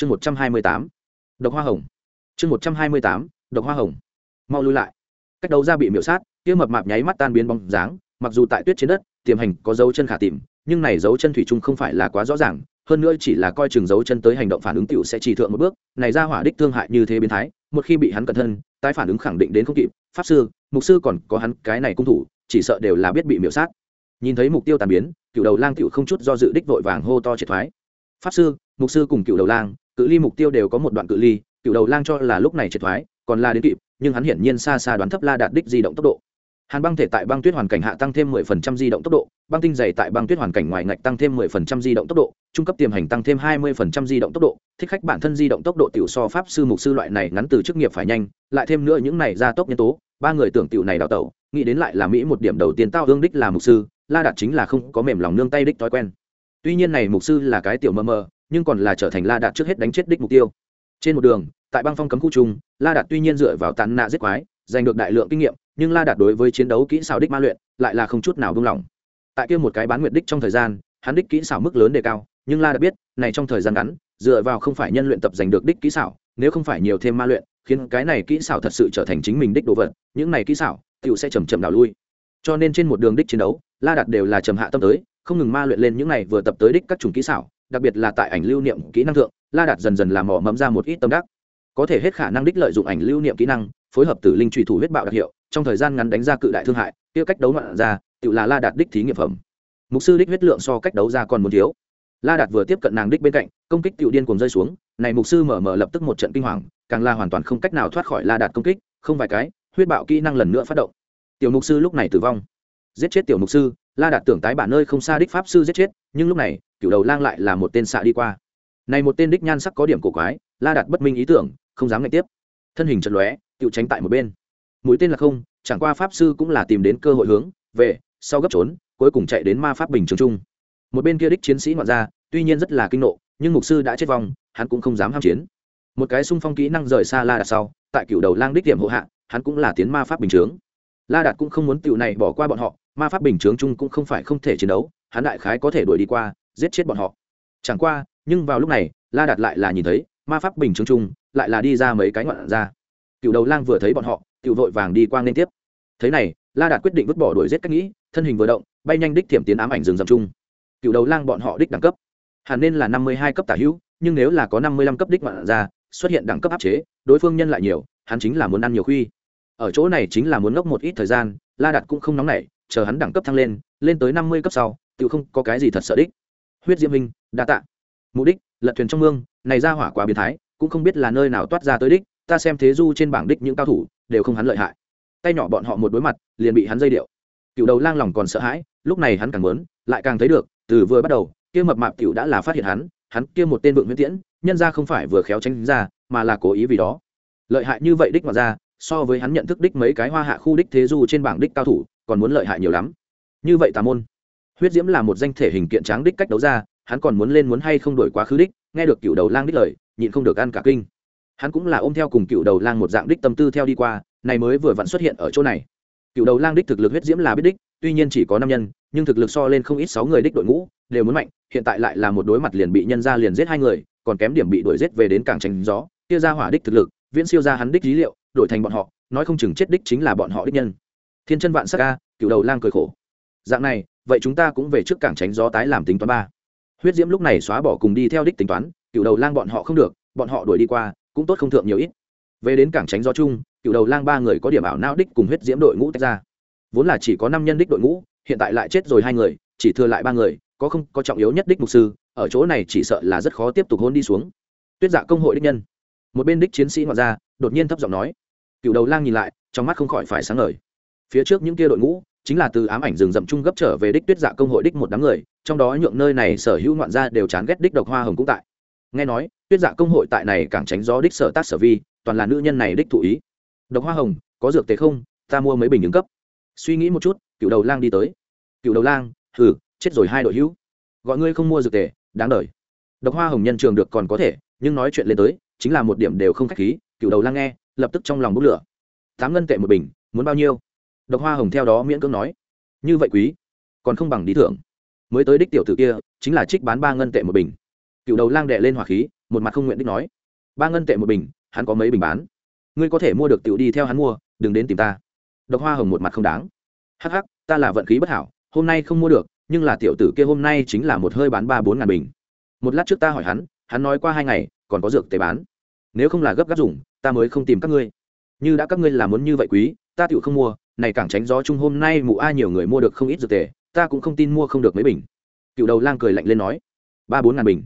chương một trăm hai mươi tám, độc hoa hồng. Chương một trăm hai mươi tám, độc hoa hồng. Mau lui lại. Cách đấu ra bị miễu sát, kia mập mạp nháy mắt tan biến bóng dáng, mặc dù tại tuyết trên đất, tiềm hành có dấu chân khả tìm, nhưng này dấu chân thủy chung không phải là quá rõ ràng, hơn nữa chỉ là coi chừng dấu chân tới hành động phản ứng tiểu sẽ chỉ thượng một bước, này ra hỏa đích thương hại như thế biến thái, một khi bị hắn cẩn thân, tái phản ứng khẳng định đến không kịp, pháp sư, mục sư còn có hắn cái này cung thủ, chỉ sợ đều là biết bị miễu sát. Nhìn thấy mục tiêu tàn biến, cựu đầu lang cựu không chút do dự đích vội vàng hô to triệt thoái. Pháp sư, mục sư cùng cựu đầu lang cự ly mục tiêu đều có một đoạn cự ly cựu đầu lang cho là lúc này triệt thoái, còn la đến kịp, nhưng hắn hiển nhiên xa xa đoán thấp la đạt đích di động tốc độ. Hàn băng thể tại băng tuyết hoàn cảnh hạ tăng thêm 10% di động tốc độ, băng tinh dày tại băng tuyết hoàn cảnh ngoài ngạch tăng thêm 10% di động tốc độ, trung cấp tiềm hành tăng thêm 20% di động tốc độ, thích khách bản thân di động tốc độ tiểu so pháp sư mục sư loại này ngắn từ chức nghiệp phải nhanh, lại thêm nữa những này gia tốc nhân tố, ba người tưởng tiểu này đào tẩu, nghĩ đến lại là mỹ một điểm đầu tiên tao hương đích là mục sư, la đạt chính là không có mềm lòng nương tay đích thói quen. Tuy nhiên này mục sư là cái tiểu mơ mơ nhưng còn là trở thành la đạt trước hết đánh chết đích mục tiêu. Trên một đường, tại băng phong cấm khu trung la đạt tuy nhiên dựa vào tàn nạ giết quái, giành được đại lượng kinh nghiệm, nhưng la đạt đối với chiến đấu kỹ xảo đích ma luyện, lại là không chút nào buông lỏng. Tại kia một cái bán nguyện đích trong thời gian, hắn đích kỹ xảo mức lớn đề cao, nhưng la đạt biết, này trong thời gian ngắn, dựa vào không phải nhân luyện tập giành được đích kỹ xảo, nếu không phải nhiều thêm ma luyện, khiến cái này kỹ xảo thật sự trở thành chính mình đích đồ vật, những này kỹ xảo tựu sẽ chầm chậm đảo lui. Cho nên trên một đường đích chiến đấu, la đạt đều là trầm hạ tâm tới, không ngừng ma luyện lên những này vừa tập tới đích các chủng kỹ xảo đặc biệt là tại ảnh lưu niệm kỹ năng thượng, la đạt dần dần làm mỏ mẫm ra một ít tâm đắc. Có thể hết khả năng đích lợi dụng ảnh lưu niệm kỹ năng, phối hợp tử linh truy thủ huyết bạo đặc hiệu, trong thời gian ngắn đánh ra cự đại thương hại tiêu cách đấu loạn ra, tự là la đạt đích thí nghiệm phẩm. Mục sư đích huyết lượng so cách đấu ra còn muốn thiếu. La đạt vừa tiếp cận nàng đích bên cạnh, công kích tiểu điên cùng rơi xuống, này mục sư mở mở lập tức một trận kinh hoàng, càng la hoàn toàn không cách nào thoát khỏi la đạt công kích, không vài cái, huyết bạo kỹ năng lần nữa phát động. Tiểu mục sư lúc này tử vong. Giết chết tiểu mục sư, la đạt tưởng tái bản nơi không xa đích pháp sư giết chết, nhưng lúc này cựu đầu lang lại là một tên xạ đi qua. Này một tên đích nhan sắc có điểm cổ quái, la đặt bất minh ý tưởng, không dám ngay tiếp. Thân hình chật lóe tự tránh tại một bên. Mũi tên là không, chẳng qua pháp sư cũng là tìm đến cơ hội hướng, về, sau gấp trốn, cuối cùng chạy đến ma pháp bình trường trung. Một bên kia đích chiến sĩ ngoạn ra tuy nhiên rất là kinh nộ, nhưng mục sư đã chết vong, hắn cũng không dám ham chiến. Một cái xung phong kỹ năng rời xa la đặt sau, tại cựu đầu lang đích điểm hộ hạ, hắn cũng là tiến ma pháp bình chướng. La đạt cũng không muốn tựu này bỏ qua bọn họ, ma pháp bình chướng chung cũng không phải không thể chiến đấu, hắn đại khái có thể đuổi đi qua giết chết bọn họ. Chẳng qua, nhưng vào lúc này, la đạt lại là nhìn thấy, ma pháp bình chứng chung, lại là đi ra mấy cái ngoạn ra cựu đầu lang vừa thấy bọn họ, cựu vội vàng đi qua liên tiếp. Thế này, la đạt quyết định vứt bỏ đuổi giết cách nghĩ, thân hình vừa động, bay nhanh đích thiểm tiến ám ảnh rừng rậm chung. Cựu đầu lang bọn họ đích đẳng cấp. Hẳn nên là năm mươi hai cấp tả hữu, nhưng nếu là có năm mươi lăm cấp đích ngoạn ra xuất hiện đẳng cấp áp chế, đối phương nhân lại nhiều, hắn chính là muốn ăn nhiều khuy. Ở chỗ này chính là muốn ngốc một ít thời gian, la đạt cũng không nóng nảy, chờ hắn đẳng cấp thăng lên lên tới năm mươi cấp sau tự không có cái gì thật sợ đích huyết diễm minh đa tạ. Mục đích, lật thuyền trong mương, này ra hỏa quá biến thái, cũng không biết là nơi nào toát ra tới đích, ta xem thế du trên bảng đích những cao thủ, đều không hắn lợi hại. Tay nhỏ bọn họ một đối mặt, liền bị hắn dây điệu. Cựu đầu lang lòng còn sợ hãi, lúc này hắn càng muốn, lại càng thấy được, từ vừa bắt đầu, kia mập mạp cựu đã là phát hiện hắn hắn kia một tên vượng nguyễn tiễn, nhân ra không phải vừa khéo tránh ra, mà là cố ý vì đó. Lợi hại như vậy đích mà ra, so với hắn nhận thức đích mấy cái hoa hạ khu đích thế du trên bảng đích cao thủ, còn muốn lợi hại nhiều lắm. Như vậy tà môn huyết diễm là một danh thể hình kiện tráng đích cách đấu ra, hắn còn muốn lên muốn hay không đổi quá khứ đích, nghe được cựu đầu lang đích lời, nhịn không được ăn cả kinh. Hắn cũng là ôm theo cùng cựu đầu lang một dạng đích tâm tư theo đi qua, này mới vừa vặn xuất hiện ở chỗ này. Cựu đầu lang đích thực lực huyết diễm là biết đích, tuy nhiên chỉ có năm nhân, nhưng thực lực so lên không ít sáu người đích đội ngũ, đều muốn mạnh, hiện tại lại là một đối mặt liền bị nhân ra liền giết hai người, còn kém điểm bị đuổi giết về đến cảng tránh gió, kia ra hỏa đích thực lực, viễn siêu ra hắn đích lý liệu, đổi thành bọn họ, nói không chừng chết đích chính là bọn họ đích nhân. Thiên chân vạn sắc ca cựu đầu lang cười khổ. Dạng này vậy chúng ta cũng về trước cảng tránh gió tái làm tính toán ba. Huyết diễm lúc này xóa bỏ cùng đi theo đích tính toán, cựu đầu lang bọn họ không được, bọn họ đuổi đi qua, cũng tốt không thượng nhiều ít. Về đến cảng tránh gió chung, cựu đầu lang ba người có điểm ảo não đích cùng huyết diễm đội ngũ tách ra. Vốn là chỉ có năm nhân đích đội ngũ, hiện tại lại chết rồi hai người, chỉ thừa lại ba người, có không, có trọng yếu nhất đích mục sư, ở chỗ này chỉ sợ là rất khó tiếp tục hôn đi xuống. Tuyết dạ công hội đích nhân. Một bên đích chiến sĩ ngoại ra đột nhiên thấp giọng nói. Cựu đầu lang nhìn lại, trong mắt không khỏi phải sáng ngời. Phía trước những kia đội ngũ chính là từ ám ảnh rừng rậm chung gấp trở về đích tuyết dạ công hội đích một đám người, trong đó nhượng nơi này sở hữu ngoạn gia đều chán ghét đích độc hoa hồng cũng tại. Nghe nói, tuyết dạ công hội tại này càng tránh gió đích sở tác sở vi, toàn là nữ nhân này đích thụ ý. Độc hoa hồng, có dược tế không? Ta mua mấy bình ứng cấp. Suy nghĩ một chút cựu đầu lang đi tới. Cựu đầu lang, hừ, chết rồi hai đội hữu. Gọi ngươi không mua dược tề, đáng đời. Độc hoa hồng nhân trường được còn có thể, nhưng nói chuyện lên tới, chính là một điểm đều không khách khí. Cựu đầu lang nghe, lập tức trong lòng bốc lửa. Tám ngân tệ một bình, muốn bao nhiêu? Độc hoa hồng theo đó miễn cưỡng nói, như vậy quý, còn không bằng đi thưởng. Mới tới đích tiểu tử kia, chính là trích bán ba ngân tệ một bình. Cựu đầu lang đệ lên hỏa khí, một mặt không nguyện đích nói, ba ngân tệ một bình, hắn có mấy bình bán? Ngươi có thể mua được tiểu đi theo hắn mua, đừng đến tìm ta. Độc hoa hồng một mặt không đáng, hắc hắc, ta là vận khí bất hảo, hôm nay không mua được, nhưng là tiểu tử kia hôm nay chính là một hơi bán ba bốn ngàn bình. Một lát trước ta hỏi hắn hắn nói qua hai ngày, còn có dược tế bán. Nếu không là gấp gáp dùng, ta mới không tìm các ngươi. Như đã các ngươi làm muốn như vậy quý, ta tiểu không mua này càng tránh gió chung hôm nay mụ a nhiều người mua được không ít dược tề, ta cũng không tin mua không được mấy bình. Cựu đầu lang cười lạnh lên nói, ba bốn ngàn bình.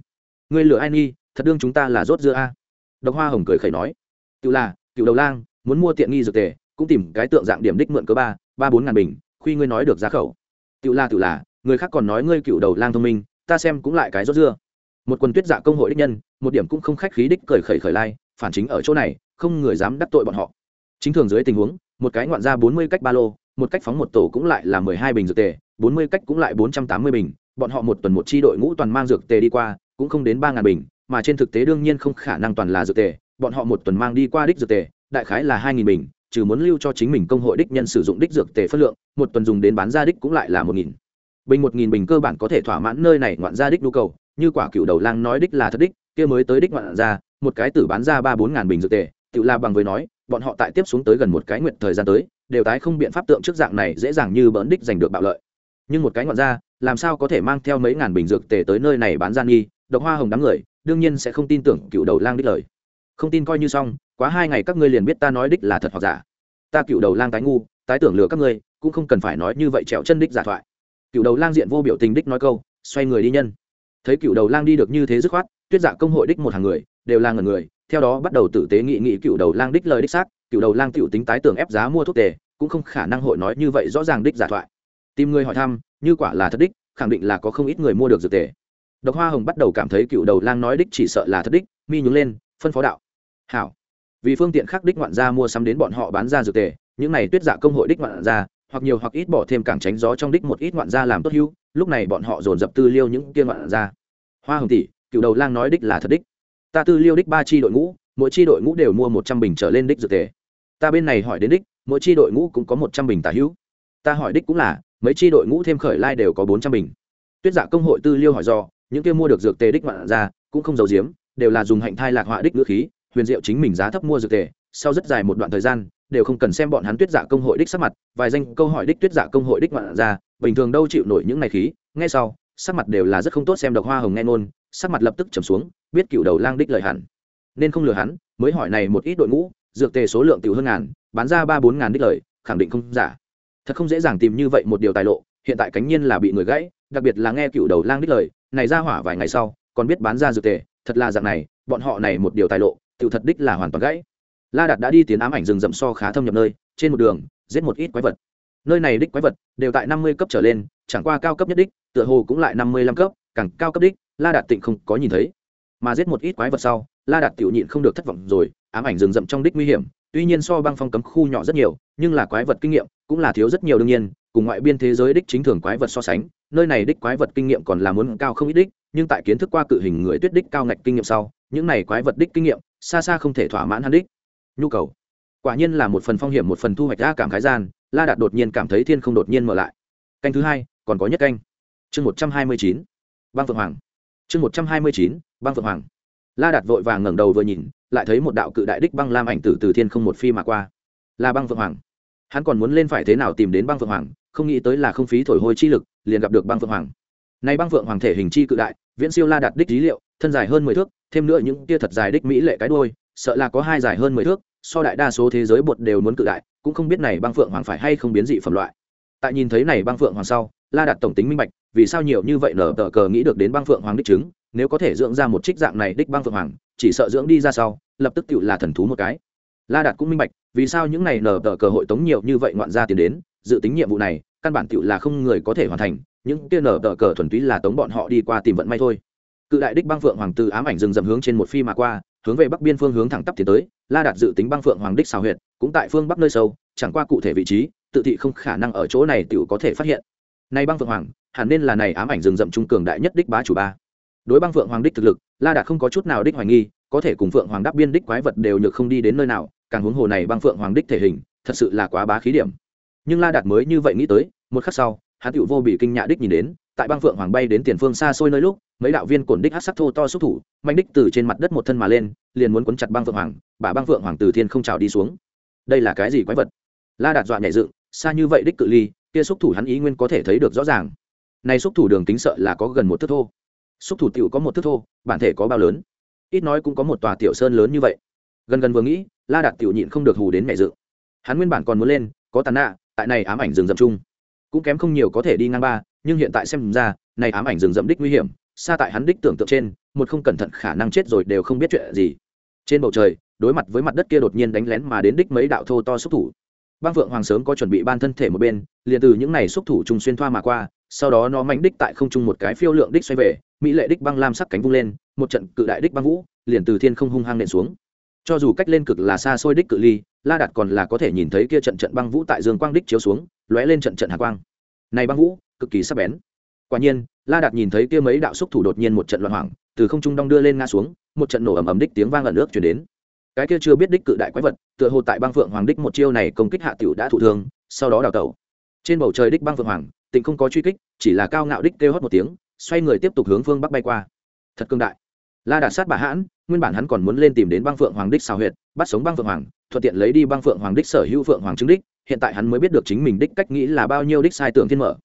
Ngươi lừa ai nghi, thật đương chúng ta là rốt dưa a. Độc hoa hồng cười khẩy nói cựu là, cựu đầu lang, muốn mua tiện nghi dược tề, cũng tìm cái tượng dạng điểm đích mượn cớ ba ba bốn ngàn bình, khuy ngươi nói được giá khẩu. Cựu là cựu là, người khác còn nói ngươi cựu đầu lang thông minh, ta xem cũng lại cái rốt dưa. Một quần tuyết dạ công hội đích nhân, một điểm cũng không khách khí đích cười khẩy khởi lai, phản chính ở chỗ này, không người dám đắc tội bọn họ chính thường dưới tình huống, một cái ngoạn ra bốn mươi cách ba lô, một cách phóng một tổ cũng lại là mười hai bình dược tề, bốn mươi cách cũng lại bốn trăm tám mươi bình, bọn họ một tuần một chi đội ngũ toàn mang dược tề đi qua, cũng không đến ba ngàn bình, mà trên thực tế đương nhiên không khả năng toàn là dược tề, bọn họ một tuần mang đi qua đích dược tề, đại khái là hai nghìn bình, trừ muốn lưu cho chính mình công hội đích nhân sử dụng đích dược tề phất lượng, một tuần dùng đến bán ra đích cũng lại là một nghìn. Bình một nghìn bình cơ bản có thể thỏa mãn nơi này ngoạn ra đích nhu cầu, như quả cựu đầu lang nói đích là thật đích, kia mới tới đích ngoạn ra, một cái tử bán ra ba bốn ngàn bình dược tề, tự la bằng với nói bọn họ tại tiếp xuống tới gần một cái nguyện thời gian tới, đều tái không biện pháp tượng trước dạng này dễ dàng như bỡn đích giành được bạo lợi. Nhưng một cái ngoạn ra làm sao có thể mang theo mấy ngàn bình dược tề tới nơi này bán gian nghi, độc hoa hồng đám người, đương nhiên sẽ không tin tưởng cựu đầu lang đích lời. Không tin coi như xong, quá hai ngày các ngươi liền biết ta nói đích là thật hoặc giả. Ta cựu đầu lang tái ngu, tái tưởng lừa các ngươi, cũng không cần phải nói như vậy trèo chân đích giả thoại. Cựu đầu lang diện vô biểu tình đích nói câu, xoay người đi nhân. Thấy cựu đầu lang đi được như thế dứt khoát, tuyết dạ công hội đích một hàng người, đều là ngần người theo đó bắt đầu tử tế nghị nghị cựu đầu lang đích lời đích xác, cựu đầu lang t tính tái tưởng ép giá mua thuốc tề, cũng không khả năng hội nói như vậy rõ ràng đích giả thoại. Tìm người hỏi thăm, như quả là thất đích, khẳng định là có không ít người mua được dược tề. Độc hoa hồng bắt đầu cảm thấy cựu đầu lang nói đích chỉ sợ là thất đích, mi nhúng lên, phân phó đạo. Hảo. Vì phương tiện khác đích ngoạn gia mua sắm đến bọn họ bán ra dược tề, những này tuyết giả công hội đích ngoạn gia, hoặc nhiều hoặc ít bỏ thêm càng tránh gió trong đích một ít ngoạn gia làm tốt hưu, lúc này bọn họ dồn dập tư liêu những kia ngoạn gia. Hoa hồng tỷ, cựu đầu lang nói đích là thật đích ta tư liêu đích ba chi đội ngũ, mỗi chi đội ngũ đều mua một trăm bình trở lên đích dược tề. Ta bên này hỏi đến đích, mỗi chi đội ngũ cũng có một trăm bình tả hữu. Ta hỏi đích cũng là, mấy chi đội ngũ thêm khởi lai đều có bốn trăm bình. Tuyết giả công hội tư liêu hỏi do, những kia mua được dược tề đích ngoạn ra, cũng không giấu giếm, đều là dùng hạnh thai lạc họa đích ngữ khí, huyền diệu chính mình giá thấp mua dược tề, sau rất dài một đoạn thời gian, đều không cần xem bọn hắn tuyết giả công hội đích sắc mặt, vài danh câu hỏi đích tuyết giả công hội đích ngoạn ra, bình thường đâu chịu nổi những này khí ngay sau sắc mặt đều là rất không tốt xem độc hoa hồng nghe ngôn, sắc mặt lập tức trầm xuống, biết cựu đầu lang đích lời hẳn. Nên không lừa hắn, mới hỏi này một ít đội ngũ, dược tề số lượng tiểu hơn ngàn, bán ra ba bốn ngàn đích lời khẳng định không giả. Thật không dễ dàng tìm như vậy một điều tài lộ, hiện tại cánh nhiên là bị người gãy, đặc biệt là nghe cựu đầu lang đích lời, này ra hỏa vài ngày sau, còn biết bán ra dược tề, thật là dạng này, bọn họ này một điều tài lộ, tiểu thật đích là hoàn toàn gãy. La đạt đã đi tiến ám ảnh rừng rậm so khá thâm nhập nơi, trên một đường, giết một ít quái vật. Nơi này đích quái vật đều tại năm mươi cấp trở lên, chẳng qua cao cấp nhất đích tựa hồ cũng lại năm mươi lăm cấp, càng cao cấp đích, la đạt tịnh không có nhìn thấy. Mà giết một ít quái vật sau, la đạt tiểu nhịn không được thất vọng rồi, ám ảnh rừng rậm trong đích nguy hiểm. Tuy nhiên so băng phong cấm khu nhỏ rất nhiều, nhưng là quái vật kinh nghiệm cũng là thiếu rất nhiều đương nhiên, cùng ngoại biên thế giới đích chính thường quái vật so sánh, nơi này đích quái vật kinh nghiệm còn là muốn cao không ít đích, nhưng tại kiến thức qua cự hình người tuyết đích cao ngạch kinh nghiệm sau, những này quái vật đích kinh nghiệm, xa xa không thể thỏa mãn hắn đích. Nhu cầu. Quả nhiên là một phần phong hiểm một phần thu hoạch ra cảm khái gian, la đạt đột nhiên cảm thấy thiên không đột nhiên mở lại. Canh thứ hai, còn có nhất canh chương một trăm hai mươi chín, băng phượng hoàng. Chương một trăm hai mươi chín, băng phượng hoàng. La đạt vội vàng ngẩng đầu vừa nhìn, lại thấy một đạo cự đại đích băng lam ảnh tử từ thiên không một phi mà qua. Là băng phượng hoàng. Hắn còn muốn lên phải thế nào tìm đến băng phượng hoàng, không nghĩ tới là không phí thổi hôi chi lực, liền gặp được băng phượng hoàng. Nay băng phượng hoàng thể hình chi cự đại, viễn siêu la đạt đích lý liệu, thân dài hơn mười thước, thêm nữa những tia thật dài đích mỹ lệ cái đôi sợ là có hai dài hơn mười thước, so đại đa số thế giới bột đều muốn cự đại, cũng không biết này băng phượng hoàng phải hay không biến dị phẩm loại tại nhìn thấy này băng phượng hoàng sau, la đạt tổng tính minh bạch, vì sao nhiều như vậy nở tờ cờ nghĩ được đến băng phượng hoàng đích chứng, nếu có thể dưỡng ra một trích dạng này đích băng phượng hoàng, chỉ sợ dưỡng đi ra sau, lập tức tự là thần thú một cái. La đạt cũng minh bạch, vì sao những này nở tờ cờ hội tống nhiều như vậy ngoạn ra tiền đến, dự tính nhiệm vụ này, căn bản tự là không người có thể hoàn thành, những kia nở tờ cờ thuần túy là tống bọn họ đi qua tìm vận may thôi. Cự đại đích băng phượng hoàng từ ám ảnh rừng rậm hướng trên một phi mà qua, hướng về bắc biên phương hướng thẳng tắp tiến tới, la đạt dự tính băng phượng hoàng đích xào huyệt, cũng tại phương bắc nơi sâu, chẳng qua cụ thể vị trí tự thị không khả năng ở chỗ này tiểu có thể phát hiện. Nay băng phượng hoàng, hẳn nên là này ám ảnh rừng rậm trung cường đại nhất đích bá chủ ba. Đối băng phượng hoàng đích thực lực, la đạt không có chút nào đích hoài nghi, có thể cùng phượng hoàng đáp biên đích quái vật đều nhược không đi đến nơi nào, càng huống hồ này băng phượng hoàng đích thể hình, thật sự là quá bá khí điểm. Nhưng la đạt mới như vậy nghĩ tới, một khắc sau, hắn tiểu vô bị kinh nhạ đích nhìn đến, tại băng phượng hoàng bay đến tiền phương xa xôi nơi lúc, mấy đạo viên cổn đích hát sắc thô to xúc thủ mạnh đích từ trên mặt đất một thân mà lên, liền muốn quấn chặt băng phượng hoàng bà băng phượng hoàng từ thiên không trào đi xuống. Đây là cái gì quái vật? La đạt dọa nhảy dựng xa như vậy đích cự ly, kia xúc thủ hắn ý nguyên có thể thấy được rõ ràng. Này xúc thủ đường kính sợ là có gần một thước thô. Xúc thủ tiểu có một thước thô, bản thể có bao lớn. Ít nói cũng có một tòa tiểu sơn lớn như vậy. Gần gần vừa nghĩ, la đạt tiểu nhịn không được hù đến mẹ dự. Hắn nguyên bản còn muốn lên, có tàn nạ, tại này ám ảnh rừng rậm chung. Cũng kém không nhiều có thể đi ngang ba, nhưng hiện tại xem ra, này ám ảnh rừng rậm đích nguy hiểm, xa tại hắn đích tưởng tượng trên, một không cẩn thận khả năng chết rồi đều không biết chuyện gì. Trên bầu trời, đối mặt với mặt đất kia đột nhiên đánh lén mà đến đích mấy đạo thô to xúc thủ băng phượng hoàng sớm có chuẩn bị ban thân thể một bên, liền từ những này xúc thủ trùng xuyên thoa mà qua, sau đó nó mánh đích tại không trung một cái phiêu lượng đích xoay về, mỹ lệ đích băng lam sắc cánh vung lên, một trận cự đại đích băng vũ, liền từ thiên không hung hăng nện xuống. Cho dù cách lên cực là xa xôi đích cự ly, la đạt còn là có thể nhìn thấy kia trận trận băng vũ tại dương quang đích chiếu xuống, lóe lên trận trận hạ quang. Này băng vũ, cực kỳ sắc bén. Quả nhiên, la đạt nhìn thấy kia mấy đạo xúc thủ đột nhiên một trận loạn hoảng, từ không trung đong đưa lên ngã xuống, một trận nổ ầm ầm đích tiếng vang ẩn nước chuyển đến cái kia chưa biết đích cự đại quái vật, tựa hồ tại băng phượng hoàng đích một chiêu này công kích hạ tiểu đã thụ thương, sau đó đào tẩu. Trên bầu trời đích băng phượng hoàng tịnh không có truy kích, chỉ là cao ngạo đích kêu hót một tiếng, xoay người tiếp tục hướng phương bắc bay qua. Thật cương đại. La đạt sát bà hãn, nguyên bản hắn còn muốn lên tìm đến băng phượng hoàng đích xào huyệt, bắt sống băng phượng hoàng, thuận tiện lấy đi băng phượng hoàng đích sở hữu phượng hoàng chứng đích, hiện tại hắn mới biết được chính mình đích cách nghĩ là bao nhiêu đích sai tưởng thiên mở.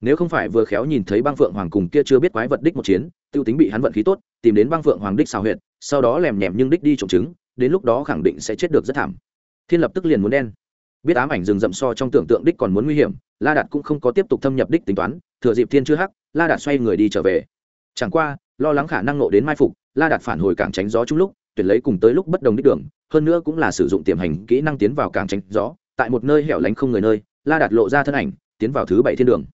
Nếu không phải vừa khéo nhìn thấy băng phượng hoàng cùng kia chưa biết quái vật đích một chiến, tiêu tính bị hắn vận khí tốt, tìm đến băng phượng hoàng đích xào huyệt, sau đó lèm nhèm nhưng đích đi trộm chứng đến lúc đó khẳng định sẽ chết được rất thảm. Thiên lập tức liền muốn đen. Biết ám ảnh rừng rậm so trong tưởng tượng đích còn muốn nguy hiểm, la đạt cũng không có tiếp tục thâm nhập đích tính toán, thừa dịp thiên chưa hắc, la đạt xoay người đi trở về. Chẳng qua, lo lắng khả năng nộ đến mai phục, la đạt phản hồi cảng tránh gió chung lúc, tuyển lấy cùng tới lúc bất đồng đích đường, hơn nữa cũng là sử dụng tiềm hành kỹ năng tiến vào cảng tránh gió, tại một nơi hẻo lánh không người nơi, la đạt lộ ra thân ảnh, tiến vào thứ bảy thiên đường.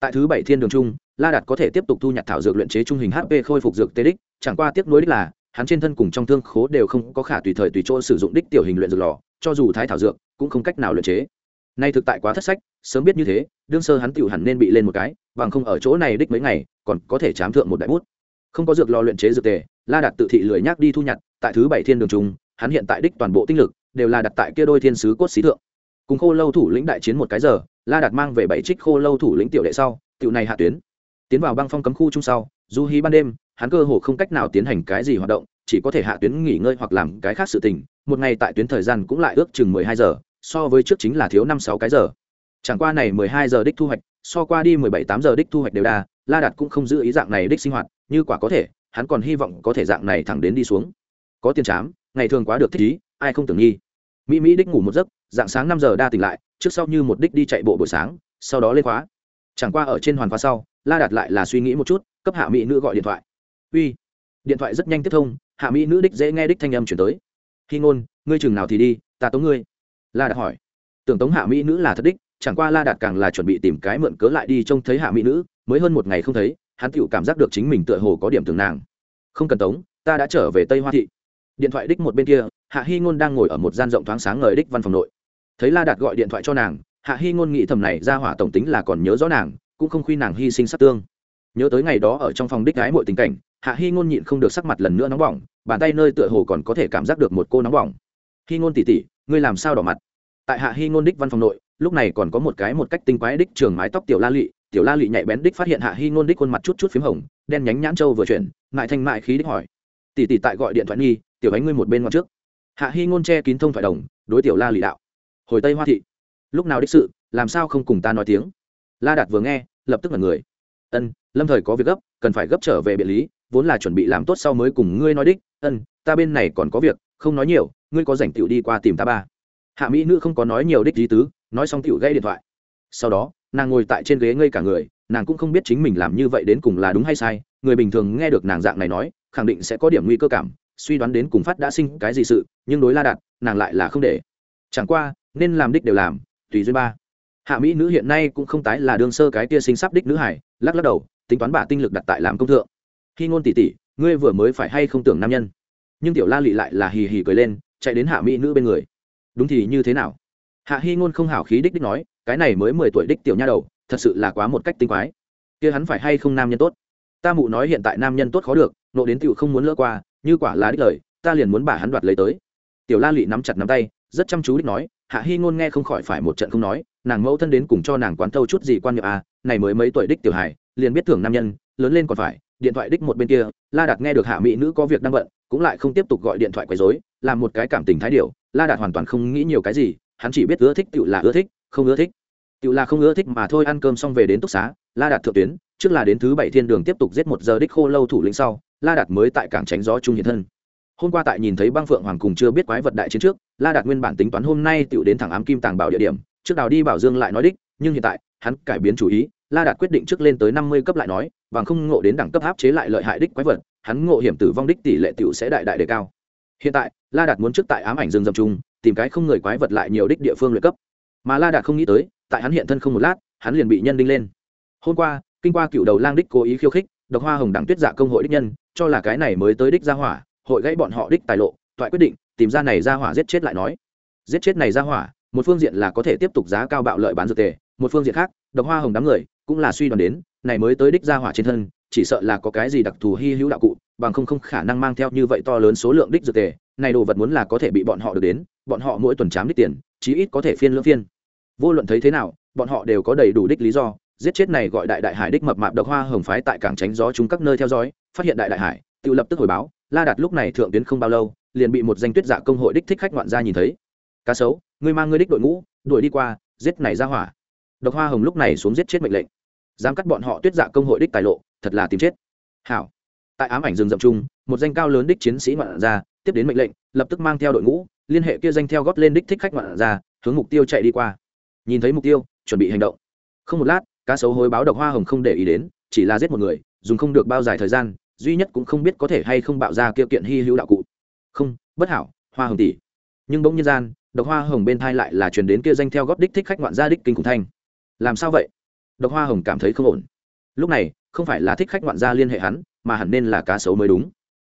Tại thứ bảy thiên đường chung, la đạt có thể tiếp tục thu nhặt thảo dược luyện chế trung hình hp khôi phục dược tê đích, chẳng qua tiếp nối đích là hắn trên thân cùng trong thương khố đều không có khả tùy thời tùy chỗ sử dụng đích tiểu hình luyện dược lò, cho dù thái thảo dược, cũng không cách nào luyện chế. Nay thực tại quá thất sách, sớm biết như thế, đương sơ hắn tiểu hẳn nên bị lên một cái, bằng không ở chỗ này đích mấy ngày, còn có thể chám thượng một đại bút. Không có dược lò luyện chế dược tề, la đạt tự thị lười nhác đi thu nhặt, tại thứ bảy thiên đường trung, hắn hiện tại đích toàn bộ tinh lực, đều là đặt tại kia đôi thiên sứ cốt xí thượng. Cùng khô lâu thủ lĩnh đại chiến một cái giờ, la đạt mang về bảy trích khô lâu thủ lĩnh tiểu đệ sau, tiểu này hạ tuyến. Tiến vào băng phong cấm khu chung sau, du hí ban đêm hắn cơ hồ không cách nào tiến hành cái gì hoạt động, chỉ có thể hạ tuyến nghỉ ngơi hoặc làm cái khác sự tình. Một ngày tại tuyến thời gian cũng lại ước chừng mười hai giờ, so với trước chính là thiếu năm sáu cái giờ. Chẳng qua này mười hai giờ đích thu hoạch, so qua đi mười bảy tám giờ đích thu hoạch đều đa, la đạt cũng không giữ ý dạng này đích sinh hoạt, như quả có thể, hắn còn hy vọng có thể dạng này thẳng đến đi xuống. Có tiền chám, ngày thường quá được thích ý, ai không tưởng nghi. Mỹ mỹ đích ngủ một giấc, dạng sáng năm giờ đa tỉnh lại, trước sau như một đích đi chạy bộ buổi sáng, sau đó lên khóa. Chẳng qua ở trên hoàn khóa sau, la đạt lại là suy nghĩ một chút, cấp hạ mỹ nữ gọi điện thoại uy. Điện thoại rất nhanh tiếp thông, hạ mỹ nữ đích dễ nghe đích thanh âm chuyển tới. Khi ngôn, ngươi chừng nào thì đi, ta tống ngươi. La đạt hỏi. Tưởng tống hạ mỹ nữ là thật đích, chẳng qua la đạt càng là chuẩn bị tìm cái mượn cớ lại đi trông thấy hạ mỹ nữ, mới hơn một ngày không thấy, hắn tựu cảm giác được chính mình tựa hồ có điểm tưởng nàng. Không cần tống, ta đã trở về tây hoa thị. Điện thoại đích một bên kia, hạ hy ngôn đang ngồi ở một gian rộng thoáng sáng ngời đích văn phòng nội. Thấy la đạt gọi điện thoại cho nàng, hạ hy ngôn nghĩ thầm này ra hỏa tổng tính là còn nhớ rõ nàng, cũng không khuy nàng hy sinh sát tương. Nhớ tới ngày đó ở trong phòng đích gái mọi tình cảnh hạ hy ngôn nhịn không được sắc mặt lần nữa nóng bỏng, bàn tay nơi tựa hồ còn có thể cảm giác được một cô nóng bỏng. Hy ngôn tỉ tỉ ngươi làm sao đỏ mặt? Tại hạ hy ngôn đích văn phòng nội, lúc này còn có một cái một cách tinh quái đích trường mái tóc tiểu la lị. Tiểu la lị nhạy bén đích phát hiện hạ hy ngôn đích khuôn mặt chút chút p h í m hồng, đen nhánh nhãn trâu vừa chuyển, ngại thanh mại khí đích hỏi. Tỉ tỉ tại gọi điện thoại nghi tiểu ánh ngươi một bên ngoan trước. Hạ hy ngôn che kín thông thoại đồng, đối tiểu la lị đạo. Hồi tây hoa thị. Lúc nào đích sự, làm sao không cùng ta nói tiếng? La đạt vừa nghe, lập tức là người. Ân, lâm thời có việc gấp, cần phải gấp trở về biện lý vốn là chuẩn bị làm tốt sau mới cùng ngươi nói đích, ân, ta bên này còn có việc, không nói nhiều, ngươi có rảnh tiểu đi qua tìm ta ba. Hạ mỹ nữ không có nói nhiều đích lý tứ, nói xong tiểu gây điện thoại. Sau đó, nàng ngồi tại trên ghế ngây cả người, nàng cũng không biết chính mình làm như vậy đến cùng là đúng hay sai, người bình thường nghe được nàng dạng này nói, khẳng định sẽ có điểm nguy cơ cảm, suy đoán đến cùng phát đã sinh cái gì sự, nhưng đối la đạt, nàng lại là không để. Chẳng qua, nên làm đích đều làm, tùy duyên ba. Hạ mỹ nữ hiện nay cũng không tái là đương sơ cái tia sinh sắp đích nữ hải lắc lắc đầu, tính toán bà tinh lực đặt tại làm công thượng khi ngôn tỷ tỷ ngươi vừa mới phải hay không tưởng nam nhân? Nhưng tiểu la lị lại là hì hì cười lên, chạy đến hạ mỹ nữ bên người. Đúng thì như thế nào? Hạ hy ngôn không hảo khí đích đích nói, cái này mới mười tuổi đích tiểu nha đầu, thật sự là quá một cách tinh quái. Kia hắn phải hay không nam nhân tốt? Ta mụ nói hiện tại nam nhân tốt khó được, nộ đến tiểu không muốn lỡ qua, như quả là đích lời, ta liền muốn bà hắn đoạt lấy tới. Tiểu la lị nắm chặt nắm tay, rất chăm chú đích nói, hạ hy ngôn nghe không khỏi phải một trận không nói, nàng mẫu thân đến cùng cho nàng quán thâu chút gì quan niệm à này mới mấy tuổi đích tiểu hải liền biết thưởng nam nhân, lớn lên còn phải điện thoại đích một bên kia, la đạt nghe được hạ mỹ nữ có việc đang bận, cũng lại không tiếp tục gọi điện thoại quấy rối, làm một cái cảm tình thái điệu la đạt hoàn toàn không nghĩ nhiều cái gì, hắn chỉ biết ưa thích tự là ưa thích, không ưa thích. Tự là không ưa thích mà thôi, ăn cơm xong về đến túc xá, la đạt thượng tuyến, trước là đến thứ bảy thiên đường tiếp tục giết một giờ đích khô lâu thủ lĩnh sau, la đạt mới tại cảng tránh gió trung hiện thân. Hôm qua tại nhìn thấy băng phượng hoàng cùng chưa biết quái vật đại chiến trước, la đạt nguyên bản tính toán hôm nay tự đến thẳng ám kim tàng bảo địa điểm, trước đào đi bảo dương lại nói đích, nhưng hiện tại, hắn cải biến chủ ý, la đạt quyết định trước lên tới năm mươi cấp lại nói bằng không ngộ đến đẳng cấp áp chế lại lợi hại đích quái vật hắn ngộ hiểm tử vong đích tỷ lệ tựu sẽ đại đại đề cao. Hiện tại la đạt muốn trước tại ám ảnh dương dầm trùng, tìm cái không người quái vật lại nhiều đích địa phương luyện cấp. Mà la đạt không nghĩ tới tại hắn hiện thân không một lát hắn liền bị nhân đinh lên. Hôm qua kinh qua cựu đầu lang đích cố ý khiêu khích độc hoa hồng đẳng tuyết dạ công hội đích nhân cho là cái này mới tới đích ra hỏa hội gãy bọn họ đích tài lộ thoại quyết định tìm ra này ra hỏa giết chết lại nói. Giết chết này ra hỏa một phương diện là có thể tiếp tục giá cao bạo lợi bán dược tề một phương diện khác độc hoa hồng đám người cũng là suy đoán đến, này mới tới đích ra hỏa trên thân, chỉ sợ là có cái gì đặc thù hy hữu đạo cụ, bằng không không khả năng mang theo như vậy to lớn số lượng đích dược tề, này đồ vật muốn là có thể bị bọn họ được đến, bọn họ mỗi tuần chám đích tiền, chí ít có thể phiên lưỡng phiên. Vô luận thấy thế nào, bọn họ đều có đầy đủ đích lý do, giết chết này gọi đại đại hải đích mập mạp độc hoa hồng phái tại cảng tránh gió chúng các nơi theo dõi, phát hiện đại đại hải, tự lập tức hồi báo, la đạt lúc này thượng tuyến không bao lâu, liền bị một danh tuyết giả công hội đích thích khách ngoạn gia nhìn thấy. Cá sấu, ngươi mang ngươi đích đội ngũ, đuổi đi qua, giết này ra hỏa độc hoa hồng lúc này xuống giết chết mệnh lệnh. Dám cắt bọn họ tuyết dạ công hội đích tài lộ thật là tìm chết. Hảo. Tại ám ảnh rừng rậm chung một danh cao lớn đích chiến sĩ ngoạn ra, tiếp đến mệnh lệnh lập tức mang theo đội ngũ liên hệ kia danh theo góp lên đích thích khách ngoạn ra, hướng mục tiêu chạy đi qua. Nhìn thấy mục tiêu chuẩn bị hành động. Không một lát cá sấu hối báo độc hoa hồng không để ý đến chỉ là giết một người dùng không được bao dài thời gian duy nhất cũng không biết có thể hay không bạo ra kia kiện hy hữu đạo cụ. Không bất hảo hoa hồng tỷ. Nhưng bỗng nhiên gian độc hoa hồng bên thai lại là truyền đến kia danh theo góp đích thích khách ngoạn gia đích kinh khủng thanh làm sao vậy? Độc hoa hồng cảm thấy không ổn. Lúc này, không phải là thích khách ngoạn gia liên hệ hắn, mà hẳn nên là cá sấu mới đúng.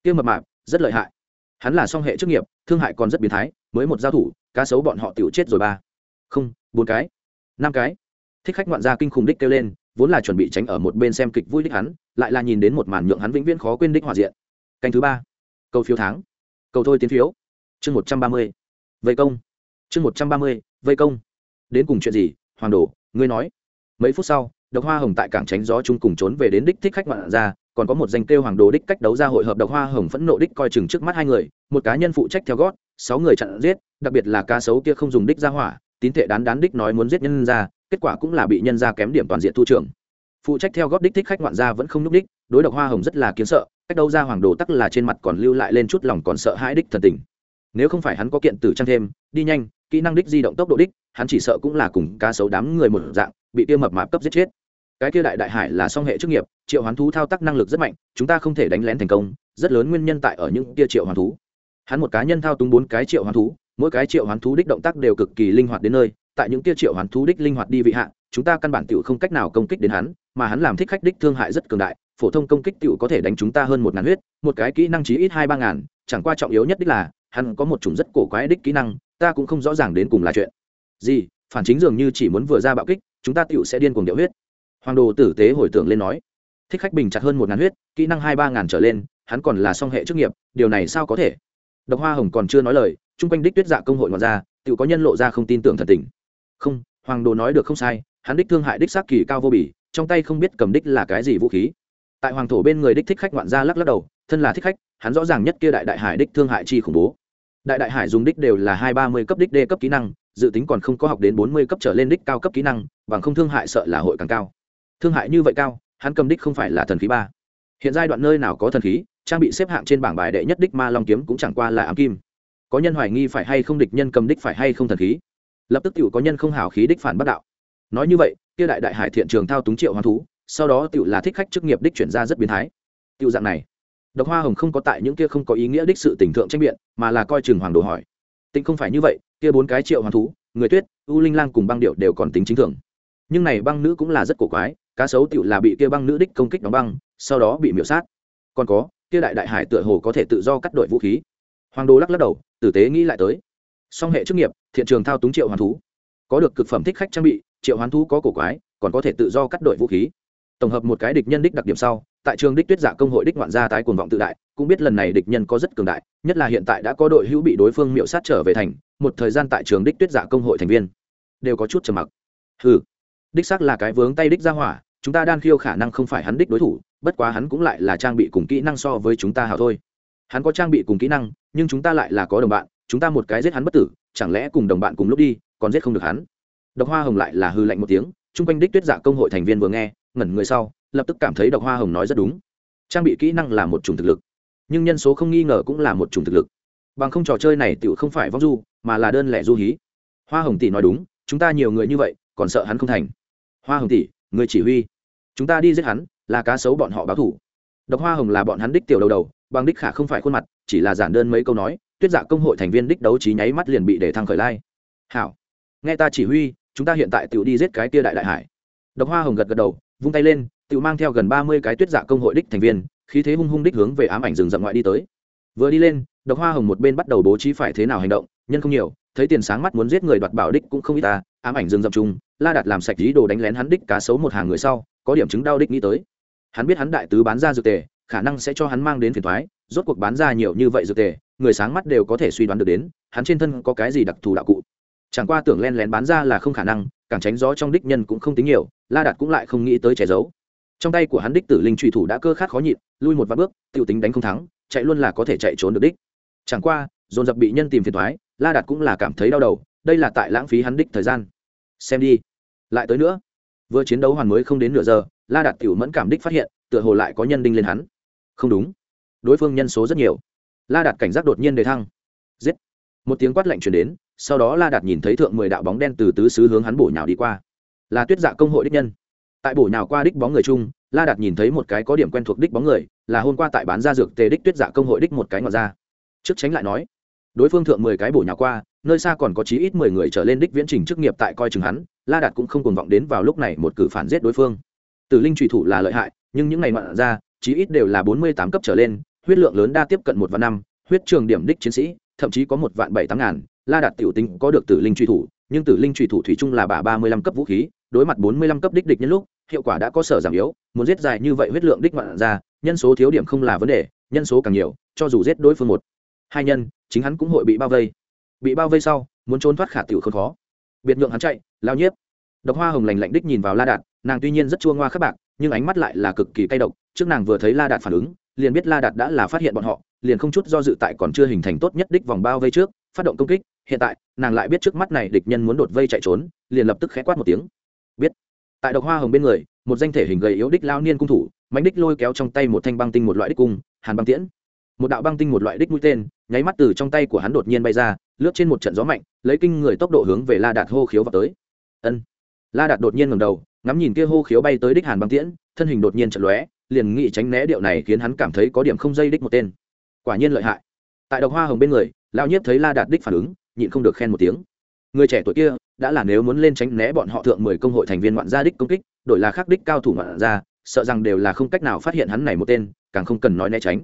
Kia mập mạp, rất lợi hại. Hắn là song hệ chức nghiệp, thương hại còn rất biến thái, mới một giao thủ, cá sấu bọn họ tiểu chết rồi ba. Không, bốn cái. Năm cái. Thích khách ngoạn gia kinh khủng đích kêu lên, vốn là chuẩn bị tránh ở một bên xem kịch vui đích hắn, lại là nhìn đến một màn nhượng hắn vĩnh viễn khó quên đích hòa diện. Canh thứ ba. Câu phiếu tháng. Câu thôi tiến phiếu. Chương một trăm ba mươi. Vây công. Chương một trăm ba mươi. Vây công. Đến cùng chuyện gì? Hoàng đồ ngươi nói. Mấy phút sau, độc hoa hồng tại cảng tránh gió chung cùng trốn về đến đích thích khách ngoạn ra, còn có một danh kêu hoàng đồ đích cách đấu ra hội hợp độc hoa hồng phẫn nộ đích coi chừng trước mắt hai người, một cá nhân phụ trách theo gót, sáu người chặn giết, đặc biệt là cá sấu kia không dùng đích ra hỏa, tín thể đán đán đích nói muốn giết nhân ra, kết quả cũng là bị nhân ra kém điểm toàn diện thu trưởng. Phụ trách theo góp đích thích khách ngoạn gia vẫn không n ú c đích đối độc hoa hồng rất là kiến sợ, cách đâu ra hoàng đồ tắc là trên mặt còn lưu lại lên chút lòng còn sợ hãi đích thần tình nếu không phải hắn có kiện tử trang thêm, đi nhanh, kỹ năng đích di động tốc độ đích, hắn chỉ sợ cũng là cùng cá sấu đám người một dạng, bị kia mập mạp cấp giết chết. Cái kia đại đại hải là song hệ chức nghiệp, triệu hoán thú thao tác năng lực rất mạnh, chúng ta không thể đánh lén thành công, rất lớn nguyên nhân tại ở những kia triệu hoán thú. Hắn một cá nhân thao túng bốn cái triệu hoán thú, mỗi cái triệu hoán thú đích động tác đều cực kỳ linh hoạt đến nơi, tại những kia triệu hoán thú đích linh hoạt đi vị hạ, chúng ta căn bản tiểu không cách nào công kích đến hắn, mà hắn làm thích khách đích thương hại rất cường đại, phổ thông công kích tiểu có thể đánh chúng ta hơn một ngàn huyết, một cái kỹ năng chí ít hai ba ngàn, chẳng qua trọng yếu nhất đích là hắn có một chủng rất cổ quái đích kỹ năng, ta cũng không rõ ràng đến cùng là chuyện gì, phản chính dường như chỉ muốn vừa ra bạo kích, chúng ta tựu sẽ điên cuồng điệu huyết. Hoàng đồ tử tế hồi tưởng lên nói, thích khách bình chặt hơn một ngàn huyết, kỹ năng hai ba ngàn trở lên, hắn còn là song hệ chức nghiệp, điều này sao có thể? Độc hoa hồng còn chưa nói lời, chung quanh đích tuyết dạ công hội ngoạn ra tự có nhân lộ ra không tin tưởng thật tình. Không, hoàng đồ nói được không sai, hắn đích thương hại đích xác kỳ cao vô bỉ, trong tay không biết cầm đích là cái gì vũ khí. Tại hoàng thổ bên người đích thích khách ngoạn gia lắc lắc đầu, thân là thích khách, hắn rõ ràng nhất kia đại đại hải đích thương hại chi khủng bố đại đại hải dùng đích đều là hai ba mươi cấp đích đê cấp kỹ năng, dự tính còn không có học đến bốn mươi cấp trở lên đích cao cấp kỹ năng, bằng không thương hại sợ là hội càng cao. Thương hại như vậy cao, hắn cầm đích không phải là thần khí ba. Hiện giai đoạn nơi nào có thần khí, trang bị xếp hạng trên bảng bài đệ nhất đích ma long kiếm cũng chẳng qua là ám kim. Có nhân hoài nghi phải hay không địch nhân cầm đích phải hay không thần khí? Lập tức tự có nhân không hảo khí đích phản bất đạo. Nói như vậy, kia đại đại hải thiện trường thao túng triệu hoán thú, sau đó tự là thích khách chức nghiệp đích chuyển ra rất biến thái. Tự dạng này độc hoa hồng không có tại những kia không có ý nghĩa đích sự tình thượng tranh biện, mà là coi chừng hoàng đồ hỏi. Tịnh không phải như vậy, kia bốn cái triệu hoán thú, người tuyết, u linh lang cùng băng điệu đều còn tính chính thường. Nhưng này băng nữ cũng là rất cổ quái, cá sấu tiểu là bị kia băng nữ đích công kích đóng băng, sau đó bị miễu sát. Còn có, kia đại đại hải tựa hồ có thể tự do cắt đội vũ khí. Hoàng đồ lắc lắc đầu, tử tế nghĩ lại tới. Song hệ chức nghiệp, thiện trường thao túng triệu hoán thú. Có được cực phẩm thích khách trang bị, triệu hoán thú có cổ quái, còn có thể tự do cắt đội vũ khí. Tổng hợp một cái địch nhân đích đặc điểm sau tại trường đích tuyết giả công hội đích ngoạn gia tái cuồng vọng tự đại, cũng biết lần này địch nhân có rất cường đại, nhất là hiện tại đã có đội hữu bị đối phương miệu sát trở về thành, một thời gian tại trường đích tuyết giả công hội thành viên, đều có chút trầm mặc. Ừ đích xác là cái vướng tay đích ra hỏa, chúng ta đan khiêu khả năng không phải hắn đích đối thủ, bất quá hắn cũng lại là trang bị cùng kỹ năng so với chúng ta hảo thôi. Hắn có trang bị cùng kỹ năng, nhưng chúng ta lại là có đồng bạn, chúng ta một cái giết hắn bất tử, chẳng lẽ cùng đồng bạn cùng lúc đi, còn giết không được hắn? Độc hoa hồng lại là hư lạnh một tiếng, chung quanh đích tuyết giả công hội thành viên vừa nghe, ngẩn người sau lập tức cảm thấy độc hoa hồng nói rất đúng. Trang bị kỹ năng là một chủng thực lực, nhưng nhân số không nghi ngờ cũng là một chủng thực lực. Bằng không trò chơi này tự không phải vong du, mà là đơn lẻ du hí. Hoa hồng tỷ nói đúng, chúng ta nhiều người như vậy, còn sợ hắn không thành. Hoa hồng tỷ, người chỉ huy. Chúng ta đi giết hắn, là cá sấu bọn họ báo thủ. Độc hoa hồng là bọn hắn đích tiểu đầu đầu, bằng đích khả không phải khuôn mặt, chỉ là giản đơn mấy câu nói, tuyết giả công hội thành viên đích đấu trí nháy mắt liền bị để thăng khởi lai. Hảo, nghe ta chỉ huy, chúng ta hiện tại tự đi giết cái tia đại đại hải. Độc hoa hồng gật gật đầu, vung tay lên tự mang theo gần ba mươi cái tuyết dạ công hội đích thành viên, khí thế hung hung đích hướng về ám ảnh rừng rậm ngoại đi tới. Vừa đi lên, độc hoa hồng một bên bắt đầu bố trí phải thế nào hành động, nhân không nhiều, thấy tiền sáng mắt muốn giết người đoạt bảo đích cũng không ít ta, ám ảnh rừng rậm chung, la đạt làm sạch ý đồ đánh lén hắn đích cá sấu một hàng người sau, có điểm chứng đau đích nghĩ tới. Hắn biết hắn đại tứ bán ra dược tề, khả năng sẽ cho hắn mang đến phiền thoái rốt cuộc bán ra nhiều như vậy dược tề, người sáng mắt đều có thể suy đoán được đến, hắn trên thân có cái gì đặc thù đạo cụ. Chẳng qua tưởng len lén bán ra là không khả năng, càng tránh gió trong đích nhân cũng không tính nhiều, la đạt cũng lại không nghĩ tới che giấu trong tay của hắn đích tử linh trùy thủ đã cơ khát khó nhịn, lui một vạn bước t i ể u tính đánh không thắng, chạy luôn là có thể chạy trốn được đích. Chẳng qua, dồn dập bị nhân tìm phiền thoái la đạt cũng là cảm thấy đau đầu, đây là tại lãng phí hắn đích thời gian. Xem đi. Lại tới nữa. Vừa chiến đấu hoàn mới không đến nửa giờ, la đạt t i ể u mẫn cảm đích phát hiện, tựa hồ lại có nhân đinh lên hắn. Không đúng. Đối phương nhân số rất nhiều. La đạt cảnh giác đột nhiên đề thăng. Giết. Một tiếng quát lạnh chuyển đến, sau đó la đạt nhìn thấy thượng mười đạo bóng đen từ tứ xứ hướng hắn bổ nhào đi qua. Là tuyết dạ công hội đích nhân tại bổ nhào qua đích bóng người chung, la đạt nhìn thấy một cái có điểm quen thuộc đích bóng người, là hôm qua tại bán ra dược tề đích tuyết dạ công hội đích một cái ngọt ra trước tránh lại nói, đối phương thượng mười cái bổ nhào qua, nơi xa còn có chí ít mười người trở lên đích viễn trình chức nghiệp tại coi chừng hắn, la đạt cũng không còn vọng đến vào lúc này một cử phản giết đối phương. Tử linh trùy thủ là lợi hại, nhưng những ngày ngoạn ra chí ít đều là bốn mươi tám cấp trở lên, huyết lượng lớn đa tiếp cận một vạn năm, huyết trường điểm đích chiến sĩ, thậm chí có một vạn bảy tám ngàn, la đạt tiểu tính có được tử linh truy thủ nhưng tử linh Trùy thủ thủy chung là bà ba mươi lăm cấp vũ khí, đối mặt bốn mươi lăm cấp đích địch nhân lúc, hiệu quả đã có sở giảm yếu, muốn giết dài như vậy huyết lượng đích ngoạn ra, nhân số thiếu điểm không là vấn đề, nhân số càng nhiều, cho dù giết đối phương một, hai nhân, chính hắn cũng hội bị bao vây. Bị bao vây sau, muốn trốn thoát khả tiểu không khó. Biệt nhượng hắn chạy, lao nhiếp. Độc hoa hồng lành lạnh đích nhìn vào la đạt, nàng tuy nhiên rất chua ngoa khắc bạc, nhưng ánh mắt lại là cực kỳ cay độc, trước nàng vừa thấy la đạt phản ứng, liền biết la đạt đã là phát hiện bọn họ, liền không chút do dự tại còn chưa hình thành tốt nhất đích vòng bao vây trước, phát động công kích hiện tại, nàng lại biết trước mắt này địch nhân muốn đột vây chạy trốn, liền lập tức khẽ quát một tiếng. Biết. Tại độc hoa hồng bên người, một danh thể hình gầy yếu đích lao niên cung thủ mánh đích lôi kéo trong tay một thanh băng tinh một loại đích cung, hàn băng tiễn. Một đạo băng tinh một loại đích mũi tên, nháy mắt từ trong tay của hắn đột nhiên bay ra, lướt trên một trận gió mạnh, lấy kinh người tốc độ hướng về la đạt hô khiếu vào tới. Ân. La đạt đột nhiên ngầm đầu, ngắm nhìn kia hô khiếu bay tới đích hàn băng tiễn, thân hình đột nhiên trận lóe, liền nghị tránh né điệu này khiến hắn cảm thấy có điểm không dây đích một tên. Quả nhiên lợi hại. Tại độc hoa hồng bên người lao nhiếp thấy la đạt đích phản ứng nhịn không được khen một tiếng. Người trẻ tuổi kia đã là nếu muốn lên tránh né bọn họ thượng mười công hội thành viên ngoạn gia đích công kích, đổi là khắc đích cao thủ ngoạn gia, sợ rằng đều là không cách nào phát hiện hắn này một tên, càng không cần nói né tránh.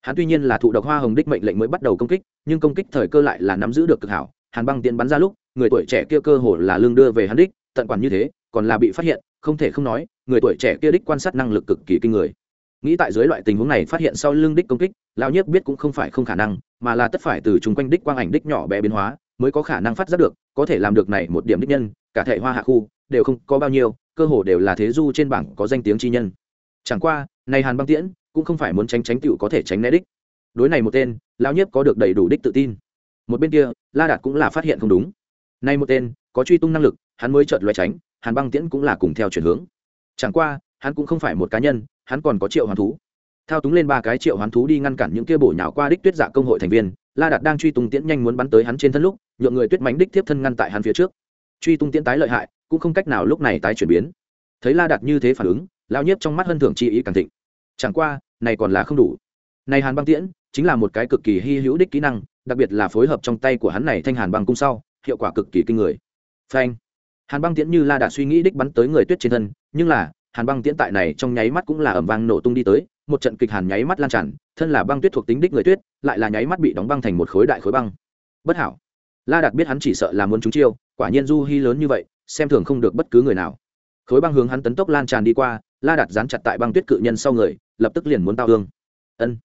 Hắn tuy nhiên là thụ độc hoa hồng đích mệnh lệnh mới bắt đầu công kích, nhưng công kích thời cơ lại là nắm giữ được cực hảo. Hàn băng tiến bắn ra lúc, người tuổi trẻ kia cơ hồ là lương đưa về hắn đích, tận quản như thế, còn là bị phát hiện, không thể không nói, người tuổi trẻ kia đích quan sát năng lực cực kỳ kinh người. Nghĩ tại dưới loại tình huống này phát hiện sau lưng đích công kích Lão nhiếp biết cũng không phải không khả năng, mà là tất phải từ chung quanh đích quang ảnh đích nhỏ bé biến hóa mới có khả năng phát giác được, có thể làm được này một điểm đích nhân, cả thể hoa hạ khu đều không có bao nhiêu, cơ hồ đều là thế du trên bảng có danh tiếng chi nhân. Chẳng qua, này hàn băng tiễn cũng không phải muốn tránh tránh tựu có thể tránh né đích. Đối này một tên, Lão nhiếp có được đầy đủ đích tự tin. Một bên kia, la đạt cũng là phát hiện không đúng. Nay một tên, có truy tung năng lực, hắn mới chợt loay tránh, hàn băng tiễn cũng là cùng theo chuyển hướng. Chẳng qua, hắn cũng không phải một cá nhân, hắn còn có triệu hoàn thú thao túng lên ba cái triệu hoán thú đi ngăn cản những kia bổ nhào qua đích tuyết dạ công hội thành viên. La đạt đang truy tung tiễn nhanh muốn bắn tới hắn trên thân lúc, nhượng người tuyết mánh đích tiếp thân ngăn tại hắn phía trước. Truy tung tiễn tái lợi hại, cũng không cách nào lúc này tái chuyển biến. Thấy la đạt như thế phản ứng lao nhiếp trong mắt hân thường chi ý càng thịnh. Chẳng qua, này còn là không đủ. Này hàn băng tiễn, chính là một cái cực kỳ hy hữu đích kỹ năng, đặc biệt là phối hợp trong tay của hắn này thanh hàn băng cung sau, hiệu quả cực kỳ kinh người. Phanh. Hàn băng tiễn như la đạt suy nghĩ đích bắn tới người tuyết trên thân, nhưng là, hàn băng tiễn tại này trong nháy mắt cũng là ẩm vang nổ tung đi tới một trận kịch hàn nháy mắt lan tràn, thân là băng tuyết thuộc tính đích người tuyết, lại là nháy mắt bị đóng băng thành một khối đại khối băng. Bất hảo. La đạt biết hắn chỉ sợ là muốn trúng chiêu, quả nhiên du hy lớn như vậy, xem thường không được bất cứ người nào. Khối băng hướng hắn tấn tốc lan tràn đi qua, la đạt dán chặt tại băng tuyết cự nhân sau người, lập tức liền muốn tao hương ân.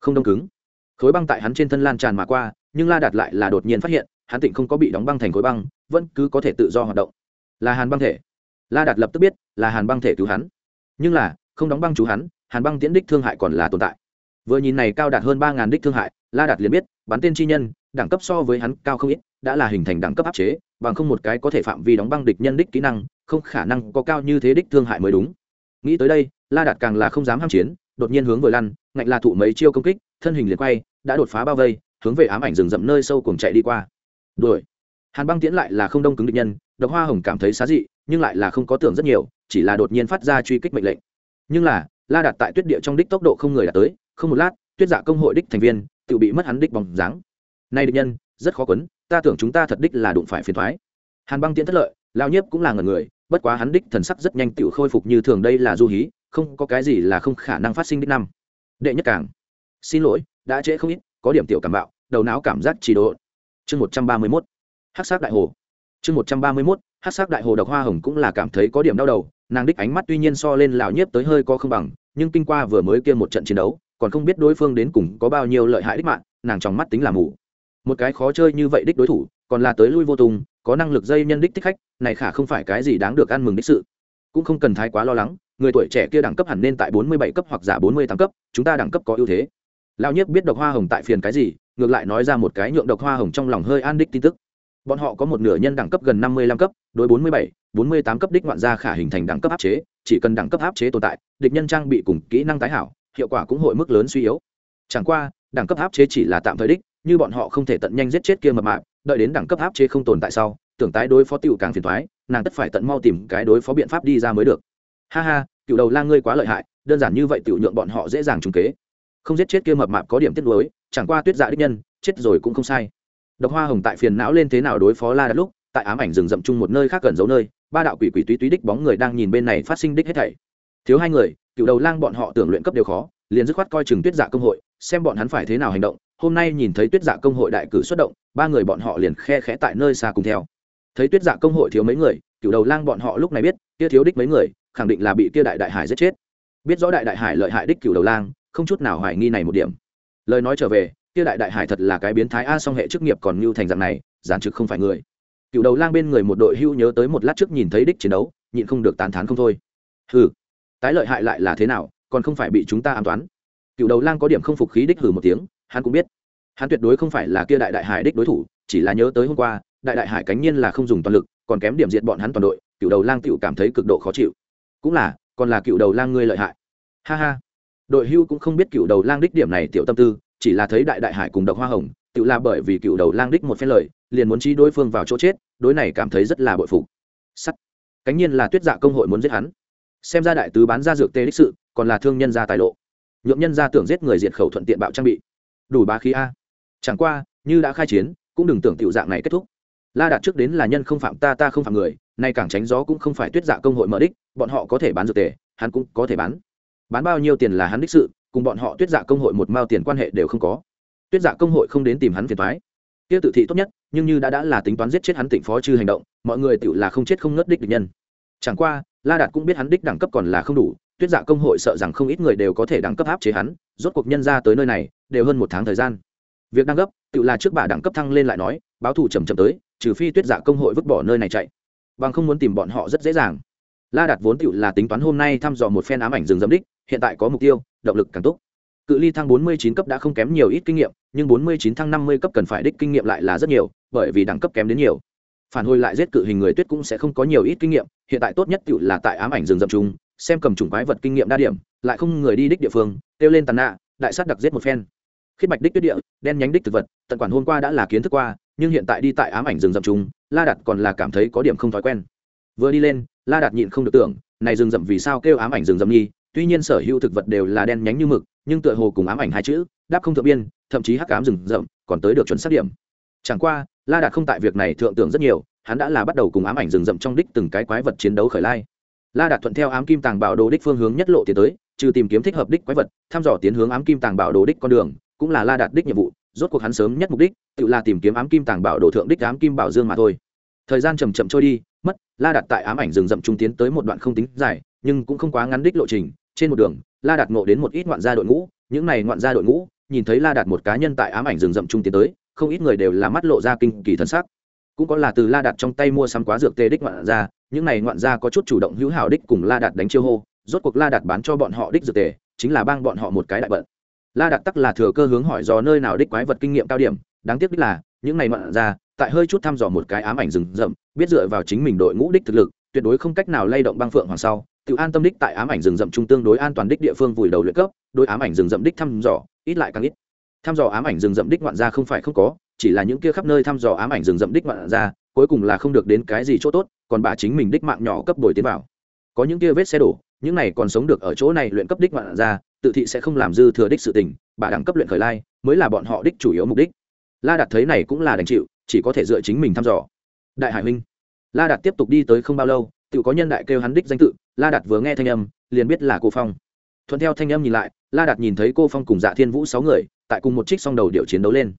Không đông cứng. Khối băng tại hắn trên thân lan tràn mà qua, nhưng la đạt lại là đột nhiên phát hiện, hắn tịnh không có bị đóng băng thành khối băng, vẫn cứ có thể tự do hoạt động. Là hàn băng thể. La đạt lập tức biết, là hàn băng thể cứu hắn. Nhưng là, không đóng băng chú hắn hàn băng tiễn đích thương hại còn là tồn tại. Vừa nhìn này cao đạt hơn ba ngàn đích thương hại, la đạt liền biết, bắn tên chi nhân, đẳng cấp so với hắn cao không ít, đã là hình thành đẳng cấp áp chế, bằng không một cái có thể phạm vi đóng băng địch nhân đích kỹ năng, không khả năng có cao như thế đích thương hại mới đúng. Nghĩ tới đây, la đạt càng là không dám ham chiến, đột nhiên hướng vừa lăn, ngạnh là thụ mấy chiêu công kích, thân hình liền quay, đã đột phá bao vây, hướng về ám ảnh rừng rậm nơi sâu cùng chạy đi qua. Đuổi. Hàn băng tiễn lại là không đông cứng địch nhân, độc hoa hồng cảm thấy xá dị, nhưng lại là không có tưởng rất nhiều, chỉ là đột nhiên phát ra truy kích mệnh lệnh. Nhưng là la đạt tại tuyết địa trong đích tốc độ không người đạt tới, không một lát, tuyết dạ công hội đích thành viên, tự bị mất hắn đích bóng dáng. Nay địch nhân, rất khó quấn, ta tưởng chúng ta thật đích là đụng phải phiền thoái. Hàn băng tiễn thất lợi lao nhiếp cũng là ngần người, bất quá hắn đích thần sắc rất nhanh tự khôi phục như thường đây là du hí, không có cái gì là không khả năng phát sinh đích năm. Đệ nhất càng xin lỗi, đã trễ không ít, có điểm tiểu cảm bạo, đầu não cảm giác chỉ độ chương một trăm ba mươi mốt. Hát sát đại hồ. Chương một trăm ba mươi mốt hát sắc đại hồ độc hoa hồng cũng là cảm thấy có điểm đau đầu, nàng đích ánh mắt tuy nhiên so lên lão nhiếp tới hơi có không bằng, nhưng kinh qua vừa mới kia một trận chiến đấu, còn không biết đối phương đến cùng có bao nhiêu lợi hại đích mạng, nàng trong mắt tính là mù. Một cái khó chơi như vậy đích đối thủ, còn là tới lui vô tùng có năng lực dây nhân đích thích khách, này khả không phải cái gì đáng được ăn mừng đích sự. Cũng không cần thái quá lo lắng, người tuổi trẻ kia đẳng cấp hẳn nên tại bốn mươi bảy cấp hoặc giả bốn mươi tám cấp, chúng ta đẳng cấp có ưu thế. Lão nhiếp biết độc hoa hồng tại phiền cái gì, ngược lại nói ra một cái nhượng độc hoa hồng trong lòng hơi an đích tin tức bọn họ có một nửa nhân đẳng cấp gần năm mươi lăm cấp, đối bốn mươi bảy, bốn mươi tám cấp đích ngoạn gia khả hình thành đẳng cấp áp chế, chỉ cần đẳng cấp áp chế tồn tại, địch nhân trang bị cùng kỹ năng tái hảo, hiệu quả cũng hội mức lớn suy yếu. Chẳng qua, đẳng cấp áp chế chỉ là tạm thời đích, như bọn họ không thể tận nhanh giết chết kia mập mạp, đợi đến đẳng cấp áp chế không tồn tại sau, tưởng tái đối phó tiểu càng phiền thoái nàng tất phải tận mau tìm cái đối phó biện pháp đi ra mới được. Ha ha cựu đầu lang ngươi quá lợi hại, đơn giản như vậy tiểu nhượng bọn họ dễ dàng trúng kế. Không giết chết kia mập mạp có điểm tiết lối chẳng qua tuyết dạ đích nhân, chết rồi cũng không sai độc hoa hồng tại phiền não lên thế nào đối phó la đạt lúc, tại ám ảnh rừng rậm chung một nơi khác gần giấu nơi, ba đạo quỷ quỷ túy túy đích bóng người đang nhìn bên này phát sinh đích hết thảy. Thiếu hai người, cựu đầu lang bọn họ tưởng luyện cấp đều khó, liền dứt khoát coi chừng tuyết dạ công hội, xem bọn hắn phải thế nào hành động. Hôm nay nhìn thấy tuyết dạ công hội đại cử xuất động, ba người bọn họ liền khe khẽ tại nơi xa cùng theo. Thấy tuyết dạ công hội thiếu mấy người, cựu đầu lang bọn họ lúc này biết, kia thiếu đích mấy người, khẳng định là bị kia đại đại hải giết chết. Biết rõ đại đại hải lợi hại đích cựu đầu lang, không chút nào hoài nghi này một điểm. Lời nói trở về kia đại đại hải thật là cái biến thái a song hệ chức nghiệp còn lưu thành dạng này, giản trực không phải người. Cựu đầu lang bên người một đội hưu nhớ tới một lát trước nhìn thấy đích chiến đấu, nhịn không được tán thán không thôi. Hừ, tái lợi hại lại là thế nào, còn không phải bị chúng ta an toán. Cựu đầu lang có điểm không phục khí đích hừ một tiếng, hắn cũng biết. Hắn tuyệt đối không phải là kia đại đại hải đích đối thủ, chỉ là nhớ tới hôm qua, đại đại hải cánh nhiên là không dùng toàn lực, còn kém điểm diện bọn hắn toàn đội, cựu đầu lang cựu cảm thấy cực độ khó chịu. Cũng là, còn là cựu đầu lang ngươi lợi hại. Ha ha. Đội hưu cũng không biết cựu đầu lang đích điểm này tiểu tâm tư chỉ là thấy đại đại hải cùng độc hoa hồng, tự là bởi vì cựu đầu lang đích một phen lời, liền muốn chi đối phương vào chỗ chết, đối này cảm thấy rất là bội phục. Sắt. Cánh nhiên là tuyết dạ công hội muốn giết hắn. Xem ra đại tứ bán ra dược tê đích sự, còn là thương nhân ra tài lộ. Nhượng nhân ra tưởng giết người diệt khẩu thuận tiện bạo trang bị. Đủ bá khí a. Chẳng qua, như đã khai chiến, cũng đừng tưởng tiểu dạng này kết thúc. La đạt trước đến là nhân không phạm ta ta không phạm người, nay càng tránh gió cũng không phải tuyết dạ công hội mở đích, bọn họ có thể bán dược tề, hắn cũng có thể bán. Bán bao nhiêu tiền là hắn đích sự cùng bọn họ tuyết dạ công hội một mao tiền quan hệ đều không có. Tuyết dạ công hội không đến tìm hắn phiền thoái kia tự thị tốt nhất, nhưng như đã đã là tính toán giết chết hắn tỉnh phó chư hành động, mọi người tự là không chết không ngất đích địch nhân. Chẳng qua, la đạt cũng biết hắn đích đẳng cấp còn là không đủ, tuyết dạ công hội sợ rằng không ít người đều có thể đẳng cấp áp chế hắn, rốt cuộc nhân ra tới nơi này, đều hơn một tháng thời gian. Việc đang gấp tự là trước bà đẳng cấp thăng lên lại nói, báo thủ chầm chậm tới, trừ phi tuyết dạ công hội vứt bỏ nơi này chạy. Bằng không muốn tìm bọn họ rất dễ dàng. La đạt vốn tự là tính toán hôm nay thăm dò một phen ám ảnh rừng dâm đích, hiện tại có mục tiêu động lực càng tốt. Cự ly thăng 49 cấp đã không kém nhiều ít kinh nghiệm nhưng 49 thăng 50 cấp cần phải đích kinh nghiệm lại là rất nhiều bởi vì đẳng cấp kém đến nhiều. Phản hồi lại giết cự hình người tuyết cũng sẽ không có nhiều ít kinh nghiệm hiện tại tốt nhất tự là tại ám ảnh rừng rậm trung, xem cầm trùng quái vật kinh nghiệm đa điểm lại không người đi đích địa phương tiêu lên tàn nạ đại sát đặc giết một phen. Khiết bạch đích tuyết địa đen nhánh đích thực vật tận quản hôm qua đã là kiến thức qua nhưng hiện tại đi tại ám ảnh rừng rậm trung, la đạt còn là cảm thấy có điểm không thói quen. Vừa đi lên la đạt nhịn không được tưởng này rừng rậm vì sao kêu ám ảnh rừng rậm nhi tuy nhiên sở hữu thực vật đều là đen nhánh như mực, nhưng tựa hồ cùng ám ảnh hai chữ, đáp không thượng biên, thậm chí hắc ám rừng rậm, còn tới được chuẩn xác điểm. Chẳng qua, la đạt không tại việc này thượng tưởng rất nhiều, hắn đã là bắt đầu cùng ám ảnh rừng rậm trong đích từng cái quái vật chiến đấu khởi lai. La đạt thuận theo ám kim tàng bảo đồ đích phương hướng nhất lộ tiến tới, trừ tìm kiếm thích hợp đích quái vật, thăm dò tiến hướng ám kim tàng bảo đồ đích con đường, cũng là la đạt đích nhiệm vụ, rốt cuộc hắn sớm nhất mục đích, tự là tìm kiếm ám kim tàng bảo đồ thượng đích ám kim bảo dương mà thôi. Thời gian chầm chậm trôi đi, mất, la đạt tại ám ảnh rừng rậm trung tiến tới một đoạn không tính dài, nhưng cũng không quá ngắn đích lộ trình trên một đường, la đạt ngộ đến một ít ngoạn gia đội ngũ, những này ngoạn gia đội ngũ, nhìn thấy la đạt một cá nhân tại ám ảnh rừng rậm trung tiến tới, không ít người đều là mắt lộ ra kinh kỳ thân sắc. Cũng có là từ la đạt trong tay mua sắm quá dược tê đích ngoạn gia, những này ngoạn gia có chút chủ động hữu hảo đích cùng la đạt đánh chiêu hô, rốt cuộc la đạt bán cho bọn họ đích dược tề, chính là bang bọn họ một cái đại bận la Đạt tắc là thừa cơ hướng hỏi do nơi nào đích quái vật kinh nghiệm cao điểm, đáng tiếc đích là, những này ngoạn gia, tại hơi chút thăm dò một cái ám ảnh rừng rậm, biết dựa vào chính mình đội ngũ đích thực lực, tuyệt đối không cách nào lay động băng phượng hoàng sau tự an tâm đích tại ám ảnh rừng rậm trung tương đối an toàn đích địa phương vùi đầu luyện cấp, đối ám ảnh rừng rậm đích thăm dò, ít lại càng ít. Thăm dò ám ảnh rừng rậm đích ngoạn ra không phải không có, chỉ là những kia khắp nơi thăm dò ám ảnh rừng rậm đích ngoạn ra cuối cùng là không được đến cái gì chỗ tốt, còn bà chính mình đích mạng nhỏ cấp bồi tiến vào. Có những kia vết xe đổ, những này còn sống được ở chỗ này luyện cấp đích ngoạn ra tự thị sẽ không làm dư thừa đích sự tình, bà đẳng cấp luyện khởi lai, mới là bọn họ đích chủ yếu mục đích. La đạt thấy này cũng là đành chịu, chỉ có thể dựa chính mình thăm dò. Đại hải huynh, la đạt tiếp tục đi tới không bao lâu tự có nhân đại kêu hắn đích danh tự la đạt vừa nghe thanh âm, liền biết là cô phong. Thuận theo thanh âm nhìn lại, la đạt nhìn thấy cô phong cùng dạ thiên vũ sáu người, tại cùng một trích song đầu điệu chiến đấu lên.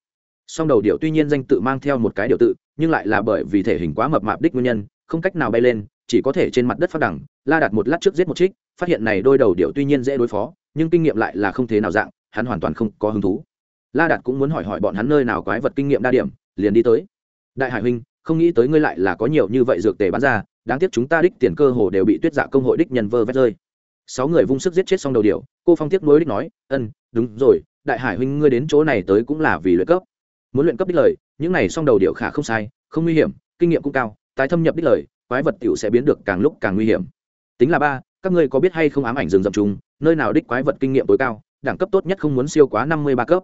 Song đầu điệu tuy nhiên danh tự mang theo một cái điệu tự, nhưng lại là bởi vì thể hình quá mập mạp đích nguyên nhân, không cách nào bay lên, chỉ có thể trên mặt đất phát đẳng. La đạt một lát trước giết một trích, phát hiện này đôi đầu điệu tuy nhiên dễ đối phó, nhưng kinh nghiệm lại là không thế nào dạng, hắn hoàn toàn không có hứng thú. La đạt cũng muốn hỏi hỏi bọn hắn nơi nào quái vật kinh nghiệm đa điểm, liền đi tới. Đại hải huynh, không nghĩ tới ngươi lại là có nhiều như vậy dược tề bán ra đáng tiếc chúng ta đích tiền cơ hồ đều bị tuyết dạ công hội đích nhân vơ vét rơi. Sáu người vung sức giết chết xong đầu điều cô phong tiếc nuối đích nói, ân, đúng rồi, đại hải huynh ngươi đến chỗ này tới cũng là vì luyện cấp. Muốn luyện cấp đích lời, những này xong đầu điệu khả không sai, không nguy hiểm, kinh nghiệm cũng cao, tái thâm nhập đích lời, quái vật tiểu sẽ biến được càng lúc càng nguy hiểm. Tính là ba, các ngươi có biết hay không ám ảnh rừng rậm trùng, nơi nào đích quái vật kinh nghiệm tối cao, đẳng cấp tốt nhất không muốn siêu quá năm mươi ba cấp?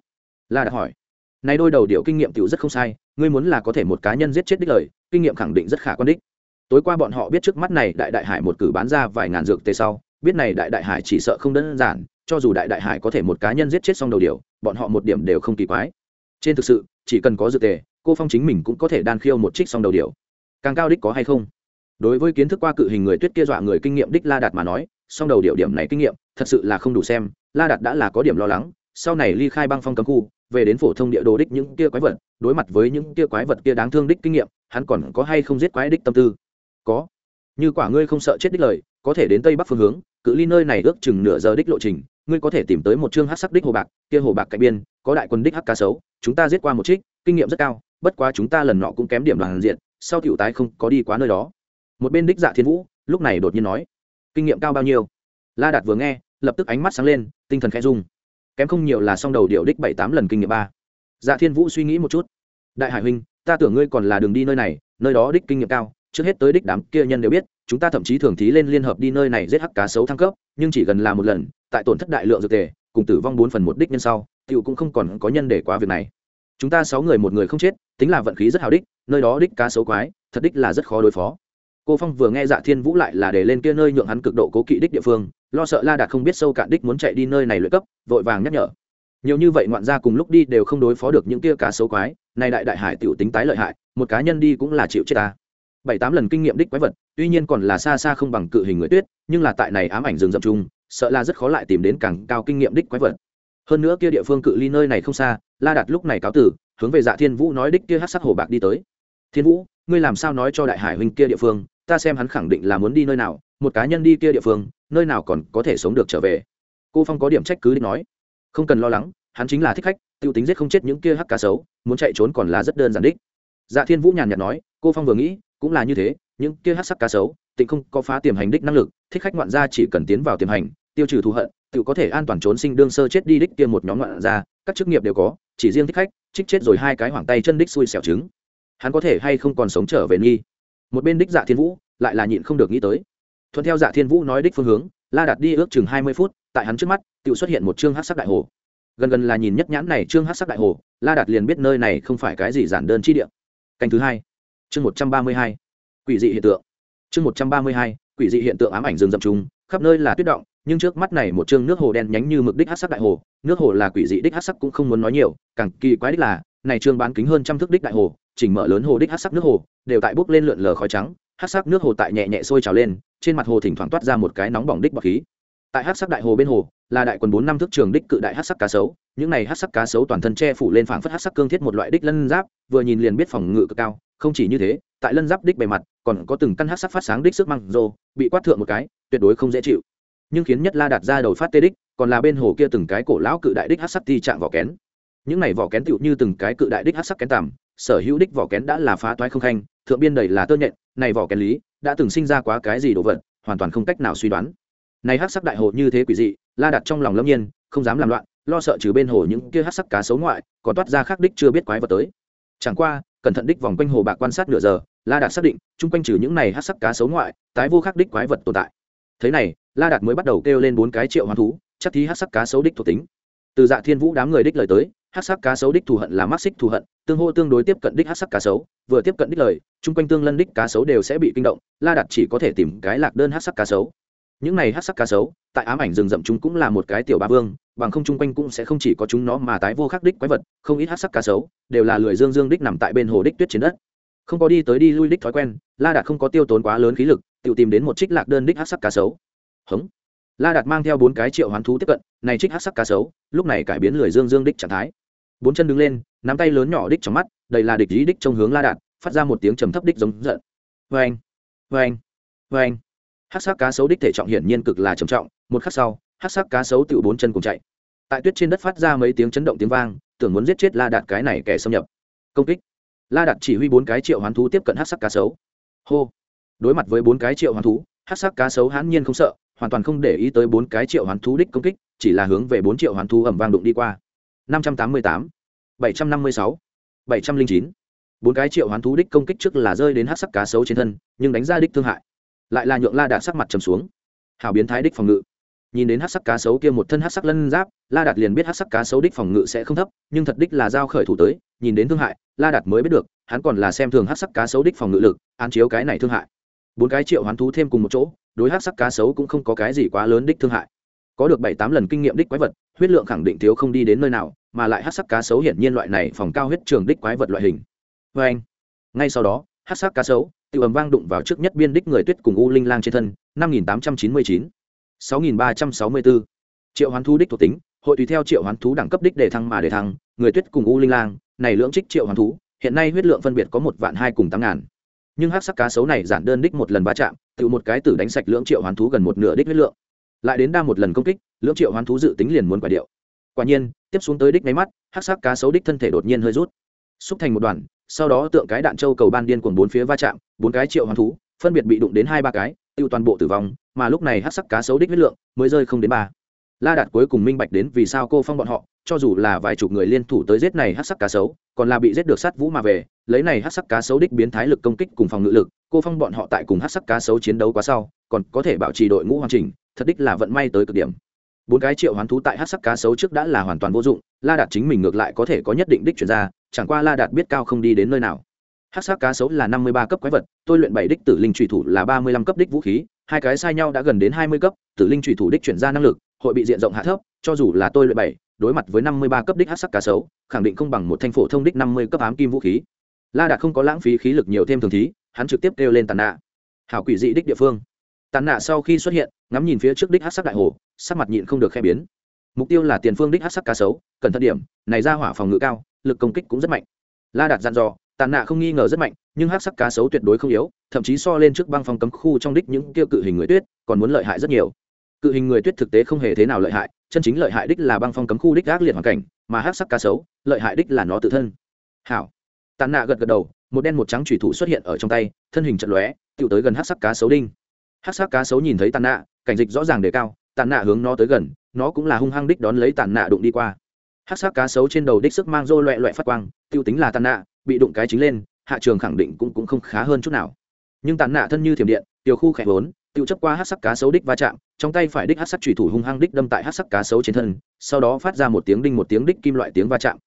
La đã hỏi. Này đôi đầu điệu kinh nghiệm tiểu rất không sai, ngươi muốn là có thể một cá nhân giết chết đích lời, kinh nghiệm khẳng định rất khả quan đích tối qua bọn họ biết trước mắt này đại đại hải một cử bán ra vài ngàn dược tê sau, biết này đại đại hải chỉ sợ không đơn giản, cho dù đại đại hải có thể một cá nhân giết chết xong đầu điều, bọn họ một điểm đều không kỳ quái. Trên thực sự, chỉ cần có dược tề, cô phong chính mình cũng có thể đan khiêu một trích xong đầu điều. Càng cao đích có hay không? Đối với kiến thức qua cự hình người tuyết kia dọa người kinh nghiệm đích la đạt mà nói song đầu điều điểm này kinh nghiệm, thật sự là không đủ xem, la đạt đã là có điểm lo lắng. Sau này ly khai băng phong cấm khu, về đến phổ thông địa đồ đích những kia quái vật, đối mặt với những kia quái vật kia đáng thương đích kinh nghiệm, hắn còn có hay không giết quái đích tâm tư? Có. Như quả ngươi không sợ chết đích lời, có thể đến tây bắc phương hướng, cự ly nơi này ước chừng nửa giờ đích lộ trình, ngươi có thể tìm tới một chương hát sắc đích hồ bạc, kia hồ bạc cạnh biên, có đại quân đích hắc cá sấu, chúng ta giết qua một trích, kinh nghiệm rất cao, bất quá chúng ta lần nọ cũng kém điểm đoàn diện, sau tiểu tái không có đi quá nơi đó. Một bên đích dạ thiên vũ, lúc này đột nhiên nói, kinh nghiệm cao bao nhiêu? La đạt vừa nghe, lập tức ánh mắt sáng lên, tinh thần khẽ dung kém không nhiều là song đầu điệu đích bảy tám lần kinh nghiệm ba. Dạ thiên vũ suy nghĩ một chút. Đại hải huynh, ta tưởng ngươi còn là đường đi nơi này, nơi đó đích kinh nghiệm cao trước hết tới đích đám kia nhân đều biết, chúng ta thậm chí thường thí lên liên hợp đi nơi này giết hắc cá sấu thăng cấp, nhưng chỉ gần là một lần, tại tổn thất đại lượng dược tề, cùng tử vong bốn phần một đích nhân sau, tiểu cũng không còn có nhân để qua việc này. Chúng ta sáu người một người không chết, tính là vận khí rất hào đích, nơi đó đích cá sấu quái, thật đích là rất khó đối phó. Cô phong vừa nghe dạ thiên vũ lại là để lên kia nơi nhượng hắn cực độ cố kỵ đích địa phương, lo sợ la đạt không biết sâu cạn đích muốn chạy đi nơi này luyện cấp, vội vàng nhắc nhở. Nhiều như vậy ngoạn gia cùng lúc đi đều không đối phó được những kia cá sấu quái nay đại đại hải tiểu tính tái lợi hại, một cá nhân đi cũng là chịu chết ta bảy tám lần kinh nghiệm đích quái vật, tuy nhiên còn là xa xa không bằng cự hình người tuyết, nhưng là tại này ám ảnh rừng rậm chung, sợ là rất khó lại tìm đến càng cao kinh nghiệm đích quái vật. Hơn nữa kia địa phương cự ly nơi này không xa, la đạt lúc này cáo tử, hướng về dạ thiên vũ nói đích kia hát sắc hồ bạc đi tới. Thiên vũ, ngươi làm sao nói cho đại hải huynh kia địa phương, ta xem hắn khẳng định là muốn đi nơi nào, một cá nhân đi kia địa phương, nơi nào còn có thể sống được trở về. Cô phong có điểm trách cứ đích nói. Không cần lo lắng, hắn chính là thích khách t i ê u tính giết không chết những kia hắc cá sấu, muốn chạy trốn còn là rất đơn giản đích. Dạ thiên vũ nhàn nhạt nói, cô phong vừa nghĩ cũng là như thế, những kia hắc sắc cá sấu, tịnh không có phá tiềm hành đích năng lực, thích khách ngoạn gia chỉ cần tiến vào tiềm hành, tiêu trừ thù hận, tự có thể an toàn trốn sinh đương sơ chết đi đích kia một nhóm ngoạn gia, các chức nghiệp đều có, chỉ riêng thích khách, trích chết rồi hai cái hoảng tay chân đích xui xẻo trứng. Hắn có thể hay không còn sống trở về nghi? Một bên đích dạ thiên vũ, lại là nhịn không được nghĩ tới. Thuận theo dạ thiên vũ nói đích phương hướng, la đạt đi ước chừng hai mươi phút, tại hắn trước mắt, tự xuất hiện một chương hát sắc đại hồ. Gần gần là nhìn nhất nhãn này chương hát sắc đại hồ, la đạt liền biết nơi này không phải cái gì giản đơn chi địa. Canh thứ hai chương một trăm ba mươi hai, quỷ dị hiện tượng. Chương một trăm ba mươi hai, quỷ dị hiện tượng ám ảnh rừng rậm trùng, khắp nơi là tuyết động, nhưng trước mắt này một chương nước hồ đen nhánh như mực đích hát sắc đại hồ, nước hồ là quỷ dị đích hát sắc cũng không muốn nói nhiều, càng kỳ quái đích là, này chương bán kính hơn trăm thước đích đại hồ, chỉnh mở lớn hồ đích hát sắc nước hồ, đều tại bốc lên lượn lờ khói trắng hát sắc nước hồ tại nhẹ nhẹ sôi trào lên, trên mặt hồ thỉnh thoảng toát ra một cái nóng bỏng đích bọc khí. Tại hát sắc đại hồ bên hồ, là đại quần bốn năm thước trường đích cự đại hát sắc cá sấu, những này hát sắc cá sấu toàn thân che phủ lên phảng phất hát sắc cương thiết một loại đích lân giáp, vừa nhìn liền biết phòng ngự cực cao không chỉ như thế, tại lân giáp đích bề mặt, còn có từng căn hát sắc phát sáng đích sức măng rô, bị quát thượng một cái, tuyệt đối không dễ chịu. Nhưng khiến nhất la đạt ra đầu phát tê đích, còn là bên hồ kia từng cái cổ lão cự đại đích hát sắc ti chạm vỏ kén. Những này vỏ kén tựu như từng cái cự đại đích hát sắc kén tằm, sở hữu đích vỏ kén đã là phá toái không khanh, thượng biên đầy là tơ nhện, này vỏ kén lý, đã từng sinh ra quá cái gì đồ vật, hoàn toàn không cách nào suy đoán. Này hát sắc đại hồ như thế quỷ dị, la đặt trong lòng lâm nhiên, không dám làm loạn, lo sợ trừ bên hồ những kia hát sắc cá xấu ngoại, còn toát ra khác đích chưa biết quái vật tới chẳng qua, cẩn thận đích vòng quanh hồ bạc quan sát nửa giờ, la đạt xác định, chung quanh trừ những này hát sắc cá sấu ngoại, tái vô khắc đích quái vật tồn tại. Thế này, la đạt mới bắt đầu kêu lên bốn cái triệu hoán thú, chắc thí hát sắc cá sấu đích thuộc tính. Từ dạ thiên vũ đám người đích lời tới, hát sắc cá sấu đích thù hận là mắc xích thù hận, tương hô tương đối tiếp cận đích hát sắc cá sấu, vừa tiếp cận đích lời, chung quanh tương lân đích cá sấu đều sẽ bị kinh động, la đạt chỉ có thể tìm cái lạc đơn hát sắc cá sấu những này hát sắc cá sấu, tại ám ảnh rừng rậm chúng cũng là một cái tiểu ba vương, bằng không chung quanh cũng sẽ không chỉ có chúng nó mà tái vô khắc đích quái vật, không ít hát sắc cá sấu đều là lười dương dương đích nằm tại bên hồ đích tuyết trên đất. Không có đi tới đi lui đích thói quen, la đạt không có tiêu tốn quá lớn khí lực, tự tìm đến một trích lạc đơn đích hát sắc cá sấu. Hống. La đạt mang theo bốn cái triệu hoán thú tiếp cận, này trích hát sắc cá sấu, lúc này cải biến lười dương dương đích trạng thái. Bốn chân đứng lên, nắm tay lớn nhỏ đích trong mắt, đầy là địch ý đích trong hướng la đạt, phát ra một tiếng trầm thấp đích giống giận. Vê anh vê anh vê anh hát sắc cá sấu đích thể trọng hiển nhiên cực là trầm trọng, một khắc sau, hát sắc cá sấu tự bốn chân cùng chạy. Tại tuyết trên đất phát ra mấy tiếng chấn động tiếng vang, tưởng muốn giết chết la đạt cái này kẻ xâm nhập. Công kích. La đạt chỉ huy bốn cái triệu hoán thú tiếp cận hát sắc cá sấu. Hô. Đối mặt với bốn cái triệu hoán thú, hát sắc cá sấu hãn nhiên không sợ, hoàn toàn không để ý tới bốn cái triệu hoán thú đích công kích, chỉ là hướng về bốn triệu hoán thú ẩm vang đụng đi qua. năm trăm tám mươi tám, bảy trăm năm mươi sáu, bảy trăm linh chín. Bốn cái triệu hoán thú đích công kích trước là rơi đến hát sắc cá sấu trên thân, nhưng đánh ra đích thương hại lại là nhượng la đạt sắc mặt trầm xuống. Hào biến thái đích phòng ngự. Nhìn đến hát sắc cá sấu kia một thân hát sắc lân giáp, la đạt liền biết hát sắc cá sấu đích phòng ngự sẽ không thấp, nhưng thật đích là giao khởi thủ tới, nhìn đến thương hại, la đạt mới biết được, hắn còn là xem thường hát sắc cá sấu đích phòng ngự lực an chiếu cái này thương hại. Bốn cái triệu hoán thú thêm cùng một chỗ, đối hát sắc cá sấu cũng không có cái gì quá lớn đích thương hại. Có được bảy tám lần kinh nghiệm đích quái vật, huyết lượng khẳng định thiếu không đi đến nơi nào, mà lại hát sắc cá sấu hiển nhiên loại này phòng cao huyết trường đích quái vật loại hình. Vê anh ngay sau đó hát sắc cá sấu tự ầm vang đụng vào trước nhất biên đích người tuyết cùng u linh lang trên thân, năm nghìn tám trăm chín mươi chín, sáu nghìn ba trăm sáu mươi bốn. Triệu hoán thú đích thuộc tính, hội tùy theo triệu hoán thú đẳng cấp đích để thăng mà để thăng, người tuyết cùng u linh lang, này lưỡng trích triệu hoán thú, hiện nay huyết lượng phân biệt có một vạn hai cùng tám ngàn. Nhưng hát sắc cá sấu này giản đơn đích một lần va chạm, tự một cái tử đánh sạch lưỡng triệu hoán thú gần một nửa đích huyết lượng. Lại đến đa một lần công kích, lưỡng triệu hoán thú dự tính liền muốn quả điệu. Quả nhiên, tiếp xuống tới đích máy mắt hát sắc cá sấu đích thân thể đột nhiên hơi rút. Xúc thành một đoàn sau đó tượng cái đạn châu cầu ban điên cuồng bốn phía va chạm, bốn cái triệu hoán thú, phân biệt bị đụng đến hai ba cái, tiêu toàn bộ tử vong, mà lúc này hát sắc cá sấu đích huyết lượng mới rơi không đến ba. La đạt cuối cùng minh bạch đến vì sao cô phong bọn họ, cho dù là vài chục người liên thủ tới giết này hát sắc cá sấu, còn là bị giết được sát vũ mà về, lấy này hát sắc cá sấu đích biến thái lực công kích cùng phòng ngự lực, cô phong bọn họ tại cùng hát sắc cá sấu chiến đấu quá sau, còn có thể bảo trì đội ngũ hoàn chỉnh, thật đích là vận may tới cực điểm bốn cái triệu hoán thú tại hát sắc cá sấu trước đã là hoàn toàn vô dụng, la đạt chính mình ngược lại có thể có nhất định đích chuyển ra, chẳng qua la đạt biết cao không đi đến nơi nào. Hát sắc cá sấu là năm mươi ba cấp quái vật, tôi luyện bảy đích tử linh trùy thủ là ba mươi lăm cấp đích vũ khí, hai cái sai nhau đã gần đến hai mươi cấp, tử linh trùy thủ đích chuyển ra năng lực, hội bị diện rộng hạ thấp, cho dù là tôi luyện bảy, đối mặt với năm mươi ba cấp đích hát sắc cá sấu, khẳng định không bằng một thanh phổ thông đích năm mươi cấp ám kim vũ khí. La đạt không có lãng phí khí lực nhiều thêm thường thí, hắn trực tiếp kêu lên tàn nạ. Hảo quỷ dị đích địa phương tàn nạ sau khi xuất hiện, ngắm nhìn phía trước đích hát sắc đại hồ, sắc mặt nhịn không được khe biến. Mục tiêu là tiền phương đích hát sắc cá sấu cần thận điểm, này ra hỏa phòng ngự cao, lực công kích cũng rất mạnh. La đạt dặn dò, tàn nạ không nghi ngờ rất mạnh, nhưng hát sắc cá sấu tuyệt đối không yếu, thậm chí so lên trước băng phòng cấm khu trong đích những kia cự hình người tuyết, còn muốn lợi hại rất nhiều. Cự hình người tuyết thực tế không hề thế nào lợi hại, chân chính lợi hại đích là băng phong cấm khu đích gác liệt hoàn cảnh, mà hát sắc cá sấu, lợi hại đích là nó tự thân. Hảo. Tàn nạ gật gật đầu, một đen một trắng thủy thủ xuất hiện ở trong tay, thân hình trận lóe tự tới gần hát sắc cá sấu đinh hát sắc cá sấu nhìn thấy tàn nạ cảnh dịch rõ ràng đề cao tàn nạ hướng nó tới gần nó cũng là hung hăng đích đón lấy tàn nạ đụng đi qua. Hát sắc cá sấu trên đầu đích sức mang rô loẹ loẹ phát quang t i ê u tính là tàn nạ bị đụng cái chính lên hạ trường khẳng định cũng, cũng không khá hơn chút nào. Nhưng tàn nạ thân như thiểm điện tiểu khu khẽ vốn tự chấp qua hát sắc cá sấu đích va chạm trong tay phải đích hát sắc thủy thủ hung hăng đích đâm tại hát sắc cá sấu trên thân sau đó phát ra một tiếng đinh một tiếng đích kim loại tiếng va chạm.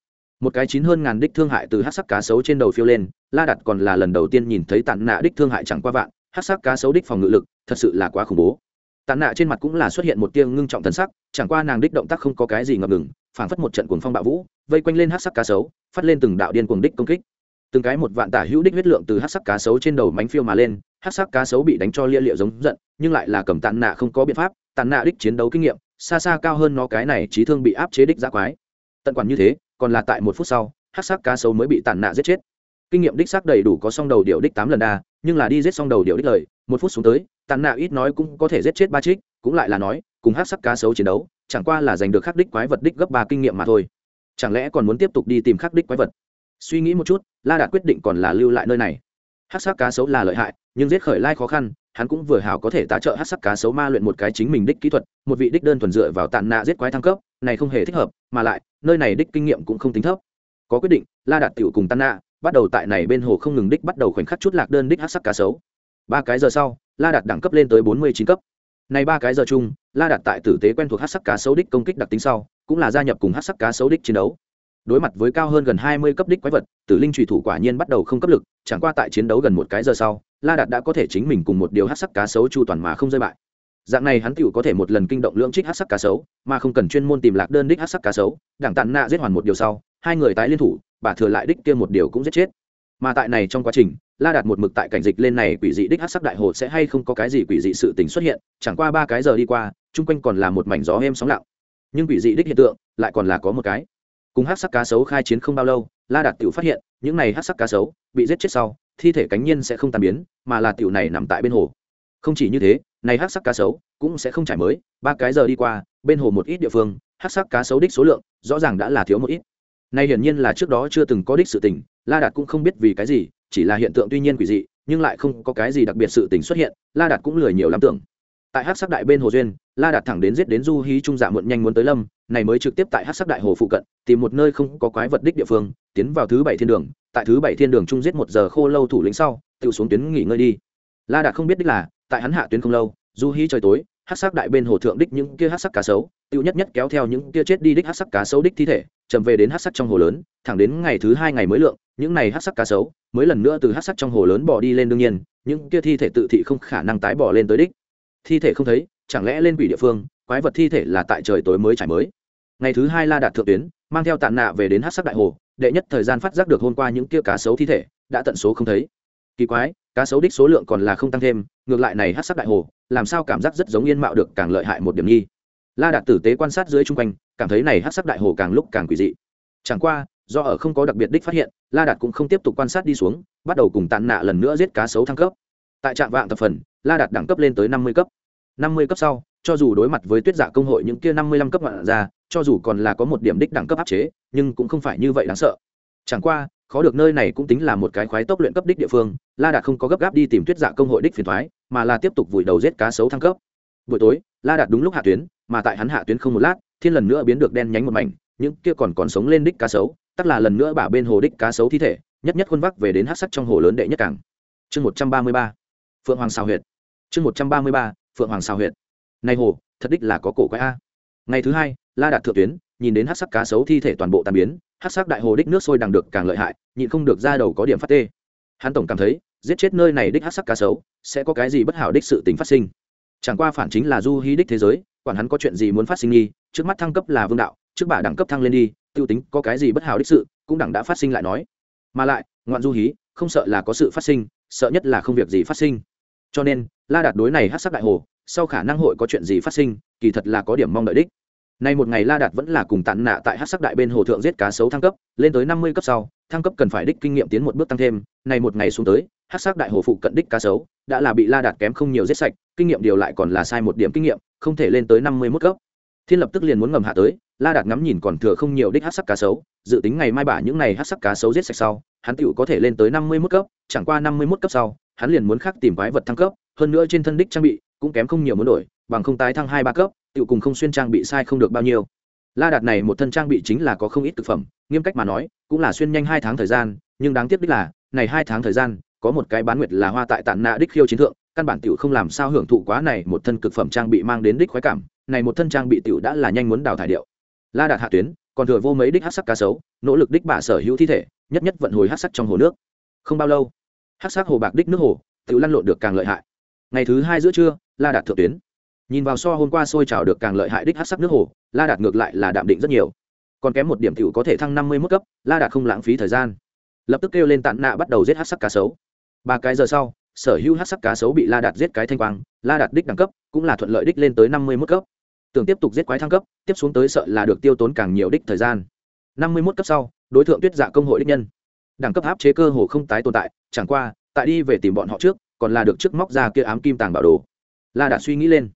Một cái chín hơn ngàn đích thương hại từ hát sắc cá sấu trên đầu phiêu lên la đặt còn là lần đầu tiên nhìn thấy tàn nạ đích thương hại chẳng qua vạn hát sắc cá sấu đích phòng ngự lực, thật sự là quá khủng bố. Tàn nạ trên mặt cũng là xuất hiện một tiêng ngưng trọng thần sắc, chẳng qua nàng đích động tác không có cái gì ngập ngừng, phảng phất một trận cuồng phong bạo vũ, vây quanh lên hát sắc cá sấu, phát lên từng đạo điên cuồng đích công kích. Từng cái một vạn tả hữu đích huyết lượng từ hát sắc cá sấu trên đầu mánh phiêu mà lên, hát sắc cá sấu bị đánh cho lia liệu giống giận, nhưng lại là cầm tàn nạ không có biện pháp tàn nạ đích chiến đấu kinh nghiệm, xa xa cao hơn nó cái này trí thương bị áp chế đích giã quái. Tận quản như thế, còn là tại một phút sau, hát sắc cá sấu mới bị tàn nạ giết chết. Kinh nghiệm đích xác đầy đủ có song đầu điệu đích tám lần đa nhưng là đi giết xong đầu điệu đích lời, một phút xuống tới, tàn nạ ít nói cũng có thể giết chết ba trích, cũng lại là nói, cùng hát sắc cá sấu chiến đấu, chẳng qua là giành được khắc đích quái vật đích gấp ba kinh nghiệm mà thôi. Chẳng lẽ còn muốn tiếp tục đi tìm khắc đích quái vật? Suy nghĩ một chút, la đạt quyết định còn là lưu lại nơi này. Hát sắc cá sấu là lợi hại, nhưng giết khởi lai khó khăn, hắn cũng vừa hảo có thể tá trợ hát sắc cá sấu ma luyện một cái chính mình đích kỹ thuật, một vị đích đơn thuần dựa vào tàn nạ giết quái thăng cấp, này không hề thích hợp, mà lại, nơi này đích kinh nghiệm cũng không tính thấp. Có quyết định, la đạt tiểu cùng tàn nạ bắt đầu tại này bên hồ không ngừng đích bắt đầu khoảnh khắc chút lạc đơn đích hát sắc cá sấu. Ba cái giờ sau, la đạt đẳng cấp lên tới bốn mươi chín cấp. Này ba cái giờ chung, la đạt tại tử tế quen thuộc hát sắc cá sấu đích công kích đặc tính sau, cũng là gia nhập cùng hát sắc cá sấu đích chiến đấu. Đối mặt với cao hơn gần hai mươi cấp đích quái vật, tử linh trùy thủ quả nhiên bắt đầu không cấp lực, chẳng qua tại chiến đấu gần một cái giờ sau, la đạt đã có thể chính mình cùng một điều hát sắc cá sấu chu toàn mà không rơi bại. Dạng này hắn tựu có thể một lần kinh động lượng trích hát sắc cá sấu, mà không cần chuyên môn tìm lạc đơn đích hát sắc cá sấu đảng tàn nạ giết hoàn một điều sau, hai người tái liên thủ bà thừa lại đích kia một điều cũng giết chết. Mà tại này trong quá trình, la đạt một mực tại cảnh dịch lên này quỷ dị đích hát sắc đại hồ sẽ hay không có cái gì quỷ dị sự tình xuất hiện, chẳng qua ba cái giờ đi qua, chung quanh còn là một mảnh gió êm sóng lặng. Nhưng quỷ dị đích hiện tượng, lại còn là có một cái. Cùng hát sắc cá sấu khai chiến không bao lâu, la đạt tự phát hiện, những này hát sắc cá sấu, bị giết chết sau, thi thể cánh nhiên sẽ không tàn biến, mà là tiểu này nằm tại bên hồ. Không chỉ như thế, này hát sắc cá sấu cũng sẽ không trải mới. Ba cái giờ đi qua, bên hồ một ít địa phương hát sắc cá sấu đích số lượng rõ ràng đã là thiếu một ít nay hiển nhiên là trước đó chưa từng có đích sự tình, la đạt cũng không biết vì cái gì, chỉ là hiện tượng tuy nhiên quỷ dị, nhưng lại không có cái gì đặc biệt sự tình xuất hiện, la đạt cũng lười nhiều lắm tưởng. Tại hát sắc đại bên hồ duyên, la đạt thẳng đến giết đến du hí trung dạ muộn nhanh muốn tới lâm, này mới trực tiếp tại hát sắc đại hồ phụ cận, tìm một nơi không có quái vật đích địa phương, tiến vào thứ bảy thiên đường, tại thứ bảy thiên đường trung giết một giờ khô lâu thủ lĩnh sau, tự xuống tuyến nghỉ ngơi đi. La đạt không biết đích là, tại hắn hạ tuyến không lâu, du hí trời tối hát sắc đại bên hồ thượng đích những kia hát sắc cá sấu tiêu nhất nhất kéo theo những tia chết đi đích hát sắc cá sấu đích thi thể, chậm về đến hát sắc trong hồ lớn, thẳng đến ngày thứ hai ngày mới lượng, những này hát sắc cá sấu, mới lần nữa từ hát sắc trong hồ lớn bỏ đi lên đương nhiên, những tia thi thể tự thị không khả năng tái bỏ lên tới đích. Thi thể không thấy, chẳng lẽ lên quỷ địa phương, quái vật thi thể là tại trời tối mới trải mới. Ngày thứ hai la đạt thượng tuyến, mang theo tàn nạ về đến hát sắc đại hồ, đệ nhất thời gian phát giác được hôm qua những tia cá sấu thi thể, đã tận số không thấy. Kỳ quái, cá sấu đích số lượng còn là không tăng thêm, ngược lại này hát sắc đại hồ, làm sao cảm giác rất giống yên mạo được càng lợi hại một điểm nhi la đạt tử tế quan sát dưới chung quanh, cảm thấy này hát sắc đại hồ càng lúc càng quỷ dị. Chẳng qua, do ở không có đặc biệt đích phát hiện, la đạt cũng không tiếp tục quan sát đi xuống, bắt đầu cùng tàn nạ lần nữa giết cá sấu thăng cấp. Tại trạm vạn tập phần, la đạt đẳng cấp lên tới năm mươi cấp. năm mươi cấp sau, cho dù đối mặt với tuyết dạ công hội những kia năm mươi lăm cấp ngoạn ra cho dù còn là có một điểm đích đẳng cấp áp chế, nhưng cũng không phải như vậy đáng sợ. Chẳng qua, khó được nơi này cũng tính là một cái khoái tốc luyện cấp đích địa phương, la đạt không có gấp gáp đi tìm tuyết dạ công hội đích phiền thoái, mà là tiếp tục vùi đầu giết cá sấu thăng cấp. Buổi tối, la đạt đúng lúc hạ tuyến mà tại hắn hạ tuyến không một lát, thiên lần nữa biến được đen nhánh một mảnh, những kia còn còn sống lên đích cá sấu, tắc là lần nữa bả bên hồ đích cá sấu thi thể, nhất nhất khuôn vác về đến hát sắc trong hồ lớn đệ nhất cảng. Chương một trăm ba mươi ba, phượng hoàng xào huyệt. Chương một trăm ba mươi ba, phượng hoàng xào huyệt. Này hồ, thật đích là có cổ quái a. Ngày thứ hai, la đạt thượng tuyến, nhìn đến hát sắc cá sấu thi thể toàn bộ tàn biến, hát sắc đại hồ đích nước sôi đằng được càng lợi hại, nhịn không được ra đầu có điểm phát tê. Hắn tổng cảm thấy, giết chết nơi này đích hát sắc cá sấu, sẽ có cái gì bất hảo đích sự tính phát sinh. Chẳng qua phản chính là du hí đích thế giới quản hắn có chuyện gì muốn phát sinh nghi, trước mắt thăng cấp là vương đạo, trước bà đẳng cấp thăng lên đi t i ê u tính có cái gì bất hảo đích sự, cũng đẳng đã phát sinh lại nói. Mà lại, ngoạn du hí, không sợ là có sự phát sinh, sợ nhất là không việc gì phát sinh. Cho nên, la đạt đối này hát sắc đại hồ, sau khả năng hội có chuyện gì phát sinh, kỳ thật là có điểm mong đợi đích. Nay một ngày la đạt vẫn là cùng tàn nạ tại hát sắc đại bên hồ thượng giết cá sấu thăng cấp, lên tới năm mươi cấp sau, thăng cấp cần phải đích kinh nghiệm tiến một bước tăng thêm này một ngày xuống tới hát sắc đại hồ phụ cận đích cá sấu, đã là bị la đạt kém không nhiều giết sạch, kinh nghiệm điều lại còn là sai một điểm kinh nghiệm, không thể lên tới năm mươi mốt cấp. Thiên lập tức liền muốn ngầm hạ tới, la đạt ngắm nhìn còn thừa không nhiều đích hát sắc cá sấu, dự tính ngày mai bả những này hát sắc cá sấu giết sạch sau, hắn tựu có thể lên tới năm mươi mốt cấp, chẳng qua năm mươi mốt cấp sau, hắn liền muốn khác tìm quái vật thăng cấp, hơn nữa trên thân đích trang bị cũng kém không nhiều muốn đổi, bằng không tái thăng hai ba cấp, tựu cùng không xuyên trang bị sai không được bao nhiêu. La đạt này một thân trang bị chính là có không ít thực phẩm, nghiêm cách mà nói, cũng là xuyên nhanh hai tháng thời gian, nhưng đáng tiếc đích là, này hai tháng thời gian có một cái bán nguyệt là hoa tại tản nạ đích khiêu chiến thượng, căn bản tiểu không làm sao hưởng thụ quá này một thân cực phẩm trang bị mang đến đích khoái cảm, này một thân trang bị tiểu đã là nhanh muốn đào thải điệu. La đạt hạ tuyến, còn thừa vô mấy đích hát sắc cá sấu, nỗ lực đích bả sở hữu thi thể, nhất nhất vận hồi hát sắc trong hồ nước. Không bao lâu hát sắc hồ bạc đích nước hồ, tiểu lăn lộn được càng lợi hại. Ngày thứ hai giữa trưa, la đạt thượng tuyến. Nhìn vào so hôm qua sôi trào được càng lợi hại đích hát sắc nước hồ, la đạt ngược lại là đạm định rất nhiều. Còn kém một điểm tiểu có thể thăng năm mươi mức cấp, la đạt không lãng phí thời gian. Lập tức kêu lên tạn nạ bắt đầu giết hát sắc cá sấu ba cái giờ sau, sở hữu hát sắc cá sấu bị la đạt giết cái thanh quang, la đạt đích đẳng cấp cũng là thuận lợi đích lên tới năm mươi mức cấp. Tưởng tiếp tục giết quái thăng cấp, tiếp xuống tới sợ là được tiêu tốn càng nhiều đích thời gian. năm mươi mốt cấp sau, đối tượng tuyết dạ công hội đích nhân. Đẳng cấp áp chế cơ hồ không tái tồn tại, chẳng qua, tại đi về tìm bọn họ trước, còn là được trước móc ra kia ám kim tàng bảo đồ. La đạt suy nghĩ lên.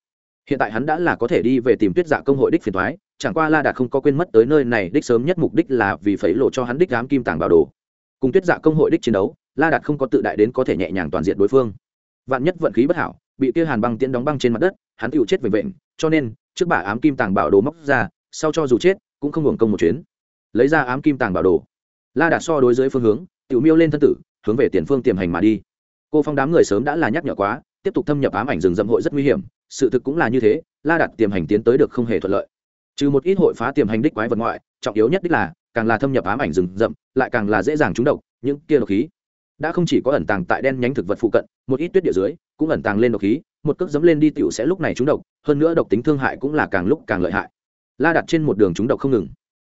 Hiện tại hắn đã là có thể đi về tìm tuyết dạ công hội đích phiền thoái chẳng qua la đạt không có quên mất tới nơi này đích sớm nhất mục đích là vì phẩy lộ cho hắn đích ám kim tàng bảo đồ. Cùng tuyết dạ công hội đích chiến đấu la đạt không có tự đại đến có thể nhẹ nhàng toàn diện đối phương. Vạn nhất vận khí bất hảo, bị kia hàn băng tiễn đóng băng trên mặt đất, hắn tựu chết vệnh vệnh cho nên, trước bà ám kim tàng bảo đồ móc ra, sau cho dù chết, cũng không hưởng công một chuyến. Lấy ra ám kim tàng bảo đồ. La đạt so đối dưới phương hướng tiểu miêu lên thân tử, hướng về tiền phương tiềm hành mà đi. Cô phong đám người sớm đã là nhắc nhở quá, tiếp tục thâm nhập ám ảnh rừng rậm hội rất nguy hiểm, sự thực cũng là như thế, la đạt tiềm hành tiến tới được không hề thuận lợi. Trừ một ít hội phá tiềm hành đích quái vật ngoại, trọng yếu nhất đích là, càng là thâm nhập ám ảnh rừng rậm, lại càng là dễ dàng trúng độc, những kia độc khí đã không chỉ có ẩn tàng tại đen nhánh thực vật phụ cận, một ít tuyết địa dưới cũng ẩn tàng lên độc khí, một cước dấm lên đi tiểu sẽ lúc này trúng độc, hơn nữa độc tính thương hại cũng là càng lúc càng lợi hại. La đặt trên một đường trúng độc không ngừng.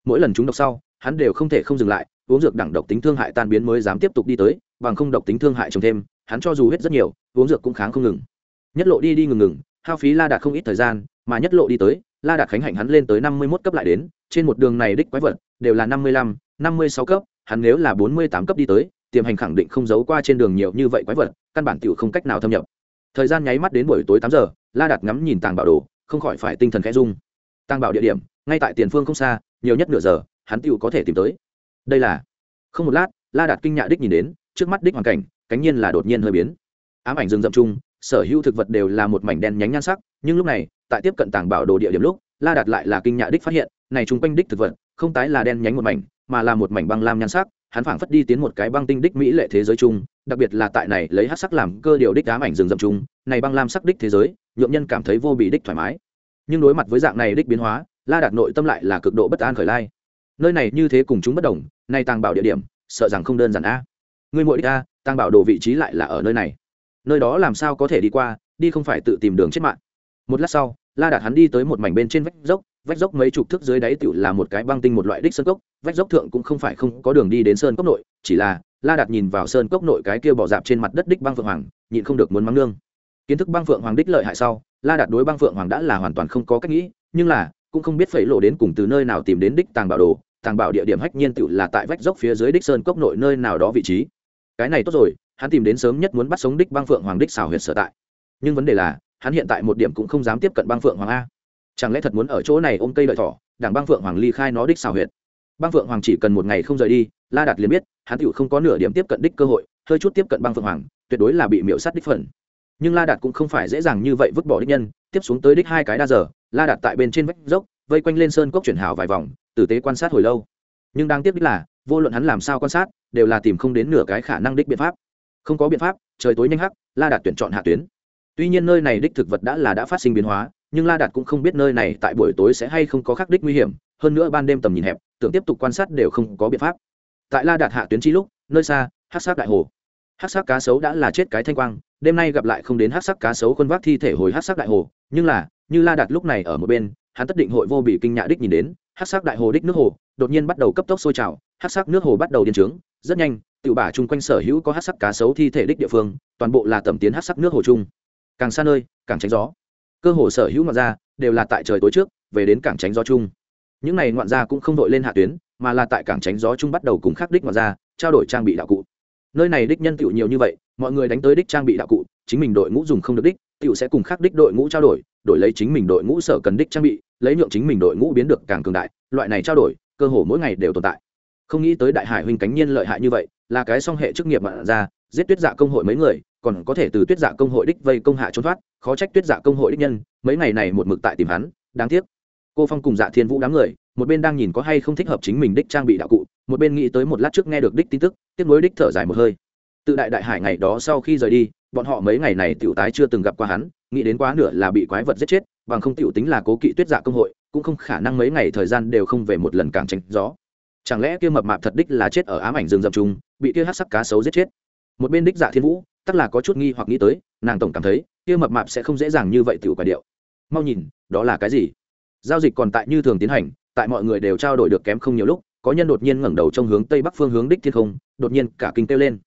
Mỗi lần trúng độc sau, hắn đều không thể không dừng lại, uống dược đẳng độc tính thương hại tan biến mới dám tiếp tục đi tới, bằng không độc tính thương hại trồng thêm, hắn cho dù hết rất nhiều, uống dược cũng kháng không ngừng. Nhất lộ đi đi ngừng ngừng, hao phí la đạt không ít thời gian, mà nhất lộ đi tới, la đạt khánh hạnh hắn lên tới năm mươi mốt cấp lại đến, trên một đường này đích quái vật đều là năm mươi lăm, năm mươi sáu cấp, hắn nếu là bốn mươi tám cấp đi tới tiềm hành khẳng định không giấu qua trên đường nhiều như vậy quái vật, căn bản tiểu không cách nào thâm nhập. Thời gian nháy mắt đến buổi tối tám giờ, la đạt ngắm nhìn tàng bảo đồ, không khỏi phải tinh thần khẽ dung tàng bảo địa điểm, ngay tại tiền phương không xa, nhiều nhất nửa giờ, hắn tiểu có thể tìm tới. Đây là không một lát, la đạt kinh nhạ đích nhìn đến, trước mắt đích hoàn cảnh, cánh nhiên là đột nhiên hơi biến. Ám ảnh rừng rậm chung, sở hữu thực vật đều là một mảnh đen nhánh nhan sắc, nhưng lúc này, tại tiếp cận tàng bảo đồ địa điểm lúc, la đạt lại là kinh nhạ đích phát hiện, này chung quanh đích thực vật, không tái là đen nhánh một mảnh, mà là một mảnh băng lam nhan sắc hắn phảng phất đi tiến một cái băng tinh đích mỹ lệ thế giới chung, đặc biệt là tại này lấy hát sắc làm cơ điều đích ám ảnh rừng rậm chung, này băng lam sắc đích thế giới, nhuộm nhân cảm thấy vô bị đích thoải mái. Nhưng đối mặt với dạng này đích biến hóa, la đạt nội tâm lại là cực độ bất an khởi lai. Nơi này như thế cùng chúng bất đồng, nay tàng bảo địa điểm, sợ rằng không đơn giản a. Người muội đích a, tàng bảo đồ vị trí lại là ở nơi này. Nơi đó làm sao có thể đi qua, đi không phải tự tìm đường chết mạng. Một lát sau, la đạt hắn đi tới một mảnh bên trên vách dốc vách dốc mấy chục thước dưới đáy tựu là một cái băng tinh một loại đích sơn cốc vách dốc thượng cũng không phải không có đường đi đến sơn cốc nội, chỉ là, la đạt nhìn vào sơn cốc nội cái kia bỏ dạp trên mặt đất đích băng phượng hoàng, nhịn không được muốn mắng nương. Kiến thức băng phượng hoàng đích lợi hại sau, la đạt đối băng phượng hoàng đã là hoàn toàn không có cách nghĩ, nhưng là, cũng không biết phẩy lộ đến cùng từ nơi nào tìm đến đích tàng bảo đồ, tàng bảo địa điểm hách nhiên tự là tại vách dốc phía dưới đích sơn cốc nội nơi nào đó vị trí. Cái này tốt rồi, hắn tìm đến sớm nhất muốn bắt sống đích băng phượng hoàng đích xào huyệt sở tại. Nhưng vấn đề là, hắn hiện tại một điểm cũng không dám tiếp cận băng phượng hoàng a. Chẳng lẽ thật muốn ở chỗ này ôm cây đợi thỏ, đảng băng phượng hoàng ly khai nó đích xào huyệt? Băng phượng hoàng chỉ cần một ngày không rời đi, la đạt liền biết, hắn tựu không có nửa điểm tiếp cận đích cơ hội, hơi chút tiếp cận băng phượng hoàng, tuyệt đối là bị miễu sát đích phần. Nhưng la đạt cũng không phải dễ dàng như vậy vứt bỏ đích nhân, tiếp xuống tới đích hai cái đa giờ, la đạt tại bên trên vách dốc, vây quanh lên sơn cốc chuyển hào vài vòng, tử tế quan sát hồi lâu. Nhưng đang tiếp đích là, vô luận hắn làm sao quan sát, đều là tìm không đến nửa cái khả năng đích biện pháp. Không có biện pháp, trời tối nhanh hắc, la đạt tuyển chọn hạ tuyến. Tuy nhiên nơi này đích thực vật đã là đã phát sinh biến hóa, nhưng la đạt cũng không biết nơi này tại buổi tối sẽ hay không có khắc đích nguy hiểm hơn nữa ban đêm tầm nhìn hẹp, tưởng tiếp tục quan sát đều không có biện pháp. Tại la đạt hạ tuyến chi lúc, nơi xa hát sắc đại hồ. Hát sắc cá sấu đã là chết cái thanh quang, đêm nay gặp lại không đến hát sắc cá sấu khuân vác thi thể hồi hát sắc đại hồ, nhưng là, như la đạt lúc này ở một bên, hắn tất định hội vô bị kinh nhạ đích nhìn đến hát sắc đại hồ đích nước hồ, đột nhiên bắt đầu cấp tốc sôi trào hát sắc nước hồ bắt đầu điên trướng, rất nhanh tự bả chung quanh sở hữu có hát sắc cá sấu thi thể đích địa phương, toàn bộ là tầm tiến hát sắc nước hồ chung. Càng xa nơi, càng tránh gió. Cơ hồ sở hữu ngoạn ra, đều là tại trời tối trước, về đến cảng tránh gió chung những này ngoạn gia cũng không đội lên hạ tuyến, mà là tại cảng tránh gió chung bắt đầu cùng khắc đích ngoạn gia, trao đổi trang bị đạo cụ. Nơi này đích nhân tựu nhiều như vậy, mọi người đánh tới đích trang bị đạo cụ, chính mình đội ngũ dùng không được đích tựu sẽ cùng khắc đích đội ngũ trao đổi đổi lấy chính mình đội ngũ sở cần đích trang bị, lấy nhượng chính mình đội ngũ biến được càng cường đại, loại này trao đổi, cơ hồ mỗi ngày đều tồn tại. Không nghĩ tới đại hải huynh cánh nhiên lợi hại như vậy, là cái song hệ chức nghiệp bạn ra giết tuyết dạ công hội mấy người, còn có thể từ tuyết dạ công hội đích vây công hạ trốn thoát, khó trách tuyết dạ công hội đích nhân, mấy ngày này một mực tại tìm hắn, đáng tiếc cô phong cùng dạ thiên vũ đám người, một bên đang nhìn có hay không thích hợp chính mình đích trang bị đạo cụ, một bên nghĩ tới một lát trước nghe được đích tin tức, tiếp nối đích thở dài một hơi. Tự đại đại hải ngày đó sau khi rời đi, bọn họ mấy ngày này tiểu tái chưa từng gặp qua hắn, nghĩ đến quá nửa là bị quái vật giết chết, bằng không tiểu tính là cố kỵ tuyết dạ công hội, cũng không khả năng mấy ngày thời gian đều không về một lần càng tránh gió. Chẳng lẽ kia mập mạp thật đích là chết ở ám ảnh rừng rậm trùng, bị kia hát sắc cá sấu giết chết? Một bên đích dạ thiên vũ, tắc là có chút nghi hoặc nghĩ tới, nàng tổng cảm thấy, kia mập mạp sẽ không dễ dàng như vậy tiểu quả điệu. Mau nhìn, đó là cái gì? Giao dịch còn tại như thường tiến hành, tại mọi người đều trao đổi được kém không nhiều lúc, có nhân đột nhiên ngẩng đầu trong hướng tây bắc phương hướng đích thiên không, đột nhiên cả kinh kêu lên.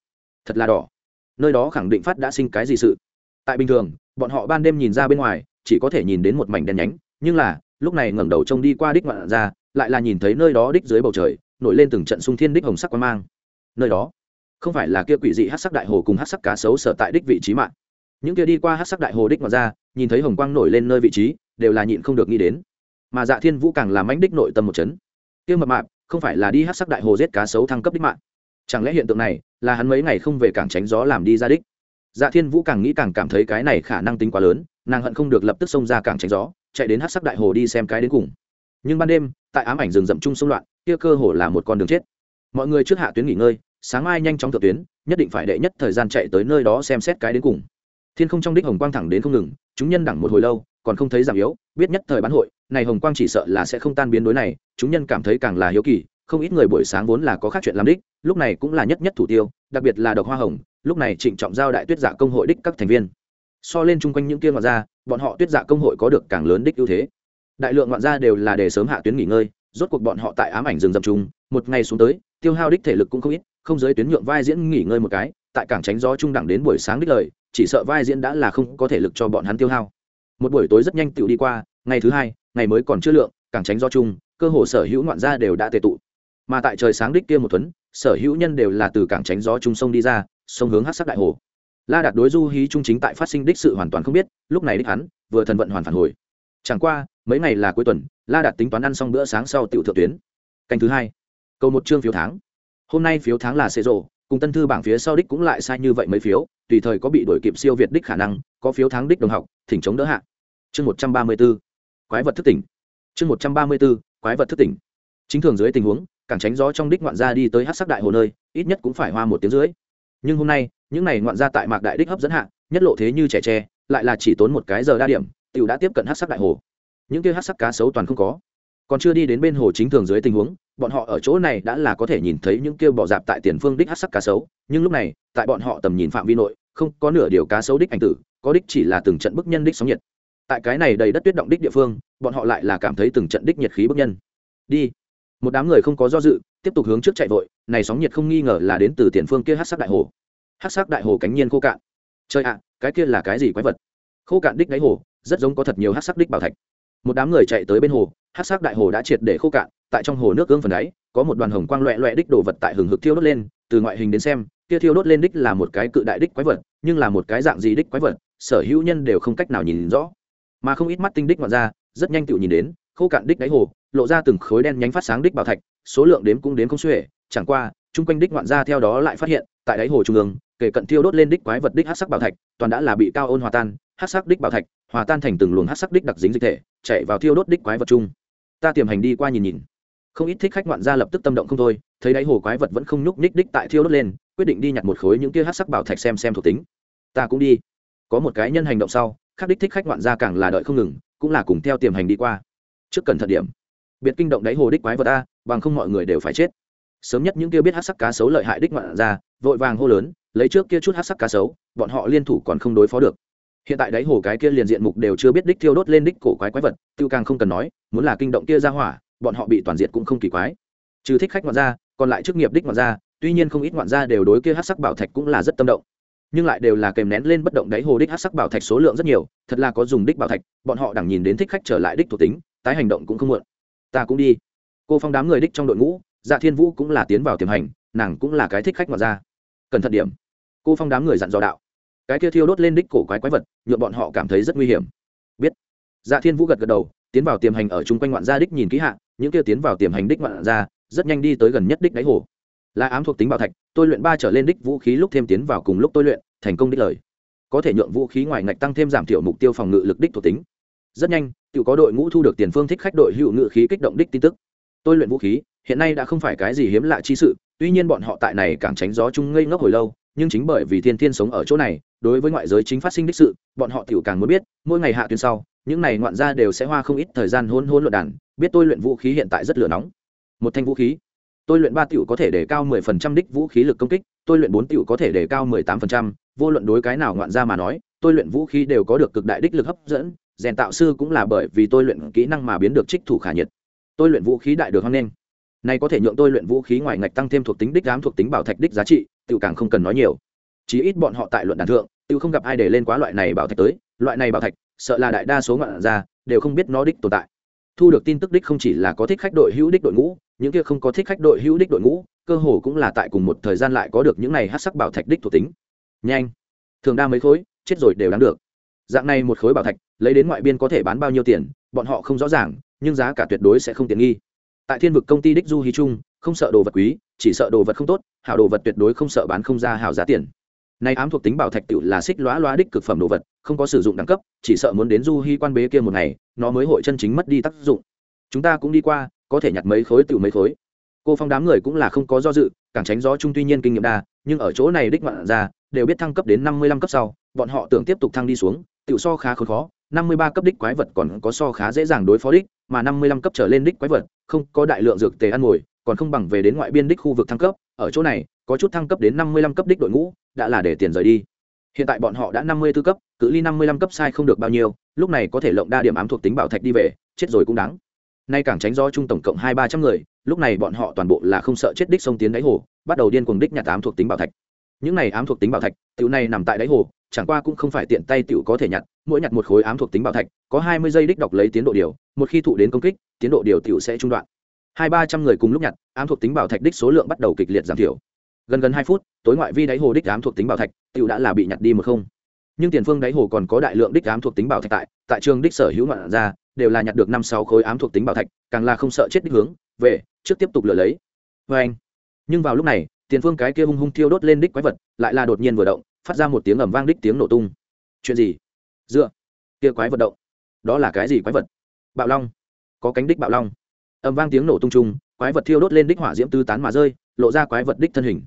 Thật là đỏ. Nơi đó khẳng định phát đã sinh cái gì sự. Tại bình thường, bọn họ ban đêm nhìn ra bên ngoài, chỉ có thể nhìn đến một mảnh đen nhánh, nhưng là, lúc này ngẩng đầu trông đi qua đích ngoạn ra, lại là nhìn thấy nơi đó đích dưới bầu trời, nổi lên từng trận sung thiên đích hồng sắc quan mang. Nơi đó, không phải là kia quỷ dị hát sắc đại hồ cùng hát sắc cá sấu sở tại đích vị trí mạng. Những kia đi qua hát sắc đại hồ đích ngoạn ra, nhìn thấy hồng quang nổi lên nơi vị trí, đều là nhịn không được nghĩ đến mà dạ thiên vũ càng làm mãnh đích nội tâm một chấn. Tiêu mập mạp, không phải là đi hát sắc đại hồ giết cá sấu thăng cấp đích mạng. Chẳng lẽ hiện tượng này là hắn mấy ngày không về cảng tránh gió làm đi ra đích? Dạ thiên vũ càng nghĩ càng cảm thấy cái này khả năng tính quá lớn, nàng hận không được lập tức xông ra cảng tránh gió, chạy đến hát sắc đại hồ đi xem cái đến cùng. Nhưng ban đêm, tại ám ảnh rừng rậm chung xung loạn, kia cơ hồ là một con đường chết. Mọi người trước hạ tuyến nghỉ ngơi, sáng mai nhanh chóng thượng tuyến, nhất định phải đệ nhất thời gian chạy tới nơi đó xem xét cái đến cùng. Thiên không trong đích hồng quang thẳng đến không ngừng, chúng nhân đẳng một hồi lâu còn không thấy giảm yếu, biết nhất thời bán hội, này hồng quang chỉ sợ là sẽ không tan biến đối này, chúng nhân cảm thấy càng là hiếu kỳ, không ít người buổi sáng vốn là có khác chuyện làm đích, lúc này cũng là nhất nhất thủ tiêu, đặc biệt là độc hoa hồng, lúc này trịnh trọng giao đại tuyết giả công hội đích các thành viên. So lên chung quanh những kia ngoạn gia, bọn họ tuyết giả công hội có được càng lớn đích ưu thế. Đại lượng ngoạn gia đều là để sớm hạ tuyến nghỉ ngơi, rốt cuộc bọn họ tại ám ảnh rừng rậm chung, một ngày xuống tới, tiêu hao đích thể lực cũng không ít, không giới tuyến nhượng vai diễn nghỉ ngơi một cái, tại cảng tránh gió trung đẳng đến buổi sáng đích lời, chỉ sợ vai diễn đã là không có thể lực cho bọn hắn tiêu hao một buổi tối rất nhanh tựu đi qua, ngày thứ hai, ngày mới còn chưa lượng cảng tránh gió chung, cơ hồ sở hữu ngoạn gia đều đã tề tụ. Mà tại trời sáng đích kia một tuấn, sở hữu nhân đều là từ cảng tránh gió trung sông đi ra, sông hướng hát sắc đại hồ. La đạt đối du hí trung chính tại phát sinh đích sự hoàn toàn không biết, lúc này đích hắn, vừa thần vận hoàn phản hồi. Chẳng qua, mấy ngày là cuối tuần, la đạt tính toán ăn xong bữa sáng sau tiểu thượng tuyến. Canh thứ hai câu một chương phiếu tháng. Hôm nay phiếu tháng là xế rộ cùng tân thư bảng phía sau đích cũng lại sai như vậy mấy phiếu, tùy thời có bị đổi kịp siêu việt đích khả năng, có phiếu thắng đích đồng học, thỉnh chống đỡ hạ. Chương một trăm ba mươi b ố quái vật thức tỉnh. Chương một trăm ba mươi b ố quái vật thức tỉnh. Chính thường dưới tình huống, càng tránh gió trong đích ngoạn gia đi tới hát sắc đại hồ nơi, ít nhất cũng phải hoa một tiếng rưỡi. Nhưng hôm nay, những n à y ngoạn gia tại mạc đại đích hấp dẫn hạ, nhất lộ thế như trẻ tre, lại là chỉ tốn một cái giờ đa điểm t i ể u đã tiếp cận hát sắc đại hồ. Những kia hát sắc cá sấu toàn không có còn chưa đi đến bên hồ chính thường dưới tình huống, bọn họ ở chỗ này đã là có thể nhìn thấy những kêu bọ dạp tại tiền phương đích hát sắc cá sấu. Nhưng lúc này, tại bọn họ tầm nhìn phạm vi nội, không có nửa điều cá sấu đích ảnh tử, có đích chỉ là từng trận bức nhân đích sóng nhiệt. Tại cái này đầy đất tuyết động đích địa phương, bọn họ lại là cảm thấy từng trận đích nhiệt khí bức nhân. Đi. Một đám người không có do dự, tiếp tục hướng trước chạy vội, này sóng nhiệt không nghi ngờ là đến từ tiền phương kia hát sắc đại hồ. Hát sắc đại hồ cánh nhiên khô cạn. Chơi ạ, cái kia là cái gì quái vật? Khô cạn đích đáy hồ, rất giống có thật nhiều hát sắc đích bảo thạch một đám người chạy tới bên hồ, hát sắc đại hồ đã triệt để khô cạn, tại trong hồ nước gương phần đáy, có một đoàn hồng quang loẹ loẹ đích đồ vật tại hừng hực thiêu đốt lên, từ ngoại hình đến xem, kia thiêu đốt lên đích là một cái cự đại đích quái vật, nhưng là một cái dạng gì đích quái vật, sở hữu nhân đều không cách nào nhìn rõ. Mà không ít mắt tinh đích ngoạn ra, rất nhanh tự nhìn đến, khô cạn đích đáy hồ, lộ ra từng khối đen nhánh phát sáng đích bảo thạch, số lượng đếm cũng đếm không xuể, chẳng qua, chung quanh đích ngoạn ra theo đó lại phát hiện, tại đáy hồ trung ương, kể cận thiêu đốt lên đích quái vật đích hát sắc bảo thạch, toàn đã là bị cao ôn hòa tan, hát sắc đích bảo thạch hòa tan thành từng luồng hát sắc đích đặc dính dịch thể, chạy vào thiêu đốt đích quái vật chung. Ta tiềm hành đi qua nhìn nhìn. Không ít thích khách ngoạn ra lập tức tâm động không thôi, thấy đáy hồ quái vật vẫn không nhúc ních đích tại thiêu đốt lên, quyết định đi nhặt một khối những kia hát sắc bảo thạch xem xem thuộc tính. Ta cũng đi. Có một cái nhân hành động sau khắc đích thích khách ngoạn ra càng là đợi không ngừng, cũng là cùng theo tiềm hành đi qua. Trước cần thận điểm. Biệt kinh động đáy hồ đích quái vật a, bằng không mọi người đều phải chết. Sớm nhất những kia biết hát sắc cá sấu lợi hại đích ngoạn ra vội vàng hô lớn, lấy trước kia chút hát sắc cá sấu, bọn họ liên thủ còn không đối phó được hiện tại đáy hồ cái kia liền diện mục đều chưa biết đích thiêu đốt lên đích cổ quái quái vật, tiêu càng không cần nói, muốn là kinh động kia ra hỏa, bọn họ bị toàn diện cũng không kỳ quái. Trừ thích khách ngoạn ra còn lại chức nghiệp đích ngoạn ra tuy nhiên không ít ngoạn ra đều đối kia hát sắc bảo thạch cũng là rất tâm động. Nhưng lại đều là kèm nén lên bất động đáy hồ đích hát sắc bảo thạch số lượng rất nhiều, thật là có dùng đích bảo thạch, bọn họ đẳng nhìn đến thích khách trở lại đích thuộc tính, tái hành động cũng không muộn. Ta cũng đi. Cô phong đám người đích trong đội ngũ dạ thiên vũ cũng là tiến vào tiềm hành, nàng cũng là cái thích khách ngoại ra cẩn thận điểm. Cô phong đám người dặn dò đạo cái kia thiêu đốt lên đích cổ quái quái vật nhuộm bọn họ cảm thấy rất nguy hiểm. Biết. Dạ thiên vũ gật gật đầu, tiến vào tiềm hành ở chung quanh ngoạn gia đích nhìn kỹ hạ, những kia tiến vào tiềm hành đích ngoạn gia, rất nhanh đi tới gần nhất đích đáy hồ. Là ám thuộc tính bảo thạch, tôi luyện ba trở lên đích vũ khí lúc thêm tiến vào cùng lúc tôi luyện, thành công đích lời. Có thể nhượng vũ khí ngoài ngạch tăng thêm giảm thiểu mục tiêu phòng ngự lực đích thuộc tính. Rất nhanh tự có đội ngũ thu được tiền phương thích khách đội hữu ngự khí kích động đích tin tức. Tôi luyện vũ khí, hiện nay đã không phải cái gì hiếm lạ chi sự, tuy nhiên bọn họ tại này càng tránh gió chung ngây ngốc hồi lâu, nhưng chính bởi vì thiên thiên sống ở chỗ này đối với ngoại giới chính phát sinh đích sự, bọn họ tiểu càng muốn biết, mỗi ngày hạ tuyến sau, những này ngoạn gia đều sẽ hoa không ít thời gian hôn hôn luận đàn, biết tôi luyện vũ khí hiện tại rất lửa nóng. Một thanh vũ khí. Tôi luyện ba tiểu có thể để cao mười phần trăm đích vũ khí lực công kích, tôi luyện bốn tiểu có thể để cao mười tám phần trăm, vô luận đối cái nào ngoạn gia mà nói, tôi luyện vũ khí đều có được cực đại đích lực hấp dẫn, rèn tạo sư cũng là bởi vì tôi luyện kỹ năng mà biến được trích thủ khả nhiệt. Tôi luyện vũ khí đại được hoan nghênh. Này có thể nhượng tôi luyện vũ khí ngoài ngạch tăng thêm thuộc tính đích đám thuộc tính bảo thạch đích giá trị tự càng không cần nói nhiều. Chí ít bọn họ tại luận đàn thượng tự không gặp ai để lên quá loại này bảo thạch tới, loại này bảo thạch, sợ là đại đa số ngoạn ra, đều không biết nó đích tồn tại. Thu được tin tức đích không chỉ là có thích khách đội hữu đích đội ngũ, những kia không có thích khách đội hữu đích đội ngũ, cơ hồ cũng là tại cùng một thời gian lại có được những này hát sắc bảo thạch đích thuộc tính. Nhanh. Thường đa mấy khối, chết rồi đều đáng được. Dạng này một khối bảo thạch, lấy đến ngoại biên có thể bán bao nhiêu tiền, bọn họ không rõ ràng, nhưng giá cả tuyệt đối sẽ không tiện nghi. Tại thiên vực công ty đích du hí trung không sợ đồ vật quý, chỉ sợ đồ vật không tốt, hảo đồ vật tuyệt đối không sợ bán không ra hảo giá tiền này ám thuộc tính bảo thạch tựu là xích lóa lóa đích cực phẩm đồ vật, không có sử dụng đẳng cấp, chỉ sợ muốn đến du hi quan bế kia một ngày, nó mới hội chân chính mất đi tác dụng. Chúng ta cũng đi qua, có thể nhặt mấy khối tựu mấy khối. Cô phong đám người cũng là không có do dự, càng tránh gió chung tuy nhiên kinh nghiệm đa, nhưng ở chỗ này đích ngoạn ra, đều biết thăng cấp đến năm mươi lăm cấp sau, bọn họ tưởng tiếp tục thăng đi xuống, tiểu so khá khốn khó, năm mươi ba cấp đích quái vật còn có so khá dễ dàng đối phó đích, mà năm mươi lăm cấp trở lên đích quái vật, không có đại lượng dược tề ăn ngồi, còn không bằng về đến ngoại biên đích khu vực thăng cấp. Ở chỗ này, có chút thăng cấp đến năm mươi lăm cấp đích đội ngũ đã là để tiền rời đi. Hiện tại bọn họ đã năm mươi tư cấp, cự ly năm mươi lăm cấp sai không được bao nhiêu, lúc này có thể lộng đa điểm ám thuộc tính bảo thạch đi về, chết rồi cũng đáng. Nay càng tránh do chung tổng cộng hai ba trăm người, lúc này bọn họ toàn bộ là không sợ chết đích sông tiến đáy hồ, bắt đầu điên cuồng đích nhặt ám thuộc tính bảo thạch. Những này ám thuộc tính bảo thạch, tiểu này nằm tại đáy hồ, chẳng qua cũng không phải tiện tay tiểu có thể nhặt, mỗi nhặt một khối ám thuộc tính bảo thạch, có hai mươi giây đích đọc lấy tiến độ điều, một khi thụ đến công kích, tiến độ điều tiểu sẽ trung đoạn. Hai ba trăm người cùng lúc nhặt, ám thuộc tính bảo thạch đích số lượng bắt đầu kịch liệt giảm thiểu gần gần hai phút, tối ngoại vi đáy hồ đích ám thuộc tính bảo thạch, tiểu đã là bị nhặt đi một không. Nhưng tiền phương đáy hồ còn có đại lượng đích ám thuộc tính bảo thạch tại tại trường đích sở hữu ngoạn ra, đều là nhặt được năm sáu khối ám thuộc tính bảo thạch, càng là không sợ chết đích hướng, về, trước tiếp tục lựa lấy. Vê anh. Nhưng vào lúc này, tiền phương cái kia hung hung thiêu đốt lên đích quái vật, lại là đột nhiên vừa động, phát ra một tiếng ầm vang đích tiếng nổ tung. Chuyện gì? Dựa. Kia quái vật động. Đó là cái gì quái vật? Bạo long. Có cánh đích bạo long. Ầm vang tiếng nổ tung chung, quái vật thiêu đốt lên đích hỏa diễm tư tán mà rơi, lộ ra quái vật đích thân hình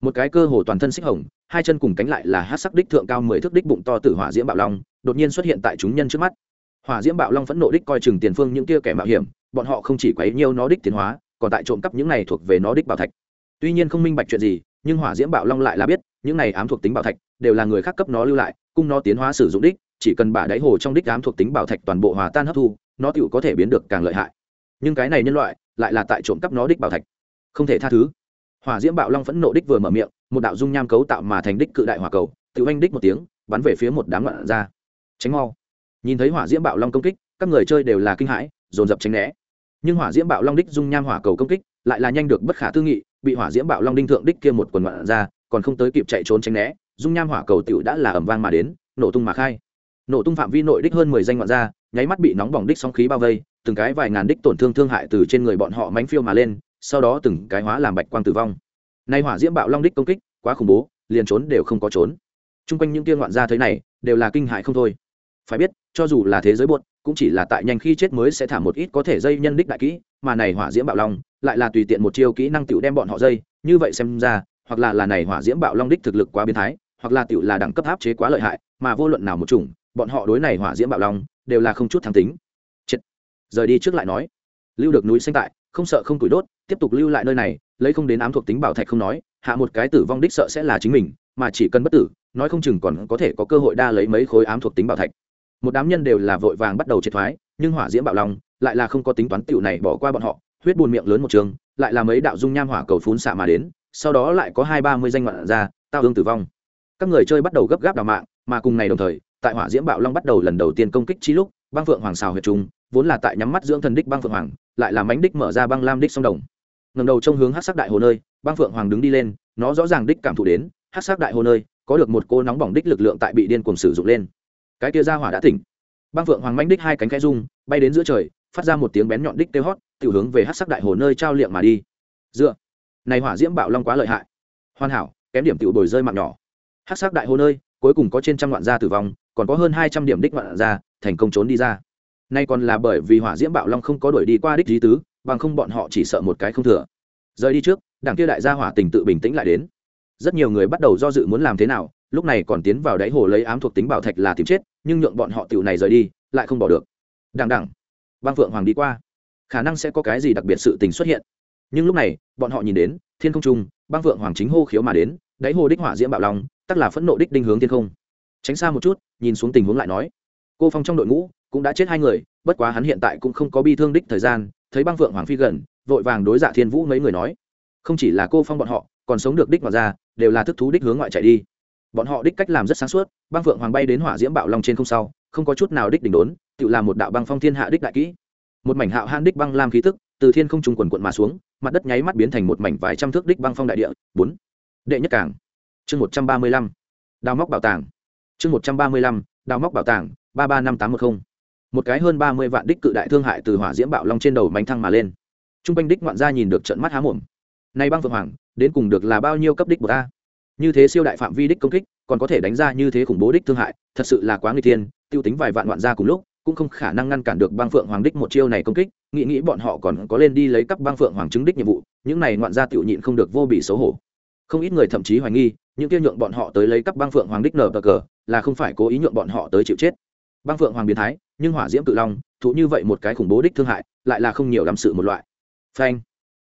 một cái cơ hồ toàn thân xích hồng, hai chân cùng cánh lại là hát sắc đích thượng cao mười thước đích bụng to từ hỏa diễm bạo long, đột nhiên xuất hiện tại chúng nhân trước mắt. Hỏa diễm bạo long phẫn nộ đích coi chừng tiền phương những kia kẻ mạo hiểm, bọn họ không chỉ quấy nhiêu nó đích tiến hóa, còn tại trộm cắp những này thuộc về nó đích bảo thạch. Tuy nhiên không minh bạch chuyện gì, nhưng hỏa diễm bạo long lại là biết, những này ám thuộc tính bảo thạch đều là người khác cấp nó lưu lại, cung nó tiến hóa sử dụng đích, chỉ cần bả đáy hồ trong đích ám thuộc tính bảo thạch toàn bộ hòa tan hấp thu, nó tựu có thể biến được càng lợi hại. Nhưng cái này nhân loại lại là tại trộm cắp nó đích bảo thạch. Không thể tha thứ hỏa diễm bạo long phẫn nộ đích vừa mở miệng, một đạo dung nham cấu tạo mà thành đích cự đại hỏa cầu, tự anh đích một tiếng, bắn về phía một đám loạn ra tránh mau. Nhìn thấy hỏa diễm bạo long công kích, các người chơi đều là kinh hãi, dồn dập tránh né. Nhưng hỏa diễm bạo long đích dung nham hỏa cầu công kích, lại là nhanh được bất khả tư nghị, bị hỏa diễm bạo long đinh thượng đích kia một quần loạn ra, còn không tới kịp chạy trốn tránh né, dung nham hỏa cầu tiểu đã là ẩm vang mà đến, nổ tung mà khai. Nổ tung phạm vi nội đích hơn mười danh ngoạn ra nháy mắt bị nóng bỏng đích sóng khí bao vây, từng cái vài ngàn đích tổn thương thương hại từ trên người bọn họ mánh phiêu mà lên sau đó từng cái hóa làm bạch quang tử vong. Nay hỏa diễm bạo long đích công kích, quá khủng bố, liền trốn đều không có trốn. Chung quanh những kia ngoạn gia thấy này, đều là kinh hại không thôi. Phải biết, cho dù là thế giới buốt cũng chỉ là tại nhanh khi chết mới sẽ thả một ít có thể dây nhân đích đại kỹ, mà này hỏa diễm bạo long lại là tùy tiện một chiêu kỹ năng tiểu đem bọn họ dây, như vậy xem ra, hoặc là là này hỏa diễm bạo long đích thực lực quá biến thái, hoặc là tiểu là đẳng cấp áp chế quá lợi hại, mà vô luận nào một chủng, bọn họ đối này hỏa diễm bạo long đều là không chút thắng tính. Chết. rời đi trước lại nói. Lưu được núi xanh tại không sợ không tuổi đốt, tiếp tục lưu lại nơi này, lấy không đến ám thuộc tính bảo thạch không nói, hạ một cái tử vong đích sợ sẽ là chính mình, mà chỉ cần bất tử, nói không chừng còn có thể có cơ hội đa lấy mấy khối ám thuộc tính bảo thạch. Một đám nhân đều là vội vàng bắt đầu triệt thoái, nhưng hỏa diễm bạo long lại là không có tính toán tiểu này bỏ qua bọn họ, huyết buồn miệng lớn một trường, lại là mấy đạo dung nham hỏa cầu phun xạ mà đến, sau đó lại có hai ba mươi danh ngoạn ra, tao hương tử vong. Các người chơi bắt đầu gấp gáp đào mạng, mà cùng ngày đồng thời, tại hỏa diễm bạo long bắt đầu lần đầu tiên công kích chi lúc, băng phượng hoàng xào huyệt trung vốn là tại nhắm mắt dưỡng thần đích băng phượng hoàng lại là mánh đích mở ra băng lam đích sông đồng. Ngầm đầu trong hướng hát sắc đại hồ nơi, băng phượng hoàng đứng đi lên, nó rõ ràng đích cảm thụ đến hát sắc đại hồ nơi, có được một cô nóng bỏng đích lực lượng tại bị điên cuồng sử dụng lên. Cái kia ra hỏa đã tỉnh. Băng phượng hoàng mánh đích hai cánh khẽ rung, bay đến giữa trời, phát ra một tiếng bén nhọn đích tê hót tự hướng về hát sắc đại hồ nơi trao liệm mà đi. Dựa. Này hỏa diễm bạo long quá lợi hại. Hoàn hảo, kém điểm tự bồi rơi mạng nhỏ. Hát sắc đại hồ nơi, cuối cùng có trên trăm loạn gia tử vong, còn có hơn hai trăm điểm đích loạn gia, thành công trốn đi ra nay còn là bởi vì hỏa diễm bạo long không có đuổi đi qua đích lý tứ, bằng không bọn họ chỉ sợ một cái không thừa. Rời đi trước, đảng kia đại gia hỏa tình tự bình tĩnh lại đến. Rất nhiều người bắt đầu do dự muốn làm thế nào, lúc này còn tiến vào đáy hồ lấy ám thuộc tính bảo thạch là tìm chết, nhưng nhượng bọn họ tiểu này rời đi, lại không bỏ được. Đằng đẳng băng phượng hoàng đi qua. Khả năng sẽ có cái gì đặc biệt sự tình xuất hiện. Nhưng lúc này, bọn họ nhìn đến, thiên không trung băng phượng hoàng chính hô khiếu mà đến, đáy hồ đích hỏa diễm bạo long, tắc là phẫn nộ đích đinh hướng thiên không. Tránh xa một chút, nhìn xuống tình huống lại nói, cô phong trong đội ngũ cũng đã chết hai người, bất quá hắn hiện tại cũng không có bi thương đích thời gian, thấy băng phượng hoàng phi gần, vội vàng đối dạ thiên vũ mấy người nói, không chỉ là cô phong bọn họ, còn sống được đích mà ra, đều là thức thú đích hướng ngoại chạy đi. Bọn họ đích cách làm rất sáng suốt, băng phượng hoàng bay đến hỏa diễm bạo long trên không sau, không có chút nào đích đỉnh đốn, tự làm một đạo băng phong thiên hạ đích đại kỹ. Một mảnh hạo han đích băng lam khí tức, từ thiên không trùng quần quận mà xuống, mặt đất nháy mắt biến thành một mảnh vài trăm thước đích băng phong đại địa. Bốn. Đệ nhất cảng. Chương một trăm ba mươi lăm. Đào móc bảo tàng. Chương một trăm ba mươi lăm. Đào móc bảo tàng, ba ba năm tám một mươi một cái hơn ba mươi vạn đích cự đại thương hại từ hỏa diễm bạo long trên đầu bánh thăng mà lên. T r u n g quanh đích ngoạn gia nhìn được trận mắt há mồm. Nay băng phượng hoàng, đến cùng được là bao nhiêu cấp đích của ta như thế siêu đại phạm vi đích công kích, còn có thể đánh ra như thế khủng bố đích thương hại, thật sự là quá nguy thiên. tiêu tính vài vạn ngoạn gia cùng lúc, cũng không khả năng ngăn cản được băng phượng hoàng đích một chiêu này công kích, nghĩ nghĩ bọn họ còn có lên đi lấy các băng phượng hoàng chứng đích nhiệm vụ, những này ngoạn gia tiểu nhịn không được vô bị xấu hổ. Không ít người thậm chí hoài nghi, những kia nhượng bọn họ tới lấy các băng phượng hoàng đích nở bờ cờ, là không phải cố ý nhượng bọn họ tới chịu chết. Băng phượng hoàng biến thái nhưng hỏa diễm cự long, thụ như vậy một cái khủng bố đích thương hại, lại là không nhiều lắm sự một loại. Phanh.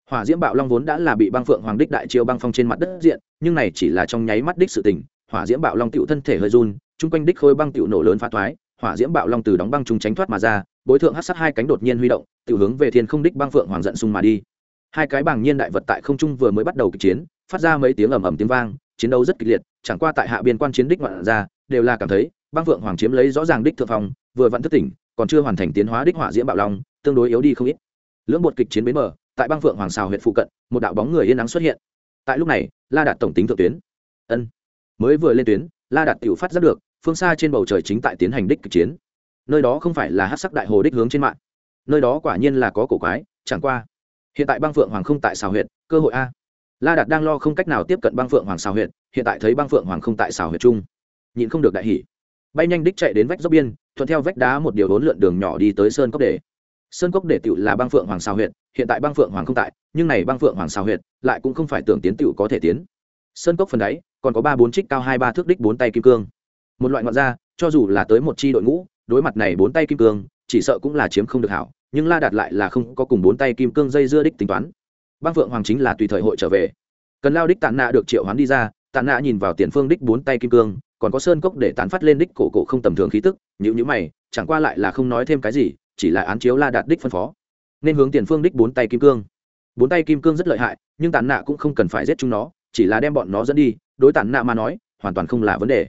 Hỏa diễm bạo long vốn đã là bị băng phượng hoàng đích đại chiêu băng phong trên mặt đất diện, nhưng này chỉ là trong nháy mắt đích sự tình, hỏa diễm bạo long tựu thân thể hơi run, chung quanh đích khôi băng tựu nổ lớn phá thoái, hỏa diễm bạo long từ đóng băng trùng tránh thoát mà ra, bối thượng hát sát hai cánh đột nhiên huy động tự hướng về thiên không đích băng phượng hoàng giận sung mà đi. Hai cái bảng nhiên đại vật tại không trung vừa mới bắt đầu kịch chiến, phát ra mấy tiếng ầm ầm tiếng vang, chiến đấu rất kịch liệt, chẳng qua tại hạ biên quan chiến đích ngoạn ra, đều là cảm thấy, băng phượng hoàng chiếm lấy rõ ràng đích thượng phong vừa vặn thức tỉnh, còn chưa hoàn thành tiến hóa đích hỏa diễm bạo long, tương đối yếu đi không ít. Lưỡng bột kịch chiến bến mở tại băng phượng hoàng xào huyện phụ cận, một đạo bóng người yên nắng xuất hiện. Tại lúc này, la đạt tổng tính thượng tuyến. Ân. Mới vừa lên tuyến, la đạt tiểu phát giác được, phương xa trên bầu trời chính tại tiến hành đích kịch chiến. Nơi đó không phải là hát sắc đại hồ đích hướng trên mạng. Nơi đó quả nhiên là có cổ quái, chẳng qua. Hiện tại băng phượng hoàng không tại xào huyện, cơ hội a. La đạt đang lo không cách nào tiếp cận băng phượng hoàng xào huyện, hiện tại thấy băng phượng hoàng không tại xào huyện chung. Nhịn không được đại hỉ. Bay nhanh đích chạy đến vách dốc biên thuận theo vách đá một điều hỗn lượn đường nhỏ đi tới sơn cốc để. Sơn cốc để tựu là băng phượng hoàng xào huyện hiện tại băng phượng hoàng không tại, nhưng này băng phượng hoàng xào huyện lại cũng không phải tưởng tiến tựu có thể tiến. Sơn cốc phần đáy, còn có ba bốn trích cao hai ba thước đích bốn tay kim cương. Một loại ngọn da cho dù là tới một chi đội ngũ, đối mặt này bốn tay kim cương, chỉ sợ cũng là chiếm không được hảo, nhưng la đạt lại là không có cùng bốn tay kim cương dây dưa đích tính toán. Băng phượng hoàng chính là tùy thời hội trở về. Cần lao đích tản nạ được triệu hoán đi ra, tản nạ nhìn vào tiền phương đích bốn tay kim cương còn có sơn cốc để tán phát lên đích cổ cổ không tầm thường khí tức, nhữ nhữ mày, chẳng qua lại là không nói thêm cái gì, chỉ là án chiếu la đạt đích phân phó. Nên hướng tiền phương đích bốn tay kim cương. Bốn tay kim cương rất lợi hại, nhưng tàn nạ cũng không cần phải giết chúng nó, chỉ là đem bọn nó dẫn đi, đối tàn nạ mà nói, hoàn toàn không là vấn đề.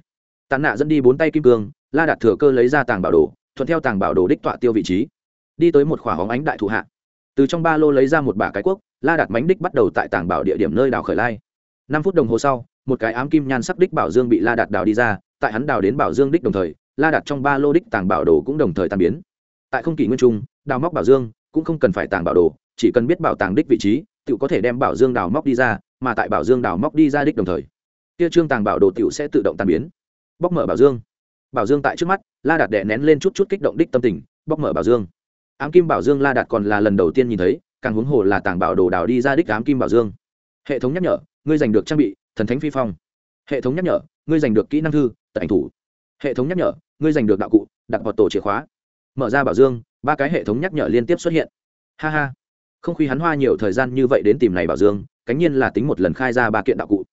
Tàn nạ dẫn đi bốn tay kim cương, la đạt thừa cơ lấy ra tàng bảo đồ, thuận theo tàng bảo đồ đích tọa tiêu vị trí. Đi tới một khỏa hóng ánh đại thủ hạ. Từ trong ba lô lấy ra một bả cái quốc la đạt mánh đích bắt đầu tại tàng bảo địa điểm nơi đào khởi lai. Năm phút đồng hồ sau một cái ám kim nhan sắc đích bảo dương bị la đạt đào đi ra, tại hắn đào đến bảo dương đích đồng thời, la đạt trong ba lô đích tàng bảo đồ cũng đồng thời tàn biến. Tại không kỷ nguyên trung, đào móc bảo dương cũng không cần phải tàng bảo đồ, chỉ cần biết bảo tàng đích vị trí tự có thể đem bảo dương đào móc đi ra, mà tại bảo dương đào móc đi ra đích đồng thời, kia trương tàng bảo đồ tiểu sẽ tự động tàn biến. Bóc mở bảo dương. Bảo dương tại trước mắt, la đạt đè nén lên chút chút kích động đích tâm tình, bóc mở bảo dương. Ám kim bảo dương la đạt còn là lần đầu tiên nhìn thấy, càng huống hồ là tàng bảo đồ đào đi ra đích ám kim bảo dương. Hệ thống nhắc nhở, ngươi giành được trang bị thần thánh phi phong. Hệ thống nhắc nhở, ngươi giành được kỹ năng thư tật ảnh thủ. Hệ thống nhắc nhở, ngươi giành được đạo cụ, đặt vào tổ chìa khóa. Mở ra bảo dương, ba cái hệ thống nhắc nhở liên tiếp xuất hiện. Ha ha. Không khi hắn hoa nhiều thời gian như vậy đến tìm này bảo dương, cánh nhiên là tính một lần khai ra ba kiện đạo cụ.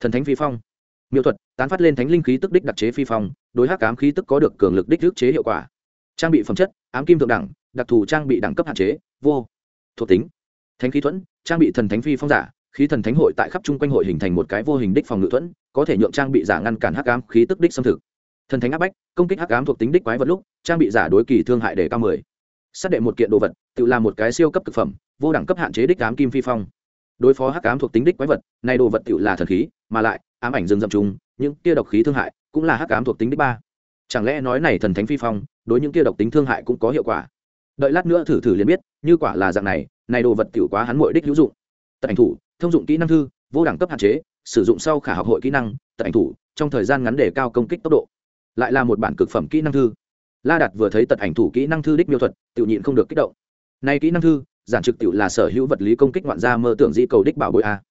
Thần thánh phi phong. Miêu thuật, tán phát lên thánh linh khí tức đích đặc chế phi phong, đối hắc ám khí tức có được cường lực đích ức chế hiệu quả. Trang bị phẩm chất, ám kim thượng đẳng, đặc thù trang bị đẳng cấp hạn chế, vô. Thuộc tính. Thánh khí thuẫn, trang bị thần thánh phi phong giả khí thần thánh hội tại khắp chung quanh hội hình thành một cái vô hình đích phòng ngự thuẫn, có thể nhượng trang bị giả ngăn cản hắc ám khí tức đích xâm thực. Thần thánh áp bách, công kích hắc ám thuộc tính đích quái vật lúc, trang bị giả đối kỳ thương hại để cao mười. Xác đệ một kiện đồ vật, tự làm một cái siêu cấp thực phẩm, vô đẳng cấp hạn chế đích ám kim phi phong. Đối phó hắc ám thuộc tính đích quái vật, này đồ vật tự là thần khí, mà lại, ám ảnh rừng rậm trùng, những kia độc khí thương hại cũng là hắc ám thuộc tính đích ba. Chẳng lẽ nói này thần thánh phi phong, đối những kia độc tính thương hại cũng có hiệu quả? Đợi lát nữa thử thử liền biết, như quả là dạng này này đồ vật tự quá hắn muội đích hữu dụng. Tận ảnh thủ thông dụng kỹ năng thư, vô đẳng cấp hạn chế, sử dụng sau khả học hội kỹ năng tật ảnh thủ, trong thời gian ngắn để cao công kích tốc độ. Lại là một bản cực phẩm kỹ năng thư. La đạt vừa thấy tật ảnh thủ kỹ năng thư đích miêu thuật tự nhịn không được kích động. Nay kỹ năng thư, giản trực tự là sở hữu vật lý công kích ngoạn gia mơ tưởng di cầu đích bảo bội a.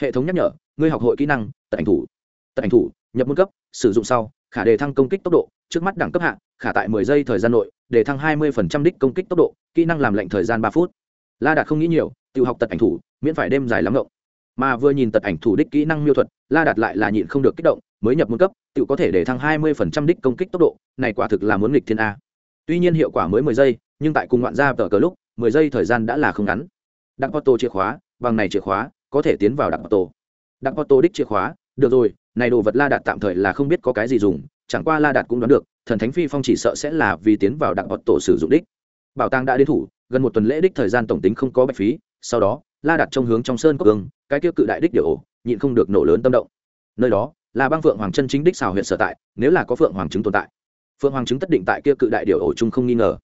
Hệ thống nhắc nhở, ngươi học hội kỹ năng tật ảnh thủ. Tật ảnh thủ, nhập môn cấp, sử dụng sau, khả đề thăng công kích tốc độ, trước mắt đẳng cấp hạ, khả tại mười giây thời gian nội để thăng hai mươi phần trăm đích công kích tốc độ, kỹ năng làm lệnh thời gian ba phút. La đạt không nghĩ nhiều tự học tật ảnh thủ, miễn phải đêm dài lắm ngộng mà vừa nhìn tật ảnh thủ đích kỹ năng miêu thuật, la đạt lại là nhịn không được kích động, mới nhập môn cấp tự có thể để thăng hai mươi phần trăm đích công kích tốc độ, này quả thực là muốn nghịch thiên a. Tuy nhiên hiệu quả mới mười giây, nhưng tại cùng ngoạn gia tờ cờ lúc, mười giây thời gian đã là không ngắn. Đặc auto chìa khóa, bằng này chìa khóa, có thể tiến vào đặc auto đặc auto đích chìa khóa, được rồi, này đồ vật la đạt tạm thời là không biết có cái gì dùng, chẳng qua la đạt cũng đoán được, thần thánh phi phong chỉ sợ sẽ là vì tiến vào đặc tổ sử dụng đích. Bảo tàng đã đến thủ, gần một tuần lễ đích thời gian tổng tính không có bạch phí, sau đó la đạt trong hướng trong sơn cốc ương cái kia cự đại đích điều ổ nhịn không được nổ lớn tâm động. Nơi đó là băng phượng hoàng chân chính đích xào huyện sở tại nếu là có phượng hoàng chứng tồn tại. Phượng hoàng chứng tất định tại kia cự đại điều ổ chung không nghi ngờ.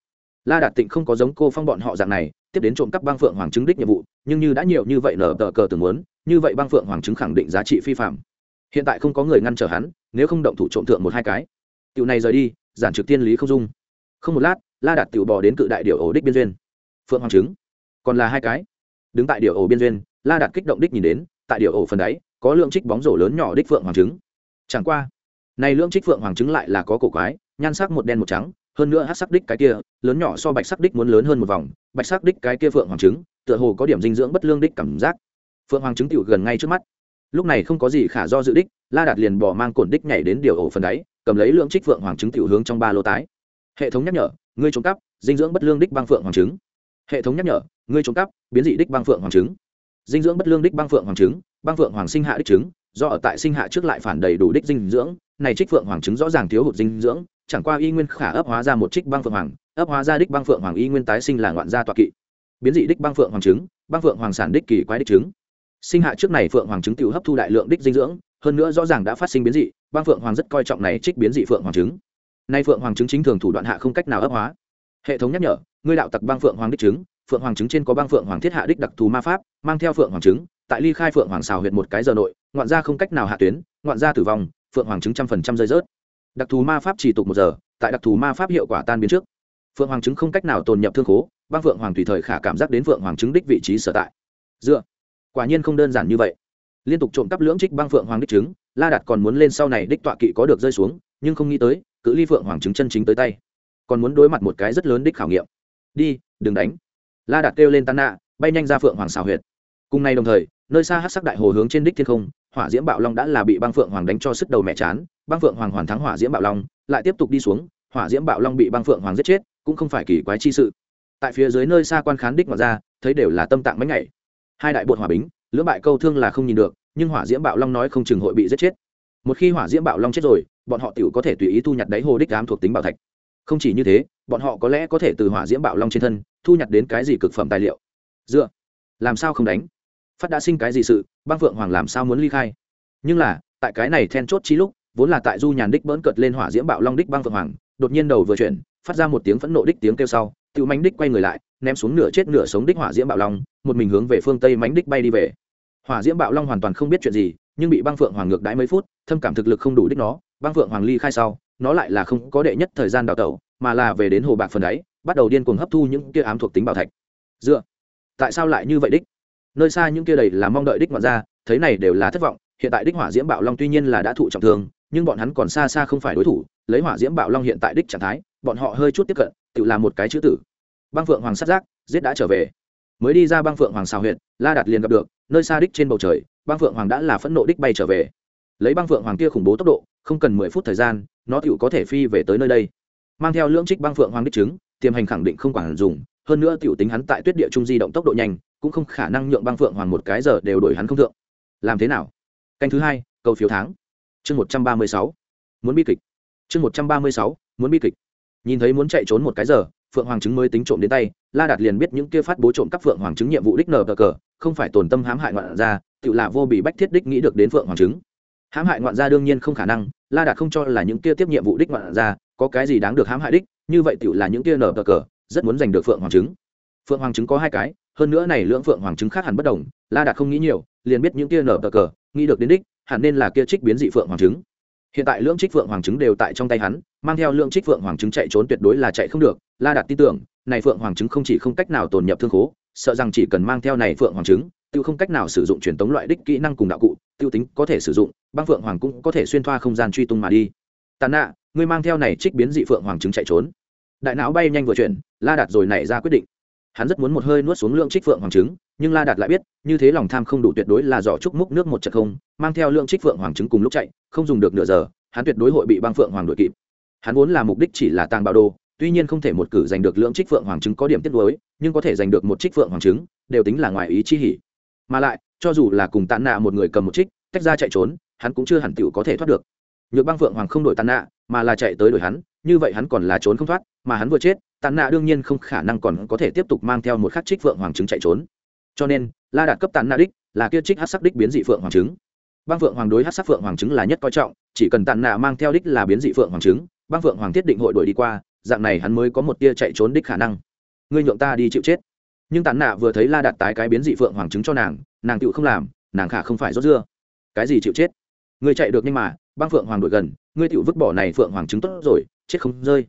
La đạt tịnh không có giống cô phong bọn họ dạng này tiếp đến trộm cắp băng phượng hoàng chứng đích nhiệm vụ nhưng như đã nhiều như vậy nở tờ cờ từng muốn như vậy băng phượng hoàng chứng khẳng định giá trị phi phạm. Hiện tại không có người ngăn trở hắn nếu không động thủ trộm thượng một hai cái. Tiểu này rời đi giản trực tiên lý không dung. Không một lát la đạt tiểu bò đến cự đại điều ổ đích biên duyên. Phượng hoàng chứng, còn là hai cái đứng tại điệu ổ biên duyên, la đạt kích động đích nhìn đến, tại điệu ổ phần đáy, có lượng trích bóng rổ lớn nhỏ đích phượng hoàng trứng. Chẳng qua, này lượng trích phượng hoàng trứng lại là có cổ quái, nhan sắc một đen một trắng, hơn nữa hát sắc đích cái kia, lớn nhỏ so bạch sắc đích muốn lớn hơn một vòng, bạch sắc đích cái kia phượng hoàng trứng, tựa hồ có điểm dinh dưỡng bất lương đích cảm giác. Phượng hoàng trứng tiểu gần ngay trước mắt. Lúc này không có gì khả do dự đích, la đạt liền bỏ mang cổn đích nhảy đến điều ổ phần đáy, cầm lấy lượng trích phượng hoàng trứng tiểu hướng trong ba lô tái. Hệ thống nhắc nhở, ngươi trộm cắp, dinh dưỡng bất lương đích băng phượng hoàng trứng. Hệ thống nhắc nhở ngươi trộm cắp biến dị đích băng phượng hoàng trứng dinh dưỡng bất lương đích băng phượng hoàng trứng băng phượng hoàng sinh hạ đích trứng do ở tại sinh hạ trước lại phản đầy đủ đích dinh dưỡng này trích phượng hoàng trứng rõ ràng thiếu hụt dinh dưỡng chẳng qua y nguyên khả ấp hóa ra một trích băng phượng hoàng ấp hóa ra đích băng phượng hoàng y nguyên tái sinh là ngoạn gia tọa kỵ biến dị đích băng phượng hoàng trứng băng phượng hoàng sản đích kỳ quái đích trứng sinh hạ trước này phượng hoàng trứng tự hấp thu đại lượng đích dinh dưỡng hơn nữa rõ ràng đã phát sinh biến dị băng phượng hoàng rất coi trọng này trích biến dị phượng hoàng trứng nay phượng hoàng trứng chính thường thủ đoạn hạ không cách nào ấp hóa hệ thống nhắc nhở ngươi đạo tặc băng phượng hoàng đích trứng phượng hoàng trứng trên có băng phượng hoàng thiết hạ đích đặc thù ma pháp mang theo phượng hoàng trứng tại ly khai phượng hoàng xào huyện một cái giờ nội ngoạn gia không cách nào hạ tuyến ngoạn gia tử vong phượng hoàng trứng trăm phần trăm rơi rớt đặc thù ma pháp chỉ tục một giờ tại đặc thù ma pháp hiệu quả tan biến trước phượng hoàng trứng không cách nào tồn nhập thương khố băng phượng hoàng tùy thời khả cảm giác đến phượng hoàng trứng đích vị trí sở tại dựa quả nhiên không đơn giản như vậy liên tục trộm cắp lưỡng trích băng phượng hoàng đích trứng la đạt còn muốn lên sau này đích tọa kỵ có được rơi xuống nhưng không nghĩ tới cự ly phượng hoàng trứng chân chính tới tay còn muốn đối mặt một cái rất lớn đích khảo nghiệm đi đừng đánh la đạt kêu lên tan nạ, bay nhanh ra phượng hoàng xào huyệt. Cùng ngày đồng thời, nơi xa hát sắc đại hồ hướng trên đích thiên không, hỏa diễm bạo long đã là bị băng phượng hoàng đánh cho sức đầu mẹ chán, băng phượng hoàng hoàn thắng hỏa diễm bạo long, lại tiếp tục đi xuống, hỏa diễm bạo long bị băng phượng hoàng giết chết, cũng không phải kỳ quái chi sự. Tại phía dưới nơi xa quan khán đích ngoài ra, thấy đều là tâm tạng mấy ngày hai đại bột hỏa bính, lưỡng bại câu thương là không nhìn được, nhưng hỏa diễm bạo long nói không chừng hội bị giết chết. Một khi hỏa diễm bạo long chết rồi, bọn họ tiểu có thể tùy ý thu nhặt đáy hồ đích ám thuộc tính bảo thạch. Không chỉ như thế bọn họ có lẽ có thể từ hỏa diễm bạo long trên thân, thu nhặt đến cái gì cực phẩm tài liệu. Dựa. Làm sao không đánh? Phát đã sinh cái gì sự, băng phượng hoàng làm sao muốn ly khai? Nhưng là, tại cái này then chốt chi lúc, vốn là tại du nhàn đích bỡn cợt lên hỏa diễm bạo long đích băng phượng hoàng, đột nhiên đầu vừa chuyển, phát ra một tiếng phẫn nộ đích tiếng kêu sau tự mánh đích quay người lại, ném xuống nửa chết nửa sống đích hỏa diễm bạo long, một mình hướng về phương tây mánh đích bay đi về. Hỏa diễm bạo long hoàn toàn không biết chuyện gì, nhưng bị băng phượng hoàng ngược đãi mấy phút, thâm cảm thực lực không đủ đích nó, băng phượng hoàng ly khai sau, nó lại là không có đệ nhất thời gian đào tẩu mà là về đến hồ bạc phần đáy, bắt đầu điên cuồng hấp thu những kia ám thuộc tính bảo thạch. Dựa. Tại sao lại như vậy đích? Nơi xa những kia đầy là mong đợi đích ngoạn ra thấy này đều là thất vọng, hiện tại đích hỏa diễm bạo long tuy nhiên là đã thụ trọng thương, nhưng bọn hắn còn xa xa không phải đối thủ, lấy hỏa diễm bạo long hiện tại đích trạng thái, bọn họ hơi chút tiếp cận, tự làm một cái chữ tử. Băng phượng hoàng sát giác, giết đã trở về. Mới đi ra băng phượng hoàng xào huyện la đạt liền gặp được, nơi xa đích trên bầu trời, băng phượng hoàng đã là phẫn nộ đích bay trở về. Lấy băng phượng hoàng kia khủng bố tốc độ, không cần mười phút thời gian, nó tựu có thể phi về tới nơi đây mang theo lưỡng trích băng phượng hoàng đích trứng, tiềm hành khẳng định không quản dùng, hơn nữa tiểu tính hắn tại tuyết địa trung di động tốc độ nhanh, cũng không khả năng nhượng băng phượng hoàng một cái giờ đều đổi hắn không thượng. Làm thế nào? Canh thứ hai, cầu phiếu tháng. Chương một trăm ba mươi sáu. Muốn bi kịch. Chương một trăm ba mươi sáu, muốn bi kịch. Nhìn thấy muốn chạy trốn một cái giờ, phượng hoàng trứng mới tính trộm đến tay, la đạt liền biết những kia phát bố trộm các phượng hoàng trứng nhiệm vụ đích nờ cờ cờ, không phải tổn tâm hãm hại ngoạn gia tự là vô bị bách thiết đích nghĩ được đến phượng hoàng trứng hãm hại ngoạn gia đương nhiên không khả năng, la đạt không cho là những kia tiếp nhiệm vụ đích ngoạn gia có cái gì đáng được hãm hại đích, như vậy tựu là những kia nở cờ cờ, rất muốn giành được phượng hoàng trứng. Phượng hoàng trứng có hai cái, hơn nữa này lưỡng phượng hoàng trứng khác hẳn bất đồng, la đạt không nghĩ nhiều, liền biết những kia nở cờ cờ, nghĩ được đến đích, hẳn nên là kia trích biến dị phượng hoàng trứng. Hiện tại lưỡng trích phượng hoàng trứng đều tại trong tay hắn, mang theo lượng trích phượng hoàng trứng chạy trốn tuyệt đối là chạy không được, la đạt tin tưởng, này phượng hoàng trứng không chỉ không cách nào tồn nhập thương khố, sợ rằng chỉ cần mang theo này phượng hoàng trứng, tiêu không cách nào sử dụng truyền tống loại đích kỹ năng cùng đạo cụ, tiêu tính có thể sử dụng, băng phượng hoàng cũng có thể xuyên thoa không gian truy tung mà đi. Tàn nạ ngươi mang theo này trích biến dị phượng hoàng trứng chạy trốn. Đại não bay nhanh vừa chuyển, la đạt rồi nảy ra quyết định. Hắn rất muốn một hơi nuốt xuống lượng trích phượng hoàng trứng, nhưng la đạt lại biết, như thế lòng tham không đủ tuyệt đối là giỏ trúc múc nước một trận không, mang theo lượng trích phượng hoàng trứng cùng lúc chạy, không dùng được nửa giờ, hắn tuyệt đối hội bị băng phượng hoàng đuổi kịp. Hắn vốn là mục đích chỉ là tàng bảo đồ, tuy nhiên không thể một cử giành được lượng trích phượng hoàng trứng có điểm tiết đối nhưng có thể giành được một trích phượng hoàng trứng, đều tính là ngoài ý chi hỉ. Mà lại, cho dù là cùng tàn nạ một người cầm một trích, tách ra chạy trốn, hắn cũng chưa hẳn tựu có thể thoát được. Nhược băng phượng hoàng không đổi tàn nạ mà là chạy tới đuổi hắn, như vậy hắn còn là trốn không thoát, mà hắn vừa chết, tàn nạ đương nhiên không khả năng còn có thể tiếp tục mang theo một khắc trích phượng hoàng trứng chạy trốn. Cho nên, la đạt cấp tàn nạ đích là kia trích hát sắc đích biến dị phượng hoàng trứng. Băng phượng hoàng đối hát sắc phượng hoàng trứng là nhất coi trọng, chỉ cần tàn nạ mang theo đích là biến dị phượng hoàng trứng, băng phượng hoàng thiết định hội đuổi đi qua, dạng này hắn mới có một tia chạy trốn đích khả năng. Ngươi nhượng ta đi chịu chết. Nhưng tàn nạ vừa thấy la đạt tái cái biến dị phượng hoàng trứng cho nàng nàng tựu không làm, nàng khả không phải rốt dưa cái gì chịu chết? Người chạy được nhưng mà, băng phượng hoàng đuổi gần ngươi tiểu vứt bỏ này phượng hoàng trứng tốt rồi, chết không rơi.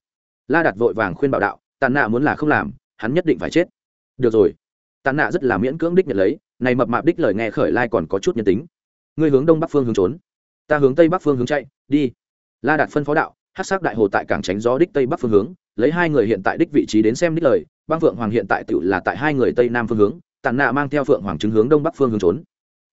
La đặt vội vàng khuyên bảo đạo, tàn nạ muốn là không làm, hắn nhất định phải chết. Được rồi. Tàn nạ rất là miễn cưỡng đích nhận lấy, này mập mạp đích lời nghe khởi lai còn có chút nhân tính. Ngươi hướng đông bắc phương hướng trốn. Ta hướng tây bắc phương hướng chạy, đi. La đạt phân phó đạo, hát sắc đại hồ tại cảng tránh gió đích tây bắc phương hướng, lấy hai người hiện tại đích vị trí đến xem đích lời băng phượng hoàng hiện tại tự là tại hai người tây nam phương hướng, tàn nạ mang theo phượng hoàng chứng hướng đông bắc phương hướng trốn.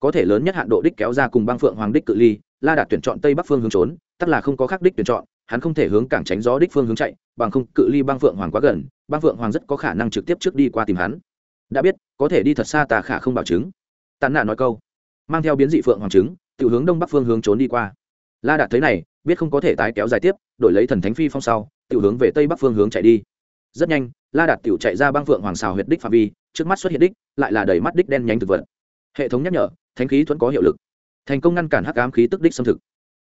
Có thể lớn nhất hạn độ đích kéo ra cùng băng phượng hoàng đích cự ly, la đạt tuyển chọn tây bắc phương hướng trốn Tất là không có khác đích tuyển chọn, hắn không thể hướng cảng tránh gió đích phương hướng chạy, bằng không cự ly băng phượng hoàng quá gần băng phượng hoàng rất có khả năng trực tiếp trước đi qua tìm hắn. Đã biết, có thể đi thật xa tà khả không bảo chứng. Tàn nạ nói câu. Mang theo biến dị phượng hoàng trứng tự hướng đông bắc phương hướng trốn đi qua. La đạt thấy này, biết không có thể tái kéo dài tiếp, đổi lấy thần thánh phi phong sau tự hướng về tây bắc phương hướng chạy đi. Rất nhanh, la đạt tự chạy ra băng phượng hoàng xào huyệt đích phạm vi, trước mắt xuất hiện đích, lại là đầy mắt đích đen nhánh thực vật. Hệ thống nhắc nhở, thánh khí thuẫn có hiệu lực. Thành công ngăn cản hắc ám khí tức đích xâm thực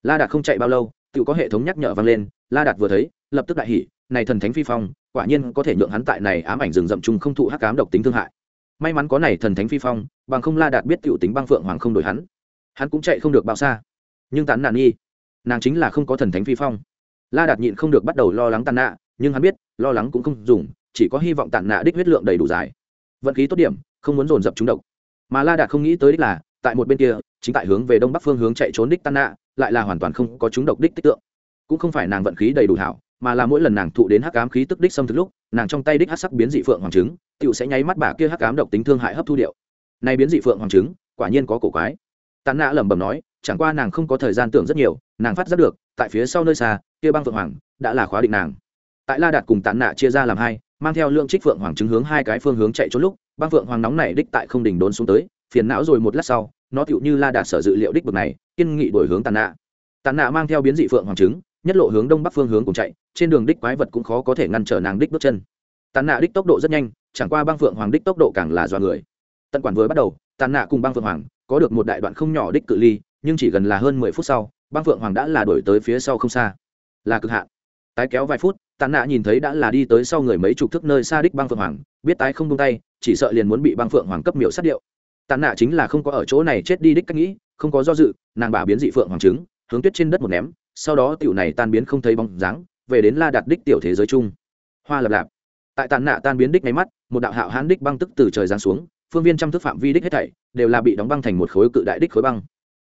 la đạt không chạy bao lâu, tự có hệ thống nhắc nhở vang lên, la đạt vừa thấy, lập tức đại hỉ, này thần thánh phi phong, quả nhiên có thể nhượng hắn tại này ám ảnh rừng rậm chung không thụ hắc ám độc tính thương hại. May mắn có này thần thánh phi phong, bằng không la đạt biết t tính băng phượng hoàng không đổi hắn. Hắn cũng chạy không được bao xa. Nhưng tán nạn nghi, nàng chính là không có thần thánh phi phong. La đạt nhịn không được bắt đầu lo lắng tàn nạ, nhưng hắn biết, lo lắng cũng không dùng, chỉ có hy vọng tàn nạ đích huyết lượng đầy đủ dài. Vận khí tốt điểm, không muốn dồn dập chúng độc. Mà la đạt không nghĩ tới đích là, tại một bên kia, chính tại hướng về đông bắc phương hướng chạy trốn đích tàn nạ lại là hoàn toàn không có chúng độc đích tích tượng. Cũng không phải nàng vận khí đầy đủ hảo, mà là mỗi lần nàng thụ đến hắc ám khí tức đích xâm thực lúc, nàng trong tay đích hắc sắc biến dị phượng hoàng trứng tựu sẽ nháy mắt bà kia hắc ám độc tính thương hại hấp thu điệu. Nay biến dị phượng hoàng trứng, quả nhiên có cổ quái. Tàn nạ lẩm bẩm nói, chẳng qua nàng không có thời gian tưởng rất nhiều, nàng phát giác được, tại phía sau nơi xa, kia băng phượng hoàng, đã là khóa định nàng. Tại la đạt cùng tàn nạ chia ra làm hai, mang theo lượng trích phượng hoàng trứng hướng hai cái phương hướng chạy trốn lúc, băng phượng hoàng nóng này đích tại không đỉnh đốn xuống tới, phiền não rồi một lát sau nó tựu như la đạt sở dự liệu đích bực này, kiên nghị đổi hướng tàn nạ. Tàn nạ mang theo biến dị phượng hoàng trứng, nhất lộ hướng đông bắc phương hướng cùng chạy, trên đường đích quái vật cũng khó có thể ngăn trở nàng đích bước chân. Tàn nạ đích tốc độ rất nhanh, chẳng qua băng phượng hoàng đích tốc độ càng là do người. Tận quản vừa bắt đầu, tàn nạ cùng băng phượng hoàng có được một đại đoạn không nhỏ đích cự ly, nhưng chỉ gần là hơn mười phút sau, băng phượng hoàng đã là đổi tới phía sau không xa. Là cực hạn. Tái kéo vài phút, tàn nạ nhìn thấy đã là đi tới sau người mấy chục thước nơi xa đích băng phượng hoàng, biết tái không tung tay, chỉ sợ liền muốn bị băng phượng hoàng cấp miểu sát điệu tàn nạ chính là không có ở chỗ này chết đi đích cách nghĩ, không có do dự, nàng bà biến dị phượng hoàng trứng, hướng tuyết trên đất một ném, sau đó tiểu này tan biến không thấy bóng dáng, về đến la đạt đích tiểu thế giới chung. Hoa lập lạp. Tại tàn nạ tan biến đích ngay mắt, một đạo hạo hán đích băng tức từ trời giáng xuống, phương viên trăm thức phạm vi đích hết thảy, đều là bị đóng băng thành một khối cự đại đích khối băng.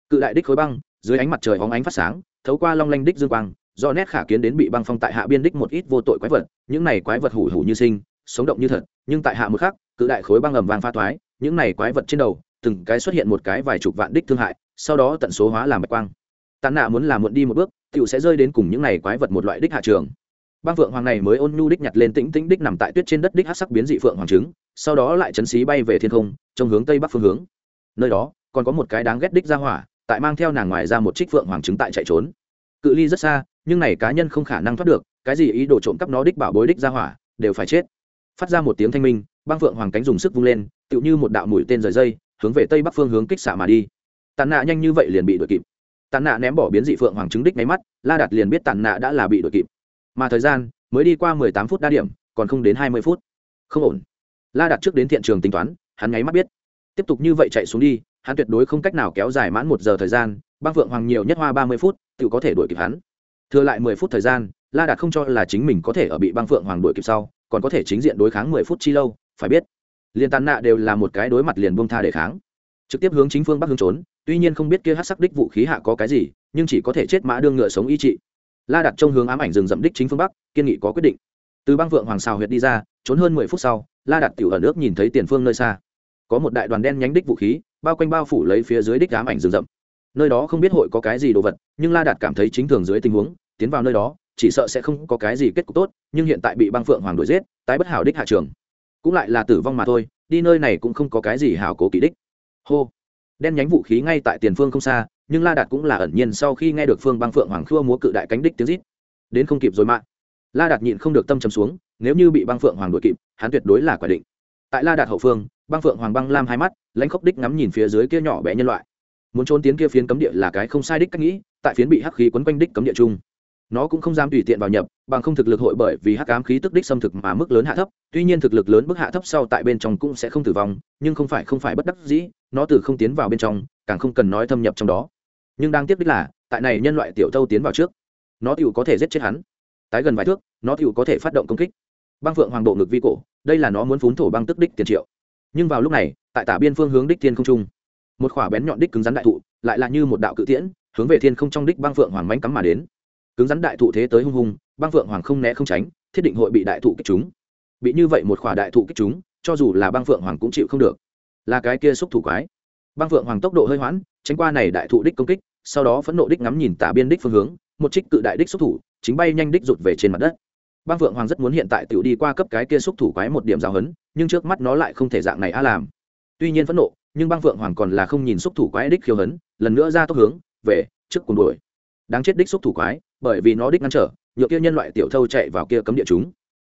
Cự đại đích khối băng, dưới ánh mặt trời hóng ánh phát sáng, thấu qua long lanh đích dương quang, do nét khả kiến đến bị băng phong tại hạ biên đích một ít vô tội quái vật, những này quái vật hủ hủ như sinh, sống động như thật, nhưng tại hạ một khắc, cự đại khối băng ầm vang pha thoái những này quái vật trên đầu, từng cái xuất hiện một cái vài chục vạn đích thương hại, sau đó tận số hóa làm bạch quang. Tàn nạ muốn làm muộn đi một bước tựu sẽ rơi đến cùng những này quái vật một loại đích hạ trường. Băng phượng hoàng này mới ôn nhu đích nhặt lên tĩnh tĩnh đích nằm tại tuyết trên đất đích hát sắc biến dị phượng hoàng trứng, sau đó lại chấn xí bay về thiên không trong hướng tây bắc phương hướng. Nơi đó, còn có một cái đáng ghét đích ra hỏa, tại mang theo nàng ngoài ra một trích phượng hoàng trứng tại chạy trốn. Cự ly rất xa, nhưng này cá nhân không khả năng thoát được, cái gì ý đồ trộm cắp nó đích bảo bối đích ra hỏa, đều phải chết phát ra một tiếng thanh minh, băng phượng hoàng cánh dùng sức vung lên, tựu như một đạo mũi tên rời dây, hướng về tây bắc phương hướng kích xạ mà đi. Tàn nạ nhanh như vậy liền bị đuổi kịp. Tàn nạ ném bỏ biến dị phượng hoàng trứng đích máy mắt, la đặt liền biết tàn nạ đã là bị đuổi kịp. Mà thời gian, mới đi qua mười tám phút đa điểm, còn không đến hai mươi phút. Không ổn. La đặt trước đến thiện trường tính toán, hắn ngáy mắt biết. Tiếp tục như vậy chạy xuống đi, hắn tuyệt đối không cách nào kéo dài mãn một giờ thời gian, băng phượng hoàng nhiều nhất hoa ba mươi phút tự có thể đuổi kịp hắn. Thừa lại mười phút thời gian, la đạt không cho là chính mình có thể ở bị băng phượng hoàng đuổi kịp sau còn có thể chính diện đối kháng mười phút chi lâu, phải biết liền tàn nạ đều là một cái đối mặt liền bông tha để kháng. Trực tiếp hướng chính phương bắc hướng trốn, tuy nhiên không biết kia hát sắc đích vũ khí hạ có cái gì, nhưng chỉ có thể chết mã đương ngựa sống ý trị. La đặt trong hướng ám ảnh rừng rậm đích chính phương bắc, kiên nghị có quyết định. Từ băng vượng hoàng xào huyệt đi ra, trốn hơn mười phút sau, la đặt tiểu ở nước nhìn thấy tiền phương nơi xa. Có một đại đoàn đen nhánh đích vũ khí, bao quanh bao phủ lấy phía dưới đích ám ảnh rừng rậm. Nơi đó không biết hội có cái gì đồ vật, nhưng la đạt cảm thấy chính thường dưới tình huống, tiến vào nơi đó chỉ sợ sẽ không có cái gì kết cục tốt, nhưng hiện tại bị băng phượng hoàng đuổi giết, tái bất hảo đích hạ trường. Cũng lại là tử vong mà thôi, đi nơi này cũng không có cái gì hảo cố kỵ đích. Hô. Đen nhánh vũ khí ngay tại tiền phương không xa, nhưng la đạt cũng là ẩn nhiên sau khi nghe được phương băng phượng hoàng khua múa cự đại cánh đích tiếng rít. Đến không kịp rồi mạng la đạt nhịn không được tâm trầm xuống, nếu như bị băng phượng hoàng đuổi kịp, hắn tuyệt đối là quả định. Tại la đạt hậu phương, băng phượng hoàng băng lam hai mắt, lãnh khốc đích ngắm nhìn phía dưới kia nhỏ bé nhân loại. Muốn trốn tiến kia phiến cấm địa là cái không sai đích cách nghĩ, tại phiến bị hắc khí quấn quanh đích cấm địa chung nó cũng không dám tùy tiện vào nhập, bằng không thực lực hội bởi vì hắc ám khí tức đích xâm thực mà mức lớn hạ thấp, tuy nhiên thực lực lớn mức hạ thấp sau tại bên trong cũng sẽ không tử vong, nhưng không phải không phải bất đắc dĩ, nó từ không tiến vào bên trong, càng không cần nói thâm nhập trong đó. Nhưng đang tiếp đích là, tại này nhân loại tiểu thâu tiến vào trước, nó tựu có thể giết chết hắn. Tái gần vài thước, nó tựu có thể phát động công kích. Băng phượng hoàng độ ngực vi cổ, đây là nó muốn phún thổ băng tức đích tiền triệu. Nhưng vào lúc này, tại tả biên phương hướng đích thiên không trung, một khỏa bén nhọn đích cứng rắn đại thụ, lại là như một đạo cự tiễn, hướng về thiên không trong đích băng phượng hoàng mánh cắm mà đến cứng rắn đại thụ thế tới hung hung, băng phượng hoàng không né không tránh, thiết định hội bị đại thụ kích chúng. Bị như vậy một khỏa đại thụ kích chúng, cho dù là băng phượng hoàng cũng chịu không được. Là cái kia xúc thủ quái. Băng phượng hoàng tốc độ hơi hoãn, tránh qua này đại thụ đích công kích, sau đó phẫn nộ đích ngắm nhìn tả biên đích phương hướng, một trích cự đại đích xúc thủ, chính bay nhanh đích rụt về trên mặt đất. Băng phượng hoàng rất muốn hiện tại tiểu đi qua cấp cái kia xúc thủ quái một điểm giáo hấn, nhưng trước mắt nó lại không thể dạng này a làm. Tuy nhiên phẫn nộ, nhưng băng phượng hoàng còn là không nhìn xúc thủ quái đích khiêu hấn, lần nữa ra tốc hướng, về, trước cùng đuổi. Đáng chết đích xúc thủ quái bởi vì nó đích ngăn trở nhựa kia nhân loại tiểu thâu chạy vào kia cấm địa chúng.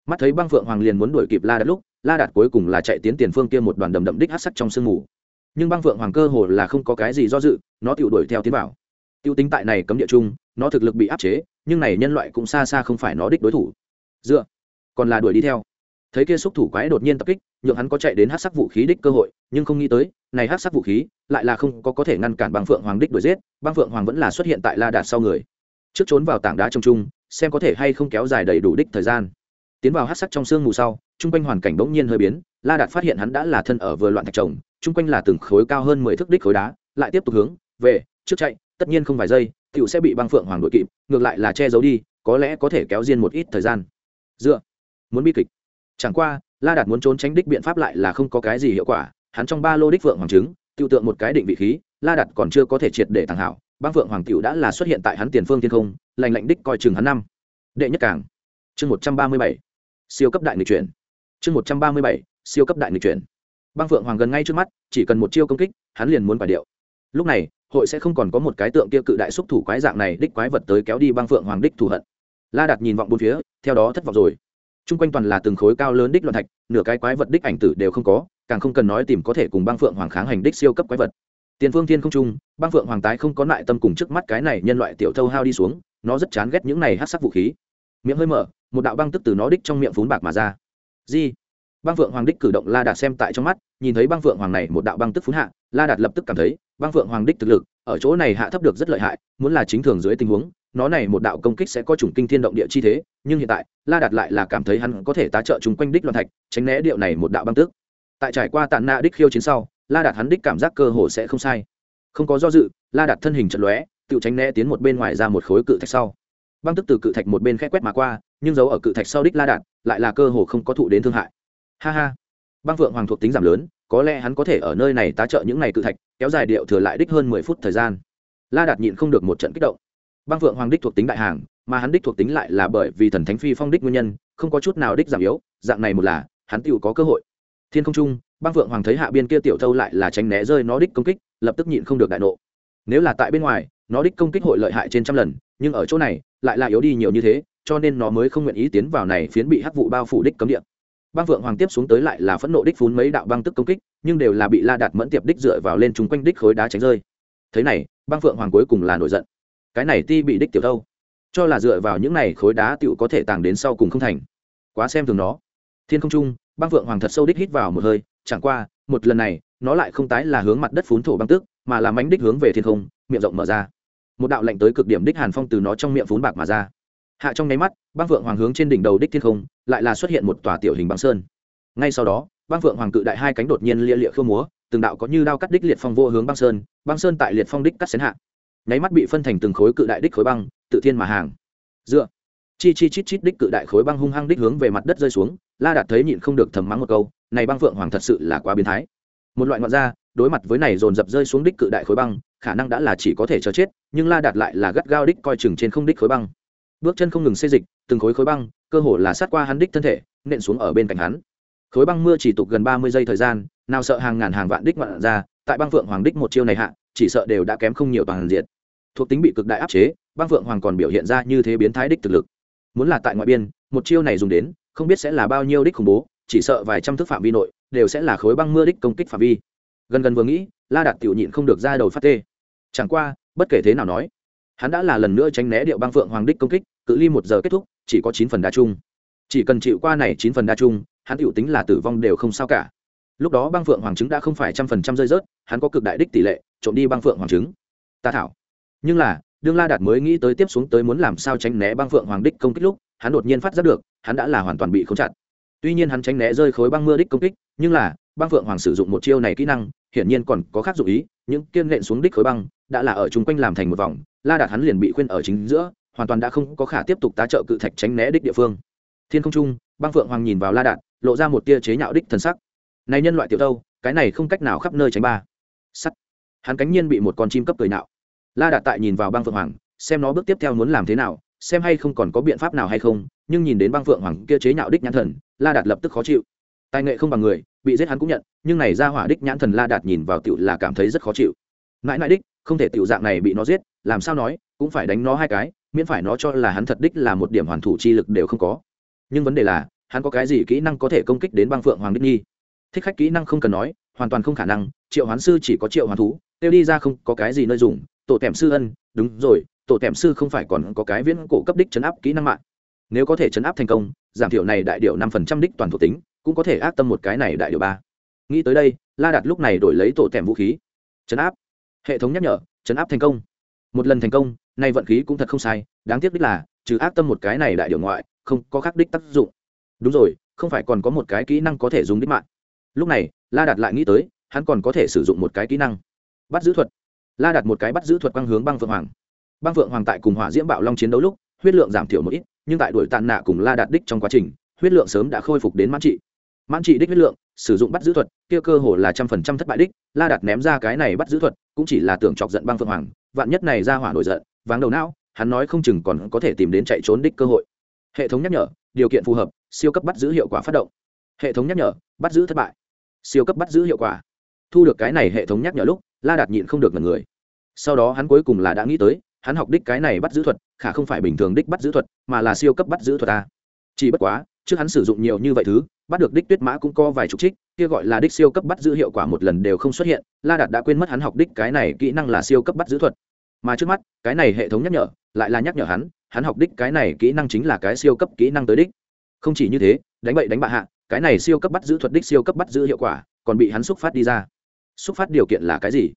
Mắt thấy băng phượng hoàng liền muốn đuổi kịp la đạt lúc, la đạt cuối cùng là chạy tiến tiền phương kia một đoàn đầm đậm đích hát sắc trong sương mù. Nhưng băng phượng hoàng cơ hồ là không có cái gì do dự, nó tự đuổi theo tiến vào. Tiêu tính tại này cấm địa chung, nó thực lực bị áp chế, nhưng này nhân loại cũng xa xa không phải nó đích đối thủ. Dựa, còn là đuổi đi theo. Thấy kia xúc thủ quái đột nhiên tập kích, nhượng hắn có chạy đến hát sắc vũ khí đích cơ hội, nhưng không nghĩ tới, này hát sắc vũ khí lại là không có có thể ngăn cản băng phượng hoàng đích đuổi giết, băng phượng hoàng vẫn là xuất hiện tại la đạt sau người trước trốn vào tảng đá trong chung, xem có thể hay không kéo dài đầy đủ đích thời gian. Tiến vào hát sắc trong sương mù sau, chung quanh hoàn cảnh bỗng nhiên hơi biến, la đạt phát hiện hắn đã là thân ở vừa loạn thạch trồng, chung quanh là từng khối cao hơn mười thước đích khối đá, lại tiếp tục hướng về, trước chạy, tất nhiên không vài giây t sẽ bị băng phượng hoàng đội kịp, ngược lại là che giấu đi, có lẽ có thể kéo riêng một ít thời gian. Dựa, muốn bi kịch. Chẳng qua, la đạt muốn trốn tránh đích biện pháp lại là không có cái gì hiệu quả, hắn trong ba lô đích phượng hoàng trứng, tiêu tượng một cái định vị khí, la đạt còn chưa có thể triệt để thẳng hảo băng phượng hoàng tiểu đã là xuất hiện tại hắn tiền phương thiên không, lành lạnh đích coi chừng hắn năm. Đệ nhất cảng chương một trăm ba mươi bảy. Siêu cấp đại nghịch chuyển. Chương một trăm ba mươi bảy, siêu cấp đại nghịch chuyển. Băng phượng hoàng gần ngay trước mắt, chỉ cần một chiêu công kích, hắn liền muốn phải điệu. Lúc này, hội sẽ không còn có một cái tượng kia cự đại xúc thủ quái dạng này đích quái vật tới kéo đi băng phượng hoàng đích thù hận. La đạt nhìn vọng bốn phía, theo đó thất vọng rồi. Trung quanh toàn là từng khối cao lớn đích loạn thạch, nửa cái quái vật đích ảnh tử đều không có, càng không cần nói tìm có thể cùng băng phượng hoàng kháng hành đích siêu cấp quái vật tiền phương thiên không trung, băng phượng hoàng tái không có lại tâm cùng trước mắt cái này nhân loại tiểu thâu hao đi xuống, nó rất chán ghét những này hát sắc vũ khí. Miệng hơi mở, một đạo băng tức từ nó đích trong miệng phún bạc mà ra. Di băng phượng hoàng đích cử động la đạt xem tại trong mắt, nhìn thấy băng phượng hoàng này một đạo băng tức phún hạ, la đạt lập tức cảm thấy, băng phượng hoàng đích thực lực, ở chỗ này hạ thấp được rất lợi hại, muốn là chính thường dưới tình huống, nó này một đạo công kích sẽ có chủng kinh thiên động địa chi thế, nhưng hiện tại, la đạt lại là cảm thấy hắn có thể tá trợ chúng quanh đích loạn thạch, tránh né điệu này một đạo băng tức. Tại trải qua tàn nạ đích khiêu chiến sau la đạt hắn đích cảm giác cơ hồ sẽ không sai. Không có do dự, la đạt thân hình trận lóe tự tránh né tiến một bên ngoài ra một khối cự thạch sau. Băng tức từ cự thạch một bên khẽ quét mà qua, nhưng giấu ở cự thạch sau đích la đạt, lại là cơ hồ không có thụ đến thương hại. Ha ha. Băng phượng hoàng thuộc tính giảm lớn, có lẽ hắn có thể ở nơi này tá trợ những này cự thạch, kéo dài điệu thừa lại đích hơn mười phút thời gian. La đạt nhịn không được một trận kích động. Băng phượng hoàng đích thuộc tính đại hàng, mà hắn đích thuộc tính lại là bởi vì thần thánh phi phong đích nguyên nhân, không có chút nào đích giảm yếu, dạng này một là hắn tựu có cơ hội. Thiên không trung băng phượng hoàng thấy hạ biên kia tiểu thâu lại là tránh né rơi nó đích công kích lập tức nhịn không được đại nộ. Nếu là tại bên ngoài nó đích công kích hội lợi hại trên trăm lần nhưng ở chỗ này lại là yếu đi nhiều như thế cho nên nó mới không nguyện ý tiến vào này phiến bị hắc vụ bao phủ đích cấm địa. Băng phượng hoàng tiếp xuống tới lại là phẫn nộ đích phún mấy đạo băng tức công kích nhưng đều là bị la đạt mẫn tiệp đích dựa vào lên chung quanh đích khối đá tránh rơi. Thế này băng phượng hoàng cuối cùng là nổi giận. Cái này ti bị đích tiểu thâu, cho là dựa vào những này khối đá tựu có thể tàng đến sau cùng không thành. Quá xem thường nó. Thiên không trung băng phượng hoàng thật sâu đích hít vào một hơi, chẳng qua, một lần này, nó lại không tái là hướng mặt đất phún thổ băng tức mà là mánh đích hướng về thiên không, miệng rộng mở ra. Một đạo lệnh tới cực điểm đích hàn phong từ nó trong miệng phún bạc mà ra. Hạ trong nháy mắt, băng phượng hoàng hướng trên đỉnh đầu đích thiên không, lại là xuất hiện một tòa tiểu hình băng sơn. Ngay sau đó, băng phượng hoàng cự đại hai cánh đột nhiên lia lịa khơ múa, từng đạo có như đao cắt đích liệt phong vô hướng băng sơn băng sơn tại liệt phong đích cắt xén hạ. Nháy mắt bị phân thành từng khối cự đại đích khối băng, tự thiên mà hàng. Dựa. Chi chi chít chít đích cự đại khối băng hung hăng đích hướng về mặt đất rơi xuống la đạt thấy nhịn không được thầm mắng một câu, này băng phượng hoàng thật sự là quá biến thái. Một loại ngoạn gia, đối mặt với này dồn dập rơi xuống đích cự đại khối băng, khả năng đã là chỉ có thể chờ chết, nhưng la đạt lại là gắt gao đích coi chừng trên không đích khối băng. Bước chân không ngừng xê dịch, từng khối khối băng, cơ hồ là sát qua hắn đích thân thể, nện xuống ở bên cạnh hắn. Khối băng mưa chỉ tục gần ba mươi giây thời gian, nào sợ hàng ngàn hàng vạn đích ngoạn ra tại băng phượng hoàng đích một chiêu này hạ, chỉ sợ đều đã kém không nhiều toàn diện. Thuộc tính bị cực đại áp chế, băng phượng hoàng còn biểu hiện ra như thế biến thái đích thực lực. Muốn là tại ngoại biên, một chiêu này dùng đến không biết sẽ là bao nhiêu đích khủng bố, chỉ sợ vài trăm thước phạm vi nội đều sẽ là khối băng mưa đích công kích phạm vi. Gần gần vừa nghĩ, la đạt tiểu nhịn không được ra đầu phát tê. Chẳng qua, bất kể thế nào nói, hắn đã là lần nữa tránh né điệu băng phượng hoàng đích công kích, cự ly một giờ kết thúc, chỉ có chín phần đa chung. Chỉ cần chịu qua này chín phần đa chung, hắn tiểu tính là tử vong đều không sao cả. Lúc đó băng phượng hoàng trứng đã không phải trăm phần trăm rơi rớt, hắn có cực đại đích tỷ lệ, trộm đi băng phượng hoàng trứng. Ta thảo. Nhưng là, đương la đạt mới nghĩ tới tiếp xuống tới muốn làm sao tránh né băng phượng hoàng đích công kích lúc hắn đột nhiên phát giác được, hắn đã là hoàn toàn bị khống chặt. Tuy nhiên hắn tránh né rơi khối băng mưa đích công kích, nhưng là, băng phượng hoàng sử dụng một chiêu này kỹ năng, hiển nhiên còn có khác dụng ý, những kiên nện xuống đích khối băng, đã là ở chung quanh làm thành một vòng, la đạt hắn liền bị khuyên ở chính giữa, hoàn toàn đã không có khả tiếp tục tá trợ cự thạch tránh né đích địa phương. Thiên không trung, băng phượng hoàng nhìn vào la đạt lộ ra một tia chế nhạo đích thần sắc. Này nhân loại tiểu đâu cái này không cách nào khắp nơi tránh ba. Sắt. Hắn cánh nhiên bị một con chim cấp cười nhạo. La đạt tại nhìn vào băng phượng hoàng, xem nó bước tiếp theo muốn làm thế nào xem hay không còn có biện pháp nào hay không, nhưng nhìn đến băng phượng hoàng kia chế nhạo đích nhãn thần, la đạt lập tức khó chịu. Tài nghệ không bằng người, bị giết hắn cũng nhận, nhưng này ra hỏa đích nhãn thần la đạt nhìn vào tiểu là cảm thấy rất khó chịu. Mãi mãi đích, không thể tiểu dạng này bị nó giết, làm sao nói, cũng phải đánh nó hai cái, miễn phải nó cho là hắn thật đích là một điểm hoàn thủ chi lực đều không có. Nhưng vấn đề là, hắn có cái gì kỹ năng có thể công kích đến băng phượng hoàng đích nhi? Thích khách kỹ năng không cần nói, hoàn toàn không khả năng, triệu hoán sư chỉ có triệu hoán thú, tiêu đi ra không có cái gì nơi dùng, tổ tẻm sư ân, đúng rồi tổ tẻm sư không phải còn có cái viễn cổ cấp đích chấn áp kỹ năng mạng. Nếu có thể chấn áp thành công, giảm thiểu này đại điệu năm phần trăm đích toàn thuộc tính, cũng có thể ác tâm một cái này đại điệu ba. Nghĩ tới đây, la đạt lúc này đổi lấy tổ tẻm vũ khí. Chấn áp. Hệ thống nhắc nhở, chấn áp thành công. Một lần thành công, nay vận khí cũng thật không sai, đáng tiếc đích là, trừ ác tâm một cái này đại điệu ngoại, không có khắc đích tác dụng. Đúng rồi, không phải còn có một cái kỹ năng có thể dùng đích mạng. Lúc này, la đạt lại nghĩ tới, hắn còn có thể sử dụng một cái kỹ năng. Bắt giữ thuật. La đạt một cái bắt giữ thuật quang hướng băng phượng hoàng băng phượng hoàng tại cùng hỏa diễm bạo long chiến đấu lúc, huyết lượng giảm thiểu một ít, nhưng tại đuổi tàn nạ cùng la đạt đích trong quá trình, huyết lượng sớm đã khôi phục đến mãn trị. Mãn trị đích huyết lượng, sử dụng bắt giữ thuật, kia cơ hồ là trăm phần trăm thất bại đích, la đạt ném ra cái này bắt giữ thuật, cũng chỉ là tưởng chọc giận băng phượng hoàng, vạn nhất này ra hỏa nổi giận, váng đầu não, hắn nói không chừng còn có thể tìm đến chạy trốn đích cơ hội. Hệ thống nhắc nhở, điều kiện phù hợp, siêu cấp bắt giữ hiệu quả phát động. Hệ thống nhắc nhở, bắt giữ thất bại. Siêu cấp bắt giữ hiệu quả. Thu được cái này hệ thống nhắc nhở lúc, la đạt nhịn không được ngần người. Sau đó hắn cuối cùng là đã nghĩ tới hắn học đích cái này bắt giữ thuật, khả không phải bình thường đích bắt giữ thuật, mà là siêu cấp bắt giữ thuật ta. Chỉ bất quá, trước hắn sử dụng nhiều như vậy thứ, bắt được đích tuyết mã cũng có vài chục trích, kia gọi là đích siêu cấp bắt giữ hiệu quả một lần đều không xuất hiện, la đạt đã quên mất hắn học đích cái này kỹ năng là siêu cấp bắt giữ thuật. Mà trước mắt, cái này hệ thống nhắc nhở, lại là nhắc nhở hắn hắn học đích cái này kỹ năng chính là cái siêu cấp kỹ năng tới đích. Không chỉ như thế, đánh bậy đánh bạ hạ, cái này siêu cấp bắt giữ thuật đích siêu cấp bắt giữ hiệu quả, còn bị hắn xúc phát đi ra. Xúc phát điều kiện là cái gì?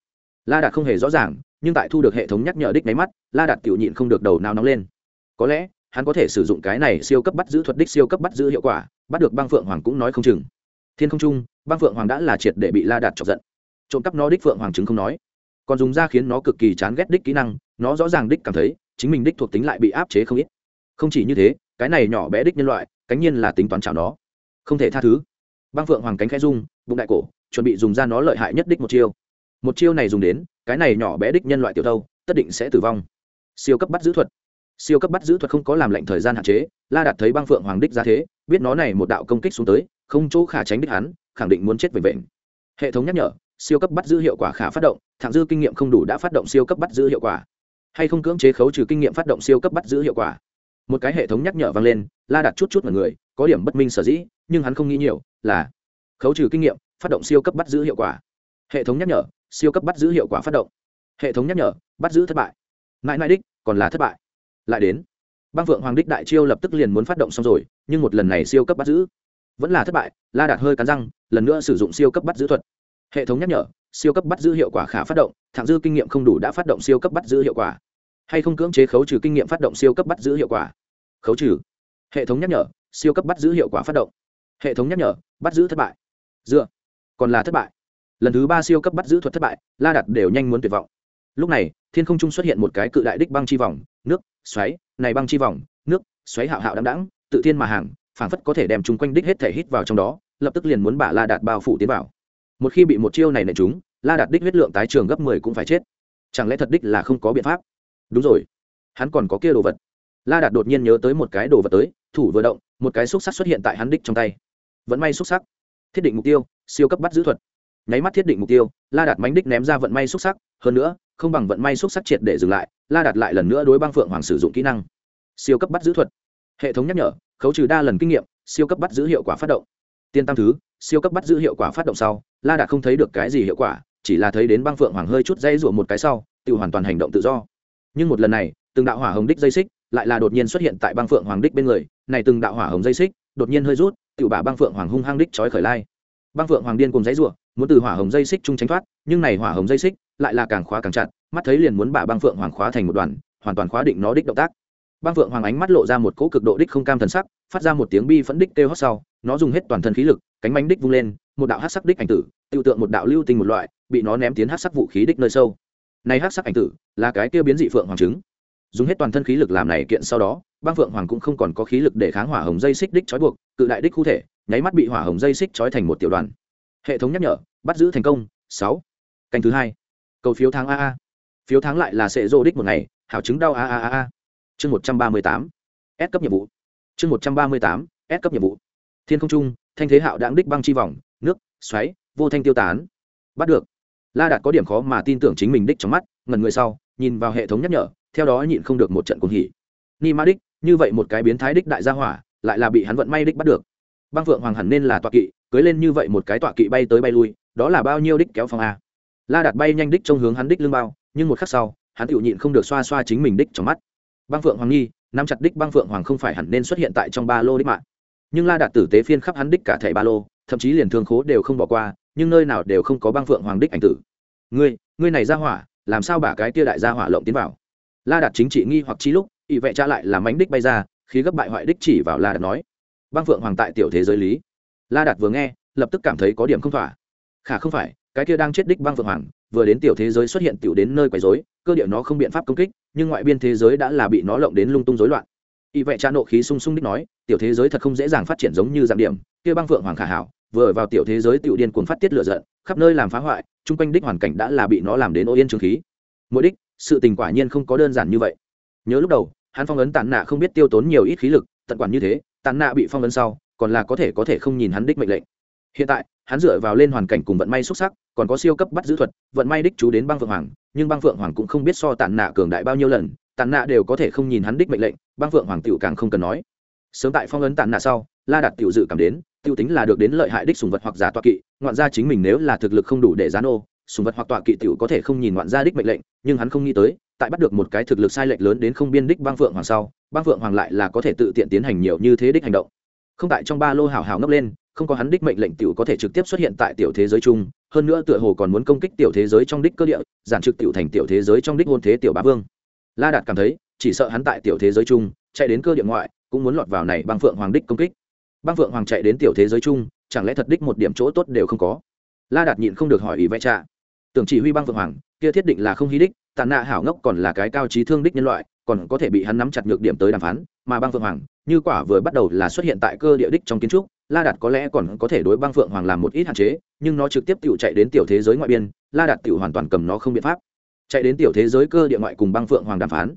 La đạt không hề rõ ràng nhưng tại thu được hệ thống nhắc nhở đích máy mắt, la đạt tiểu nhịn không được đầu nào nóng lên. Có lẽ, hắn có thể sử dụng cái này siêu cấp bắt giữ thuật đích siêu cấp bắt giữ hiệu quả, bắt được băng phượng hoàng cũng nói không chừng. Thiên không trung, băng phượng hoàng đã là triệt để bị la đạt chọc giận. Trộm cắp nó đích phượng hoàng chứng không nói. Còn dùng ra khiến nó cực kỳ chán ghét đích kỹ năng, nó rõ ràng đích cảm thấy, chính mình đích thuộc tính lại bị áp chế không ít. Không chỉ như thế, cái này nhỏ bé đích nhân loại, cánh nhiên là tính toán chào nó. Không thể tha thứ. Băng phượng hoàng cánh khẽ rung, bụng đại cổ, chuẩn bị dùng ra nó lợi hại nhất đích một chiêu. Một chiêu này dùng đến cái này nhỏ bé đích nhân loại tiểu thâu, tất định sẽ tử vong. Siêu cấp bắt giữ thuật. Siêu cấp bắt giữ thuật không có làm lệnh thời gian hạn chế, la đạt thấy băng phượng hoàng đích ra thế, biết nó này một đạo công kích xuống tới, không chỗ khả tránh đích hắn, khẳng định muốn chết vệnh vệnh hệ thống nhắc nhở, siêu cấp bắt giữ hiệu quả khả phát động, thẳng dư kinh nghiệm không đủ đã phát động siêu cấp bắt giữ hiệu quả. Hay không cưỡng chế khấu trừ kinh nghiệm phát động siêu cấp bắt giữ hiệu quả? Một cái hệ thống nhắc nhở vang lên, la đặt chút chút mọi người, có điểm bất minh sở dĩ, nhưng hắn không nghĩ nhiều, là khấu trừ kinh nghiệm, phát động siêu cấp bắt giữ hiệu quả. Hệ thống nhắc nhở siêu cấp bắt giữ hiệu quả phát động. Hệ thống nhắc nhở, bắt giữ thất bại. Mãi mãi đích, còn là thất bại. Lại đến. Băng phượng hoàng đích đại chiêu lập tức liền muốn phát động xong rồi, nhưng một lần này siêu cấp bắt giữ. Vẫn là thất bại, la đạt hơi cắn răng, lần nữa sử dụng siêu cấp bắt giữ thuật. Hệ thống nhắc nhở, siêu cấp bắt giữ hiệu quả khả phát động, thẳng dư kinh nghiệm không đủ đã phát động siêu cấp bắt giữ hiệu quả. Hay không cưỡng chế khấu trừ kinh nghiệm phát động siêu cấp bắt giữ hiệu quả? Khấu trừ. Hệ thống nhắc nhở, siêu cấp bắt giữ hiệu quả phát động. Hệ thống nhắc nhở, bắt giữ thất bại. Dựa. Còn là thất bại lần thứ ba siêu cấp bắt giữ thuật thất bại, la đặt đều nhanh muốn tuyệt vọng. Lúc này, thiên không trung xuất hiện một cái cự đại đích băng chi vòng, nước, xoáy, này băng chi vòng, nước, xoáy hạo hạo đáng đáng tự thiên mà hàng, phảng phất có thể đem chung quanh đích hết thể hít vào trong đó, lập tức liền muốn bả la đạt bao phủ tiến vào. Một khi bị một chiêu này nện chúng la đạt đích huyết lượng tái trường gấp mười cũng phải chết. Chẳng lẽ thật đích là không có biện pháp? Đúng rồi. Hắn còn có kia đồ vật. La đạt đột nhiên nhớ tới một cái đồ vật tới, thủ vừa động, một cái xúc sắc xuất hiện tại hắn đích trong tay. Vẫn may xúc sắc. Thiết định mục tiêu, siêu cấp bắt giữ thuật nháy mắt thiết định mục tiêu, la đạt mánh đích ném ra vận may xúc sắc, hơn nữa, không bằng vận may xúc sắc triệt để dừng lại, la đạt lại lần nữa đối băng phượng hoàng sử dụng kỹ năng. Siêu cấp bắt giữ thuật. Hệ thống nhắc nhở, khấu trừ đa lần kinh nghiệm, siêu cấp bắt giữ hiệu quả phát động. Tiên tam thứ, siêu cấp bắt giữ hiệu quả phát động sau, la đạt không thấy được cái gì hiệu quả, chỉ là thấy đến băng phượng hoàng hơi chút dây rủa một cái sau tự hoàn toàn hành động tự do. Nhưng một lần này, từng đạo hỏa hồng đích dây xích lại là đột nhiên xuất hiện tại băng phượng hoàng đích bên người, này từng đạo hỏa hồng dây xích đột nhiên hơi rút tự bả băng phượng hoàng hung hăng đích trói khởi lai. Băng phượng hoàng điên cùng dãy rủa muốn từ hỏa hồng dây xích chung tránh thoát, nhưng này hỏa hồng dây xích lại là càng khóa càng chặt, mắt thấy liền muốn bả băng phượng hoàng khóa thành một đoàn, hoàn toàn khóa định nó đích động tác. Băng phượng hoàng ánh mắt lộ ra một cỗ cực độ đích không cam thần sắc, phát ra một tiếng bi phẫn đích kêu hót sau, nó dùng hết toàn thân khí lực, cánh bánh đích vung lên, một đạo hát sắc đích ảnh tử, tiêu tượng một đạo lưu tinh một loại, bị nó ném tiến hát sắc vũ khí đích nơi sâu. Này hát sắc ảnh tử là cái kia biến dị phượng hoàng trứng. Dùng hết toàn thân khí lực làm này kiện sau đó, băng phượng hoàng cũng không còn có khí lực để kháng hỏa hồng dây xích đích trói buộc, cự đại đích khu thể, nháy mắt bị hỏa hồng dây xích trói thành một tiểu đoàn hệ thống nhắc nhở, bắt giữ thành công, sáu. Canh thứ hai. Cầu phiếu tháng a a phiếu tháng lại là sệ rô đích một ngày, hảo chứng đau a a a a. Chương một trăm ba mươi tám. S cấp nhiệm vụ. Chương một trăm ba mươi tám, s cấp nhiệm vụ. Thiên không trung, thanh thế hạo đáng đích băng chi vòng, nước, xoáy, vô thanh tiêu tán. Bắt được. La đạt có điểm khó mà tin tưởng chính mình đích trong mắt ngần người sau, nhìn vào hệ thống nhắc nhở, theo đó nhịn không được một trận cuồng hỉ. Ni ma đích, như vậy một cái biến thái đích đại gia hỏa, lại là bị hắn vận may đích bắt được. Băng phượng hoàng hẳn nên là tọa kỵ cưới lên như vậy một cái tọa kỵ bay tới bay lui, đó là bao nhiêu đích kéo phong a. La đạt bay nhanh đích trong hướng hắn đích lưng bao, nhưng một khắc sau, hắn tự nhịn không được xoa xoa chính mình đích trong mắt. Băng phượng hoàng nghi, nắm chặt đích băng phượng hoàng không phải hẳn nên xuất hiện tại trong ba lô đích mạng. Nhưng la đạt tử tế phiên khắp hắn đích cả thẻ ba lô, thậm chí liền thương khố đều không bỏ qua, nhưng nơi nào đều không có băng phượng hoàng đích ảnh tử. Ngươi ngươi này ra hỏa, làm sao bả cái tia đại gia hỏa lộng tiến vào? La đạt chính trị nghi hoặc chi lúc ỵ vệ trả lại làm mánh đích bay ra khi gấp bại hoại đích chỉ vào la đạt nói. Băng phượng hoàng tại tiểu thế giới lý la đạt vừa nghe, lập tức cảm thấy có điểm không thỏa. Khả không phải, cái kia đang chết đích băng phượng hoàng, vừa đến tiểu thế giới xuất hiện tiểu đến nơi quấy rối, cơ địa nó không biện pháp công kích, nhưng ngoại biên thế giới đã là bị nó lộng đến lung tung rối loạn. Y vệ cha nộ khí sung sung đích nói, tiểu thế giới thật không dễ dàng phát triển giống như dạng điểm, kia băng phượng hoàng khả hảo, vừa vào tiểu thế giới tiểu điên cuồng phát tiết lửa giận, khắp nơi làm phá hoại, chung quanh đích hoàn cảnh đã là bị nó làm đến ô yên trường khí. Mỗi đích, sự tình quả nhiên không có đơn giản như vậy. Nhớ lúc đầu, hắn phong ấn tàn nạ không biết tiêu tốn nhiều ít khí lực, tận quản như thế, tàn nạ bị phong ấn sau còn là có thể có thể không nhìn hắn đích mệnh lệnh. Hiện tại, hắn dựa vào lên hoàn cảnh cùng vận may xuất sắc, còn có siêu cấp bắt giữ thuật, vận may đích chú đến băng phượng hoàng, nhưng băng phượng hoàng cũng không biết so tàn nạ cường đại bao nhiêu lần, tàn nạ đều có thể không nhìn hắn đích mệnh lệnh, băng phượng hoàng tựu càng không cần nói. Sớm tại phong ấn tàn nạ sau, la đạt tựu dự cảm đến tựu tính là được đến lợi hại đích sùng vật hoặc giả tọa kỵ, ngoạn gia chính mình nếu là thực lực không đủ để gián ô, sùng vật hoặc tọa kỵ tựu có thể không nhìn ngoạn gia đích mệnh lệnh, nhưng hắn không nghĩ tới, tại bắt được một cái thực lực sai lệch lớn đến không biên đích băng phượng hoàng sau, băng phượng hoàng lại là có thể tự tiện tiến hành nhiều như thế đích hành động không tại trong ba lô hào hào ngốc lên, không có hắn đích mệnh lệnh tiểu có thể trực tiếp xuất hiện tại tiểu thế giới chung, hơn nữa tựa hồ còn muốn công kích tiểu thế giới trong đích cơ địa, giản trực tiểu thành tiểu thế giới trong đích hôn thế tiểu bá vương. La đạt cảm thấy, chỉ sợ hắn tại tiểu thế giới chung, chạy đến cơ địa ngoại, cũng muốn lọt vào này băng phượng hoàng đích công kích. Băng phượng hoàng chạy đến tiểu thế giới chung, chẳng lẽ thật đích một điểm chỗ tốt đều không có? La đạt nhịn không được hỏi ý vẽ trạ. Tưởng chỉ huy băng phượng hoàng, kia thiết định là không hy đích, tàn nạ hảo ngốc còn là cái cao trí thương đích nhân loại còn có thể bị hắn nắm chặt nhược điểm tới đàm phán, mà băng phượng hoàng, như quả vừa bắt đầu là xuất hiện tại cơ địa đích trong kiến trúc, la đạt có lẽ còn có thể đối băng phượng hoàng làm một ít hạn chế, nhưng nó trực tiếp tự chạy đến tiểu thế giới ngoại biên, la đạt tự hoàn toàn cầm nó không biện pháp. Chạy đến tiểu thế giới cơ địa ngoại cùng băng phượng hoàng đàm phán.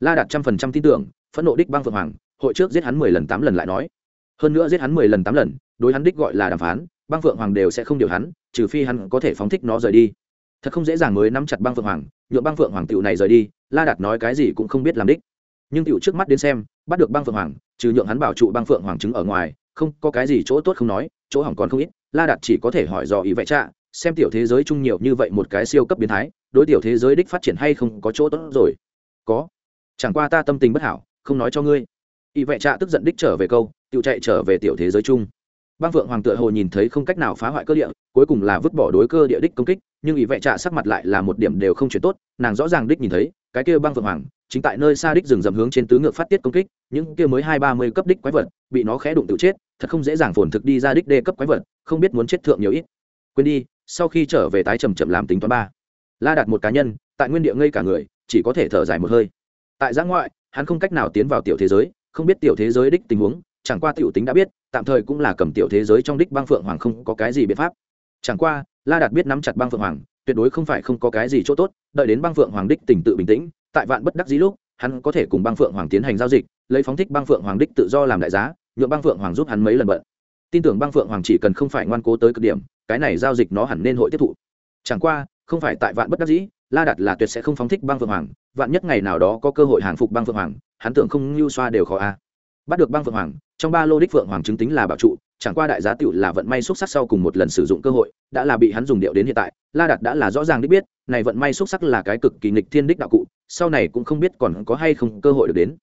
La đạt trăm phần trăm tin tưởng, phẫn nộ đích băng phượng hoàng, hội trước giết hắn mười lần tám lần lại nói. Hơn nữa giết hắn mười lần tám lần, đối hắn đích gọi là đàm phán, băng phượng hoàng đều sẽ không điều hắn, trừ phi hắn có thể phóng thích nó rời đi. Thật không dễ dàng mới nắm chặt băng phượng hoàng nhuộm băng phượng hoàng tựu này rời đi la đạt nói cái gì cũng không biết làm đích. Nhưng tựu trước mắt đến xem, bắt được băng phượng hoàng, trừ nhượng hắn bảo trụ băng phượng hoàng trứng ở ngoài, không có cái gì chỗ tốt không nói, chỗ hỏng còn không ít, la đạt chỉ có thể hỏi dò ý vẽ trạ, xem tiểu thế giới chung nhiều như vậy một cái siêu cấp biến thái, đối tiểu thế giới đích phát triển hay không có chỗ tốt rồi. Có. Chẳng qua ta tâm tình bất hảo, không nói cho ngươi. Ý vẽ trạ tức giận đích trở về câu tựu chạy trở về tiểu thế giới chung. Băng phượng hoàng tựa hồ nhìn thấy không cách nào phá hoại cơ địa, cuối cùng là vứt bỏ đối cơ địa đích công kích, nhưng ý vệ trạ sắc mặt lại là một điểm đều không chuyển tốt, nàng rõ ràng đích nhìn thấy cái kia băng vượng hoàng, chính tại nơi xa đích rừng rậm hướng trên tứ ngược phát tiết công kích, những kia mới hai ba mươi cấp đích quái vật, bị nó khẽ đụng tự chết, thật không dễ dàng phồn thực đi ra đích đê cấp quái vật, không biết muốn chết thượng nhiều ít. Quên đi, sau khi trở về tái chầm chậm làm tính toán ba. La đặt một cá nhân, tại nguyên địa ngây cả người, chỉ có thể thở dài một hơi. Tại giã ngoại, hắn không cách nào tiến vào tiểu thế giới, không biết tiểu thế giới đích tình huống, chẳng qua tiểu tính đã biết, tạm thời cũng là cầm tiểu thế giới trong đích băng phượng hoàng không có cái gì biện pháp. Chẳng qua la đạt biết nắm chặt băng phượng hoàng, tuyệt đối không phải không có cái gì chỗ tốt, đợi đến băng phượng hoàng đích tỉnh tự bình tĩnh, tại vạn bất đắc dĩ lúc, hắn có thể cùng băng phượng hoàng tiến hành giao dịch, lấy phóng thích băng phượng hoàng đích tự do làm đại giá, nhượng băng phượng hoàng giúp hắn mấy lần bận. Tin tưởng băng phượng hoàng chỉ cần không phải ngoan cố tới cực điểm, cái này giao dịch nó hẳn nên hội tiếp thụ. Chẳng qua, không phải tại vạn bất đắc dĩ, la đạt là tuyệt sẽ không phóng thích băng phượng hoàng, vạn nhất ngày nào đó có cơ hội hàng phục băng phượng hoàng, hắn tưởng không lưu xoa đều khó a. Bắt được băng phượng hoàng, trong ba lô đích phượng hoàng chứng tính là bảo trụ chẳng qua đại giá tiểu là vận may xúc sắc sau cùng một lần sử dụng cơ hội, đã là bị hắn dùng điệu đến hiện tại. La đạt đã là rõ ràng đích biết, này vận may xúc sắc là cái cực kỳ nghịch thiên đích đạo cụ, sau này cũng không biết còn có hay không cơ hội được đến.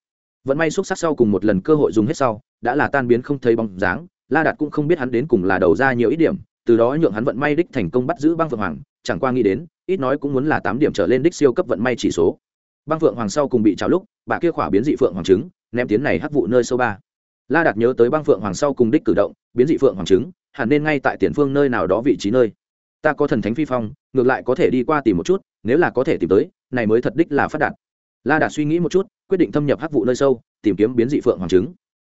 Vận may xúc sắc sau cùng một lần cơ hội dùng hết sau, đã là tan biến không thấy bóng dáng, la đạt cũng không biết hắn đến cùng là đầu ra nhiều ít điểm, từ đó nhượng hắn vận may đích thành công bắt giữ băng phượng hoàng, chẳng qua nghĩ đến, ít nói cũng muốn là tám điểm trở lên đích siêu cấp vận may chỉ số. Băng phượng hoàng sau cùng bị trào lúc, bà kia khỏa biến dị phượng hoàng trứng, ném tiến này hắc vụ nơi sâu ba la đạt nhớ tới băng phượng hoàng sau cùng đích cử động, biến dị phượng hoàng trứng, hẳn nên ngay tại tiền phương nơi nào đó vị trí nơi. Ta có thần thánh phi phong, ngược lại có thể đi qua tìm một chút, nếu là có thể tìm tới, này mới thật đích là phát đạt. La đạt suy nghĩ một chút, quyết định thâm nhập hắc vụ nơi sâu, tìm kiếm biến dị phượng hoàng trứng.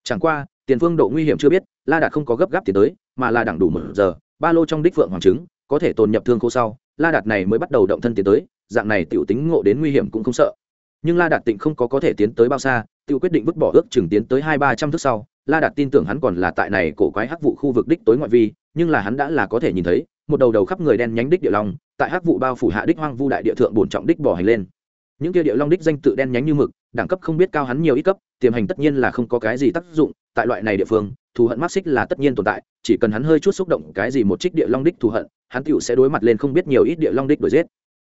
Chẳng qua, tiền phương độ nguy hiểm chưa biết, la đạt không có gấp gáp tiến tới, mà là đẳng đủ một giờ, ba lô trong đích phượng hoàng trứng, có thể tồn nhập thương khô sau, la đạt này mới bắt đầu động thân tiến tới, dạng này tiểu tính ngộ đến nguy hiểm cũng không sợ nhưng la đạt tịnh không có có thể tiến tới bao xa tự quyết định vứt bỏ ước chừng tiến tới hai ba trăm thước sau, la đạt tin tưởng hắn còn là tại này cổ quái hắc vụ khu vực đích tối ngoại vi, nhưng là hắn đã là có thể nhìn thấy, một đầu đầu khắp người đen nhánh đích địa long, tại hắc vụ bao phủ hạ đích hoang vu đại địa thượng bổn trọng đích bỏ hành lên. Những kia địa long đích danh tự đen nhánh như mực, đẳng cấp không biết cao hắn nhiều ít cấp, tiềm hành tất nhiên là không có cái gì tác dụng, tại loại này địa phương, thù hận mắt xích là tất nhiên tồn tại, chỉ cần hắn hơi chút xúc động cái gì một trích địa long đích thù hận, hắn tựu sẽ đối mặt lên không biết nhiều ít địa long đích đuổi giết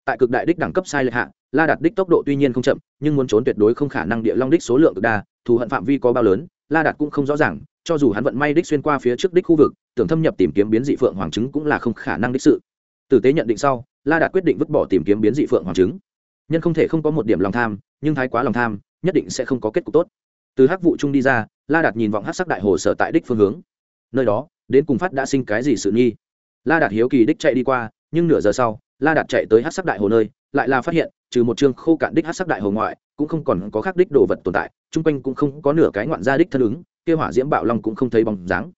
tại cực đại đích đẳng cấp sai lệch hạ, la đạt đích tốc độ tuy nhiên không chậm, nhưng muốn trốn tuyệt đối không khả năng địa long đích số lượng cực đa, thù hận phạm vi có bao lớn, la đạt cũng không rõ ràng, cho dù hắn vận may đích xuyên qua phía trước đích khu vực, tưởng thâm nhập tìm kiếm biến dị phượng hoàng trứng cũng là không khả năng đích sự. Tử tế nhận định sau, la đạt quyết định vứt bỏ tìm kiếm biến dị phượng hoàng trứng nhân không thể không có một điểm lòng tham, nhưng thái quá lòng tham, nhất định sẽ không có kết cục tốt. Từ hắc vụ trung đi ra, la đạt nhìn vọng hát sắc đại hồ sở tại đích phương hướng. Nơi đó, đến cùng phát đã sinh cái gì sự nghi? La đạt hiếu kỳ đích chạy đi qua, nhưng nửa giờ sau la đạt chạy tới hát sắc đại hồ nơi lại là phát hiện trừ một chương khô cạn đích hát sắc đại hồ ngoại cũng không còn có khác đích đồ vật tồn tại chung quanh cũng không có nửa cái ngoạn gia đích thân ứng kia hỏa diễm bạo long cũng không thấy bóng dáng.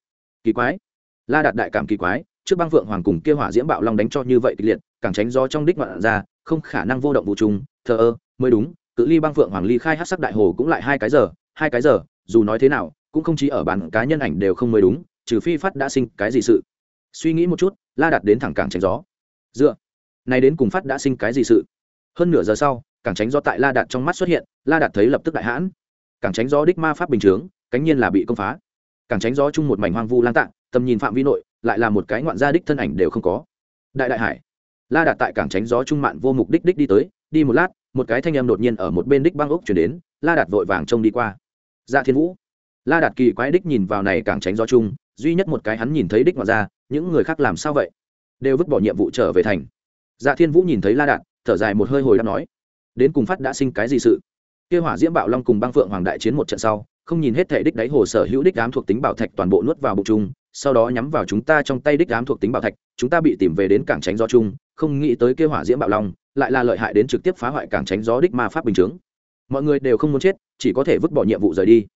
Kỳ quái. La đạt đại cảm kỳ quái trước băng vượng hoàng cùng kia hỏa diễm bạo long đánh cho như vậy kịch liệt càng tránh gió trong đích ngoạn gia, không khả năng vô động vụ trùng thờ ơ mới đúng cự ly băng vượng hoàng ly khai hát sắc đại hồ cũng lại hai cái giờ hai cái giờ dù nói thế nào cũng không chỉ ở bản cá nhân ảnh đều không mới đúng trừ phi phát đã sinh cái gì sự. Suy nghĩ một chút la đặt đến thẳng cảng tránh gió. Dựa nay đến cùng phát đã sinh cái gì sự? Hơn nửa giờ sau, cảng tránh gió tại la đạt trong mắt xuất hiện, la đạt thấy lập tức đại hãn. Cảng tránh gió đích ma pháp bình chướng, cánh nhiên là bị công phá. Cảng tránh gió chung một mảnh hoang vu lang tạng, tầm nhìn phạm vi nội, lại là một cái ngoạn gia đích thân ảnh đều không có. Đại đại hải, la đạt tại cảng tránh gió trung mạn vô mục đích đích đi tới, đi một lát, một cái thanh âm đột nhiên ở một bên đích băng ốc chuyển đến, la đạt vội vàng trông đi qua. Dạ thiên vũ. La đạt kỳ quái đích nhìn vào này cảng tránh gió chung, duy nhất một cái hắn nhìn thấy đích ngoạn ra những người khác làm sao vậy? Đều vứt bỏ nhiệm vụ trở về thành dạ thiên vũ nhìn thấy la đạt, thở dài một hơi hồi đáp nói, đến cùng phát đã sinh cái gì sự? Kia hỏa diễm bạo long cùng băng phượng hoàng đại chiến một trận sau, không nhìn hết thể đích đáy hồ sở hữu đích ám thuộc tính bảo thạch toàn bộ nuốt vào bụng chung, sau đó nhắm vào chúng ta trong tay đích ám thuộc tính bảo thạch, chúng ta bị tìm về đến cảng tránh gió chung, không nghĩ tới kia hỏa diễm bạo long lại là lợi hại đến trực tiếp phá hoại cảng tránh gió đích ma pháp bình chướng. Mọi người đều không muốn chết, chỉ có thể vứt bỏ nhiệm vụ rời đi.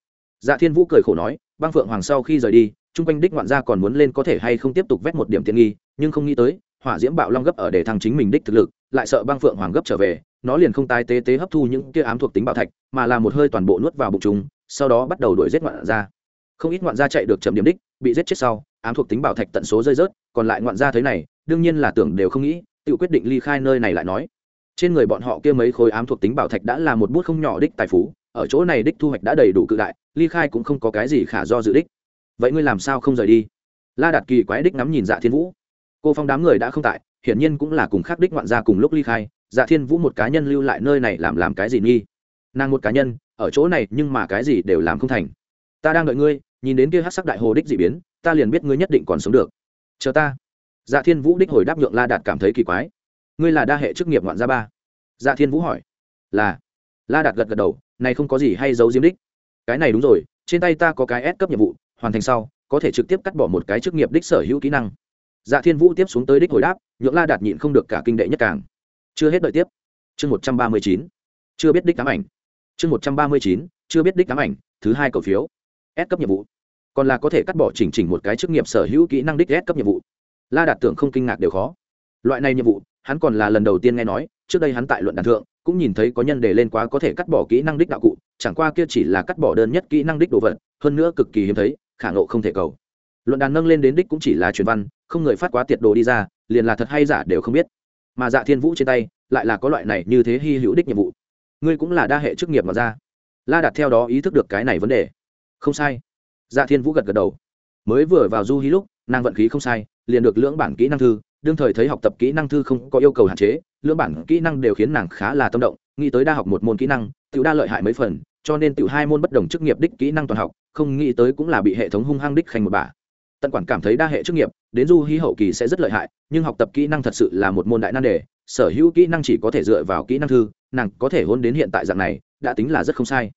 Dạ thiên vũ cười khổ nói, băng phượng hoàng sau khi rời đi, chung quanh đích ngoạn gia còn muốn lên có thể hay không tiếp tục vét một điểm tiện nghi, nhưng không nghĩ tới hỏa diễm bạo long gấp ở để thăng chính mình đích thực lực, lại sợ băng phượng hoàng gấp trở về, nó liền không tái tế tế hấp thu những kia ám thuộc tính bảo thạch, mà là một hơi toàn bộ nuốt vào bụng chúng, sau đó bắt đầu đuổi giết ngoạn gia. Không ít ngoạn gia chạy được chậm điểm đích, bị giết chết sau, ám thuộc tính bảo thạch tận số rơi rớt, còn lại ngoạn gia thấy này, đương nhiên là tưởng đều không nghĩ, tự quyết định ly khai nơi này lại nói. Trên người bọn họ kia mấy khối ám thuộc tính bảo thạch đã là một bút không nhỏ đích tài phú, ở chỗ này đích thu hoạch đã đầy đủ cự đại, ly khai cũng không có cái gì khả do dự đích. Vậy ngươi làm sao không rời đi? La đạt kỳ quái đích ngắm nhìn dạ thiên vũ cô phong đám người đã không tại, hiển nhiên cũng là cùng khác đích ngoạn gia cùng lúc ly khai dạ thiên vũ một cá nhân lưu lại nơi này làm làm cái gì nghi? Nàng một cá nhân, ở chỗ này nhưng mà cái gì đều làm không thành. Ta đang đợi ngươi, nhìn đến kia hát sắc đại hồ đích d ị biến, ta liền biết ngươi nhất định còn sống được. Chờ ta. Dạ thiên vũ đích hồi đáp nhượng la đạt cảm thấy kỳ quái. Ngươi là đa hệ chức nghiệp ngoạn gia ba? Dạ thiên vũ hỏi. Là. La đạt gật gật đầu, này không có gì hay giấu diếm đích. Cái này đúng rồi, trên tay ta có cái S cấp nhiệm vụ, hoàn thành sau, có thể trực tiếp cắt bỏ một cái chức nghiệp đích sở hữu kỹ năng dạ thiên vũ tiếp xuống tới đích hồi đáp, nhượng la đạt nhịn không được cả kinh đệ nhất càng. Chưa hết đợi tiếp. Chương một trăm ba mươi chín. Chưa biết đích ám ảnh. Chương một trăm ba mươi chín, chưa biết đích ám ảnh, thứ hai cầu phiếu. S cấp nhiệm vụ. Còn là có thể cắt bỏ chỉnh chỉnh một cái chức nghiệp sở hữu kỹ năng đích S cấp nhiệm vụ. La đạt tưởng không kinh ngạc đều khó. Loại này nhiệm vụ, hắn còn là lần đầu tiên nghe nói, trước đây hắn tại luận đàn thượng, cũng nhìn thấy có nhân đề lên quá có thể cắt bỏ kỹ năng đích đạo cụ, chẳng qua kia chỉ là cắt bỏ đơn nhất kỹ năng đích đồ vật, hơn nữa cực kỳ hiếm thấy, khả ngộ không thể cầu luận đàn nâng lên đến đích cũng chỉ là truyền văn, không người phát quá tiệt đồ đi ra, liền là thật hay giả đều không biết. Mà dạ thiên vũ trên tay, lại là có loại này như thế hy hữu đích nhiệm vụ. Ngươi cũng là đa hệ chức nghiệp mà ra. La đặt theo đó ý thức được cái này vấn đề. Không sai. Dạ thiên vũ gật gật đầu. Mới vừa vào du hí lúc, nàng vận khí không sai, liền được lưỡng bản kỹ năng thư, đương thời thấy học tập kỹ năng thư không có yêu cầu hạn chế, lưỡng bản kỹ năng đều khiến nàng khá là tâm động, nghĩ tới đa học một môn kỹ năng tự đa lợi hại mấy phần, cho nên tự hai môn bất đồng chức nghiệp đích kỹ năng toàn học, không nghĩ tới cũng là bị hệ thống hung hăng đích khanh một bà tận quản cảm thấy đa hệ chức nghiệp, đến du hí hậu kỳ sẽ rất lợi hại, nhưng học tập kỹ năng thật sự là một môn đại nan đề, sở hữu kỹ năng chỉ có thể dựa vào kỹ năng thư, nàng có thể hôn đến hiện tại dạng này, đã tính là rất không sai.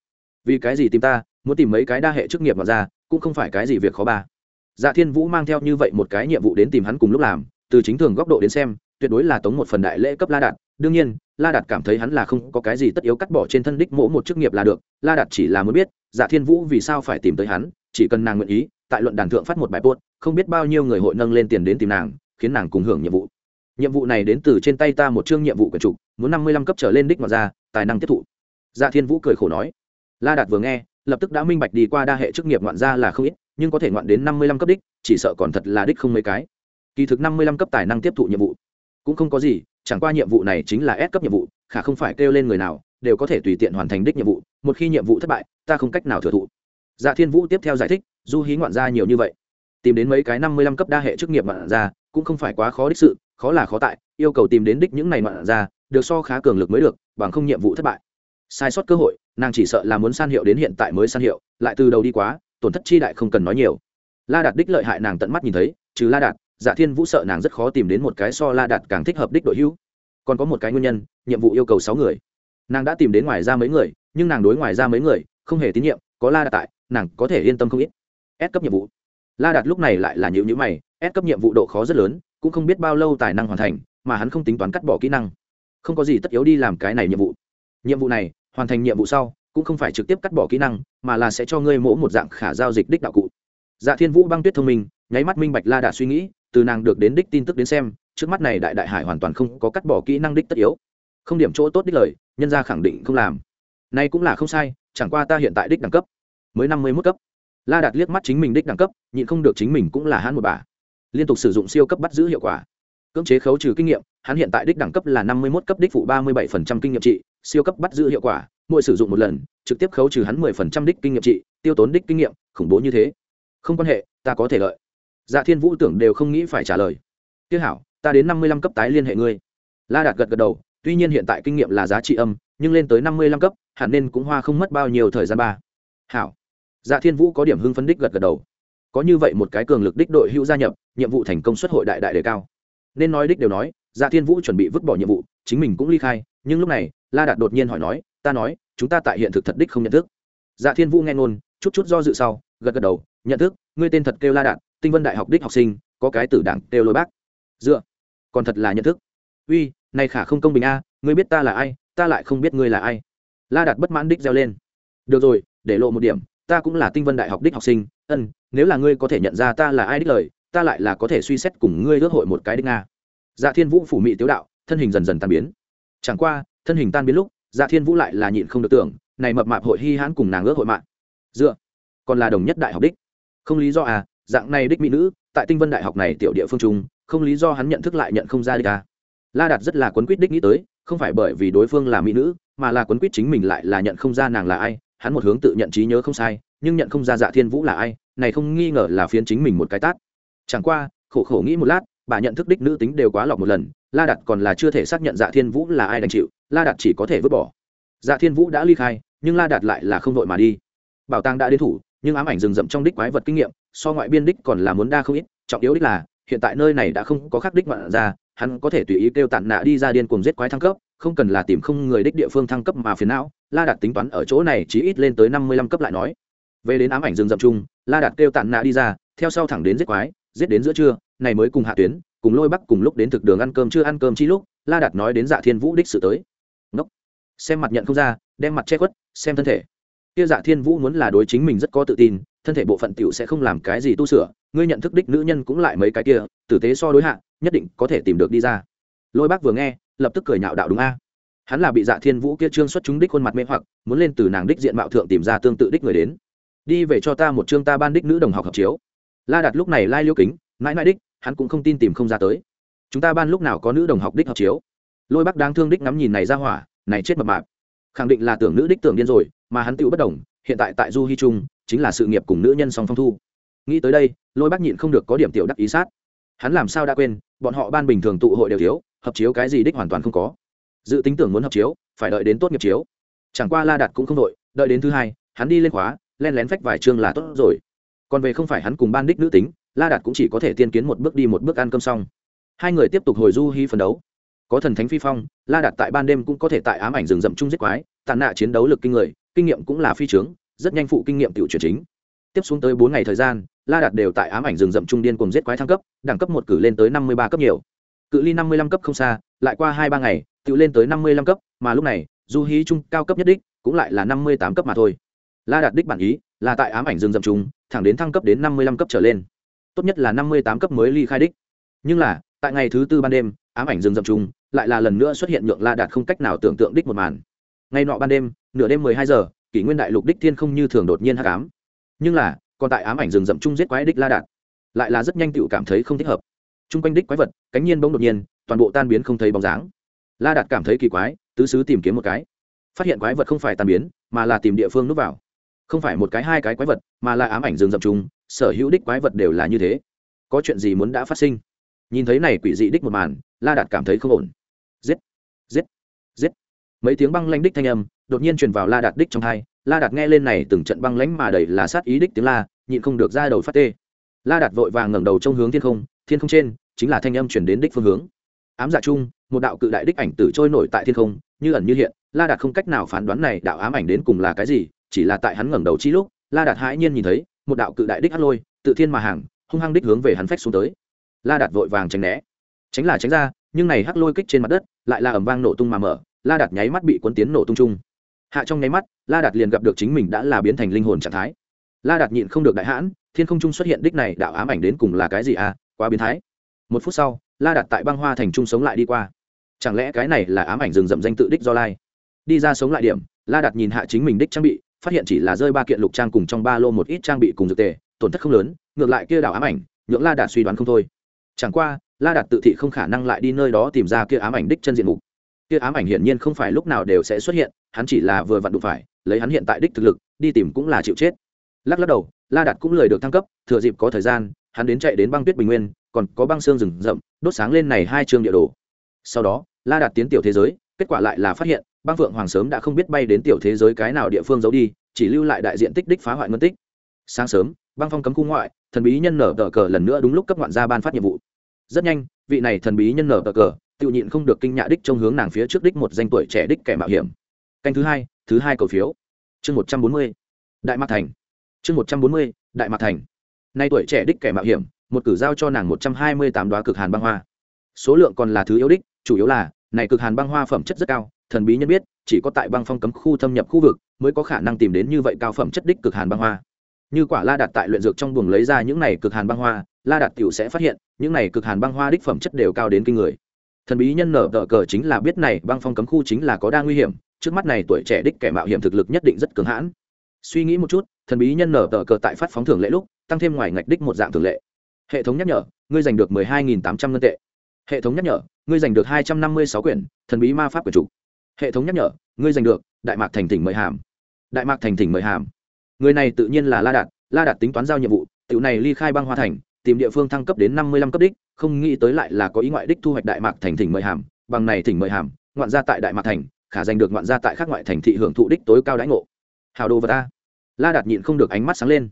Vì cái gì tìm ta, muốn tìm mấy cái đa hệ chức nghiệp mà ra, cũng không phải cái gì việc khó ba. Dạ thiên vũ mang theo như vậy một cái nhiệm vụ đến tìm hắn cùng lúc làm, từ chính thường góc độ đến xem, tuyệt đối là tống một phần đại lễ cấp la đạt. Đương nhiên, la đạt cảm thấy hắn là không có cái gì tất yếu cắt bỏ trên thân đích mỗ một chức nghiệp là được, la đạt chỉ là muốn biết dạ thiên vũ vì sao phải tìm tới hắn, chỉ cần nàng nguyện ý tại luận đàn thượng phát một bài post, không biết bao nhiêu người hội nâng lên tiền đến tìm nàng, khiến nàng cùng hưởng nhiệm vụ. Nhiệm vụ này đến từ trên tay ta một chương nhiệm vụ quyển trục, muốn năm mươi lăm cấp trở lên đích mà ra, tài năng tiếp thụ. Dạ thiên vũ cười khổ nói. La đạt vừa nghe, lập tức đã minh bạch đi qua đa hệ chức nghiệp ngoạn ra là không ít, nhưng có thể ngoạn đến năm mươi lăm cấp đích, chỉ sợ còn thật là đích không mấy cái. Kỳ thực năm mươi lăm cấp tài năng tiếp thụ nhiệm vụ cũng không có gì, chẳng qua nhiệm vụ này chính là S cấp nhiệm vụ, khả không phải kêu lên người nào, đều có thể tùy tiện hoàn thành đích nhiệm vụ, một khi nhiệm vụ thất bại, ta không cách nào thừa thụ. Dạ thiên vũ tiếp theo giải thích du hí ngoạn ra nhiều như vậy. Tìm đến mấy cái năm mươi lăm cấp đa hệ chức nghiệp ngoạn ra cũng không phải quá khó đích sự, khó là khó tại, yêu cầu tìm đến đích những này ngoạn ra được so khá cường lực mới được, bằng không nhiệm vụ thất bại. Sai sót cơ hội, nàng chỉ sợ là muốn san hiệu đến hiện tại mới san hiệu, lại từ đầu đi quá, tổn thất chi đại không cần nói nhiều. La đạt đích lợi hại nàng tận mắt nhìn thấy, trừ la đạt dạ thiên vũ sợ nàng rất khó tìm đến một cái so la đạt càng thích hợp đích đội hữu. Còn có một cái nguyên nhân, nhiệm vụ yêu cầu sáu người. Nàng đã tìm đến ngoài ra mấy người, nhưng nàng đối ngoài ra mấy người, không hề tín nhiệm, có la đạt tại, nàng có thể yên tâm không ít. S cấp nhiệm vụ. La đạt lúc này lại là nhíu nhữ mày, S cấp nhiệm vụ độ khó rất lớn, cũng không biết bao lâu tài năng hoàn thành, mà hắn không tính toán cắt bỏ kỹ năng. Không có gì tất yếu đi làm cái này nhiệm vụ. Nhiệm vụ này, hoàn thành nhiệm vụ sau, cũng không phải trực tiếp cắt bỏ kỹ năng, mà là sẽ cho ngươi mỗ một dạng khả giao dịch đích đạo cụ. Dạ thiên vũ băng tuyết thông minh, nháy mắt minh bạch la đạt suy nghĩ, từ nàng được đến đích tin tức đến xem, trước mắt này đại đại hải hoàn toàn không có cắt bỏ kỹ năng đích tất yếu. Không điểm chỗ tốt đích lời, nhân gia khẳng định không làm. Nay cũng là không sai, chẳng qua ta hiện tại đích đẳng cấp, mới năm mươi mốt cấp la đạt liếc mắt chính mình đích đẳng cấp, nhịn không được chính mình cũng là hắn một bà. Liên tục sử dụng siêu cấp bắt giữ hiệu quả. Cưỡng chế khấu trừ kinh nghiệm, hắn hiện tại đích đẳng cấp là năm mươi một cấp đích phụ ba mươi bảy phần trăm kinh nghiệm trị, siêu cấp bắt giữ hiệu quả, mỗi sử dụng một lần, trực tiếp khấu trừ hắn mười phần trăm đích kinh nghiệm trị, tiêu tốn đích kinh nghiệm, khủng bố như thế. Không quan hệ, ta có thể lợi. Dạ thiên vũ tưởng đều không nghĩ phải trả lời. Tiếc hảo, ta đến năm mươi lăm cấp tái liên hệ ngươi. La đạt gật gật đầu, tuy nhiên hiện tại kinh nghiệm là giá trị âm, nhưng lên tới năm mươi lăm cấp, hẳn nên cũng hoa không mất bao nhiêu thời gian ba. Hảo dạ thiên vũ có điểm hưng phấn đích gật gật đầu. Có như vậy một cái cường lực đích đội hữu gia nhập, nhiệm vụ thành công xuất hội đại đại đề cao. Nên nói đích đều nói dạ thiên vũ chuẩn bị vứt bỏ nhiệm vụ, chính mình cũng ly khai, nhưng lúc này, la đạt đột nhiên hỏi nói, ta nói, chúng ta tại hiện thực thật đích không nhận thức. Dạ thiên vũ nghe ngôn, chút chút do dự sau, gật gật đầu, nhận thức, ngươi tên thật kêu la đạt, tinh vân đại học đích học sinh, có cái tử đảng kêu lôi bác. Dựa, còn thật là nhận thức. Uy, này khả không công bình a, ngươi biết ta là ai, ta lại không biết ngươi là ai. La đạt bất mãn đích reo lên. Được rồi, để lộ một điểm ta cũng là tinh vân đại học đích học sinh, ân, nếu là ngươi có thể nhận ra ta là ai đích lời, ta lại là có thể suy xét cùng ngươi ước hội một cái đích nga. Dạ thiên vũ phủ mị tiếu đạo, thân hình dần dần tan biến. Chẳng qua, thân hình tan biến lúc dạ thiên vũ lại là nhịn không được tưởng, này mập mạp hội hy hãn cùng nàng ước hội mạng. Dựa, còn là đồng nhất đại học đích. Không lý do à dạng này đích mỹ nữ, tại tinh vân đại học này tiểu địa phương trung không lý do hắn nhận thức lại nhận không ra đích à. la đạt rất là quấn quýt đích nghĩ tới, không phải bởi vì đối phương là mỹ nữ, mà là quấn quýt chính mình lại là nhận không ra nàng là ai hắn một hướng tự nhận trí nhớ không sai, nhưng nhận không ra dạ thiên vũ là ai, này không nghi ngờ là phiến chính mình một cái tát. Chẳng qua, khổ khổ nghĩ một lát, bà nhận thức đích nữ tính đều quá lọc một lần, la đặt còn là chưa thể xác nhận dạ thiên vũ là ai đành chịu, la đặt chỉ có thể vứt bỏ. Dạ thiên vũ đã ly khai, nhưng la đặt lại là không đội mà đi. Bảo tàng đã đến thủ, nhưng ám ảnh rừng rậm trong đích quái vật kinh nghiệm, so ngoại biên đích còn là muốn đa không ít, trọng yếu đích là, hiện tại nơi này đã không có khắc đích ngoạn ra, hắn có thể tùy ý kêu tàn nạ đi ra điên cuồng giết quái thăng cấp, không cần là tìm không người đích địa phương thăng cấp mà phiền não la đạt tính toán ở chỗ này chỉ ít lên tới năm mươi lăm cấp lại nói. Về đến ám ảnh rừng rậm chung, la đạt kêu tàn nạ đi ra, theo sau thẳng đến giết quái, giết đến giữa trưa, này mới cùng hạ tuyến, cùng lôi bắc cùng lúc đến thực đường ăn cơm chưa ăn cơm chi lúc, la đạt nói đến dạ thiên vũ đích sự tới. Ngốc. Xem mặt nhận không ra, đem mặt che khuất, xem thân thể. Kia dạ thiên vũ muốn là đối chính mình rất có tự tin, thân thể bộ phận tiểu sẽ không làm cái gì tu sửa, ngươi nhận thức đích nữ nhân cũng lại mấy cái kia, tử tế so đối hạ, nhất định có thể tìm được đi ra. Lôi bác vừa nghe, lập tức cười nhạo đạo đúng a hắn là bị dạ thiên vũ kia trương xuất chúng đích khuôn mặt mê hoặc, muốn lên từ nàng đích diện mạo thượng tìm ra tương tự đích người đến. Đi về cho ta một chương ta ban đích nữ đồng học hợp chiếu. La đặt lúc này lai liêu kính, mãi mãi đích, hắn cũng không tin tìm không ra tới. Chúng ta ban lúc nào có nữ đồng học đích hợp chiếu. Lôi bác đáng thương đích ngắm nhìn này ra hỏa, này chết mập mạp. Khẳng định là tưởng nữ đích tưởng điên rồi, mà hắn tựu bất đồng, hiện tại tại du hy trung, chính là sự nghiệp cùng nữ nhân song phong thu. Nghĩ tới đây, lôi bác nhịn không được có điểm tiểu đắc ý sát. Hắn làm sao đã quên, bọn họ ban bình thường tụ hội đều thiếu, hợp chiếu cái gì đích hoàn toàn không có dự tính tưởng muốn hợp chiếu, phải đợi đến tốt nghiệp chiếu. Chẳng qua la đặt cũng không đội, đợi đến thứ hai, hắn đi lên khóa, len lén phách vài chương là tốt rồi. Còn về không phải hắn cùng ban đích nữ tính, la đạt cũng chỉ có thể tiên kiến một bước đi một bước ăn cơm xong. Hai người tiếp tục hồi du hy phấn đấu. Có thần thánh phi phong, la đạt tại ban đêm cũng có thể tại ám ảnh rừng rậm chung giết quái, tàn nạ chiến đấu lực kinh người, kinh nghiệm cũng là phi trướng rất nhanh phụ kinh nghiệm tiểu chuyển chính. Tiếp xuống tới bốn ngày thời gian, la đạt đều tại ám ảnh rừng rậm trung điên cùng giết quái thăng cấp, đẳng cấp một cử lên tới năm mươi ba cấp nhiều. Cự ly năm mươi lăm cấp không xa, lại qua hai ba ngày tự lên tới năm mươi lăm cấp, mà lúc này, du hí trung cao cấp nhất đích cũng lại là năm mươi tám cấp mà thôi. La đạt đích bản ý là tại ám ảnh rừng rậm trung thẳng đến thăng cấp đến năm mươi lăm cấp trở lên. Tốt nhất là năm mươi tám cấp mới ly khai đích. Nhưng là, tại ngày thứ tư ban đêm, ám ảnh rừng rậm trung lại là lần nữa xuất hiện nhượng la đạt không cách nào tưởng tượng đích một màn. Ngay nọ ban đêm, nửa đêm mười hai giờ, kỷ nguyên đại lục đích thiên không như thường đột nhiên hắc ám. Nhưng là, còn tại ám ảnh rừng rậm chung giết quái đích la đạt, lại là rất nhanh tựu cảm thấy không thích hợp. Trung quanh đích quái vật, cánh nhiên bỗng đột nhiên, toàn bộ tan biến không thấy bóng dáng la đạt cảm thấy kỳ quái, tứ xứ tìm kiếm một cái. Phát hiện quái vật không phải tan biến, mà là tìm địa phương núp vào. Không phải một cái, hai cái quái vật, mà là ám ảnh rừng rậm chung sở hữu đích quái vật đều là như thế. Có chuyện gì muốn đã phát sinh? Nhìn thấy này quỷ dị đích một màn, la đạt cảm thấy không ổn. Giết! Giết! Giết! Mấy tiếng băng lanh đích thanh âm đột nhiên truyền vào la đạt đích trong thai la đạt nghe lên này từng trận băng lánh mà đầy là sát ý đích tiếng la, nhịn không được ra đầu phát tê. La đạt vội vàng ngẩng đầu trong hướng thiên không. Thiên không trên, chính là thanh âm chuyển đến đích phương hướng. Ám dạ chung một đạo cự đại đích ảnh tử trôi nổi tại thiên không, như ẩn như hiện, la đạt không cách nào phán đoán này đạo ám ảnh đến cùng là cái gì, chỉ là tại hắn ngẩng đầu chi lúc, la đạt hãi nhiên nhìn thấy, một đạo cự đại đích hắt lôi, tự thiên mà hàng, hung hăng đích hướng về hắn phách xuống tới. La đạt vội vàng tránh né. Tránh là tránh ra, nhưng này hắc lôi kích trên mặt đất, lại là ẩm vang nổ tung mà mở, la đạt nháy mắt bị cuốn tiến nổ tung chung. Hạ trong nháy mắt, la đạt liền gặp được chính mình đã là biến thành linh hồn trạng thái. La đạt nhịn không được đại hãn, thiên không trung xuất hiện đích này đạo ám ảnh đến cùng là cái gì à quá biến thái. Một phút sau la đạt tại băng hoa thành trung sống lại đi qua. Chẳng lẽ cái này là ám ảnh rừng rậm danh tự đích do lai? Đi ra sống lại điểm, la đạt nhìn hạ chính mình đích trang bị, phát hiện chỉ là rơi ba kiện lục trang cùng trong ba lô một ít trang bị cùng dược tề, tổn thất không lớn, ngược lại kia đảo ám ảnh, nhượng la đạt suy đoán không thôi. Chẳng qua, la đạt tự thị không khả năng lại đi nơi đó tìm ra kia ám ảnh đích chân diện mục. Kia ám ảnh hiển nhiên không phải lúc nào đều sẽ xuất hiện, hắn chỉ là vừa vặn đụng phải, lấy hắn hiện tại đích thực lực, đi tìm cũng là chịu chết. Lắc lắc đầu, la đạt cũng lời được thăng cấp, thừa dịp có thời gian, hắn đến chạy đến băng tuyết bình nguyên còn có băng xương rừng rậm, đốt sáng lên này hai chương địa đồ. Sau đó, la đạt tiến tiểu thế giới, kết quả lại là phát hiện, băng phượng hoàng sớm đã không biết bay đến tiểu thế giới cái nào địa phương giấu đi, chỉ lưu lại đại diện tích đích phá hoại ngân tích. Sáng sớm, băng phong cấm cung ngoại, thần bí nhân nở tờ cờ lần nữa đúng lúc cấp ngoạn gia ban phát nhiệm vụ. Rất nhanh, vị này thần bí nhân nở tờ cờ, tự nhịn không được kinh nhạ đích trong hướng nàng phía trước đích một danh tuổi trẻ đích kẻ mạo hiểm. Canh thứ hai thứ hai cầu phiếu. Chương một trăm bốn mươi, đại mạc thành. Chương một trăm bốn mươi, đại mạc thành. Nay tuổi trẻ đích kẻ mạo hiểm một cử giao cho nàng một trăm hai mươi tám đoá cực hàn băng hoa. Số lượng còn là thứ yếu đích, chủ yếu là, này cực hàn băng hoa phẩm chất rất cao, thần bí nhân biết, chỉ có tại băng phong cấm khu thâm nhập khu vực mới có khả năng tìm đến như vậy cao phẩm chất đích cực hàn băng hoa. Như quả la đặt tại luyện dược trong buồng lấy ra những này cực hàn băng hoa, la đặt tiểu sẽ phát hiện, những này cực hàn băng hoa đích phẩm chất đều cao đến kinh người. Thần bí nhân nở tờ cờ chính là biết này băng phong cấm khu chính là có đa nguy hiểm, trước mắt này tuổi trẻ đích kẻ mạo hiểm thực lực nhất định rất cường hãn. Suy nghĩ một chút, thần bí nhân nở tờ cờ tại phát phóng thường lệ lúc, tăng thêm ngoài ngạch đích một dạng thường lệ hệ thống nhắc nhở, ngươi giành được mười hai nghìn tám trăm ngân tệ. Hệ thống nhắc nhở, ngươi giành được hai trăm năm mươi sáu quyển thần bí ma pháp quyển chủ hệ thống nhắc nhở, ngươi giành được đại mạc thành tỉnh mời hàm. Đại mạc thành tỉnh mời hàm. Người này tự nhiên là la đạt la đạt tính toán giao nhiệm vụ, tiểu này ly khai băng hoa thành, tìm địa phương thăng cấp đến năm mươi lăm cấp đích, không nghĩ tới lại là có ý ngoại đích thu hoạch đại mạc thành thỉnh mời hàm. Bằng này thỉnh mời hàm, ngoạn gia tại đại mạc thành, khả giành được ngoạn gia tại các ngoại thành thị hưởng thụ đích tối cao đãi ngộ. Hào đồ vật ta. la đạt nhịn không được ánh mắt sáng lên.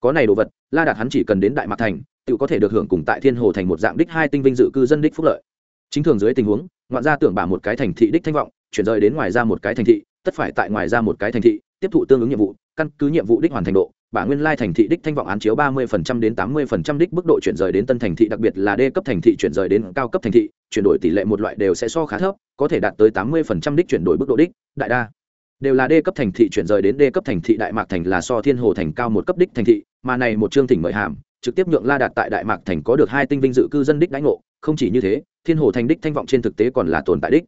Có này đồ vật, la đạt hắn chỉ cần đến đại mạc thành tự có thể được hưởng cùng tại thiên hồ thành một dạng đích hai tinh vinh dự cư dân đích phúc lợi. Chính thường dưới tình huống ngoạn gia tưởng bả một cái thành thị đích thanh vọng chuyển rời đến ngoài ra một cái thành thị tất phải tại ngoài ra một cái thành thị tiếp thụ tương ứng nhiệm vụ căn cứ nhiệm vụ đích hoàn thành độ bả nguyên lai thành thị đích thanh vọng án chiếu ba 30% đến tám 80% đích mức độ chuyển rời đến tân thành thị đặc biệt là D cấp thành thị chuyển rời đến cao cấp thành thị, chuyển đổi tỷ lệ một loại đều sẽ so khá thấp, có thể đạt tới tám 80% đích chuyển đổi mức độ đích, đại đa. Đều là D cấp thành thị chuyển rời đến D cấp thành thị Đại Mạc thành là so Thiên Hồ thành cao một cấp đích thành thị, mà này một chương thỉnh mời hàm, trực tiếp nhượng La đạt tại Đại Mạc thành có được hai tinh vinh dự cư dân đích đánh ngộ, không chỉ như thế, Thiên Hồ thành đích thanh vọng trên thực tế còn là tồn tại đích.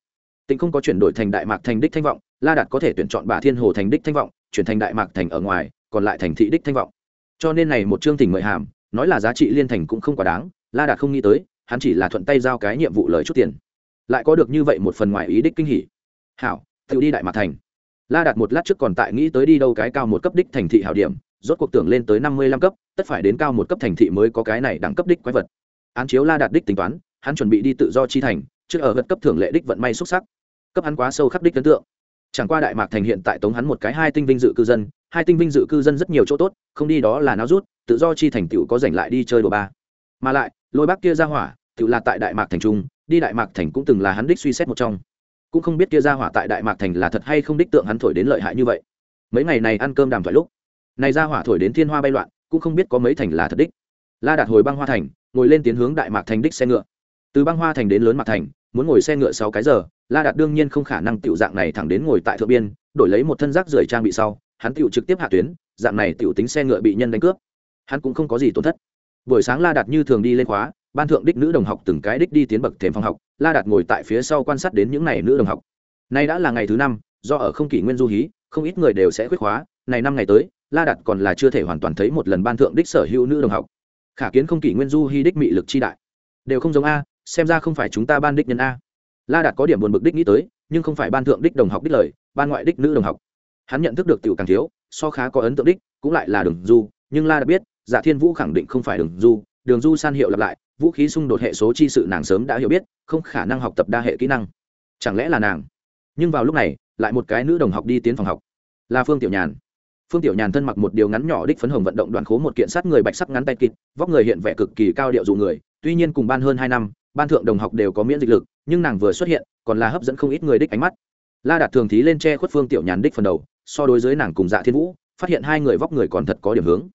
Tình không có chuyển đổi thành Đại Mạc thành đích thanh vọng, La đạt có thể tuyển chọn bà Thiên Hồ thành đích thanh vọng, chuyển thành Đại Mạc thành ở ngoài, còn lại thành thị đích thanh vọng. Cho nên này một chương thỉnh mời hàm nói là giá trị liên thành cũng không quá đáng la đạt không nghĩ tới hắn chỉ là thuận tay giao cái nhiệm vụ lời chút tiền. Lại có được như vậy một phần ngoài ý đích kinh hỉ. Hảo tự đi đại mạc thành. La đạt một lát trước còn tại nghĩ tới đi đâu cái cao một cấp đích thành thị hảo điểm rốt cuộc tưởng lên tới năm mươi lăm cấp, tất phải đến cao một cấp thành thị mới có cái này đẳng cấp đích quái vật. Án chiếu la đạt đích tính toán, hắn chuẩn bị đi tự do chi thành, trước ở vật cấp thưởng lệ đích vận may xuất sắc. Cấp hắn quá sâu khắc đích ấn tượng. Chẳng qua đại mạc thành hiện tại tống hắn một cái hai tinh vinh dự cư dân, hai tinh vinh dự cư dân rất nhiều chỗ tốt, không đi đó là náo rút, tự do chi thành tựu có giành lại đi chơi đồ ba. Mà lại, lôi bác kia ra hỏa tự là tại đại mạc thành trung đi đại mạc thành cũng từng là hắn đích suy xét một trong. Cũng không biết kia ra hỏa tại đại mạc thành là thật hay không đích tượng hắn thổi đến lợi hại như vậy. Mấy ngày này ăn cơm đàm thoại lúc này ra hỏa thổi đến thiên hoa bay loạn, cũng không biết có mấy thành là thật đích. La đạt hồi băng hoa thành, ngồi lên tiến hướng đại mạc thành đích xe ngựa. Từ băng hoa thành đến lớn mạc thành, muốn ngồi xe ngựa sáu cái giờ, la đạt đương nhiên không khả năng tiểu dạng này thẳng đến ngồi tại thượng biên, đổi lấy một thân rác rưởi trang bị sau, hắn tiểu trực tiếp hạ tuyến, dạng này tiểu tính xe ngựa bị nhân đánh cướp. Hắn cũng không có gì tổn thất. Buổi sáng la đạt như thường đi lên khóa, ban thượng đích nữ đồng học từng cái đích đi tiến bậc thềm phòng học, la đạt ngồi tại phía sau quan sát đến những n à y nữ đồng học. Nay đã là ngày thứ năm, do ở không kỷ nguyên du hí, không ít người đều sẽ khuyết khóa, này năm ngày tới la đạt còn là chưa thể hoàn toàn thấy một lần ban thượng đích sở hữu nữ đồng học. Khả kiến không kỷ nguyên du hy đích mị lực chi đại. Đều không giống a, xem ra không phải chúng ta ban đích nhân a. La đạt có điểm buồn bực đích nghĩ tới, nhưng không phải ban thượng đích đồng học đích lời, ban ngoại đích nữ đồng học. Hắn nhận thức được tiểu càng thiếu, so khá có ấn tượng đích, cũng lại là đường du, nhưng la đã biết giả thiên vũ khẳng định không phải đường du đường du san hiệu lặp lại, vũ khí xung đột hệ số chi sự nàng sớm đã hiểu biết, không khả năng học tập đa hệ kỹ năng. Chẳng lẽ là nàng? Nhưng vào lúc này, lại một cái nữ đồng học đi tiến phòng học. Là phương tiểu nhàn phương tiểu nhàn thân mặc một điều ngắn nhỏ đích phấn hồng vận động đoàn khố một kiện sát người bạch sắc ngắn tay kịt, vóc người hiện vẻ cực kỳ cao điệu dụ người, tuy nhiên cùng ban hơn hai năm, ban thượng đồng học đều có miễn dịch lực, nhưng nàng vừa xuất hiện, còn là hấp dẫn không ít người đích ánh mắt. La đạt thường thí lên che khuất phương tiểu nhàn đích phần đầu, so đối với nàng cùng dạ thiên vũ, phát hiện hai người vóc người còn thật có điểm hướng.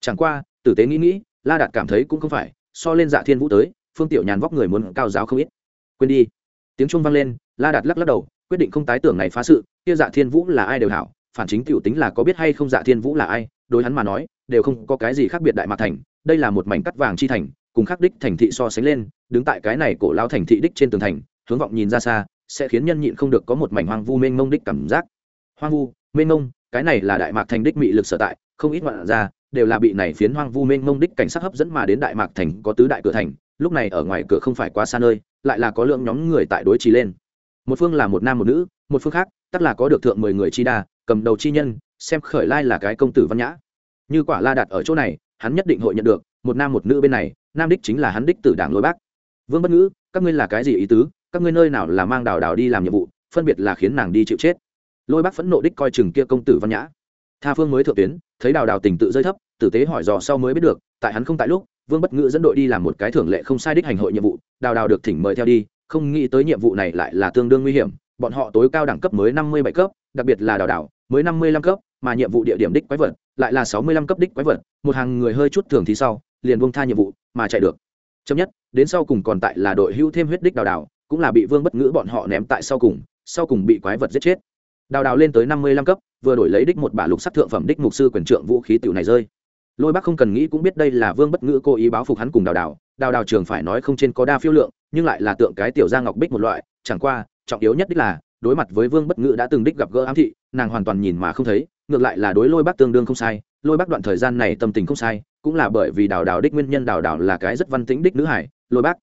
Chẳng qua, tử tế nghĩ nghĩ, la đạt cảm thấy cũng không phải, so lên dạ thiên vũ tới, phương tiểu nhàn vóc người muốn cao giáo không ít. Quên đi. Tiếng trung vang lên, la đạt lắc lắc đầu, quyết định không tái tưởng này phá sự, kia dạ thiên vũ là ai đều hảo phản chính tiểu tính là có biết hay không dạ thiên vũ là ai, đối hắn mà nói, đều không có cái gì khác biệt đại mạc thành, đây là một mảnh cắt vàng chi thành, cùng khắc đích thành thị so sánh lên, đứng tại cái này cổ lao thành thị đích trên tường thành, hướng vọng nhìn ra xa, sẽ khiến nhân nhịn không được có một mảnh hoang vu mênh mông đích cảm giác. Hoang vu, mênh mông, cái này là đại mạc thành đích mị lực sở tại, không ít ngoạn ra, đều là bị này phiến hoang vu mênh mông đích cảnh sắc hấp dẫn mà đến đại mạc thành có tứ đại cửa thành, lúc này ở ngoài cửa không phải quá xa nơi, lại là có lượng nhóm người tại đối trì lên. Một phương là một nam một nữ, một phương khác, tất là có được thượng mười người chi đa cầm đầu chi nhân, xem khởi lai là cái công tử văn nhã. Như quả la đặt ở chỗ này, hắn nhất định hội nhận được, một nam một nữ bên này, nam đích chính là hắn đích tử đảng lối bác. Vương bất ngữ, các ngươi là cái gì ý tứ? Các ngươi nơi nào là mang đào đào đi làm nhiệm vụ, phân biệt là khiến nàng đi chịu chết. Lôi bác phẫn nộ đích coi chừng kia công tử văn nhã. Tha phương mới thượng tuyến, thấy đào đào tình tự rơi thấp, tử tế hỏi dò sau mới biết được, tại hắn không tại lúc, vương bất ngữ dẫn đội đi làm một cái thưởng lệ không sai đích hành hội nhiệm vụ, đào đào được thỉnh mời theo đi, không nghĩ tới nhiệm vụ này lại là tương đương nguy hiểm bọn họ tối cao đẳng cấp mới năm mươi bảy cấp, đặc biệt là đào đào mới năm mươi lăm cấp, mà nhiệm vụ địa điểm đích quái vật lại là sáu mươi lăm cấp đích quái vật, một hàng người hơi chút thường thì sau, liền buông tha nhiệm vụ, mà chạy được. Chấm nhất, đến sau cùng còn tại là đội hưu thêm huyết đích đào đào cũng là bị vương bất ngữ bọn họ ném tại sau cùng sau cùng bị quái vật giết chết. Đào đào lên tới năm mươi lăm cấp, vừa đổi lấy đích một bả lục sắc thượng phẩm đích mục sư quyền trượng vũ khí tiểu này rơi. Lôi bác không cần nghĩ cũng biết đây là vương bất ngữ cố ý báo phục hắn cùng đào đào đào đào trường phải nói không trên có đa phiêu lượng, nhưng lại là tượng cái tiểu gia ngọc bích một loại, chẳng qua trọng yếu nhất đích là, đối mặt với vương bất ngữ đã từng đích gặp gỡ ám thị, nàng hoàn toàn nhìn mà không thấy, ngược lại là đối lôi bác tương đương không sai, lôi bác đoạn thời gian này tâm tình không sai, cũng là bởi vì đào đào đích nguyên nhân, đào đào là cái rất văn tĩnh đích nữ hải, lôi bác.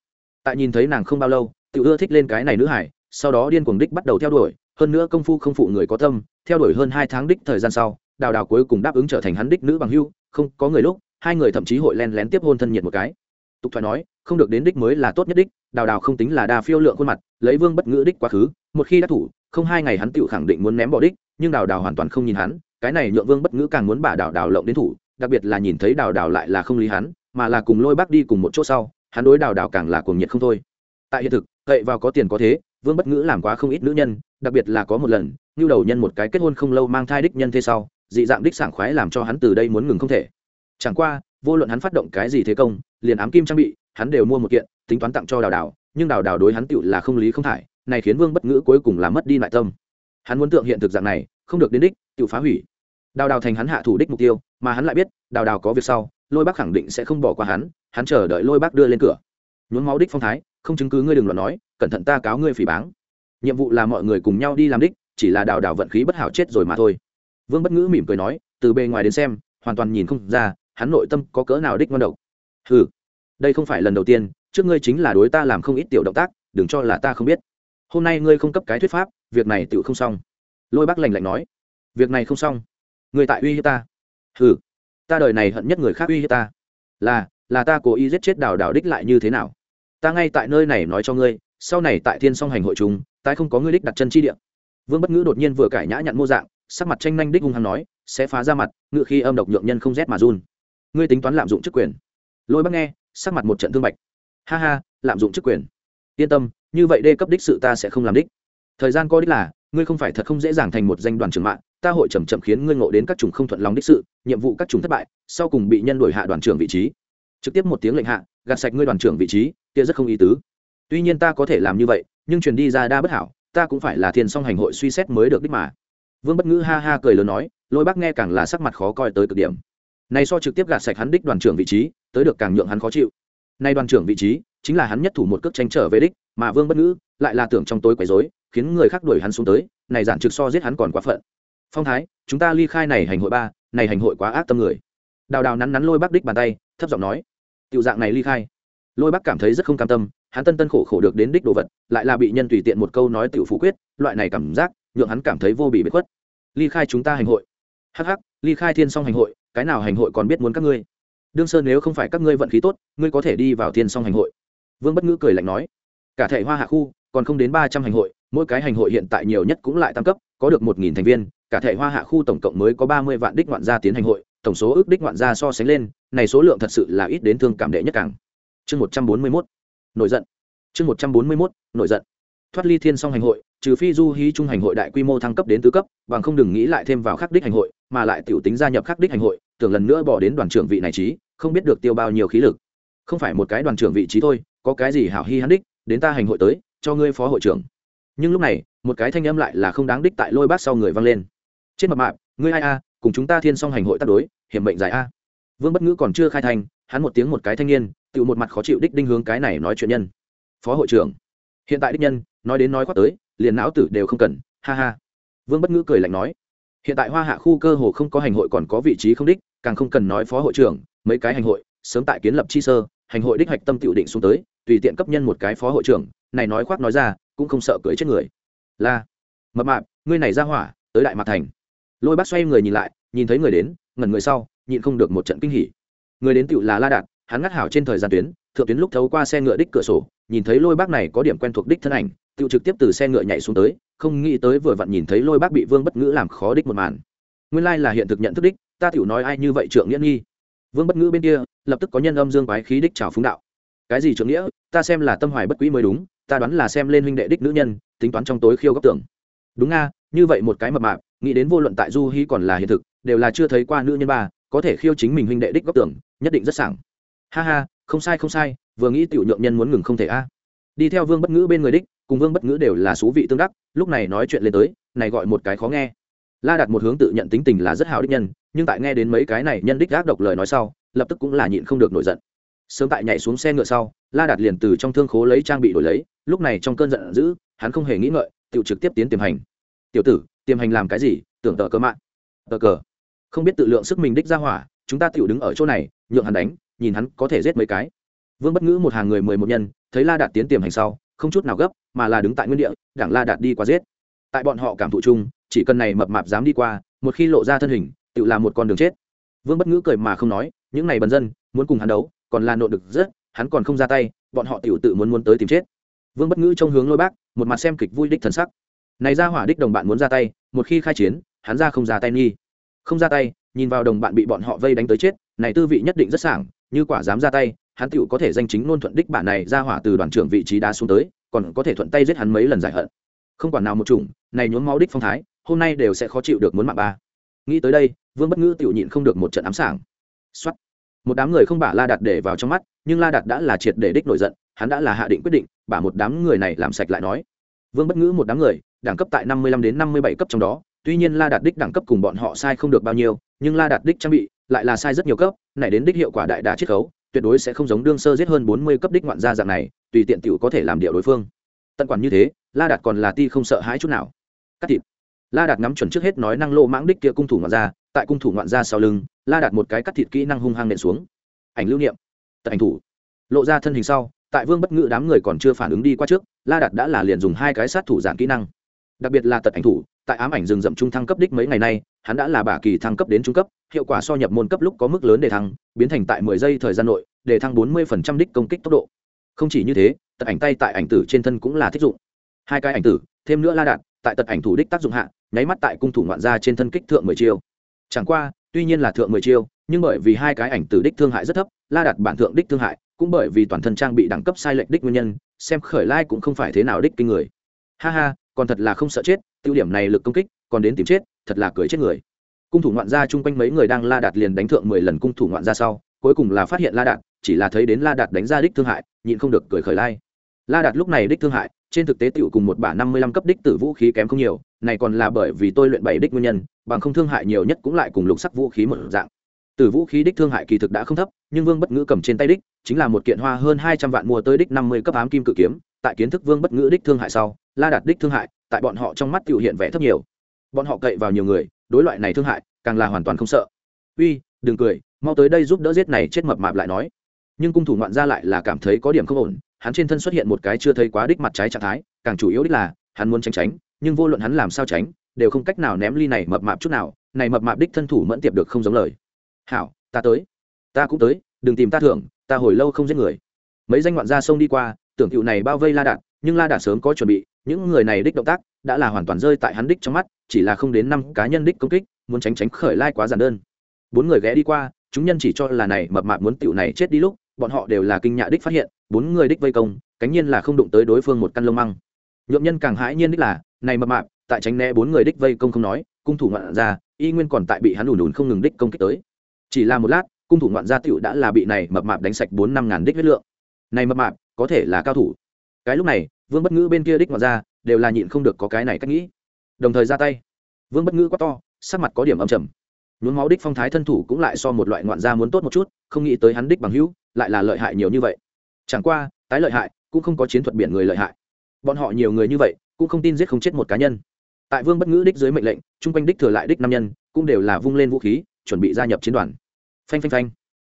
Tại nhìn thấy nàng không bao lâu tự ưa thích lên cái này nữ hải, sau đó điên cuồng đích bắt đầu theo đuổi, hơn nữa công phu không phụ người có tâm, theo đuổi hơn hai tháng đích thời gian sau, đào đào cuối cùng đáp ứng trở thành hắn đích nữ bằng hưu, không có người lúc, hai người thậm chí hội len lén tiếp hôn thân nhiệt một cái tục thoại nói, không được đến đích mới là tốt nhất đích, đào đào không tính là đa phiêu lượng khuôn mặt, lấy vương bất ngữ đích quá khứ, một khi đã thủ, không hai ngày hắn tự khẳng định muốn ném bỏ đích, nhưng đào đào hoàn toàn không nhìn hắn, cái này nhượng vương bất ngữ càng muốn bả đào đào lộng đến thủ, đặc biệt là nhìn thấy đào đào lại là không lý hắn, mà là cùng lôi bác đi cùng một chỗ sau, hắn đối đào đào càng là cuồng nhiệt không thôi. Tại hiện thực, cậy vào có tiền có thế, vương bất ngữ làm quá không ít nữ nhân, đặc biệt là có một lần như đầu nhân một cái kết hôn không lâu mang thai đích nhân thế sau, dị dạng đích sảng khoái làm cho hắn từ đây muốn ngừng không thể. Chẳng qua, vô luận hắn phát động cái gì thế công liền ám kim trang bị, hắn đều mua một kiện, tính toán tặng cho đào đào, nhưng đào đào đối hắn tựu là không lý không thải, này khiến vương bất ngữ cuối cùng là mất đi lại tâm. Hắn muốn tượng hiện thực dạng này, không được đến đích tự phá hủy. Đào đào thành hắn hạ thủ đích mục tiêu, mà hắn lại biết, đào đào có việc sau, lôi bác khẳng định sẽ không bỏ qua hắn hắn chờ đợi lôi bác đưa lên cửa. Nhuốm máu đích phong thái, không chứng cứ ngươi đừng luận nói, cẩn thận ta cáo ngươi phỉ báng. Nhiệm vụ là mọi người cùng nhau đi làm đích, chỉ là đào đào vận khí bất hảo chết rồi mà thôi. Vương bất ngữ mỉm cười nói, từ bề ngoài đến xem, hoàn toàn nhìn không ra, hắn nội tâm có cỡ nào đích ngon độc ừ đây không phải lần đầu tiên, trước ngươi chính là đối ta làm không ít tiểu động tác, đừng cho là ta không biết. Hôm nay ngươi không cấp cái thuyết pháp, việc này tự không xong. Lôi bác lành lạnh nói. Việc này không xong. Người tại uy hiếp ta. Ừ ta đời này hận nhất người khác uy hiếp ta. Là là ta cố ý giết chết đào đào đích lại như thế nào? Ta ngay tại nơi này nói cho ngươi, sau này tại thiên song hành hội chúng, ta không có ngươi đích đặt chân chi địa. Vương bất ngữ đột nhiên vừa cải nhã nhận mô dạng, sắc mặt tranh nhanh đích hung hăng nói, sẽ phá ra mặt ngự khi âm độc nhượng nhân không rét mà run. Ngươi tính toán lạm dụng chức quyền lôi bác nghe, sắc mặt một trận thương bạch. Ha ha, lạm dụng chức quyền. Yên tâm, như vậy đê cấp đích sự ta sẽ không làm đích. Thời gian có đích là, ngươi không phải thật không dễ dàng thành một danh đoàn trưởng mạng, ta hội chậm chậm khiến ngươi ngộ đến các chủng không thuận lòng đích sự, nhiệm vụ các chủng thất bại, sau cùng bị nhân đổi hạ đoàn trưởng vị trí. Trực tiếp một tiếng lệnh hạ, gạt sạch ngươi đoàn trưởng vị trí, kia rất không ý tứ. Tuy nhiên ta có thể làm như vậy, nhưng truyền đi ra đa bất hảo, ta cũng phải là thiên song hành hội suy xét mới được đích mà. Vương bất ngữ ha ha cười lớn nói, lôi bác nghe càng là sắc mặt khó coi tới cực điểm. Này so trực tiếp gạt sạch hắn đích đoàn trưởng vị trí tới được càng nhượng hắn khó chịu. Nay đoàn trưởng vị trí chính là hắn nhất thủ một cước tranh trở về đích, mà vương bất ngữ lại là tưởng trong tối quấy rối, khiến người khác đuổi hắn xuống tới, này giản trực so giết hắn còn quá phận. Phong thái, chúng ta ly khai này hành hội ba, này hành hội quá ác tâm người. Đào đào nắn nắn lôi bắc đích bàn tay, thấp giọng nói, tiểu dạng này ly khai. Lôi bắc cảm thấy rất không cam tâm, hắn tân tân khổ khổ được đến đích đồ vật, lại là bị nhân tùy tiện một câu nói tiểu phủ quyết, loại này cảm giác, nhượng hắn cảm thấy vô bị bất khuất. Ly khai chúng ta hành hội. Hắc hắc, ly khai thiên song hành hội, cái nào hành hội còn biết muốn các ngươi? Đương sơn nếu không phải các ngươi vận khí tốt, ngươi có thể đi vào thiên song hành hội. Vương bất ngữ cười lạnh nói, cả thể hoa hạ khu, còn không đến ba trăm hành hội, mỗi cái hành hội hiện tại nhiều nhất cũng lại tăng cấp, có được một nghìn thành viên, cả thể hoa hạ khu tổng cộng mới có ba mươi vạn đích ngoạn gia tiến hành hội, tổng số ước đích ngoạn gia so sánh lên, này số lượng thật sự là ít đến thương cảm đệ nhất càng. Chương một trăm bốn mươi mốt, nổi giận. Chương một trăm bốn mươi mốt, nổi giận. Thoát ly thiên song hành hội, trừ phi du hí trung hành hội đại quy mô thăng cấp đến tứ cấp, bằng không đừng nghĩ lại thêm vào khắc đích hành hội, mà lại tiểu tính gia nhập khắc đích hành hội, tưởng lần nữa bỏ đến đoàn trưởng vị này trí không biết được tiêu bao nhiêu khí lực. Không phải một cái đoàn trưởng vị trí thôi, có cái gì hảo hi hắn đích, đến ta hành hội tới, cho ngươi phó hội trưởng. Nhưng lúc này, một cái thanh âm lại là không đáng đích tại lôi bác sau người vang lên. Trên mập mạp, ngươi ai a, cùng chúng ta thiên song hành hội tác đối, hiểm mệnh dài a. Vương bất ngữ còn chưa khai thành, hắn một tiếng một cái thanh niên tự một mặt khó chịu đích đinh hướng cái này nói chuyện nhân. Phó hội trưởng. Hiện tại đích nhân, nói đến nói khoác tới, liền não tử đều không cần, ha ha. Vương bất ngữ cười lạnh nói hiện tại hoa hạ khu cơ hồ không có hành hội còn có vị trí không đích, càng không cần nói phó hội trưởng, mấy cái hành hội, sớm tại kiến lập chi sơ, hành hội đích hạch tâm tiểu định xuống tới, tùy tiện cấp nhân một cái phó hội trưởng, này nói khoác nói ra, cũng không sợ cưới chết người. Là mập mạp, ngươi này ra hỏa, tới đại mạc thành. Lôi bác xoay người nhìn lại, nhìn thấy người đến, ngẩn người sau, nhịn không được một trận kinh hỉ. Người đến tiểu là la đạt, hắn ngắt hảo trên thời gian tuyến, thượng tuyến lúc thấu qua xe ngựa đích cửa sổ, nhìn thấy lôi bác này có điểm quen thuộc đích thân ảnh tự trực tiếp từ xe ngựa nhảy xuống tới, không nghĩ tới vừa vặn nhìn thấy lôi bác bị vương bất ngữ làm khó đích một màn. Nguyên lai là hiện thực nhận thức đích, ta tiểu nói ai như vậy trượng nghĩa nghi. Vương bất ngữ bên kia, lập tức có nhân âm dương quái khí đích chào phúng đạo. Cái gì trượng nghĩa? Ta xem là tâm hoài bất quý mới đúng, ta đoán là xem lên huynh đệ đích nữ nhân, tính toán trong tối khiêu góc tưởng. Đúng nga, như vậy một cái mập mạp, nghĩ đến vô luận tại du hy còn là hiện thực, đều là chưa thấy qua nữ nhân ba, có thể khiêu chính mình huynh đệ đích góc tưởng, nhất định rất sảng. Ha ha, không sai không sai, vừa nghĩ tiểu nhượng nhân muốn ngừng không thể a đi theo vương bất ngữ bên người đích, cùng vương bất ngữ đều là xú vị tương đắc, lúc này nói chuyện lên tới, này gọi một cái khó nghe. La đặt một hướng tự nhận tính tình là rất hào đích nhân, nhưng tại nghe đến mấy cái này nhân đích gác độc lời nói sau, lập tức cũng là nhịn không được nổi giận. Sớm tại nhảy xuống xe ngựa sau, la đạt liền từ trong thương khố lấy trang bị đổi lấy, lúc này trong cơn giận dữ, hắn không hề nghĩ ngợi tự trực tiếp tiến tiềm hành. Tiểu tử, tiềm hành làm cái gì? Tưởng tờ cơ mạng. Tờ cờ? Không biết tự lượng sức mình đích ra hỏa, chúng ta tự đứng ở chỗ này, nhượng hắn đánh, nhìn hắn có thể giết mấy cái vương bất ngữ một hàng người mười một nhân, thấy la đạt tiến tiềm hành sau, không chút nào gấp, mà là đứng tại nguyên địa, đảng la đạt đi qua giết. Tại bọn họ cảm thụ chung, chỉ cần này mập mạp dám đi qua, một khi lộ ra thân hình, tự làm một con đường chết. Vương bất ngữ cười mà không nói, những này bần dân, muốn cùng hắn đấu, còn là nộn được rất, hắn còn không ra tay, bọn họ tiểu tự muốn muốn tới tìm chết. Vương bất ngữ trông hướng lôi bác, một mặt xem kịch vui đích thần sắc. Này ra hỏa đích đồng bạn muốn ra tay, một khi khai chiến, hắn ra không ra tay nghi. Không ra tay, nhìn vào đồng bạn bị bọn họ vây đánh tới chết, này tư vị nhất định rất sảng, như quả dám ra tay hắn tựu có thể danh chính ngôn thuận đích bản này ra hỏa từ đoàn trưởng vị trí đá xuống tới, còn có thể thuận tay giết hắn mấy lần giải hận. Không quản nào một chủng, này nhuốm máu đích phong thái, hôm nay đều sẽ khó chịu được muốn mạng ba. Nghĩ tới đây, vương bất ngữ tựu nhịn không được một trận ám sảng. Xuất một đám người không bả la đạt để vào trong mắt, nhưng la đạt đã là triệt để đích nổi giận, hắn đã là hạ định quyết định, bả một đám người này làm sạch lại nói. Vương bất ngữ một đám người, đẳng cấp tại năm mươi lăm đến năm mươi bảy cấp trong đó, tuy nhiên la đạt đích đẳng cấp cùng bọn họ sai không được bao nhiêu, nhưng la đạt đích trang bị lại là sai rất nhiều cấp, này đến đích hiệu quả đại đà chiết khấu tuyệt đối sẽ không giống đương sơ giết hơn bốn mươi cấp đích ngoạn gia dạng này, tùy tiện tiểu có thể làm điệu đối phương. Tận quản như thế, la đạt còn là ti không sợ hãi chút nào. Cắt thịt. La đạt ngắm chuẩn trước hết nói năng lô mãng đích kia cung thủ ngoạn gia, tại cung thủ ngoạn gia sau lưng, la đạt một cái cắt thịt kỹ năng hung hăng nện xuống. Ảnh lưu niệm. Tật ảnh thủ. Lộ ra thân hình sau, tại vương bất ngự đám người còn chưa phản ứng đi qua trước, la đạt đã là liền dùng hai cái sát thủ giản kỹ năng. Đặc biệt là tật ảnh thủ tại ám ảnh rừng rậm trung thăng cấp đích mấy ngày nay, hắn đã là bả kỳ thăng cấp đến trung cấp, hiệu quả so nhập môn cấp lúc có mức lớn để thăng, biến thành tại mười giây thời gian nội, để thăng bốn mươi phần trăm đích công kích tốc độ. Không chỉ như thế, tật ảnh tay tại ảnh tử trên thân cũng là thích dụng. Hai cái ảnh tử, thêm nữa la đạt tại tật ảnh thủ đích tác dụng hạ, nháy mắt tại cung thủ ngoạn gia trên thân kích thượng mười chiêu. Chẳng qua, tuy nhiên là thượng mười chiêu, nhưng bởi vì hai cái ảnh tử đích thương hại rất thấp, la đạt bản thượng đích thương hại, cũng bởi vì toàn thân trang bị đẳng cấp sai lệch đích nguyên nhân, xem khởi lai cũng không phải thế nào đích kinh người. Ha ha còn thật là không sợ chết, tiêu điểm này lực công kích, còn đến tìm chết, thật là cười chết người. Cung thủ ngoạn gia chung quanh mấy người đang la đạt liền đánh thượng mười lần cung thủ ngoạn gia sau, cuối cùng là phát hiện la đạt, chỉ là thấy đến la đạt đánh ra đích thương hại, nhịn không được cười khởi lai. La đạt lúc này đích thương hại, trên thực tế tựu cùng một bả năm mươi lăm cấp đích tử vũ khí kém không nhiều, này còn là bởi vì tôi luyện bảy đích nguyên nhân, bằng không thương hại nhiều nhất cũng lại cùng lục sắc vũ khí một dạng. Tử vũ khí đích thương hại kỳ thực đã không thấp, nhưng vương bất ngữ cầm trên tay đích, chính là một kiện hoa hơn hai trăm vạn mua tới đích năm mươi cấp ám kim cự kiếm tại kiến thức vương bất ngữ đích thương hại sau, la đạt đích thương hại, tại bọn họ trong mắt tự hiện vẻ thấp nhiều. Bọn họ cậy vào nhiều người, đối loại này thương hại, càng là hoàn toàn không sợ. Uy, đừng cười, mau tới đây giúp đỡ giết này chết mập mạp lại nói. Nhưng cung thủ ngoạn ra lại là cảm thấy có điểm không ổn, hắn trên thân xuất hiện một cái chưa thấy quá đích mặt trái trạng thái, càng chủ yếu đích là, hắn muốn tránh tránh, nhưng vô luận hắn làm sao tránh, đều không cách nào ném ly này mập mạp chút nào, này mập mạp đích thân thủ mẫn tiệp được không giống lời. Hảo, ta tới. Ta cũng tới, đừng tìm ta thưởng, ta hồi lâu không giết người. Mấy danh ngoạn gia xông đi qua tưởng cựu này bao vây la đạt, nhưng la đạt sớm có chuẩn bị, những người này đích động tác đã là hoàn toàn rơi tại hắn đích trong mắt, chỉ là không đến năm cá nhân đích công kích, muốn tránh tránh khởi lai quá giản đơn. Bốn người ghé đi qua, chúng nhân chỉ cho là này mập mạp muốn tiểu này chết đi lúc, bọn họ đều là kinh nhạ đích phát hiện, bốn người đích vây công, cánh nhiên là không đụng tới đối phương một căn lông măng. Nhuộm nhân càng hãi nhiên đích là, này mập mạp, tại tránh né bốn người đích vây công không nói, cung thủ ngoạn ra, y nguyên còn tại bị hắn ùn ùn không ngừng đích công kích tới. Chỉ là một lát, cung thủ ngoạn gia tiểu đã là bị này mập mạp đánh sạch bốn năm ngàn đích huyết lượng. Này mập mạp có thể là cao thủ. Cái lúc này, vương bất ngữ bên kia đích ngoạn ra, đều là nhịn không được có cái này cách nghĩ. Đồng thời ra tay. Vương bất ngữ quá to, sắc mặt có điểm âm trầm. Nhuốm máu đích phong thái thân thủ cũng lại so một loại ngoạn gia muốn tốt một chút, không nghĩ tới hắn đích bằng hữu, lại là lợi hại nhiều như vậy. Chẳng qua, tái lợi hại, cũng không có chiến thuật biển người lợi hại. Bọn họ nhiều người như vậy, cũng không tin giết không chết một cá nhân. Tại vương bất ngữ đích dưới mệnh lệnh, chung quanh đích thừa lại đích năm nhân, cũng đều là vung lên vũ khí, chuẩn bị gia nhập chiến đoàn. Phanh phanh phanh.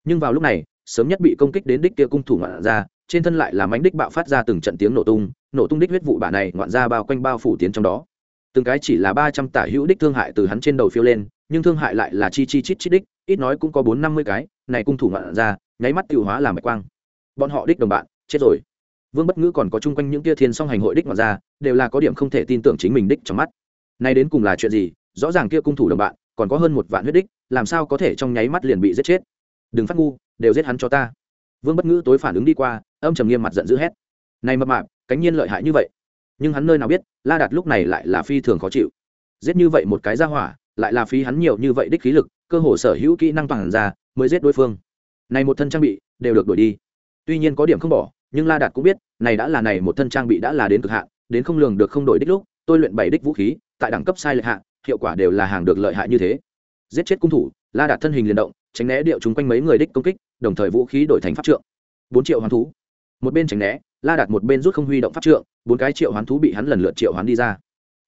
Nhưng vào lúc này, sớm nhất bị công kích đến đích kia cung thủ ngoạn ra trên thân lại là mánh đích bạo phát ra từng trận tiếng nổ tung nổ tung đích huyết vụ bạ này ngoạn ra bao quanh bao phủ tiến trong đó. Từng cái chỉ là ba trăm tả hữu đích thương hại từ hắn trên đầu phiêu lên, nhưng thương hại lại là chi chi chít chít đích, ít nói cũng có bốn năm mươi cái, này cung thủ ngoạn ra, nháy mắt tiêu hóa làm mạch quang. Bọn họ đích đồng bạn, chết rồi. Vương bất ngữ còn có chung quanh những kia thiên song hành hội đích ngoạn ra, đều là có điểm không thể tin tưởng chính mình đích trong mắt. Nay đến cùng là chuyện gì? Rõ ràng kia cung thủ đồng bạn, còn có hơn một vạn huyết đích, làm sao có thể trong nháy mắt liền bị giết chết? Đừng phát ngu, đều giết hắn cho ta. Vương bất ngữ tối phản ứng đi qua âm trầm nghiêm mặt giận dữ hét. Này mập mạp, cánh nhiên lợi hại như vậy. Nhưng hắn nơi nào biết, la đạt lúc này lại là phi thường khó chịu. Giết như vậy một cái ra hỏa, lại là phí hắn nhiều như vậy đích khí lực, cơ hồ sở hữu kỹ năng toàn ra, mới giết đối phương. Này một thân trang bị, đều được đổi đi. Tuy nhiên có điểm không bỏ, nhưng la đạt cũng biết, này đã là này một thân trang bị đã là đến cực hạn, đến không lường được không đổi đích lúc, tôi luyện bảy đích vũ khí, tại đẳng cấp sai lệch hạ, hiệu quả đều là hàng được lợi hại như thế. Giết chết cung thủ, la đạt thân hình liền động, tránh né điệu chúng quanh mấy người đích công kích, đồng thời vũ khí đổi thành pháp trượng. Bốn triệu hoàng thú một bên tránh né, la đặt một bên rút không huy động pháp trượng, bốn cái triệu hoán thú bị hắn lần lượt triệu hoán đi ra.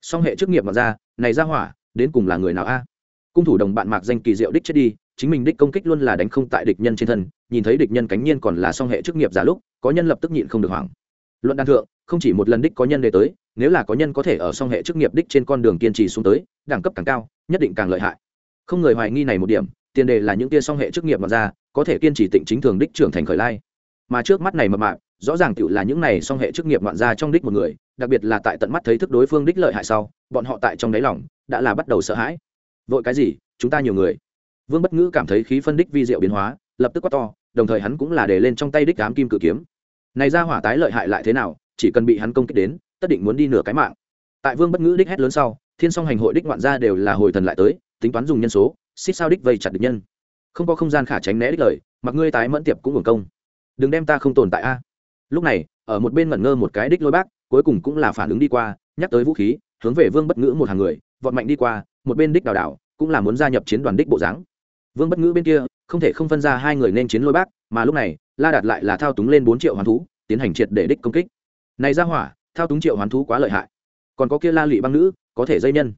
Song hệ chức nghiệp mà ra, này ra hỏa, đến cùng là người nào a? Cung thủ đồng bạn mạc danh kỳ diệu đích chết đi, chính mình đích công kích luôn là đánh không tại địch nhân trên thân, nhìn thấy địch nhân cánh nhiên còn là song hệ chức nghiệp giả lúc, có nhân lập tức nhịn không được hoảng. Luận đan thượng, không chỉ một lần đích có nhân đề tới, nếu là có nhân có thể ở song hệ chức nghiệp đích trên con đường kiên trì xuống tới, đẳng cấp càng cao, nhất định càng lợi hại. Không người hoài nghi này một điểm, tiền đề là những tia song hệ chức nghiệp mà ra, có thể kiên trì tịnh chính thường đích trưởng thành khởi lai mà trước mắt này mập mạp, rõ ràng tự là những này song hệ chức nghiệp ngoạn ra trong đích một người, đặc biệt là tại tận mắt thấy thức đối phương đích lợi hại sau, bọn họ tại trong đáy lòng đã là bắt đầu sợ hãi. Vội cái gì? Chúng ta nhiều người. Vương bất ngữ cảm thấy khí phân đích vi diệu biến hóa, lập tức quát to, đồng thời hắn cũng là để lên trong tay đích đám kim cự kiếm. Này ra hỏa tái lợi hại lại thế nào, chỉ cần bị hắn công kích đến, tất định muốn đi nửa cái mạng. Tại vương bất ngữ đích hét lớn sau, thiên song hành hội đích ngoạn gia đều là hồi thần lại tới, tính toán dùng nhân số, xích sao đích vây chặt địch nhân. Không có không gian khả tránh né đích lời, mặc ngươi tái mẫn tiệp cũng hưởng công đừng đem ta không tồn tại a. À. Lúc này, ở một bên ngẩn ngơ một cái đích lôi bác, cuối cùng cũng là phản ứng đi qua, nhắc tới vũ khí, hướng về vương bất ngữ một hàng người, vọt mạnh đi qua, một bên đích đào đảo cũng là muốn gia nhập chiến đoàn đích bộ dáng. Vương bất ngữ bên kia, không thể không phân ra hai người nên chiến lôi bác, mà lúc này, la đạt lại là thao túng lên bốn triệu hoàn thú, tiến hành triệt để đích công kích. Này ra hỏa, thao túng triệu hoàn thú quá lợi hại. Còn có kia la lụy băng nữ, có thể dây nhân.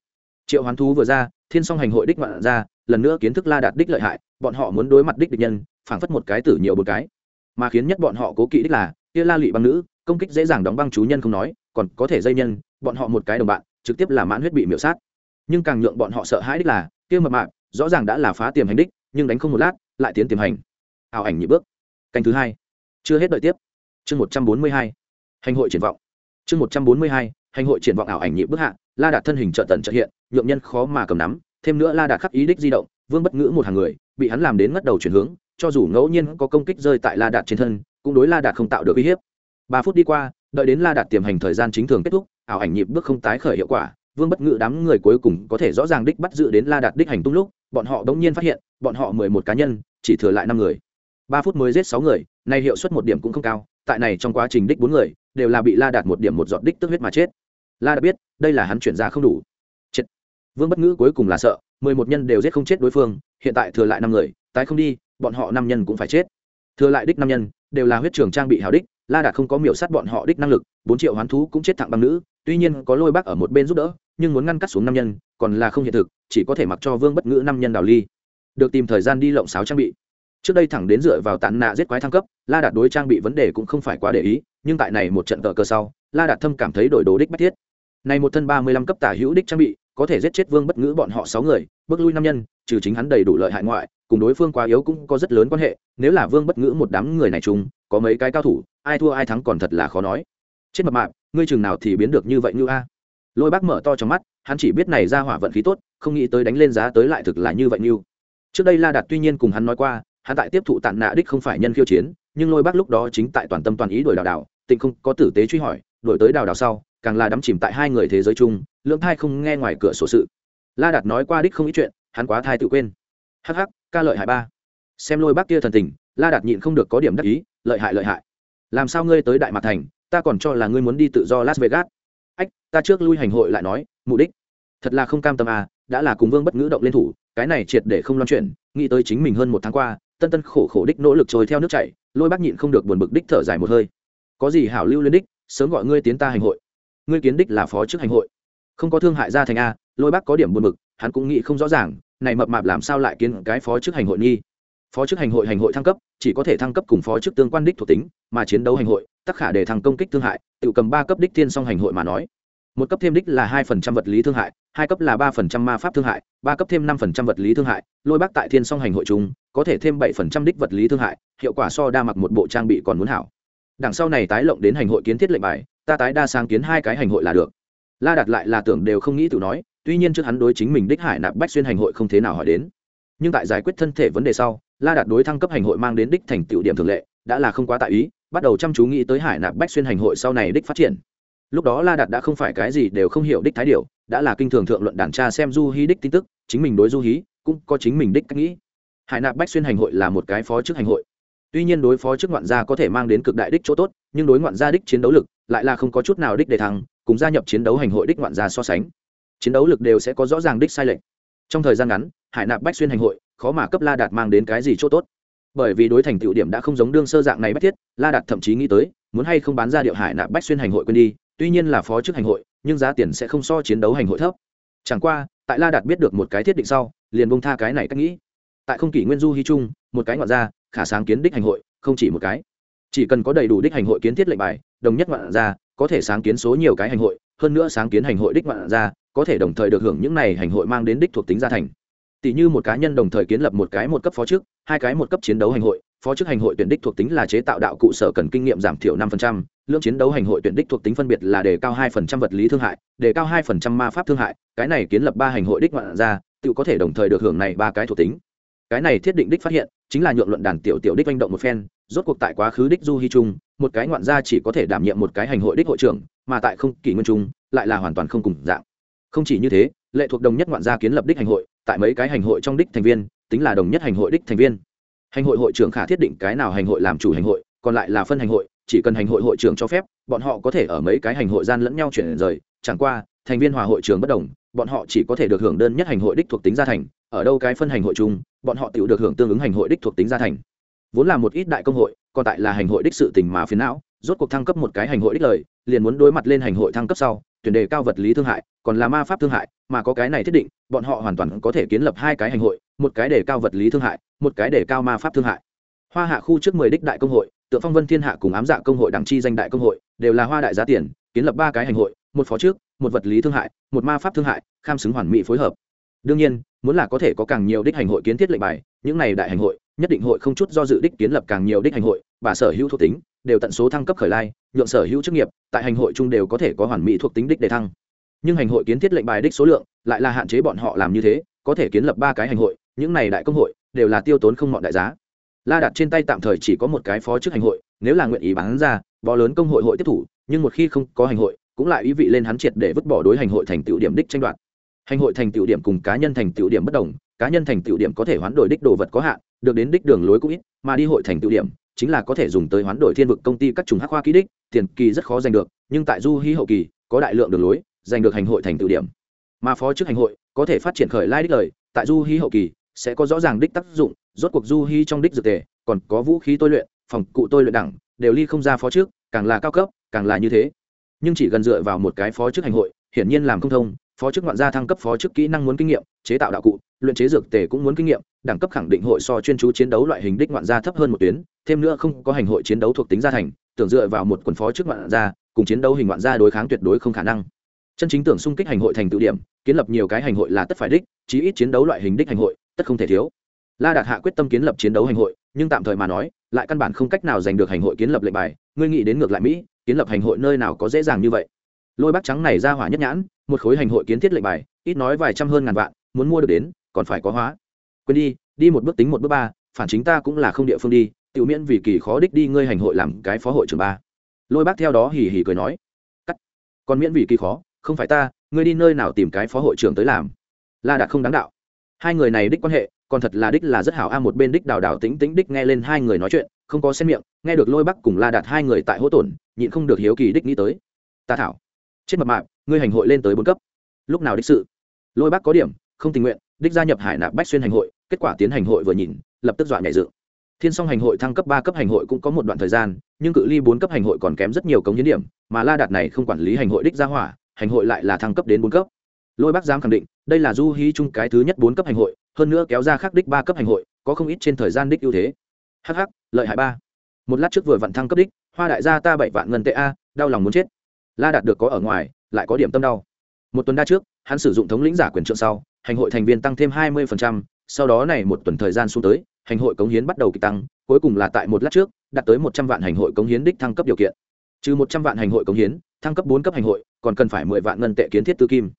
Triệu hoàn thú vừa ra, thiên song hành hội đích ngoạn ra, lần nữa kiến thức la đạt đích lợi hại, bọn họ muốn đối mặt đích địch nhân, phảng phất một cái tử nhiều một cái mà khiến nhất bọn họ cố kỵ đích là, kia la lụy băng nữ, công kích dễ dàng đóng băng chú nhân không nói, còn có thể dây nhân, bọn họ một cái đồng bạn, trực tiếp là mãn huyết bị miểu sát. Nhưng càng nhượng bọn họ sợ hãi đích là, kia mập mạp, rõ ràng đã là phá tiềm hành đích, nhưng đánh không một lát, lại tiến tiềm hành. Ảo ảnh nhị bước. Canh thứ hai. Chưa hết đợi tiếp. Chương một trăm bốn mươi hai. Hành hội triển vọng. Chương một trăm bốn mươi hai. Hành hội triển vọng ảo ảnh nhị bước hạ, la đạt thân hình trợ tần trợ hiện, nhượng nhân khó mà cầm nắm, thêm nữa la đạt khắc ý đích di động, vương bất ngữ một hàng người, bị hắn làm đến ngất đầu chuyển hướng cho dù ngẫu nhiên có công kích rơi tại la đạt trên thân, cũng đối la đạt không tạo được uy hiếp. Ba phút đi qua, đợi đến la đạt tiềm hành thời gian chính thường kết thúc, ảo ảnh nhịp bước không tái khởi hiệu quả, vương bất ngự đám người cuối cùng có thể rõ ràng đích bắt giữ đến la đạt đích hành tung lúc, bọn họ đống nhiên phát hiện, bọn họ mười một cá nhân, chỉ thừa lại năm người. Ba phút mới giết sáu người, nay hiệu suất một điểm cũng không cao, tại này trong quá trình đích bốn người, đều là bị la đạt một điểm một giọt đích tức huyết mà chết. La đạt biết, đây là hắn chuyển ra không đủ. Chết. Vương bất ngữ cuối cùng là sợ, mười một nhân đều giết không chết đối phương, hiện tại thừa lại năm người, tái không đi bọn họ năm nhân cũng phải chết. Thừa lại đích năm nhân, đều là huyết trường trang bị hào đích, la đạt không có miểu sát bọn họ đích năng lực, bốn triệu hoán thú cũng chết thẳng bằng nữ, tuy nhiên có lôi bác ở một bên giúp đỡ, nhưng muốn ngăn cắt xuống năm nhân, còn là không hiện thực, chỉ có thể mặc cho vương bất ngữ năm nhân đào ly. Được tìm thời gian đi lộng sáo trang bị. Trước đây thẳng đến dựa vào tàn nạ giết quái thăng cấp, la đạt đối trang bị vấn đề cũng không phải quá để ý, nhưng tại này một trận cờ cơ sau, la đạt thâm cảm thấy đổi đồ đích bách thiết. Này một thân ba mươi lăm cấp tả hữu đích trang bị, có thể giết chết vương bất ngữ bọn họ sáu người, bước lui năm nhân trừ chính hắn đầy đủ lợi hại ngoại, cùng đối phương quá yếu cũng có rất lớn quan hệ, nếu là vương bất ngữ một đám người này chung, có mấy cái cao thủ, ai thua ai thắng còn thật là khó nói. Chết mập mạp, ngươi chừng nào thì biến được như vậy như a? Lôi bác mở to trong mắt, hắn chỉ biết này ra hỏa vận khí tốt, không nghĩ tới đánh lên giá tới lại thực là như vậy như. Trước đây la đạt tuy nhiên cùng hắn nói qua, hắn tại tiếp thụ tàn nạ đích không phải nhân khiêu chiến, nhưng lôi bác lúc đó chính tại toàn tâm toàn ý đuổi đào đào, tịnh không có tử tế truy hỏi, đuổi tới đào đào sau, càng là đắm chìm tại hai người thế giới chung, lưỡng thai không nghe ngoài cửa sổ sự. La đạt nói qua đích không ít chuyện hắn quá thai tự quên. Hắc hắc, ca lợi hại ba. Xem lôi bác kia thần tình, la đạt nhịn không được có điểm đắc ý, lợi hại lợi hại. Làm sao ngươi tới đại mạc thành, ta còn cho là ngươi muốn đi tự do las vegas. Ách, ta trước lui hành hội lại nói, mục đích. Thật là không cam tâm à đã là cùng vương bất ngữ động lên thủ, cái này triệt để không loan chuyển, nghĩ tới chính mình hơn một tháng qua, tân tân khổ khổ đích nỗ lực trôi theo nước chảy, lôi bác nhịn không được buồn bực đích thở dài một hơi. Có gì hảo lưu lên đích, sớm gọi ngươi tiến ta hành hội. Ngươi kiến đích là phó chức hành hội. Không có thương hại gia thành a lôi bác có điểm buồn bực hắn cũng nghĩ không rõ ràng, này mập mạp làm sao lại kiến cái phó chức hành hội nghi? Phó chức hành hội hành hội thăng cấp, chỉ có thể thăng cấp cùng phó chức tương quan đích thuộc tính, mà chiến đấu hành hội tất khả để thăng công kích thương hại, tự cầm ba cấp đích thiên song hành hội mà nói. Một cấp thêm đích là hai phần trăm vật lý thương hại, hai cấp là ba phần trăm ma pháp thương hại, ba cấp thêm năm phần trăm vật lý thương hại, lôi bác tại thiên song hành hội chúng có thể thêm bảy phần trăm đích vật lý thương hại, hiệu quả so đa mặc một bộ trang bị còn muốn hảo. Đằng sau này tái lộng đến hành hội kiến thiết lệnh bài, ta tái đa sáng kiến hai cái hành hội là được. La đặt lại là tưởng đều không nghĩ tự nói tuy nhiên trước hắn đối chính mình đích hải nạp bách xuyên hành hội không thế nào hỏi đến. Nhưng tại giải quyết thân thể vấn đề sau, la đạt đối thăng cấp hành hội mang đến đích thành tựu điểm thường lệ, đã là không quá tại ý, bắt đầu chăm chú nghĩ tới hải nạp bách xuyên hành hội sau này đích phát triển. Lúc đó la đạt đã không phải cái gì đều không hiểu đích thái điều, đã là kinh thường thượng luận đàn tra xem du hí đích tin tức, chính mình đối du hí, cũng có chính mình đích cách nghĩ. Hải nạp bách xuyên hành hội là một cái phó chức hành hội. Tuy nhiên đối phó chức ngoạn gia có thể mang đến cực đại đích chỗ tốt, nhưng đối ngoạn gia đích chiến đấu lực, lại là không có chút nào đích để thăng, cùng gia nhập chiến đấu hành hội đích ngoạn gia so sánh chiến đấu lực đều sẽ có rõ ràng đích sai lệch. Trong thời gian ngắn, hải nạp bách xuyên hành hội, khó mà cấp la đạt mang đến cái gì chỗ tốt. Bởi vì đối thành tựu điểm đã không giống đương sơ dạng này bất thiết, la đạt thậm chí nghĩ tới, muốn hay không bán ra điệu hải nạp bách xuyên hành hội quên đi, tuy nhiên là phó chức hành hội, nhưng giá tiền sẽ không so chiến đấu hành hội thấp. Chẳng qua, tại la đạt biết được một cái thiết định sau, liền bông tha cái này cách nghĩ. Tại không kỷ nguyên du hy trung một cái ngoạn ra khả sáng kiến đích hành hội, không chỉ một cái. Chỉ cần có đầy đủ đích hành hội kiến thiết lệnh bài, đồng nhất ngoạn ra có thể sáng kiến số nhiều cái hành hội, hơn nữa sáng kiến hành hội đích ngoạn ra có thể đồng thời được hưởng những này hành hội mang đến đích thuộc tính gia thành. Tỷ như một cá nhân đồng thời kiến lập một cái một cấp phó chức, hai cái một cấp chiến đấu hành hội. Phó chức hành hội tuyển đích thuộc tính là chế tạo đạo cụ sở cần kinh nghiệm giảm thiểu năm lượng chiến đấu hành hội tuyển đích thuộc tính phân biệt là đề cao hai vật lý thương hại, đề cao hai ma pháp thương hại. Cái này kiến lập ba hành hội đích ngoạn ra, tự có thể đồng thời được hưởng này ba cái thuộc tính. Cái này thiết định đích phát hiện, chính là nhượng luận đàn tiểu tiểu đích manh động một phen, rốt cuộc tại quá khứ đích du hy trung một cái ngoạn gia chỉ có thể đảm nhiệm một cái hành hội đích hội trưởng, mà tại không kỷ nguyên trung lại là hoàn toàn không cùng dạng không chỉ như thế lệ thuộc đồng nhất ngoạn gia kiến lập đích hành hội tại mấy cái hành hội trong đích thành viên tính là đồng nhất hành hội đích thành viên hành hội hội trưởng khả thiết định cái nào hành hội làm chủ hành hội còn lại là phân hành hội chỉ cần hành hội hội trưởng cho phép bọn họ có thể ở mấy cái hành hội gian lẫn nhau chuyển rời chẳng qua thành viên hòa hội trưởng bất đồng bọn họ chỉ có thể được hưởng đơn nhất hành hội đích thuộc tính gia thành ở đâu cái phân hành hội chung bọn họ tự được hưởng tương ứng hành hội đích thuộc tính gia thành vốn là một ít đại công hội còn tại là hành hội đích sự tình mà phiến não rốt cuộc thăng cấp một cái hành hội đích lời liền muốn đối mặt lên hành hội thăng cấp sau tuyển đề cao vật lý thương hại, còn là ma pháp thương hại, mà có cái này thiết định, bọn họ hoàn toàn có thể kiến lập hai cái hành hội, một cái đề cao vật lý thương hại, một cái đề cao ma pháp thương hại. Hoa hạ khu trước mười đích đại công hội, tượng phong vân thiên hạ cùng ám dạ công hội đảng chi danh đại công hội, đều là hoa đại giá tiền, kiến lập ba cái hành hội, một phó trước, một vật lý thương hại, một ma pháp thương hại, kham xứng hoàn mỹ phối hợp. Đương nhiên, muốn là có thể có càng nhiều đích hành hội kiến thiết lệnh bài, những này đại hành hội, nhất định hội không chút do dự đích kiến lập càng nhiều đích hành hội và sở hữu thuộc tính đều tận số thăng cấp khởi lai, nhượng sở hữu chức nghiệp tại hành hội chung đều có thể có hoàn mỹ thuộc tính đích để thăng. Nhưng hành hội kiến thiết lệnh bài đích số lượng lại là hạn chế bọn họ làm như thế, có thể kiến lập ba cái hành hội, những này đại công hội đều là tiêu tốn không mọn đại giá. La đặt trên tay tạm thời chỉ có một cái phó chức hành hội, nếu là nguyện ý bán ra bò lớn công hội hội tiếp thủ, nhưng một khi không có hành hội, cũng lại ý vị lên hắn triệt để vứt bỏ đối hành hội thành tựu điểm đích tranh đoạt. Hành hội thành tựu điểm cùng cá nhân thành tựu điểm bất đồng, cá nhân thành tựu điểm có thể hoán đổi đích đồ vật có hạn, được đến đích đường lối cũng ít, mà đi hội thành tựu điểm chính là có thể dùng tới hoán đổi thiên vực công ty các trùng hắc hoa ký đích, tiền kỳ rất khó giành được, nhưng tại du hy hậu kỳ, có đại lượng đường lối, giành được hành hội thành tự điểm. Mà phó chức hành hội, có thể phát triển khởi lai đích lời, tại du hy hậu kỳ, sẽ có rõ ràng đích tác dụng, rốt cuộc du hy trong đích dược tề, còn có vũ khí tôi luyện, phòng cụ tôi luyện đẳng, đều ly không ra phó trước càng là cao cấp, càng là như thế. Nhưng chỉ gần dựa vào một cái phó chức hành hội, hiển nhiên làm không thông phó chức ngoạn gia thăng cấp phó chức kỹ năng muốn kinh nghiệm, chế tạo đạo cụ, luyện chế dược tề cũng muốn kinh nghiệm, đẳng cấp khẳng định hội so chuyên chú chiến đấu loại hình đích ngoạn gia thấp hơn một tuyến, thêm nữa không có hành hội chiến đấu thuộc tính gia thành, tưởng dựa vào một quần phó chức ngoạn gia, cùng chiến đấu hình ngoạn gia đối kháng tuyệt đối không khả năng. Chân chính tưởng xung kích hành hội thành tự điểm, kiến lập nhiều cái hành hội là tất phải đích, chí ít chiến đấu loại hình đích hành hội, tất không thể thiếu. La đạt hạ quyết tâm kiến lập chiến đấu hành hội, nhưng tạm thời mà nói, lại căn bản không cách nào giành được hành hội kiến lập lệnh bài, ngươi nghĩ đến ngược lại mỹ, kiến lập hành hội nơi nào có dễ dàng như vậy? Lôi bác trắng này ra hỏa nhất nhãn, một khối hành hội kiến thiết lệnh bài, ít nói vài trăm hơn ngàn vạn, muốn mua được đến, còn phải có hóa. Quên đi đi một bước tính một bước ba, phản chính ta cũng là không địa phương đi, tiểu miễn vì kỳ khó đích đi ngươi hành hội làm cái phó hội trưởng ba. Lôi bác theo đó hì hì cười nói. Cắt. Còn miễn vì kỳ khó, không phải ta, ngươi đi nơi nào tìm cái phó hội trưởng tới làm? La đạt không đáng đạo. Hai người này đích quan hệ, còn thật là đích là rất hảo a, một bên đích đào đào tính tính đích nghe lên hai người nói chuyện, không có xét miệng, nghe được lôi bắc cùng la đạt hai người tại hỗ tổn, nhịn không được hiếu kỳ đích nghĩ tới. Ta thảo chết mập mạp, ngươi hành hội lên tới bốn cấp. Lúc nào đích sự? Lôi bác có điểm, không tình nguyện, đích gia nhập hải nạp bách xuyên hành hội, kết quả tiến hành hội vừa nhìn, lập tức dọa nhảy dự thiên song hành hội thăng cấp ba cấp hành hội cũng có một đoạn thời gian, nhưng cự ly bốn cấp hành hội còn kém rất nhiều cống hiến điểm, mà la đạt này không quản lý hành hội đích gia hỏa, hành hội lại là thăng cấp đến bốn cấp. Lôi bác dám khẳng định, đây là du hí chung cái thứ nhất bốn cấp hành hội, hơn nữa kéo ra khắc đích ba cấp hành hội, có không ít trên thời gian đích ưu thế. Hh lợi hại ba. Một lát trước vừa vặn thăng cấp đích, hoa đại gia ta bảy vạn ngân tệ a, đau lòng muốn chết la đạt được có ở ngoài, lại có điểm tâm đau. Một tuần đa trước, hắn sử dụng thống lĩnh giả quyền trượng sau, hành hội thành viên tăng thêm hai mươi sau đó này một tuần thời gian xuống tới, hành hội cống hiến bắt đầu kỳ tăng, cuối cùng là tại một lát trước, đạt tới một trăm vạn hành hội cống hiến đích thăng cấp điều kiện. Trừ một trăm vạn hành hội cống hiến, thăng cấp bốn cấp hành hội, còn cần phải mười vạn ngân tệ kiến thiết tư kim.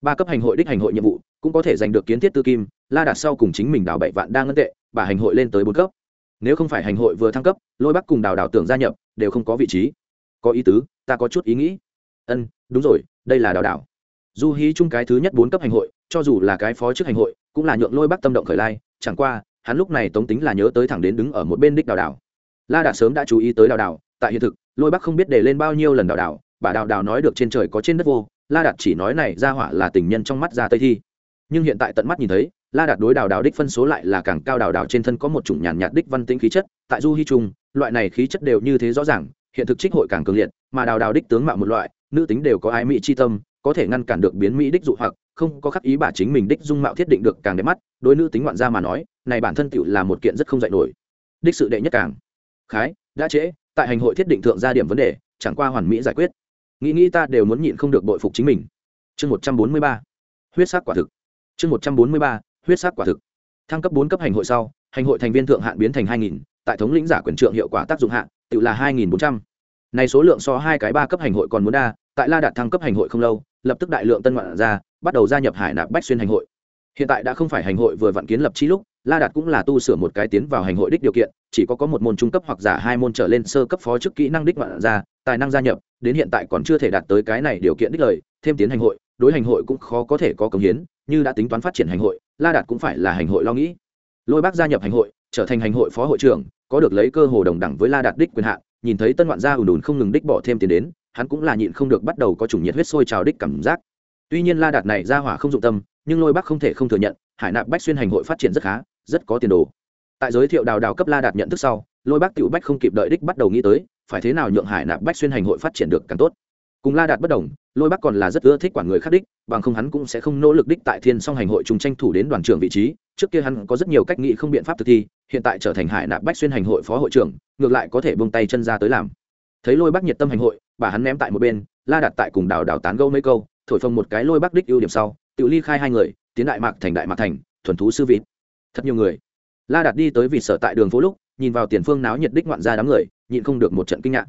Ba cấp hành hội đích hành hội nhiệm vụ, cũng có thể giành được kiến thiết tư kim, la đạt sau cùng chính mình đào bảy vạn đa ngân tệ bà hành hội lên tới bốn cấp. Nếu không phải hành hội vừa thăng cấp, lôi bắc cùng đào đào tưởng gia nhập, đều không có vị trí. Có ý tứ ta có chút ý nghĩ. Ân, đúng rồi, đây là đào đào du hí chung cái thứ nhất bốn cấp hành hội, cho dù là cái phó trước hành hội, cũng là nhượng lôi bắc tâm động khởi lai, chẳng qua, hắn lúc này tống tính là nhớ tới thẳng đến đứng ở một bên đích đào đào la đạt sớm đã chú ý tới đào đào tại hiện thực, lôi bắc không biết để lên bao nhiêu lần đào đào bà đào đào nói được trên trời có trên đất vô, la đạt chỉ nói này ra hỏa là tình nhân trong mắt ra tây thi. Nhưng hiện tại tận mắt nhìn thấy, la đạt đối đào đào đích phân số lại là càng cao, đào đào trên thân có một chủng nhàn nhạt đích văn tĩnh khí chất, tại du hy trung loại này khí chất đều như thế rõ ràng hiện thực trích hội càng cường liệt, mà đào đào đích tướng mạo một loại, nữ tính đều có ái mỹ chi tâm, có thể ngăn cản được biến mỹ đích dụ hoặc, không có khắc ý bà chính mình đích dung mạo thiết định được càng đẹp mắt, đối nữ tính ngoạn gia mà nói, này bản thân tựu là một kiện rất không dạy nổi. Đích sự đệ nhất càng. Khái, đã trễ, tại hành hội thiết định thượng gia điểm vấn đề, chẳng qua hoàn mỹ giải quyết. Nghĩ nghĩ ta đều muốn nhịn không được bội phục chính mình. Chương một trăm bốn mươi ba. Huyết sắc quả thực. Chương một trăm bốn mươi ba. Huyết sắc quả thực. Thăng cấp bốn cấp hành hội sau, hành hội thành viên thượng hạn biến thành hai nghìn, tại thống lĩnh giả quyền trượng hiệu quả tác dụng hạn tự là hai nghìn bốn trăm. Này số lượng so hai cái ba cấp hành hội còn muốn đa, tại la đạt thăng cấp hành hội không lâu, lập tức đại lượng tân ngoạn ra, bắt đầu gia nhập hải nạp bách xuyên hành hội. Hiện tại đã không phải hành hội vừa vặn kiến lập chi lúc, la đạt cũng là tu sửa một cái tiến vào hành hội đích điều kiện, chỉ có có một môn trung cấp hoặc giả hai môn trở lên sơ cấp phó chức kỹ năng đích ngoạn ra, tài năng gia nhập, đến hiện tại còn chưa thể đạt tới cái này điều kiện đích lời, thêm tiến hành hội, đối hành hội cũng khó có thể có công hiến, như đã tính toán phát triển hành hội, la đạt cũng phải là hành hội lo nghĩ. Lôi bác gia nhập hành hội, trở thành hành hội phó hội trưởng có được lấy cơ hồ đồng đẳng với la đạt đích quyền hạn, nhìn thấy tân ngoạn gia ùn ùn không ngừng đích bỏ thêm tiền đến, hắn cũng là nhịn không được bắt đầu có chủng nhiệt huyết sôi trào đích cảm giác. Tuy nhiên la đạt này ra hỏa không dụng tâm, nhưng lôi Bắc không thể không thừa nhận, hải nạp bách xuyên hành hội phát triển rất khá, rất có tiền đồ. Tại giới thiệu đào đào cấp la đạt nhận thức sau, lôi bác tiểu bách không kịp đợi đích bắt đầu nghĩ tới, phải thế nào nhượng hải nạp bách xuyên hành hội phát triển được càng tốt. Cùng la đạt bất đồng lôi bác còn là rất ưa thích quản người khác đích, bằng không hắn cũng sẽ không nỗ lực đích tại thiên song hành hội trùng tranh thủ đến đoàn trưởng vị trí. Trước kia hắn có rất nhiều cách nghĩ không biện pháp thực thi, hiện tại trở thành hải nạp bách xuyên hành hội phó hội trưởng, ngược lại có thể bông tay chân ra tới làm. Thấy lôi bác nhiệt tâm hành hội, bà hắn ném tại một bên, la đạt tại cùng đào đào tán gâu mấy câu, thổi phồng một cái lôi bác đích ưu điểm sau, tự ly khai hai người, tiến đại mạc thành đại mạc thành, thuần thú sư vịt. Thật nhiều người. La đạt đi tới vịt sở tại đường phố lúc, nhìn vào tiền phương náo nhiệt đích ngoạn ra đám người, nhịn không được một trận kinh ngạc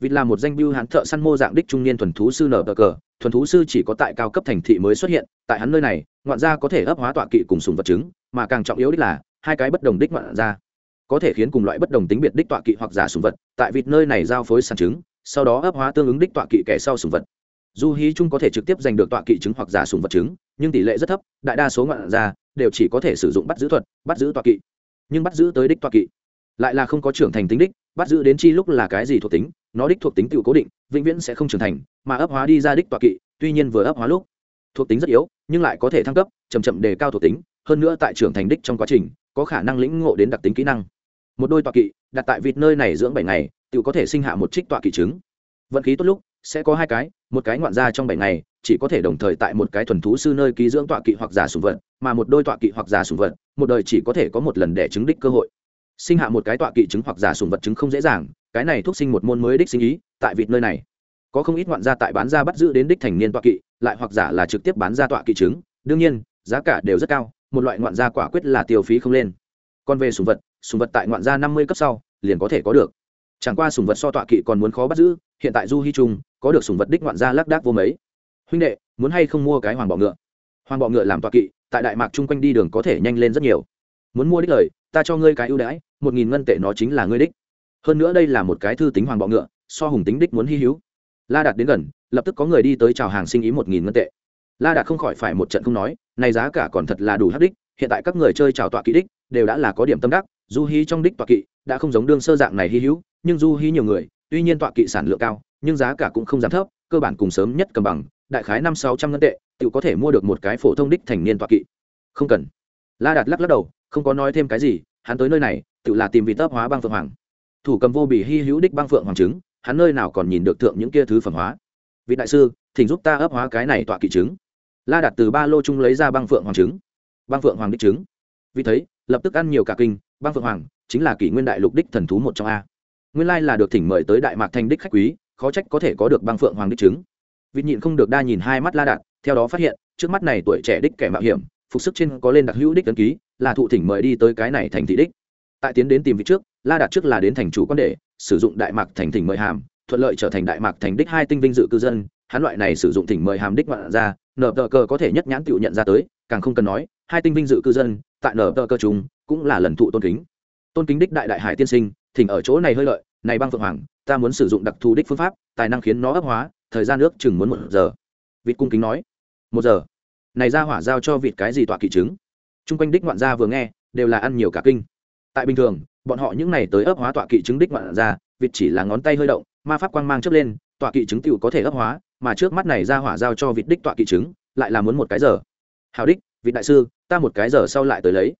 vịt là một danh biêu hán thợ săn mô dạng đích trung niên thuần thú sư nở bờ cờ. Thuần thú sư chỉ có tại cao cấp thành thị mới xuất hiện tại hắn nơi này ngoạn gia có thể ấp hóa tọa kỵ cùng sùng vật chứng mà càng trọng yếu đích là hai cái bất đồng đích ngoạn gia. Có thể khiến cùng loại bất đồng tính biệt đích tọa kỵ hoặc giả sùng vật tại vịt nơi này giao phối sản chứng, sau đó ấp hóa tương ứng đích tọa kỵ kẻ sau sùng vật. Dù hí chung có thể trực tiếp giành được tọa kỵ chứng hoặc giả sùng vật chứng, nhưng tỷ lệ rất thấp đại đa số ngoạn gia đều chỉ có thể sử dụng bắt giữ thuật bắt giữ tọa kỵ. Nhưng bắt giữ tới đích tọa kỵ lại là không có trưởng thành tính đích bắt giữ đến chi lúc là cái gì thuộc tính nó đích thuộc tính tự cố định, vĩnh viễn sẽ không trưởng thành, mà ấp hóa đi ra đích tọa kỵ, tuy nhiên vừa ấp hóa lúc, thuộc tính rất yếu, nhưng lại có thể thăng cấp chầm chậm đề cao thuộc tính, hơn nữa tại trưởng thành đích trong quá trình, có khả năng lĩnh ngộ đến đặc tính kỹ năng. Một đôi tọa kỵ, đặt tại vịt nơi này dưỡng bảy ngày, tự có thể sinh hạ một trích tọa kỵ trứng. Vận khí tốt lúc, sẽ có hai cái, một cái ngoạn ra trong bảy ngày, chỉ có thể đồng thời tại một cái thuần thú sư nơi ký dưỡng tọa kỵ hoặc giả sùng vật, mà một đôi tọa kỵ hoặc giả sùng vật, một đời chỉ có thể có một lần đẻ trứng đích cơ hội sinh hạ một cái tọa kỵ chứng hoặc giả sùng vật chứng không dễ dàng cái này thúc sinh một môn mới đích sinh ý tại vịt nơi này. Có không ít ngoạn gia tại bán ra bắt giữ đến đích thành niên tọa kỵ lại hoặc giả là trực tiếp bán ra tọa kỵ chứng, đương nhiên giá cả đều rất cao một loại ngoạn gia quả quyết là tiêu phí không lên. Còn về sùng vật sùng vật tại ngoạn gia năm mươi cấp sau liền có thể có được. Chẳng qua sùng vật so tọa kỵ còn muốn khó bắt giữ hiện tại du hy trung có được sùng vật đích ngoạn gia lác đác vô mấy. Huynh đệ muốn hay không mua cái hoàng bọ ngựa? Hoàng bọ ngựa làm tọa kỵ tại đại mạc chung quanh đi đường có thể nhanh lên rất nhiều muốn mua đích lời, ta cho ngươi cái ưu đãi, một nghìn ngân tệ nó chính là ngươi đích. Hơn nữa đây là một cái thư tính hoàng bọ ngựa, so hùng tính đích muốn hy hữu. La đạt đến gần, lập tức có người đi tới chào hàng sinh ý một nghìn ngân tệ. La đạt không khỏi phải một trận không nói, này giá cả còn thật là đủ hấp đích, hiện tại các người chơi chào tọa kỵ đích, đều đã là có điểm tâm đắc, du hí trong đích tọa kỵ đã không giống đương sơ dạng này hy hữu, nhưng du hí nhiều người, tuy nhiên tọa kỵ sản lượng cao, nhưng giá cả cũng không giảm thấp, cơ bản cùng sớm nhất cầm bằng, đại khái năm sáu trăm ngân tệ tự có thể mua được một cái phổ thông đích thành niên tọa kỵ. Không cần. La đạt lắc lắc đầu không có nói thêm cái gì, hắn tới nơi này, tự là tìm vị tấp hóa băng phượng hoàng. Thủ cầm vô bì hy hữu đích băng phượng hoàng trứng hắn nơi nào còn nhìn được thượng những kia thứ phẩm hóa. Vị đại sư, thỉnh giúp ta ấp hóa cái này tọa kỵ trứng la đạt từ ba lô chung lấy ra băng phượng hoàng trứng băng phượng hoàng đích trứng vì thấy lập tức ăn nhiều cả kinh, băng phượng hoàng chính là kỷ nguyên đại lục đích thần thú một trong a. Nguyên lai là được thỉnh mời tới đại mạc thanh đích khách quý, khó trách có thể có được băng phượng hoàng đích trứng vị nhịn không được đa nhìn hai mắt la đạt, theo đó phát hiện, trước mắt này tuổi trẻ đích kẻ mạo hiểm, phục sức trên có lên đặc hữu đích ấn ký là thụ thỉnh mời đi tới cái này thành thị đích. Tại tiến đến tìm vị trước, la đạt trước là đến thành chủ quan đệ, sử dụng đại mạc thành thỉnh mời hàm, thuận lợi trở thành đại mạc thành đích hai tinh vinh dự cư dân. Hắn loại này sử dụng thỉnh mời hàm đích ngoạn ra, nở tờ cờ có thể nhất nhãn tự nhận ra tới, càng không cần nói, hai tinh vinh dự cư dân, tại nở tờ cờ chúng, cũng là lần thụ tôn kính. Tôn kính đích đại đại hải tiên sinh, thỉnh ở chỗ này hơi lợi, này băng phượng hoàng, ta muốn sử dụng đặc thù đích phương pháp, tài năng khiến nó ấp hóa, thời gian nước chừng muốn một giờ. Vịt cung kính nói, một giờ. Này ra hỏa giao cho vịt cái gì tọa kỵ trứng chung quanh đích ngoạn gia vừa nghe đều là ăn nhiều cả kinh. Tại bình thường bọn họ những này tới ấp hóa tọa kỵ chứng đích ngoạn gia vịt chỉ là ngón tay hơi động ma pháp quang mang chớp lên tọa kỵ chứng tựu có thể ấp hóa mà trước mắt này ra hỏa giao cho vịt đích tọa kỵ chứng, lại là muốn một cái giờ. Hào đích vịt đại sư ta một cái giờ sau lại tới lấy.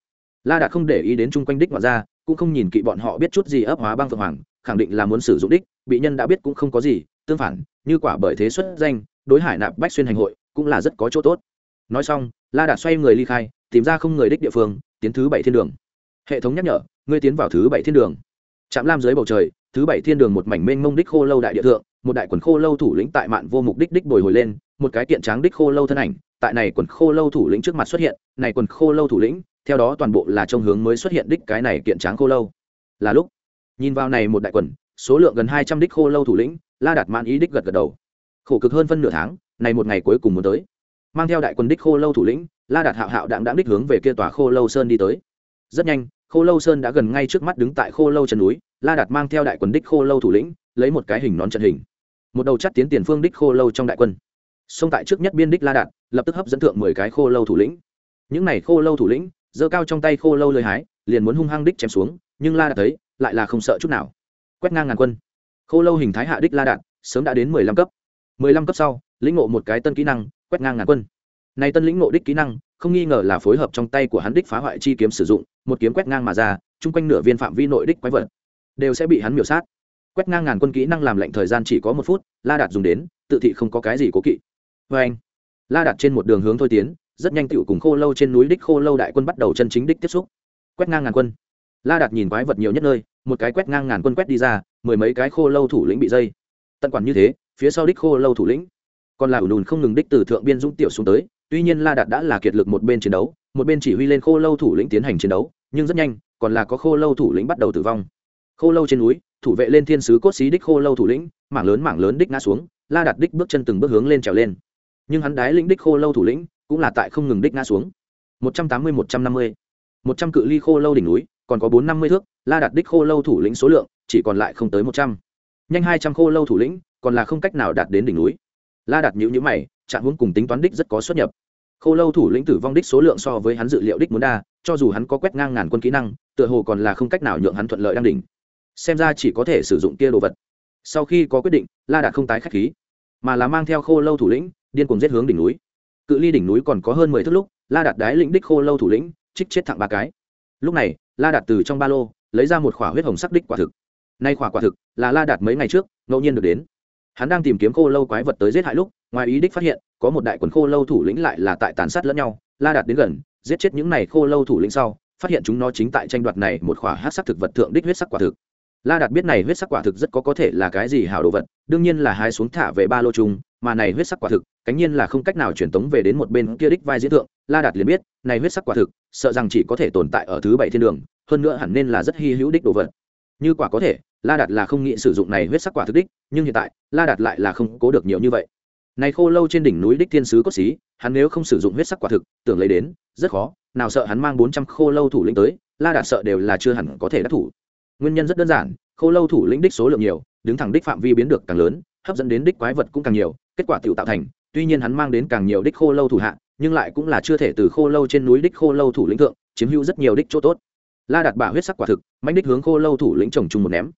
La đạt không để ý đến chung quanh đích ngoạn gia cũng không nhìn kỵ bọn họ biết chút gì ấp hóa băng phượng hoàng khẳng định là muốn sử dụng đích bị nhân đã biết cũng không có gì tương phản như quả bởi thế xuất danh đối hải nạp bách xuyên hành hội cũng là rất có chỗ tốt. Nói xong la đạt xoay người ly khai tìm ra không người đích địa phương, tiến thứ bảy thiên đường. Hệ thống nhắc nhở, ngươi tiến vào thứ bảy thiên đường. Trạm lam dưới bầu trời, thứ bảy thiên đường một mảnh mênh mông đích khô lâu đại địa thượng, một đại quần khô lâu thủ lĩnh tại mạn vô mục đích đích bồi hồi lên, một cái kiện tráng đích khô lâu thân ảnh, tại này quần khô lâu thủ lĩnh trước mặt xuất hiện, này quần khô lâu thủ lĩnh, theo đó toàn bộ là trong hướng mới xuất hiện đích cái này kiện tráng khô lâu. Là lúc, nhìn vào này một đại quần, số lượng gần hai trăm đích khô lâu thủ lĩnh, la đạt mãn ý đích gật gật đầu. Khổ cực hơn phân nửa tháng, này một ngày cuối cùng muốn tới. Mang theo đại quân đích khô lâu thủ lĩnh la đạt hạo hạo đạm đạm đích hướng về kia tòa khô lâu sơn đi tới. Rất nhanh, khô lâu sơn đã gần ngay trước mắt đứng tại khô lâu chân núi, la đạt mang theo đại quân đích khô lâu thủ lĩnh, lấy một cái hình nón trận hình. Một đầu chắt tiến tiền phương đích khô lâu trong đại quân. Xông tại trước nhất biên đích la đạt, lập tức hấp dẫn thượng mười cái khô lâu thủ lĩnh. Những này khô lâu thủ lĩnh, giơ cao trong tay khô lâu lơi hái, liền muốn hung hăng đích chém xuống, nhưng la đạt thấy, lại là không sợ chút nào. Quét ngang ngàn quân. Khô lâu hình thái hạ đích la đạt, sớm đã đến mười lăm cấp. Mười lăm cấp sau, lĩnh ngộ một cái tân kỹ năng, quét ngang ngàn quân này tân lĩnh ngộ đích kỹ năng, không nghi ngờ là phối hợp trong tay của hắn đích phá hoại chi kiếm sử dụng, một kiếm quét ngang mà ra, chung quanh nửa viên phạm vi nội đích quái vật đều sẽ bị hắn miểu sát. Quét ngang ngàn quân kỹ năng làm lệnh thời gian chỉ có một phút, la đạt dùng đến, tự thị không có cái gì cố kỵ. Vê anh, la đạt trên một đường hướng thôi tiến, rất nhanh tiểu cùng khô lâu trên núi đích khô lâu đại quân bắt đầu chân chính đích tiếp xúc. Quét ngang ngàn quân. La đạt nhìn quái vật nhiều nhất nơi, một cái quét ngang ngàn quân quét đi ra, mười mấy cái khô lâu thủ lĩnh bị dây. Tận quản như thế, phía sau đích khô lâu thủ lĩnh còn là ủn ủn không ngừng đích từ thượng biên dũng tiểu xuống tới tuy nhiên la đạt đã là kiệt lực một bên chiến đấu, một bên chỉ huy lên khô lâu thủ lĩnh tiến hành chiến đấu, nhưng rất nhanh, còn là có khô lâu thủ lĩnh bắt đầu tử vong. Khô lâu trên núi, thủ vệ lên thiên sứ cốt xí đích khô lâu thủ lĩnh, mảng lớn mảng lớn đích ngã xuống, la đạt đích bước chân từng bước hướng lên trèo lên. Nhưng hắn đái lĩnh đích khô lâu thủ lĩnh, cũng là tại không ngừng đích ngã xuống. Một trăm tám mươi, một trăm năm mươi. Một trăm cự ly khô lâu đỉnh núi, còn có bốn năm mươi thước, la đạt đích khô lâu thủ lĩnh số lượng, chỉ còn lại không tới một trăm. Nhanh hai trăm khô lâu thủ lĩnh, còn là không cách nào đạt đến đỉnh núi. La đạt nhữ nhữ mày, trạng hướng cùng tính toán đích rất có xuất nhập khô lâu thủ lĩnh tử vong đích số lượng so với hắn dự liệu đích muốn đa, cho dù hắn có quét ngang ngàn quân kỹ năng, tựa hồ còn là không cách nào nhượng hắn thuận lợi đang đỉnh. Xem ra chỉ có thể sử dụng kia đồ vật. Sau khi có quyết định, la đạt không tái k h á c h khí, mà là mang theo khô lâu thủ lĩnh, điên cùng giết hướng đỉnh núi. Cự ly đỉnh núi còn có hơn mười thước lúc, la đạt đái lĩnh đích khô lâu thủ lĩnh, trích chết thẳng ba cái. Lúc này, la đạt từ trong ba lô, lấy ra một khỏa huyết hồng sắc đích quả thực. Nay khỏa quả thực là la đạt mấy ngày trước, ngẫu nhiên được đến. Hắn đang tìm kiếm khô lâu quái vật tới giết hại lúc, ngoài ý đích phát hiện có một đại quần khô lâu thủ lĩnh lại là tại tàn sát lẫn nhau, la đạt đến gần, giết chết những này khô lâu thủ lĩnh sau, phát hiện chúng nó chính tại tranh đoạt này một khỏa hát sắc thực vật thượng đích huyết sắc quả thực. La đạt biết này huyết sắc quả thực rất có có thể là cái gì hảo đồ vật, đương nhiên là hai xuống thả về ba lô chung, mà này huyết sắc quả thực, cánh nhiên là không cách nào truyền tống về đến một bên kia đích vai diễn thượng, la đạt liền biết, này huyết sắc quả thực, sợ rằng chỉ có thể tồn tại ở thứ bảy thiên đường, hơn nữa hẳn nên là rất hy hữu đích đồ vật. Như quả có thể, la đạt là không nghĩ sử dụng này huyết sắc quả thực đích, nhưng hiện tại, la đạt lại là không cố được nhiều như vậy này khô lâu trên đỉnh núi đích thiên sứ cốt xí, hắn nếu không sử dụng huyết sắc quả thực, tưởng lấy đến, rất khó, nào sợ hắn mang bốn trăm khô lâu thủ lĩnh tới, la đạt sợ đều là chưa hẳn có thể đắc thủ. Nguyên nhân rất đơn giản, khô lâu thủ lĩnh đích số lượng nhiều, đứng thẳng đích phạm vi biến được càng lớn, hấp dẫn đến đích quái vật cũng càng nhiều, kết quả tự tạo thành, tuy nhiên hắn mang đến càng nhiều đích khô lâu thủ hạ, nhưng lại cũng là chưa thể từ khô lâu trên núi đích khô lâu thủ lĩnh thượng, chiếm hữu rất nhiều đích chỗ tốt. La đạt bả huyết sắc quả thực mạnh đích hướng khô lâu thủ lĩnh trồng chung một ném.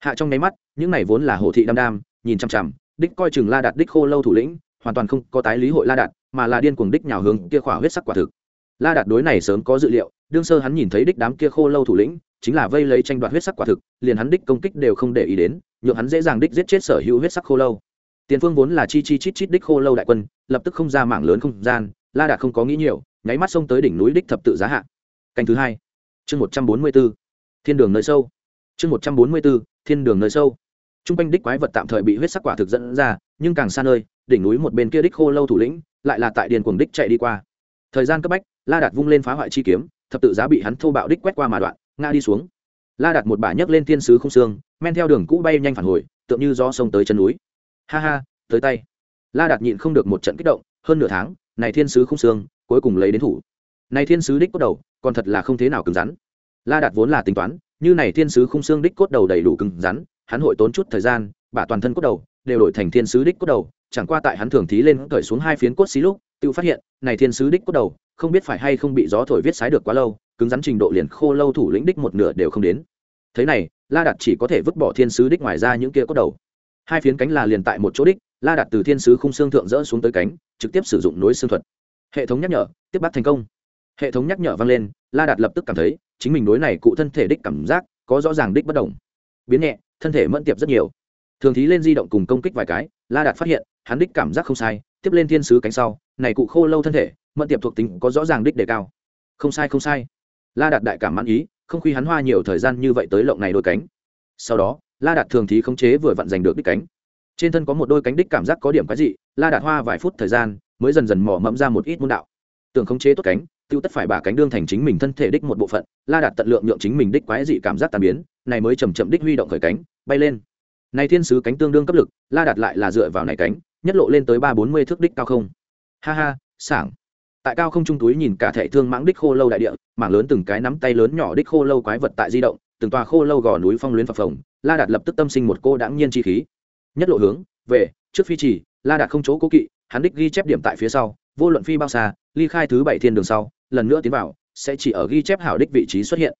Hạ trong nháy mắt, những này vốn là hồ thị đam đam, nhìn chằm chằm đích coi chừng la đạt đích khô lâu thủ lĩnh, hoàn toàn không có tái lý hội la đạt, mà là điên cuồng đích nhào hướng kia khỏa huyết sắc quả thực. La đạt đối này sớm có dự liệu, đương sơ hắn nhìn thấy đích đám kia khô lâu thủ lĩnh, chính là vây lấy tranh đoạt huyết sắc quả thực, liền hắn đích công kích đều không để ý đến, nhượng hắn dễ dàng đích giết chết sở hữu huyết sắc khô lâu. Tiền phương vốn là chi chi chít chít đích khô lâu đại quân, lập tức không ra mảng lớn không gian, la đạt không có nghĩ nhiều, nháy mắt xông tới đỉnh núi đích thập tự giá hạ. Canh thứ hai, chương một trăm bốn mươi b thiên đường nơi sâu. Chương một trăm bốn mươi b thiên đường nơi sâu t r u n g quanh đích quái vật tạm thời bị huyết sắc quả thực dẫn ra, nhưng càng xa nơi, đỉnh núi một bên kia đích khô lâu thủ lĩnh lại là tại điền cuồng đích chạy đi qua. Thời gian cấp bách, la đạt vung lên phá hoại chi kiếm, thập tự giá bị hắn thô bạo đích quét qua mà đoạn, ngã đi xuống. La đạt một bả nhấc lên thiên sứ không xương, men theo đường cũ bay nhanh phản hồi tượng như do sông tới chân núi. Ha ha, tới tay. La đạt nhịn không được một trận kích động, hơn nửa tháng, này thiên sứ không xương, cuối cùng lấy đến thủ. Này thiên sứ đích cốt đầu, còn thật là không thế nào cứng rắn. La đạt vốn là tính toán như này thiên sứ khung xương đích cốt đầu đầy đủ cứng rắn, hắn hội tốn chút thời gian, bả toàn thân cốt đầu đều đổi thành thiên sứ đích cốt đầu, chẳng qua tại hắn thường thí lên cởi xuống hai phiến cốt xí lúc, tự phát hiện, này thiên sứ đích cốt đầu, không biết phải hay không bị gió thổi viết sái được quá lâu, cứng rắn trình độ liền khô lâu thủ lĩnh đích một nửa đều không đến. Thế này, la đạt chỉ có thể vứt bỏ thiên sứ đích ngoài ra những kia cốt đầu. Hai phiến cánh là liền tại một chỗ đích, la đạt từ thiên sứ khung xương thượng dỡ xuống tới cánh, trực tiếp sử dụng nối xương thuật. Hệ thống nhắc nhở, tiếp bắt thành công hệ thống nhắc nhở vang lên, la đạt lập tức cảm thấy, chính mình đối này cụ thân thể đích cảm giác, có rõ ràng đích bất đồng. Biến nhẹ, thân thể mẫn tiệp rất nhiều. Thường thí lên di động cùng công kích vài cái, la đạt phát hiện, hắn đích cảm giác không sai, tiếp lên thiên sứ cánh sau, này cụ khô lâu thân thể, mẫn tiệp thuộc tính có rõ ràng đích đề cao. Không sai không sai. La đạt đại cảm mãn ý, không khi hắn hoa nhiều thời gian như vậy tới lộng này đôi cánh. Sau đó, la đạt thường thí khống chế vừa vặn giành được đích cánh. Trên thân có một đôi cánh đích cảm giác có điểm cái gì la đạt hoa vài phút thời gian, mới dần dần mỏ mẫm ra một ít môn đạo. Tưởng khống chế tốt cánh tiêu tất phải bà cánh đương thành chính mình thân thể đích một bộ phận, la đạt tận lượng nhượng chính mình đích quái dị cảm giác tàn biến, này mới chầm chậm đích huy động khởi cánh, bay lên. Này thiên sứ cánh tương đương cấp lực, la đạt lại là dựa vào này cánh, nhất lộ lên tới ba bốn mươi thước đích cao không. Ha ha, sảng. Tại cao không trung túi nhìn cả thể thương mãng đích khô lâu đại địa, mảng lớn từng cái nắm tay lớn nhỏ đích khô lâu quái vật tại di động, từng tòa khô lâu gò núi phong luyến phập phồng, la đạt lập tức tâm sinh một cô đãng nhiên chi khí. Nhất lộ hướng, về, trước phi trì, la đạt không chỗ cố kỵ, hắn đích ghi chép điểm tại phía sau, vô luận phi bao xa ly khai thứ bảy thiên đường sau, lần nữa tiến vào, sẽ chỉ ở ghi chép hảo đích vị trí xuất hiện.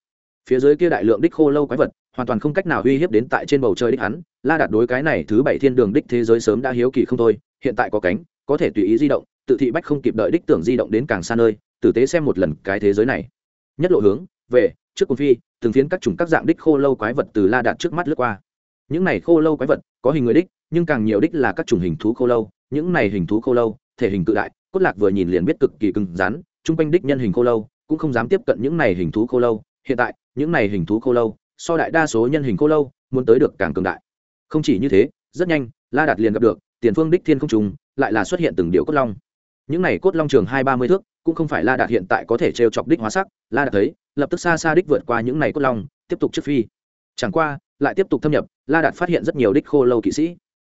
Phía dưới kia đại lượng đích khô lâu quái vật, hoàn toàn không cách nào uy hiếp đến tại trên bầu trời đích hắn, la đạt đối cái này thứ bảy thiên đường đích thế giới sớm đã hiếu kỳ không thôi, hiện tại có cánh, có thể tùy ý di động, tự thị bách không kịp đợi đích tưởng di động đến càng xa nơi, tử tế xem một lần cái thế giới này. Nhất lộ hướng, về, trước cùng phi, từng phiến các chủng các dạng đích khô lâu quái vật từ la đạt trước mắt lướt qua. Những này khô lâu quái vật, có hình người đích, nhưng càng nhiều đích là các chủng hình thú khô lâu, những này hình thú khô lâu, thể hình cự đại cốt lạc vừa nhìn liền biết cực kỳ cứng rắn, chung quanh đích nhân hình khô lâu, cũng không dám tiếp cận những này hình thú khô lâu. Hiện tại, những này hình thú khô lâu, so đại đa số nhân hình khô lâu, muốn tới được càng cường đại. Không chỉ như thế, rất nhanh, la đạt liền gặp được, tiền phương đích thiên không trùng, lại là xuất hiện từng điệu cốt long. Những này cốt long trường hai ba mươi thước, cũng không phải la đạt hiện tại có thể trêu chọc đích hóa sắc. La đạt thấy, lập tức xa xa đích vượt qua những này cốt long, tiếp tục trước phi. Chẳng qua, lại tiếp tục thâm nhập, la đạt phát hiện rất nhiều đích khô lâu kỵ sĩ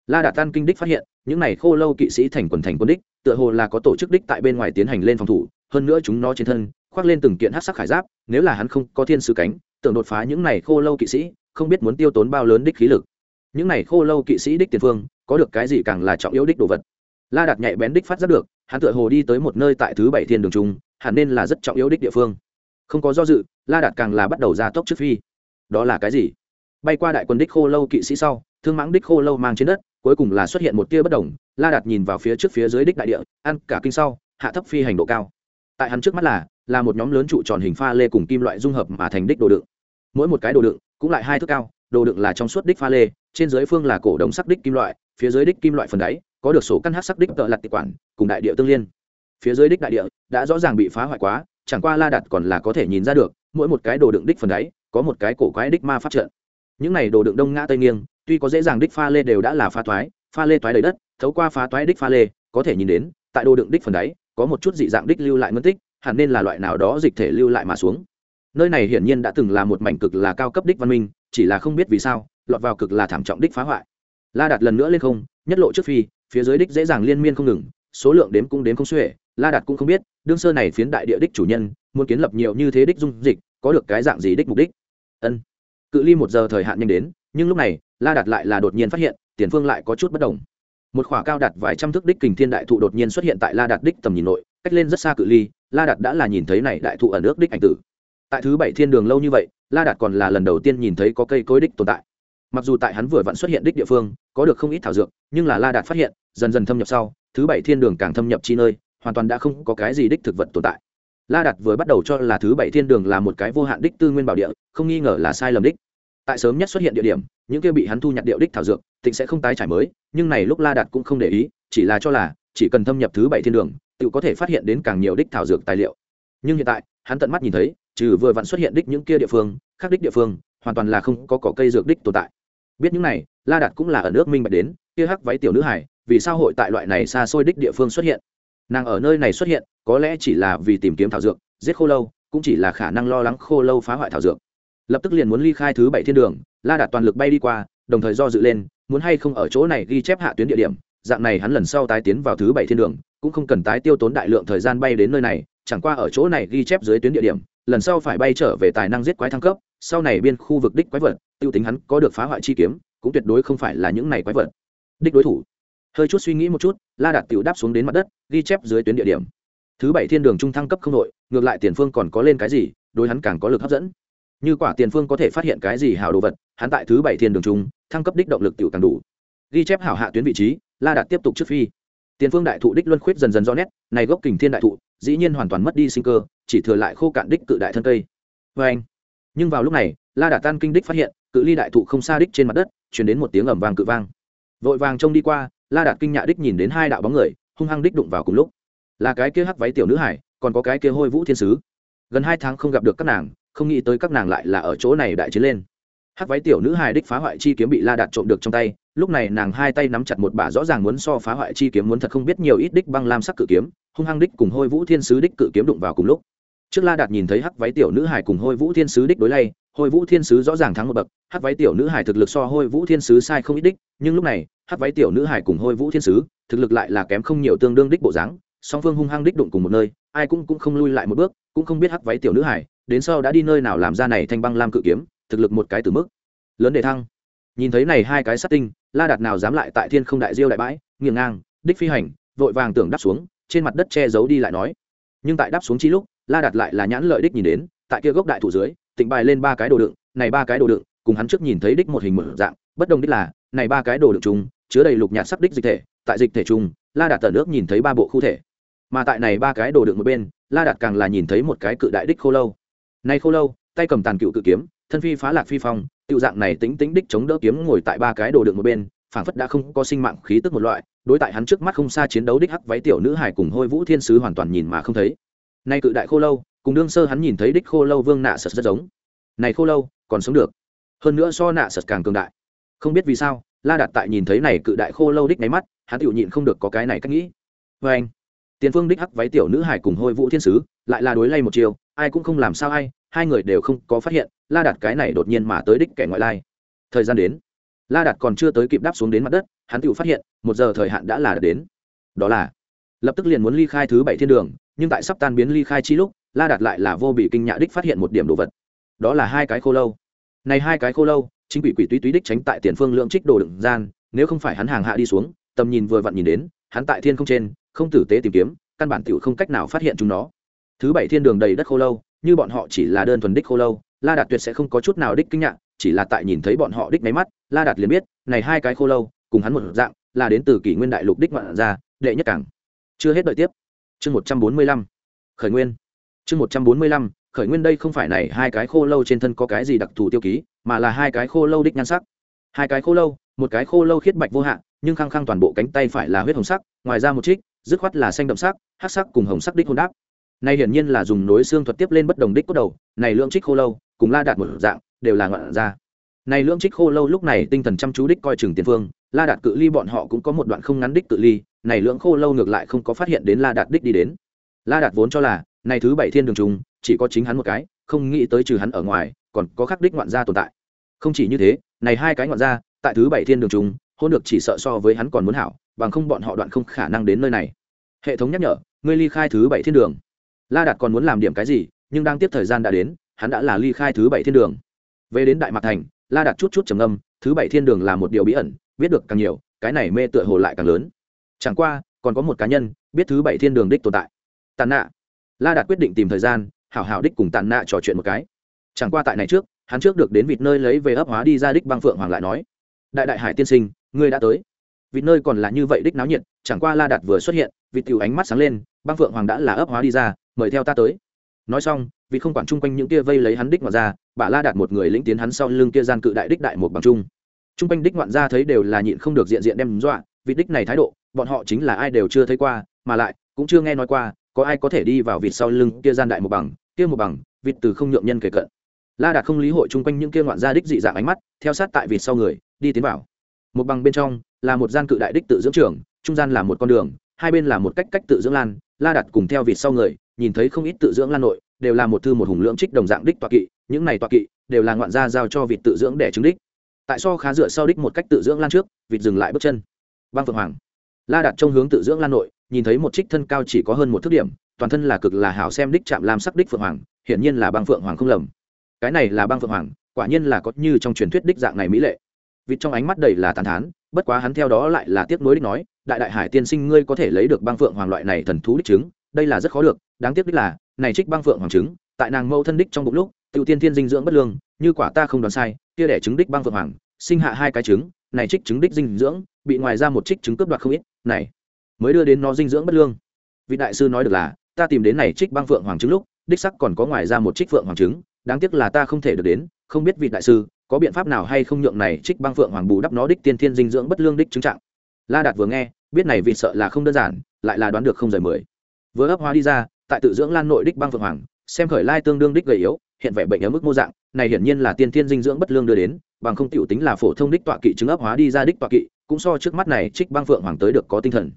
la đạt tan kinh đích phát hiện, những này khô lâu kỵ sĩ thành quần thành quân đích, tựa hồ là có tổ chức đích tại bên ngoài tiến hành lên phòng thủ, hơn nữa chúng nó trên thân, khoác lên từng kiện hát sắc khải giáp, nếu là hắn không có thiên sứ cánh, tưởng đột phá những này khô lâu kỵ sĩ, không biết muốn tiêu tốn bao lớn đích khí lực. Những này khô lâu kỵ sĩ đích tiền phương, có được cái gì càng là trọng yếu đích đồ vật. La đạt nhạy bén đích phát giác được, hắn tựa hồ đi tới một nơi tại thứ bảy thiên đường trung, hẳn nên là rất trọng yếu đích địa phương. Không có do dự, la đạt càng là bắt đầu ra tốc trước phi. Đó là cái gì? Bay qua đại quân đích khô lâu kỵ sĩ sau, thương mãng đích khô lâu mang trên đất cuối cùng là xuất hiện một tia bất đồng, la đạt nhìn vào phía trước phía dưới đích đại địa, ăn cả kinh sau, hạ thấp phi hành độ cao. Tại hắn trước mắt là là một nhóm lớn trụ tròn hình pha lê cùng kim loại dung hợp mà thành đích đồ đựng. Mỗi một cái đồ đựng, cũng lại hai thước cao, đồ đựng là trong suốt đích pha lê, trên dưới phương là cổ đồng sắc đích kim loại, phía dưới đích kim loại phần đáy, có được sổ căn hát sắc đích tợ lặt tịch quản, cùng đại địa tương liên. Phía dưới đích đại địa, đã rõ ràng bị phá hoại quá, chẳng qua la đặt còn là có thể nhìn ra được, mỗi một cái đồ đựng đích phần đáy, có một cái cổ quái đích ma phát trận. Những này đồ đựng đông ngã tây nghiêng tuy có dễ dàng đích pha lê đều đã là pha toái, pha lê toái đầy đất thấu qua phá toái đích pha lê có thể nhìn đến tại đồ đựng đích phần đáy có một chút dị dạng đích lưu lại ngân tích hẳn nên là loại nào đó dịch thể lưu lại mà xuống. Nơi này hiển nhiên đã từng là một mảnh cực là cao cấp đích văn minh chỉ là không biết vì sao lọt vào cực là thảm trọng đích phá hoại. La đặt lần nữa lên không nhất lộ trước phi phía dưới đích dễ dàng liên miên không ngừng số lượng đếm cũng đếm không xuể la đạt cũng không biết đương sơ này phiến đại địa đích chủ nhân muốn kiến lập nhiều như thế đích dung dịch có được cái dạng gì đích mục đích? Ân. Cự ly một giờ thời hạn nhanh đến nhưng lúc này, la đạt lại là đột nhiên phát hiện, tiền phương lại có chút bất đồng. Một khỏa cao đạt vài trăm thước đích kình thiên đại thụ đột nhiên xuất hiện tại la đạt đích tầm nhìn nội, cách lên rất xa cự ly, la đạt đã là nhìn thấy này đại thụ ở nước đích ảnh tử. Tại thứ bảy thiên đường lâu như vậy, la đạt còn là lần đầu tiên nhìn thấy có cây cối đích tồn tại. Mặc dù tại hắn vừa vặn xuất hiện đích địa phương, có được không ít thảo dược, nhưng là la đạt phát hiện, dần dần thâm nhập sau, thứ bảy thiên đường càng thâm nhập chi nơi, hoàn toàn đã không có cái gì đích thực vật tồn tại. La đạt vừa bắt đầu cho là thứ bảy thiên đường là một cái vô hạn đích tư nguyên bảo địa, không nghi ngờ là sai lầm đích tại sớm nhất xuất hiện địa điểm, những kia bị hắn thu nhặt điệu đích thảo dược, tịnh sẽ không tái trải mới, nhưng này lúc la đạt cũng không để ý, chỉ là cho là, chỉ cần thâm nhập thứ bảy thiên đường, tự có thể phát hiện đến càng nhiều đích thảo dược tài liệu. Nhưng hiện tại, hắn tận mắt nhìn thấy, trừ vừa vặn xuất hiện đích những kia địa phương, khác đích địa phương, hoàn toàn là không có cỏ cây dược đích tồn tại. Biết những này, la đạt cũng là ở nước minh bạch đến, kia hắc váy tiểu nữ hải vì sao hội tại loại này xa xôi đích địa phương xuất hiện? Nàng ở nơi này xuất hiện, có lẽ chỉ là vì tìm kiếm thảo dược, giết khô lâu, cũng chỉ là khả năng lo lắng khô lâu phá hoại thảo dược lập tức liền muốn ly khai thứ bảy thiên đường, la đạt toàn lực bay đi qua, đồng thời do dự lên, muốn hay không ở chỗ này ghi chép hạ tuyến địa điểm. Dạng này hắn lần sau tái tiến vào thứ bảy thiên đường, cũng không cần tái tiêu tốn đại lượng thời gian bay đến nơi này, chẳng qua ở chỗ này ghi chép dưới tuyến địa điểm, lần sau phải bay trở về tài năng giết quái thăng cấp, sau này biên khu vực đích quái vật, tiêu tính hắn có được phá hoại chi kiếm, cũng tuyệt đối không phải là những này quái vật. Đích đối thủ. Hơi chút suy nghĩ một chút, la đạt tiểu đáp xuống đến mặt đất, ghi chép dưới tuyến địa điểm. Thứ bảy thiên đường trung thăng cấp không đội ngược lại tiền phương còn có lên cái gì, đối hắn càng có lực hấp dẫn như quả tiền phương có thể phát hiện cái gì hảo đồ vật, hắn tại thứ bảy thiên đường trung, thăng cấp đích động lực tiểu càng đủ. Ghi chép hảo hạ tuyến vị trí, la đạt tiếp tục trước phi. Tiền phương đại thụ đích luân khuyết dần dần do nét, này gốc kình thiên đại thụ, dĩ nhiên hoàn toàn mất đi sinh cơ, chỉ thừa lại khô cạn đích cự đại thân cây. Vê anh, nhưng vào lúc này, la đạt tan kinh đích phát hiện, cự ly đại thụ không xa đích trên mặt đất chuyển đến một tiếng ẩm vàng cự vang. Vội vàng trông đi qua, la đạt kinh nhạ đích nhìn đến hai đạo bóng người, hung hăng đích đụng vào cùng lúc. Là cái kia hắc váy tiểu nữ hải, còn có cái kia hôi vũ thiên sứ. Gần hai tháng không gặp được các nàng không nghĩ tới các nàng lại là ở chỗ này đại chiến lên. Hắc váy tiểu nữ hài đích phá hoại chi kiếm bị la đạt trộm được trong tay, lúc này nàng hai tay nắm chặt một bả rõ ràng muốn so phá hoại chi kiếm muốn thật không biết nhiều ít đích băng lam sắc cự kiếm, hung hăng đích cùng hôi vũ thiên sứ đích cự kiếm đụng vào cùng lúc. Trước la đạt nhìn thấy hắc váy tiểu nữ hài cùng hôi vũ thiên sứ đích đối lay, hôi vũ thiên sứ rõ ràng thắng một bậc, hắc váy tiểu nữ hài thực lực so hôi vũ thiên sứ sai không ít đích, nhưng lúc này, hắc váy tiểu nữ hài cùng hôi vũ thiên sứ, thực lực lại là kém không nhiều tương đương đích bộ dáng, song phương hung hăng đích đụng cùng một nơi, ai cũng cũng không lui lại một bước, cũng không biết hắc váy tiểu nữ hài đến sau đã đi nơi nào làm ra này thanh băng lam cự kiếm, thực lực một cái từ mức. Lớn đề thăng. Nhìn thấy này hai cái sát tinh, la đạt nào dám lại tại thiên không đại diêu đại bãi nghiêng ngang, đích phi hành, vội vàng tưởng đáp xuống, trên mặt đất che giấu đi lại nói. Nhưng tại đáp xuống chi lúc, la đạt lại là nhãn lợi đích nhìn đến, tại kia gốc đại thủ dưới, tịnh bài lên ba cái đồ đựng, này ba cái đồ đựng, cùng hắn trước nhìn thấy đích một hình mở dạng, bất đồng đích là, này ba cái đồ đựng chung, chứa đầy lục nhạt sắc đích dịch thể, tại dịch thể chung, la đạt tờ nước nhìn thấy ba bộ khu thể. Mà tại này ba cái đồ đựng một bên, la đạt càng là nhìn thấy một cái cự đại đích khô lâu nay khô lâu, tay cầm tàn cựu cự kiếm, thân phi phá lạc phi phong, tiểu dạng này tính tính đích chống đỡ kiếm ngồi tại ba cái đồ đựng một bên, phảng phất đã không có sinh mạng khí tức một loại, đối tại hắn trước mắt không xa chiến đấu đích hắc váy tiểu nữ hải cùng hôi vũ thiên sứ hoàn toàn nhìn mà không thấy. Nay cự đại khô lâu, cùng đương sơ hắn nhìn thấy đích khô lâu vương nạ sật rất giống. Này khô lâu, còn sống được. Hơn nữa so nạ sật càng cường đại. Không biết vì sao, la đạt tại nhìn thấy này cự đại khô lâu đích máy mắt, hắn tự nhịn không được có cái này cách nghĩ. Vê anh tiền phương đích hắc váy tiểu nữ hải cùng hôi vũ thiên sứ, lại là đối lay một chiều, ai cũng không làm sao ai, hai người đều không có phát hiện, la đạt cái này đột nhiên mà tới đích kẻ ngoại lai. Thời gian đến. La đạt còn chưa tới kịp đáp xuống đến mặt đất, hắn tự phát hiện, một giờ thời hạn đã là đến. Đó là, lập tức liền muốn ly khai thứ bảy thiên đường, nhưng tại sắp tan biến ly khai chi lúc, la đạt lại là vô bị kinh nhạ đích phát hiện một điểm đồ vật. Đó là hai cái khô lâu. Này hai cái khô lâu, chính quỷ quỷ túy túy đích tránh tại tiền phương lượng trích đồ đựng gian, nếu không phải hắn hàng hạ đi xuống, tầm nhìn vừa vặn nhìn đến, hắn tại thiên không trên không tử tế tìm kiếm, căn bản tiểu không cách nào phát hiện chúng nó. Thứ bảy thiên đường đầy đất khô lâu, như bọn họ chỉ là đơn thuần đích khô lâu, la đạt tuyệt sẽ không có chút nào đích kinh ngạc, chỉ là tại nhìn thấy bọn họ đích máy mắt, la đạt liền biết, này hai cái khô lâu, cùng hắn một dạng, là đến từ kỷ nguyên đại lục đích ngoạn ra đệ nhất cảng. Chưa hết đợi tiếp. Chương một trăm bốn mươi lăm, khởi nguyên. Chương một trăm bốn mươi lăm, khởi nguyên đây không phải này hai cái khô lâu trên thân có cái gì đặc thù tiêu ký, mà là hai cái khô lâu đích nhan sắc. Hai cái khô lâu, một cái khô lâu khiết bạch vô hạn nhưng khăng khăng toàn bộ cánh tay phải là huyết hồng sắc, ngoài ra một trích, dứt khoát là xanh đậm sắc hát sắc cùng hồng sắc đích hôn đáp. Này hiển nhiên là dùng nối xương thuật tiếp lên bất đồng đích cốt đầu, này lượng trích khô lâu, cùng la đạt một dạng, đều là ngọn ra. Này lượng trích khô lâu lúc này tinh thần chăm chú đích coi chừng tiền phương, la đạt cự ly bọn họ cũng có một đoạn không ngắn đích cự ly, này lượng khô lâu ngược lại không có phát hiện đến la đạt đích đi đến. La đạt vốn cho là, này thứ bảy thiên đường trùng, chỉ có chính hắn một cái, không nghĩ tới trừ hắn ở ngoài, còn có khắc đích ngoạn gia tồn tại. Không chỉ như thế, này hai cái ngoạn gia, tại thứ bảy thiên đường trùng hôn được chỉ sợ so với hắn còn muốn hảo, bằng không bọn họ đoạn không khả năng đến nơi này. Hệ thống nhắc nhở, ngươi ly khai thứ bảy thiên đường. La đạt còn muốn làm điểm cái gì, nhưng đang tiếp thời gian đã đến, hắn đã là ly khai thứ bảy thiên đường. Về đến đại mạc thành, la đạt chút chút trầm âm thứ bảy thiên đường là một điều bí ẩn, biết được càng nhiều, cái này mê tựa hồ lại càng lớn. Chẳng qua, còn có một cá nhân, biết thứ bảy thiên đường đích tồn tại. Tàn nạ. La đạt quyết định tìm thời gian, hảo hảo đích cùng tàn nạ trò chuyện một cái. Chẳng qua tại này trước, hắn trước được đến vịt nơi lấy về ấp hóa đi ra đích băng phượng hoàng lại nói. Đại đại hải tiên sinh ngươi đã tới. Vịt nơi còn là như vậy đích náo nhiệt, chẳng qua la đạt vừa xuất hiện, vịt tiểu ánh mắt sáng lên, băng phượng hoàng đã là ấp hóa đi ra, mời theo ta tới. Nói xong vì không quản chung quanh những kia vây lấy hắn đích ngoạn ra bà la đạt một người lĩnh tiến hắn sau lưng kia gian cự đại đích đại một bằng chung. Chung quanh đích ngoạn ra thấy đều là nhịn không được diện diện đem dọa vì đích này thái độ, bọn họ chính là ai đều chưa thấy qua, mà lại, cũng chưa nghe nói qua, có ai có thể đi vào vịt sau lưng kia gian đại một bằng, kia một bằng, vịt từ không nhượng nhân kể cận. La đạt không lý hội chung quanh những kia ngoạn ra đích dị dạng ánh mắt, theo sát tại vịt sau người, đi tiến vào một bằng bên trong là một gian cự đại đích tự dưỡng trưởng trung gian là một con đường, hai bên là một cách cách tự dưỡng lan. La đặt cùng theo vịt sau người, nhìn thấy không ít tự dưỡng lan nội, đều là một thư một hùng lưỡng trích đồng dạng đích tọa kỵ, những này tọa kỵ đều là ngoạn gia giao cho vịt tự dưỡng để chứng đích. Tại so khá dựa sau đích một cách tự dưỡng lan trước, vịt dừng lại bước chân. Băng phượng hoàng. La đặt trong hướng tự dưỡng lan nội, nhìn thấy một trích thân cao chỉ có hơn một thước điểm, toàn thân là cực là hảo xem đích chạm làm sắc đích phượng hoàng, hiển nhiên là băng phượng hoàng không lầm. Cái này là băng phượng hoàng, quả nhiên là có như trong truyền thuyết đích dạng này mỹ lệ vịt trong ánh mắt đầy là tàn thán bất quá hắn theo đó lại là tiếc nuối đích nói đại đại hải tiên sinh ngươi có thể lấy được băng phượng hoàng loại này thần thú đích trứng, đây là rất khó được đáng tiếc đích là này trích băng phượng hoàng trứng tại nàng mẫu thân đích trong bụng lúc tự tiên thiên dinh dưỡng bất lương như quả ta không đoán sai kia đẻ trứng đích băng phượng hoàng sinh hạ hai cái trứng này trích trứng đích dinh dưỡng bị ngoài ra một trích trứng cướp đoạt không ít này mới đưa đến nó dinh dưỡng bất lương. Vị đại sư nói được là ta tìm đến này trích băng phượng hoàng trứng lúc đích sắc còn có ngoài ra một trích phượng hoàng trứng đáng tiếc là ta không thể được đến không biết vị đại sư có biện pháp nào hay không nhượng này trích băng phượng hoàng bù đắp nó đích tiên thiên dinh dưỡng bất lương đích chứng trạng? La đạt vừa nghe, biết này vì sợ là không đơn giản, lại là đoán được không rời mười. Vừa ấp hóa đi ra, tại tự dưỡng lan nội đích băng phượng hoàng, xem khởi lai tương đương đích gầy yếu, hiện vẻ bệnh ở mức mô dạng, này hiển nhiên là tiên thiên dinh dưỡng bất lương đưa đến, bằng không tiểu tính là phổ thông đích tọa kỵ chứng ấp hóa đi ra đích tọa kỵ, cũng so trước mắt này trích băng phượng hoàng tới được có tinh thần.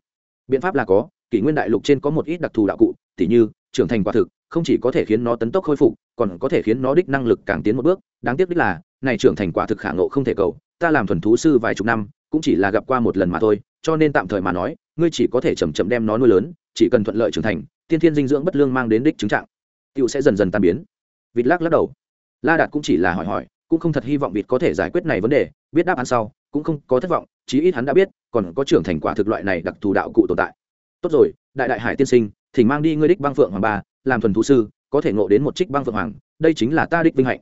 Biện pháp là có, kỷ nguyên đại lục trên có một ít đặc thù đạo cụ, tỉ như trưởng thành quả thực, không chỉ có thể khiến nó tấn tốc khôi phục, còn có thể khiến nó đích năng lực càng tiến một bước. Đáng tiếc đích là, này trưởng thành quả thực khả ngộ không thể cầu. Ta làm thuần thú sư vài chục năm, cũng chỉ là gặp qua một lần mà thôi, cho nên tạm thời mà nói, ngươi chỉ có thể chầm chậm đem nó nuôi lớn, chỉ cần thuận lợi trưởng thành, tiên thiên dinh dưỡng bất lương mang đến đích chứng trạng tựu sẽ dần dần tan biến. Vịt lắc lắc đầu. La đạt cũng chỉ là hỏi hỏi, cũng không thật hy vọng vịt có thể giải quyết này vấn đề, biết đáp án sau, cũng không có thất vọng, chí ít hắn đã biết, còn có trưởng thành quả thực loại này đặc thù đạo cụ tồn tại. Tốt rồi, đại đại hải tiên sinh thỉnh mang đi ngươi đích băng phượng hoàng ba, làm thuần thú sư, có thể ngộ đến một trích băng phượng hoàng, đây chính là ta đích vinh hạnh.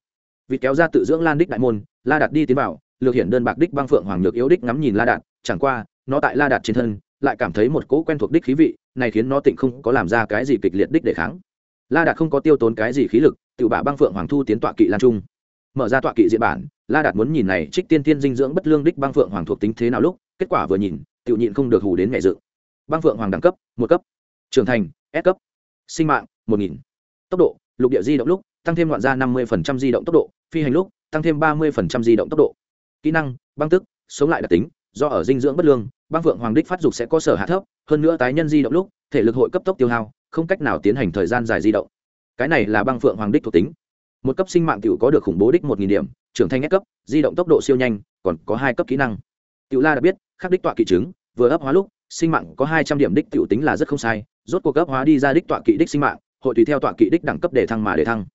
Vịt kéo ra tự dưỡng lan đích đại môn, la đạt đi tiến vào, lược hiển đơn bạc đích băng phượng hoàng lược yếu đích ngắm nhìn la đạt, chẳng qua, nó tại la đạt trên thân, lại cảm thấy một cỗ quen thuộc đích khí vị, này khiến nó tịnh không có làm ra cái gì kịch liệt đích để kháng. La đạt không có tiêu tốn cái gì khí lực tự bả băng phượng hoàng thu tiến tọa kỵ lan trung. Mở ra tọa kỵ diện bản, la đạt muốn nhìn này trích tiên tiên dinh dưỡng bất lương đích băng phượng hoàng thuộc tính thế nào lúc, kết quả vừa nhìn tự nhịn không được hù đến nhẹ dự. Băng phượng hoàng đẳng cấp, một cấp trưởng thành, s cấp. Sinh mạng, một nghìn. Tốc độ, lục địa di động lúc, tăng thêm loạn ra năm mươi di động tốc độ, phi hành lúc, tăng thêm ba mươi di động tốc độ. Kỹ năng, băng tức, sống lại đặc tính, do ở dinh dưỡng bất lương, băng phượng hoàng đích phát dục sẽ có sở hạ thấp, hơn nữa tái nhân di động lúc, thể lực hội cấp tốc tiêu hao, không cách nào tiến hành thời gian dài di động. Cái này là băng phượng hoàng đích thuộc tính. Một cấp sinh mạng t có được khủng bố đích một nghìn điểm, trưởng thành S cấp, di động tốc độ siêu nhanh, còn có hai cấp kỹ năng. T la đã biết, khắc đích tọa kỵ chứng, vừa ấp hóa lúc, sinh mạng có hai trăm điểm đích t tính là rất không sai rốt cuộc cấp hóa đi ra đích tọa kỵ đích sinh mạng hội tùy theo tọa kỵ đích đẳng cấp để thăng mà để thăng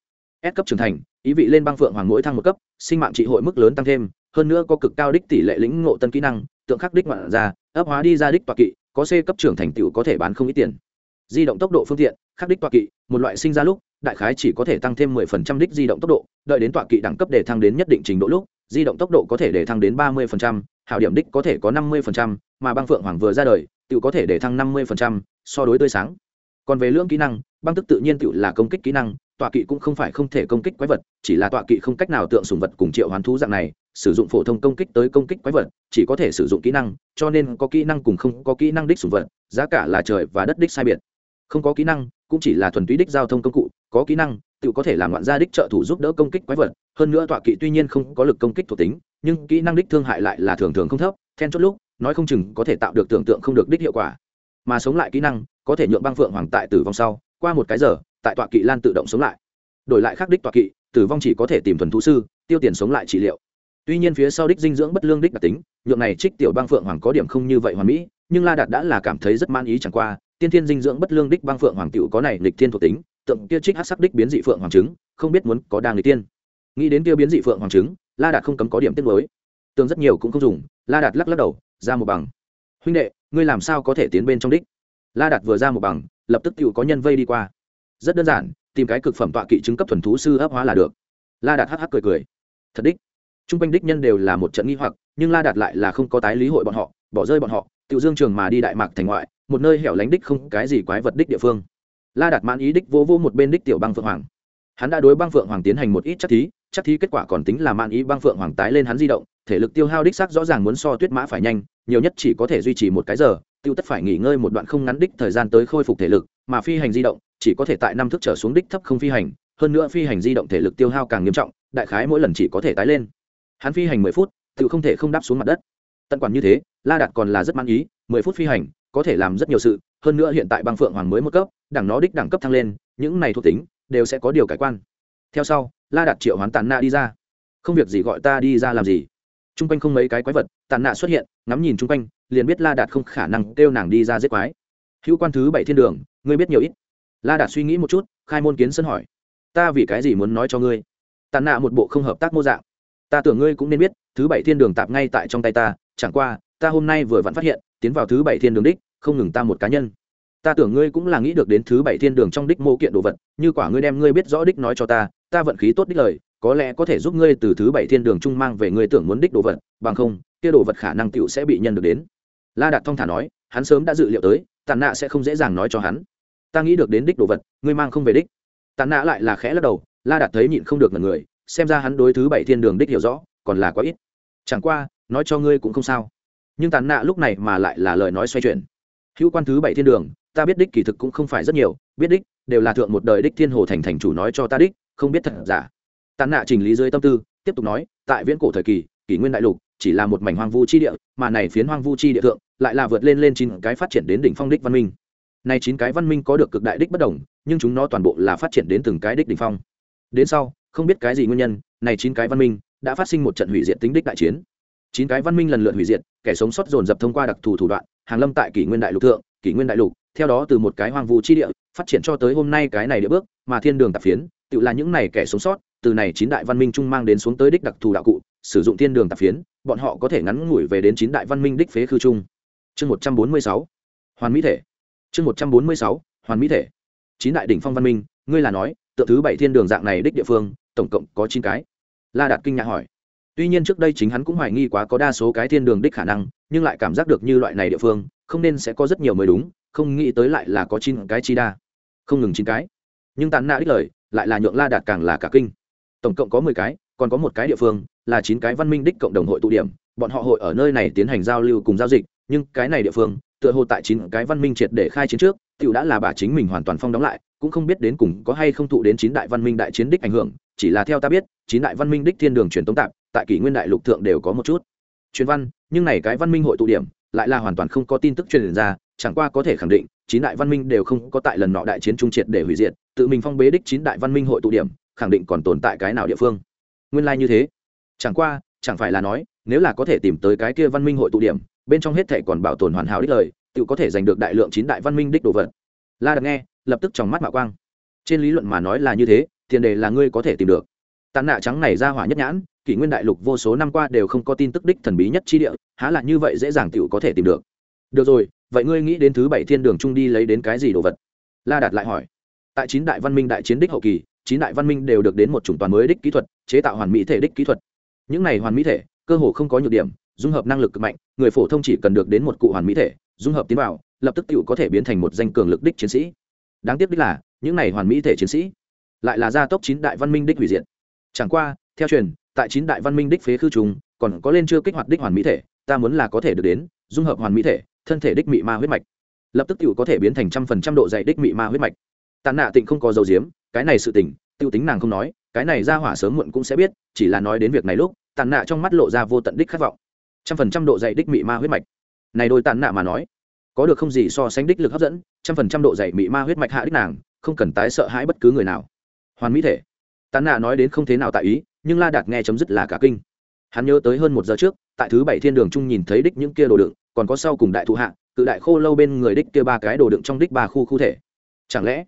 S cấp trưởng thành, ý vị lên băng phượng hoàng mỗi thăng một cấp, sinh mạng trị hội mức lớn tăng thêm, hơn nữa có cực cao đích tỷ lệ lĩnh ngộ tân kỹ năng, tượng khắc đích ngoạn ra, ấp hóa đi ra đích tọa kỵ, có C cấp trưởng thành tiểu có thể bán không ít tiền. Di động tốc độ phương tiện, khắc đích tọa kỵ, một loại sinh ra lúc, đại khái chỉ có thể tăng thêm 10% đích di động tốc độ, đợi đến tọa kỵ đẳng cấp để thăng đến nhất định trình độ lúc, di động tốc độ có thể để thăng đến 30%, hảo điểm đích có thể có 50%, mà băng phượng hoàng vừa ra đời, tiểu có thể để thăng 50%, so đối tươi sáng. Còn về lượng kỹ năng, băng tức tự nhiên tựu là công kích kỹ năng, tọa kỵ cũng không phải không thể công kích quái vật chỉ là tọa kỵ không cách nào tượng sùng vật cùng triệu hoán thú dạng này sử dụng phổ thông công kích tới công kích quái vật chỉ có thể sử dụng kỹ năng cho nên có kỹ năng cùng không có kỹ năng đích sùng vật giá cả là trời và đất đích sai biệt không có kỹ năng cũng chỉ là thuần túy đích giao thông công cụ có kỹ năng tự có thể làm loạn gia đích trợ thủ giúp đỡ công kích quái vật hơn nữa tọa kỵ tuy nhiên không có lực công kích thuộc tính nhưng kỹ năng đích thương hại lại là thường thường không thấp then chốt lúc nói không chừng có thể tạo được tưởng tượng không được đích hiệu quả mà sống lại kỹ năng, có thể nhượng băng phượng hoàng tại tử vong sau, qua một cái giờ, tại tọa kỵ lan tự động sống lại. Đổi lại khắc đích tọa kỵ, tử vong chỉ có thể tìm thuần thú sư, tiêu tiền sống lại trị liệu. Tuy nhiên phía sau đích dinh dưỡng bất lương đích đặc tính, nhượng này trích tiểu băng phượng hoàng có điểm không như vậy hoàn mỹ, nhưng la đạt đã là cảm thấy rất man ý chẳng qua, tiên thiên dinh dưỡng bất lương đích băng phượng hoàng tiểu có này lịch thiên thuộc tính, tượng kia trích hát sắc đích biến dị phượng hoàng trứng, không biết muốn có đang lịch tiên nghĩ đến kia biến dị phượng hoàng trứng, la đạt không cấm có điểm tiết mới tương rất nhiều cũng không dùng, la đạt lắc lắc đầu, ra một bằng huynh đệ, ngươi làm sao có thể tiến bên trong đích? La đạt vừa ra một bằng, lập tức tiểu có nhân vây đi qua. Rất đơn giản, tìm cái cực phẩm tọa kỵ chứng cấp thuần thú sư ấp hóa là được. La đạt hắc hắc cười cười. Thật đích. T r u n g quanh đích nhân đều là một trận nghi hoặc, nhưng la đạt lại là không có tái lý hội bọn họ, bỏ rơi bọn họ tự dương trường mà đi đại mạc thành ngoại, một nơi hẻo lánh đích không cái gì quái vật đích địa phương. La đạt mãn ý đích vô vô một bên đích tiểu băng phượng hoàng. Hắn đã đối băng phượng hoàng tiến hành một ít chắc thí chắc thí kết quả còn tính là man ý băng phượng hoàng tái lên hắn di động, thể lực tiêu hao đích xác rõ ràng muốn so tuyết mã phải nhanh, nhiều nhất chỉ có thể duy trì một cái giờ, tiêu tất phải nghỉ ngơi một đoạn không ngắn đích thời gian tới khôi phục thể lực, mà phi hành di động, chỉ có thể tại năm thước trở xuống đích thấp không phi hành, hơn nữa phi hành di động thể lực tiêu hao càng nghiêm trọng, đại khái mỗi lần chỉ có thể tái lên. Hắn phi hành mười phút tự không thể không đáp xuống mặt đất. Tận quản như thế, la đạt còn là rất mang ý, mười phút phi hành, có thể làm rất nhiều sự, hơn nữa hiện tại băng phượng hoàng mới một cấp, đẳng nó đích đẳng cấp thăng lên, những này thuộc tính, đều sẽ có điều cải quan theo sau, la đạt triệu hoán tàn nạ đi ra. Không việc gì gọi ta đi ra làm gì. T r u n g quanh không mấy cái quái vật tàn nạ xuất hiện, ngắm nhìn t r u n g quanh, liền biết la đạt không khả năng kêu nàng đi ra giết quái. Hữu quan thứ bảy thiên đường, ngươi biết nhiều ít. La đạt suy nghĩ một chút, khai môn kiến sân hỏi. Ta vì cái gì muốn nói cho ngươi? Tàn nạ một bộ không hợp tác mô dạng. Ta tưởng ngươi cũng nên biết, thứ bảy thiên đường tạp ngay tại trong tay ta, chẳng qua, ta hôm nay vừa vặn phát hiện, tiến vào thứ bảy thiên đường đích, không ngừng ta một cá nhân ta tưởng ngươi cũng là nghĩ được đến thứ bảy thiên đường trong đích mô kiện đồ vật, như quả ngươi đem ngươi biết rõ đích nói cho ta ta vận khí tốt đích lời, có lẽ có thể giúp ngươi từ thứ bảy thiên đường trung mang về ngươi tưởng muốn đích đồ vật, bằng không, kia đồ vật khả năng tựu sẽ bị nhân được đến. La đạt thong thả nói, hắn sớm đã dự liệu tới, tàn nạ sẽ không dễ dàng nói cho hắn. Ta nghĩ được đến đích đồ vật, ngươi mang không về đích. Tàn nạ lại là khẽ lắc đầu, la đạt thấy nhịn không được ngần người, xem ra hắn đối thứ bảy thiên đường đích hiểu rõ, còn là quá ít. Chẳng qua, nói cho ngươi cũng không sao. Nhưng tàn nạ lúc này mà lại là lời nói xoay chuyển. Hữu quan thứ bảy thiên đường ta biết đích kỳ thực cũng không phải rất nhiều, biết đích đều là thượng một đời đích thiên hồ thành thành chủ nói cho ta đích, không biết thật giả. Tàn nạ chỉnh lý dưới tâm tư, tiếp tục nói, tại viễn cổ thời kỳ, kỷ nguyên đại lục chỉ là một mảnh hoang vu chi địa, mà này phiến hoang vu chi địa thượng lại là vượt lên lên chín cái phát triển đến đỉnh phong đích văn minh. Nay chín cái văn minh có được cực đại đích bất đồng, nhưng chúng nó toàn bộ là phát triển đến từng cái đích đỉnh phong. Đến sau, không biết cái gì nguyên nhân, này chín cái văn minh đã phát sinh một trận hủy diệt tính đích đại chiến. Chín cái văn minh lần lượt hủy diệt, kẻ sống sót dồn dập thông qua đặc thù thủ đoạn, hàng lâm tại kỷ nguyên đại lục thượng, kỷ nguyên đại lục theo đó từ một cái hoang vu chi địa, phát triển cho tới hôm nay cái này địa bước, mà thiên đường tạp phiến, tự là những này kẻ sống sót, từ này chín đại văn minh trung mang đến xuống tới đích đặc thù đạo cụ, sử dụng thiên đường tạp phiến, bọn họ có thể ngắn ngủi về đến chín đại văn minh đích phế khư trung chương một trăm bốn mươi sáu, hoàn mỹ thể. Chương một trăm bốn mươi sáu, hoàn mỹ thể. Chín đại đỉnh phong văn minh, ngươi là nói, tựa thứ bảy thiên đường dạng này đích địa phương, tổng cộng có chín cái? La đạt kinh ngạc hỏi. Tuy nhiên trước đây chính hắn cũng hoài nghi quá có đa số cái thiên đường đích khả năng, nhưng lại cảm giác được như loại này địa phương, không nên sẽ có rất nhiều mới đúng không nghĩ tới lại là có chín cái chi đa. Không ngừng chín cái. Nhưng tàn nạ đích lời, lại là nhượng la đạt càng là cả kinh. Tổng cộng có mười cái, còn có một cái địa phương là chín cái văn minh đích cộng đồng hội tụ điểm. Bọn họ hội ở nơi này tiến hành giao lưu cùng giao dịch, nhưng cái này địa phương, tựa hồ tại chín cái văn minh triệt để khai chiến trước, tiểu đã là bà chính mình hoàn toàn phong đóng lại, cũng không biết đến cùng có hay không thụ đến chín đại văn minh đại chiến đích ảnh hưởng. Chỉ là theo ta biết, chín đại văn minh đích thiên đường truyền tống tạp, tại kỷ nguyên đại lục thượng đều có một chút. Truyền văn, nhưng này cái văn minh hội tụ điểm, lại là hoàn toàn không có tin tức truyền ra chẳng qua có thể khẳng định, chín đại văn minh đều không có tại lần nọ đại chiến trung triệt để hủy diệt, tự mình phong bế đích chín đại văn minh hội tụ điểm, khẳng định còn tồn tại cái nào địa phương. Nguyên lai like như thế. Chẳng qua, chẳng phải là nói, nếu là có thể tìm tới cái kia văn minh hội tụ điểm, bên trong hết thể còn bảo tồn hoàn hảo đích lời, tự có thể giành được đại lượng chín đại văn minh đích đồ vật. La đặt nghe, lập tức trong mắt mạo quang. Trên lý luận mà nói là như thế, tiền đề là ngươi có thể tìm được. Tàn nạ trắng này ra hỏa nhất nhãn, kỷ nguyên đại lục vô số năm qua đều không có tin tức đích thần bí nhất chi địa, há là như vậy dễ dàng t có thể tìm được. Được rồi vậy ngươi nghĩ đến thứ bảy thiên đường trung đi lấy đến cái gì đồ vật? La đạt lại hỏi. Tại chín đại văn minh đại chiến đích hậu kỳ, chín đại văn minh đều được đến một chủng toàn mới đích kỹ thuật, chế tạo hoàn mỹ thể đích kỹ thuật. Những này hoàn mỹ thể, cơ hồ không có nhược điểm, dung hợp năng lực cực mạnh, người phổ thông chỉ cần được đến một cụ hoàn mỹ thể, dung hợp tiến vào, lập tức tự có thể biến thành một danh cường lực đích chiến sĩ. Đáng tiếc đích là, những này hoàn mỹ thể chiến sĩ lại là gia tốc chín đại văn minh đích hủy diệt. Chẳng qua, theo truyền, tại chín đại văn minh đích phế khư trùng, còn có lên chưa kích hoạt đích hoàn mỹ thể, ta muốn là có thể được đến, dung hợp hoàn mỹ thể thân thể đích mị ma huyết mạch. Lập tức tự có thể biến thành trăm phần trăm độ dày đích mị ma huyết mạch. Tàn nạ tịnh không có dầu diếm cái này sự tình tiêu tính nàng không nói, cái này ra hỏa sớm muộn cũng sẽ biết, chỉ là nói đến việc này lúc, tàn nạ trong mắt lộ ra vô tận đích khát vọng. Trăm phần trăm độ dày đích mị ma huyết mạch. Này đôi tàn nạ mà nói, có được không gì so sánh đích lực hấp dẫn, trăm phần trăm độ dày mị ma huyết mạch hạ đích nàng, không cần tái sợ hãi bất cứ người nào. Hoàn mỹ thể. Tàn nạ nói đến không thế nào tại ý, nhưng la đạt nghe chấm dứt là cả kinh. Hắn nhớ tới hơn một giờ trước, tại thứ bảy thiên đường trung nhìn thấy đích những kia đồ đựng còn có sau cùng đại thụ hạ, cự đại khô lâu bên người đích kia ba cái đồ đựng trong đích ba khu khu thể. Chẳng lẽ,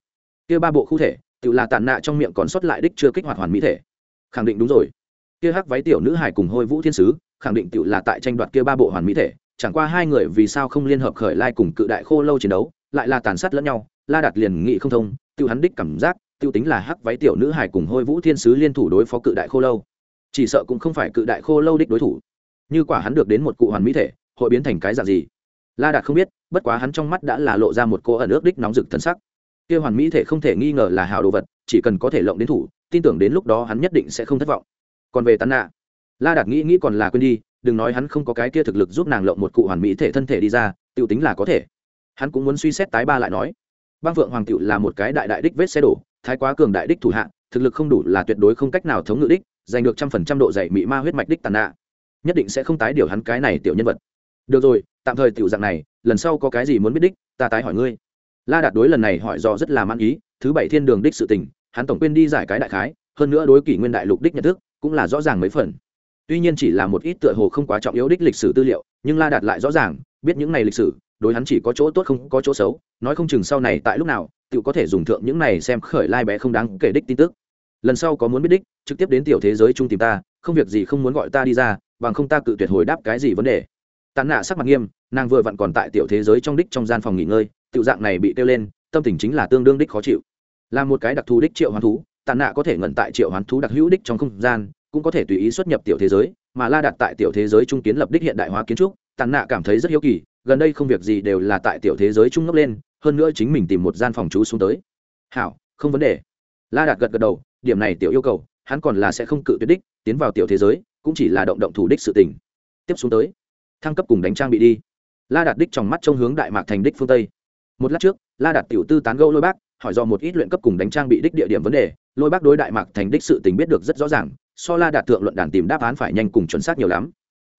kia ba bộ khu thể, tự là tàn nạ trong miệng còn sót lại đích chưa kích hoạt hoàn mỹ thể? Khẳng định đúng rồi. Kia hắc váy tiểu nữ hải cùng hôi vũ thiên sứ, khẳng định tự là tại tranh đoạt kia ba bộ hoàn mỹ thể, chẳng qua hai người vì sao không liên hợp khởi lai cùng cự đại khô lâu chiến đấu, lại là tàn sát lẫn nhau, la đạt liền nghị không thông, tự hắn đích cảm giác, tự tính là hắc váy tiểu nữ hải cùng hôi vũ thiên sứ liên thủ đối phó cự đại khô lâu. Chỉ sợ cũng không phải cự đại khô lâu đích đối thủ. Như quả hắn được đến một cụ hoàn mỹ thể hội biến thành cái dạng gì? La đạt không biết, bất quá hắn trong mắt đã là lộ ra một cô ẩn ước đích nóng rực thân sắc. Kia hoàn mỹ thể không thể nghi ngờ là hào đồ vật, chỉ cần có thể lộng đến thủ, tin tưởng đến lúc đó hắn nhất định sẽ không thất vọng. Còn về tán nạ, la đạt nghĩ nghĩ còn là quên đi, đừng nói hắn không có cái kia thực lực giúp nàng lộng một cụ hoàn mỹ thể thân thể đi ra tự tính là có thể. Hắn cũng muốn suy xét tái ba lại nói bang phượng hoàng tiệu là một cái đại đại đích vết xe đổ, thái quá cường đại đích thủ hạ, thực lực không đủ là tuyệt đối không cách nào thống ngự đích, giành được trăm phần trăm độ dày mị ma huyết mạch đích tàn nạ. Nhất định sẽ không tái điều hắn cái này tiểu nhân vật được rồi, tạm thời tiểu dạng này, lần sau có cái gì muốn biết đích, ta tái hỏi ngươi. La đạt đối lần này hỏi do rất là mang ý, thứ bảy thiên đường đích sự tình, hắn tổng quên đi giải cái đại khái, hơn nữa đối kỷ nguyên đại lục đích nhận thức, cũng là rõ ràng mấy phần. Tuy nhiên chỉ là một ít tựa hồ không quá trọng yếu đích lịch sử tư liệu, nhưng la đạt lại rõ ràng, biết những này lịch sử, đối hắn chỉ có chỗ tốt không có chỗ xấu, nói không chừng sau này tại lúc nào tự có thể dùng thượng những này xem khởi lai bé không đáng kể đích tin tức. Lần sau có muốn biết đích, trực tiếp đến tiểu thế giới chung tìm ta, không việc gì không muốn gọi ta đi ra, bằng không ta cự tuyệt hồi đáp cái gì vấn đề tàn nạ sắc mặt nghiêm, nàng vừa vặn còn tại tiểu thế giới trong đích trong gian phòng nghỉ ngơi, tiểu dạng này bị kêu lên, tâm tình chính là tương đương đích khó chịu. Là một cái đặc thù đích triệu hoán thú tàn nạ có thể ngẩn tại triệu hoán thú đặc hữu đích trong không gian, cũng có thể tùy ý xuất nhập tiểu thế giới, mà la đặt tại tiểu thế giới trung kiến lập đích hiện đại hóa kiến trúc tàn nạ cảm thấy rất hiếu kỳ, gần đây không việc gì đều là tại tiểu thế giới trung ngốc lên, hơn nữa chính mình tìm một gian phòng trú xuống tới. Hảo, không vấn đề. La đạt gật gật đầu, điểm này tiểu yêu cầu, hắn còn là sẽ không cự tuyệt đích, tiến vào tiểu thế giới, cũng chỉ là động động thủ đích sự tình. Tiếp xuống tới thăng cấp cùng đánh trang bị đi. La đạt đích trong mắt trông hướng đại mạc thành đích phương tây. Một lát trước, la đạt tiểu tư tán gẫu lôi bác, hỏi do một ít luyện cấp cùng đánh trang bị đích địa điểm vấn đề. Lôi bác đối đại mạc thành đích sự tình biết được rất rõ ràng, so la đạt thượng luận đàn tìm đáp án phải nhanh cùng chuẩn xác nhiều lắm.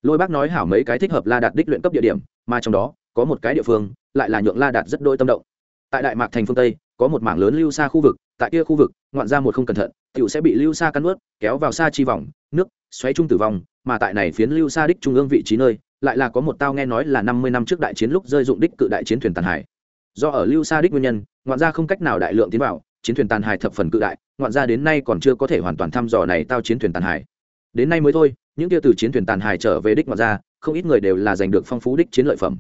Lôi bác nói hảo mấy cái thích hợp la đạt đích luyện cấp địa điểm, mà trong đó, có một cái địa phương, lại là nhượng la đạt rất đôi tâm động. Tại đại mạc thành phương tây, có một mảng lớn lưu xa khu vực, tại kia khu vực, ngoạn ra một không cẩn thận, tiểu sẽ bị lưu xa cắn ướt kéo vào xa chi vòng, nước, xoáy trung tử vong, mà tại này phiến lưu xa đích trung ương vị trí nơi lại là có một tao nghe nói là năm mươi năm trước đại chiến lúc rơi dụng đích cự đại chiến thuyền tàn hải. Do ở lưu xa đích nguyên nhân, ngoạn ra không cách nào đại lượng tiến vào, chiến thuyền tàn hải thập phần cự đại, ngoạn ra đến nay còn chưa có thể hoàn toàn thăm dò này tao chiến thuyền tàn hải. Đến nay mới thôi, những kia từ chiến thuyền tàn hải trở về đích ngoạn ra không ít người đều là giành được phong phú đích chiến lợi phẩm.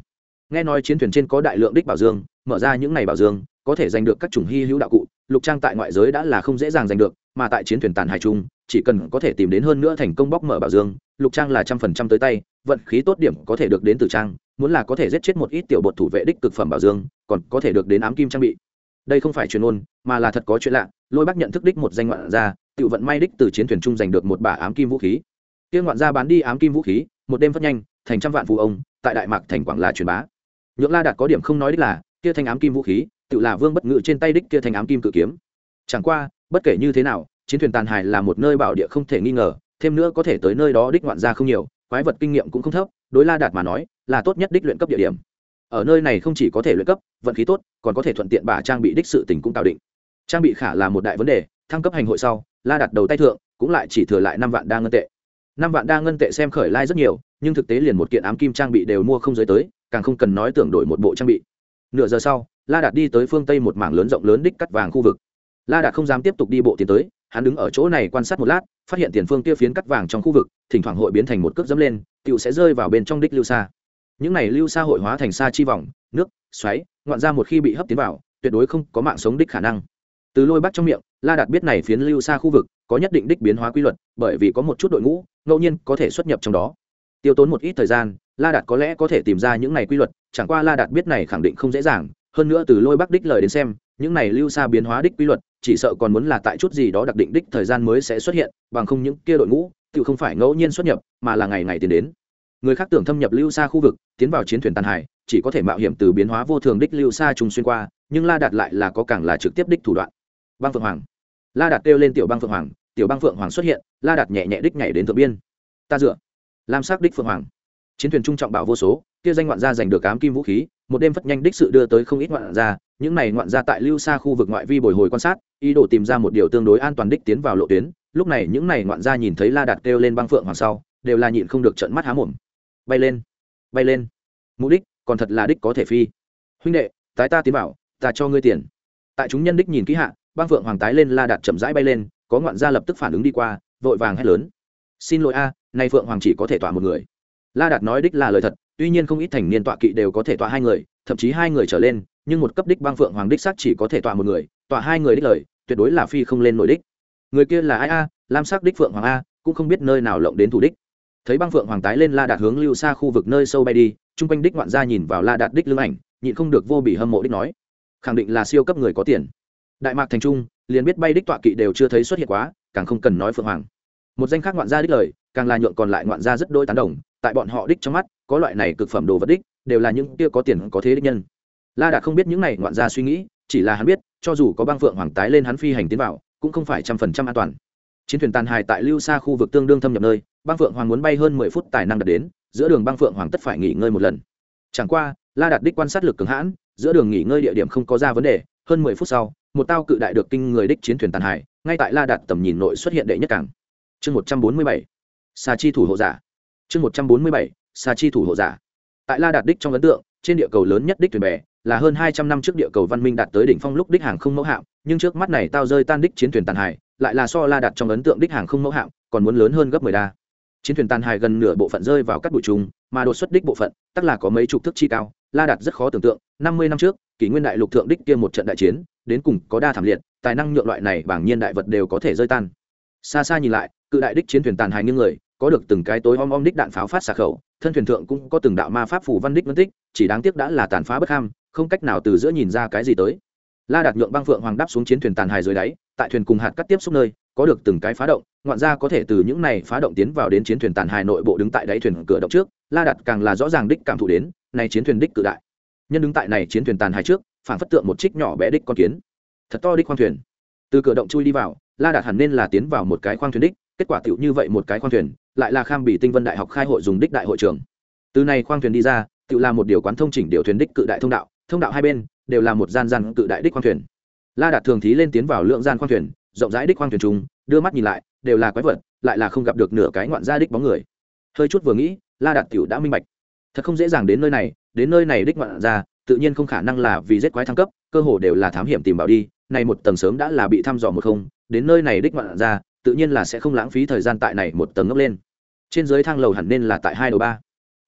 Nghe nói chiến thuyền trên có đại lượng đích bảo dương, mở ra những này bảo dương, có thể giành được các chủng hy hữu đạo cụ, lục trang tại ngoại giới đã là không dễ dàng giành được, mà tại chiến thuyền tàn hải trung chỉ cần có thể tìm đến hơn nữa thành công bóc mở bảo dương, lục trang là trăm phần trăm tới tay vận khí tốt điểm có thể được đến từ trang, muốn là có thể giết chết một ít tiểu bột thủ vệ đích cực phẩm bảo dương, còn có thể được đến ám kim trang bị. Đây không phải truyền ôn, mà là thật có chuyện lạ, lôi bác nhận thức đích một danh ngoạn gia, tự vận may đích từ chiến thuyền trung giành được một bả ám kim vũ khí. Kia ngoạn gia bán đi ám kim vũ khí, một đêm phát nhanh, thành trăm vạn phụ ông, tại đại mạc thành quảng là truyền bá. Nhượng la đạt có điểm không nói đích là, kia thanh ám kim vũ khí, tự là vương bất ngự trên tay đích kia thanh ám kim cự kiếm. Chẳng qua, bất kể như thế nào, chiến thuyền tàn hải là một nơi bảo địa không thể nghi ngờ, thêm nữa có thể tới nơi đó đích ngoạn gia không nhiều quái vật kinh nghiệm cũng không thấp, đối la đạt mà nói, là tốt nhất đích luyện cấp địa điểm. Ở nơi này không chỉ có thể luyện cấp, vận khí tốt, còn có thể thuận tiện bà trang bị đích sự tình cũng tạo định. Trang bị khả là một đại vấn đề, thăng cấp hành hội sau, la đạt đầu tay thượng, cũng lại chỉ thừa lại năm vạn đa ngân tệ. Năm vạn đa ngân tệ xem khởi lai rất nhiều, nhưng thực tế liền một kiện ám kim trang bị đều mua không giới tới, càng không cần nói tưởng đổi một bộ trang bị. Nửa giờ sau, la đạt đi tới phương tây một mảng lớn rộng lớn đích cắt vàng khu vực. La đạt không dám tiếp tục đi bộ tiến tới hắn đứng ở chỗ này quan sát một lát, phát hiện tiền phương kia phiến cắt vàng trong khu vực, thỉnh thoảng hội biến thành một cước dẫm lên tựu sẽ rơi vào bên trong đích lưu xa. Những này lưu xa hội hóa thành xa chi vòng, nước, xoáy, ngoạn ra một khi bị hấp tiến vào, tuyệt đối không có mạng sống đích khả năng. Từ lôi bắt trong miệng, la đạt biết này phiến lưu xa khu vực có nhất định đích biến hóa quy luật, bởi vì có một chút đội ngũ, ngẫu nhiên có thể xuất nhập trong đó. Tiêu tốn một ít thời gian, la đạt có lẽ có thể tìm ra những này quy luật, chẳng qua la đạt biết này khẳng định không dễ dàng, hơn nữa từ lôi bắc đích lời đến xem, những này lưu xa biến hóa đích quy luật chỉ sợ còn muốn là tại chút gì đó đặc định đích thời gian mới sẽ xuất hiện, bằng không những kia đội ngũ tự không phải ngẫu nhiên xuất nhập, mà là ngày ngày tiến đến. Người khác tưởng thâm nhập lưu xa khu vực, tiến vào chiến thuyền tàn hải, chỉ có thể mạo hiểm từ biến hóa vô thường đích lưu xa trùng xuyên qua, nhưng la đạt lại là có càng là trực tiếp đích thủ đoạn. Băng phượng hoàng. La đạt kêu lên tiểu băng phượng hoàng, tiểu băng phượng hoàng xuất hiện, la đạt nhẹ nhẹ đích nhảy đến thượng biên. Ta dựa. Lam sắc đích phượng hoàng. Chiến thuyền trung trọng bảo vô số, kia danh ngoạn gia giành được cám kim vũ khí, một đêm phất nhanh đích sự đưa tới không ít ngoạn gia, những này ngoạn gia tại lưu xa khu vực ngoại vi bồi hồi quan sát ý đồ tìm ra một điều tương đối an toàn đích tiến vào lộ tuyến, lúc này những này ngoạn gia nhìn thấy la đạt kêu lên băng phượng hoàng sau, đều là nhịn không được trận mắt há mồm. Bay lên bay lên. Mục đích, còn thật là đích có thể phi. Huynh đệ, tái ta tiến bảo ta cho ngươi tiền. Tại chúng nhân đích nhìn kỹ hạ, băng phượng hoàng tái lên la đạt chậm rãi bay lên, có ngoạn gia lập tức phản ứng đi qua, vội vàng hét lớn. Xin lỗi a, nay phượng hoàng chỉ có thể tọa một người. La đạt nói đích là lời thật, tuy nhiên không ít thành niên tọa kỵ đều có thể tọa hai người, thậm chí hai người trở lên, nhưng một cấp đích băng phượng hoàng đích xác chỉ có thể tọa một người, tọa hai người đích lời tuyệt đối là phi không lên nội đích. Người kia là ai a? Lam sắc đích phượng hoàng a, cũng không biết nơi nào lộng đến thủ đích. Thấy băng phượng hoàng tái lên la đạt hướng lưu xa khu vực nơi sâu bay đi, chung quanh đích ngoạn gia nhìn vào la đạt đích lưng ảnh, nhịn không được vô bị hâm mộ đích nói, khẳng định là siêu cấp người có tiền. Đại mạc thành trung, liền biết bay đích tọa kỵ đều chưa thấy xuất hiện quá, càng không cần nói phượng hoàng. Một danh khác ngoạn gia đích lời, càng là nhượng còn lại ngoạn gia rất đôi tán đồng, tại bọn họ đích trong mắt, có loại này cực phẩm đồ vật đích, đều là những kia có tiền có thế đích nhân. La đạt không biết những này ngoạn gia suy nghĩ, chỉ là hắn biết cho dù có băng phượng hoàng tái lên hắn phi hành tiến vào, cũng không phải trăm phần trăm an toàn. Chiến thuyền tàn hài tại lưu xa khu vực tương đương thâm nhập nơi băng phượng hoàng muốn bay hơn mười phút tài năng đạt đến, giữa đường băng phượng hoàng tất phải nghỉ ngơi một lần. Chẳng qua, la đạt đích quan sát lực cường hãn, giữa đường nghỉ ngơi địa điểm không có ra vấn đề, hơn mười phút sau, một tao cự đại được kinh người đích chiến thuyền tàn hài, ngay tại la đạt tầm nhìn nội xuất hiện đệ nhất cảng. Chương một trăm bốn mươi bảy, sa chi thủ hộ giả. Chương một trăm bốn mươi bảy, sa chi thủ hộ giả. Tại la đạt đích trong ấn tượng trên địa cầu lớn nhất đích thuyền bè, là hơn hai trăm năm trước địa cầu văn minh đạt tới đỉnh phong lúc đích hàng không mẫu hạm, nhưng trước mắt này tao rơi tan đích chiến thuyền tàn hải, lại là so la đặt trong ấn tượng đích hàng không mẫu hạm, còn muốn lớn hơn gấp mười đa. Chiến thuyền tàn hải gần nửa bộ phận rơi vào các bụi trùng, mà đột xuất đích bộ phận, tức là có mấy chục thước chi cao, la đặt rất khó tưởng tượng, năm mươi năm trước, kỷ nguyên đại lục thượng đích kia một trận đại chiến, đến cùng có đa thảm liệt, tài năng nhượng loại này bảng nhiên đại vật đều có thể rơi tan. Xa xa nhìn lại, cự đại đích chiến thuyền tàn hải như người, có được từng cái tối om om đích đạn pháo phát xạ khẩu thân thuyền thượng cũng có từng đạo ma pháp phủ văn đích phân tích, chỉ đáng tiếc đã là tàn phá bất ham, không cách nào từ giữa nhìn ra cái gì tới. La đạt nhượng băng phượng hoàng đáp xuống chiến thuyền tàn hài dưới đáy, tại thuyền cùng hạt cắt tiếp xúc nơi, có được từng cái phá động, ngoạn ra có thể từ những này phá động tiến vào đến chiến thuyền tàn hài nội bộ đứng tại đáy thuyền cửa động trước, la đạt càng là rõ ràng đích cảm thụ đến, này chiến thuyền đích cự đại. Nhân đứng tại này chiến thuyền tàn hài trước, phản phất tượng một trích nhỏ bé đích con kiến. Thật to đích khoang thuyền. Từ cửa động chui đi vào, la đạt hẳn nên là tiến vào một cái khoang thuyền đích, kết quả tựu như vậy một cái khoang thuyền lại là kham bị tinh vân đại học khai hội dùng đích đại hội trường. Từ này khoang thuyền đi ra, tự là một điều quán thông chỉnh điều thuyền đích cự đại thông đạo thông đạo hai bên đều là một gian gian cự đại đích khoang thuyền. La đạt thường thí lên tiến vào lượng gian khoang thuyền, rộng rãi đích khoang thuyền chúng đưa mắt nhìn lại, đều là quái vật, lại là không gặp được nửa cái ngoạn gia đích bóng người. Hơi chút vừa nghĩ, la đạt tiểu đã minh bạch. Thật không dễ dàng đến nơi này, đến nơi này đích ngoạn gia, tự nhiên không khả năng là vì giết quái thăng cấp, cơ hồ đều là thám hiểm tìm bảo đi, này một tầng sớm đã là bị thăm dò một không, đến nơi này đích ngoạn gia tự nhiên là sẽ không lãng phí thời gian tại này một tầng ngốc lên. Trên dưới thang lầu hẳn nên là tại hai đầu ba.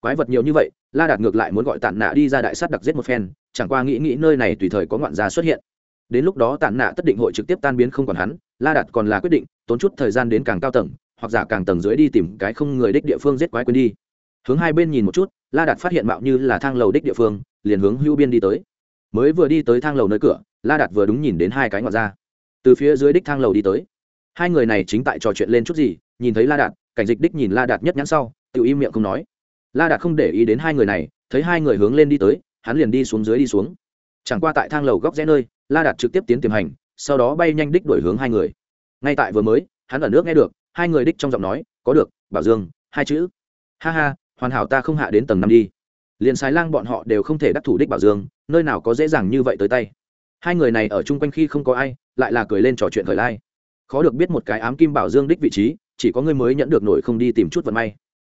Quái vật nhiều như vậy, la đạt ngược lại muốn gọi tản nạ đi ra đại s á t đặc giết một phen, chẳng qua nghĩ nghĩ nơi này tùy thời có ngoạn gia xuất hiện. Đến lúc đó tản nạ tất định hội trực tiếp tan biến không còn hắn, la đạt còn là quyết định, tốn chút thời gian đến càng cao tầng, hoặc giả càng tầng dưới đi tìm cái không người đích địa phương giết quái quên đi. Hướng hai bên nhìn một chút, la đạt phát hiện mạo như là thang lầu đích địa phương, liền hướng hữu biên đi tới. Mới vừa đi tới thang lầu nơi cửa, la đạt vừa đúng nhìn đến hai cái ngoạn gia. Từ phía dưới đích thang lầu đi tới hai người này chính tại trò chuyện lên chút gì, nhìn thấy la đạt, cảnh dịch đích nhìn la đạt nhất nhãn sau tự im miệng không nói. La đạt không để ý đến hai người này, thấy hai người hướng lên đi tới, hắn liền đi xuống dưới đi xuống. Chẳng qua tại thang lầu góc rẽ nơi, la đạt trực tiếp tiến tiềm hành, sau đó bay nhanh đích đổi hướng hai người. Ngay tại vừa mới, hắn ở nước nghe được, hai người đích trong giọng nói, có được, bảo dương, hai chữ. Ha ha, hoàn hảo ta không hạ đến tầng năm đi. Liền sái lang bọn họ đều không thể đắc thủ đích bảo dương, nơi nào có dễ dàng như vậy tới tay. Hai người này ở chung quanh khi không có ai, lại là cười lên trò chuyện khởi lai khó được biết một cái ám kim bảo dương đích vị trí, chỉ có ngươi mới nhận được nổi không đi tìm chút vận may.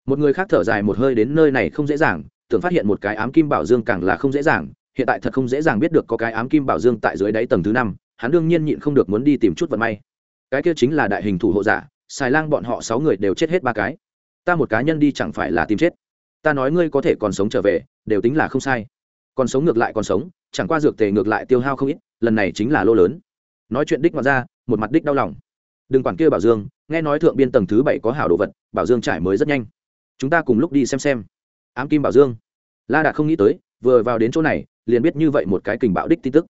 Một người khác thở dài một hơi đến nơi này không dễ dàng, tưởng phát hiện một cái ám kim bảo dương càng là không dễ dàng, hiện tại thật không dễ dàng biết được có cái ám kim bảo dương tại dưới đáy tầng thứ năm, hắn đương nhiên nhịn không được muốn đi tìm chút vận may. Cái kia chính là đại hình thủ hộ giả xài lang bọn họ sáu người đều chết hết ba cái. Ta một cá nhân đi chẳng phải là tìm chết. Ta nói ngươi có thể còn sống trở về, đều tính là không sai. Còn sống ngược lại còn sống, chẳng qua dược tề ngược lại tiêu hao không ít, lần này chính là lô lớn. Nói chuyện đích ngoạn ra một mặt đích đau lòng. Đừng quản kia bảo dương, nghe nói thượng biên tầng thứ bảy có hảo đồ vật, bảo dương trải mới rất nhanh. Chúng ta cùng lúc đi xem xem. Ám kim bảo dương. La đạt không nghĩ tới, vừa vào đến chỗ này, liền biết như vậy một cái kình bạo đích tin tức.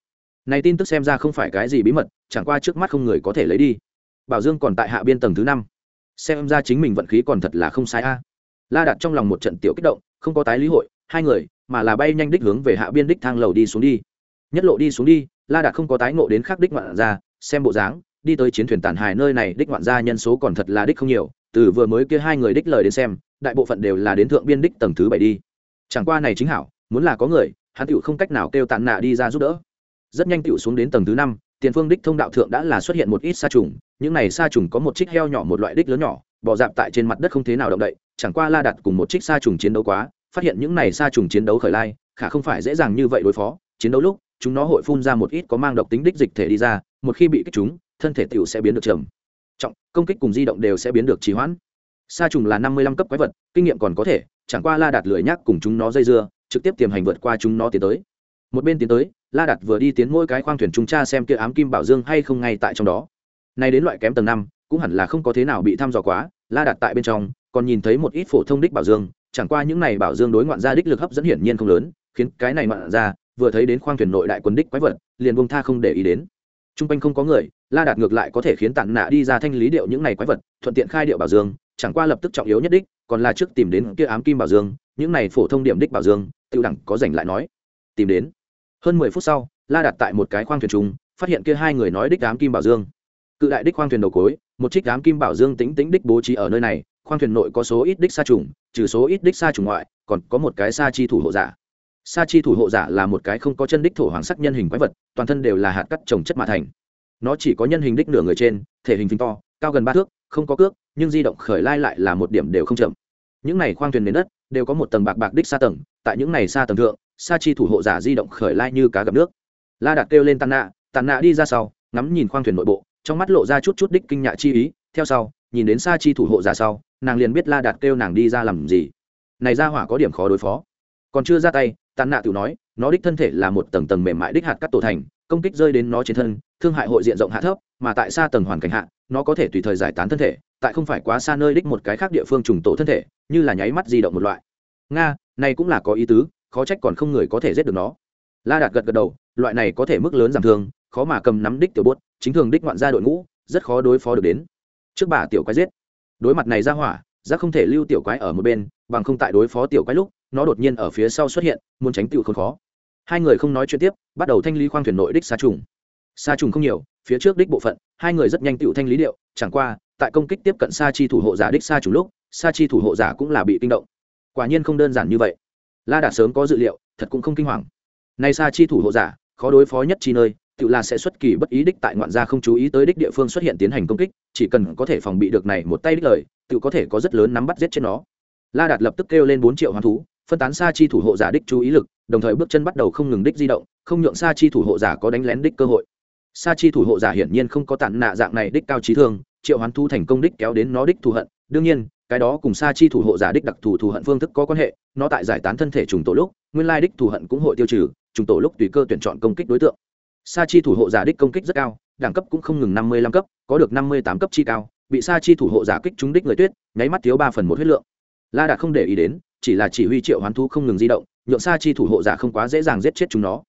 Này tin tức xem ra không phải cái gì bí mật, chẳng qua trước mắt không người có thể lấy đi. Bảo dương còn tại hạ biên tầng thứ năm. Xem ra chính mình vận khí còn thật là không sai a. La đặt trong lòng một trận tiểu kích động, không có tái lý hội, hai người, mà là bay nhanh đích hướng về hạ biên đích thang lầu đi xuống đi. Nhất lộ đi xuống đi, la đạt không có tái ngộ đến khác đích ngoạn ra, xem bộ dáng đi tới chiến thuyền tàn hài nơi này, đích ngoạn gia nhân số còn thật là đích không nhiều, từ vừa mới kia hai người đích lời đến xem, đại bộ phận đều là đến thượng biên đích tầng thứ bảy đi. Chẳng qua này chính hảo, muốn là có người, hắn tựu không cách nào kêu tàn nạ đi ra giúp đỡ. Rất nhanh tựu xuống đến tầng thứ năm, tiền phương đích thông đạo thượng đã là xuất hiện một ít sa trùng, những này sa trùng có một chiếc heo nhỏ một loại đích lớn nhỏ, bò dạp tại trên mặt đất không thế nào động đậy, chẳng qua la đặt cùng một chiếc sa trùng chiến đấu quá, phát hiện những này sa trùng chiến đấu khởi lai, khả không phải dễ dàng như vậy đối phó, chiến đấu lúc chúng nó hội phun ra một ít có mang độc tính đích dịch thể đi ra, một khi bị kích chúng, thân thể tiểu sẽ biến được trầm. Trọng, công kích cùng di động đều sẽ biến được trì hoãn. Sa trùng là năm mươi lăm cấp quái vật, kinh nghiệm còn có thể, chẳng qua la đạt lười nhác cùng chúng nó dây dưa, trực tiếp tiềm hành vượt qua chúng nó tiến tới. Một bên tiến tới, la đạt vừa đi tiến mỗi cái khoang thuyền chúng tra xem kia ám kim bảo dương hay không ngay tại trong đó. Nay đến loại kém tầng năm, cũng hẳn là không có thế nào bị thăm dò quá, la đạt tại bên trong, còn nhìn thấy một ít phổ thông đích bảo dương, chẳng qua những này bảo dương đối ngoạn gia đích lực hấp dẫn hiển nhiên không lớn, khiến cái này ngoạn ra vừa thấy đến khoang thuyền nội đại quân đích quái vật, liền buông tha không để ý đến. T r u n g quanh không có người, la đạt ngược lại có thể khiến tản nạ đi ra thanh lý điệu những này quái vật, thuận tiện khai điệu bảo dương, chẳng qua lập tức trọng yếu nhất đích, còn là trước tìm đến kia ám kim bảo dương, những này phổ thông điểm đích bảo dương tự đẳng có giành lại nói. Tìm đến. Hơn mười phút sau, la đạt tại một cái khoang thuyền trung phát hiện kia hai người nói đích ám kim bảo dương. Cự đại đích khoang thuyền đầu cối, một trích ám kim bảo dương tính tính đích bố trí ở nơi này, khoang thuyền nội có số ít đích sa trùng, trừ số ít đích sa trùng ngoại, còn có một cái sa chi thủ hộ giả sa chi thủ hộ giả là một cái không có chân đích thổ hoàng sắc nhân hình quái vật, toàn thân đều là hạt cắt trồng chất mạ thành. Nó chỉ có nhân hình đích nửa người trên, thể hình phình to, cao gần ba thước, không có cước, nhưng di động khởi lai lại là một điểm đều không chậm. Những này khoang thuyền đến đất đều có một tầng bạc bạc đích sa tầng, tại những này sa tầng thượng, sa chi thủ hộ giả di động khởi lai như cá gặp nước. La đạt kêu lên tàn nạ tàn nạ đi ra sau, ngắm nhìn khoang thuyền nội bộ, trong mắt lộ ra chút chút đích kinh nhạ chi ý, theo sau, nhìn đến sa chi thủ hộ giả sau, nàng liền biết la đạt kêu nàng đi ra làm gì. Này ra hỏa có điểm khó đối phó. Còn chưa ra tay tàn nạ tự nói, nó đích thân thể là một tầng tầng mềm mại đích hạt cắt tổ thành, công kích rơi đến nó trên thân, thương hại hội diện rộng hạ thấp, mà tại xa tầng hoàn cảnh hạ, nó có thể tùy thời giải tán thân thể, tại không phải quá xa nơi đích một cái khác địa phương trùng tổ thân thể, như là nháy mắt di động một loại. Nga, này cũng là có ý tứ, khó trách còn không người có thể giết được nó. La đạt gật gật đầu, loại này có thể mức lớn giảm thương, khó mà cầm nắm đích tiểu bốt chính thường đích ngoạn ra đội ngũ, rất khó đối phó được đến. Trước bà tiểu quái giết. Đối mặt này ra hỏa, giác không thể lưu tiểu quái ở một bên, bằng không tại đối phó tiểu quái lúc nó đột nhiên ở phía sau xuất hiện, muốn tránh tiểu không khó. Hai người không nói chuyện tiếp, bắt đầu thanh lý khoang thuyền nội đích xa trùng. Xa trùng không nhiều, phía trước đích bộ phận, hai người rất nhanh tiểu thanh lý điệu, chẳng qua, tại công kích tiếp cận xa chi thủ hộ giả đích xa trùng lúc xa chi thủ hộ giả cũng là bị kinh động. Quả nhiên không đơn giản như vậy. La đạt sớm có dự liệu, thật cũng không kinh hoàng. Nay xa chi thủ hộ giả, khó đối phó nhất chi nơi tự là sẽ xuất kỳ bất ý đích tại ngoạn gia không chú ý tới đích địa phương xuất hiện tiến hành công kích, chỉ cần có thể phòng bị được này một tay đích lời tự có thể có rất lớn nắm bắt giết chết nó. La đạt lập tức kêu lên bốn triệu hoán thú phân tán xa chi thủ hộ giả đích chú ý lực, đồng thời bước chân bắt đầu không ngừng đích di động, không nhượng xa chi thủ hộ giả có đánh lén đích cơ hội. Xa chi thủ hộ giả hiển nhiên không có tản nạ dạng này đích cao trí thương, triệu hoán thu thành công đích kéo đến nó đích thù hận. Đương nhiên, cái đó cùng xa chi thủ hộ giả đích đặc thù thù hận phương thức có quan hệ, nó tại giải tán thân thể trùng tổ lúc, nguyên lai đích thù hận cũng hội tiêu trừ, trùng tổ lúc tùy cơ tuyển chọn công kích đối tượng. Sa chi thủ hộ giả đích công kích rất cao, đẳng cấp cũng không ngừng năm mươi lăm cấp, có được năm mươi tám cấp chi cao, bị sa chi thủ hộ giả kích trúng đích người tuyết, nháy mắt thiếu ba phần một huyết lượng. La đạt không để ý đến chỉ là chỉ huy triệu hoán thú không ngừng di động, nhượng sa chi thủ hộ giả không quá dễ dàng giết chết chúng nó.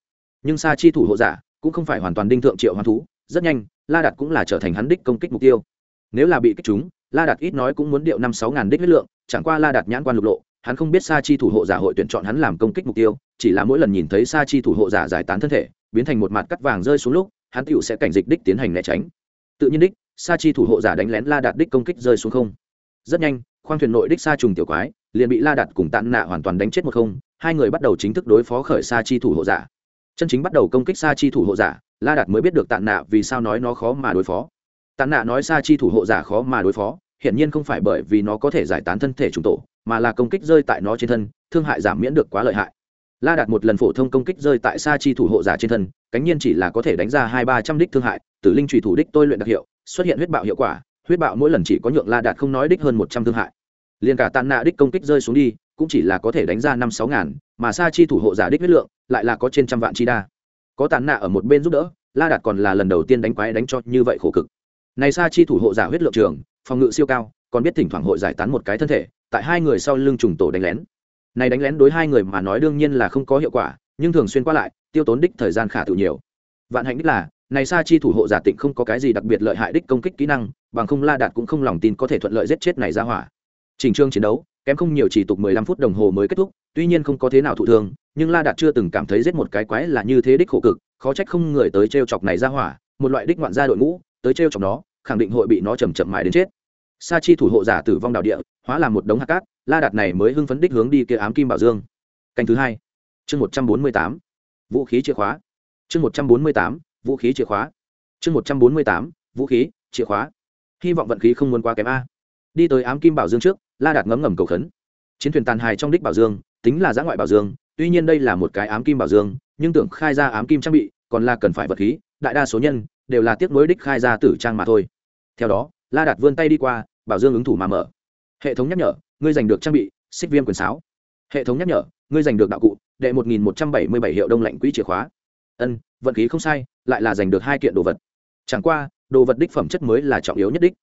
Nhưng sa chi thủ hộ giả cũng không phải hoàn toàn đinh thượng triệu hoán thú, rất nhanh, la đạt cũng là trở thành hắn đích công kích mục tiêu. Nếu là bị kích chúng, la đạt ít nói cũng muốn điệu năm sáu ngàn đích huyết lượng, chẳng qua la đạt nhãn quan lục lộ, hắn không biết sa chi thủ hộ giả hội tuyển chọn hắn làm công kích mục tiêu, chỉ là mỗi lần nhìn thấy sa chi thủ hộ giả giải tán thân thể, biến thành một mặt cắt vàng rơi xuống lúc, hắn tựu sẽ cảnh dịch đích tiến hành né tránh. Tự nhiên đích, sa chi thủ hộ giả đánh lén la đạt đích công kích rơi xuống không. Rất nhanh khoang thuyền nội đích xa trùng tiểu quái, liền bị la đạt cùng tạn nạ hoàn toàn đánh chết một không, hai người bắt đầu chính thức đối phó khởi xa chi thủ hộ giả. Chân chính bắt đầu công kích xa chi thủ hộ giả, la đạt mới biết được tạn nạ vì sao nói nó khó mà đối phó. Tàn nạ nói xa chi thủ hộ giả khó mà đối phó, hiển nhiên không phải bởi vì nó có thể giải tán thân thể trùng tổ, mà là công kích rơi tại nó trên thân, thương hại giảm miễn được quá lợi hại. La đạt một lần phổ thông công kích rơi tại xa chi thủ hộ giả trên thân, cánh nhiên chỉ là có thể đánh ra hai ba trăm đích thương hại, tử linh trùy thủ đích tôi luyện đặc hiệu, xuất hiện huyết bạo hiệu quả, huyết bạo mỗi lần chỉ có nhượng la đạt không nói đích hơn một trăm thương hại liền cả tàn nạ đích công kích rơi xuống đi, cũng chỉ là có thể đánh ra năm sáu ngàn, mà sa chi thủ hộ giả đích huyết lượng lại là có trên trăm vạn chi đa. Có tàn nạ ở một bên giúp đỡ, la đạt còn là lần đầu tiên đánh quái đánh cho như vậy khổ cực. Này sa chi thủ hộ giả huyết lượng trường, phòng ngự siêu cao, còn biết thỉnh thoảng hội giải tán một cái thân thể, tại hai người sau lưng trùng tổ đánh lén. Này đánh lén đối hai người mà nói đương nhiên là không có hiệu quả, nhưng thường xuyên qua lại, tiêu tốn đích thời gian khả tự nhiều. Vạn hạnh đích là, này sa chi thủ hộ giả tịnh không có cái gì đặc biệt lợi hại đích công kích kỹ năng, bằng không la đạt cũng không lòng tin có thể thuận lợi giết chết này ra hỏa trình trương chiến đấu, kém không nhiều chỉ tục mười lăm phút đồng hồ mới kết thúc, tuy nhiên không có thế nào thụ thương, nhưng la đạt chưa từng cảm thấy giết một cái quái là như thế đích khổ cực, khó trách không người tới trêu chọc này ra hỏa, một loại đích ngoạn gia đội ngũ, tới trêu chọc nó, khẳng định hội bị nó chậm chậm mãi đến chết. Sa chi thủ hộ giả tử vong đảo địa, hóa làm một đống hạt cát, la đạt này mới hưng phấn đích hướng đi kia ám kim bảo dương. Canh thứ hai, chương một trăm bốn mươi tám, vũ khí chìa khóa. Chương một trăm bốn mươi tám, vũ khí chìa khóa. Chương một trăm bốn mươi tám, vũ khí chìa khóa. Hy vọng vận khí không muốn quá kém a. Đi tới ám kim bảo dương trước la đạt ngấm ngầm cầu khấn. Chiến thuyền tàn hài trong đích bảo dương, tính là giã ngoại bảo dương, tuy nhiên đây là một cái ám kim bảo dương, nhưng tưởng khai ra ám kim trang bị, còn là cần phải vật khí, đại đa số nhân đều là tiếc nối đích khai ra tử trang mà thôi. Theo đó, la đạt vươn tay đi qua, bảo dương ứng thủ mà mở. Hệ thống nhắc nhở, ngươi giành được trang bị, xích viêm quyền sáo. Hệ thống nhắc nhở, ngươi giành được đạo cụ, đệ một nghìn một trăm bảy mươi bảy hiệu đông lạnh quỹ chìa khóa. Ân, vận khí không sai, lại là giành được hai kiện đồ vật. Chẳng qua, đồ vật đích phẩm chất mới là trọng yếu nhất đích.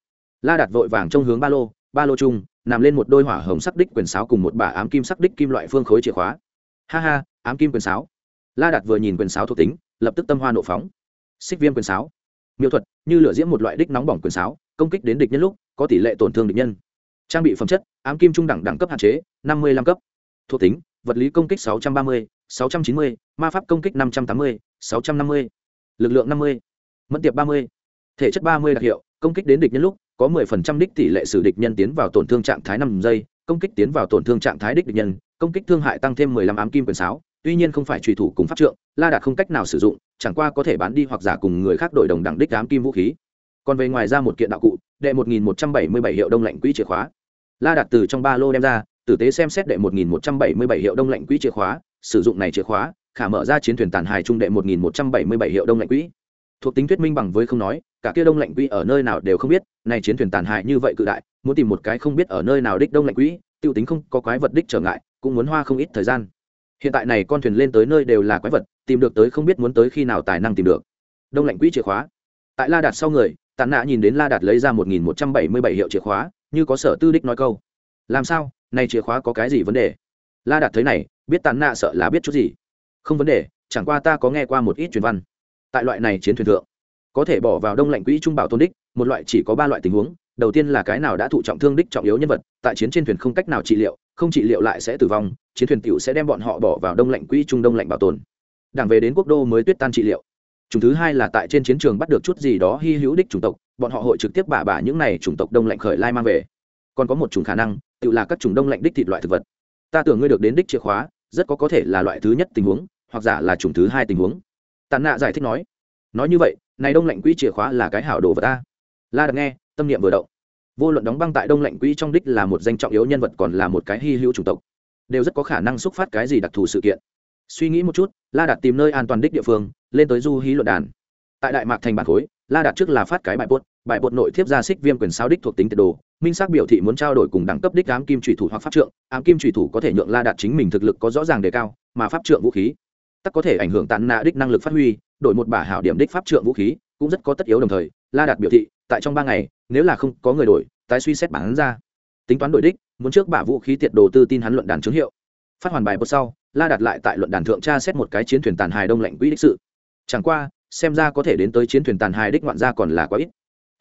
La đạt vội vàng trong hướng ba lô ba lô chung nằm lên một đôi hỏa hồng sắc đích quyền sáo cùng một bả ám kim sắc đích kim loại phương khối chìa khóa. Ha ha, ám kim quyền sáo. La đạt vừa nhìn quyền sáo thuộc tính, lập tức tâm hoa nộ phóng. Xích viêm quyền sáo. Miêu thuật, như lửa diễm một loại đích nóng bỏng quyền sáo, công kích đến địch nhân lúc, có tỷ lệ tổn thương địch nhân. Trang bị phẩm chất, ám kim trung đẳng đẳng cấp hạn chế, năm mươi năm cấp. Thuộc tính, vật lý công kích sáu trăm ba mươi, sáu trăm chín mươi, ma pháp công kích năm trăm tám mươi, sáu trăm năm mươi, lực lượng năm mươi, mẫn tiệp ba mươi, thể chất ba mươi đặc hiệu, công kích đến địch nhân lúc có mười phần trăm đích tỷ lệ sử địch nhân tiến vào tổn thương trạng thái năm giây, công kích tiến vào tổn thương trạng thái đích địch nhân, công kích thương hại tăng thêm mười lăm ám kim quyền sáo, tuy nhiên không phải truy thủ cùng pháp trượng, la đạt không cách nào sử dụng, chẳng qua có thể bán đi hoặc giả cùng người khác đổi đồng đẳng đích ám kim vũ khí. Còn về ngoài ra một kiện đạo cụ, đệ một nghìn một trăm bảy mươi bảy hiệu đông lạnh quỹ chìa khóa. La đạt từ trong ba lô đem ra, tử tế xem xét đệ một nghìn một trăm bảy mươi bảy hiệu đông lạnh quỹ chìa khóa, sử dụng này chìa khóa, khả mở ra chiến thuyền tàn hài trung đệ một nghìn một trăm bảy mươi bảy hiệu đông lạnh quỹ thuộc tính thuyết minh bằng với không nói, cả kia đông lạnh quỹ ở nơi nào đều không biết này chiến thuyền tàn hại như vậy cự đại, muốn tìm một cái không biết ở nơi nào đích đông lạnh quỹ, tiêu tính không có quái vật đích trở ngại, cũng muốn hoa không ít thời gian. Hiện tại này con thuyền lên tới nơi đều là quái vật, tìm được tới không biết muốn tới khi nào tài năng tìm được. Đông lạnh quỹ chìa khóa. Tại la đạt sau người tàn nạ nhìn đến la đạt lấy ra một nghìn một trăm bảy mươi bảy hiệu chìa khóa, như có sở tư đích nói câu. Làm sao? Này chìa khóa có cái gì vấn đề? La đạt thấy này, biết tàn nạ sợ là biết chút gì. Không vấn đề, chẳng qua ta có nghe qua một ít truyền văn tại loại này chiến thuyền thượng, có thể bỏ vào đông lạnh quỹ trung bảo tôn đích, một loại chỉ có ba loại tình huống. Đầu tiên là cái nào đã thụ trọng thương đích trọng yếu nhân vật, tại chiến trên thuyền không cách nào trị liệu, không trị liệu lại sẽ tử vong, chiến thuyền tiểu sẽ đem bọn họ bỏ vào đông lạnh quỹ trung đông lạnh bảo tồn. Đảng về đến quốc đô mới tuyết tan trị liệu. Chủng thứ hai là tại trên chiến trường bắt được chút gì đó hy hữu đích chủng tộc, bọn họ hội trực tiếp bả bả những này chủng tộc đông lạnh khởi lai mang về. Còn có một chủng khả năng tự là các chủng đông lạnh đích thịt loại thực vật. Ta tưởng ngươi được đến đích chìa khóa, rất có có thể là loại thứ nhất tình huống, hoặc giả là chủng thứ hai tình huống tàn nạ giải thích nói nói như vậy, này đông lạnh quỹ chìa khóa là cái hảo đồ vật ta. La đặt nghe, tâm niệm vừa động. Vô luận đóng băng tại đông lạnh quỹ trong đích là một danh trọng yếu nhân vật còn là một cái hy hữu chủng tộc, đều rất có khả năng xúc phát cái gì đặc thù sự kiện. Suy nghĩ một chút, la đạt tìm nơi an toàn đích địa phương, lên tới du hí luận đàn. Tại đại mạc thành bản khối, la đạt trước là phát cái bài bột bài bột nội thiếp ra xích viêm quyền sao đích thuộc tính tiệt đồ, minh xác biểu thị muốn trao đổi cùng đẳng cấp đích ám kim trùy thủ hoặc pháp trượng, ám kim trùy thủ có thể nhượng la đạt chính mình thực lực có rõ ràng đề cao, mà pháp trượng vũ khí tắc có thể ảnh hưởng tàn nạ đích năng lực phát huy, đổi một bả hảo điểm đích pháp trượng vũ khí cũng rất có tất yếu đồng thời, la đạt biểu thị, tại trong ba ngày, nếu là không có người đổi, tái suy xét bản ra. Tính toán đổi đích, muốn trước bả vũ khí tiệt đồ tư tin hắn luận đàn chứng hiệu. Phát hoàn bài bột sau, la đặt lại tại luận đàn thượng tra xét một cái chiến thuyền tàn hài đông lạnh quỹ đích sự. Chẳng qua, xem ra có thể đến tới chiến thuyền tàn hài đích ngoạn gia còn là quá ít.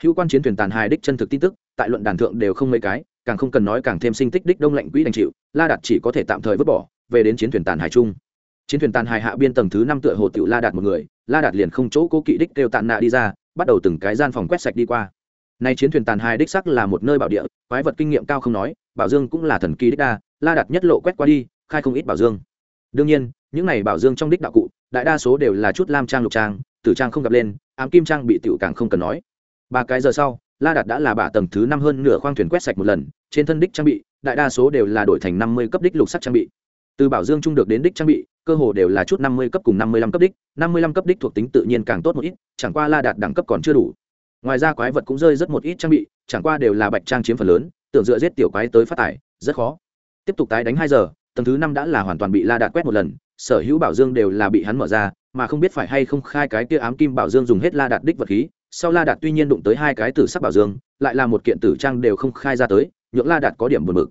Hữu quan chiến thuyền tàn hài đích chân thực tin tức, tại luận đàn thượng đều không mấy cái, càng không cần nói càng thêm sinh tích đích đông lạnh quỹ đành chịu, la đặt chỉ có thể tạm thời vứt bỏ, về đến chiến thuyền tàn hài chung chiến thuyền tàn hài hạ biên tầng thứ năm tựa hồ tiểu la đạt một người, la đạt liền không chỗ cố kỵ đích kêu tàn nạ đi ra, bắt đầu từng cái gian phòng quét sạch đi qua. Nay chiến thuyền tàn hài đích sắc là một nơi bảo địa, quái vật kinh nghiệm cao không nói, bảo dương cũng là thần kỳ đích đa, la đạt nhất lộ quét qua đi, khai không ít bảo dương. Đương nhiên, những này bảo dương trong đích đạo cụ, đại đa số đều là chút lam trang lục trang, tử trang không gặp lên, ám kim trang bị tiểu càng không cần nói. Ba cái giờ sau, la đạt đã là bả tầng thứ năm hơn nửa khoang thuyền quét sạch một lần, trên thân đích trang bị, đại đa số đều là đổi thành năm mươi cấp đích lục sắc trang bị từ bảo dương trung được đến đích trang bị, cơ hồ đều là chút năm mươi cấp cùng năm mươi lăm cấp đích, năm mươi lăm cấp đích thuộc tính tự nhiên càng tốt một ít, chẳng qua la đạt đẳng cấp còn chưa đủ. Ngoài ra quái vật cũng rơi rất một ít trang bị, chẳng qua đều là bạch trang chiếm phần lớn, tưởng dựa giết tiểu quái tới phát tải, rất khó. Tiếp tục tái đánh hai giờ, tầng thứ năm đã là hoàn toàn bị la đạt quét một lần, sở hữu bảo dương đều là bị hắn mở ra, mà không biết phải hay không khai cái kia ám kim bảo dương dùng hết la đạt đích vật khí, sau la đạt tuy nhiên đụng tới hai cái tử sắc bảo dương, lại là một kiện tử trang đều không khai ra tới, nhượng la đạt có điểm buồn mực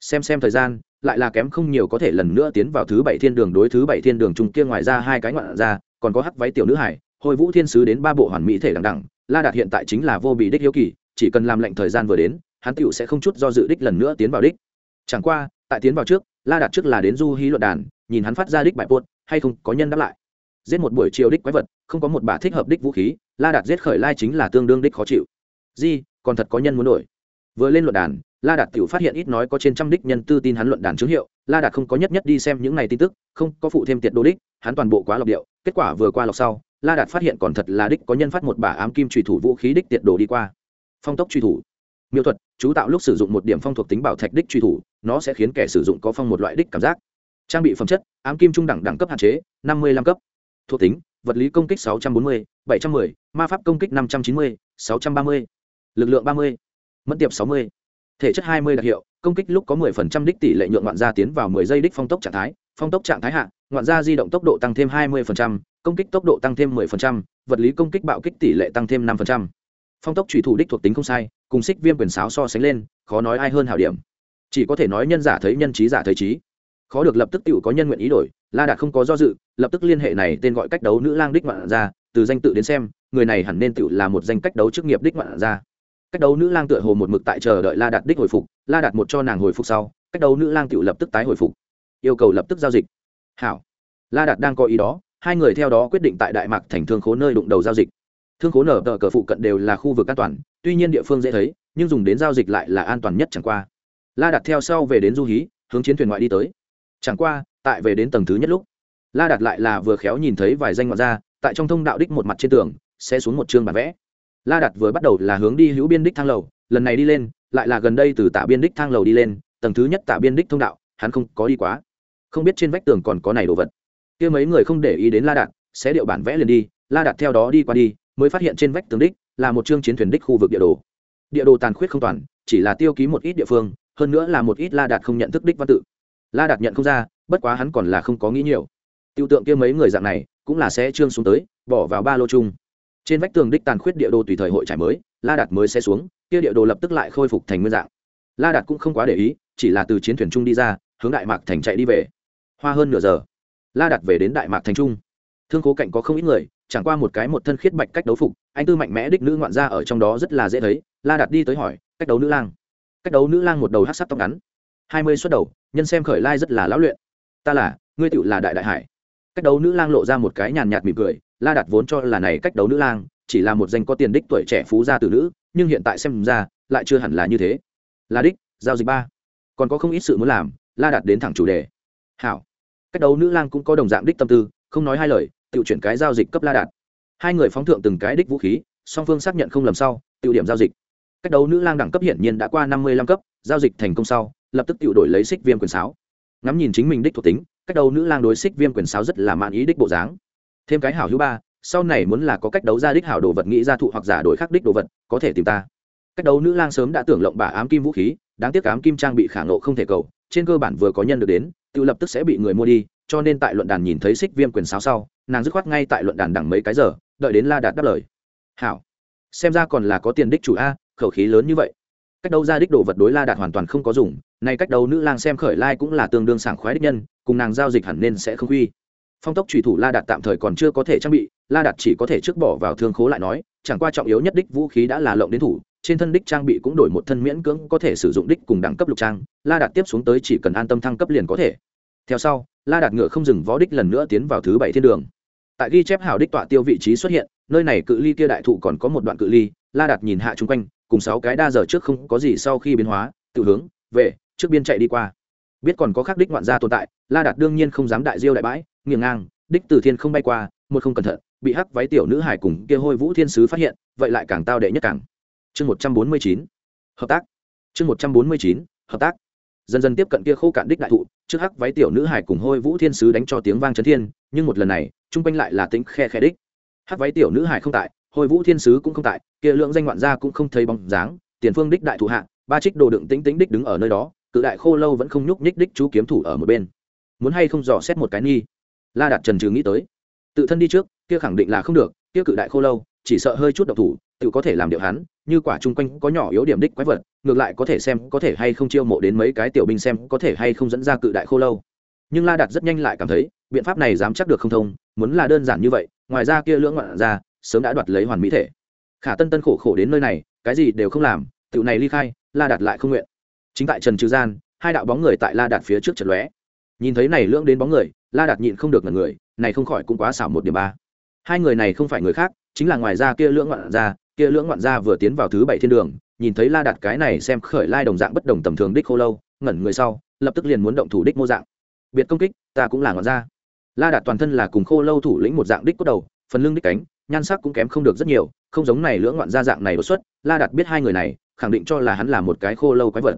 xem xem thời gian lại là kém không nhiều có thể lần nữa tiến vào thứ bảy thiên đường đối thứ bảy thiên đường trung kia ngoài ra hai cái ngoạn ra, còn có hắc váy tiểu nữ hải, hồi vũ thiên sứ đến ba bộ hoàn mỹ thể đằng đẳng la đạt hiện tại chính là vô bị đích hiếu kỳ, chỉ cần làm lệnh thời gian vừa đến, hắn tựu sẽ không chút do dự đích lần nữa tiến vào đích. Chẳng qua, tại tiến vào trước, la đạt trước là đến du hí luận đàn, nhìn hắn phát ra đích bại buốt hay không có nhân đáp lại. Giết một buổi chiều đích quái vật, không có một bả thích hợp đích vũ khí, la đạt giết khởi lai chính là tương đương đích khó chịu. Di, còn thật có nhân muốn đổi vừa lên luận đàn, la đạt tiểu phát hiện ít nói có trên trăm đích nhân tư tin hắn luận đàn chứng hiệu, la đạt không có nhất nhất đi xem những này tin tức, không có phụ thêm tiệt đồ đích, hắn toàn bộ quá lọc điệu. Kết quả vừa qua lọc sau, la đạt phát hiện còn thật là đích có nhân phát một bả ám kim trùy thủ vũ khí đích tiệt đồ đi qua. Phong tốc truy thủ. Miêu thuật, chú tạo lúc sử dụng một điểm phong thuộc tính bảo thạch đích truy thủ, nó sẽ khiến kẻ sử dụng có phong một loại đích cảm giác. Trang bị phẩm chất, ám kim trung đẳng đẳng cấp hạn chế, năm mươi năm cấp. Thuộc tính, vật lý công kích sáu trăm bốn mươi, bảy trăm m ư ơ i ma pháp công kích năm trăm chín mươi, sáu trăm ba mươi, lực lượng ba mươi mẫn tiệp sáu mươi. Thể chất hai mươi đặc hiệu công kích lúc có mười phần trăm đích tỷ lệ nhượng ngoạn gia tiến vào mười giây đích phong tốc trạng thái phong tốc trạng thái hạ ngoạn gia di động tốc độ tăng thêm hai mươi phần trăm công kích tốc độ tăng thêm mười phần trăm vật lý công kích bạo kích tỷ lệ tăng thêm năm phần trăm. Phong tốc thủy thủ đích thuộc tính không sai cùng xích viêm quyền sáo so sánh lên khó nói ai hơn hảo điểm. Chỉ có thể nói nhân giả thấy nhân trí giả thấy trí. Khó được lập tức tự có nhân nguyện ý đổi la đạt không có do dự lập tức liên hệ này tên gọi cách đấu nữ lang đích ngoạn gia, từ danh tự đến xem người này hẳn nên tự là một danh cách đấu chức nghiệp đích ngoạn gia cách đấu nữ lang tựa hồ một mực tại chờ đợi la đạt đích hồi phục, la đạt một cho nàng hồi phục sau, cách đấu nữ lang tự lập tức tái hồi phục. Yêu cầu lập tức giao dịch. Hảo. La đạt đang có ý đó, hai người theo đó quyết định tại đại mạc thành thương khố nơi đụng đầu giao dịch. Thương khố nở tờ cờ phụ cận đều là khu vực an toàn, tuy nhiên địa phương dễ thấy, nhưng dùng đến giao dịch lại là an toàn nhất chẳng qua. La đặt theo sau về đến du hí, hướng chiến thuyền ngoại đi tới. Chẳng qua, tại về đến tầng thứ nhất lúc, la đặt lại là vừa khéo nhìn thấy vài danh ngoại ra tại trong thông đạo đích một mặt trên tường, sẽ xuống một chương bản vẽ la đặt vừa bắt đầu là hướng đi hữu biên đích thang lầu, lần này đi lên, lại là gần đây từ tả biên đích thang lầu đi lên, tầng thứ nhất tả biên đích thông đạo, hắn không có đi quá. Không biết trên vách tường còn có này đồ vật. Kia mấy người không để ý đến la đạt sẽ điệu bản vẽ liền đi, la đạt theo đó đi qua đi, mới phát hiện trên vách tường đích là một chương chiến thuyền đích khu vực địa đồ. Địa đồ tàn khuyết không toàn, chỉ là tiêu ký một ít địa phương, hơn nữa là một ít la đạt không nhận thức đích văn tự. La đạt nhận không ra, bất quá hắn còn là không có nghĩ nhiều. Tiêu tượng kia mấy người dạng này, cũng là sẽ trương xuống tới, bỏ vào ba lô chung trên vách tường đích tàn khuyết địa đồ tùy thời hội trải mới, la đạt mới sẽ xuống, kia địa đồ lập tức lại khôi phục thành nguyên dạng. La đạt cũng không quá để ý, chỉ là từ chiến thuyền trung đi ra, hướng đại mạc thành chạy đi về. Hoa hơn nửa giờ, la đạt về đến đại mạc thành trung. Thương cố cạnh có không ít người, chẳng qua một cái một thân khiết bạch cách đấu phục, anh tư mạnh mẽ đích nữ ngoạn ra ở trong đó rất là dễ thấy, la Đạt đi tới hỏi, cách đấu nữ lang? Cách đấu nữ lang một đầu hát sắc tóc ngắn, hai mươi suất đầu, nhân xem khởi lai rất là lão luyện. Ta là, ngươi tựu là đại đại hải cách đấu nữ lang lộ ra một cái nhàn nhạt mỉm cười, la đặt vốn cho là này cách đấu nữ lang chỉ là một danh có tiền đích tuổi trẻ phú gia tử nữ, nhưng hiện tại xem ra lại chưa hẳn là như thế. Là đích, giao dịch ba. Còn có không ít sự muốn làm, la đặt đến thẳng chủ đề. Hảo. Cách đấu nữ lang cũng có đồng dạng đích tâm tư, không nói hai lời, tự chuyển cái giao dịch cấp la đạt. Hai người phóng thượng từng cái đích vũ khí, song phương xác nhận không lầm sau, tự điểm giao dịch. Cách đấu nữ lang đẳng cấp hiển nhiên đã qua năm mươi lăm cấp, giao dịch thành công sau, lập tức tự đổi lấy xích viêm quyền sáo. Ngắm nhìn chính mình đích thuộc tính cách đấu nữ lang đối xích viêm quyền sáo rất là mạn ý đích bộ dáng. Thêm cái hảo hữu ba, sau này muốn là có cách đấu ra đích hảo đồ vật nghĩ ra thụ hoặc giả đổi khắc đích đồ vật, có thể tìm ta. Cách đấu nữ lang sớm đã tưởng lộng bà ám kim vũ khí, đáng tiếc ám kim trang bị khả ngộ không thể cầu, trên cơ bản vừa có nhân được đến, tự lập tức sẽ bị người mua đi, cho nên tại luận đàn nhìn thấy xích viêm quyền sáo sau, nàng dứt khoát ngay tại luận đàn đẳng mấy cái giờ, đợi đến la đạt đáp lời. Hảo, xem ra còn là có tiền đích chủ a, khẩu khí lớn như vậy cách đâu ra đích đồ vật đối la đạt hoàn toàn không có dùng, nay cách đâu nữ lang xem khởi lai cũng là tương đương sảng khoái đích nhân, cùng nàng giao dịch hẳn nên sẽ không quy phong tốc trùy thủ la đạt tạm thời còn chưa có thể trang bị, la đạt chỉ có thể trước bỏ vào thương khố lại nói, chẳng qua trọng yếu nhất đích vũ khí đã là lộng đến thủ, trên thân đích trang bị cũng đổi một thân miễn cưỡng có thể sử dụng đích cùng đẳng cấp lục trang, la đạt tiếp xuống tới chỉ cần an tâm thăng cấp liền có thể. Theo sau, la đạt ngựa không dừng vó đích lần nữa tiến vào thứ bảy thiên đường. Tại ghi chép hảo đích tọa tiêu vị trí xuất hiện, nơi này cự ly kia đại thụ còn có một đoạn cự ly, la đạt nhìn hạ chung quanh cùng sáu cái đa giờ trước không có gì sau khi biến hóa, tự hướng, về, trước biên chạy đi qua. Biết còn có khắc đích ngoạn gia tồn tại, la đạt đương nhiên không dám đại diêu đại bãi nghiêng ngang, đích từ thiên không bay qua, một không cẩn thận, bị hắc váy tiểu nữ hải cùng kia hôi vũ thiên sứ phát hiện, vậy lại càng tao đệ nhất càng. Chương một trăm bốn mươi chín, hợp tác. Chương một trăm bốn mươi chín, hợp tác. Dần dần tiếp cận kia khô cạn đích đại thụ, trước hắc váy tiểu nữ hải cùng hôi vũ thiên sứ đánh cho tiếng vang chấn thiên, nhưng một lần này, chung quanh lại là tính khe khe đích. Hắc váy tiểu nữ hải không tại hồi vũ thiên sứ cũng không tại, kia lượng danh ngoạn gia cũng không thấy bóng dáng, tiền phương đích đại thủ hạ, ba trích đồ đựng tĩnh tĩnh đích đứng ở nơi đó, cự đại khô lâu vẫn không nhúc nhích đích chú kiếm thủ ở một bên. Muốn hay không dò xét một cái nghi? La đạt trần trừ nghĩ tới. Tự thân đi trước, kia khẳng định là không được, kia cự đại khô lâu, chỉ sợ hơi chút độc thủ, tự có thể làm điệu hắn, như quả chung quanh có nhỏ yếu điểm đích quái vật, ngược lại có thể xem có thể hay không chiêu mộ đến mấy cái tiểu binh xem có thể hay không dẫn ra cự đại khô lâu. Nhưng la đạt rất nhanh lại cảm thấy, biện pháp này dám chắc được không thông, muốn là đơn giản như vậy, ngoài ra kia lưỡng ngoạn ra sớm đã đoạt lấy hoàn mỹ thể. Khả tân tân khổ khổ đến nơi này, cái gì đều không làm tự này ly khai, la đạt lại không nguyện. Chính tại trần trừ gian, hai đạo bóng người tại la đạt phía trước trận lóe. Nhìn thấy này lưỡng đến bóng người, la đạt nhịn không được ngần người, này không khỏi cũng quá xảo một điểm ba. Hai người này không phải người khác, chính là ngoài ra kia lưỡng ngoạn ra kia lưỡng ngoạn ra vừa tiến vào thứ bảy thiên đường, nhìn thấy la đạt cái này xem khởi lai đồng dạng bất đồng tầm thường đích khô lâu, ngẩn người sau, lập tức liền muốn động thủ đích mô dạng. Biệt công kích, ta cũng là ngoạn ra la đạt toàn thân là cùng khô lâu thủ lĩnh một dạng đích cốt đầu, phần lưng đích cánh nhan sắc cũng kém không được rất nhiều không giống này lưỡng ngoạn gia dạng này đột xuất la đạt biết hai người này khẳng định cho là hắn là một cái khô lâu quái vật.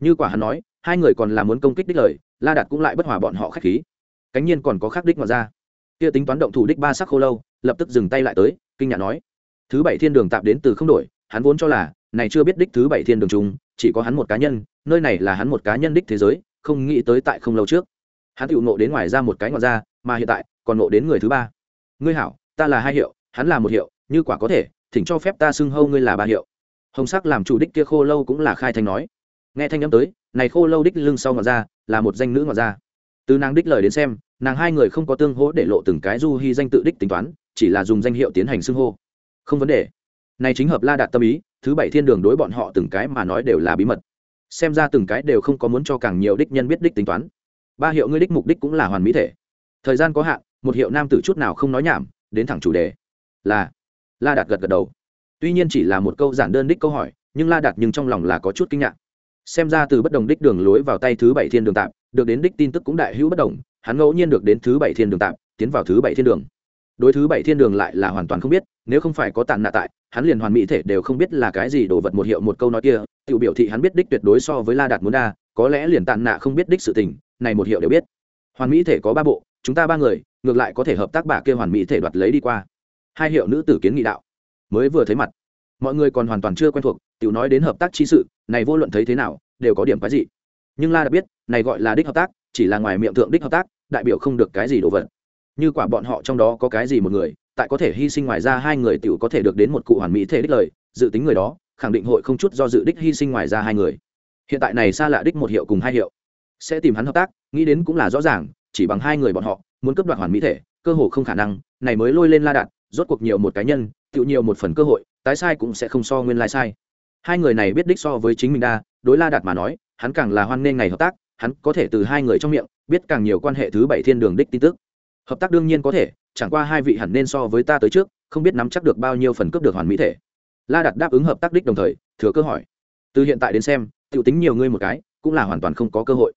Như quả hắn nói hai người còn là muốn công kích đích lời la đạt cũng lại bất hòa bọn họ khách khí. Cánh nhiên còn có khác đích ngoạn ra kia tính toán động thủ đích ba sắc khô lâu lập tức dừng tay lại tới kinh nhạc nói thứ bảy thiên đường tạm đến từ không đổi hắn vốn cho là này chưa biết đích thứ bảy thiên đường chúng, chỉ có hắn một cá nhân nơi này là hắn một cá nhân đích thế giới không nghĩ tới tại không lâu trước hắn tự nộ đến ngoài ra một cái ngoạn ra mà hiện tại còn nộ đến người thứ ba. Ngươi hảo ta là hai hiệu hắn là một hiệu, như quả có thể, thỉnh cho phép ta xưng hâu ngươi là ba hiệu. Hồng sắc làm chủ đích kia khô lâu cũng là khai thanh nói. Nghe thanh â m tới, này khô lâu đích lưng sau ngọt ra là một danh nữ ngọt ra từ nàng đích lời đến xem, nàng hai người không có tương hỗ để lộ từng cái du hy danh tự đích tính toán, chỉ là dùng danh hiệu tiến hành xưng hô. Không vấn đề. Này chính hợp la đạt tâm ý, thứ bảy thiên đường đối bọn họ từng cái mà nói đều là bí mật. Xem ra từng cái đều không có muốn cho càng nhiều đích nhân biết đích tính toán. Ba hiệu ngươi đích mục đích cũng là hoàn mỹ thể. Thời gian có hạn, một hiệu nam tử chút nào không nói nhảm, đến thẳng chủ đề là la đạt gật gật đầu tuy nhiên chỉ là một câu giản đơn đích câu hỏi nhưng la đạt nhưng trong lòng là có chút kinh ngạc xem ra từ bất đồng đích đường lối vào tay thứ bảy thiên đường tạm được đến đích tin tức cũng đại hữu bất đồng hắn ngẫu nhiên được đến thứ bảy thiên đường tạm tiến vào thứ bảy thiên đường đối thứ bảy thiên đường lại là hoàn toàn không biết nếu không phải có tàn nạ tại hắn liền hoàn mỹ thể đều không biết là cái gì đồ vật một hiệu một câu nói kia tự biểu thị hắn biết đích tuyệt đối so với la đạt muốn đa có lẽ liền tàn nạ không biết đích sự tình này một hiệu đều biết hoàn mỹ thể có ba bộ chúng ta ba người ngược lại có thể hợp tác bà kia hoàn mỹ thể đoạt lấy đi qua hai hiệu nữ tử kiến nghị đạo. Mới vừa thấy mặt, mọi người còn hoàn toàn chưa quen thuộc, tiểu nói đến hợp tác chi sự, này vô luận thấy thế nào, đều có điểm cái gì nhưng la đã biết, này gọi là đích hợp tác, chỉ là ngoài miệng thượng đích hợp tác, đại biểu không được cái gì đồ vật. Như quả bọn họ trong đó có cái gì một người, tại có thể hy sinh ngoài ra hai người tiểu có thể được đến một cụ hoàn mỹ thể đích lời, dự tính người đó, khẳng định hội không chút do dự đích hy sinh ngoài ra hai người. Hiện tại này xa lạ đích một hiệu cùng hai hiệu. Sẽ tìm hắn hợp tác, nghĩ đến cũng là rõ ràng, chỉ bằng hai người bọn họ, muốn cấp đoạt hoàn mỹ thể, cơ hồ không khả năng, này mới lôi lên la đạt rốt cuộc nhiều một cá nhân tự nhiều một phần cơ hội, tái sai cũng sẽ không so nguyên lai sai. Hai người này biết đích so với chính mình đa, đối la đạt mà nói, hắn càng là hoan nghênh ngày hợp tác, hắn có thể từ hai người trong miệng, biết càng nhiều quan hệ thứ bảy thiên đường đích tin tức. Hợp tác đương nhiên có thể, chẳng qua hai vị hẳn nên so với ta tới trước, không biết nắm chắc được bao nhiêu phần cướp được hoàn mỹ thể. La đạt đáp ứng hợp tác đích đồng thời, thừa cơ hỏi. Từ hiện tại đến xem t i ể u tính nhiều ngươi một cái, cũng là hoàn toàn không có cơ hội.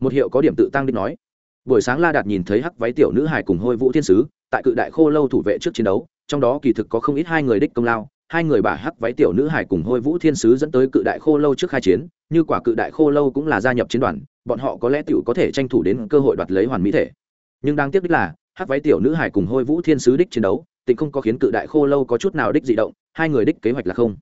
Một hiệu có điểm tự tăng đích nói. Buổi sáng la đạt nhìn thấy hắc váy tiểu nữ hải cùng hôi vũ thiên sứ tại cự đại khô lâu thủ vệ trước chiến đấu, trong đó kỳ thực có không ít hai người đích công lao, hai người bà hắc váy tiểu nữ hải cùng hôi vũ thiên sứ dẫn tới cự đại khô lâu trước khai chiến, như quả cự đại khô lâu cũng là gia nhập chiến đoàn, bọn họ có lẽ t có thể tranh thủ đến cơ hội đoạt lấy hoàn mỹ thể. Nhưng đáng tiếc đích là, hắc váy tiểu nữ hải cùng hôi vũ thiên sứ đích chiến đấu tịnh không có khiến cự đại khô lâu có chút nào đích di động, hai người đích kế hoạch là không.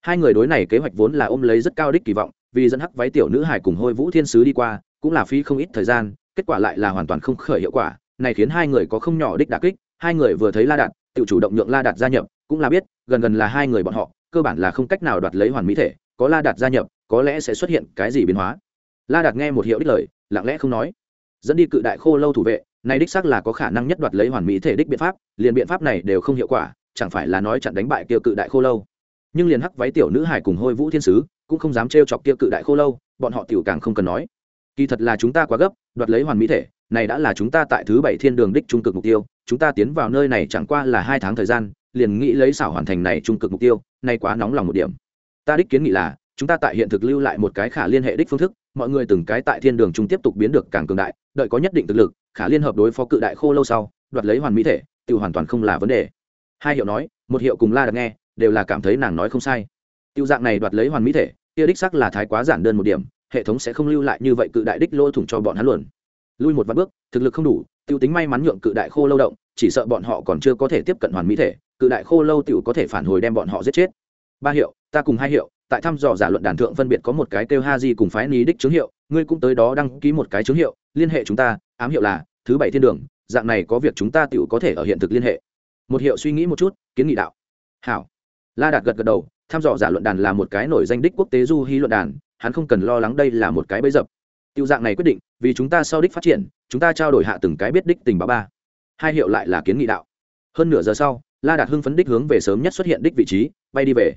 Hai người đối này kế hoạch vốn là ôm lấy rất cao đích kỳ vọng, vì dẫn hắc váy tiểu nữ hải cùng hôi vũ thiên sứ đi qua, cũng là phí không ít thời gian, kết quả lại là hoàn toàn không khởi hiệu quả này khiến hai người có không nhỏ đích đả kích, hai người vừa thấy la đạt, tự chủ động nhượng la đạt gia nhập, cũng là biết, gần gần là hai người bọn họ, cơ bản là không cách nào đoạt lấy hoàn mỹ thể, có la đạt gia nhập, có lẽ sẽ xuất hiện cái gì biến hóa. La đạt nghe một hiệu đích lời, lặng lẽ không nói. Dẫn đi cự đại khô lâu thủ vệ, này đích xác là có khả năng nhất đoạt lấy hoàn mỹ thể đích biện pháp, liền biện pháp này đều không hiệu quả, chẳng phải là nói chặn đánh bại kia cự đại khô lâu. Nhưng liền hắc váy tiểu nữ hải cùng hôi vũ thiên sứ, cũng không dám trêu chọc kia cự đại khô lâu, bọn họ tiểu càng không cần nói. Kỳ thật là chúng ta quá gấp, đoạt lấy hoàn mỹ thể này đã là chúng ta tại thứ bảy thiên đường đích trung cực mục tiêu, chúng ta tiến vào nơi này chẳng qua là hai tháng thời gian, liền nghĩ lấy xảo hoàn thành này trung cực mục tiêu, nay quá nóng lòng một điểm. Ta đích kiến nghị là, chúng ta tại hiện thực lưu lại một cái khả liên hệ đích phương thức, mọi người từng cái tại thiên đường chúng tiếp tục biến được càng cường đại, đợi có nhất định thực lực, khả liên hợp đối phó cự đại khô lâu sau, đoạt lấy hoàn mỹ thể tự hoàn toàn không là vấn đề. Hai hiệu nói, một hiệu cùng la đặt nghe, đều là cảm thấy nàng nói không sai. Tiêu dạng này đoạt lấy hoàn mỹ thể, kia đích sắc là thái quá giản đơn một điểm, hệ thống sẽ không lưu lại như vậy cự đại đích lỗ thủng cho bọn hắn luôn lui một vạn bước, thực lực không đủ tiêu tính may mắn nhượng cự đại khô lâu động, chỉ sợ bọn họ còn chưa có thể tiếp cận hoàn mỹ thể, cự đại khô lâu tiểu có thể phản hồi đem bọn họ giết chết. Ba hiệu, ta cùng hai hiệu, tại thăm dò giả luận đàn thượng phân biệt có một cái kêu ha di cùng phái ní đích chứng hiệu, ngươi cũng tới đó đăng ký một cái chứng hiệu, liên hệ chúng ta, ám hiệu là thứ bảy thiên đường, dạng này có việc chúng ta tiểu có thể ở hiện thực liên hệ. Một hiệu suy nghĩ một chút, kiến nghị đạo. Hảo. La đạt gật gật đầu, thăm dò giả luận đàn là một cái nổi danh đích quốc tế du hy luận đàn, hắn không cần lo lắng đây là một cái bẫy dập tiêu dạng này quyết định, vì chúng ta sau đích phát triển, chúng ta trao đổi hạ từng cái biết đích tình báo ba. Hai hiệu lại là kiến nghị đạo. Hơn nửa giờ sau, la đạt hưng phấn đích hướng về sớm nhất xuất hiện đích vị trí, bay đi về.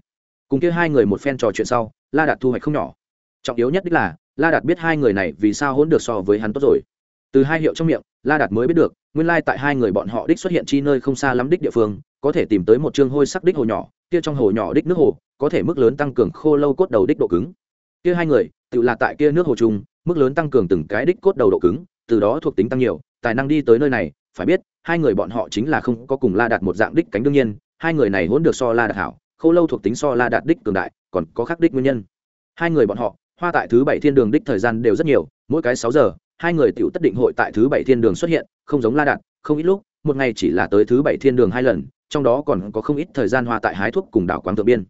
Cùng kia hai người một phen trò chuyện sau, la đạt thu hoạch không nhỏ. Trọng yếu nhất đích là, la đạt biết hai người này vì sao hỗn được so với hắn tốt rồi. Từ hai hiệu trong miệng, la đạt mới biết được, nguyên lai tại hai người bọn họ đích xuất hiện chi nơi không xa lắm đích địa phương, có thể tìm tới một chương hôi sắc đích hồ nhỏ, kia trong hồ nhỏ đích nước hồ, có thể mức lớn tăng cường khô lâu cốt đầu đích độ cứng. Kia hai người tự là tại kia nước hồ chung mức lớn tăng cường từng cái đích cốt đầu độ cứng, từ đó thuộc tính tăng nhiều, tài năng đi tới nơi này, phải biết, hai người bọn họ chính là không có cùng la đạt một dạng đích cánh đương nhiên, hai người này hỗn được so la đạt hảo, khâu lâu thuộc tính so la đạt đích cường đại, còn có khác đích nguyên nhân. Hai người bọn họ, hoa tại thứ bảy thiên đường đích thời gian đều rất nhiều, mỗi cái sáu giờ, hai người tiểu tất định hội tại thứ bảy thiên đường xuất hiện, không giống la đạt, không ít lúc, một ngày chỉ là tới thứ bảy thiên đường hai lần, trong đó còn có không ít thời gian hoa tại hái thuốc cùng đảo quang thượng biên.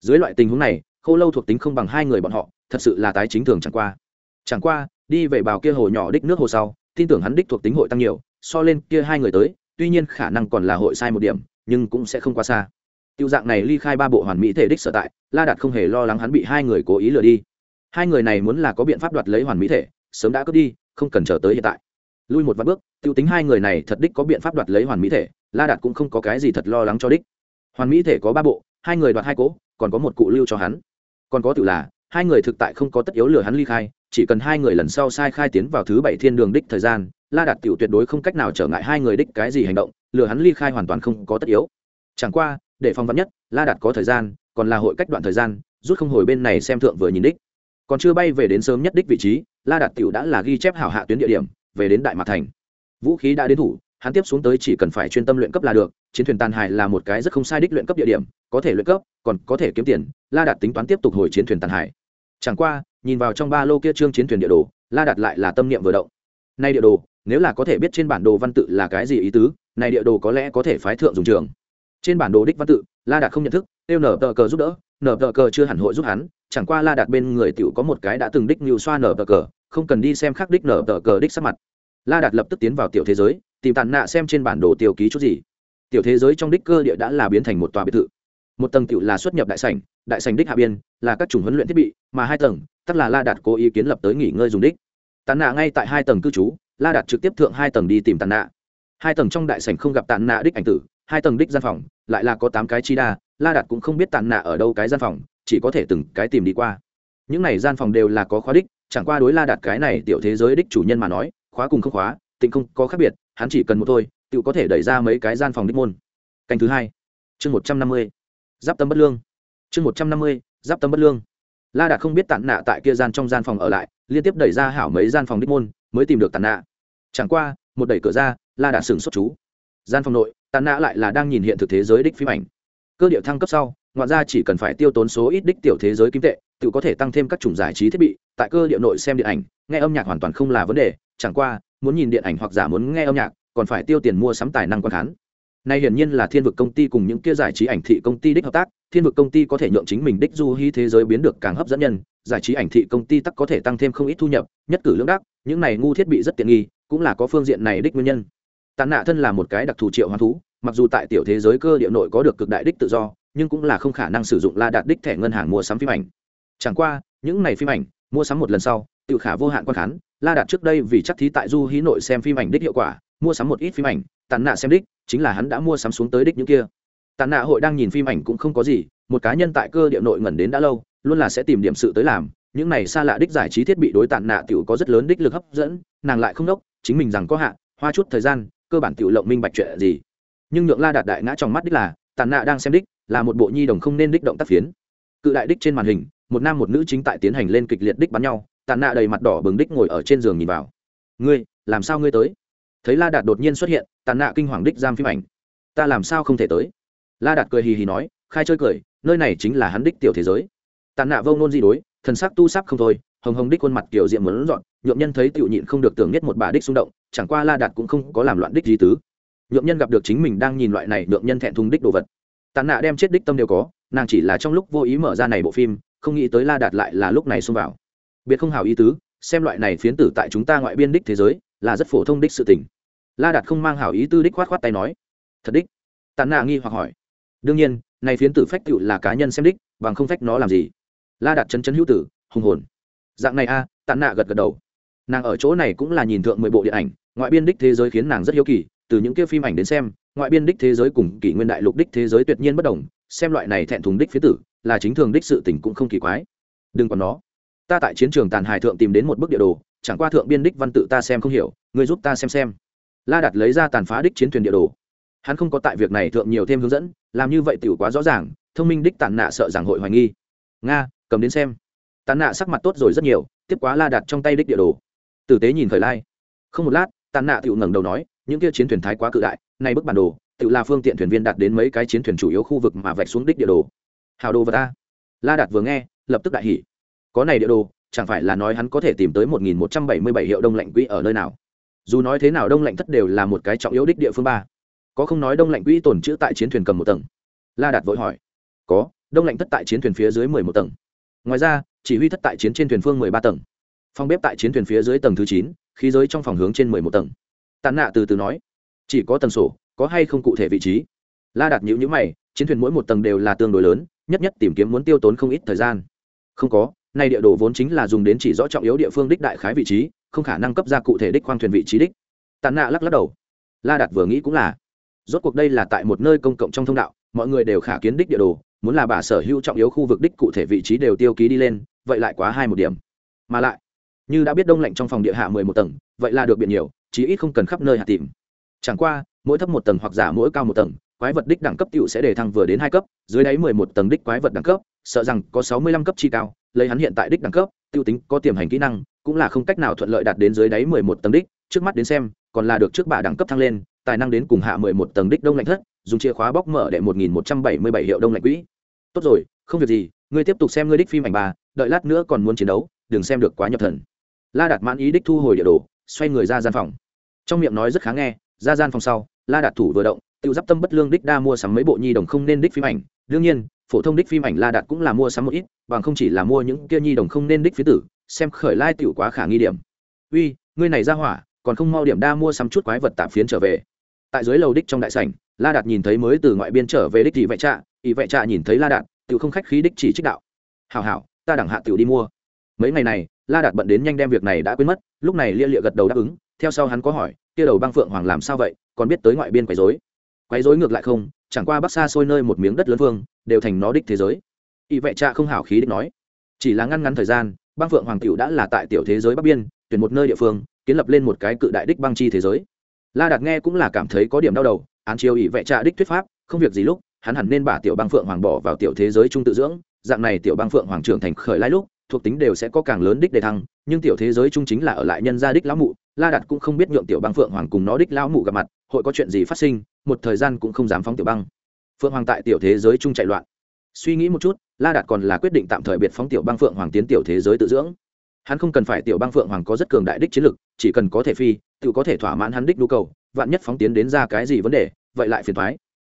Dưới loại tình huống này khô lâu thuộc tính không bằng hai người bọn họ thật sự là tái chính thường chẳng qua. Chẳng qua, đi về bào kia hồ nhỏ đích nước hồ sau, tin tưởng hắn đích thuộc tính hội tăng nhiều, so lên kia hai người tới, tuy nhiên khả năng còn là hội sai một điểm, nhưng cũng sẽ không quá xa. Tiêu dạng này ly khai ba bộ hoàn mỹ thể đích sở tại, la đạt không hề lo lắng hắn bị hai người cố ý lừa đi. Hai người này muốn là có biện pháp đoạt lấy hoàn mỹ thể, sớm đã cướp đi, không cần chờ tới hiện tại. Lui một vạn bước, tiêu tính hai người này thật đích có biện pháp đoạt lấy hoàn mỹ thể, la đạt cũng không có cái gì thật lo lắng cho đích. Hoàn mỹ thể có ba bộ, hai người đoạt hai cỗ còn có một cụ lưu cho hắn. Còn có tự là hai người thực tại không có tất yếu lừa hắn ly khai, chỉ cần hai người lần sau sai khai tiến vào thứ bảy thiên đường đích thời gian, la đạt tiểu tuyệt đối không cách nào trở ngại hai người đích cái gì hành động, lừa hắn ly khai hoàn toàn không có tất yếu. Chẳng qua, để phong vắn nhất, la đạt có thời gian, còn là hội cách đoạn thời gian, rút không hồi bên này xem thượng vừa nhìn đích. Còn chưa bay về đến sớm nhất đích vị trí, la đạt tiểu đã là ghi chép hảo hạ tuyến địa điểm, về đến đại mạc thành. Vũ khí đã đến thủ, hắn tiếp xuống tới chỉ cần phải chuyên tâm luyện cấp là được, chiến thuyền tàn hại là một cái rất không sai đích luyện cấp địa điểm, có thể luyện cấp, còn có thể kiếm tiền, la đạt tính toán tiếp tục hồi chiến thuyền tàn hải chẳng qua, nhìn vào trong ba lô kia trương chiến thuyền địa đồ, la đạt lại là tâm niệm vừa động. Nay địa đồ, nếu là có thể biết trên bản đồ văn tự là cái gì ý tứ, này địa đồ có lẽ có thể phái thượng dùng trường. Trên bản đồ đích văn tự, la đạt không nhận thức tiêu nở tờ cờ giúp đỡ, nở tờ cờ chưa hẳn hội giúp hắn, chẳng qua la đạt bên người tiểu có một cái đã từng đích nhiều xoa nở tờ cờ, không cần đi xem khắc đích nở tờ cờ đích sắc mặt. La đạt lập tức tiến vào tiểu thế giới, tìm tàn nạ xem trên bản đồ tiêu ký chút gì. Tiểu thế giới trong đích cơ địa đã là biến thành một tòa biệt thự. Một tầng tiểu là xuất nhập đại sảnh đại sảnh đích hạ biên, là các chủng huấn luyện thiết bị, mà hai tầng tức là la đạt cố ý kiến lập tới nghỉ ngơi dùng đích. Tàn nạ ngay tại hai tầng cư trú, la đạt trực tiếp thượng hai tầng đi tìm tàn nạ. Hai tầng trong đại sảnh không gặp tàn nạ đích ảnh tử, hai tầng đích gian phòng, lại là có tám cái chi đa, la đạt cũng không biết tàn nạ ở đâu cái gian phòng, chỉ có thể từng cái tìm đi qua. Những này gian phòng đều là có khóa đích, chẳng qua đối la đạt cái này tiểu thế giới đích chủ nhân mà nói, khóa cùng không khóa tịnh không có khác biệt, hắn chỉ cần một thôi, tự có thể đẩy ra mấy cái gian phòng đích môn. Canh thứ hai, chương một trăm năm mươi. Giáp tâm bất lương chương một trăm năm mươi, giáp tâm bất lương. La đạt không biết tàn nạ tại kia gian trong gian phòng ở lại, liên tiếp đẩy ra hảo mấy gian phòng đích môn, mới tìm được tàn nạ. Chẳng qua, một đẩy cửa ra, la đạt sừng xuất chú. Gian phòng nội tàn nạ lại là đang nhìn hiện thực thế giới đích phim ảnh. Cơ điệu thăng cấp sau, ngoạn ra chỉ cần phải tiêu tốn số ít đích tiểu thế giới kim tệ, tự có thể tăng thêm các chủng giải trí thiết bị, tại cơ điệu nội xem điện ảnh, nghe âm nhạc hoàn toàn không là vấn đề, chẳng qua, muốn nhìn điện ảnh hoặc giả muốn nghe âm nhạc, còn phải tiêu tiền mua sắm tài năng quan khán. Này hiển nhiên là thiên vực công ty cùng những kia giải trí ảnh thị công ty đích hợp tác thiên vực công ty có thể nhượng chính mình đích du hí thế giới biến được càng hấp dẫn nhân, giải trí ảnh thị công ty tắc có thể tăng thêm không ít thu nhập, nhất cử lưỡng đắc, những này ngu thiết bị rất tiện nghi, cũng là có phương diện này đích nguyên nhân. Tàn nạ thân là một cái đặc thù triệu hoán thú, mặc dù tại tiểu thế giới cơ địa nội có được cực đại đích tự do, nhưng cũng là không khả năng sử dụng la đạt đích thẻ ngân hàng mua sắm phim ảnh. Chẳng qua, những này phim ảnh, mua sắm một lần sau, tự khả vô hạn quan khán, la đạt trước đây vì chắc thí tại du hí nội xem phim ảnh đích hiệu quả, mua sắm một ít phim ảnh, tàn nạ xem đích, chính là hắn đã mua sắm xuống tới đích những kia tàn nạ hội đang nhìn phim ảnh cũng không có gì một cá nhân tại cơ địa nội ngẩn đến đã lâu luôn là sẽ tìm điểm sự tới làm. Những này xa lạ đích giải trí thiết bị đối tàn nạ tiểu có rất lớn đích lực hấp dẫn nàng lại không đốc chính mình rằng có hạ, hoa chút thời gian cơ bản tiểu lộng minh bạch chuyện gì. Nhưng nhượng la đạt đại ngã trong mắt đích là tàn nạ đang xem đích là một bộ nhi đồng không nên đích động tác phiến. Cự đại đích trên màn hình một nam một nữ chính tại tiến hành lên kịch liệt đích bắn nhau tàn nạ đầy mặt đỏ bừng đích ngồi ở trên giường nhìn vào. Ngươi làm sao ngươi tới? Thấy la đạt đột nhiên xuất hiện tàn nạ kinh hoàng đích giam phim ảnh. Ta làm sao không thể tới? La đạt cười hì hì nói, khai chơi cười, nơi này chính là hắn đích tiểu thế giới. Tàn nạ vông nôn di đối, thần sắc tu sắp không thôi, hồng hồng đích khuôn mặt kiểu diện muốn dọn nhuộm nhân thấy tiểu nhịn không được tưởng nhất một bà đích xung động, chẳng qua la đạt cũng không có làm loạn đích di tứ. Nhượng nhân gặp được chính mình đang nhìn loại này nhượng nhân thẹn thùng đích đồ vật. Tàn nạ đem chết đích tâm đều có, nàng chỉ là trong lúc vô ý mở ra này bộ phim, không nghĩ tới la đạt lại là lúc này xông vào. Biệt không hào ý tứ, xem loại này phiến tử tại chúng ta ngoại biên đích thế giới, là rất phổ thông đích sự tình. La đạt không mang hảo ý tư đích khoát khoát tay nói, thật đích? Tàn nạ nghi hoặc hỏi đương nhiên này phiến tử phách tựu là cá nhân xem đích bằng không phách nó làm gì. La đạt chân chân hữu tử hùng hồn. Dạng này a à, tàn nạ gật gật đầu. Nàng ở chỗ này cũng là nhìn thượng mười bộ điện ảnh ngoại biên đích thế giới khiến nàng rất hiếu kỳ từ những kia phim ảnh đến xem ngoại biên đích thế giới cùng kỷ nguyên đại lục đích thế giới tuyệt nhiên bất đồng xem loại này thẹn thùng đích phía tử là chính thường đích sự tình cũng không kỳ quái. Đừng còn nó. Ta tại chiến trường tàn hải thượng tìm đến một bức địa đồ chẳng qua thượng biên đích văn tự ta xem không hiểu người giúp ta xem xem. La đặt lấy ra tàn phá đích chiến thuyền địa đồ hắn không có tại việc này thượng nhiều thêm hướng dẫn, làm như vậy tiểu quá rõ ràng, thông minh đích tàn nạ sợ rằng hội hoài nghi. Nga, cầm đến xem. Tàn nạ sắc mặt tốt rồi rất nhiều, tiếp quá la đặt trong tay đích địa đồ. Tử tế nhìn khởi lai. Không một lát tàn nạ tiểu ngẩng đầu nói, những kia chiến thuyền thái quá cự đại nay bức bản đồ tự là phương tiện thuyền viên đạt đến mấy cái chiến thuyền chủ yếu khu vực mà vạch xuống đích địa đồ. Hào đồ vật ta la đạt vừa nghe, lập tức đại hỉ. Có này địa đồ, chẳng phải là nói hắn có thể tìm tới một nghìn một trăm bảy mươi bảy hiệu đông lạnh quỹ ở nơi nào? Dù nói thế nào đông lạnh thất đều là một cái trọng yếu đích địa phương ba có không nói đông lạnh quỹ tồn chữ tại chiến thuyền cầm một tầng? La đạt vội hỏi. Có, đông lạnh thất tại chiến thuyền phía dưới mười một tầng. Ngoài ra, chỉ huy thất tại chiến trên thuyền phương mười ba tầng. Phòng bếp tại chiến thuyền phía dưới tầng thứ chín, khí giới trong phòng hướng trên mười một tầng. Tàn nạ từ từ nói. Chỉ có tầng sổ, có hay không cụ thể vị trí? La đạt nhữ nhữ mày, chiến thuyền mỗi một tầng đều là tương đối lớn, nhất nhất tìm kiếm muốn tiêu tốn không ít thời gian. Không có, nay địa đồ vốn chính là dùng đến chỉ rõ trọng yếu địa phương đích đại khái vị trí, không khả năng cấp ra cụ thể đích khoang thuyền vị trí đích. Tàn nạ lắc lắc đầu. La đạt vừa nghĩ cũng là rốt cuộc đây là tại một nơi công cộng trong thông đạo, mọi người đều khả kiến đích địa đồ, muốn là bà sở hữu trọng yếu khu vực đích cụ thể vị trí đều tiêu ký đi lên, vậy lại quá hai một điểm. Mà lại, như đã biết đông lạnh trong phòng địa hạ mười một tầng, vậy là được biện nhiều, chí ít không cần khắp nơi hạ tìm. Chẳng qua, mỗi thấp một tầng hoặc giả mỗi cao một tầng, quái vật đích đẳng cấp tựu sẽ đề thăng vừa đến hai cấp, dưới đáy mười một tầng đích quái vật đẳng cấp, sợ rằng có sáu mươi lăm cấp chi cao, lấy hắn hiện tại đích đẳng cấp, tiêu tính có tiềm hành kỹ năng, cũng là không cách nào thuận lợi đạt đến dưới đáy mười một tầng đích. Trước mắt đến xem còn là được trước bà đẳng cấp thăng lên, tài năng đến cùng hạ mười một tầng đích đông lạnh thất, dùng chìa khóa bóc mở để một nghìn một trăm bảy mươi bảy hiệu đông lạnh quỹ. Tốt rồi, không việc gì, ngươi tiếp tục xem ngươi đích phim ảnh bà, đợi lát nữa còn muốn chiến đấu, đừng xem được quá nhập thần. La đạt mãn ý đích thu hồi địa đồ, xoay người ra gian phòng. Trong miệng nói rất khá nghe, ra gian phòng sau, la đạt thủ vừa động tự d tâm bất lương đích đa mua sắm mấy bộ nhi đồng không nên đích phim ảnh. Đương nhiên, phổ thông đích phim ảnh la đạt cũng là mua sắm một ít, bằng không chỉ là mua những kia nhi đồng không nên đích phía tử, xem khởi lai tiểu quá khả nghi điểm. Uy, ngươi này ra hỏa còn không mau điểm đa mua sắm chút quái vật tạp phiến trở về. Tại dưới lầu đích trong đại sảnh, la đạt nhìn thấy mới từ ngoại biên trở về đích thị vệ trạ ỵ vệ trạ nhìn thấy la đạt, tự không khách khí đích chỉ trích đạo. Hảo hảo, ta đẳng hạ tiểu đi mua. Mấy ngày này, la đạt bận đến nhanh đem việc này đã quên mất, lúc này lia lịa gật đầu đáp ứng, theo sau hắn có hỏi, kia đầu băng phượng hoàng làm sao vậy, còn biết tới ngoại biên quấy dối quấy dối ngược lại không, chẳng qua bắc xa xôi nơi một miếng đất lớn phương đều thành nó đích thế giới. Ỵ vệ trạ không hảo khí đích nói. Chỉ là ngăn ngắn thời gian, băng phượng hoàng tiểu đã là tại tiểu thế giới bắc biên, tuyển một nơi địa phương kiến lập lên một cái cự đại đích băng chi thế giới. La đạt nghe cũng là cảm thấy có điểm đau đầu, án chiêu ỷ vệ trạ đích thuyết pháp, không việc gì lúc, hắn hẳn nên bả tiểu băng phượng hoàng bỏ vào tiểu thế giới trung tự dưỡng, dạng này tiểu băng phượng hoàng trưởng thành khởi lai lúc, thuộc tính đều sẽ có càng lớn đích đề thăng, nhưng tiểu thế giới trung chính là ở lại nhân gia đích lão mụ, la đạt cũng không biết nhượng tiểu băng phượng hoàng cùng nó đích lão mụ gặp mặt, hội có chuyện gì phát sinh, một thời gian cũng không dám phóng tiểu băng. Phượng hoàng tại tiểu thế giới trung chạy loạn. Suy nghĩ một chút, la đạt còn là quyết định tạm thời biệt phóng tiểu băng phượng hoàng tiến tiểu thế giới tự dưỡng hắn không cần phải tiểu bang phượng hoàng có rất cường đại đích chiến lực, chỉ cần có thể phi, tự có thể thỏa mãn hắn đích nhu cầu, vạn nhất phóng tiến đến ra cái gì vấn đề, vậy lại phiền thoái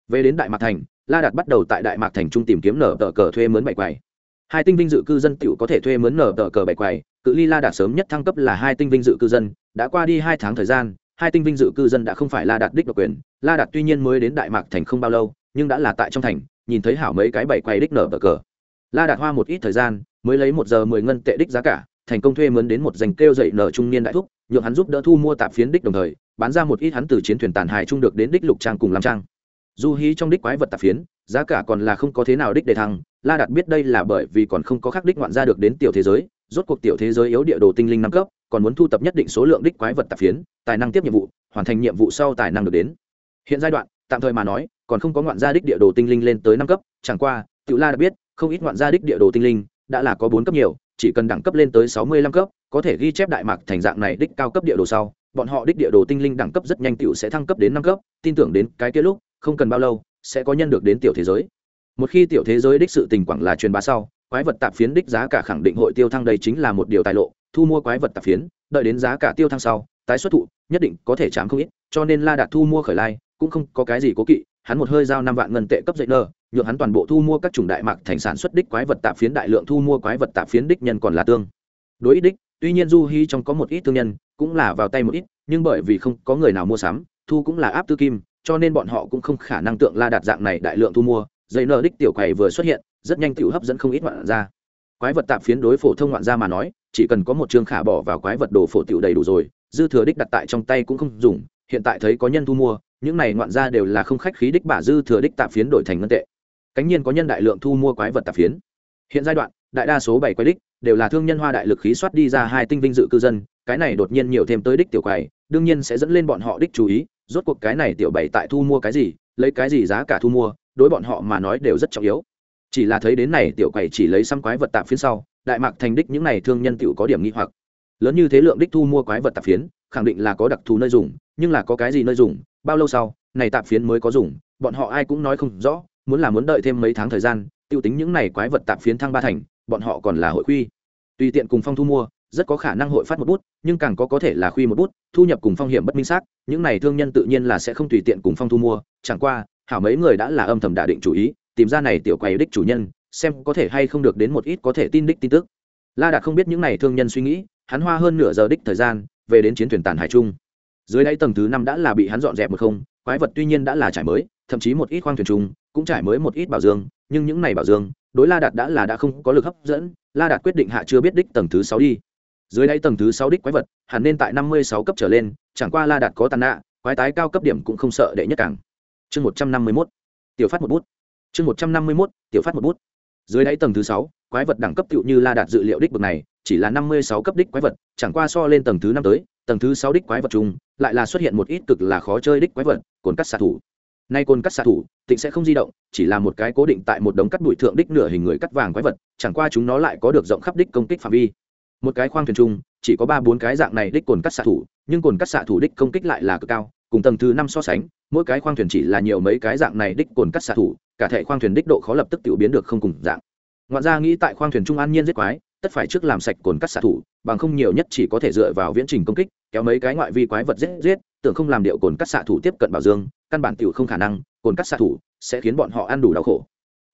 về đến đại mạc thành, la đạt bắt đầu tại đại mạc thành trung tìm kiếm nở tờ cờ thuê mướn bảy quầy. Hai tinh vinh dự cư dân tự có thể thuê mướn nở tờ cờ bảy quầy, cự ly la đạt sớm nhất thăng cấp là hai tinh vinh dự cư dân, đã qua đi hai tháng thời gian, hai tinh vinh dự cư dân đã không phải la đạt đích độc quyền. La đạt tuy nhiên mới đến đại mạc thành không bao lâu, nhưng đã là tại trong thành, nhìn thấy hảo mấy cái bảy quầy đích nở tờ cờ. La đạt hoa một ít thời gian, mới lấy một giờ mười ngân tệ đích giá cả thành công thuê mướn đến một dành kêu dậy nở trung niên đại thúc, nhượng hắn giúp đỡ thu mua tạp phiến đích đồng thời, bán ra một ít hắn từ chiến thuyền tàn hài trung được đến đích lục trang cùng làm trang. Du hí trong đích quái vật tạp phiến, giá cả còn là không có thế nào đích để thăng, la đạt biết đây là bởi vì còn không có khắc đích ngoạn ra được đến tiểu thế giới, rốt cuộc tiểu thế giới yếu địa đồ tinh linh năm cấp, còn muốn thu tập nhất định số lượng đích quái vật tạp phiến, tài năng tiếp nhiệm vụ, hoàn thành nhiệm vụ sau tài năng được đến. Hiện giai đoạn, tạm thời mà nói, còn không có ngoạn gia đích địa đồ tinh linh lên tới năm cấp, chẳng qua, tiểu la đã biết, không ít ngoạn gia đích địa đồ tinh linh, đã là có bốn cấp nhiều chỉ cần đẳng cấp lên tới sáu mươi lăm cấp, có thể ghi chép đại mạc thành dạng này đích cao cấp địa đồ sau, bọn họ đích địa đồ tinh linh đẳng cấp rất nhanh tiểu sẽ thăng cấp đến năm cấp, tin tưởng đến cái kia lúc, không cần bao lâu, sẽ có nhân được đến tiểu thế giới. Một khi tiểu thế giới đích sự tình quảng là truyền bá sau, quái vật tạp phiến đích giá cả khẳng định hội tiêu thăng đây chính là một điều tài lộ, thu mua quái vật tạp phiến, đợi đến giá cả tiêu thăng sau, tái xuất thụ, nhất định có thể chạm không ít, cho nên la đạt thu mua khởi lai, cũng không có cái gì cố kỵ, hắn một hơi giao năm vạn ngân tệ cấp dậy nơ nhượng hắn toàn bộ thu mua các chủng đại mạc thành sản xuất đích quái vật tạp phiến đại lượng thu mua quái vật tạp phiến đích nhân còn là tương đối ít đích. Tuy nhiên du hy trong có một ít thương nhân cũng là vào tay một ít, nhưng bởi vì không có người nào mua sắm, thu cũng là áp tư kim, cho nên bọn họ cũng không khả năng tượng la đạt dạng này đại lượng thu mua. Dây nợ đích tiểu quầy vừa xuất hiện, rất nhanh tiểu hấp dẫn không ít ngoạn ra quái vật tạp phiến đối phổ thông ngoạn ra mà nói, chỉ cần có một chương khả bỏ vào quái vật đồ phổ tiểu đầy đủ rồi, dư thừa đích đặt tại trong tay cũng không dùng. Hiện tại thấy có nhân thu mua, những này ngoạn ra đều là không khách khí đích bả dư thừa đích tạp phiến đổi thành ngân tệ cánh nhiên có nhân đại lượng thu mua quái vật tạp phiến. Hiện giai đoạn, đại đa số bảy quái đích đều là thương nhân hoa đại lực khí soát đi ra hai tinh vinh dự cư dân, cái này đột nhiên nhiều thêm tới đích tiểu quầy, đương nhiên sẽ dẫn lên bọn họ đích chú ý, rốt cuộc cái này tiểu bảy tại thu mua cái gì, lấy cái gì giá cả thu mua, đối bọn họ mà nói đều rất trọng yếu. Chỉ là thấy đến này tiểu quầy chỉ lấy xăm quái vật tạp phiến sau, đại mạc thành đích những này thương nhân tiểu có điểm nghi hoặc. Lớn như thế lượng đích thu mua quái vật tạp phiến, khẳng định là có đặc thù nơi dùng, nhưng là có cái gì nơi dùng, bao lâu sau, này tạp phiến mới có dùng, bọn họ ai cũng nói không rõ muốn là muốn đợi thêm mấy tháng thời gian, tiêu tính những này quái vật tạp phiến thăng ba thành, bọn họ còn là hội khuy. Tùy tiện cùng phong thu mua, rất có khả năng hội phát một bút, nhưng càng có có thể là khuy một bút, thu nhập cùng phong hiểm bất minh xác, những này thương nhân tự nhiên là sẽ không tùy tiện cùng phong thu mua, chẳng qua, hảo mấy người đã là âm thầm đả định chủ ý, tìm ra này tiểu quầy đích chủ nhân, xem có thể hay không được đến một ít có thể tin đích tin tức. La đạt không biết những này thương nhân suy nghĩ, hắn hoa hơn nửa giờ đích thời gian, về đến chiến thuyền tàn hải trung. Dưới đáy tầng thứ năm đã là bị hắn dọn dẹp một không, quái vật tuy nhiên đã là trải mới thậm chí một ít khoang thuyền trùng cũng trải mới một ít bảo dương, nhưng những này bảo dương, đối la đạt đã là đã không có lực hấp dẫn, la đạt quyết định hạ chưa biết đích tầng thứ sáu đi. Dưới đây tầng thứ sáu đích quái vật, hẳn nên tại năm mươi sáu cấp trở lên, chẳng qua la đạt có tàn nạ, quái tái cao cấp điểm cũng không sợ đệ nhất cảng. Chương một trăm năm mươi mốt. Tiểu phát một bút. Chương một trăm năm mươi mốt, tiểu phát một bút. Dưới đáy tầng thứ sáu, quái vật đẳng cấp tựu như la đạt dự liệu đích bậc này, chỉ là năm mươi sáu cấp đích quái vật, chẳng qua so lên tầng thứ năm tới, tầng thứ sáu đích quái vật chung, lại là xuất hiện một ít cực là khó chơi đích quái vật, cồn cắt xạ thủ nay cồn cắt xạ thủ, tịnh sẽ không di động, chỉ là một cái cố định tại một đống cắt bụi thượng đích nửa hình người cắt vàng quái vật, chẳng qua chúng nó lại có được rộng khắp đích công kích phạm vi. Một cái khoang thuyền chung, chỉ có ba bốn cái dạng này đích cồn cắt xạ thủ, nhưng cồn cắt xạ thủ đích công kích lại là cực cao, cùng tầng thứ năm so sánh, mỗi cái khoang thuyền chỉ là nhiều mấy cái dạng này đích cồn cắt xạ thủ, cả thể khoang thuyền đích độ khó lập tức tiểu biến được không cùng dạng. Ngoạn ra nghĩ tại khoang thuyền trung an nhiên giết quái tất phải trước làm sạch cồn cắt xạ thủ, bằng không nhiều nhất chỉ có thể dựa vào viễn trình công kích, kéo mấy cái ngoại vi quái vật giết giết, tưởng không làm điệu cồn cắt xạ thủ tiếp cận bảo dương, căn bản tiểu không khả năng, cồn cắt xạ thủ sẽ khiến bọn họ ăn đủ đau khổ.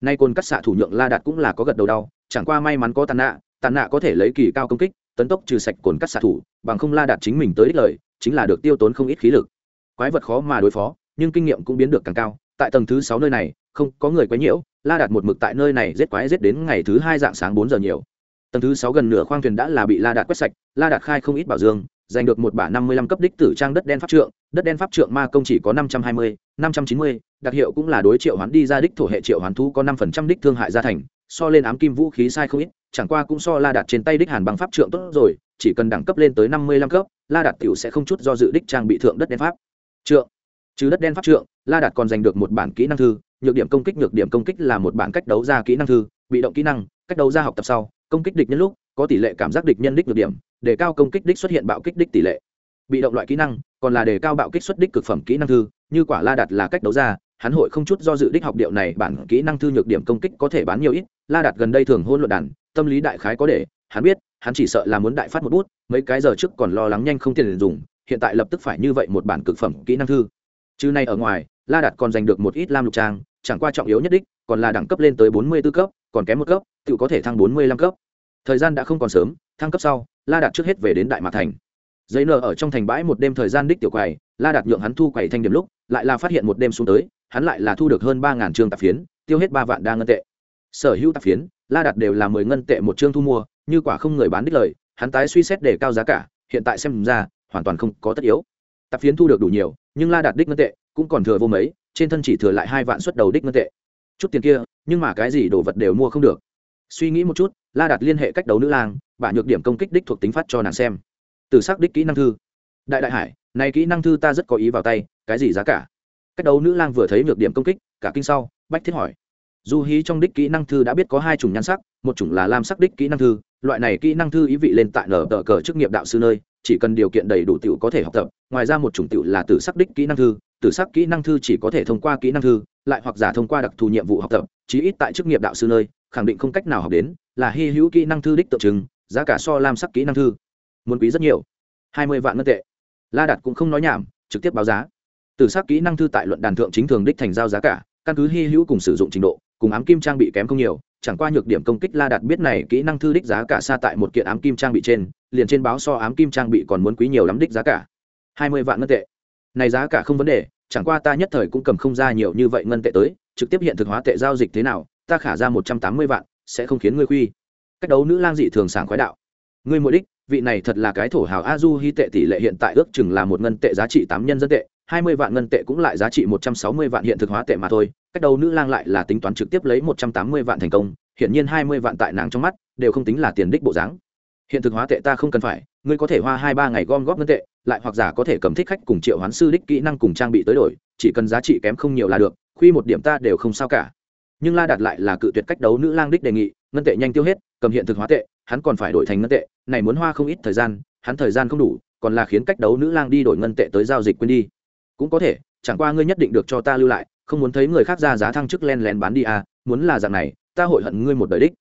Nay cồn cắt xạ thủ nhượng la đạt cũng là có gật đầu đau, chẳng qua may mắn có tàn nạ tàn nạ có thể lấy kỳ cao công kích, tấn tốc trừ sạch cồn cắt xạ thủ, bằng không la đạt chính mình tới đích lời, chính là được tiêu tốn không ít khí lực. Quái vật khó mà đối phó, nhưng kinh nghiệm cũng biến được càng cao, tại tầng thứ sáu nơi này, không có người quấy nhiễu, la đạt một mực tại nơi này giết quái giết đến ngày thứ hai dạng sáng bốn giờ nhiều tầng thứ sáu gần nửa khoang thuyền đã là bị la đạt quét sạch, la đạt khai không ít bảo dương, giành được một bả năm mươi lăm cấp đích tử trang đất đen pháp trượng, đất đen pháp trượng ma công chỉ có năm trăm hai mươi, năm trăm chín mươi, đặc hiệu cũng là đối triệu hoán đi ra đích thổ hệ triệu hoán thú có năm phần trăm đích thương hại gia thành, so lên ám kim vũ khí sai không ít, chẳng qua cũng so la đạt trên tay đích hàn bằng pháp trượng tốt rồi, chỉ cần đẳng cấp lên tới năm mươi lăm cấp, la đạt tiểu sẽ không chút do dự đích trang bị thượng đất đen pháp trượng. Trừ đất đen pháp trượng, la đạt còn giành được một bản kỹ năng thư, nhược điểm công kích nhược điểm công kích là một bản cách đấu ra kỹ năng thư, bị động kỹ năng, cách đấu ra học tập sau công kích địch nhân lúc, có tỷ lệ cảm giác địch nhân đích nhược điểm, để cao công kích đích xuất hiện bạo kích đích tỷ lệ. Bị động loại kỹ năng, còn là đề cao bạo kích xuất đích cực phẩm kỹ năng thư, như quả la đạt là cách đấu ra, hắn hội không chút do dự đích học điệu này, bản kỹ năng thư nhược điểm công kích có thể bán nhiều ít, la đạt gần đây thường hôn luận đàn, tâm lý đại khái có để, hắn biết, hắn chỉ sợ là muốn đại phát một bút, mấy cái giờ trước còn lo lắng nhanh không tiền dùng, hiện tại lập tức phải như vậy một bản cực phẩm kỹ năng thư. Chứ này ở ngoài, la đạt còn giành được một ít lam lục trang, chẳng qua trọng yếu nhất đích, còn là đẳng cấp lên tới bốn mươi 44 cấp còn kém một cấp tự có thể thăng bốn mươi lăm cấp. Thời gian đã không còn sớm, thăng cấp sau, la đạt trước hết về đến đại mạc thành. Giấy nở ở trong thành bãi một đêm thời gian đích tiểu quầy, la đạt nhượng hắn thu quầy thanh điểm lúc, lại là phát hiện một đêm xuống tới, hắn lại là thu được hơn ba ngàn chương tạp phiến, tiêu hết ba vạn đa ngân tệ. Sở hữu tạp phiến, la đạt đều là mười ngân tệ một chương thu mua, như quả không người bán đích lời, hắn tái suy xét để cao giá cả, hiện tại xem ra, hoàn toàn không có tất yếu. Tạp phiến thu được đủ nhiều, nhưng la đạt đích ngân tệ cũng còn thừa vô mấy, trên thân chỉ thừa lại hai vạn xuất đầu đích ngân tệ chút tiền kia, nhưng mà cái gì đồ vật đều mua không được. Suy nghĩ một chút, la đạt liên hệ cách đấu nữ lang, bả nhược điểm công kích đích thuộc tính phát cho nàng xem. Từ xác đích kỹ năng thư. Đại đại hải, này kỹ năng thư ta rất có ý vào tay, cái gì giá cả? Cách đấu nữ lang vừa thấy nhược điểm công kích, cả kinh sau, bách thiết hỏi. Du hí trong đích kỹ năng thư đã biết có hai chủng nhan sắc, một chủng là lam sắc đích kỹ năng thư, loại này kỹ năng thư ý vị lên tại nở tờ cờ chức nghiệp đạo sư nơi, chỉ cần điều kiện đầy đủ tiểu có thể học tập, ngoài ra một chủng tiểu là tử sắc đích kỹ năng thư tử sắc kỹ năng thư chỉ có thể thông qua kỹ năng thư, lại hoặc giả thông qua đặc thù nhiệm vụ học tập, chí ít tại chức nghiệp đạo sư nơi, khẳng định không cách nào học đến, là hy hữu kỹ năng thư đích tượng trưng, giá cả so lam sắc kỹ năng thư. Muốn quý rất nhiều. Hai mươi vạn ngân tệ. La đạt cũng không nói nhảm, trực tiếp báo giá. Tử sắc kỹ năng thư tại luận đàn thượng chính thường đích thành giao giá cả, căn cứ hy hữu cùng sử dụng trình độ, cùng ám kim trang bị kém không nhiều, chẳng qua nhược điểm công kích la đạt biết này kỹ năng thư đích giá cả xa tại một kiện ám kim trang bị trên, liền trên báo so ám kim trang bị còn muốn quý nhiều lắm đích giá cả. Hai mươi vạn ngân tệ này giá cả không vấn đề, chẳng qua ta nhất thời cũng cầm không ra nhiều như vậy ngân tệ tới, trực tiếp hiện thực hóa tệ giao dịch thế nào, ta khả ra một trăm tám mươi vạn, sẽ không khiến ngươi khuy. Cách đấu nữ lang dị thường sảng khoái đạo. Ngươi mỗi đích, vị này thật là cái thổ hào a du hy tệ tỷ lệ hiện tại ước chừng là một ngân tệ giá trị tám nhân dân tệ, hai mươi vạn ngân tệ cũng lại giá trị một trăm sáu mươi vạn hiện thực hóa tệ mà thôi. Cách đầu nữ lang lại là tính toán trực tiếp lấy một trăm tám mươi vạn thành công hiện nhiên hai mươi vạn tại nàng trong mắt đều không tính là tiền đích bộ dáng. Hiện thực hóa tệ ta không cần phải, ngươi có thể hoa hai ba ngày gom góp ngân tệ lại hoặc giả có thể cầm thích khách cùng triệu hoán sư đích kỹ năng cùng trang bị tới đổi, chỉ cần giá trị kém không nhiều là được, khuy một điểm ta đều không sao cả. Nhưng la đạt lại là cự tuyệt cách đấu nữ lang đích đề nghị, ngân tệ nhanh tiêu hết, cầm hiện thực hóa tệ, hắn còn phải đổi thành ngân tệ, này muốn hoa không ít thời gian, hắn thời gian không đủ, còn là khiến cách đấu nữ lang đi đổi ngân tệ tới giao dịch quên đi. Cũng có thể, chẳng qua ngươi nhất định được cho ta lưu lại, không muốn thấy người khác ra giá thăng chức len lén bán đi à muốn là dạng này, ta hội hận ngươi một đời đích.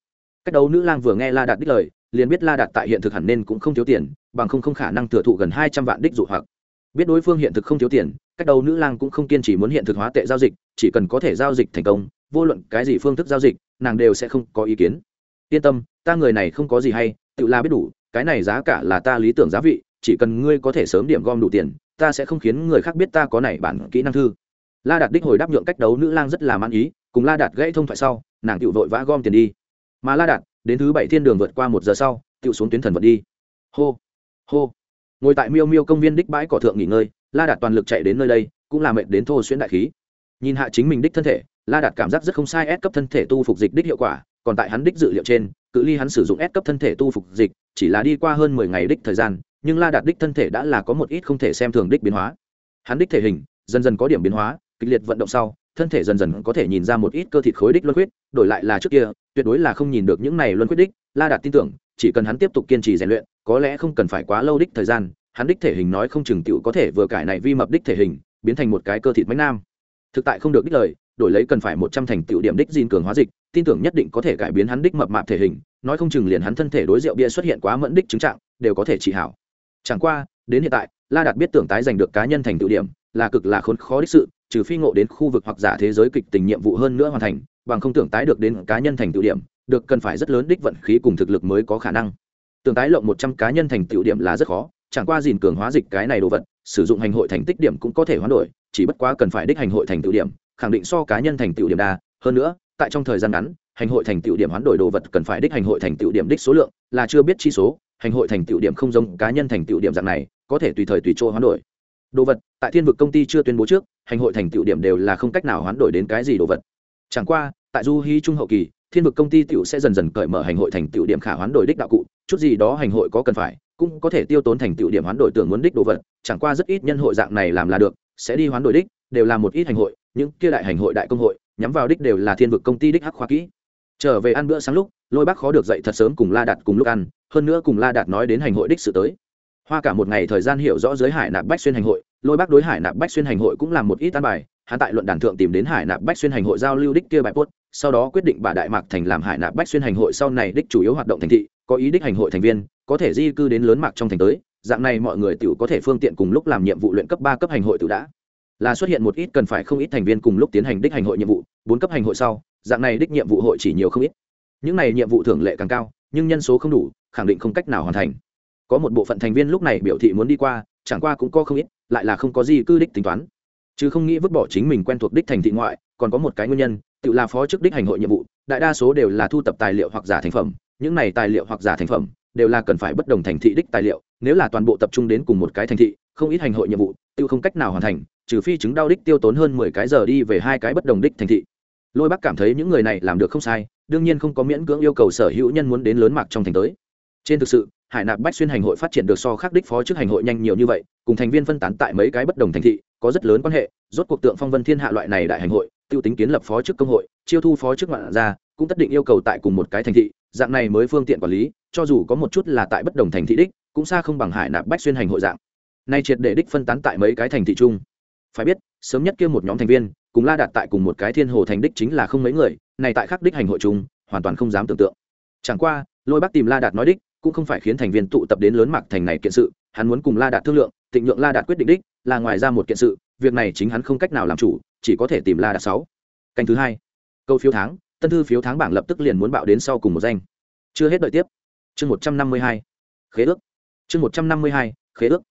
Cách đấu nữ lang vừa nghe la đạt đích lời, liền biết la đạt tại hiện thực hẳn nên cũng không thiếu tiền bằng không không khả năng thừa thụ gần hai trăm vạn đích dụ hoặc. Biết đối phương hiện thực không thiếu tiền, cách đấu nữ lang cũng không kiên trì muốn hiện thực hóa tệ giao dịch, chỉ cần có thể giao dịch thành công, vô luận cái gì phương thức giao dịch, nàng đều sẽ không có ý kiến. Yên tâm, ta người này không có gì hay, tự la biết đủ, cái này giá cả là ta lý tưởng giá vị, chỉ cần ngươi có thể sớm điểm gom đủ tiền, ta sẽ không khiến người khác biết ta có này bản kỹ năng thư. La đạt đích hồi đáp nhượng cách đấu nữ lang rất là man ý, cùng la đạt gãy thông thoại sau, nàng tự vội vã gom tiền đi. Mà la đạt, đến thứ bảy thiên đường vượt qua một giờ sau tự xuống tuyến thần vật đi. Hô hô. Ngồi tại miêu miêu công viên đích bãi cỏ thượng nghỉ ngơi, la đạt toàn lực chạy đến nơi đây, cũng là mệt đến thô xuyễn đại khí. Nhìn hạ chính mình đích thân thể, la đạt cảm giác rất không sai ép cấp thân thể tu phục dịch đích hiệu quả, còn tại hắn đích dự liệu trên, cự ly hắn sử dụng ép cấp thân thể tu phục dịch, chỉ là đi qua hơn mười ngày đích thời gian, nhưng la đạt đích thân thể đã là có một ít không thể xem thường đích biến hóa. Hắn đích thể hình, dần dần có điểm biến hóa, kịch liệt vận động sau, thân thể dần dần có thể nhìn ra một ít cơ thịt khối đích luân huyết đổi lại là trước kia, tuyệt đối là không nhìn được những này luân huyết đích, la đạt tin tưởng chỉ cần hắn tiếp tục kiên trì rèn luyện, có lẽ không cần phải quá lâu đích thời gian, hắn đích thể hình nói không chừng tựu có thể vừa cải này vi mập đích thể hình, biến thành một cái cơ thịt mánh nam. Thực tại không được đích lời, đổi lấy cần phải một trăm thành tựu điểm đích diên cường hóa dịch, tin tưởng nhất định có thể cải biến hắn đích mập mạp thể hình, nói không chừng liền hắn thân thể đối rượu bia xuất hiện quá mẫn đích chứng trạng, đều có thể trị hảo. Chẳng qua, đến hiện tại, la đạt biết tưởng tái giành được cá nhân thành tựu điểm, là cực là khốn khó đích sự, trừ phi ngộ đến khu vực hoặc giả thế giới kịch tình nhiệm vụ hơn nữa hoàn thành, bằng không tưởng tái được đến cá nhân thành tựu điểm được cần phải rất lớn đích vận khí cùng thực lực mới có khả năng. Tưởng tái lộng một trăm cá nhân thành tựu điểm là rất khó, chẳng qua dìn cường hóa dịch cái này đồ vật, sử dụng hành hội thành tích điểm cũng có thể hoán đổi, chỉ bất quá cần phải đích hành hội thành tựu điểm, khẳng định so cá nhân thành tựu điểm đa. Hơn nữa, tại trong thời gian ngắn, hành hội thành tựu điểm hoán đổi đồ vật cần phải đích hành hội thành tựu điểm đích số lượng là chưa biết chi số, hành hội thành tựu điểm không giống cá nhân thành tựu điểm dạng này, có thể tùy thời tùy chỗ hoán đổi. Đồ vật, tại thiên vực công ty chưa tuyên bố trước, hành hội thành tựu điểm đều là không cách nào hoán đổi đến cái gì đồ vật. Chẳng qua, tại du hy trung hậu kỳ thiên vực công ty tựu sẽ dần dần cởi mở hành hội thành tựu điểm khả hoán đổi đích đạo cụ, chút gì đó hành hội có cần phải, cũng có thể tiêu tốn thành tựu điểm hoán đổi tưởng muốn đích đồ vật, chẳng qua rất ít nhân hội dạng này làm là được, sẽ đi hoán đổi đích, đều là một ít hành hội, những kia đại hành hội đại công hội, nhắm vào đích đều là thiên vực công ty đích hắc khoa kỹ. Trở về ăn bữa sáng lúc, lôi bác khó được dậy thật sớm cùng la đạt cùng lúc ăn, hơn nữa cùng la đạt nói đến hành hội đích sự tới. Hoa cả một ngày thời gian hiểu rõ giới hải nạp bách xuyên hành hội, lôi bác đối hải nạp bách xuyên hành hội cũng làm một ít tan bài, hắn tại luận đàn thượng tìm đến hải nạp bách xuyên hành hội giao lưu đích kia bài post sau đó quyết định bà đại mạc thành làm hải nạp bách xuyên hành hội sau này đích chủ yếu hoạt động thành thị, có ý đích hành hội thành viên, có thể di cư đến lớn mạc trong thành tới, dạng này mọi người tiểu có thể phương tiện cùng lúc làm nhiệm vụ luyện cấp ba cấp hành hội tự đã. Là xuất hiện một ít cần phải không ít thành viên cùng lúc tiến hành đích hành hội nhiệm vụ, bốn cấp hành hội sau, dạng này đích nhiệm vụ hội chỉ nhiều không ít. Những này nhiệm vụ thường lệ càng cao, nhưng nhân số không đủ, khẳng định không cách nào hoàn thành. Có một bộ phận thành viên lúc này biểu thị muốn đi qua, chẳng qua cũng có không ít, lại là không có gì cư đích tính toán. Chứ không nghĩ vứt bỏ chính mình quen thuộc đích thành thị ngoại, còn có một cái nguyên nhân tự là phó chức đích hành hội nhiệm vụ, đại đa số đều là thu tập tài liệu hoặc giả thành phẩm, những này tài liệu hoặc giả thành phẩm đều là cần phải bất đồng thành thị đích tài liệu, nếu là toàn bộ tập trung đến cùng một cái thành thị, không ít hành hội nhiệm vụ tự không cách nào hoàn thành, trừ phi chứng đau đích tiêu tốn hơn mười cái giờ đi về hai cái bất đồng đích thành thị. Lôi bắc cảm thấy những người này làm được không sai, đương nhiên không có miễn cưỡng yêu cầu sở hữu nhân muốn đến lớn mạc trong thành tới. Trên thực sự, hải nạp bách xuyên hành hội phát triển được so khác đích phó chức hành hội nhanh nhiều như vậy, cùng thành viên phân tán tại mấy cái bất đồng thành thị, có rất lớn quan hệ, rốt cuộc tượng phong vân thiên hạ loại này đại hành hội Tiêu tính kiến lập phó chức công hội, chiêu thu phó chức ngoạn ra cũng tất định yêu cầu tại cùng một cái thành thị, dạng này mới phương tiện quản lý, cho dù có một chút là tại bất đồng thành thị đích, cũng xa không bằng hải nạp bách xuyên hành hội dạng. Nay triệt để đích phân tán tại mấy cái thành thị chung. Phải biết, sớm nhất kia một nhóm thành viên, cùng la đạt tại cùng một cái thiên hồ thành đích chính là không mấy người, này tại khắc đích hành hội chung, hoàn toàn không dám tưởng tượng. Chẳng qua, lôi bác tìm la đạt nói đích, cũng không phải khiến thành viên tụ tập đến lớn mạc thành này kiện sự, hắn muốn cùng la đạt thương lượng tịnh nhượng la đạt quyết định đích là ngoài ra một kiện sự, việc này chính hắn không cách nào làm chủ, chỉ có thể tìm la đạt sáu. Canh thứ hai. Câu phiếu tháng, tân thư phiếu tháng bảng lập tức liền muốn bạo đến sau cùng một danh. Chưa hết đợi tiếp. Chương một trăm năm mươi hai. Khế ước. Chương một trăm năm mươi hai, khế ước.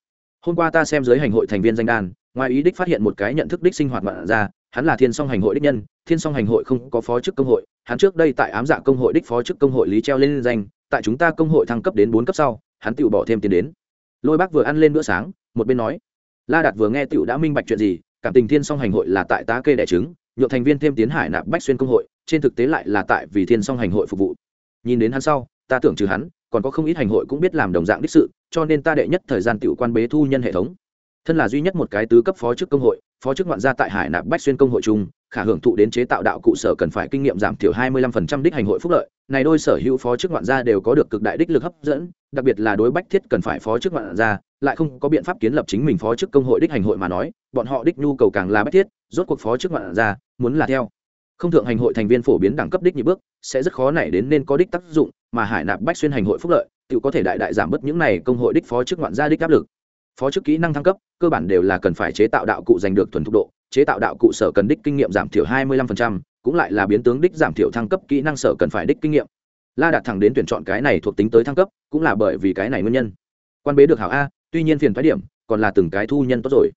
Hôm qua ta xem giới hành hội thành viên danh đàn ngoài ý đích phát hiện một cái nhận thức đích sinh hoạt bạn ra, hắn là thiên song hành hội đích nhân, thiên song hành hội không có phó chức công hội, hắn trước đây tại ám dạ công hội đích phó chức công hội lý treo lên danh, tại chúng ta công hội thăng cấp đến bốn cấp sau, hắn tự bỏ thêm tiền đến. Lôi bác vừa ăn lên bữa sáng, một bên nói la đạt vừa nghe tiểu đã minh bạch chuyện gì, cảm tình thiên song hành hội là tại tá kê đẻ trứng, nhộn thành viên thêm tiến hải nạp bách xuyên công hội, trên thực tế lại là tại vì thiên song hành hội phục vụ. Nhìn đến hắn sau, ta tưởng trừ hắn, còn có không ít hành hội cũng biết làm đồng dạng đích sự, cho nên ta đệ nhất thời gian tiểu quan bế thu nhân hệ thống. Thân là duy nhất một cái tứ cấp phó chức công hội, phó chức ngoạn gia tại hải nạp bách xuyên công hội chung, khả hưởng thụ đến chế tạo đạo cụ sở cần phải kinh nghiệm giảm thiểu 25% đích hành hội phúc lợi, này đôi sở hữu phó chức ngoạn gia đều có được cực đại đích lực hấp dẫn, đặc biệt là đối bách thiết cần phải phó chức ngoạn gia lại không có biện pháp kiến lập chính mình phó chức công hội đích hành hội mà nói bọn họ đích nhu cầu càng là bách thiết rốt cuộc phó chức ngoạn ra muốn là theo. Không thượng hành hội thành viên phổ biến đẳng cấp đích nhị bước sẽ rất khó nảy đến nên có đích tác dụng mà hải nạp bách xuyên hành hội phúc lợi tự có thể đại đại giảm bớt những này công hội đích phó chức ngoạn gia đích áp lực. Phó chức kỹ năng thăng cấp cơ bản đều là cần phải chế tạo đạo cụ giành được thuần thục độ chế tạo đạo cụ sở cần đích kinh nghiệm giảm thiểu 25%, cũng lại là biến tướng đích giảm thiểu thăng cấp kỹ năng sở cần phải đích kinh nghiệm. La đạt thẳng đến tuyển chọn cái này thuộc tính tới thăng cấp cũng là bởi vì cái này nguyên nhân. Quan bế được hảo a tuy nhiên phiền thoái điểm, còn là từng cái thu nhân tốt rồi.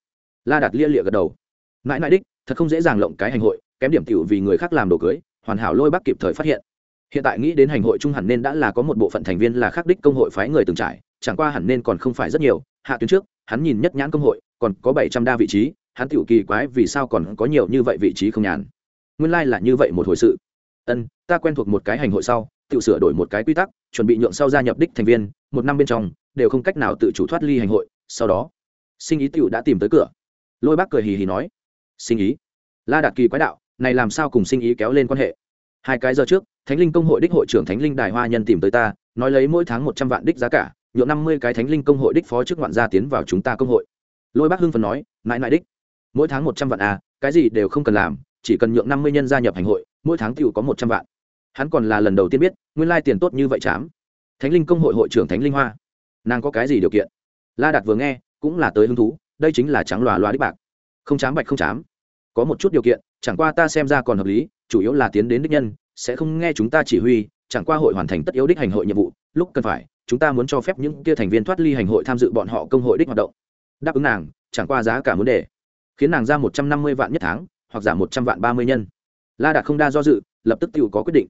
La đạt lia lịa gật đầu. Mãi mãi đích, thật không dễ dàng lộng cái hành hội, kém điểm tiểu vì người khác làm đồ cưới, hoàn hảo lôi bắc kịp thời phát hiện. Hiện tại nghĩ đến hành hội trung hẳn nên đã là có một bộ phận thành viên là khác đích công hội phái người từng trải, chẳng qua hẳn nên còn không phải rất nhiều. Hạ tuyến trước, hắn nhìn nhất nhãn công hội, còn có bảy trăm đa vị trí, hắn tiểu kỳ quái vì sao còn có nhiều như vậy vị trí không nhàn. Nguyên lai、like、là như vậy một hồi sự. Ân, ta quen thuộc một cái hành hội sau tự sửa đổi một cái quy tắc, chuẩn bị nhượng sau gia nhập đích thành viên, một năm bên trong đều không cách nào tự chủ thoát ly hành hội, sau đó, sinh ý tiểu đã tìm tới cửa. Lôi bác cười hì hì nói, sinh ý? La đạt kỳ quái đạo, này làm sao cùng sinh ý kéo lên quan hệ? Hai cái giờ trước, thánh linh công hội đích hội trưởng thánh linh đài hoa nhân tìm tới ta, nói lấy mỗi tháng một trăm vạn đích giá cả, nhượng năm mươi cái thánh linh công hội đích phó chức ngoạn gia tiến vào chúng ta công hội. Lôi bác hưng phần nói, mãi mãi đích, mỗi tháng một trăm vạn à cái gì đều không cần làm, chỉ cần nhượng năm mươi nhân gia nhập hành hội, mỗi tháng t có một trăm vạn. Hắn còn là lần đầu tiên biết, nguyên lai tiền tốt như vậy chám. Thánh linh công hội hội trưởng thánh linh hoa nàng có cái gì điều kiện? La đạt vừa nghe, cũng là tới hứng thú, đây chính là trắng lòa loa đích bạc. Không chám bạch không chám. Có một chút điều kiện, chẳng qua ta xem ra còn hợp lý, chủ yếu là tiến đến đích nhân, sẽ không nghe chúng ta chỉ huy, chẳng qua hội hoàn thành tất yếu đích hành hội nhiệm vụ, lúc cần phải, chúng ta muốn cho phép những kia thành viên thoát ly hành hội tham dự bọn họ công hội đích hoạt động. Đáp ứng nàng, chẳng qua giá cả vấn đề, khiến nàng ra một trăm năm mươi vạn nhất tháng, hoặc giảm một trăm vạn ba mươi nhân. La đạt không đa do dự, lập tức tự có quyết định.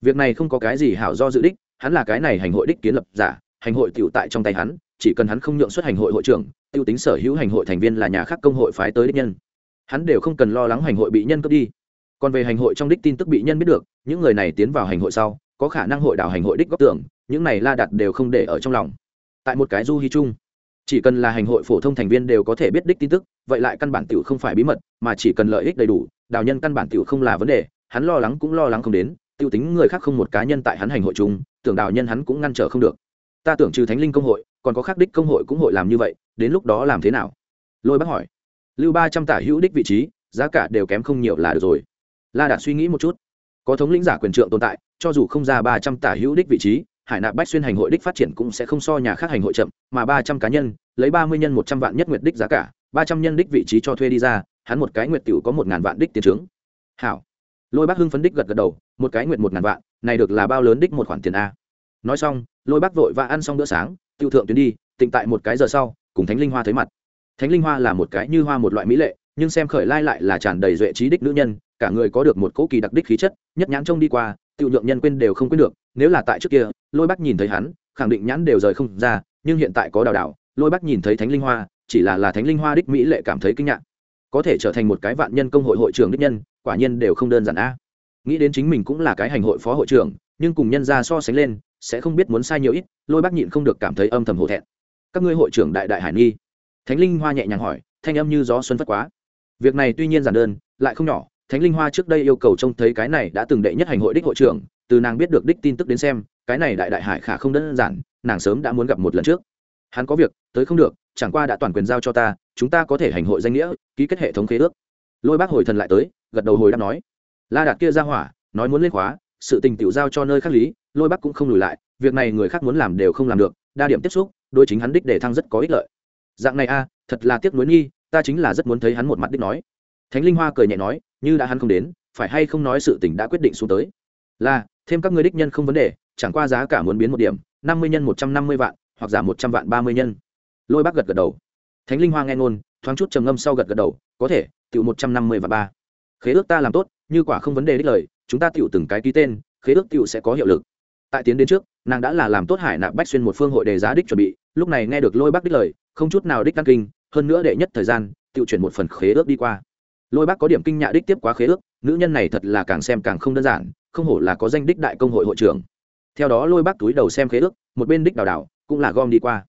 Việc này không có cái gì hảo do dự đích, hắn là cái này hành hội đích kiến lập giả hành hội tiểu tại trong tay hắn, chỉ cần hắn không nhượng xuất hành hội hội trưởng tiêu tính sở hữu hành hội thành viên là nhà khác công hội phái tới đích nhân. Hắn đều không cần lo lắng hành hội bị nhân cướp đi. Còn về hành hội trong đích tin tức bị nhân biết được, những người này tiến vào hành hội sau, có khả năng hội đảo hành hội đích góc tưởng những này la đặt đều không để ở trong lòng. Tại một cái du hy chung, chỉ cần là hành hội phổ thông thành viên đều có thể biết đích tin tức, vậy lại căn bản tiểu không phải bí mật, mà chỉ cần lợi ích đầy đủ, đào nhân căn bản tiểu không là vấn đề, hắn lo lắng cũng lo lắng không đến tiêu tính người khác không một cá nhân tại hắn hành hội chung, tưởng đào nhân hắn cũng ngăn trở không được ta tưởng trừ thánh linh công hội, còn có khác đích công hội cũng hội làm như vậy, đến lúc đó làm thế nào? Lôi bác hỏi. Lưu ba trăm tả hữu đích vị trí, giá cả đều kém không nhiều là được rồi. La đạt suy nghĩ một chút. Có thống lĩnh giả quyền trượng tồn tại, cho dù không ra ba trăm tả hữu đích vị trí, hải nạp bách xuyên hành hội đích phát triển cũng sẽ không so nhà khác hành hội chậm, mà ba trăm cá nhân, lấy ba mươi nhân một trăm vạn nhất nguyệt đích giá cả, ba trăm nhân đích vị trí cho thuê đi ra, hắn một cái nguyệt t có một ngàn vạn đích tiền trướng. Hảo. Lôi bác hưng phấn đích gật gật đầu, một cái nguyệt một ngàn vạn, này được là bao lớn đích một khoản tiền a? Nói xong, lôi bác vội và ăn xong bữa sáng, tiêu thượng tuyến đi, tịnh tại một cái giờ sau, cùng thánh linh hoa thấy mặt. Thánh linh hoa là một cái như hoa một loại mỹ lệ, nhưng xem khởi lai lại là tràn đầy duệ trí đích nữ nhân, cả người có được một cỗ kỳ đặc đích khí chất, nhất nhãn trông đi qua tự nhượng nhân quên đều không quên được, nếu là tại trước kia, lôi bác nhìn thấy hắn, khẳng định nhãn đều rời không ra, nhưng hiện tại có đào đảo, lôi bác nhìn thấy thánh linh hoa, chỉ là là thánh linh hoa đích mỹ lệ cảm thấy kinh ngạc. Có thể trở thành một cái vạn nhân công hội hội trưởng đích nhân, quả nhiên đều không đơn giản a. Nghĩ đến chính mình cũng là cái hành hội phó hội trưởng, nhưng cùng nhân ra so sánh lên sẽ không biết muốn sai nhiều ít, lôi bác nhịn không được cảm thấy âm thầm hổ thẹn. Các ngươi hội trưởng đại đại hải nghi. Thánh linh hoa nhẹ nhàng hỏi, thanh âm như gió xuân phất quá. Việc này tuy nhiên giản đơn, lại không nhỏ. Thánh linh hoa trước đây yêu cầu trông thấy cái này đã từng đệ nhất hành hội đích hội trưởng, từ nàng biết được đích tin tức đến xem, cái này đại đại hải khả không đơn giản, nàng sớm đã muốn gặp một lần trước. Hắn có việc, tới không được, chẳng qua đã toàn quyền giao cho ta, chúng ta có thể hành hội danh nghĩa, ký kết hệ thống khế ước. Lôi bác hồi thần lại tới, gật đầu hồi đáp nói. La đạt kia ra hỏa, nói muốn lên khóa sự tình tiểu giao cho nơi khác lý, lôi bắc cũng không lùi lại, việc này người khác muốn làm đều không làm được, đa điểm tiếp xúc đôi chính hắn đích để thăng rất có ích lợi. Dạng này a, thật là tiếc nuối nghi, ta chính là rất muốn thấy hắn một mặt đích nói. Thánh linh hoa cười nhẹ nói, như đã hắn không đến, phải hay không nói sự tình đã quyết định xuống tới? Là, thêm các ngươi đích nhân không vấn đề, chẳng qua giá cả muốn biến một điểm, năm mươi nhân một trăm năm mươi vạn, hoặc giảm một trăm vạn ba mươi nhân. Lôi bác gật gật đầu. Thánh linh hoa nghe ngôn, thoáng chút trầm ngâm sau gật gật đầu, có thể tự một trăm năm mươi và ba. Khế ước ta làm tốt, như quả không vấn đề đích lời chúng ta tự từng cái ký tên, khế ước tự sẽ có hiệu lực. Tại tiến đến trước, nàng đã là làm tốt hải nạp bách xuyên một phương hội đề giá đích chuẩn bị, lúc này nghe được lôi bác đích lời, không chút nào đích đăng kinh, hơn nữa đệ nhất thời gian tự chuyển một phần khế ước đi qua. Lôi bác có điểm kinh nhạ đích tiếp quá khế ước, nữ nhân này thật là càng xem càng không đơn giản, không hổ là có danh đích đại công hội hội trưởng. Theo đó lôi bác túi đầu xem khế ước, một bên đích đào đào, cũng là gom đi qua.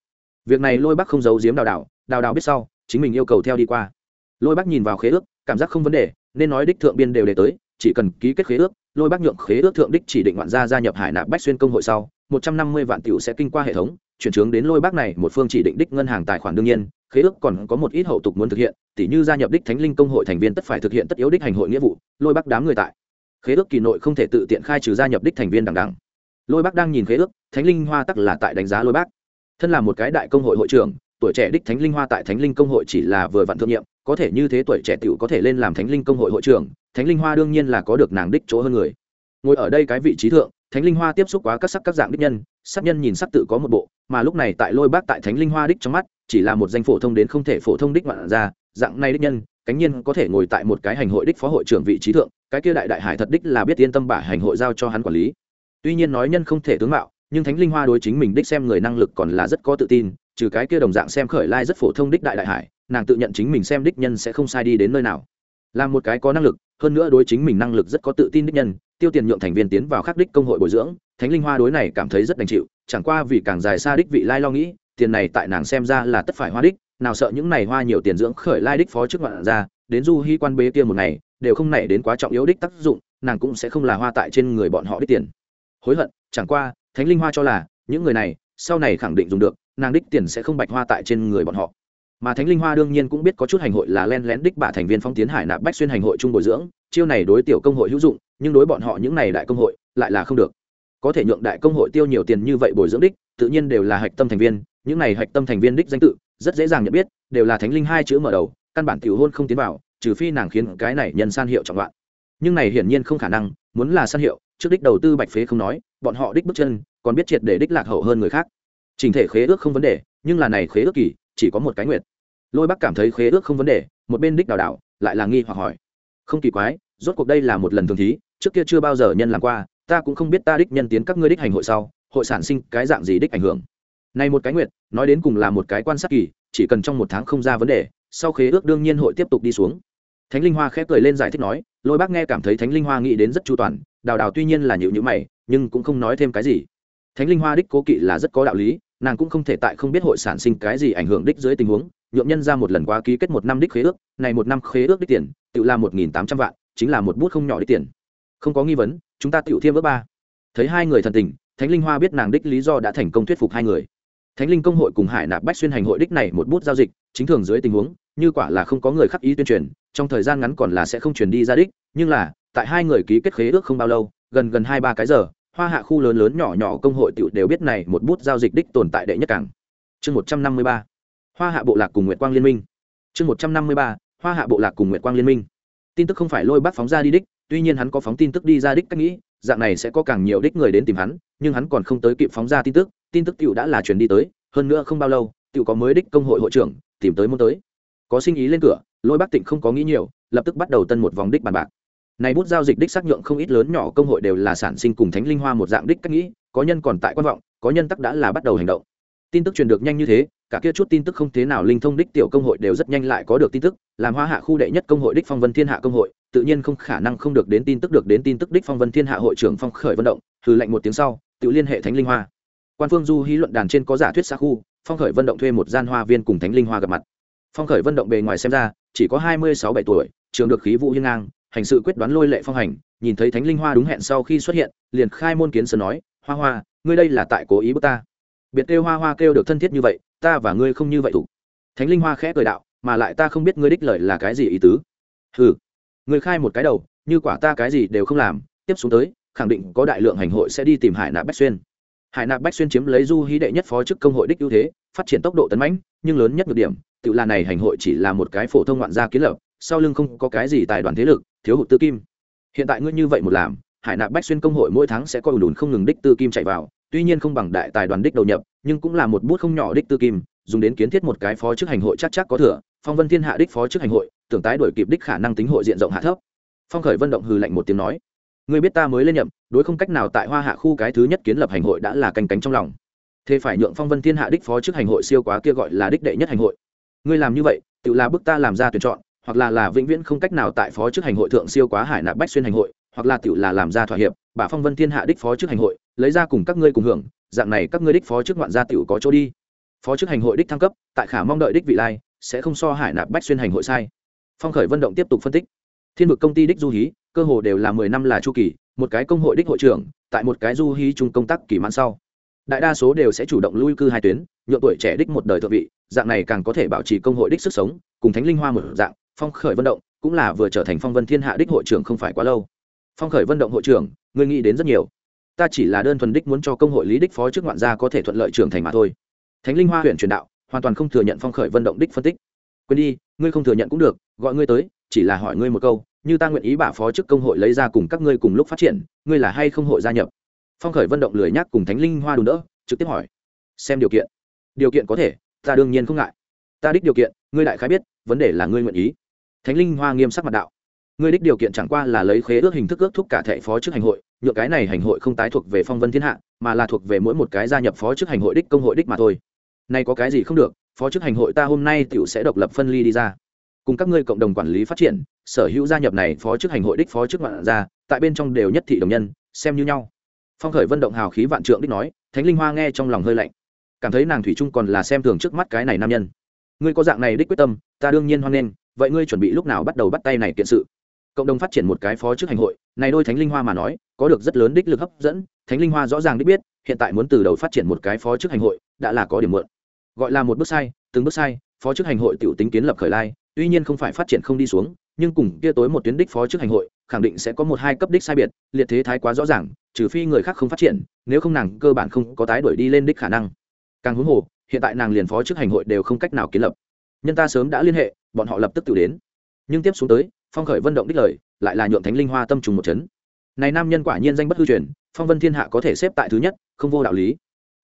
Việc này lôi bác không giấu giếm đào đào đào đào biết sau, chính mình yêu cầu theo đi qua. Lôi bác nhìn vào khế ước, cảm giác không vấn đề, nên nói đích thượng biên đều để tới chỉ cần ký kết khế ước, lôi bác nhượng khế ước thượng đích chỉ định ngoạn gia gia nhập hải nạp bách xuyên công hội sau, một trăm năm mươi vạn tiểu sẽ kinh qua hệ thống, chuyển chứng đến lôi bác này một phương chỉ định đích ngân hàng tài khoản đương nhiên, khế ước còn có một ít hậu tục muốn thực hiện, tỉ như gia nhập đích thánh linh công hội thành viên tất phải thực hiện tất yếu đích hành hội nghĩa vụ, lôi bác đám người tại khế ước kỳ nội không thể tự tiện khai trừ gia nhập đích thành viên đằng đẳng. lôi bác đang nhìn khế ước, thánh linh hoa tắc là tại đánh giá lôi bác thân là một cái đại công hội hội trưởng, tuổi trẻ đích thánh linh hoa tại thánh linh công hội chỉ là vừa vặn thượng nhiệm, có thể như thế tuổi trẻ tiểu có thể lên làm thánh linh công hội hội trưởng thánh linh hoa đương nhiên là có được nàng đích chỗ hơn người. Ngồi ở đây cái vị trí thượng, thánh linh hoa tiếp xúc quá các sắc các dạng đích nhân, sắc nhân nhìn sắc tự có một bộ, mà lúc này tại lôi bác tại thánh linh hoa đích trong mắt, chỉ là một danh phổ thông đến không thể phổ thông đích ngoạn ra dạng này đích nhân, cánh nhiên có thể ngồi tại một cái hành hội đích phó hội trưởng vị trí thượng, cái kia đại đại hải thật đích là biết yên tâm bả hành hội giao cho hắn quản lý. Tuy nhiên nói nhân không thể tướng mạo, nhưng thánh linh hoa đối chính mình đích xem người năng lực còn là rất có tự tin, trừ cái kia đồng dạng xem khởi lai rất phổ thông đích đại đại hải, nàng tự nhận chính mình xem đích nhân sẽ không sai đi đến nơi nào. Là một cái có năng lực hơn nữa đối chính mình năng lực rất có tự tin đích nhân, tiêu tiền nhượng thành viên tiến vào khắc đích công hội bồi dưỡng, thánh linh hoa đối này cảm thấy rất đành chịu, chẳng qua vì càng dài xa đích vị lai lo nghĩ, tiền này tại nàng xem ra là tất phải hoa đích, nào sợ những này hoa nhiều tiền dưỡng khởi lai đích phó trước ngoạn ra, đến du hy quan bế kia một ngày, đều không nảy đến quá trọng yếu đích tác dụng, nàng cũng sẽ không là hoa tại trên người bọn họ đích tiền. Hối hận, chẳng qua, thánh linh hoa cho là, những người này, sau này khẳng định dùng được, nàng đích tiền sẽ không bạch hoa tại trên người bọn họ mà thánh linh hoa đương nhiên cũng biết có chút hành hội là len lén đích bạ thành viên phong tiến hải nạp bách xuyên hành hội chung bồi dưỡng, chiêu này đối tiểu công hội hữu dụng, nhưng đối bọn họ những này đại công hội, lại là không được. Có thể nhượng đại công hội tiêu nhiều tiền như vậy bồi dưỡng đích, tự nhiên đều là hạch tâm thành viên, những này hạch tâm thành viên đích danh tự, rất dễ dàng nhận biết, đều là thánh linh hai chữ mở đầu, căn bản tiểu hôn không tiến vào, trừ phi nàng khiến cái này nhân san hiệu trọng loạn. Nhưng này hiển nhiên không khả năng, muốn là san hiệu, trước đích đầu tư bạch phế không nói, bọn họ đích bước chân, còn biết triệt để đích lạc hậu hơn người khác. Trình thể khế ước không vấn đề, nhưng là này khế ước kỳ chỉ có một cái nguyệt. Lôi bắc cảm thấy khế ước không vấn đề, một bên đích đào đảo, lại là nghi hoặc hỏi. Không kỳ quái, rốt cuộc đây là một lần thường thí, trước kia chưa bao giờ nhân làm qua, ta cũng không biết ta đích nhân tiến các ngươi đích hành hội sau, hội sản sinh cái dạng gì đích ảnh hưởng. Này một cái nguyệt, nói đến cùng là một cái quan sát kỳ, chỉ cần trong một tháng không ra vấn đề, sau khế ước đương nhiên hội tiếp tục đi xuống. Thánh linh hoa khẽ cười lên giải thích nói, lôi bác nghe cảm thấy thánh linh hoa nghĩ đến rất chu toàn, đào đào tuy nhiên là nhịu nhữ mày, nhưng cũng không nói thêm cái gì. Thánh linh hoa đích cố kỵ là rất có đạo lý nàng cũng không thể tại không biết hội sản sinh cái gì ảnh hưởng đích dưới tình huống nhuộm nhân ra một lần qua ký kết một năm đích khế ước, này một năm khế ước đích tiền, tự là một nghìn tám trăm vạn, chính là một bút không nhỏ đích tiền. Không có nghi vấn, chúng ta tự thiêm ước ba. Thấy hai người thần tình, thánh linh hoa biết nàng đích lý do đã thành công thuyết phục hai người. Thánh linh công hội cùng hải nạp bách xuyên hành hội đích này một bút giao dịch, chính thường dưới tình huống, như quả là không có người khắc ý tuyên truyền, trong thời gian ngắn còn là sẽ không truyền đi ra đích, nhưng là, tại hai người ký kết khế ước không bao lâu, gần gần hai ba cái giờ hoa hạ khu lớn lớn nhỏ nhỏ công hội tiểu đều biết này một bút giao dịch đích tồn tại đệ nhất cảng. Chương một trăm năm mươi ba. Hoa hạ bộ lạc cùng nguyệt quang liên minh. Chương một trăm năm mươi ba. Hoa hạ bộ lạc cùng nguyệt quang liên minh. Tin tức không phải lôi bắt phóng ra đi đích, tuy nhiên hắn có phóng tin tức đi ra đích cách nghĩ, dạng này sẽ có càng nhiều đích người đến tìm hắn, nhưng hắn còn không tới kịp phóng ra tin tức tin tức tiểu đã là chuyển đi tới, hơn nữa không bao lâu, tiểu có mới đích công hội hội trưởng tìm tới muốn tới. Có sinh ý lên cửa, lôi bắc tịnh không có nghĩ nhiều, lập tức bắt đầu tân một vòng đích bàn bạc này bút giao dịch đích xác nhượng không ít lớn nhỏ công hội đều là sản sinh cùng thánh linh hoa một dạng đích cách nghĩ, có nhân còn tại quan vọng, có nhân tắc đã là bắt đầu hành động. Tin tức truyền được nhanh như thế, cả kia chút tin tức không thế nào linh thông đích tiểu công hội đều rất nhanh lại có được tin tức, làm hoa hạ khu đệ nhất công hội đích phong vân thiên hạ công hội, tự nhiên không khả năng không được đến tin tức được đến tin tức đích phong vân thiên hạ hội trưởng phong khởi vận động thử lệnh một tiếng sau, tự liên hệ thánh linh hoa. Quan phương du hí luận đàn trên có giả thuyết xa khu, phong khởi vận động thuê một gian hoa viên cùng thánh linh hoa gặp mặt. Phong khởi vận động bề ngoài xem ra, chỉ có hai mươi sáu bảy tuổi, trường được khí vũ hiên ngang hành sự quyết đoán lôi lệ phong hành, nhìn thấy thánh linh hoa đúng hẹn sau khi xuất hiện, liền khai môn kiến sơn nói, hoa hoa, ngươi đây là tại cố ý bước ta. Biệt kêu hoa hoa kêu được thân thiết như vậy, ta và ngươi không như vậy thủ. Thánh linh hoa khẽ cười đạo, mà lại ta không biết ngươi đích lợi là cái gì ý tứ. Ừ ngươi khai một cái đầu, như quả ta cái gì đều không làm, tiếp xuống tới, khẳng định có đại lượng hành hội sẽ đi tìm hải nạp bách xuyên. Hải nạp bách xuyên chiếm lấy du hí đệ nhất phó chức công hội đích ưu thế, phát triển tốc độ tấn mãnh, nhưng lớn nhất nhược điểm, tự là này hành hội chỉ là một cái phổ thông ngoạn gia kiến lập sau lưng không có cái gì tài đoàn thế lực, thiếu hụt tư kim. Hiện tại ngươi như vậy một làm, hải nạp bách xuyên công hội mỗi tháng sẽ có ủn ủn không ngừng đích tư kim chạy vào, tuy nhiên không bằng đại tài đoàn đích đầu nhập, nhưng cũng là một bút không nhỏ đích tư kim, dùng đến kiến thiết một cái phó chức hành hội chắc chắc có thừa, phong vân thiên hạ đích phó chức hành hội, tưởng tái đổi kịp đích khả năng tính hội diện rộng hạ thấp. Phong khởi vân động hừ lạnh một tiếng nói, ngươi biết ta mới lên nhậm, đối không cách nào tại hoa hạ khu cái thứ nhất kiến lập hành hội đã là canh cánh trong lòng. Thế phải nhượng phong vân thiên hạ đích phó chức hành hội siêu quá kia gọi là đích đệ nhất hành hội. Ngươi làm như vậy, tự là bức ta làm ra tuyển chọn hoặc là là vĩnh viễn không cách nào tại phó chức hành hội thượng siêu quá hải nạp bách xuyên hành hội, hoặc là tiểu là làm ra thỏa hiệp, bà phong vân thiên hạ đích phó chức hành hội, lấy ra cùng các ngươi cùng hưởng, dạng này các ngươi đích phó chức ngoạn gia tiểu có chỗ đi. Phó chức hành hội đích thăng cấp, tại khả mong đợi đích vị lai, sẽ không so hải nạp bách xuyên hành hội sai. Phong khởi vận động tiếp tục phân tích. Thiên vực công ty đích du hí, cơ hồ đều là mười năm là chu kỳ, một cái công hội đích hội trưởng, tại một cái du hí chung công tác kỳ mãn sau. Đại đa số đều sẽ chủ động lui cư hai tuyến, nhượng tuổi trẻ đích một đời thượng vị, dạng này càng có thể bảo trì công hội đích sức sống, cùng thánh linh hoa một dạng phong khởi vận động, cũng là vừa trở thành phong vân thiên hạ đích hội trưởng không phải quá lâu. Phong khởi vận động hội trưởng người nghĩ đến rất nhiều. Ta chỉ là đơn thuần đích muốn cho công hội lý đích phó chức ngoạn gia có thể thuận lợi trưởng thành mà thôi. Thánh linh hoa huyện truyền đạo, hoàn toàn không thừa nhận phong khởi vận động đích phân tích. Quên đi, ngươi không thừa nhận cũng được, gọi ngươi tới, chỉ là hỏi ngươi một câu, như ta nguyện ý bả phó chức công hội lấy ra cùng các ngươi cùng lúc phát triển, ngươi là hay không hội gia nhập? Phong khởi vận động lười nhắc cùng thánh linh hoa đùn đỡ, trực tiếp hỏi. Xem điều kiện. Điều kiện có thể, ta đương nhiên không ngại. Ta đích điều kiện, ngươi đại khái biết, vấn đề là ngươi nguyện ý thánh linh hoa nghiêm sắc mặt đạo. Ngươi đích điều kiện chẳng qua là lấy khế ước hình thức ước thúc cả thệ phó chức hành hội nhựa cái này hành hội không tái thuộc về phong vân thiên hạ, mà là thuộc về mỗi một cái gia nhập phó chức hành hội đích công hội đích mà thôi. Nay có cái gì không được, phó chức hành hội ta hôm nay tiểu sẽ độc lập phân ly đi ra. Cùng các ngươi cộng đồng quản lý phát triển, sở hữu gia nhập này phó chức hành hội đích phó chức vạn ra tại bên trong đều nhất thị đồng nhân, xem như nhau. Phong khởi Vân động hào khí vạn trượng đích nói, thánh linh hoa nghe trong lòng hơi lạnh. Cảm thấy nàng thủy trung còn là xem thường trước mắt cái này nam nhân. Ngươi có dạng này đích quyết tâm, ta đương nhiên hoan nghênh vậy ngươi chuẩn bị lúc nào bắt đầu bắt tay này kiện sự? Cộng đồng phát triển một cái phó chức hành hội, này đôi thánh linh hoa mà nói, có được rất lớn đích lực hấp dẫn, thánh linh hoa rõ ràng đích biết, hiện tại muốn từ đầu phát triển một cái phó chức hành hội, đã là có điểm mượn gọi là một bước sai, từng bước sai, phó chức hành hội tiểu tính kiến lập khởi lai, tuy nhiên không phải phát triển không đi xuống, nhưng cùng kia tối một tuyến đích phó chức hành hội, khẳng định sẽ có một hai cấp đích sai biệt, liệt thế thái quá rõ ràng, trừ phi người khác không phát triển, nếu không nàng cơ bản không có tái đuổi đi lên đích khả năng. Càng huống hồ, hiện tại nàng liền phó chức hành hội đều không cách nào kiến lập. Nhân ta sớm đã liên hệ bọn họ lập tức tự đến. Nhưng tiếp xuống tới, phong khởi vân động đích lời, lại là nhượng thánh linh hoa tâm trùng một chấn. Này nam nhân quả nhiên danh bất hư truyền, phong vân thiên hạ có thể xếp tại thứ nhất, không vô đạo lý.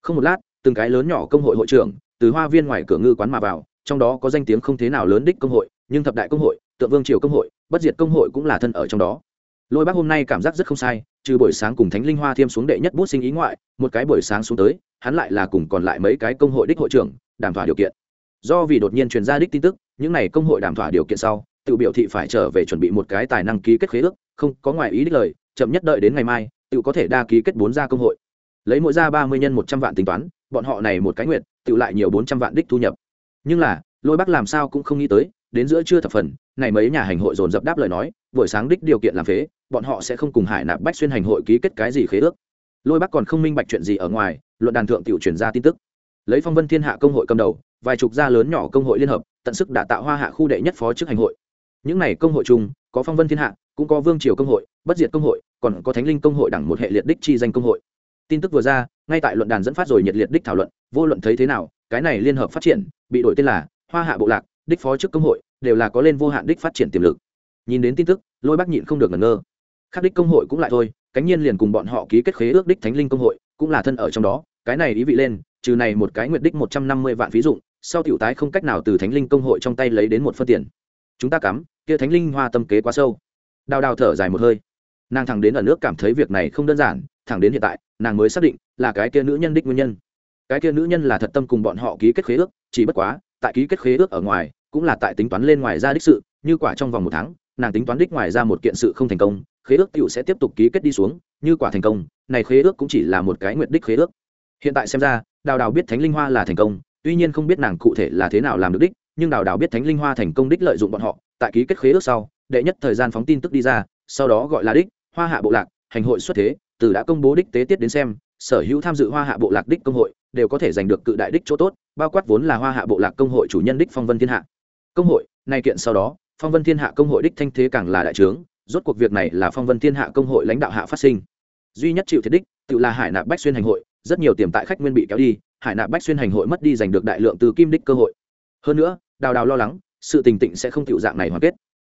Không một lát, từng cái lớn nhỏ công hội hội trưởng, từ hoa viên ngoài cửa ngư quán mà vào, trong đó có danh tiếng không thế nào lớn đích công hội, nhưng thập đại công hội, tượng vương triều công hội, bất diệt công hội cũng là thân ở trong đó. Lôi bác hôm nay cảm giác rất không sai, trừ buổi sáng cùng thánh linh hoa thiêm xuống đệ nhất bút sinh ý ngoại, một cái buổi sáng xuống tới, hắn lại là cùng còn lại mấy cái công hội đích hội trưởng, đàm thỏa điều kiện. Do vì đột nhiên truyền ra đích tin tức những n à y công hội đàm thỏa điều kiện sau tự biểu thị phải trở về chuẩn bị một cái tài năng ký kết khế ước, không có ngoài ý đích lời, chậm nhất đợi đến ngày mai tự có thể đa ký kết bốn gia công hội. Lấy mỗi gia ba mươi nhân một trăm vạn tính toán, bọn họ này một cái nguyện tự lại nhiều bốn trăm vạn đích thu nhập. Nhưng là, lôi bắc làm sao cũng không nghĩ tới, đến giữa trưa thập phần, này mấy nhà hành hội dồn dập đáp lời nói, buổi sáng đích điều kiện làm phế, bọn họ sẽ không cùng hải nạp bách xuyên hành hội ký kết cái gì khế ước. Lôi bắc còn không minh bạch chuyện gì ở ngoài, luận đàn thượng tiểu truyền ra tin tức. Lấy phong vân thiên hạ công hội cầm đầu, vài chục gia lớn nhỏ công hội liên hợp tận sức đã tạo hoa hạ khu đệ nhất phó chức hành hội. Những này công hội chung, có phong vân thiên hạ, cũng có vương triều công hội, bất diệt công hội, còn có thánh linh công hội đẳng một hệ liệt đích chi danh công hội. Tin tức vừa ra, ngay tại luận đàn dẫn phát rồi nhiệt liệt đích thảo luận, vô luận thấy thế nào, cái này liên hợp phát triển, bị đổi tên là hoa hạ bộ lạc, đích phó chức công hội, đều là có lên vô hạn đích phát triển tiềm lực. Nhìn đến tin tức, lôi bác nhịn không được ngẩn ngơ. Khác đích công hội cũng lại thôi, cánh nhiên liền cùng bọn họ ký kết khế ước đích thánh linh công hội, cũng là thân ở trong đó, cái này ý vị lên, trừ này một cái nguyện đích một trăm năm mươi vạn ví dụ sau tiểu tái không cách nào từ thánh linh công hội trong tay lấy đến một phân tiền. Chúng ta cắm, kia thánh linh hoa tâm kế quá sâu. Đào đào thở dài một hơi. Nàng thẳng đến ở nước cảm thấy việc này không đơn giản, thẳng đến hiện tại, nàng mới xác định là cái kia nữ nhân đích nguyên nhân. Cái kia nữ nhân là thật tâm cùng bọn họ ký kết khế ước, chỉ bất quá, tại ký kết khế ước ở ngoài, cũng là tại tính toán lên ngoài ra đích sự, như quả trong vòng một tháng, nàng tính toán đích ngoài ra một kiện sự không thành công, khế ước tiểu sẽ tiếp tục ký kết đi xuống, như quả thành công, này khế ước cũng chỉ là một cái nguyện đích khế ước. Hiện tại xem ra, đào đào biết thánh linh hoa là thành công tuy nhiên không biết nàng cụ thể là thế nào làm được đích, nhưng đào đào biết thánh linh hoa thành công đích lợi dụng bọn họ, tại ký kết khế ước sau, đệ nhất thời gian phóng tin tức đi ra, sau đó gọi là đích hoa hạ bộ lạc, hành hội xuất thế, từ đã công bố đích tế tiết đến xem, sở hữu tham dự hoa hạ bộ lạc đích công hội đều có thể giành được cự đại đích chỗ tốt, bao quát vốn là hoa hạ bộ lạc công hội chủ nhân đích phong vân thiên hạ. Công hội, nay kiện sau đó, phong vân thiên hạ công hội đích thanh thế càng là đại trướng, rốt cuộc việc này là phong vân thiên hạ công hội lãnh đạo hạ phát sinh. Duy nhất chịu thiệt đích tự là hải nạp bách xuyên hành hội, rất nhiều tiềm tại khách nguyên bị kéo đi, hải nạp bách xuyên hành hội mất đi giành được đại lượng từ kim đích cơ hội. Hơn nữa, đào đào lo lắng, sự tình tịnh sẽ không tiểu dạng này hoàn kết.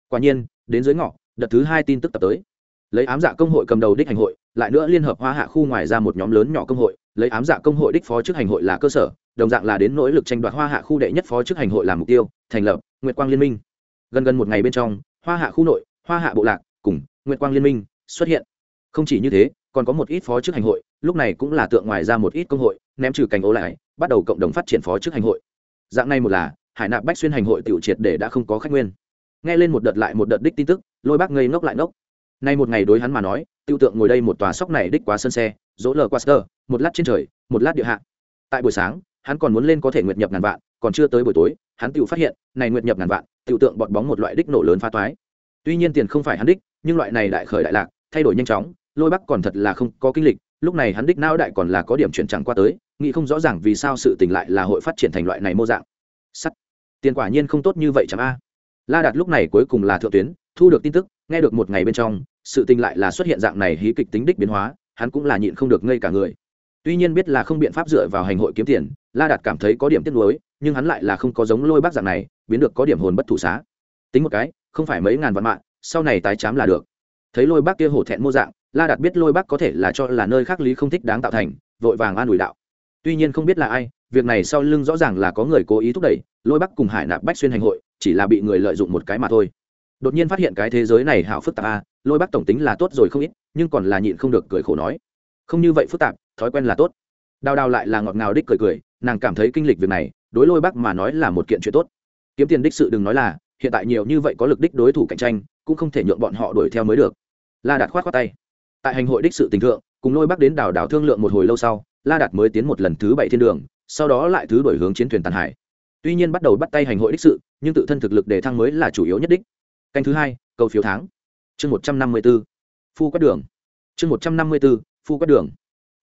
Quả nhiên, đến dưới ngõ đợt thứ hai tin tức tập tới. Lấy ám dạ công hội cầm đầu đích hành hội, lại nữa liên hợp hoa hạ khu ngoài ra một nhóm lớn nhỏ công hội. Lấy ám dạ công hội đích phó chức hành hội là cơ sở, đồng dạng là đến nỗ lực tranh đoạt hoa hạ khu đệ nhất phó chức hành hội làm mục tiêu, thành lập nguyệt quang liên minh. Gần gần một ngày bên trong, hoa hạ khu nội, hoa hạ bộ lạc cùng nguyệt quang liên minh xuất hiện không chỉ như thế, còn có một ít phó chức hành hội, lúc này cũng là tượng ngoài ra một ít công hội, ném trừ cành ô lại, bắt đầu cộng đồng phát triển phó chức hành hội. Dạng này một là, hải nạp bách xuyên hành hội tiểu triệt để đã không có khách nguyên. Nghe lên một đợt lại một đợt đích tin tức, lôi bác ngây ngốc lại ngốc. Nay một ngày đối hắn mà nói, tiêu tượng ngồi đây một tòa sóc này đích quá sân xe, dỗ lờ quaster một lát trên trời, một lát địa hạ. Tại buổi sáng, hắn còn muốn lên có thể nguyệt nhập ngàn vạn, còn chưa tới buổi tối, hắn tự phát hiện, này nguyệt nhập ngàn vạn tự tượng bọt bóng một loại đích nổ lớn pha toái. Tuy nhiên tiền không phải hắn đích, nhưng loại này đại khởi đại lạc, thay đổi nhanh chóng lôi bắc còn thật là không có kinh lịch, lúc này hắn đích não đại còn là có điểm chuyển chẳng qua tới, nghĩ không rõ ràng vì sao sự tình lại là hội phát triển thành loại này mô dạng. Sắt. Tiền quả nhiên không tốt như vậy chẳng a. La đạt lúc này cuối cùng là thượng tuyến, thu được tin tức, nghe được một ngày bên trong, sự tình lại là xuất hiện dạng này hí kịch tính đích biến hóa, hắn cũng là nhịn không được ngây cả người. Tuy nhiên biết là không biện pháp dựa vào hành hội kiếm tiền, la đạt cảm thấy có điểm tiếc nuối, nhưng hắn lại là không có giống lôi bác dạng này, biến được có điểm hồn bất thủ xá. Tính một cái, không phải mấy ngàn vạn mạng, sau này tái chám là được. Thấy lôi bác kia hổ thẹn mô dạng la đạt biết lôi bác có thể là cho là nơi khác lý không thích đáng tạo thành vội vàng an ủi đạo. Tuy nhiên không biết là ai việc này sau lưng rõ ràng là có người cố ý thúc đẩy lôi bắc cùng hải nạp bách xuyên hành hội chỉ là bị người lợi dụng một cái mà thôi. Đột nhiên phát hiện cái thế giới này hảo phức tạp a à, lôi bắc tổng tính là tốt rồi không ít nhưng còn là nhịn không được cười khổ nói. Không như vậy phức tạp thói quen là tốt. Đào đào lại là ngọt ngào đích cười cười nàng cảm thấy kinh lịch việc này đối lôi bắc mà nói là một kiện chuyện tốt. Kiếm tiền đích sự đừng nói là hiện tại nhiều như vậy có lực đích đối thủ cạnh tranh cũng không thể nhượng bọn họ đuổi theo mới được. La đạt khoát khoát tay tại hành hội đích sự tình thượng, cùng lôi bắc đến đảo đảo thương lượng một hồi lâu sau, la đạt mới tiến một lần thứ bảy thiên đường, sau đó lại thứ đổi hướng chiến thuyền tàn hải. Tuy nhiên bắt đầu bắt tay hành hội đích sự, nhưng tự thân thực lực đề thăng mới là chủ yếu nhất đích. Canh thứ hai cầu phiếu tháng. Chương một trăm năm mươi b ố phu quét đường. Chương một trăm năm mươi b ố phu quét đường.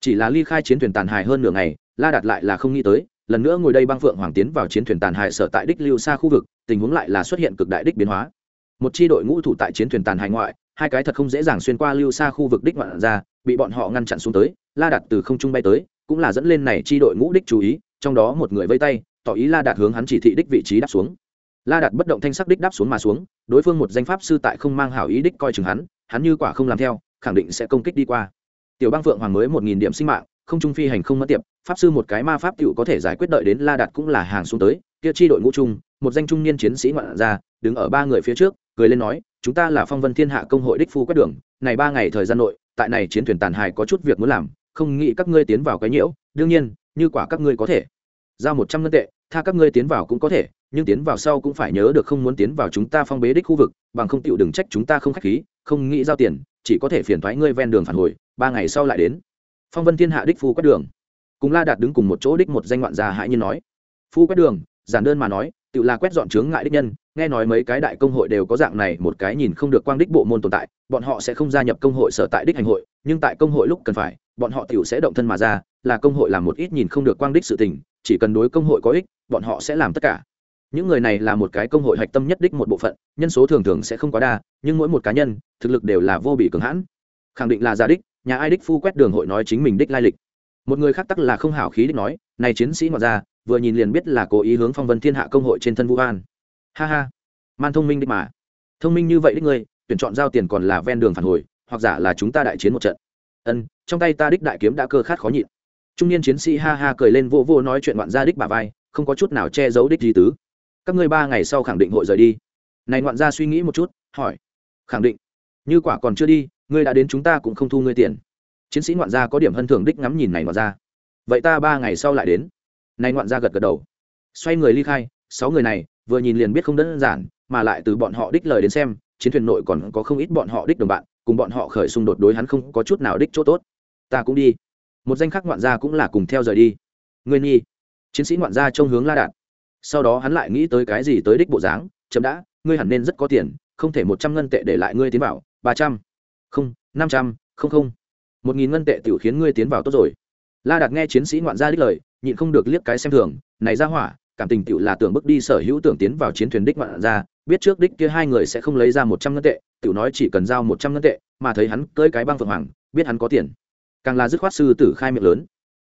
Chỉ là ly khai chiến thuyền tàn hải hơn nửa ngày, la đạt lại là không nghĩ tới, lần nữa ngồi đây băng phượng hoàng tiến vào chiến thuyền tàn hải sở tại đích lưu xa khu vực, tình huống lại là xuất hiện cực đại đích biến hóa. Một chi đội ngũ thủ tại chiến thuyền tàn hải ngoại hai cái thật không dễ dàng xuyên qua lưu xa khu vực đích ngoạn ra, bị bọn họ ngăn chặn xuống tới, la đạt từ không trung bay tới, cũng là dẫn lên này chi đội ngũ đích chú ý, trong đó một người vây tay, tỏ ý la đạt hướng hắn chỉ thị đích vị trí đáp xuống. La đạt bất động thanh sắc đích đáp xuống mà xuống, đối phương một danh pháp sư tại không mang hảo ý đích coi chừng hắn hắn như quả không làm theo, khẳng định sẽ công kích đi qua. Tiểu bang phượng hoàng mới một nghìn điểm sinh mạng không trung phi hành không mất tiệp pháp sư một cái ma pháp tựu có thể giải quyết đợi đến la đạt cũng là hàng xuống tới kia chi đội ngũ trung, một danh trung niên chiến sĩ ngoạn ra đứng ở ba người phía trước cười lên nói chúng ta là phong vân thiên hạ công hội đích phu quét đường này ba ngày thời gian nội tại này chiến thuyền tàn hài có chút việc muốn làm không nghĩ các ngươi tiến vào cái nhiễu đương nhiên như quả các ngươi có thể. Giao một trăm ngân tệ tha các ngươi tiến vào cũng có thể nhưng tiến vào sau cũng phải nhớ được không muốn tiến vào chúng ta phong bế đích khu vực bằng không tựu đừng trách chúng ta không khách khí không nghĩ giao tiền chỉ có thể phiền thoái ngươi ven đường phản hồi ba ngày sau lại đến phong vân thiên hạ đích phu quét đường cùng la đạt đứng cùng một chỗ đích một danh ngoạn gia hãi nhiên nói phu quét đường giản đơn mà nói tự là quét dọn chướng ngại đích nhân nghe nói mấy cái đại công hội đều có dạng này một cái nhìn không được quang đích bộ môn tồn tại bọn họ sẽ không gia nhập công hội sở tại đích hành hội nhưng tại công hội lúc cần phải bọn họ tiểu sẽ động thân mà ra là công hội làm một ít nhìn không được quang đích sự tình chỉ cần đối công hội có ích bọn họ sẽ làm tất cả những người này là một cái công hội hạch tâm nhất đích một bộ phận nhân số thường thường sẽ không quá đa nhưng mỗi một cá nhân thực lực đều là vô bị cường hãn khẳng định là gia đích nhà ai đích phu quét đường hội nói chính mình đích lai lịch. Một người khác tắc là không hảo khí đích nói, này chiến sĩ ngoại ra vừa nhìn liền biết là cố ý hướng phong vân thiên hạ công hội trên thân vũ an. Ha ha, man thông minh đích mà. Thông minh như vậy đích ngươi tuyển chọn giao tiền còn là ven đường phản hồi, hoặc giả là chúng ta đại chiến một trận. Ân, trong tay ta đích đại kiếm đã cơ khát khó nhịn. Trung niên chiến sĩ ha ha cười lên vô vô nói chuyện ngoạn gia đích bà vai, không có chút nào che giấu đích gì tứ. Các ngươi ba ngày sau khẳng định hội rời đi. Này ngoạn gia suy nghĩ một chút, hỏi. Khẳng định. Như quả còn chưa đi ngươi đã đến chúng ta cũng không thu ngươi tiền. Chiến sĩ ngoạn gia có điểm hân thường đích ngắm nhìn này ngoạn gia vậy ta ba ngày sau lại đến. Này ngoạn gia gật gật đầu. Xoay người ly khai, sáu người này, vừa nhìn liền biết không đơn giản, mà lại từ bọn họ đích lời đến xem, chiến thuyền nội còn có không ít bọn họ đích đồng bạn, cùng bọn họ khởi xung đột đối hắn không có chút nào đích chỗ tốt. Ta cũng đi. Một danh khắc ngoạn gia cũng là cùng theo rời đi. Ngươi nhi. Chiến sĩ ngoạn gia trông hướng la đạn sau đó hắn lại nghĩ tới cái gì tới đích bộ dáng, chậm đã, ngươi hẳn nên rất có tiền, không thể một trăm ngân tệ để lại ngươi tiến vào, ba trăm không, năm trăm, không không. Một nghìn ngân tệ tiểu khiến ngươi tiến vào tốt rồi. La đạt nghe chiến sĩ ngoạn gia đích lời, nhịn không được liếc cái xem thường, này ra hỏa, cảm tình tiểu là tưởng bước đi sở hữu tưởng tiến vào chiến thuyền đích ngoạn gia, biết trước đích kia hai người sẽ không lấy ra một trăm ngân tệ, tiểu nói chỉ cần giao một trăm ngân tệ, mà thấy hắn cưỡi cái băng phượng hoàng, biết hắn có tiền. Càng là dứt khoát sư tử khai miệng lớn.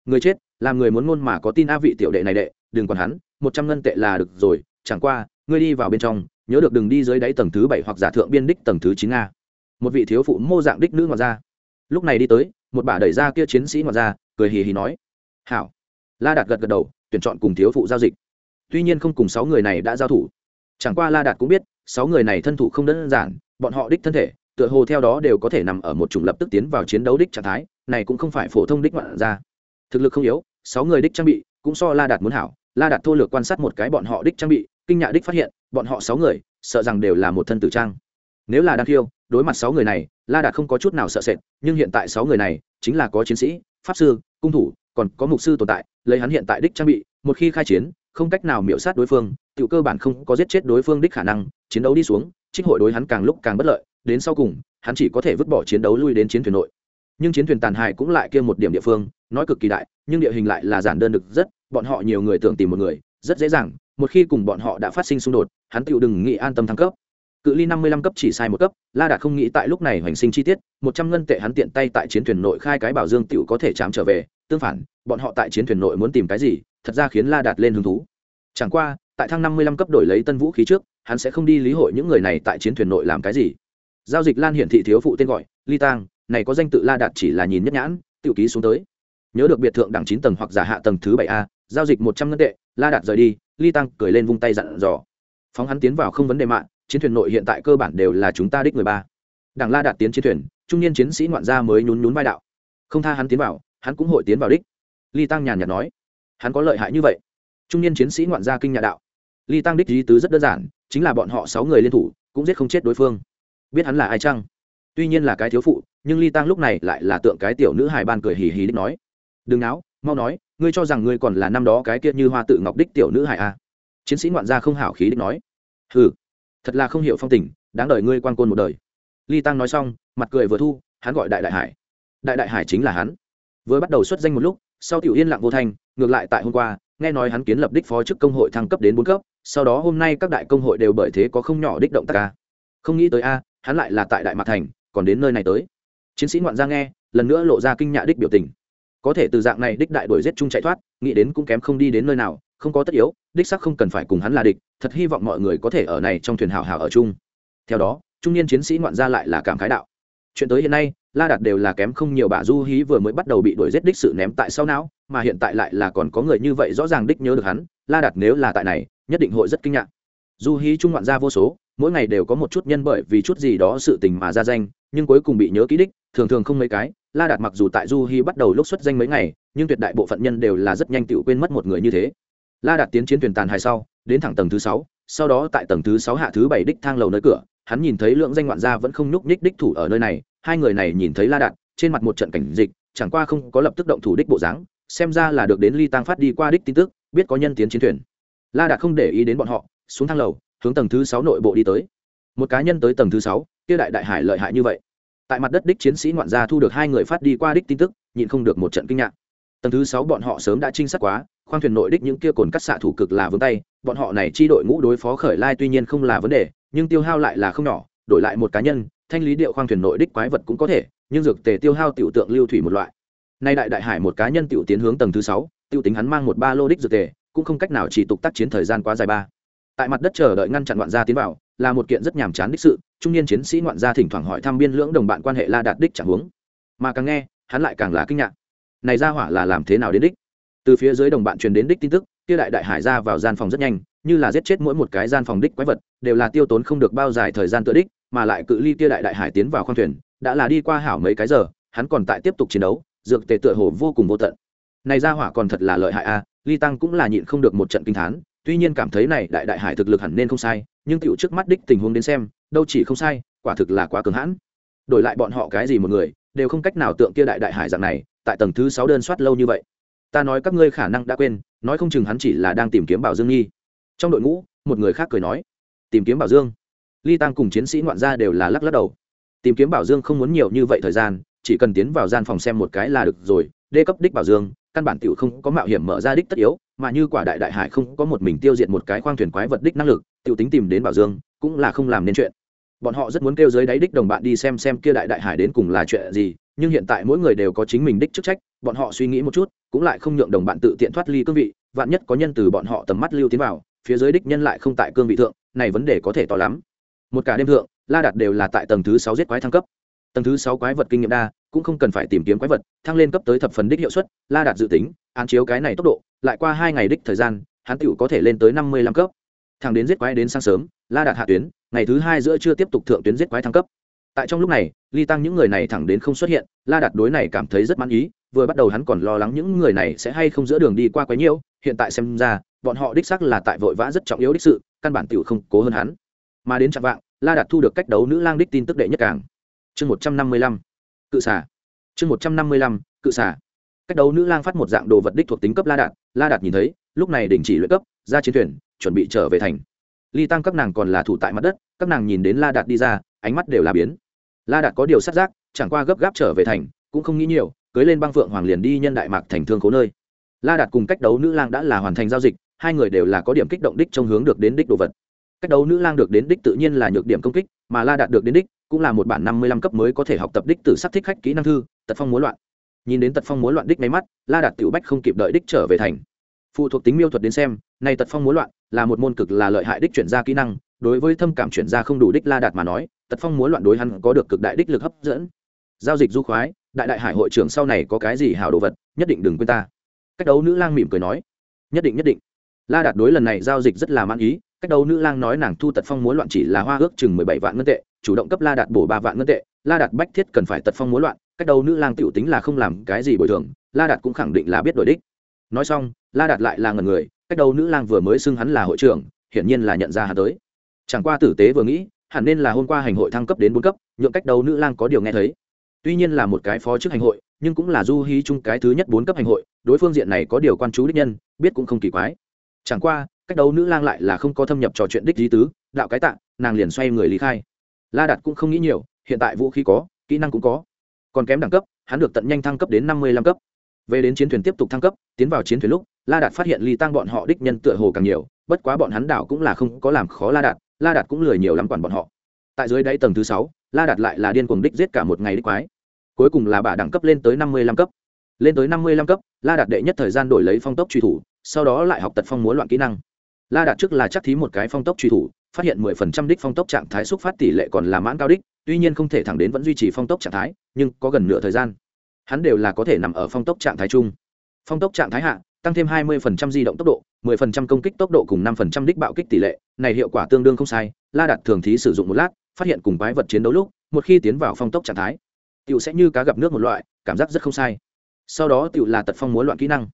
Người chết, làm người muốn ngôn mà có tin a vị tiểu đệ này đệ, đừng còn hắn, một trăm ngân tệ là được rồi, chẳng qua, ngươi đi vào bên trong, nhớ được đừng đi dưới đáy tầng thứ bảy hoặc giả thượng biên đích tầng thứ chín a một vị thiếu phụ mô dạng đích nữ ngoại ra lúc này đi tới, một bà đẩy ra kia chiến sĩ ngoại ra cười hì hì nói, hảo. La đạt gật gật đầu, tuyển chọn cùng thiếu phụ giao dịch. Tuy nhiên không cùng sáu người này đã giao thủ. Chẳng qua la đạt cũng biết, sáu người này thân thủ không đơn giản, bọn họ đích thân thể, tựa hồ theo đó đều có thể nằm ở một chủng lập tức tiến vào chiến đấu đích trạng thái, này cũng không phải phổ thông đích ngoạn ra thực lực không yếu, sáu người đích trang bị cũng so la đạt muốn hảo. La đạt thô lược quan sát một cái bọn họ đích trang bị, kinh nhạ đích phát hiện, bọn họ sáu người, sợ rằng đều là một thân tử trang nếu là đan khiêu, đối mặt sáu người này, la đạt không có chút nào sợ sệt, nhưng hiện tại sáu người này chính là có chiến sĩ, pháp sư, cung thủ, còn có mục sư tồn tại, lấy hắn hiện tại đích trang bị, một khi khai chiến, không cách nào miễu sát đối phương tự cơ bản không có giết chết đối phương đích khả năng, chiến đấu đi xuống, trích hội đối hắn càng lúc càng bất lợi, đến sau cùng, hắn chỉ có thể vứt bỏ chiến đấu lui đến chiến thuyền nội. Nhưng chiến thuyền tàn hại cũng lại kia một điểm địa phương, nói cực kỳ đại, nhưng địa hình lại là giản đơn được rất, bọn họ nhiều người tưởng tìm một người, rất dễ dàng, một khi cùng bọn họ đã phát sinh xung đột, hắn tựu đừng nghĩ an tâm thăng cấp cự ly năm mươi lăm cấp chỉ sai một cấp, la đạt không nghĩ tại lúc này hoành sinh chi tiết, một trăm ngân tệ hắn tiện tay tại chiến thuyền nội khai cái bảo dương tiểu có thể chạm trở về, tương phản, bọn họ tại chiến thuyền nội muốn tìm cái gì, thật ra khiến la đạt lên hứng thú. Chẳng qua, tại thang năm mươi lăm cấp đổi lấy tân vũ khí trước, hắn sẽ không đi lý hội những người này tại chiến thuyền nội làm cái gì. Giao dịch lan hiển thị thiếu phụ tên gọi, ly tang, này có danh tự la đạt chỉ là nhìn nhất nhãn tự ký xuống tới. Nhớ được biệt thượng đẳng chín tầng hoặc giả hạ tầng thứ bảy a, giao dịch một trăm ngân tệ, la đạt rời đi, ly tăng cười lên vung tay dặn dò. Phóng hắn tiến vào không vấn đề mạng chiến thuyền nội hiện tại cơ bản đều là chúng ta đích người ba. Đảng la đạt tiến chiến thuyền, trung niên chiến sĩ ngoạn gia mới nhún nhún vai đạo. Không tha hắn tiến vào, hắn cũng hội tiến vào đích. Ly tăng nhàn nhạt nói. Hắn có lợi hại như vậy. Trung niên chiến sĩ ngoạn gia kinh nhà đạo. Ly tăng đích lý tứ rất đơn giản, chính là bọn họ sáu người liên thủ, cũng giết không chết đối phương. Biết hắn là ai chăng? Tuy nhiên là cái thiếu phụ, nhưng ly tăng lúc này lại là tượng cái tiểu nữ hài ban cười hì hì đích nói. Đừng náo, mau nói, ngươi cho rằng ngươi còn là năm đó cái kia như hoa tự ngọc đích tiểu nữ hài a à. chiến sĩ ngoạn gia không hảo khí đích nói. Hừ thật là không hiểu phong tình, đáng đời ngươi quan côn một đời. Ly tăng nói xong, mặt cười vừa thu, hắn gọi đại đại hải. Đại đại hải chính là hắn. Vừa bắt đầu xuất danh một lúc, sau tiểu yên lặng vô thanh, ngược lại tại hôm qua, nghe nói hắn kiến lập đích phó chức công hội thăng cấp đến bốn cấp, sau đó hôm nay các đại công hội đều bởi thế có không nhỏ đích động tác ca không nghĩ tới a, hắn lại là tại đại mạc thành, còn đến nơi này tới. Chiến sĩ ngoạn gia nghe, lần nữa lộ ra kinh nhạ đích biểu tình. Có thể từ dạng này đích đại đuổi giết chung chạy thoát, nghĩ đến cũng kém không đi đến nơi nào, không có tất yếu, đích sắc không cần phải cùng hắn là địch thật hy vọng mọi người có thể ở này trong thuyền hào hào ở chung. Theo đó, trung niên chiến sĩ ngoạn gia lại là cảm khái đạo. Chuyện tới hiện nay, la đạt đều là kém không nhiều bà du hí vừa mới bắt đầu bị đuổi giết đích sự ném tại sau não, mà hiện tại lại là còn có người như vậy rõ ràng đích nhớ được hắn, la đạt nếu là tại này, nhất định hội rất kinh ngạc. Du hí trung ngoạn gia vô số, mỗi ngày đều có một chút nhân bởi vì chút gì đó sự tình mà ra danh, nhưng cuối cùng bị nhớ kỹ đích, thường thường không mấy cái, la đạt mặc dù tại du hi bắt đầu lúc xuất danh mấy ngày, nhưng tuyệt đại bộ phận nhân đều là rất nhanh tự quên mất một người như thế. La đạt tiến chiến thuyền tàn hài sau đến thẳng tầng thứ sáu, sau đó tại tầng thứ sáu hạ thứ bảy đích thang lầu nơi cửa, hắn nhìn thấy lượng danh ngoạn gia vẫn không nhúc nhích đích thủ ở nơi này, hai người này nhìn thấy la đạt, trên mặt một trận cảnh dịch, chẳng qua không có lập tức động thủ đích bộ dáng, xem ra là được đến ly tăng phát đi qua đích tin tức, biết có nhân tiến chiến thuyền. La đạt không để ý đến bọn họ, xuống thang lầu, hướng tầng thứ sáu nội bộ đi tới. Một cá nhân tới tầng thứ sáu, kia đại đại hải lợi hại như vậy. Tại mặt đất đích chiến sĩ ngoạn gia thu được hai người phát đi qua đích tin tức, nhịn không được một trận kinh ngạc. Tầng thứ sáu bọn họ sớm đã trinh sát quá, khoang thuyền nội đích những kia cồn cắt xạ thủ cực là vướng tay bọn họ này chi đội ngũ đối phó khởi lai tuy nhiên không là vấn đề, nhưng tiêu hao lại là không nhỏ, đổi lại một cá nhân, thanh lý điệu khoang thuyền nội đích quái vật cũng có thể, nhưng dược tề tiêu hao tiểu tượng lưu thủy một loại. Nay đại đại hải một cá nhân tiểu tiến hướng tầng thứ sáu tiêu tính hắn mang một ba lô đích dược tề, cũng không cách nào chỉ tục tác chiến thời gian quá dài ba. Tại mặt đất chờ đợi ngăn chặn ngoạn gia tiến vào, là một kiện rất nhàm chán đích sự, trung niên chiến sĩ ngoạn gia thỉnh thoảng hỏi thăm biên lưỡng đồng bạn quan hệ la đạt đích chẳng hướng. Mà càng nghe, hắn lại càng là kinh ngạc. Này ra hỏa là làm thế nào đến đích? Từ phía dưới đồng bạn truyền đến đích tin tức kia đại đại hải ra vào gian phòng rất nhanh, như là giết chết mỗi một cái gian phòng đích quái vật, đều là tiêu tốn không được bao dài thời gian tựa đích, mà lại cự ly kia đại đại hải tiến vào khoang thuyền, đã là đi qua hảo mấy cái giờ, hắn còn tại tiếp tục chiến đấu, dược tề tựa hồ vô cùng vô tận. Này ra hỏa còn thật là lợi hại a, ly tăng cũng là nhịn không được một trận kinh thán, tuy nhiên cảm thấy này đại đại hải thực lực hẳn nên không sai, nhưng tựu trước mắt đích tình huống đến xem, đâu chỉ không sai, quả thực là quá cường hãn. Đổi lại bọn họ cái gì một người, đều không cách nào tượng kia đại đại hải dạng này, tại tầng thứ sáu đơn soát lâu như vậy ta nói các ngươi khả năng đã quên, nói không chừng hắn chỉ là đang tìm kiếm bảo dương nhi. Trong đội ngũ, một người khác cười nói, tìm kiếm bảo dương. Ly tăng cùng chiến sĩ ngoạn gia đều là lắc lắc đầu. Tìm kiếm bảo dương không muốn nhiều như vậy thời gian, chỉ cần tiến vào gian phòng xem một cái là được rồi, đê cấp đích bảo dương, căn bản tiểu không có mạo hiểm mở ra đích tất yếu, mà như quả đại đại hải không có một mình tiêu diệt một cái khoang thuyền quái vật đích năng lực, tiểu tính tìm đến bảo dương, cũng là không làm nên chuyện. Bọn họ rất muốn kêu dưới đáy đích đồng bạn đi xem xem kia đại đại hải đến cùng là chuyện gì, nhưng hiện tại mỗi người đều có chính mình đích chức trách, bọn họ suy nghĩ một chút cũng lại không nhượng đồng bạn tự tiện thoát ly cương vị, vạn nhất có nhân từ bọn họ tầm mắt lưu tiến vào, phía dưới đích nhân lại không tại cương vị thượng, này vấn đề có thể to lắm. Một cả đêm thượng, la đạt đều là tại tầng thứ sáu giết quái thăng cấp. Tầng thứ sáu quái vật kinh nghiệm đa, cũng không cần phải tìm kiếm quái vật, thăng lên cấp tới thập phần đích hiệu suất, la đạt dự tính, án chiếu cái này tốc độ, lại qua hai ngày đích thời gian, hắn tựu có thể lên tới năm mươi lăm cấp. Thằng đến giết quái đến sáng sớm, la đạt hạ tuyến, ngày thứ hai giữa chưa tiếp tục thượng tuyến giết quái thăng cấp tại trong lúc này, ly tăng những người này thẳng đến không xuất hiện, la đạt đối này cảm thấy rất mãn ý, vừa bắt đầu hắn còn lo lắng những người này sẽ hay không giữa đường đi qua quấy nhiễu, hiện tại xem ra, bọn họ đích sắc là tại vội vã rất trọng yếu đích sự, căn bản tiểu không cố hơn hắn. Mà đến chặng vạng, la đạt thu được cách đấu nữ lang đích tin tức đệ nhất càng. Chương một trăm năm mươi lăm, cự xả chương một trăm năm mươi lăm, cự xả cách đấu nữ lang phát một dạng đồ vật đích thuộc tính cấp la đạt la đạt nhìn thấy, lúc này đình chỉ luyện cấp, ra chiến thuyền, chuẩn bị trở về thành. Ly tăng các nàng còn là thủ tại mặt đất, các nàng nhìn đến la đạt đi ra, ánh mắt đều là biến la đạt có điều sát giác, chẳng qua gấp gáp trở về thành, cũng không nghĩ nhiều, cưới lên băng phượng hoàng liền đi nhân đại mạc thành thương cố nơi. La đạt cùng cách đấu nữ lang đã là hoàn thành giao dịch, hai người đều là có điểm kích động đích trong hướng được đến đích đồ vật. Cách đấu nữ lang được đến đích tự nhiên là nhược điểm công kích, mà la đạt được đến đích, cũng là một bản năm mươi lăm cấp mới có thể học tập đích từ sắc thích khách kỹ năng thư, tật phong múa loạn. Nhìn đến tật phong múa loạn đích máy mắt, la đạt tiểu bách không kịp đợi đích trở về thành. Phụ thuộc tính miêu thuật đến xem này tật phong múa loạn là một môn cực là lợi hại đích chuyển gia kỹ năng, đối với thâm cảm chuyển gia không đủ đích la đạt mà nói tật phong múa loạn đối hắn có được cực đại đích lực hấp dẫn. Giao dịch du khoái, đại đại hải hội trưởng sau này có cái gì hảo đồ vật, nhất định đừng quên ta. Cách đấu nữ lang mỉm cười nói. Nhất định nhất định. La đạt đối lần này giao dịch rất là mãn ý, cách đấu nữ lang nói nàng thu tật phong múa loạn chỉ là hoa ước chừng mười bảy vạn ngân tệ, chủ động cấp la đạt bổ ba vạn ngân tệ. La đạt bách thiết cần phải tật phong múa loạn, cách đấu nữ lang t i ể u tính là không làm cái gì bồi thường, la đạt cũng khẳng định là biết đổi đích. Nói xong, la đạt lại là ngần người, cách đấu nữ lang vừa mới xưng hắn là hội trưởng, hiển nhiên là nhận ra hắn tới. Chẳng qua tử tế vừa nghĩ hẳn nên là hôm qua hành hội thăng cấp đến bốn cấp, nhượng cách đấu nữ lang có điều nghe thấy. Tuy nhiên là một cái phó chức hành hội, nhưng cũng là du hí chung cái thứ nhất bốn cấp hành hội, đối phương diện này có điều quan chú đích nhân, biết cũng không kỳ quái. Chẳng qua, cách đấu nữ lang lại là không có thâm nhập trò chuyện đích lý tứ, đạo cái tạ, nàng liền xoay người lý khai. La đạt cũng không nghĩ nhiều, hiện tại vũ khí có, kỹ năng cũng có. Còn kém đẳng cấp, hắn được tận nhanh thăng cấp đến năm mươi lăm cấp. Về đến chiến thuyền tiếp tục thăng cấp, tiến vào chiến thuyền lúc, la đạt phát hiện ly tăng bọn họ đích nhân tựa hồ càng nhiều, bất quá bọn hắn đảo cũng là không có làm khó la đạt la đạt cũng lười nhiều lắm quản bọn họ. Tại dưới đáy tầng thứ sáu, la đạt lại là điên cuồng đích giết cả một ngày đích quái. Cuối cùng là bà đẳng cấp lên tới năm mươi lăm cấp. Lên tới năm mươi lăm cấp, la đạt đệ nhất thời gian đổi lấy phong tốc truy thủ, sau đó lại học tật phong múa loạn kỹ năng. La đạt trước là chắc thí một cái phong tốc truy thủ, phát hiện mười phần trăm đích phong tốc trạng thái xúc phát tỷ lệ còn là mãn cao đích, tuy nhiên không thể thẳng đến vẫn duy trì phong tốc trạng thái, nhưng có gần nửa thời gian, hắn đều là có thể nằm ở phong tốc trạng thái chung. Phong tốc trạng thái hạ, tăng thêm hai mươi phần trăm di động tốc độ mười phần trăm công kích tốc độ cùng 5% đích bạo kích tỷ lệ, này hiệu quả tương đương không sai, la đạt thường thí sử dụng một lát, phát hiện cùng quái vật chiến đấu lúc, một khi tiến vào phong tốc trạng thái, tiểu sẽ như cá gặp nước một loại, cảm giác rất không sai. Sau đó tiểu là tật phong múa loạn kỹ năng.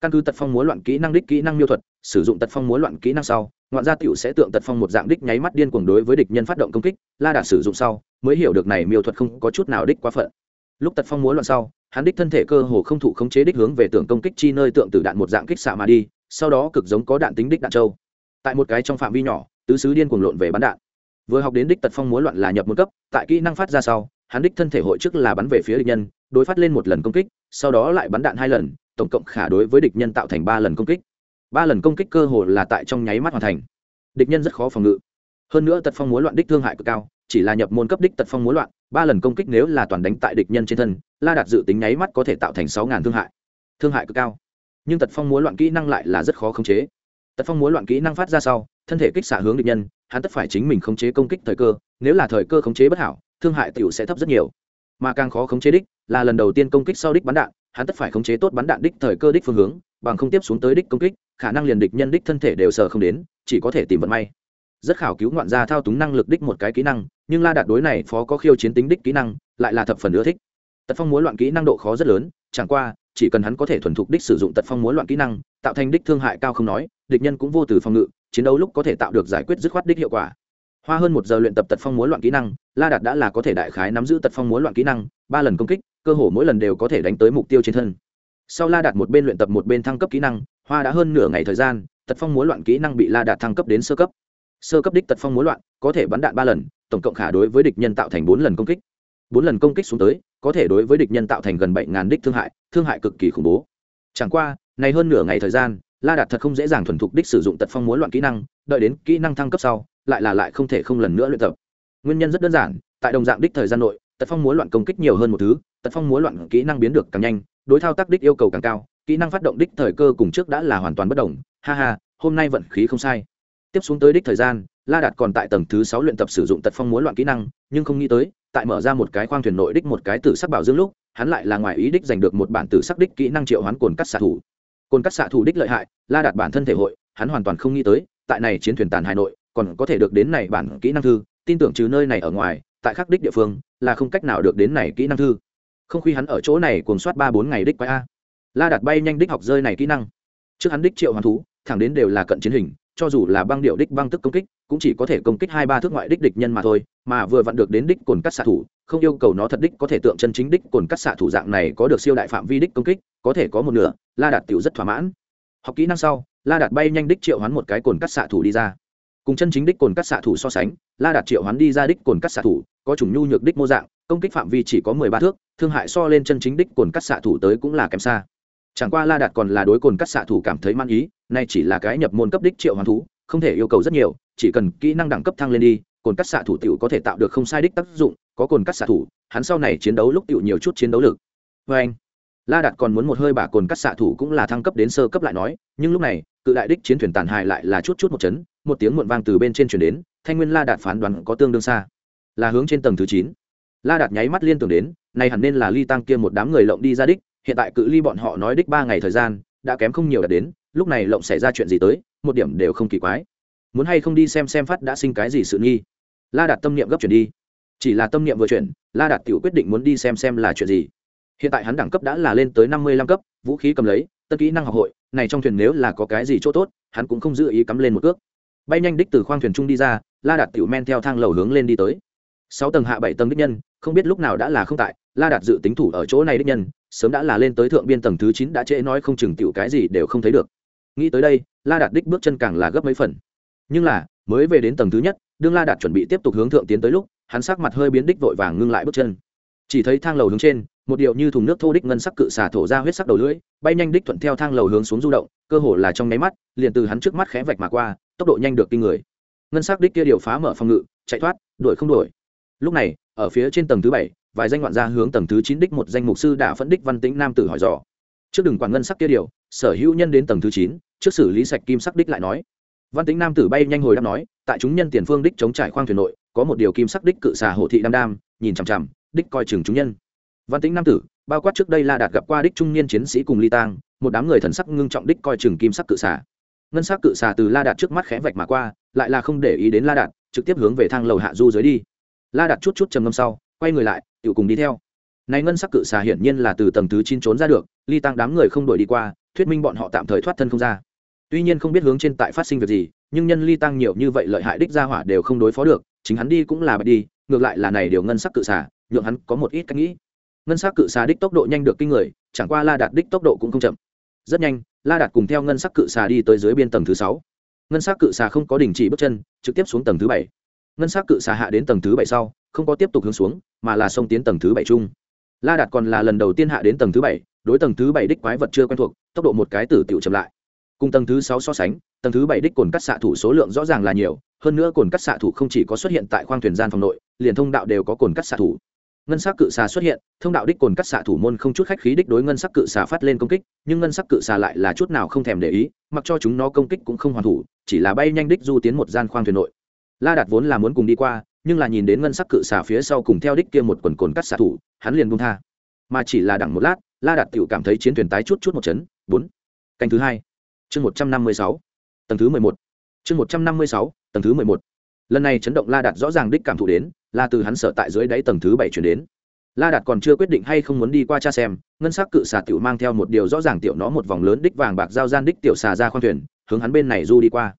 Căn cứ tật phong múa loạn kỹ năng đích kỹ năng miêu thuật, sử dụng tật phong múa loạn kỹ năng sau, ngoạn gia tiểu sẽ tượng tật phong một dạng đích nháy mắt điên cuồng đối với địch nhân phát động công kích, la đạt sử dụng sau, mới hiểu được này miêu thuật không có chút nào đích quá phận. Lúc tật phong múa loạn sau, hắn đích thân thể cơ hồ không thụ khống chế đích hướng về tượng công kích chi nơi tượng tử đạn một dạng kích xạ mà đi sau đó cực giống có đạn tính đích đạn châu tại một cái trong phạm vi nhỏ, tứ sứ điên cuồng lộn về bắn đạn. Vừa học đến đích tật phong múa loạn là nhập một cấp, tại kỹ năng phát ra sau, hắn đích thân thể hội trước là bắn về phía địch nhân, đối phát lên một lần công kích, sau đó lại bắn đạn hai lần, tổng cộng khả đối với địch nhân tạo thành ba lần công kích. Ba lần công kích cơ hồ là tại trong nháy mắt hoàn thành. Địch nhân rất khó phòng ngự. Hơn nữa tật phong múa loạn đích thương hại cực cao, chỉ là nhập môn cấp đích tật phong múa loạn, ba lần công kích nếu là toàn đánh tại địch nhân trên thân, la đạt dự tính nháy mắt có thể tạo thành sáu ngàn thương hại. Thương hại cực cao nhưng tật phong múa loạn kỹ năng lại là rất khó khống chế. Tật phong múa loạn kỹ năng phát ra sau, thân thể kích xạ hướng địch nhân, hắn tất phải chính mình khống chế công kích thời cơ, nếu là thời cơ khống chế bất hảo, thương hại tiểu sẽ thấp rất nhiều. Mà càng khó khống chế đích là lần đầu tiên công kích sau đích bắn đạn, hắn tất phải khống chế tốt bắn đạn đích thời cơ đích phương hướng, bằng không tiếp xuống tới đích công kích, khả năng liền địch nhân đích thân thể đều sờ không đến, chỉ có thể tìm vận may. Rất khảo cứu ngoạn gia thao túng năng lực đích một cái kỹ năng, nhưng la đạt đối này phó có khiêu chiến tính đích kỹ năng, lại là thập phần ưa thích. Tật phong múa loạn kỹ năng độ khó rất lớn, chẳng qua chỉ cần hắn có thể thuần thục đích sử dụng tật phong múa loạn kỹ năng, tạo thành đích thương hại cao không nói, địch nhân cũng vô từ phòng ngự, chiến đấu lúc có thể tạo được giải quyết dứt khoát đích hiệu quả. Hoa hơn một giờ luyện tập tật phong múa loạn kỹ năng, la đạt đã là có thể đại khái nắm giữ tật phong múa loạn kỹ năng, ba lần công kích, cơ hồ mỗi lần đều có thể đánh tới mục tiêu trên thân. Sau la đạt một bên luyện tập một bên thăng cấp kỹ năng, hoa đã hơn nửa ngày thời gian, tật phong múa loạn kỹ năng bị la đạt thăng cấp đến sơ cấp. Sơ cấp đích tật phong múa loạn, có thể bắn đạn ba lần, tổng cộng khả đối với địch nhân tạo thành bốn lần công kích. Bốn lần công kích xuống tới có thể đối với địch nhân tạo thành gần bảy ngàn đích thương hại thương hại cực kỳ khủng bố. Chẳng qua, này hơn nửa ngày thời gian, la đạt thật không dễ dàng thuần thục đích sử dụng tật phong muốn loạn kỹ năng, đợi đến kỹ năng thăng cấp sau, lại là lại không thể không lần nữa luyện tập. Nguyên nhân rất đơn giản, tại đồng dạng đích thời gian nội, tật phong muốn loạn công kích nhiều hơn một thứ, tật phong muốn loạn kỹ năng biến được càng nhanh, đối thao tác đích yêu cầu càng cao, kỹ năng phát động đích thời cơ cùng trước đã là hoàn toàn bất đồng. Ha ha, hôm nay vận khí không sai. Tiếp xuống tới đích thời gian, la đạt còn tại tầng thứ sáu luyện tập sử dụng tật phong muốn loạn kỹ năng, nhưng không nghĩ tới tại mở ra một cái khoang thuyền nội đích một cái tử sắc bảo dương lúc, hắn lại là ngoài ý đích giành được một bản tử sắc đích kỹ năng triệu hoán cồn cắt xạ thủ. Cồn cắt xạ thủ đích lợi hại, la đạt bản thân thể hội, hắn hoàn toàn không nghĩ tới, tại này chiến thuyền tàn hà nội, còn có thể được đến này bản kỹ năng thư, tin tưởng trừ nơi này ở ngoài, tại khắc đích địa phương, là không cách nào được đến này kỹ năng thư. Không khi hắn ở chỗ này cuồng soát ba bốn ngày đích quái a. La đạt bay nhanh đích học rơi này kỹ năng. Trước hắn đích triệu hoàn thú, thẳng đến đều là cận chiến hình, cho dù là băng điệu đích băng tức công kích cũng chỉ có thể công kích hai ba thước ngoại đích địch nhân mà thôi, mà vừa vặn được đến đích cồn cắt xạ thủ, không yêu cầu nó thật đích có thể tượng chân chính đích cồn cắt xạ thủ dạng này có được siêu đại phạm vi đích công kích, có thể có một nửa, la đạt tiểu rất thỏa mãn. Học kỹ năng sau, la đạt bay nhanh đích triệu hoán một cái cồn cắt xạ thủ đi ra. Cùng chân chính đích cồn cắt xạ thủ so sánh, la đạt triệu hoán đi ra đích cồn cắt xạ thủ, có chủng nhu nhược đích mô dạng, công kích phạm vi chỉ có mười ba thước, thương hại so lên chân chính đích cồn cắt xạ thủ tới cũng là kém xa. Chẳng qua la đạt còn là đối cồn cắt xạ thủ cảm thấy man ý, nay chỉ là cái nhập môn cấp đích triệu hoán thú không thể yêu cầu rất nhiều, chỉ cần kỹ năng đẳng cấp thăng lên đi, cồn cắt xạ thủ t có thể tạo được không sai đích tác dụng, có cồn cắt xạ thủ, hắn sau này chiến đấu lúc t nhiều chút chiến đấu lực. Vê anh, la đạt còn muốn một hơi bả cồn cắt xạ thủ cũng là thăng cấp đến sơ cấp lại nói, nhưng lúc này, cự đại đích chiến thuyền tàn hại lại là chút chút một chấn, một tiếng muộn vang từ bên trên chuyển đến, thanh nguyên la đạt phán đoán có tương đương xa. Là hướng trên tầng thứ chín. La đạt nháy mắt liên tưởng đến này hẳn nên là ly tăng kia một đám người lộng đi ra đích, hiện tại cự ly bọn họ nói đích ba ngày thời gian, đã kém không nhiều đạt đến, lúc này lộng xảy ra chuyện gì tới một điểm đều không kỳ quái. Muốn hay không đi xem xem phát đã sinh cái gì sự nghi. La đạt tâm niệm gấp chuyển đi. Chỉ là tâm niệm vừa chuyển, la đạt tự quyết định muốn đi xem xem là chuyện gì. Hiện tại hắn đẳng cấp đã là lên tới năm mươi lăm cấp, vũ khí cầm lấy tân kỹ năng học hội, này trong thuyền nếu là có cái gì chỗ tốt, hắn cũng không giữ ý cắm lên một cước. Bay nhanh đích từ khoang thuyền trung đi ra, la đạt tiểu men theo thang lầu hướng lên đi tới. Sáu tầng hạ bảy tầng đích nhân, không biết lúc nào đã là không tại, la đạt dự tính thủ ở chỗ này đích nhân, sớm đã là lên tới thượng biên tầng thứ chín đã trễ nói không chừng tiểu cái gì đều không thấy được nghĩ tới đây, la đạt đích bước chân càng là gấp mấy phần. Nhưng là, mới về đến tầng thứ nhất, đương la đạt chuẩn bị tiếp tục hướng thượng tiến tới lúc, hắn sắc mặt hơi biến đích vội vàng ngưng lại bước chân. Chỉ thấy thang lầu hướng trên, một điệu như thùng nước thô đích ngân sắc cự xả thổ ra huyết sắc đầu lưỡi, bay nhanh đích thuận theo thang lầu hướng xuống du động, cơ hồ là trong nháy mắt, liền từ hắn trước mắt khẽ vạch mà qua, tốc độ nhanh được kinh người. Ngân sắc đích kia điều phá mở phòng ngự, chạy thoát, đuổi không đuổi. Lúc này, ở phía trên tầng thứ bảy, vài danh ngoạn gia hướng tầng thứ chín đích một danh mục sư đã phẫn đích văn tĩnh nam tử hỏi dò. Trước đừng quản ngân sắc kia điều, sở hữu nhân đến tầng thứ chín trước xử lý sạch kim sắc đích lại nói. Văn tính nam tử bay nhanh hồi đáp nói, tại chúng nhân tiền phương đích chống trải khoang thuyền nội, có một điều kim sắc đích cự xà hộ thị đam đam, nhìn chằm chằm, đích coi chừng chúng nhân. Văn tính nam tử, bao quát trước đây la đạt gặp qua đích trung niên chiến sĩ cùng ly tang, một đám người thần sắc ngưng trọng đích coi chừng kim sắc cự xà. Ngân sắc cự xà từ la đạt trước mắt khẽ vạch mà qua, lại là không để ý đến la đạt, trực tiếp hướng về thang lầu hạ du dưới đi. La đạt chút chút trầm ngâm sau, quay người lại tự cùng đi theo. Này ngân sắc cự xà hiển nhiên là từ tầng thứ chín trốn ra được, ly tăng đám người không đuổi đi qua, thuyết minh bọn họ tạm thời thoát thân không ra tuy nhiên không biết hướng trên tại phát sinh việc gì, nhưng nhân ly tăng nhiều như vậy lợi hại đích ra hỏa đều không đối phó được, chính hắn đi cũng là bạch đi, ngược lại là này điều ngân sắc cự xà, nhượng hắn có một ít cách nghĩ. Ngân sắc cự xà đích tốc độ nhanh được kinh người, chẳng qua la đạt đích tốc độ cũng không chậm. Rất nhanh, la đạt cùng theo ngân sắc cự xà đi tới dưới biên tầng thứ sáu. Ngân sắc cự xà không có đình chỉ bước chân, trực tiếp xuống tầng thứ bảy. Ngân sắc cự xà hạ đến tầng thứ bảy sau, không có tiếp tục hướng xuống, mà là xông tiến tầng thứ bảy chung. La đạt còn là lần đầu tiên hạ đến tầng thứ bảy, đối tầng thứ bảy đích quái vật chưa quen thuộc, tốc độ một cái tử tiểu chậm lại cùng tầng thứ sáu so sánh, tầng thứ bảy đích cồn cắt xạ thủ số lượng rõ ràng là nhiều, hơn nữa cồn cắt xạ thủ không chỉ có xuất hiện tại khoang thuyền gian phòng nội, liền thông đạo đều có cồn cắt xạ thủ. Ngân sắc cự xà xuất hiện, thông đạo đích cồn cắt xạ thủ môn không chút khách khí đích đối ngân sắc cự xà phát lên công kích, nhưng ngân sắc cự xà lại là chút nào không thèm để ý, mặc cho chúng nó công kích cũng không hoàn thủ, chỉ là bay nhanh đích du tiến một gian khoang thuyền nội. La đạt vốn là muốn cùng đi qua, nhưng là nhìn đến ngân sắc cự xà phía sau cùng theo đích kia một quần cồn cắt xạ thủ, hắn liền buông tha. Mà chỉ là đẳng một lát, la đạt tự cảm thấy chiến thuyền tái chút chút một chấn. Bốn. Canh thứ hai chương một trăm năm mươi sáu, tầng thứ mười một. Chương một trăm năm mươi sáu, tầng thứ mười một. Lần này chấn động la đạt rõ ràng đích cảm thụ đến, là từ hắn sợ tại dưới đáy tầng thứ bảy chuyển đến. La đạt còn chưa quyết định hay không muốn đi qua cha xem, ngân sắc cự xà tiểu mang theo một điều rõ ràng tiểu nó một vòng lớn đích vàng bạc giao gian đích tiểu xà ra khoang thuyền, hướng hắn bên này du đi qua.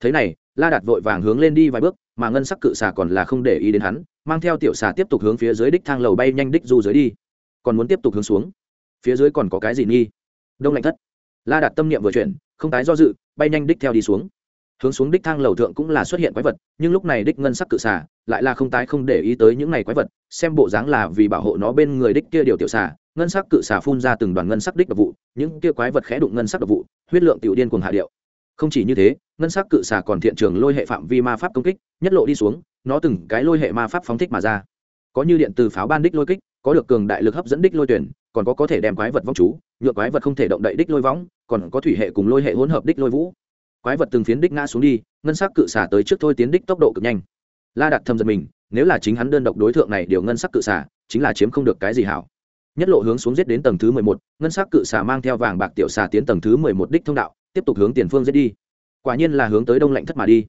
Thế này, la đạt vội vàng hướng lên đi vài bước, mà ngân sắc cự xà còn là không để ý đến hắn, mang theo tiểu xà tiếp tục hướng phía dưới đích thang lầu bay nhanh đích du dưới đi. Còn muốn tiếp tục hướng xuống. Phía dưới còn có cái gì nghi? Đông lạnh thất. La đạt tâm niệm vừa chuyển không tái do dự bay nhanh đích theo đi xuống. Hướng xuống đích thang lầu thượng cũng là xuất hiện quái vật nhưng lúc này đích ngân sắc cự xả, lại là không tái không để ý tới những này quái vật xem bộ dáng là vì bảo hộ nó bên người đích kia điều tiểu xả, ngân sắc cự xả phun ra từng đoàn ngân sắc đích độc vụ những kia quái vật khẽ đụng ngân sắc độc vụ huyết lượng tiểu điên cuồng hạ điệu. Không chỉ như thế ngân sắc cự xả còn thiện trường lôi hệ phạm vi ma pháp công kích nhất lộ đi xuống nó từng cái lôi hệ ma pháp phóng thích mà ra. Có như điện từ pháo ban đích lôi kích có được cường đại lực hấp dẫn đích lôi tuyển còn có có thể đem quái vật vong chú nhựa quái vật không thể động đậy đích lôi võng còn có thủy hệ cùng lôi hệ hỗn hợp đích lôi vũ. Quái vật từng phiến đích ngã xuống đi, ngân sắc cự xả tới trước thôi tiến đích tốc độ cực nhanh. La đặt thầm giật mình, nếu là chính hắn đơn độc đối tượng này điều ngân sắc cự xả chính là chiếm không được cái gì hảo. Nhất lộ hướng xuống giết đến tầng thứ mười một, ngân sắc cự xả mang theo vàng bạc tiểu xả tiến tầng thứ mười một đích thông đạo, tiếp tục hướng tiền phương giết đi. Quả nhiên là hướng tới đông lạnh thất mà đi.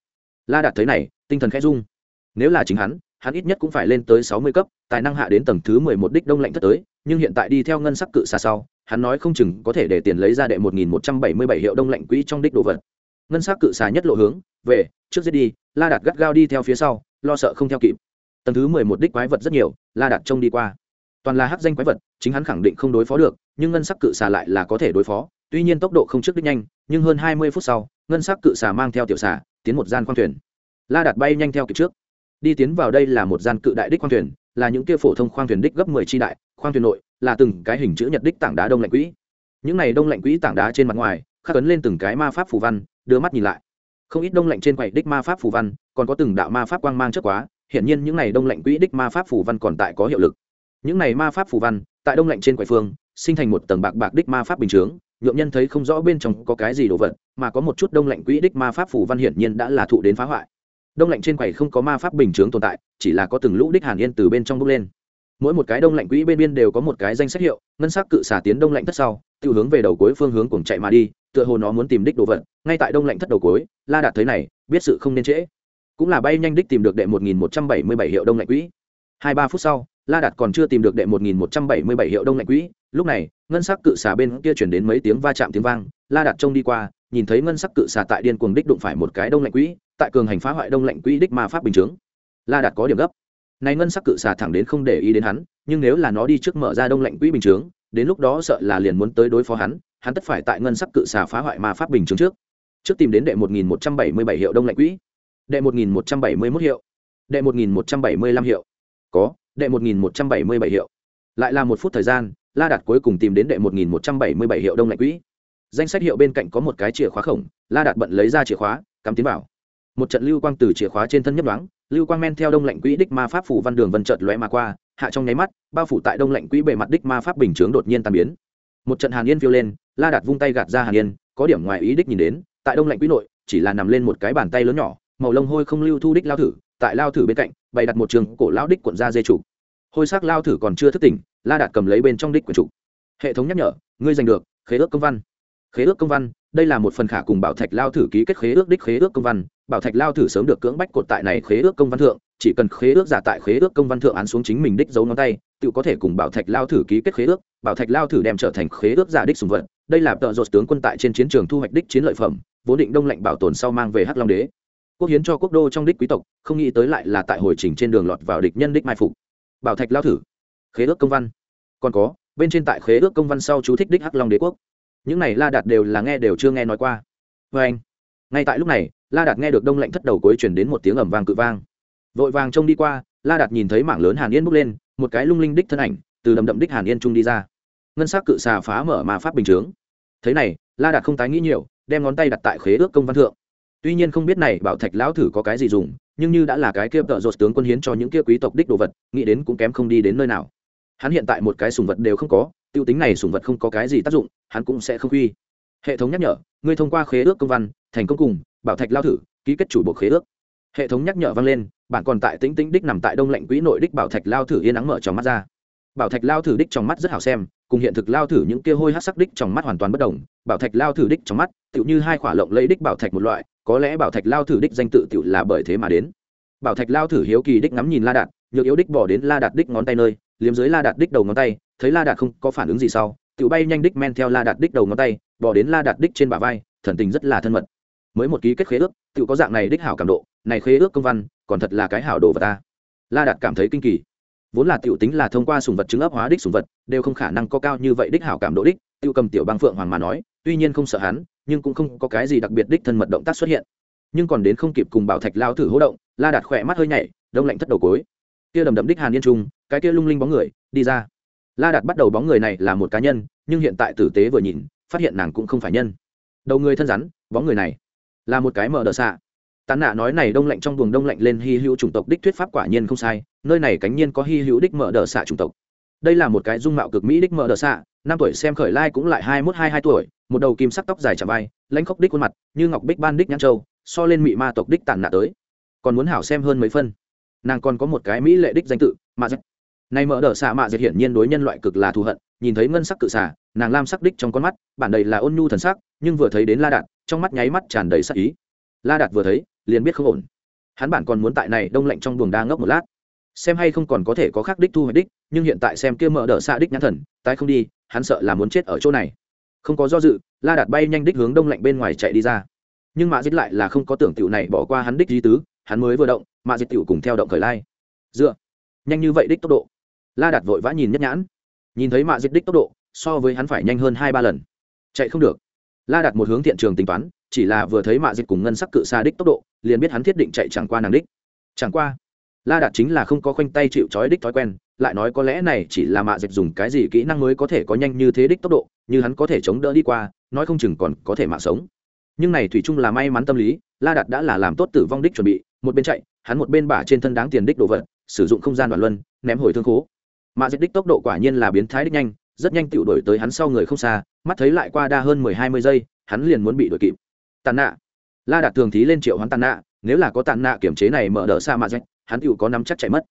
La đạt thấy này, tinh thần khẽ rung. Nếu là chính hắn hắn ít nhất cũng phải lên tới sáu mươi cấp, tài năng hạ đến tầng thứ mười một đích đông lạnh thất tới, nhưng hiện tại đi theo ngân sắc cự xả sau hắn nói không chừng có thể để tiền lấy ra đệ một nghìn một trăm bảy mươi bảy hiệu đông lạnh quỹ trong đích đồ vật. Ngân sắc cự xà nhất lộ hướng, về, trước giết đi, la đạt gắt gao đi theo phía sau, lo sợ không theo kịp. Tầng thứ mười một đích quái vật rất nhiều, la đạt trông đi qua. Toàn là hắc danh quái vật, chính hắn khẳng định không đối phó được, nhưng ngân sắc cự xà lại là có thể đối phó, tuy nhiên tốc độ không trước đích nhanh, nhưng hơn hai mươi phút sau, ngân sắc cự xà mang theo tiểu xà, tiến một gian khoang thuyền. La đạt bay nhanh theo kịp trước đi tiến vào đây là một gian cự đại đích khoang thuyền, là những kia phổ thông khoang thuyền đích gấp mười tri đại, khoang thuyền nội là từng cái hình chữ nhật đích tảng đá đông lạnh quỹ. Những này đông lạnh quỹ tảng đá trên mặt ngoài, khắc ấn lên từng cái ma pháp phù văn, đưa mắt nhìn lại. Không ít đông lạnh trên quầy đích ma pháp phù văn, còn có từng đạo ma pháp quang mang chất quá, hiển nhiên những này đông lạnh quỹ đích ma pháp phù văn còn tại có hiệu lực. Những này ma pháp phù văn, tại đông lạnh trên quầy phương, sinh thành một tầng bạc bạc đích ma pháp bình chướng, nhuộm nhân thấy không rõ bên trong có cái gì đồ vật, mà có một chút đông lạnh quỹ đích ma pháp phù văn hiển nhiên đã là thụ đến phá hoại đông lạnh trên quầy không có ma pháp bình chướng tồn tại, chỉ là có từng lũ đích hàn yên từ bên trong bốc lên. Mỗi một cái đông lạnh quỹ bên biên đều có một cái danh sách hiệu, ngân sắc cự xả tiến đông lạnh thất sau, tự hướng về đầu cuối phương hướng cùng chạy mà đi, tựa hồ nó muốn tìm đích đồ vật, ngay tại đông lạnh thất đầu cuối, la đạt thấy này, biết sự không nên trễ. Cũng là bay nhanh đích tìm được đệ một nghìn một trăm bảy mươi bảy hiệu đông lạnh quỹ. Hai ba phút sau, la đạt còn chưa tìm được đệ một nghìn một trăm bảy mươi bảy hiệu đông lạnh quỹ, lúc này, ngân sắc cự xả bên kia chuyển đến mấy tiếng va chạm tiếng vang, la đạt trông đi qua, nhìn thấy ngân sắc cự xả tại điên cuồng đích đụng phải một cái đông lạnh quỹ tại cường hành phá hoại đông lạnh quỹ đích ma pháp bình chướng. La đạt có điểm gấp. Này ngân sắc cự xà thẳng đến không để ý đến hắn, nhưng nếu là nó đi trước mở ra đông lạnh quỹ bình chướng, đến lúc đó sợ là liền muốn tới đối phó hắn hắn tất phải tại ngân sắc cự xà phá hoại ma pháp bình chướng trước. Trước tìm đến đệ một nghìn một trăm bảy mươi bảy hiệu đông lạnh quỹ. Đệ một nghìn một trăm bảy mươi mốt hiệu. Đệ một nghìn một trăm bảy mươi lăm hiệu. Có, đệ một nghìn một trăm bảy mươi bảy hiệu. Lại là một phút thời gian, la đạt cuối cùng tìm đến đệ một nghìn một trăm bảy mươi bảy hiệu đông lạnh quỹ. Danh sách hiệu bên cạnh có một cái chìa khóa khổng, la đạt bận lấy ra chìa khóa, cắm tiến vào một trận lưu quang từ chìa khóa trên thân nhấp đoán lưu quang men theo đông lạnh quỹ đích ma pháp phủ văn đường vân trợt lóe mà qua, hạ trong nháy mắt, bao phủ tại đông lạnh quỹ bề mặt đích ma pháp bình chướng đột nhiên tan biến. Một trận hàn yên phiêu lên, la đạt vung tay gạt ra hàn yên, có điểm ngoài ý đích nhìn đến, tại đông lạnh quỹ nội, chỉ là nằm lên một cái bàn tay lớn nhỏ, màu lông hôi không lưu thu đích lao thử, tại lao thử bên cạnh, bày đặt một trường cổ lao đích cuộn ra dây chủ hôi sắc lao thử còn chưa thức tỉnh, la đạt cầm lấy bên trong đích quyển trục hệ thống nhắc nhở, ngươi giành được, khế ước công văn. Khế ước công văn, đây là một phần khả cùng bảo thạch lao thử ký kết khế ước đích khế ước công văn bảo thạch lao thử sớm được cưỡng bách cột tại này khế ước công văn thượng, chỉ cần khế ước giả tại khế ước công văn thượng án xuống chính mình đích dấu ngón tay, tự có thể cùng bảo thạch lao thử ký kết khế ước. Bảo thạch lao thử đem trở thành khế ước giả đích sùng vật. Đây là tợ dột tướng quân tại trên chiến trường thu hoạch đích chiến lợi phẩm, vốn định đông lạnh bảo tồn sau mang về hắc long đế. Quốc hiến cho quốc đô trong đích quý tộc, không nghĩ tới lại là tại hồi trình trên đường lọt vào địch nhân đích mai phục. Bảo thạch lao thử, khế ước công văn. Còn có, bên trên tại khế ước công văn sau chú thích đích hắc long đế quốc. Những này la đạt đều là nghe đều chưa nghe nói qua. Vê anh, ngay tại lúc này la đạt nghe được đông lạnh thất đầu cuối chuyển đến một tiếng ẩm vang cự vang. Vội vàng trông đi qua, la đạt nhìn thấy mảng lớn hàn yên bước lên, một cái lung linh đích thân ảnh, từ đầm đậm đích hàn yên trung đi ra. Ngân s á c cự xà phá mở mà pháp bình chướng. Thế này, la đạt không tái nghĩ nhiều, đem ngón tay đặt tại khế ước công văn thượng. Tuy nhiên không biết này bảo thạch lão thử có cái gì dùng, nhưng như đã là cái kia tợ dột tướng quân hiến cho những kia quý tộc đích đồ vật, nghĩ đến cũng kém không đi đến nơi nào. Hắn hiện tại một cái sùng vật đều không có t i ê u tính này sùng vật không có cái gì tác dụng, hắn cũng sẽ không quy hệ thống nhắc nhở, ngươi thông qua khế ước công văn, thành công cùng, bảo thạch lao thử, ký kết chủ bộ khế ước. Hệ thống nhắc nhở vang lên, bạn còn tại tĩnh tĩnh đích nằm tại đông lạnh quỹ nội đích bảo thạch lao thử yên ắng mở trong mắt ra. Bảo thạch lao thử đích trong mắt rất hào xem, cùng hiện thực lao thử những kia hôi hát sắc đích trong mắt hoàn toàn bất đồng. Bảo thạch lao thử đích trong mắt, tựu như hai khỏa lộng lấy đích bảo thạch một loại, có lẽ bảo thạch lao thử đích danh tự tựu là bởi thế mà đến. Bảo thạch lao thử hiếu kỳ đích ngắm nhìn la đạt, nhược yếu đích bỏ đến la đạt đích ngón tay nơi, liếm dưới la đạt đích đầu ngón tay, thấy la đạt không có phản ứng gì sau tự bay nhanh đích men theo la đạt đích đầu ngón tay bỏ đến la đạt đích trên bả vai, thần tình rất là thân mật. Mới một ký kết khế ước tự có dạng này đích hảo cảm độ, này khế ước công văn, còn thật là cái hảo đồ vật ta. La đạt cảm thấy kinh kỳ. Vốn là tiểu tính là thông qua sùng vật chứng ấp hóa đích sùng vật, đều không khả năng có cao như vậy đích hảo cảm độ đích tiêu cầm tiểu băng phượng hoàng mà nói, tuy nhiên không sợ hắn, nhưng cũng không có cái gì đặc biệt đích thân mật động tác xuất hiện. Nhưng còn đến không kịp cùng bảo thạch lao thử hỗ động, la đạt khỏe mắt hơi nhảy, đông lạnh thất đầu cối kia đầm đầm đích hàn yên trung, cái kia lung linh bóng người, đi ra. La đạt bắt đầu bóng người này là một cá nhân, nhưng hiện tại tử tế vừa nhìn phát hiện nàng cũng không phải nhân. Đầu người thân rắn, bóng người này là một cái mở đờ xạ. Tàn nạ nói này đông lạnh trong buồng đông lạnh lên hy hữu chủng tộc đích thuyết pháp quả nhiên không sai, nơi này cánh nhiên có hy hữu đích mở đờ xạ chủng tộc. Đây là một cái dung mạo cực mỹ đích mở đờ xạ, năm tuổi xem khởi lai cũng lại hai mốt, hai hai tuổi, một đầu kim sắc tóc dài chạm vai, lãnh khóc đích khuôn mặt, như ngọc bích ban đích nhãn châu, so lên mị ma tộc đích tàn nạ tới. Còn muốn hảo xem hơn mấy phân. Nàng còn có một cái mỹ lệ đích danh tự, mạ dạch này mở đờ xạ mạ dạch hiển nhiên đối nhân loại cực là thù hận nhìn thấy ngân sắc cự xả nàng lam sắc đích trong con mắt, bản đầy là ôn nhu thần sắc, nhưng vừa thấy đến la đạt, trong mắt nháy mắt tràn đầy sắc ý. La đạt vừa thấy, liền biết không ổn. Hắn bản còn muốn tại này đông lạnh trong buồng đa ngốc một lát. Xem hay không còn có thể có khác đích thu hoạch đích, nhưng hiện tại xem kia mở đỡ xa đích nhãn thần, tái không đi, hắn sợ là muốn chết ở chỗ này. Không có do dự, la đạt bay nhanh đích hướng đông lạnh bên ngoài chạy đi ra. Nhưng mạ dịch lại là không có tưởng tiểu này bỏ qua hắn đích di tứ, hắn mới vừa động mạ dịch tiểu cùng theo động khởi lai. Dựa. Nhanh như vậy đích tốc độ. La đạt vội vã nhìn nhất nhãn nhìn thấy mạ diệt đích tốc độ, so với hắn phải nhanh hơn hai ba lần. Chạy không được. La đạt một hướng thiện trường tính toán, chỉ là vừa thấy mạ diệt cùng ngân sắc cự xa đích tốc độ, liền biết hắn thiết định chạy chẳng qua nàng đích. Chẳng qua, la đạt chính là không có khoanh tay chịu trói đích thói quen, lại nói có lẽ này chỉ là mạ diệt dùng cái gì kỹ năng mới có thể có nhanh như thế đích tốc độ, như hắn có thể chống đỡ đi qua, nói không chừng còn có thể mạng sống. Nhưng này thủy chung là may mắn tâm lý, la đạt đã là làm tốt tử vong đích chuẩn bị, một bên chạy, hắn một bên bả trên thân đáng tiền đích đồ vật, sử dụng không gian đoạn luân, ném hồi thương khố mạ dịch đích tốc độ quả nhiên là biến thái đích nhanh, rất nhanh tựu đổi tới hắn sau người không xa, mắt thấy lại qua đa hơn mười hai mươi giây, hắn liền muốn bị đuổi kịp. Tàn nạ. La đạt thường thí lên triệu hắn tàn nạ, nếu là có tàn nạ kiểm chế này mở đỡ xa mạ dịch hắn tựu có nắm chắc chạy mất.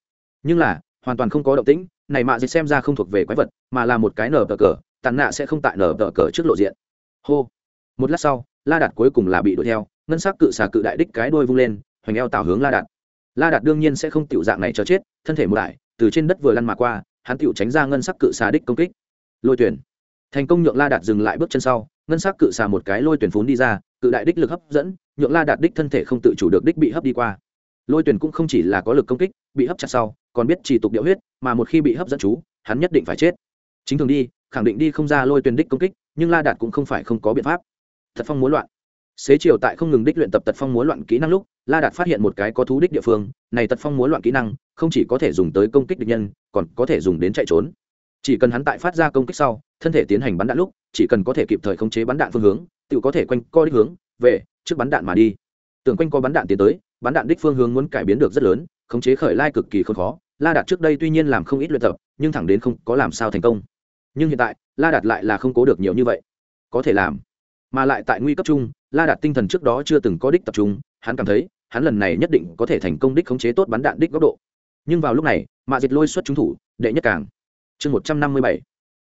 Nhưng là, hoàn toàn không có động tĩnh, này mạ dịch xem ra không thuộc về quái vật, mà là một cái nở tờ cờ, tàn nạ sẽ không tại nở tờ cờ trước lộ diện. Hô. Một lát sau, la đạt cuối cùng là bị đuổi theo, ngân sắc cự xà cự đại đích cái đôi vung lên, hoành eo tào hướng la đạt. La đạt đương nhiên sẽ không tiểu dạng này cho chết, thân thể một đại, từ trên đất vừa lăn mà qua hắn tựu tránh ra ngân sắc cự xà đích công kích. Lôi tuyển. Thành công nhượng la đạt dừng lại bước chân sau, ngân sắc cự xà một cái lôi tuyển phún đi ra, cự đại đích lực hấp dẫn, nhượng la đạt đích thân thể không tự chủ được đích bị hấp đi qua. Lôi tuyển cũng không chỉ là có lực công kích, bị hấp chặt sau, còn biết chỉ tục điệu huyết, mà một khi bị hấp dẫn chú, hắn nhất định phải chết. Chính thường đi, khẳng định đi không ra lôi tuyển đích công kích, nhưng la đạt cũng không phải không có biện pháp. Thật phong muốn loạn. Xế chiều tại không ngừng đích luyện tập tật phong múa loạn kỹ năng lúc, la đạt phát hiện một cái có thú đích địa phương, này tật phong múa loạn kỹ năng không chỉ có thể dùng tới công kích địch nhân, còn có thể dùng đến chạy trốn. Chỉ cần hắn tại phát ra công kích sau, thân thể tiến hành bắn đạn lúc, chỉ cần có thể kịp thời khống chế bắn đạn phương hướng, tự có thể quanh co đích hướng, về, trước bắn đạn mà đi. Tưởng quanh co bắn đạn tiến tới, bắn đạn đích phương hướng muốn cải biến được rất lớn, khống chế khởi lai cực kỳ không khó. La đạt trước đây tuy nhiên làm không ít luyện tập, nhưng thẳng đến không có làm sao thành công. Nhưng hiện tại, la đạt lại là không cố được nhiều như vậy. Có thể làm, mà lại tại nguy cấp chung, la đạt tinh thần trước đó chưa từng có đích tập trung, hắn cảm thấy, hắn lần này nhất định có thể thành công đích khống chế tốt bắn đạn đích góc độ nhưng vào lúc này, mạ dịch lôi xuất trúng thủ, đệ nhất càng. Chương một trăm năm mươi bảy,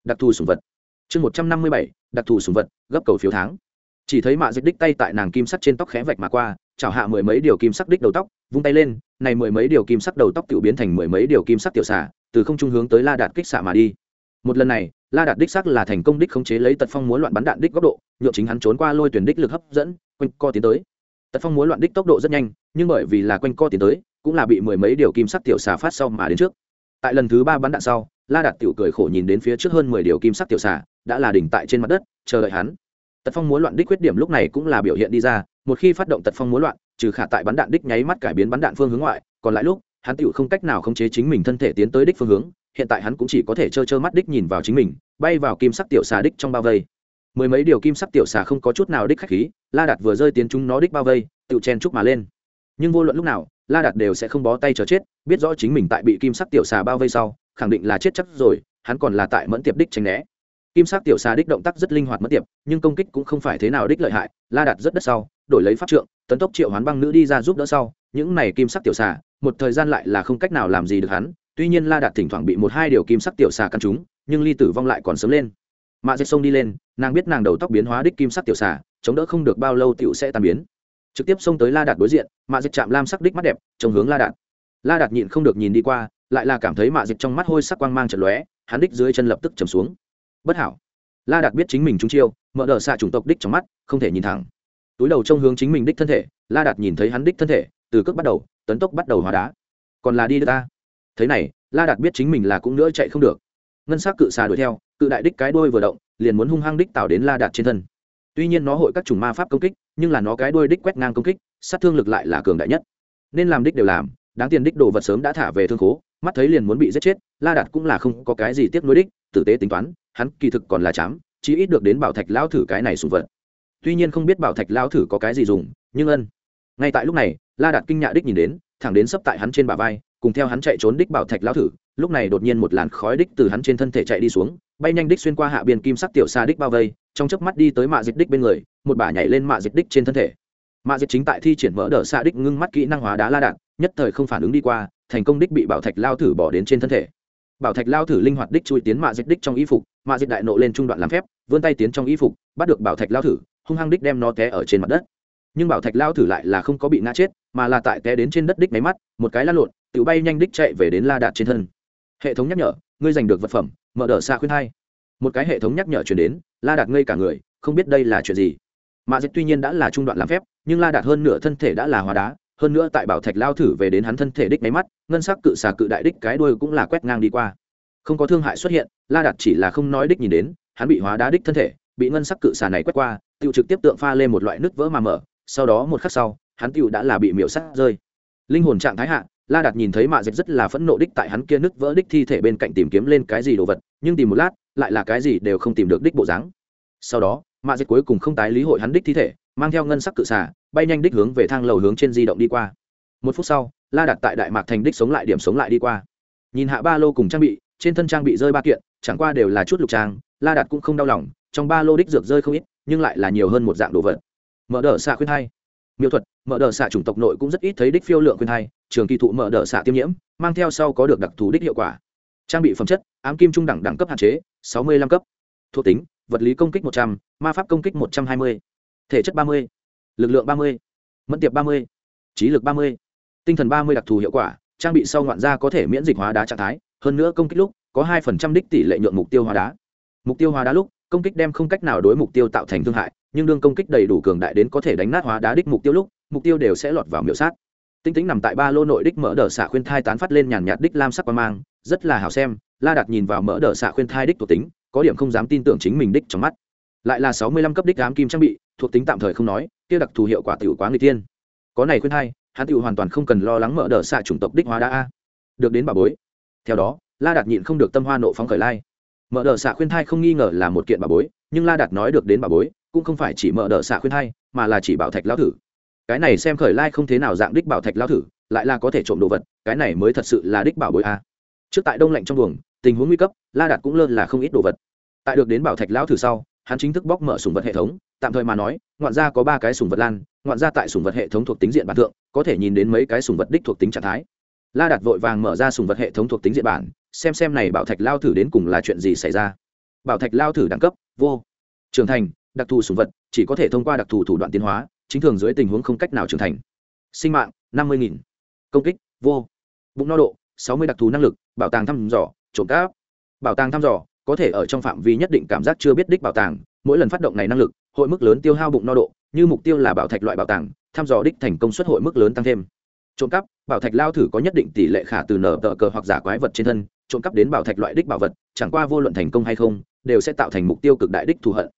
đặc thù sùng vật. Chương một trăm năm mươi bảy, đặc thù sùng vật, gấp cầu phiếu tháng. Chỉ thấy mạ dịch đích tay tại nàng kim sắt trên tóc khẽ vạch mà qua, chảo hạ mười mấy điều kim sắc đích đầu tóc, vung tay lên, này mười mấy điều kim sắc đầu tóc tự biến thành mười mấy điều kim sắc tiểu xả từ không trung hướng tới la đạt kích xạ mà đi. Một lần này, la đạt đích sắc là thành công đích khống chế lấy tật phong muốn loạn bắn đạn đích góc độ nhộn chính hắn trốn qua lôi tuyển đích lực hấp dẫn, quanh co tiến tới. Tật phong muốn loạn đích tốc độ rất nhanh, nhưng bởi vì là quanh co tiến tới cũng là bị mười mấy điều kim sắc tiểu xà phát sau mà đến trước. Tại lần thứ ba bắn đạn sau, la đạt tiểu cười khổ nhìn đến phía trước hơn mười điều kim sắc tiểu xà, đã là đỉnh tại trên mặt đất, chờ đợi hắn. Tật phong muốn loạn đích khuyết điểm lúc này cũng là biểu hiện đi ra, một khi phát động tật phong muốn loạn, trừ khả tại bắn đạn đích nháy mắt cải biến bắn đạn phương hướng ngoại, còn lại lúc, hắn tiểu không cách nào khống chế chính mình thân thể tiến tới đích phương hướng, hiện tại hắn cũng chỉ có thể trơ trơ mắt đích nhìn vào chính mình, bay vào kim sắc tiểu xà đích trong bao vây. Mười mấy điều kim sắc tiểu xà không có chút nào đích khách khí, la đạt vừa rơi tiến chúng nó đích bao vây, tự chen chúc mà lên nhưng vô luận lúc nào, la đạt đều sẽ không bó tay chờ chết, biết rõ chính mình tại bị kim sắc tiểu xà bao vây sau, khẳng định là chết chắc rồi, hắn còn là tại mẫn tiệp đích tránh né. Kim sắc tiểu xà đích động tác rất linh hoạt mất tiệp, nhưng công kích cũng không phải thế nào đích lợi hại, la đạt rất đất sau, đổi lấy pháp trượng, tấn tốc triệu hoán băng nữ đi ra giúp đỡ sau, những này kim sắc tiểu xà, một thời gian lại là không cách nào làm gì được hắn, tuy nhiên la đạt thỉnh thoảng bị một hai điều kim sắc tiểu xà căn trúng, nhưng ly tử vong lại còn sớm lên. Mạ dây sông đi lên, nàng biết nàng đầu tóc biến hóa đích kim sắc tiểu xà, chống đỡ không được bao lâu tiểu sẽ tan biến trực tiếp xông tới la đạt đối diện, mạ dịch chạm lam sắc đích mắt đẹp, trông hướng la đạt. La đạt nhịn không được nhìn đi qua, lại là cảm thấy mạ dịch trong mắt hôi sắc quang mang trận lóe, hắn đích dưới chân lập tức chầm xuống. Bất hảo. La đạt biết chính mình trúng chiêu, mở đờ xạ chủng tộc đích trong mắt, không thể nhìn thẳng. Túi đầu trông hướng chính mình đích thân thể, la đạt nhìn thấy hắn đích thân thể, từ cước bắt đầu, tấn tốc bắt đầu hóa đá. Còn là đi được ta. Thế này, la đạt biết chính mình là cũng nữa chạy không được. Ngân s á c cự xà đuổi theo, cự đại đích cái đôi vừa động, liền muốn hung hăng đích tạo đến la đạt trên thân. Tuy nhiên nó hội các chủng ma pháp công kích nhưng là nó cái đuôi đích quét ngang công kích, sát thương lực lại là cường đại nhất. Nên làm đích đều làm, đáng tiền đích đồ vật sớm đã thả về thương khố, mắt thấy liền muốn bị giết chết, la đạt cũng là không có cái gì tiếc nuối đích, tử tế tính toán, hắn kỳ thực còn là chám, chí ít được đến bảo thạch lao thử cái này sùng vật. Tuy nhiên không biết bảo thạch lao thử có cái gì dùng, nhưng ân. Ngay tại lúc này, la đạt kinh nhạ đích nhìn đến, thẳng đến sấp tại hắn trên bả vai, cùng theo hắn chạy trốn đích bảo thạch lao thử, lúc này đột nhiên một làn khói đích từ hắn trên thân thể chạy đi xuống, bay nhanh đích xuyên qua hạ biên kim sắc tiểu xa đích bao vây trong chớp mắt đi tới mạ dịch đích bên người, một bả nhảy lên mạ dịch đích trên thân thể. Mạ dịch chính tại thi triển mỡ đỡ xa đích ngưng mắt kỹ năng hóa đá la đạn, nhất thời không phản ứng đi qua, thành công đích bị bảo thạch lao thử bỏ đến trên thân thể. Bảo thạch lao thử linh hoạt đích chui tiến mạ dịch đích trong y phục, mạ dịch đại nộ lên trung đoạn làm phép, vươn tay tiến trong y phục, bắt được bảo thạch lao thử, hung hăng đích đem nó té ở trên mặt đất. Nhưng bảo thạch lao thử lại là không có bị ngã chết, mà là tại té đến trên đất đích máy mắt, một cái lăn lộn, tự bay nhanh đích chạy về đến la đạt trên thân. Hệ thống nhắc nhở, ngươi giành được vật phẩm, mở đỡ xa khuyên hai một cái hệ thống nhắc nhở chuyển đến, la đạt ngây cả người, không biết đây là chuyện gì. Mạ dịch tuy nhiên đã là trung đoạn làm phép, nhưng la đạt hơn nửa thân thể đã là hóa đá, hơn nữa tại bảo thạch lao thử về đến hắn thân thể đích máy mắt, ngân sắc cự xà cự đại đích cái đuôi cũng là quét ngang đi qua. Không có thương hại xuất hiện, la đạt chỉ là không nói đích nhìn đến, hắn bị hóa đá đích thân thể, bị ngân sắc cự xà này quét qua tiêu trực tiếp tượng pha lên một loại nước vỡ mà mở, sau đó một khắc sau, hắn tựu đã là bị miễu sắt rơi. Linh hồn trạng thái hạ, la đạt nhìn thấy mạ dịch rất là phẫn nộ đích tại hắn kia nước vỡ đích thi thể bên cạnh tìm kiếm lên cái gì đồ vật, nhưng tìm một lát lại là cái gì đều không tìm được đích bộ dáng. Sau đó, mạ dịch cuối cùng không tái lý hội hắn đích thi thể, mang theo ngân sắc cự xả bay nhanh đích hướng về thang lầu hướng trên di động đi qua. Một phút sau, la đặt tại đại mạc thành đích sống lại điểm sống lại đi qua. Nhìn hạ ba lô cùng trang bị, trên thân trang bị rơi ba kiện, chẳng qua đều là chút lục trang, la đặt cũng không đau lòng, trong ba lô đích dược rơi không ít, nhưng lại là nhiều hơn một dạng đồ vật. Mở đỡ xạ khuyên hai. Miêu thuật, mở đỡ xạ chủng tộc nội cũng rất ít thấy đích phiêu lượng khuyên hai, trường kỳ thụ mở đỡ xạ tiêm nhiễm, mang theo sau có được đặc thù đích hiệu quả. Trang bị phẩm chất, ám kim trung đẳng đẳng cấp hạn chế sáu mươi lăm cấp. Thuộc tính, vật lý công kích một trăm, ma pháp công kích một trăm hai mươi, thể chất ba mươi, lực lượng ba mươi, mẫn tiệp ba mươi, trí lực ba mươi, tinh thần ba mươi đặc thù hiệu quả, trang bị sau ngoạn gia có thể miễn dịch hóa đá trạng thái, hơn nữa công kích lúc có hai phần trăm đích tỷ lệ nhuộn mục tiêu hóa đá. Mục tiêu hóa đá lúc, công kích đem không cách nào đối mục tiêu tạo thành thương hại, nhưng đương công kích đầy đủ cường đại đến có thể đánh nát hóa đá đích mục tiêu lúc, mục tiêu đều sẽ lọt vào miểu sát. Tinh tính nằm tại ba lô nội đích mở đờ xạ khuyên thai tán phát lên nhàn nhạt đích lam sắc qua mang, rất là hào xem la đạt nhìn vào mỡ đỡ xạ khuyên thai đích thuộc tính, có điểm không dám tin tưởng chính mình đích trong mắt. Lại là sáu mươi lăm cấp đích ám kim trang bị, thuộc tính tạm thời không nói, kia đặc thù hiệu quả tiểu quá người tiên. Có này khuyên thai, hắn tiểu hoàn toàn không cần lo lắng mỡ đỡ xạ chủng tộc đích hóa đã a. Được đến bà bối. Theo đó, la đạt nhịn không được tâm hoa nộ phóng khởi lai. Mỡ đỡ xạ khuyên thai không nghi ngờ là một kiện bà bối, nhưng la đạt nói được đến bà bối, cũng không phải chỉ mỡ đỡ xạ khuyên thai, mà là chỉ bảo thạch lão thử. Cái này xem khởi lai không thế nào dạng đích bảo thạch lão thử, lại là có thể trộm đồ vật, cái này mới thật sự là đích bảo bối a. Trước tại đông lạnh trong buồng tình huống nguy cấp, la đạt cũng lơ là không ít đồ vật. Tại được đến bảo thạch lão thử sau, hắn chính thức bóc mở sùng vật hệ thống, tạm thời mà nói, ngoạn gia có ba cái sùng vật lan, ngoạn gia tại sùng vật hệ thống thuộc tính diện bản thượng, có thể nhìn đến mấy cái sùng vật đích thuộc tính trạng thái. La đạt vội vàng mở ra sùng vật hệ thống thuộc tính diện bản, xem xem này bảo thạch lao thử đến cùng là chuyện gì xảy ra. Bảo thạch lao thử đẳng cấp, vô. Trưởng thành, đặc thù sùng vật, chỉ có thể thông qua đặc thù thủ đoạn tiến hóa, chính thường dưới tình huống không cách nào trưởng thành. Sinh mạng, năm mươi công kích, vô. Bụng no độ, sáu mươi đặc thù năng lực, bảo tàng thăm dò trộm cắp. Bảo tàng thăm dò, có thể ở trong phạm vi nhất định cảm giác chưa biết đích bảo tàng, mỗi lần phát động này năng lực, hội mức lớn tiêu hao bụng no độ, như mục tiêu là bảo thạch loại bảo tàng, thăm dò đích thành công suất hội mức lớn tăng thêm. Trộm cắp, bảo thạch lao thử có nhất định tỷ lệ khả từ nở tờ cờ hoặc giả quái vật trên thân, trộm cắp đến bảo thạch loại đích bảo vật, chẳng qua vô luận thành công hay không, đều sẽ tạo thành mục tiêu cực đại đích thù hận.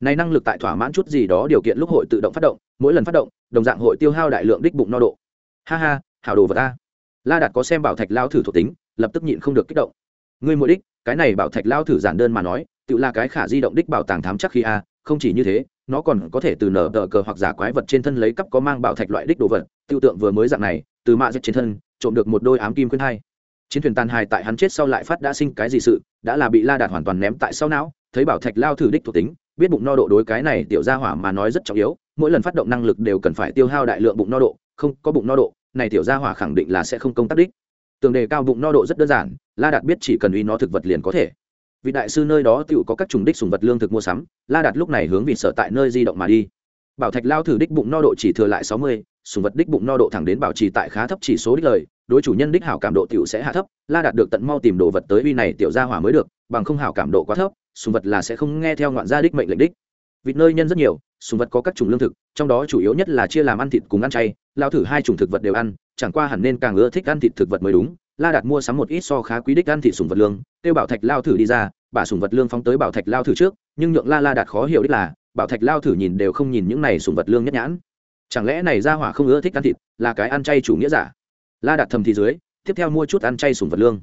Này năng lực tại thỏa mãn chút gì đó điều kiện lúc hội tự động phát động, mỗi lần phát động, đồng dạng hội tiêu hao đại lượng đích bụng no độ. Ha ha, hảo đồ vật ta la đạt có xem bảo thạch lao thử thuộc tính, lập tức nhịn không được kích động ngươi mỗi đích, cái này bảo thạch lao thử giản đơn mà nói, tự là cái khả di động đích bảo tàng thám chắc khi a, không chỉ như thế, nó còn có thể từ nở tờ cờ hoặc giả quái vật trên thân lấy cắp có mang bảo thạch loại đích đồ vật. Tiêu tượng vừa mới dạng này, từ mạ dệt trên thân, trộm được một đôi ám kim khuyên hai. Chiến thuyền tàn hài tại hắn chết sau lại phát đã sinh cái gì sự, đã là bị la đạt hoàn toàn ném tại sau não, thấy bảo thạch lao thử đích thuộc tính, biết bụng no độ đối cái này tiểu ra hỏa mà nói rất trọng yếu, mỗi lần phát động năng lực đều cần phải tiêu hao đại lượng bụng no độ, không có bụng no độ, này tiểu gia hỏa khẳng định là sẽ không công tác đích tường đề cao bụng no độ rất đơn giản, la đạt biết chỉ cần uy nó thực vật liền có thể. Vị đại sư nơi đó tự có các chủng đích sùng vật lương thực mua sắm, la đạt lúc này hướng vị sở tại nơi di động mà đi. Bảo thạch lao thử đích bụng no độ chỉ thừa lại sáu mươi, sùng vật đích bụng no độ thẳng đến bảo trì tại khá thấp chỉ số đích lời, đối chủ nhân đích hảo cảm độ tiểu sẽ hạ thấp, la đạt được tận mau tìm đồ vật tới uy này tiểu gia hỏa mới được, bằng không hảo cảm độ quá thấp, sùng vật là sẽ không nghe theo ngoạn gia đích mệnh lệnh đích vịt nơi nhân rất nhiều, sùng vật có các chủng lương thực, trong đó chủ yếu nhất là chia làm ăn thịt cùng ăn chay lao thử hai chủng thực vật đều ăn, chẳng qua hẳn nên càng ưa thích ăn thịt thực vật mới đúng. La đạt mua sắm một ít so khá quý đích ăn thịt sùng vật lương tiêu bảo thạch lao thử đi ra, bà sùng vật lương phóng tới bảo thạch lao thử trước, nhưng nhượng la la đạt khó hiểu đích là, bảo thạch lao thử nhìn đều không nhìn những này sùng vật lương nhất nhãn. Chẳng lẽ này ra hỏa không ưa thích ăn thịt, là cái ăn chay chủ nghĩa giả? La đạt thầm thì dưới, tiếp theo mua chút ăn chay sùng vật lương.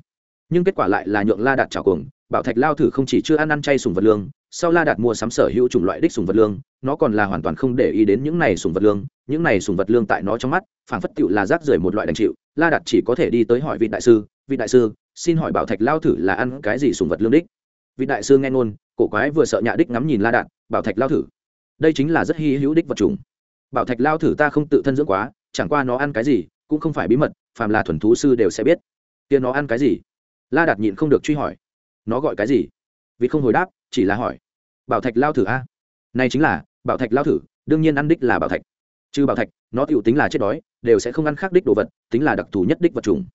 Nhưng kết quả lại là nhượng la đạt trào cuồng, bảo thạch lao thử không chỉ chưa ăn ăn chay sùng vật lương sau la đạt mua sắm sở hữu chủng loại đích sùng vật lương, nó còn là hoàn toàn không để ý đến những này sùng vật lương, những này sùng vật lương tại nó trong mắt, phảng phất tựu là rác rưởi một loại đành chịu. La đạt chỉ có thể đi tới hỏi vị đại sư, vị đại sư, xin hỏi bảo thạch lao thử là ăn cái gì sùng vật lương đích? Vị đại sư nghe ngôn, cổ quái vừa sợ nhạ đích ngắm nhìn la đạt, bảo thạch lao thử, đây chính là rất hy hữu đích vật trùng bảo thạch lao thử ta không tự thân dưỡng quá, chẳng qua nó ăn cái gì cũng không phải bí mật, phàm là thuần thú sư đều sẽ biết. Kia nó ăn cái gì? La đạt nhịn không được truy hỏi. Nó gọi cái gì? Vì không hồi đáp, chỉ là hỏi bảo thạch lao thử a. Này chính là, bảo thạch lao thử, đương nhiên ăn đích là bảo thạch. Trừ bảo thạch, nó tựu tính là chết đói, đều sẽ không ăn khác đích đồ vật, tính là đặc thù nhất đích vật trùng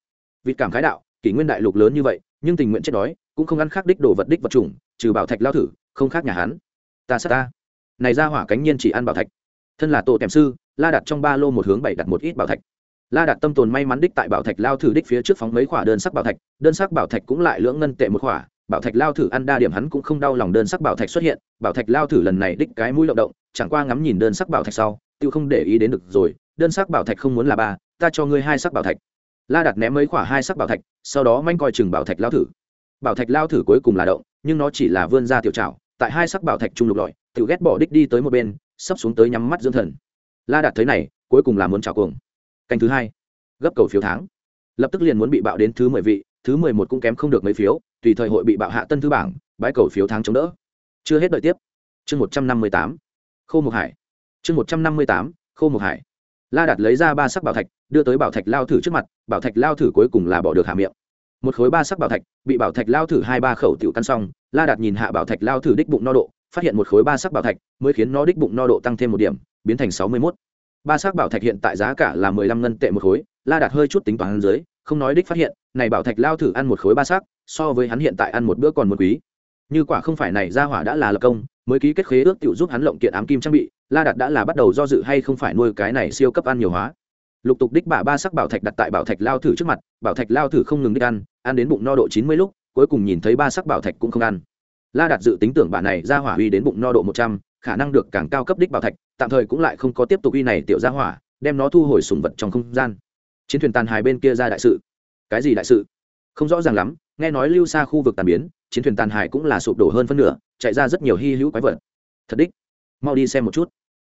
vịt cảm khái đạo, kỷ nguyên đại lục lớn như vậy, nhưng tình nguyện chết đói, cũng không ăn khác đích đồ vật đích vật trùng trừ bảo thạch lao thử, không khác nhà hán ta sát ta. Này ra hỏa cánh nhiên chỉ ăn bảo thạch. Thân là tổ tèm sư, la đặt trong ba lô một hướng bảy đặt một ít bảo thạch. La đặt tâm tồn may mắn đích tại bảo thạch lao thử đích phía trước phóng mấy khỏa đơn sắc bảo thạch, đơn sắc bảo thạch cũng lại lưỡng ngân tệ một khỏa bảo thạch lao thử ăn đa điểm hắn cũng không đau lòng đơn sắc bảo thạch xuất hiện. Bảo thạch lao thử lần này đích cái mũi lộng động, chẳng qua ngắm nhìn đơn sắc bảo thạch sau tự không để ý đến được rồi. Đơn sắc bảo thạch không muốn là ba, ta cho ngươi hai sắc bảo thạch. La đặt ném mấy khỏa hai sắc bảo thạch, sau đó manh coi chừng bảo thạch lao thử. Bảo thạch lao thử cuối cùng là động, nhưng nó chỉ là vươn ra tiểu trào tại hai sắc bảo thạch trung lục lọi tự ghét bỏ đích đi tới một bên, sắp xuống tới nhắm mắt dưỡng thần. La đạt thấy này, cuối cùng là muốn trào cuồng. Canh thứ hai, gấp cầu phiếu tháng. Lập tức liền muốn bị bạo đến thứ mười vị, thứ mười một cũng kém không được mấy phiếu tùy thời hội bị bạo hạ tân thứ bảng bãi cầu phiếu tháng chống đỡ. Chưa hết đợi tiếp. Chương một trăm năm mươi tám. Khô mục hải. Chương một trăm năm mươi tám. Khô mục hải. La đạt lấy ra ba sắc bảo thạch, đưa tới bảo thạch lao thử trước mặt, bảo thạch lao thử cuối cùng là bỏ được hạ miệng. Một khối ba sắc bảo thạch, bị bảo thạch lao thử hai ba khẩu tiểu căn xong, la đạt nhìn hạ bảo thạch lao thử đích bụng no độ, phát hiện một khối ba sắc bảo thạch mới khiến nó đích bụng no độ tăng thêm một điểm, biến thành sáu mươi mốt. Ba sắc bảo thạch hiện tại giá cả là mười lăm ngân tệ một khối, la đạt hơi chút tính toán dưới, không nói đích phát hiện, này bảo thạch lao thử ăn một khối ba sắc so với hắn hiện tại ăn một bữa còn một quý. Như quả không phải này ra hỏa đã là lập công, mới ký kết khế ước tiểu giúp hắn lộng kiện ám kim trang bị, la đạt đã là bắt đầu do dự hay không phải nuôi cái này siêu cấp ăn nhiều hóa. Lục tục đích bả ba sắc bảo thạch đặt tại bảo thạch lao thử trước mặt, bảo thạch lao thử không ngừng đích ăn ăn đến bụng no độ chín mươi lúc, cuối cùng nhìn thấy ba sắc bảo thạch cũng không ăn. La đạt dự tính tưởng bản này ra hỏa uy đến bụng no độ một trăm, khả năng được càng cao cấp đích bảo thạch, tạm thời cũng lại không có tiếp tục uy này tiểu ra hỏa, đem nó thu hồi sùng vật trong không gian. Chiến thuyền tàn hài bên kia ra đại sự. Cái gì đại sự? Không rõ ràng lắm nghe nói lưu xa khu vực tàn biến, chiến thuyền tàn hại cũng là sụp đổ hơn phân nửa, chạy ra rất nhiều hy hữu quái vật. Thật đích. Mau đi xem một chút.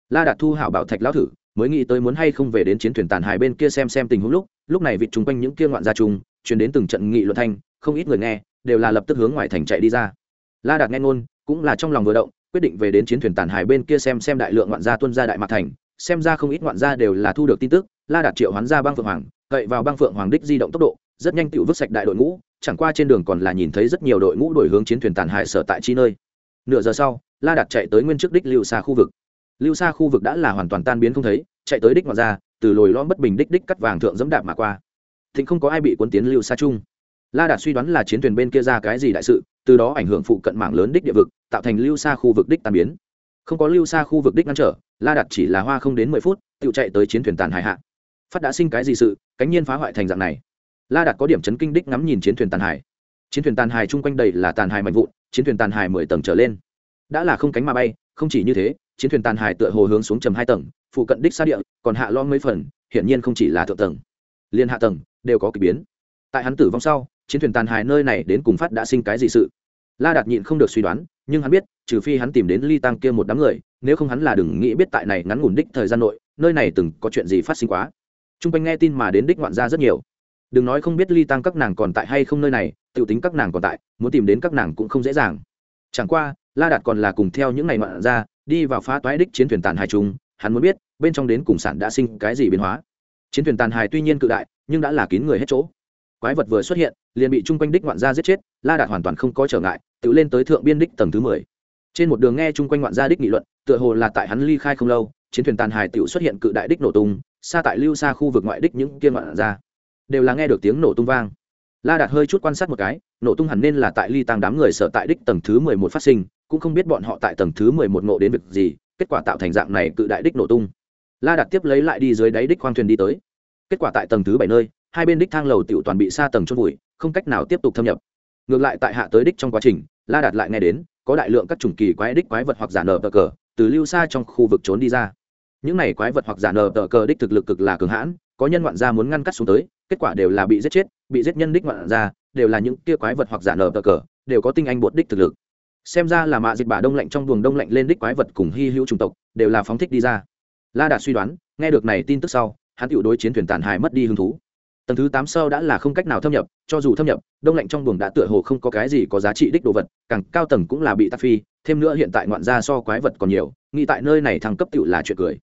La đạt thu hảo bảo thạch lão thử, mới nghĩ tới muốn hay không về đến chiến thuyền tàn hại bên kia xem xem tình huống lúc lúc này vịt chung quanh những kia ngoạn gia chung chuyển đến từng trận nghị luận thanh, không ít người nghe, đều là lập tức hướng ngoài thành chạy đi ra. La đạt nghe ngôn, cũng là trong lòng vừa động, quyết định về đến chiến thuyền tàn hải bên kia xem xem đại lượng ngoạn gia tuân ra đại mạc thành, xem ra không ít ngoạn gia đều là thu được tin tức. La đạt triệu hoán ra băng phượng hoàng, cậy vào băng phượng hoàng đích di động tốc độ rất nhanh tựu vứt sạch đại đội ngũ, chẳng qua trên đường còn là nhìn thấy rất nhiều đội ngũ đổi hướng chiến thuyền tàn hại sở tại chi nơi. Nửa giờ sau, la đạt chạy tới nguyên trước đích lưu xa khu vực. Lưu xa khu vực đã là hoàn toàn tan biến không thấy, chạy tới đích ngoài ra, từ lồi lõm bất bình đích đích cắt vàng thượng dẫm đạp mà qua. Thịnh không có ai bị cuốn tiến lưu xa chung. La đạt suy đoán là chiến thuyền bên kia ra cái gì đại sự, từ đó ảnh hưởng phụ cận mạng lớn đích địa vực, tạo thành lưu xa khu vực đích tan biến. Không có lưu xa khu vực đích ngăn trở, la đạt chỉ là hoa không đến mười phút tự chạy tới chiến thuyền tàn hải hạ. Phát đã sinh cái gì sự, cánh nhiên phá hoại thành dạng này la đạt có điểm chấn kinh đích ngắm nhìn chiến thuyền tàn hải. Chiến thuyền tàn hải chung quanh đầy là tàn hải mạnh vụn, chiến thuyền tàn hải mười tầng trở lên. Đã là không cánh mà bay, không chỉ như thế, chiến thuyền tàn hải tựa hồ hướng xuống trầm hai tầng, phụ cận đích xa địa, còn hạ lo mấy phần, hiển nhiên không chỉ là thượng tầng. Liên hạ tầng, đều có k ỳ biến. Tại hắn tử vong sau, chiến thuyền tàn hải nơi này đến cùng phát đã sinh cái gì sự? La đạt nhịn không được suy đoán, nhưng hắn biết, trừ phi hắn tìm đến ly tăng kia một đám người, nếu không hắn là đừng nghĩ biết tại này ngắn ngủn đích thời gian nội, nơi này từng có chuyện gì phát sinh quá. T r u n g quanh nghe tin mà đến đích ngoạn ra rất nhiều đừng nói không biết ly tăng các nàng còn tại hay không nơi này t i ể u tính các nàng còn tại, muốn tìm đến các nàng cũng không dễ dàng. Chẳng qua, la đạt còn là cùng theo những ngày ngoạn ra, đi vào phá toái đích chiến thuyền tàn hài chúng hắn muốn biết, bên trong đến cùng sản đã sinh cái gì biến hóa. Chiến thuyền tàn hài tuy nhiên cự đại, nhưng đã là kín người hết chỗ. Quái vật vừa xuất hiện, liền bị chung quanh đích ngoạn gia giết chết, la đạt hoàn toàn không có trở ngại, tự lên tới thượng biên đích tầng thứ mười. Trên một đường nghe chung quanh ngoạn gia đích nghị luận, tựa hồ là tại hắn ly khai không lâu, chiến thuyền tàn hài tiểu xuất hiện cự đại đích nổ tung, xa tại lưu xa khu vực ngoại đích những kia ngoạn gia đều là nghe được tiếng nổ tung vang. La đạt hơi chút quan sát một cái, nổ tung hẳn nên là tại ly tăng đám người sở tại đích tầng thứ mười một phát sinh, cũng không biết bọn họ tại tầng thứ mười một ngộ đến việc gì, kết quả tạo thành dạng này cự đại đích nổ tung. La đạt tiếp lấy lại đi dưới đáy đích khoang thuyền đi tới. Kết quả tại tầng thứ bảy nơi, hai bên đích thang lầu tiểu toàn bị xa tầng chôn vùi, không cách nào tiếp tục thâm nhập. Ngược lại tại hạ tới đích trong quá trình, la đạt lại nghe đến, có đại lượng các chủng kỳ quái đích quái vật hoặc giả nở tờ cờ, từ lưu xa trong khu vực trốn đi ra. Những này quái vật hoặc giả nở tờ cờ đích thực lực cực là cường hãn, có nhân ngoạn gia muốn ngăn cắt xuống tới kết quả đều là bị giết chết bị giết nhân đích ngoạn ra, đều là những kia quái vật hoặc giả nở cờ cờ đều có tinh anh bột đích thực lực. Xem ra là mạ dịch bà đông lạnh trong buồng đông lạnh lên đích quái vật cùng hy hữu chủng tộc đều là phóng thích đi ra. La đạt suy đoán nghe được này tin tức sau hắn tự đối chiến thuyền tàn hài mất đi hứng thú. Tầng thứ tám sau đã là không cách nào thâm nhập cho dù thâm nhập đông lạnh trong buồng đã tựa hồ không có cái gì có giá trị đích đồ vật càng cao tầng cũng là bị tắc phi thêm nữa hiện tại ngoạn ra so quái vật còn nhiều nghĩ tại nơi này thăng cấp tựu là chuyện cười.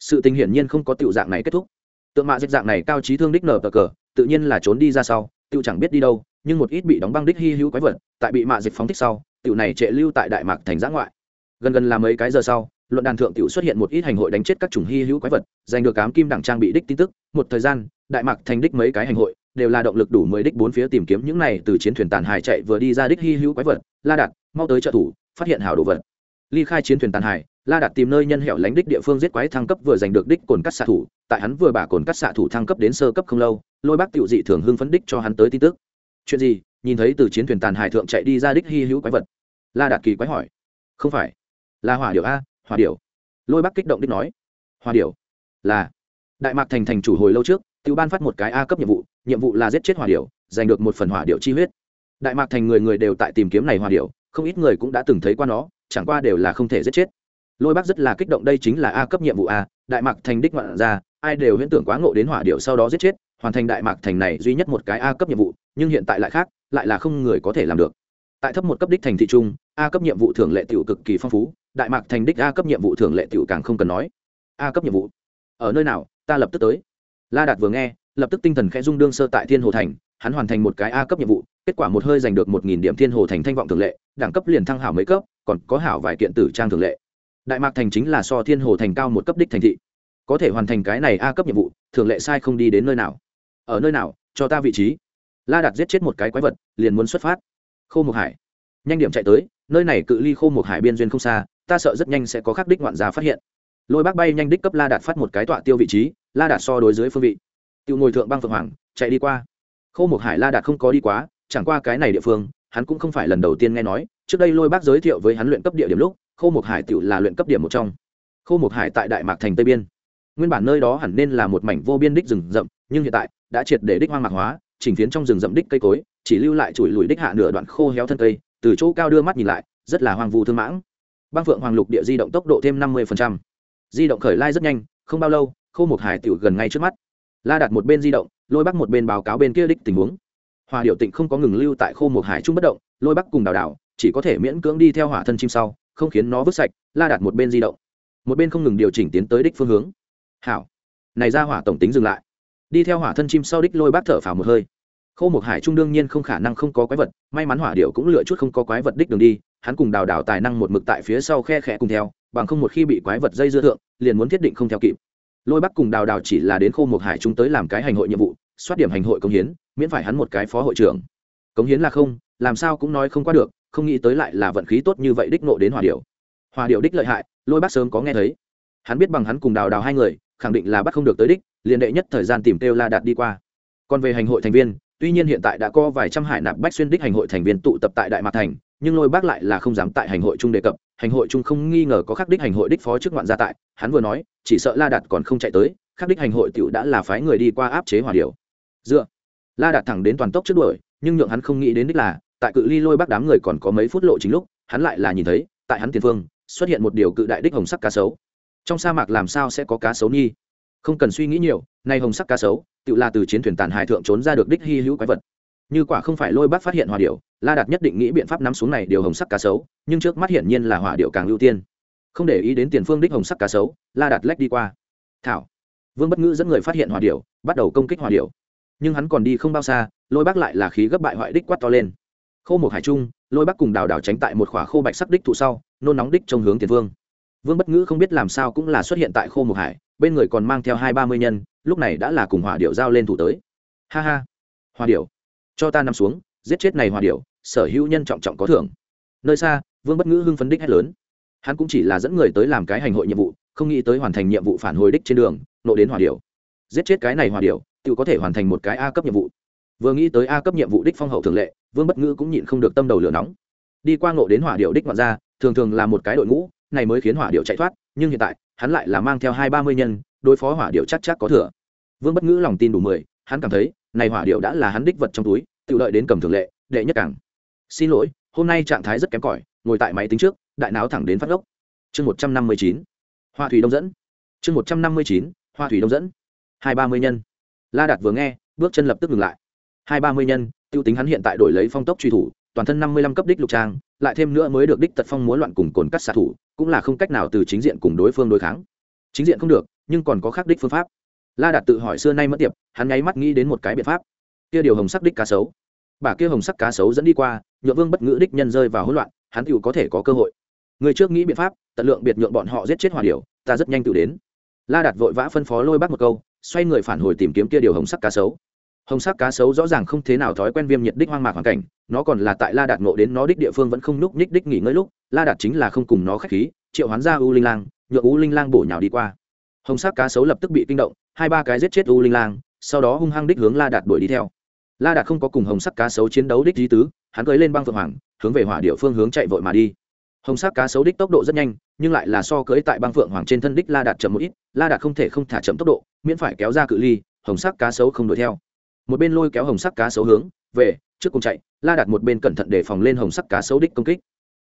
Sự tình hiển nhiên không có tựu dạng này kết thúc tượng mạ dịch dạng này cao trí thương đích nở cờ tự nhiên là trốn đi ra sau tựu chẳng biết đi đâu nhưng một ít bị đóng băng đích hy hữu quái vật tại bị mạ dịch phóng thích sau tựu này trệ lưu tại đại mạc thành giã ngoại gần gần là mấy cái giờ sau luận đàn thượng tiểu xuất hiện một ít hành hội đánh chết các chủng hy hữu quái vật giành được cám kim đẳng trang bị đích tin tức một thời gian đại mạc thành đích mấy cái hành hội đều là động lực đủ mới đích bốn phía tìm kiếm những này từ chiến thuyền tàn hải chạy vừa đi ra đích hy hữu quái vật la đặt, mau tới trợ thủ phát hiện hảo đồ vật ly khai chiến thuyền tàn hải la đạt tìm nơi nhân hẻo lánh đích địa phương giết quái thăng cấp vừa giành được đích cồn cắt xạ thủ, tại hắn vừa bả cồn cắt xạ thủ thăng cấp đến sơ cấp không lâu, lôi bác tiểu dị thường hưng phấn đích cho hắn tới tin tức. Chuyện gì? Nhìn thấy từ chiến thuyền tàn hải thượng chạy đi ra đích hy hữu quái vật. La đạt kỳ quái hỏi. Không phải. Là hỏa điệu a, hỏa điệu lôi bắc kích động đích nói. Hỏa điệu là. Đại mạc thành thành chủ hồi lâu trước tự ban phát một cái a cấp nhiệm vụ nhiệm vụ là giết chết hỏa điệu giành được một phần hỏa điệu chi huyết. Đại mạc thành người người đều tại tìm kiếm này hỏa điệu không ít người cũng đã từng thấy qua nó, chẳng qua đều là không thể giết chết lôi bắc rất là kích động, đây chính là a cấp nhiệm vụ a, đại mạc thành đích ngoạn ra, ai đều huyễn tưởng quá ngộ đến hỏa điệu sau đó giết chết, hoàn thành đại mạc thành này duy nhất một cái a cấp nhiệm vụ, nhưng hiện tại lại khác, lại là không người có thể làm được. Tại thấp một cấp đích thành thị trung, a cấp nhiệm vụ thường lệ tiểu cực kỳ phong phú, đại mạc thành đích a cấp nhiệm vụ thường lệ tiểu càng không cần nói. A cấp nhiệm vụ? Ở nơi nào? Ta lập tức tới. La đạt vừa nghe, lập tức tinh thần khẽ dung đương sơ tại thiên hồ thành, hắn hoàn thành một cái a cấp nhiệm vụ, kết quả một hơi giành được một nghìn điểm thiên hồ thành thanh vọng thường lệ, đẳng cấp liền thăng hảo mấy cấp, còn có hảo vài kiện tử trang thường lệ đại mạc thành chính là so thiên hồ thành cao một cấp đích thành thị. Có thể hoàn thành cái này a cấp nhiệm vụ, thường lệ sai không đi đến nơi nào. Ở nơi nào, cho ta vị trí. La đạt giết chết một cái quái vật, liền muốn xuất phát. Khô một hải. Nhanh điểm chạy tới, nơi này cự ly khô một hải biên duyên không xa, ta sợ rất nhanh sẽ có khắc đích ngoạn giá phát hiện. Lôi bác bay nhanh đích cấp la đạt phát một cái tọa tiêu vị trí, la đạt so đối dưới phương vị. Tiêu ngồi thượng băng phượng hoàng, chạy đi qua. Khô một hải la đạt không có đi quá, chẳng qua cái này địa phương, hắn cũng không phải lần đầu tiên nghe nói trước đây lôi bác giới thiệu với hắn luyện cấp địa điểm lúc, khô một hải tự là luyện cấp điểm một trong. Khô một hải tại đại mạc thành tây biên. Nguyên bản nơi đó hẳn nên là một mảnh vô biên đích rừng rậm, nhưng hiện tại đã triệt để đích hoang mạc hóa, chỉnh phiến trong rừng rậm đích cây cối, chỉ lưu lại chùi lùi đích hạ nửa đoạn khô héo thân cây, từ chỗ cao đưa mắt nhìn lại, rất là hoang vu thương mãng. Băng phượng hoàng lục địa di động tốc độ thêm năm mươi di động khởi lai rất nhanh, không bao lâu, khô một hải tiểu gần ngay trước mắt. La đặt một bên di động, lôi bắc một bên báo cáo bên kia đích tình huống. Hòa điệu tịnh không có ngừng lưu tại khô một hải trung bất động, lôi bắc cùng đào đào chỉ có thể miễn cưỡng đi theo hỏa thân chim sau, không khiến nó vứt sạch, la đặt một bên di động. Một bên không ngừng điều chỉnh tiến tới đích phương hướng. Hảo. Này ra hỏa tổng tính dừng lại. Đi theo hỏa thân chim sau đích lôi bác thở phào một hơi. Khâu một hải trung đương nhiên không khả năng không có quái vật, may mắn hỏa điệu cũng lựa chút không có quái vật đích đường đi, hắn cùng đào đào tài năng một mực tại phía sau khe khẽ cùng theo, bằng không một khi bị quái vật dây dưa thượng, liền muốn thiết định không theo kịp. Lôi bắc cùng đào đào chỉ là đến khô một hải chúng tới làm cái hành hội nhiệm vụ, soát điểm hành hội công hiến, miễn phải hắn một cái phó hội trưởng. Công hiến là không, làm sao cũng nói không qua được không nghĩ tới lại là vận khí tốt như vậy đích nộ đến hòa điệu Hòa điệu đích lợi hại, lôi bác sớm có nghe thấy. Hắn biết bằng hắn cùng đào đào hai người, khẳng định là bắt không được tới đích, liền đệ nhất thời gian tìm kêu la đạt đi qua. Còn về hành hội thành viên, tuy nhiên hiện tại đã có vài trăm hải nạp bách xuyên đích hành hội thành viên tụ tập tại đại mạc thành, nhưng lôi bác lại là không dám tại hành hội chung đề cập. Hành hội chung không nghi ngờ có khắc đích hành hội đích phó trước ngoạn gia tại, hắn vừa nói, chỉ sợ la đạt còn không chạy tới, khắc đích hành hội t đã là phái người đi qua áp chế hòa điều dựa. La đạt thẳng đến toàn tốc trước đuổi, nhưng nhượng hắn không nghĩ đến đích là tại cự ly lôi bác đám người còn có mấy phút lộ chính lúc, hắn lại là nhìn thấy, tại hắn tiền phương, xuất hiện một điều cự đại đích hồng sắc cá sấu. Trong sa mạc làm sao sẽ có cá sấu nhi không cần suy nghĩ nhiều nay hồng sắc cá sấu, tự là từ chiến thuyền tàn hải thượng trốn ra được đích hy hữu quái vật. Như quả không phải lôi bác phát hiện hỏa điệu la đạt nhất định nghĩ biện pháp nắm xuống này điều hồng sắc cá sấu, nhưng trước mắt hiển nhiên là hỏa điệu càng ưu tiên. Không để ý đến tiền phương đích hồng sắc cá sấu, la đạt lách đi qua. Thảo. Vương bất ngữ dẫn người phát hiện hỏa điệu bắt đầu công kích hỏa điệu nhưng hắn còn đi không bao xa, lôi bác lại là khí gấp bại hoại đích quát to lên khô một hải trung, lôi bắc cùng đào đào tránh tại một khỏa khô bạch sắc đích thụ sau, nôn nóng đích trong hướng tiền vương. vương bất ngữ không biết làm sao cũng là xuất hiện tại khô một hải, bên người còn mang theo hai ba mươi nhân, lúc này đã là cùng hỏa điệu giao lên thủ tới. Ha ha. Hòa điệu cho ta nằm xuống, giết chết này hòa điệu sở hữu nhân trọng trọng có thưởng. Nơi xa, vương bất ngữ hưng phấn đích hét lớn. Hắn cũng chỉ là dẫn người tới làm cái hành hội nhiệm vụ, không nghĩ tới hoàn thành nhiệm vụ phản hồi đích trên đường, nộ đến hòa điệu giết chết cái này hòa điệu tự có thể hoàn thành một cái a cấp nhiệm vụ. Vừa nghĩ tới a cấp nhiệm vụ đích phong hậu thường lệ vương bất ngữ cũng nhịn không được tâm đầu lửa nóng. Đi qua ngộ đến hỏa điệu đích ngoạn ra thường thường là một cái đội ngũ, này mới khiến hỏa điệu chạy thoát, nhưng hiện tại, hắn lại là mang theo hai ba mươi nhân, đối phó hỏa điệu chắc chắc có thừa. Vương bất ngữ lòng tin đủ mười, hắn cảm thấy, này hỏa điệu đã là hắn đích vật trong túi, tự đợi đến cầm thường lệ, đệ nhất cảng. Xin lỗi, hôm nay trạng thái rất kém cỏi, ngồi tại máy tính trước, đại náo thẳng đến phát ốc chương một trăm năm mươi chín. Hoa thủy đông dẫn. Chương một trăm năm mươi chín, hoa thủy đông dẫn. Hai ba mươi nhân. La đạt vừa nghe, bước chân lập tức ngừng lại. Hai ba mươi nhân Tiêu tính hắn hiện tại đổi lấy phong tốc truy thủ, toàn thân năm mươi lăm cấp đích lục trang, lại thêm nữa mới được đích tật phong múa loạn cùng cồn cắt xạ thủ, cũng là không cách nào từ chính diện cùng đối phương đối kháng. Chính diện không được, nhưng còn có khác đích phương pháp. La đạt tự hỏi xưa nay mất tiệp, hắn nháy mắt nghĩ đến một cái biện pháp. Kia điều hồng sắc đích cá sấu. Bà kia hồng sắc cá sấu dẫn đi qua nhựa vương bất ngữ đích nhân rơi vào hỗn loạn, hắn tự có thể có cơ hội. Người trước nghĩ biện pháp, tận lượng biệt nhượng bọn họ giết chết hòa điều, ta rất nhanh tự đến. La đạt vội vã phân phó lôi bác một câu, xoay người phản hồi tìm kiếm kia điều hồng sắc cá sấu hồng sắc cá sấu rõ ràng không thế nào thói quen viêm nhiệt đích hoang mạc hoàn cảnh, nó còn là tại la đạt ngộ đến nó đích địa phương vẫn không núp nhích đích nghỉ ngơi lúc, la đạt chính là không cùng nó k h á c h khí, triệu hoán ra u linh lang, nhượng u linh lang bổ nhào đi qua. Hồng sắc cá sấu lập tức bị kinh động, hai ba cái giết chết u linh lang, sau đó hung hăng đích hướng la đạt đuổi đi theo. La đạt không có cùng hồng sắc cá sấu chiến đấu đích di tứ, hắn cưới lên băng phượng hoàng, hướng về hỏa địa phương hướng chạy vội mà đi. Hồng sắc cá sấu đích tốc độ rất nhanh, nhưng lại là so cưới tại băng phượng hoàng trên thân đích la đạt chậm một ít, la đạt không thể không thả chậm tốc độ, miễn phải kéo ra cự ly, hồng sắc cá sấu không đuổi theo một bên lôi kéo hồng sắc cá sấu hướng về trước cùng chạy, la đạt một bên cẩn thận để phòng lên hồng sắc cá sấu đích công kích.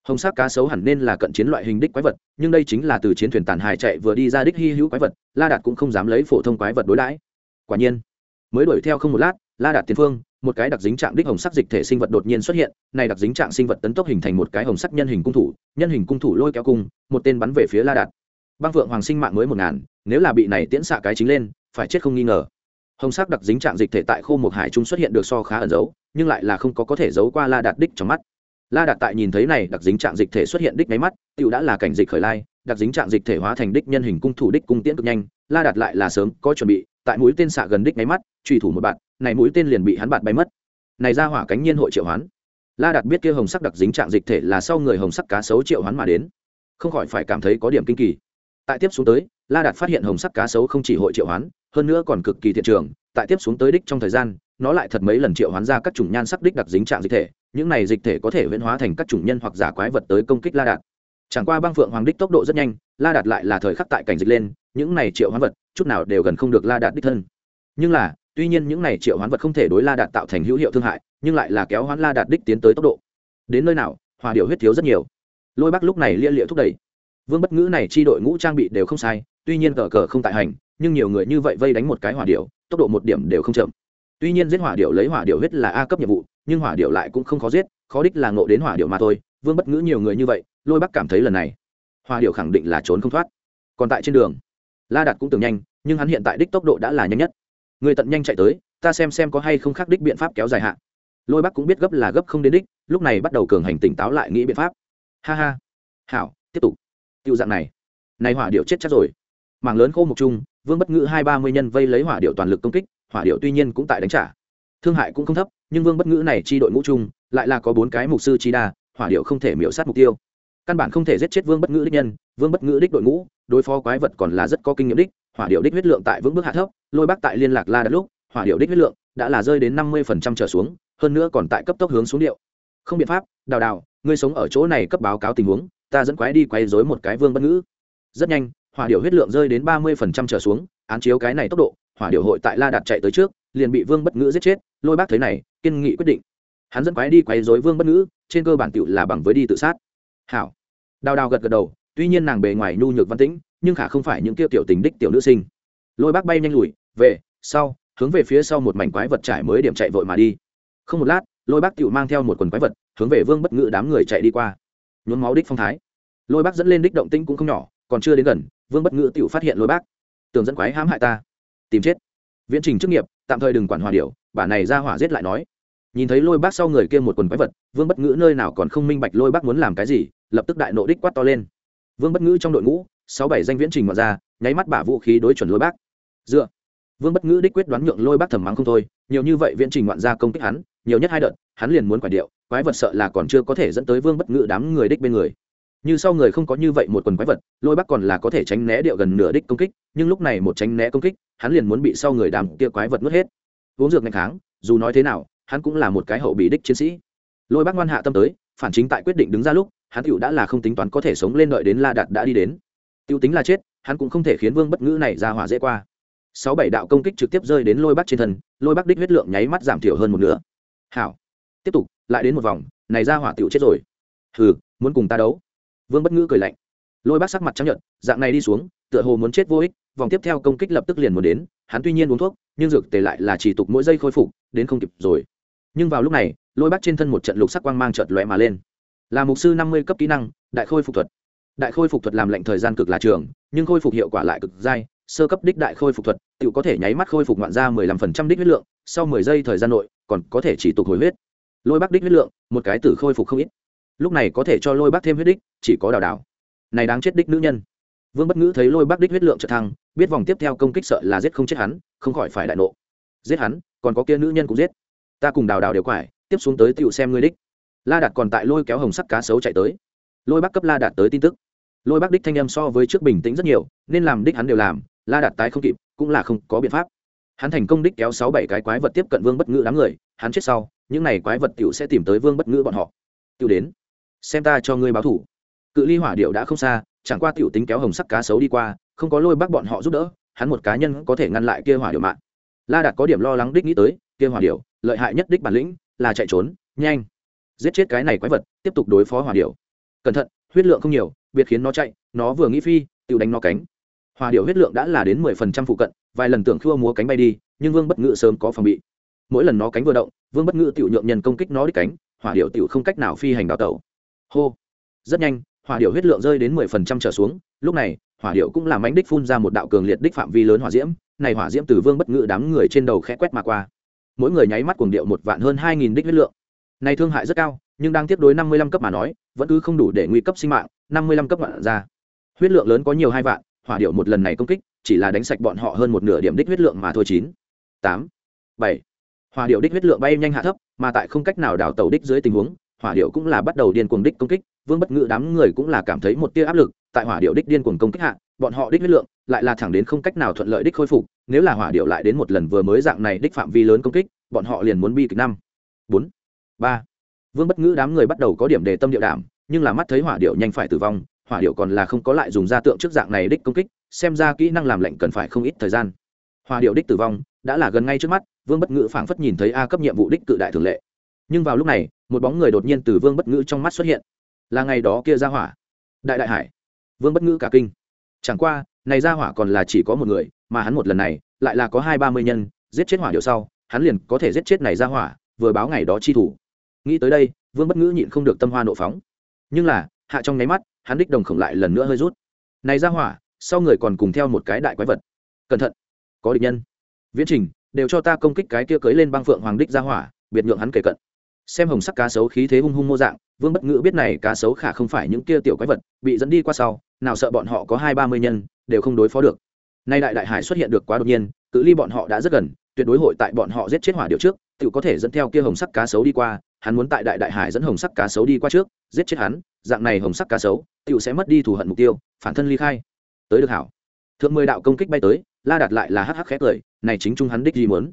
Hồng sắc cá sấu hẳn nên là cận chiến loại hình đích quái vật, nhưng đây chính là từ chiến thuyền tàn hài chạy vừa đi ra đích hy hữu quái vật, la đạt cũng không dám lấy phổ thông quái vật đối đãi. Quả nhiên, mới đuổi theo không một lát, la đạt tiền phương, một cái đặc dính trạng đích hồng sắc dịch thể sinh vật đột nhiên xuất hiện, này đặc dính trạng sinh vật tấn tốc hình thành một cái hồng sắc nhân hình cung thủ, nhân hình cung thủ lôi kéo cung một tên bắn về phía la đạt. Băng phượng hoàng sinh mạng mới một ngàn, nếu là bị này tiễn xạ cái chính lên, phải chết không nghi ngờ hồng sắc đặc dính trạng dịch thể tại khô một hải trung xuất hiện được so khá ẩn giấu, nhưng lại là không có có thể giấu qua la đạt đích trong mắt. La đạt tại nhìn thấy này, đặc dính trạng dịch thể xuất hiện đích máy mắt tựu đã là cảnh dịch khởi lai, đặc dính trạng dịch thể hóa thành đích nhân hình cung thủ đích cung tiễn cực nhanh, la đạt lại là sớm có chuẩn bị, tại mũi tên xạ gần đích máy mắt, truy thủ một bạn, này mũi tên liền bị hắn bạn bay mất. Này ra hỏa cánh nhiên hội triệu hoán. La đạt biết kia hồng sắc đặc dính trạng dịch thể là sau người hồng sắc cá sấu triệu hoán mà đến. Không khỏi phải cảm thấy có điểm kinh kỳ tại tiếp xuống tới, la đạt phát hiện hồng sắc cá sấu không chỉ hội triệu hoán, hơn nữa còn cực kỳ thiện trường, tại tiếp xuống tới đích trong thời gian, nó lại thật mấy lần triệu hoán ra các chủng nhan sắc đích đặc dính trạng dịch thể, những này dịch thể có thể huyễn hóa thành các chủng nhân hoặc giả quái vật tới công kích la đạt. Chẳng qua băng phượng hoàng đích tốc độ rất nhanh, la đạt lại là thời khắc tại cảnh dịch lên, những này triệu hoán vật, chút nào đều gần không được la đạt đích thân. Nhưng là, tuy nhiên những này triệu hoán vật không thể đối la đạt tạo thành hữu hiệu thương hại, nhưng lại là kéo hoán la đạt đích tiến tới tốc độ. Đến nơi nào, hòa điệu huyết thiếu rất nhiều. Lôi bắc lúc này lia liệu thúc đẩy vương bất ngữ này chi đội ngũ trang bị đều không sai, tuy nhiên cờ cờ không tại hành, nhưng nhiều người như vậy vây đánh một cái hỏa điệu tốc độ một điểm đều không chậm. Tuy nhiên giết hỏa điệu lấy hỏa điệu huyết là a cấp nhiệm vụ, nhưng hỏa điệu lại cũng không khó giết, khó đích là ngộ đến hỏa điệu mà thôi, vương bất ngữ nhiều người như vậy, lôi bắc cảm thấy lần này, hỏa điệu khẳng định là trốn không thoát. Còn tại trên đường, la đạt cũng tưởng nhanh, nhưng hắn hiện tại đích tốc độ đã là nhanh nhất. Người tận nhanh chạy tới, ta xem xem có hay không khác đích biện pháp kéo dài hạn lôi bắc cũng biết gấp là gấp không đến đích, lúc này bắt đầu cường hành tỉnh táo lại nghĩ biện pháp. Ha ha. Hảo, tiếp tục tiêu dạng này. Này hỏa điệu chết chắc rồi. Mảng lớn khô mục trung vương bất ngữ hai ba mươi nhân vây lấy hỏa điệu toàn lực công kích, hỏa điệu tuy nhiên cũng tại đánh trả. Thương hại cũng không thấp, nhưng vương bất ngữ này chi đội ngũ chung, lại là có bốn cái mục sư chi đa, hỏa điệu không thể miễu sát mục tiêu. Căn bản không thể giết chết vương bất ngữ đích nhân, vương bất ngữ đích đội ngũ, đối phó quái vật còn là rất có kinh nghiệm đích, hỏa điệu đích huyết lượng tại vững bước hạ thấp, lôi bác tại liên lạc la đã lúc, hỏa điệu đích huyết lượng đã là rơi đến năm mươi phần trăm trở xuống, hơn nữa còn tại cấp tốc hướng xuống điệu. Không biện pháp, đào đào, ngươi sống ở chỗ này cấp báo cáo tình huống ta dẫn quái đi quay dối một cái vương bất ngữ. Rất nhanh, hỏa điệu huyết lượng rơi đến ba mươi phần trăm trở xuống, án chiếu cái này tốc độ, hỏa điệu hội tại la đạt chạy tới trước, liền bị vương bất ngữ giết chết. Lôi bác thấy này, kiên nghị quyết định. Hắn dẫn quái đi quay dối vương bất ngữ, trên cơ bản tựu là bằng với đi tự sát. Hảo. Đào đào gật gật đầu, tuy nhiên nàng bề ngoài nhu nhược văn tĩnh, nhưng khả không phải những kia tiểu tình đích tiểu nữ sinh. Lôi bác bay nhanh lùi, về, sau, hướng về phía sau một mảnh quái vật trải mới điểm chạy vội mà đi. Không một lát, lôi bác tựu mang theo một quần quái vật, hướng về vương bất ngữ đám người chạy đi qua nhuốm máu đích phong thái. Lôi bác dẫn lên đích động tĩnh cũng không nhỏ, còn chưa đến gần, vương bất ngữ tựu phát hiện lôi bác. Tường dẫn quái hãm hại ta. Tìm chết. Viễn trình chức nghiệp, tạm thời đừng quản hòa điệu bà này ra hỏa giết lại nói. Nhìn thấy lôi bác sau người kia một quần quái vật, vương bất ngữ nơi nào còn không minh bạch lôi bác muốn làm cái gì, lập tức đại nộ đích quát to lên. Vương bất ngữ trong đội ngũ, sáu bảy danh viễn trình ngoại ra, nháy mắt bả vũ khí đối chuẩn lôi bác. Dựa. Vương bất ngữ đích quyết đoán nhượng lôi bác thầm mắng không thôi, nhiều như vậy viễn trình ngoạn ra công kích hắn nhiều nhất hai đợt, hắn liền muốn quả điệu, quái vật sợ là còn chưa có thể dẫn tới vương bất ngự đám người đích bên người. Như sau người không có như vậy một quần quái vật, lôi bắc còn là có thể tránh né điệu gần nửa đích công kích, nhưng lúc này một tránh né công kích, hắn liền muốn bị sau người đàm kia quái vật nuốt hết. Uống dược ngày tháng dù nói thế nào, hắn cũng là một cái hậu bị đích chiến sĩ. Lôi bắc ngoan hạ tâm tới, phản chính tại quyết định đứng ra lúc, hắn tựu đã là không tính toán có thể sống lên đợi đến la đạt đã đi đến. Tựu tính là chết, hắn cũng không thể khiến vương bất ngữ này ra hỏa dễ qua. Sáu bảy đạo công kích trực tiếp rơi đến lôi bắc trên thân, lôi bắc đích huyết lượng nháy mắt giảm thiểu hơn một nửa hảo. Tiếp tục, lại đến một vòng, này ra hỏa tiểu chết rồi. Hừ, muốn cùng ta đấu. Vương bất ngữ cười lạnh. Lôi bác sắc mặt chấp nhận dạng này đi xuống, tựa hồ muốn chết vô ích, vòng tiếp theo công kích lập tức liền muốn đến, hắn tuy nhiên uống thuốc, nhưng dược tề lại là chỉ tục mỗi giây khôi phục, đến không kịp rồi. Nhưng vào lúc này, lôi bác trên thân một trận lục sắc quang mang trợt lóe mà lên. Là mục sư năm mươi cấp kỹ năng, đại khôi phục thuật. Đại khôi phục thuật làm lệnh thời gian cực là trường, nhưng khôi phục hiệu quả lại cực dai sơ cấp đích đại khôi phục thuật tự có thể nháy mắt khôi phục ngoạn ra mười lăm phần trăm đích huyết lượng, sau mười giây thời gian nội, còn có thể chỉ tục hồi huyết. Lôi bác đích huyết lượng, một cái tử khôi phục không ít. Lúc này có thể cho lôi bác thêm huyết đích, chỉ có đào đào. Này đáng chết đích nữ nhân. Vương bất ngữ thấy lôi bác đích huyết lượng trợ thăng, biết vòng tiếp theo công kích sợ là giết không chết hắn, không khỏi phải đại nộ. Giết hắn, còn có kia nữ nhân cũng giết. Ta cùng đào đào đều quải, tiếp xuống tới tựu xem ngươi đích. La đạt còn tại lôi kéo hồng sắc cá sấu chạy tới. Lôi bác cấp la đạt tới tin tức. Lôi bác đích thanh âm so với trước bình tĩnh rất nhiều, nên làm đích hắn đều làm la đạt tái không kịp, cũng là không có biện pháp. Hắn thành công đích kéo sáu bảy cái quái vật tiếp cận vương bất ngữ đám người, hắn chết sau, những n à y quái vật t i ể u sẽ tìm tới vương bất ngữ bọn họ. T i ể u đến, xem ta cho ngươi báo thủ. Cự ly hỏa điệu đã không xa, chẳng qua t i ể u tính kéo hồng sắc cá sấu đi qua, không có lôi bác bọn họ giúp đỡ, hắn một cá nhân có thể ngăn lại kia hỏa điệu mạng. La đạt có điểm lo lắng đích nghĩ tới, kia hỏa điệu lợi hại nhất đích bản lĩnh, là chạy trốn, nhanh. Giết chết cái này quái vật, tiếp tục đối phó hỏa điệu cẩn thận, huyết lượng không nhiều, biệt khiến nó chạy, nó vừa nghĩ phi tự đánh nó cánh hòa điệu huyết lượng đã là đến mười phần trăm phụ cận, vài lần tưởng khua múa cánh bay đi, nhưng vương bất ngự sớm có phòng bị. Mỗi lần nó cánh vừa động, vương bất ngự tự nhượng nhân công kích nó đích cánh hỏa điệu tự không cách nào phi hành đào tẩu. Hô. Rất nhanh hỏa điệu huyết lượng rơi đến mười phần trăm trở xuống, lúc này hỏa điệu cũng làm ánh đích phun ra một đạo cường liệt đích phạm vi lớn hỏa diễm, này hỏa diễm từ vương bất ngự đám người trên đầu khẽ quét mà qua. Mỗi người nháy mắt cuồng điệu một vạn hơn hai nghìn đích huyết lượng. Này thương hại rất cao, nhưng đang tiếp đối năm mươi lăm cấp mà nói, vẫn cứ không đủ để nguy cấp sinh mạng, năm mươi lăm cấp vạn ra. Huyết lượng lớn có nhiều hai vạn hỏa điệu một lần này công kích, chỉ là đánh sạch bọn họ hơn một nửa điểm đích huyết lượng mà thôi chín, tám, bảy. Hỏa điệu đích huyết lượng bay nhanh hạ thấp, mà tại không cách nào đảo tàu đích dưới tình huống, hỏa điệu cũng là bắt đầu điên cuồng đích công kích, vương bất ngự đám người cũng là cảm thấy một tia áp lực, tại hỏa điệu đích điên cuồng công kích hạ, bọn họ đích huyết lượng lại là thẳng đến không cách nào thuận lợi đích khôi phục, nếu là hỏa điệu lại đến một lần vừa mới dạng này đích phạm vi lớn công kích, bọn họ liền muốn bi kịch năm. Bốn, ba. Vương bất ngữ đám người bắt đầu có điểm đề tâm điệu đảm, nhưng là mắt thấy hỏa điệu nhanh phải tử vong hỏa điệu còn là không có lại dùng ra tượng trước dạng này đích công kích, xem ra kỹ năng làm lệnh cần phải không ít thời gian. Hỏa điệu đích tử vong, đã là gần ngay trước mắt, vương bất ngữ phảng phất nhìn thấy a cấp nhiệm vụ đích cự đại thường lệ. Nhưng vào lúc này, một bóng người đột nhiên từ vương bất ngữ trong mắt xuất hiện. Là ngày đó kia ra hỏa. Đại đại hải. Vương bất ngữ cả kinh. Chẳng qua, này ra hỏa còn là chỉ có một người, mà hắn một lần này, lại là có hai ba mươi nhân, giết chết hỏa điệu sau, hắn liền có thể giết chết này ra hỏa, vừa báo ngày đó chi thủ. Nghĩ tới đây, vương bất ngữ nhịn không được tâm hoa nộ phóng. Nhưng là, hạ trong nháy mắt hắn đích đồng khổng lại lần nữa hơi rút. Này ra hỏa, sau người còn cùng theo một cái đại quái vật. Cẩn thận. Có địch nhân. Viễn trình, đều cho ta công kích cái kia cưới lên băng phượng hoàng đích ra hỏa, biệt nhượng hắn kể cận. Xem hồng sắc cá sấu khí thế hung hung mô dạng, vương bất ngữ biết này cá sấu khả không phải những kia tiểu quái vật, bị dẫn đi qua sau, nào sợ bọn họ có hai ba mươi nhân, đều không đối phó được. Nay đại đại hải xuất hiện được quá đột nhiên, cự ly bọn họ đã rất gần, tuyệt đối hội tại bọn họ giết chết hỏa điệu trước tự có thể dẫn theo kia hồng sắc cá sấu đi qua hắn muốn tại đại đại hải dẫn hồng sắc cá sấu đi qua trước, giết chết hắn, dạng này hồng sắc cá sấu tự sẽ mất đi thù hận mục tiêu, phản thân ly khai. Tới được hảo. Thượng mười đạo công kích bay tới, la đạt lại là hắc hắc khét cười, này chính trung hắn đích gì muốn?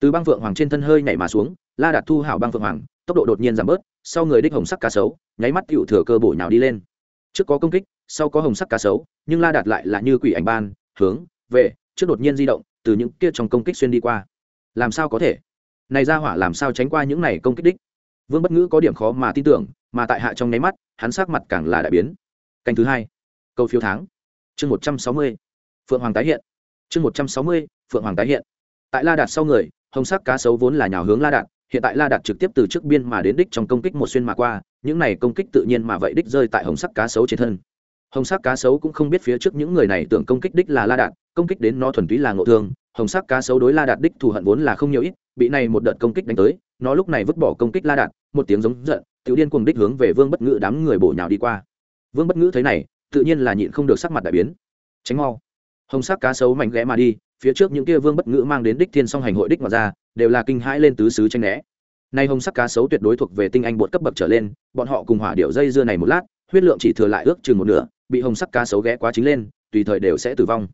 Từ băng phượng hoàng trên thân hơi nhảy mà xuống, la đạt thu hảo băng phượng hoàng, tốc độ đột nhiên giảm bớt, sau người đích hồng sắc cá sấu, nháy mắt tựu thừa cơ bổ nhào đi lên. Trước có công kích, sau có hồng sắc cá sấu, nhưng la đạt lại là như quỷ ảnh ban, hướng, về, trước đột nhiên di động, từ những kia trong công kích xuyên đi qua. Làm sao có thể? Này ra hỏa làm sao tránh qua những này công kích đích? Vương bất ngữ có điểm khó mà tin tưởng, mà tại hạ trong nháy mắt, hắn sắc mặt càng là đại biến. Canh thứ hai, câu phiếu tháng. Chương một trăm sáu mươi, phượng hoàng tái hiện. Chương một trăm sáu mươi, phượng hoàng tái hiện. Tại la đạt sau người, hồng sắc cá sấu vốn là nhào hướng la đạt, hiện tại la đạt trực tiếp từ trước biên mà đến đích trong công kích một xuyên mà qua, những này công kích tự nhiên mà vậy đích rơi tại hồng sắc cá sấu trên thân. Hồng sắc cá sấu cũng không biết phía trước những người này tưởng công kích đích là la đạt, công kích đến nó thuần túy là ngộ thương, hồng sắc cá sấu đối la đạt đích thù hận vốn là không nhiều ít, bị này một đợt công kích đánh tới nó lúc này vứt bỏ công kích la đạn, một tiếng giống giận tiểu điên cuồng đích hướng về vương bất ngữ đám người bổ nhào đi qua. Vương bất ngữ thấy này tự nhiên là nhịn không được sắc mặt đại biến. Tránh mau. Hồng sắc cá sấu mạnh ghé mà đi phía trước những kia vương bất ngữ mang đến đích thiên song hành hội đích mà ra đều là kinh hãi lên tứ xứ tranh né. Nay hồng sắc cá sấu tuyệt đối thuộc về tinh anh bột cấp bậc trở lên bọn họ cùng hỏa điệu dây dưa này một lát huyết lượng chỉ thừa lại ước chừng một nửa bị hồng sắc cá sấu ghé quá chính lên tùy thời đều sẽ tử vong.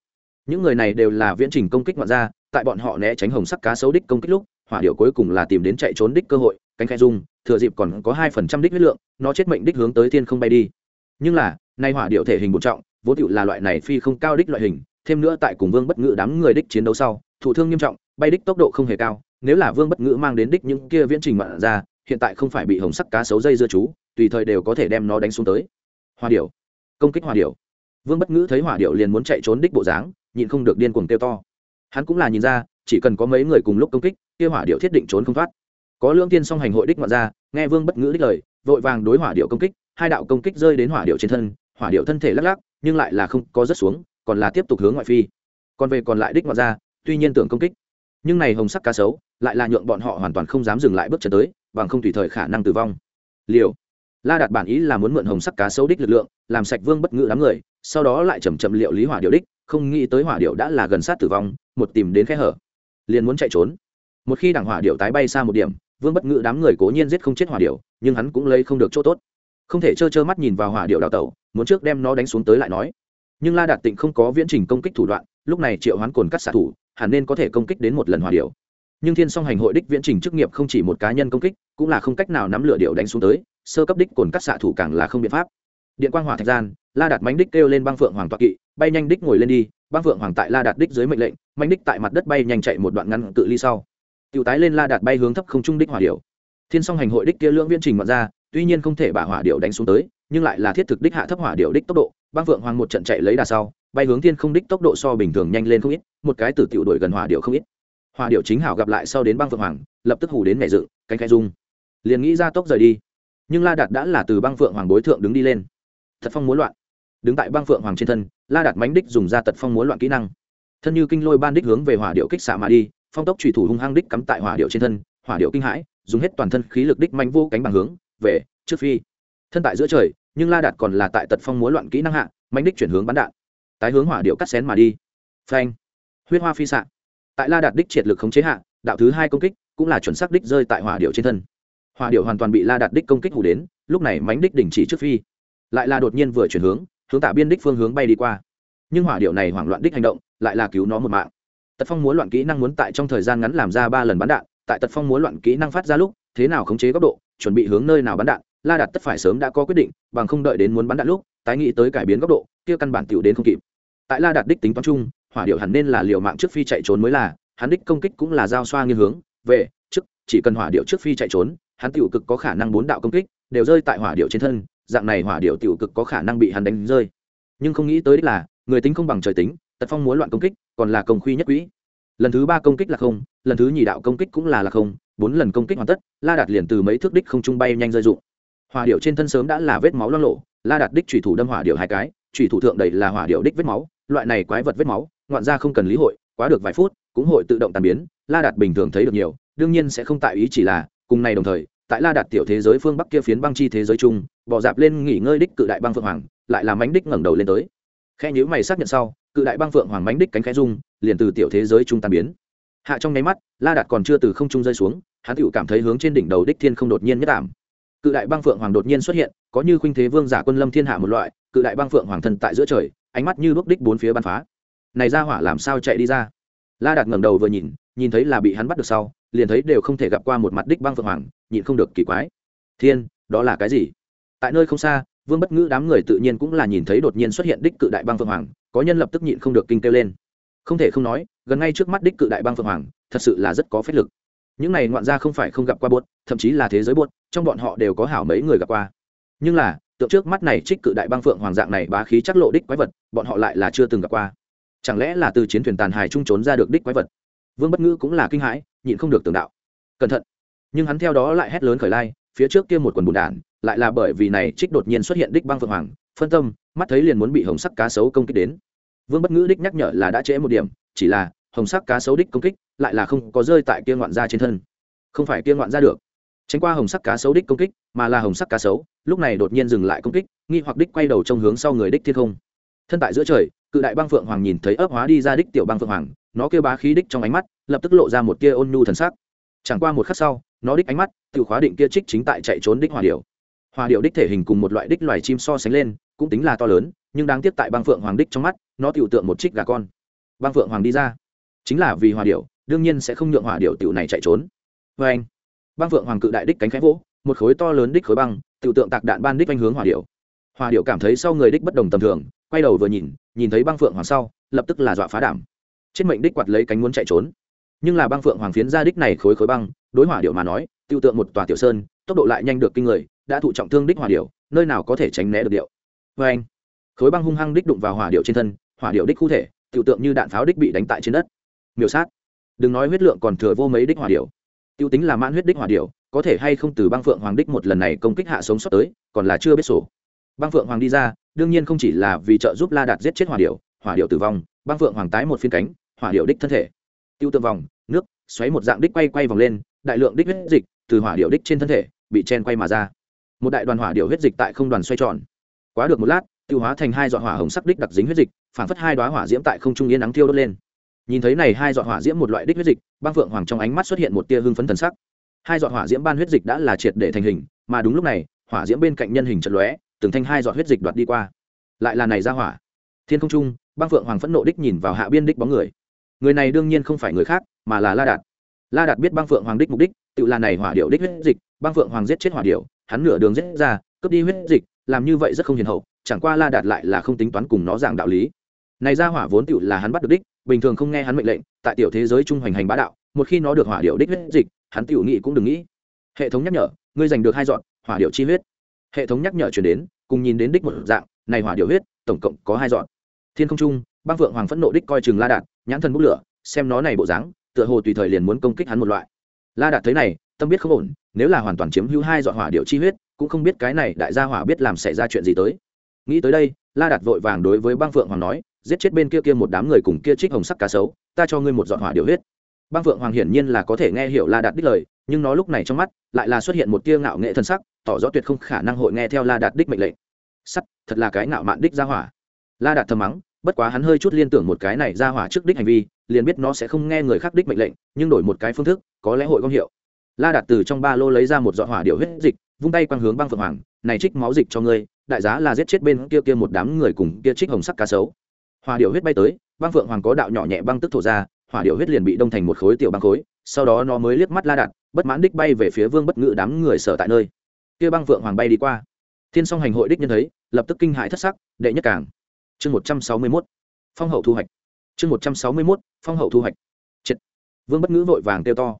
Những người này đều là viễn trình công kích ngoạn ra tại bọn họ né tránh hồng sắc cá sấu đích công kích lúc hỏa điệu cuối cùng là tìm đến chạy trốn đích cơ hội, cánh khai dung thừa dịp còn có hai phần trăm đích huyết lượng, nó chết mệnh đích hướng tới thiên không bay đi. Nhưng là, nay hỏa điệu thể hình bổn trọng, vốn tựu là loại này phi không cao đích loại hình, thêm nữa tại cùng vương bất ngữ đám người đích chiến đấu sau thủ thương nghiêm trọng, bay đích tốc độ không hề cao, nếu là vương bất ngữ mang đến đích những kia viễn trình mạn ra, hiện tại không phải bị hồng sắc cá sấu dây dưa chú, tùy thời đều có thể đem nó đánh xuống tới. Hoa điệu công kích hoa điệu vương bất ngữ thấy hỏa điệu liền muốn chạy trốn đích bộ dáng, nhịn không được điên cuồng tiêu to. Hắn cũng là nhìn ra, chỉ cần có mấy người cùng lúc công kích kia hỏa điệu thiết định trốn không thoát. Có lương tiên song hành hội đích ngoại ra, nghe vương bất ngữ đích lời, vội vàng đối hỏa điệu công kích, hai đạo công kích rơi đến hỏa điệu trên thân, hỏa điệu thân thể lắc lắc, nhưng lại là không có rớt xuống, còn là tiếp tục hướng ngoại phi. Còn về còn lại đích ngoại ra, tuy nhiên tưởng công kích, nhưng này hồng sắc cá sấu, lại là nhượng bọn họ hoàn toàn không dám dừng lại bước chân tới, bằng không tùy thời khả năng tử vong. Liều. La đạt bản ý là muốn mượn hồng sắc cá sấu đích lực lượng, làm sạch vương bất ngữ đám người, sau đó lại chầm chậm liệu lý hỏa điệu đích, không nghĩ tới hỏa điệu đã là gần sát tử vong, một tìm đến khe hở, liền muốn chạy trốn một khi đảng hỏa điệu tái bay xa một điểm, vương bất ngữ đám người cố nhiên giết không chết hỏa điệu nhưng hắn cũng lấy không được chỗ tốt. Không thể trơ trơ mắt nhìn vào hỏa điệu đào tẩu, muốn trước đem nó đánh xuống tới lại nói. Nhưng la đạt tịnh không có viễn trình công kích thủ đoạn, lúc này triệu hoán cồn cắt xạ thủ, hẳn nên có thể công kích đến một lần hỏa điệu nhưng thiên song hành hội đích viễn trình chức nghiệp không chỉ một cá nhân công kích, cũng là không cách nào nắm lửa điệu đánh xuống tới, sơ cấp đích cồn cắt xạ thủ càng là không biện pháp. Điện quang hỏa thạch gian, la đạt mánh đích kêu lên băng phượng hoàng toạc kỵ, bay nhanh đích ngồi lên đi, băng phượng hoàng tại la đạt đích dưới mệnh lệnh mánh đích tại mặt đất bay nhanh chạy một đoạn ngắn cự ly sau tiểu tái lên la đạt bay hướng thấp không trung đích hỏa điệu thiên song hành hội đích kia lưỡng viễn trình ngoạn ra, tuy nhiên không thể bả hỏa điệu đánh xuống tới, nhưng lại là thiết thực đích hạ thấp hỏa điệu đích tốc độ. Băng phượng hoàng một trận chạy lấy đà sau, bay hướng thiên không đích tốc độ so bình thường nhanh lên không ít, một cái tử tiểu đuổi gần hỏa điệu không ít. Hỏa điệu chính hảo gặp lại sau đến băng phượng hoàng, lập tức hù đến mẹ dựng, cánh khai dung liền nghĩ ra tốc rời đi. Nhưng la đạt đã là từ băng phượng hoàng bối thượng đứng đi lên. Thật phong muốn loạn. Đứng tại băng phượng hoàng trên thân, la đạt mánh đích dùng ra tật phong muốn loạn kỹ năng. Thân như kinh lôi ban đích hướng về hỏa điệu kích xạ mà đi phong tốc trùy thủ hung hăng đích cắm tại hỏa điệu trên thân, hỏa điệu kinh hãi, dùng hết toàn thân khí lực đích manh vô cánh bằng hướng, về, trước phi. Thân tại giữa trời, nhưng la đạt còn là tại tật phong múa loạn kỹ năng hạ manh đích chuyển hướng bắn đạn. Tái hướng hỏa điệu cắt xén mà đi. Phanh. Huyết hoa phi xạ. Tại la đạt đích triệt lực khống chế hạ, đạo thứ hai công kích cũng là chuẩn xác đích rơi tại hỏa điệu trên thân. Hỏa điệu hoàn toàn bị la đạt đích công kích hủ đến, lúc này mánh đích đình chỉ trước phi. Lại là đột nhiên vừa chuyển hướng hướng tả biên đích phương hướng bay đi qua. Nhưng hỏa điệu này hoảng loạn đích hành động, lại là cứu nó một mạng tật phong muốn loạn kỹ năng muốn tại trong thời gian ngắn làm ra ba lần bắn đạn, tại tật phong muốn loạn kỹ năng phát ra lúc, thế nào khống chế góc độ, chuẩn bị hướng nơi nào bắn đạn, la đạt tất phải sớm đã có quyết định, bằng không đợi đến muốn bắn đạn lúc, tái nghĩ tới cải biến góc độ, kia căn bản tiểu đến không kịp. Tại la đạt đích tính toán chung, hỏa điệu hẳn nên là liều mạng trước phi chạy trốn mới là, hắn đích công kích cũng là giao xoa nghiêng hướng, về, trước, chỉ cần hỏa điệu trước phi chạy trốn, hắn tiểu cực có khả năng bốn đạo công kích, đều rơi tại hỏa điệu trên thân, dạng này hỏa điệu tiểu cực có khả năng bị hắn đánh rơi. Nhưng không nghĩ tới đích là, người tính không bằng trời tính, tật phong muốn loạn công kích còn là công khuy nhất quỹ. Lần thứ ba công kích là không, lần thứ nhì đạo công kích cũng là là không, bốn lần công kích hoàn tất, la đạt liền từ mấy thước đích không trung bay nhanh rơi dụng. Hỏa điệu trên thân sớm đã là vết máu lo lộ la đạt đích thủy thủ đâm hỏa điệu hai cái thủy thủ thượng đầy là hỏa điệu đích vết máu, loại này quái vật vết máu, ngoạn ra không cần lý hội, quá được vài phút, cũng hội tự động tàn biến, la đạt bình thường thấy được nhiều, đương nhiên sẽ không tại ý chỉ là, cùng này đồng thời, tại la đạt tiểu thế giới phương bắc kia phiến băng chi thế giới chung bỏ dạp lên nghỉ ngơi đích cự đại băng phượng hoàng, lại làm ánh đích ngẩng đầu lên tới khe nhữ mày xác nhận sau, cự đại băng phượng hoàng mánh đích cánh khẽ rung, liền từ tiểu thế giới trung tàn biến. Hạ trong nháy mắt, la đạt còn chưa từ không trung rơi xuống, hắn tựu cảm thấy hướng trên đỉnh đầu đích thiên không đột nhiên nhất ảm. Cự đại băng phượng hoàng đột nhiên xuất hiện, có như khuynh thế vương giả quân lâm thiên hạ một loại, cự đại băng phượng hoàng thần tại giữa trời, ánh mắt như bước đích bốn phía bắn phá. Này ra hỏa làm sao chạy đi ra? La đạt ngẩng đầu vừa nhìn nhìn thấy là bị hắn bắt được sau, liền thấy đều không thể gặp qua một mặt đích băng phượng hoàng, nhịn không được kỳ quái. Thiên, đó là cái gì? Tại nơi không xa vương bất ngữ đám người tự nhiên cũng là nhìn thấy đột nhiên xuất hiện đích cự đại băng phượng hoàng, có nhân lập tức nhịn không được kinh kêu lên. Không thể không nói, gần ngay trước mắt đích cự đại băng phượng hoàng, thật sự là rất có phép lực. Những này ngoạn ra không phải không gặp qua buốt, thậm chí là thế giới buốt, trong bọn họ đều có hảo mấy người gặp qua. Nhưng là, tượng trước mắt này trích cự đại băng phượng hoàng dạng này bá khí chắc lộ đích quái vật, bọn họ lại là chưa từng gặp qua. Chẳng lẽ là từ chiến thuyền tàn hài trung trốn ra được đích quái vật? Vương bất ngữ cũng là kinh hãi, nhịn không được tưởng đạo. Cẩn thận. Nhưng hắn theo đó lại hét lớn khởi lai, phía trước kia một quần bùn đản lại là bởi vì này trích đột nhiên xuất hiện đích băng phượng hoàng, phân tâm, mắt thấy liền muốn bị hồng sắc cá sấu công kích đến. Vương bất ngữ đích nhắc nhở là đã trễ một điểm, chỉ là, hồng sắc cá sấu đích công kích, lại là không có rơi tại kia ngoạn ra trên thân. Không phải kia ngoạn ra được. Tránh qua hồng sắc cá sấu đích công kích, mà là hồng sắc cá sấu, lúc này đột nhiên dừng lại công kích, nghi hoặc đích quay đầu trong hướng sau người đích thiên không. Thân tại giữa trời, cự đại băng phượng hoàng nhìn thấy ấp hóa đi ra đích tiểu băng phượng hoàng, nó kêu bá khí đích trong ánh mắt, lập tức lộ ra một kia ôn nhu thần sắc. Chẳng qua một khắc sau, nó đích ánh mắt tự khóa định kia trích chính tại chạy trốn đích hòa điều hòa điệu đích thể hình cùng một loại đích loài chim so sánh lên, cũng tính là to lớn, nhưng đáng tiếc tại băng phượng hoàng đích trong mắt, nó tiểu tượng một trích gà con. Băng phượng hoàng đi ra. Chính là vì hòa điệu, đương nhiên sẽ không nhượng hòa điệu tiểu này chạy trốn. Vê anh, băng phượng hoàng cự đại đích cánh khẽ vỗ, một khối to lớn đích khối băng, tiểu tượng tạc đạn ban đích anh hướng hòa điệu. Hòa điệu cảm thấy sau người đích bất đồng tầm thường, quay đầu vừa nhìn nhìn thấy băng phượng hoàng sau, lập tức là dọa phá đảm. Trên mệnh đích quạt lấy cánh muốn chạy trốn. Nhưng là băng phượng hoàng phiến ra đích này khối khối băng, đối hỏa điệu mà nói tiêu tượng một tòa tiểu sơn, tốc độ lại nhanh được kinh người đã thụ trọng thương đích hỏa điệu nơi nào có thể tránh né được điệu. Vê anh, khối băng hung hăng đích đụng vào hỏa điệu trên thân, hỏa điệu đích khu thể tự tượng như đạn pháo đích bị đánh tại trên đất. Miểu sát. Đừng nói huyết lượng còn thừa vô mấy đích hỏa điệu tiêu tính là mãn huyết đích hỏa điệu có thể hay không từ băng phượng hoàng đích một lần này công kích hạ sống sót tới, còn là chưa biết sổ. Băng phượng hoàng đi ra, đương nhiên không chỉ là vì trợ giúp la đạt giết chết hỏa điệu hỏa điệu tử vong, băng phượng hoàng tái một phiên cánh, hỏa điệu đích thân thể. Tiêu tượng vòng, nước, xoáy một dạng đích quay quay vòng lên, đại lượng đích huyết dịch từ hỏa điệu đích trên thân thể bị chen quay mà ra một đại đoàn hỏa điệu huyết dịch tại không đoàn xoay tròn. Quá được một lát, tiêu hóa thành hai dọn hỏa hồng sắc đích đặc dính huyết dịch phản phất hai đoá hỏa diễm tại không trung yên nắng thiêu đốt lên. Nhìn thấy này hai dọn hỏa diễm một loại đích huyết dịch, băng phượng hoàng trong ánh mắt xuất hiện một tia hưng phấn thần sắc. Hai dọn hỏa diễm ban huyết dịch đã là triệt để thành hình, mà đúng lúc này, hỏa diễm bên cạnh nhân hình trận lóe, từng thanh hai dọn huyết dịch đoạt đi qua. Lại là này ra hỏa. Thiên không trung, băng phượng hoàng phẫn nộ đích nhìn vào hạ biên đích bóng người. Người này đương nhiên không phải người khác, mà là la đạt la đạt biết băng phượng hoàng đích mục đích, tự là này hỏa điệu đích huyết dịch, băng phượng hoàng giết chết hỏa điệu hắn nửa đường giết ra, cướp đi huyết dịch, làm như vậy rất không hiền hậu, chẳng qua la đạt lại là không tính toán cùng nó giảng đạo lý. Này ra hỏa vốn tự là hắn bắt được đích, bình thường không nghe hắn mệnh lệnh, tại tiểu thế giới trung hoành hành bá đạo, một khi nó được hỏa điệu đích huyết dịch, hắn tựu nghĩ cũng đừng nghĩ. Hệ thống nhắc nhở, ngươi giành được hai dọn hỏa điệu chi huyết. Hệ thống nhắc nhở chuyển đến, cùng nhìn đến đích một dạng, này hỏa điệu huyết, tổng cộng có hai dọn thiên không trung, băng phượng hoàng phẫn nộ đích coi chừng la đạt, nhãn thần bút lửa, xem nó này bộ dáng tựa hồ tùy thời liền muốn công kích hắn một loại. La đạt thấy này, tâm biết không ổn, nếu là hoàn toàn chiếm hữu hai dọn hỏa điệu chi huyết, cũng không biết cái này đại gia hỏa biết làm xảy ra chuyện gì tới. Nghĩ tới đây, la đạt vội vàng đối với băng phượng hoàng nói, giết chết bên kia kia một đám người cùng kia trích hồng sắc cá sấu, ta cho ngươi một dọn hỏa điệu huyết. Băng phượng hoàng hiển nhiên là có thể nghe hiểu la đạt đích lời, nhưng nó lúc này trong mắt, lại là xuất hiện một tia ngạo nghệ thân sắc, tỏ rõ tuyệt không khả năng hội nghe theo la đạt đích mệnh lệnh. Sắt, thật là cái ngạo mạn đích gia hỏa. La đạt thầm mắng, bất quá hắn hơi chút liên tưởng một cái này ra hỏa trước đích hành vi liền biết nó sẽ không nghe người khác đích mệnh lệnh, nhưng đổi một cái phương thức, có lẽ hội công hiệu. La đạt từ trong ba lô lấy ra một giọt hỏa điệu huyết dịch, vung tay quang hướng băng phượng hoàng, này trích máu dịch cho ngươi, đại giá là giết chết bên kia kia một đám người cùng kia trích hồng sắc cá sấu. Hỏa điệu huyết bay tới, băng phượng hoàng có đạo nhỏ nhẹ băng tức thổ ra, hỏa điệu huyết liền bị đông thành một khối tiểu băng khối, sau đó nó mới liếc mắt la đạt, bất mãn đích bay về phía vương bất ngự đám người sở tại nơi. Kia băng phượng hoàng bay đi qua. Thiên song hành hội đích nhân thấy, lập tức kinh hãi thất sắc, đệ nhất càng. Chương một trăm sáu mươi mốt. Phong hậu thu hoạch chương một trăm sáu mươi mốt, phong hậu thu hoạch. Triệt. vương bất ngữ vội vàng kêu to.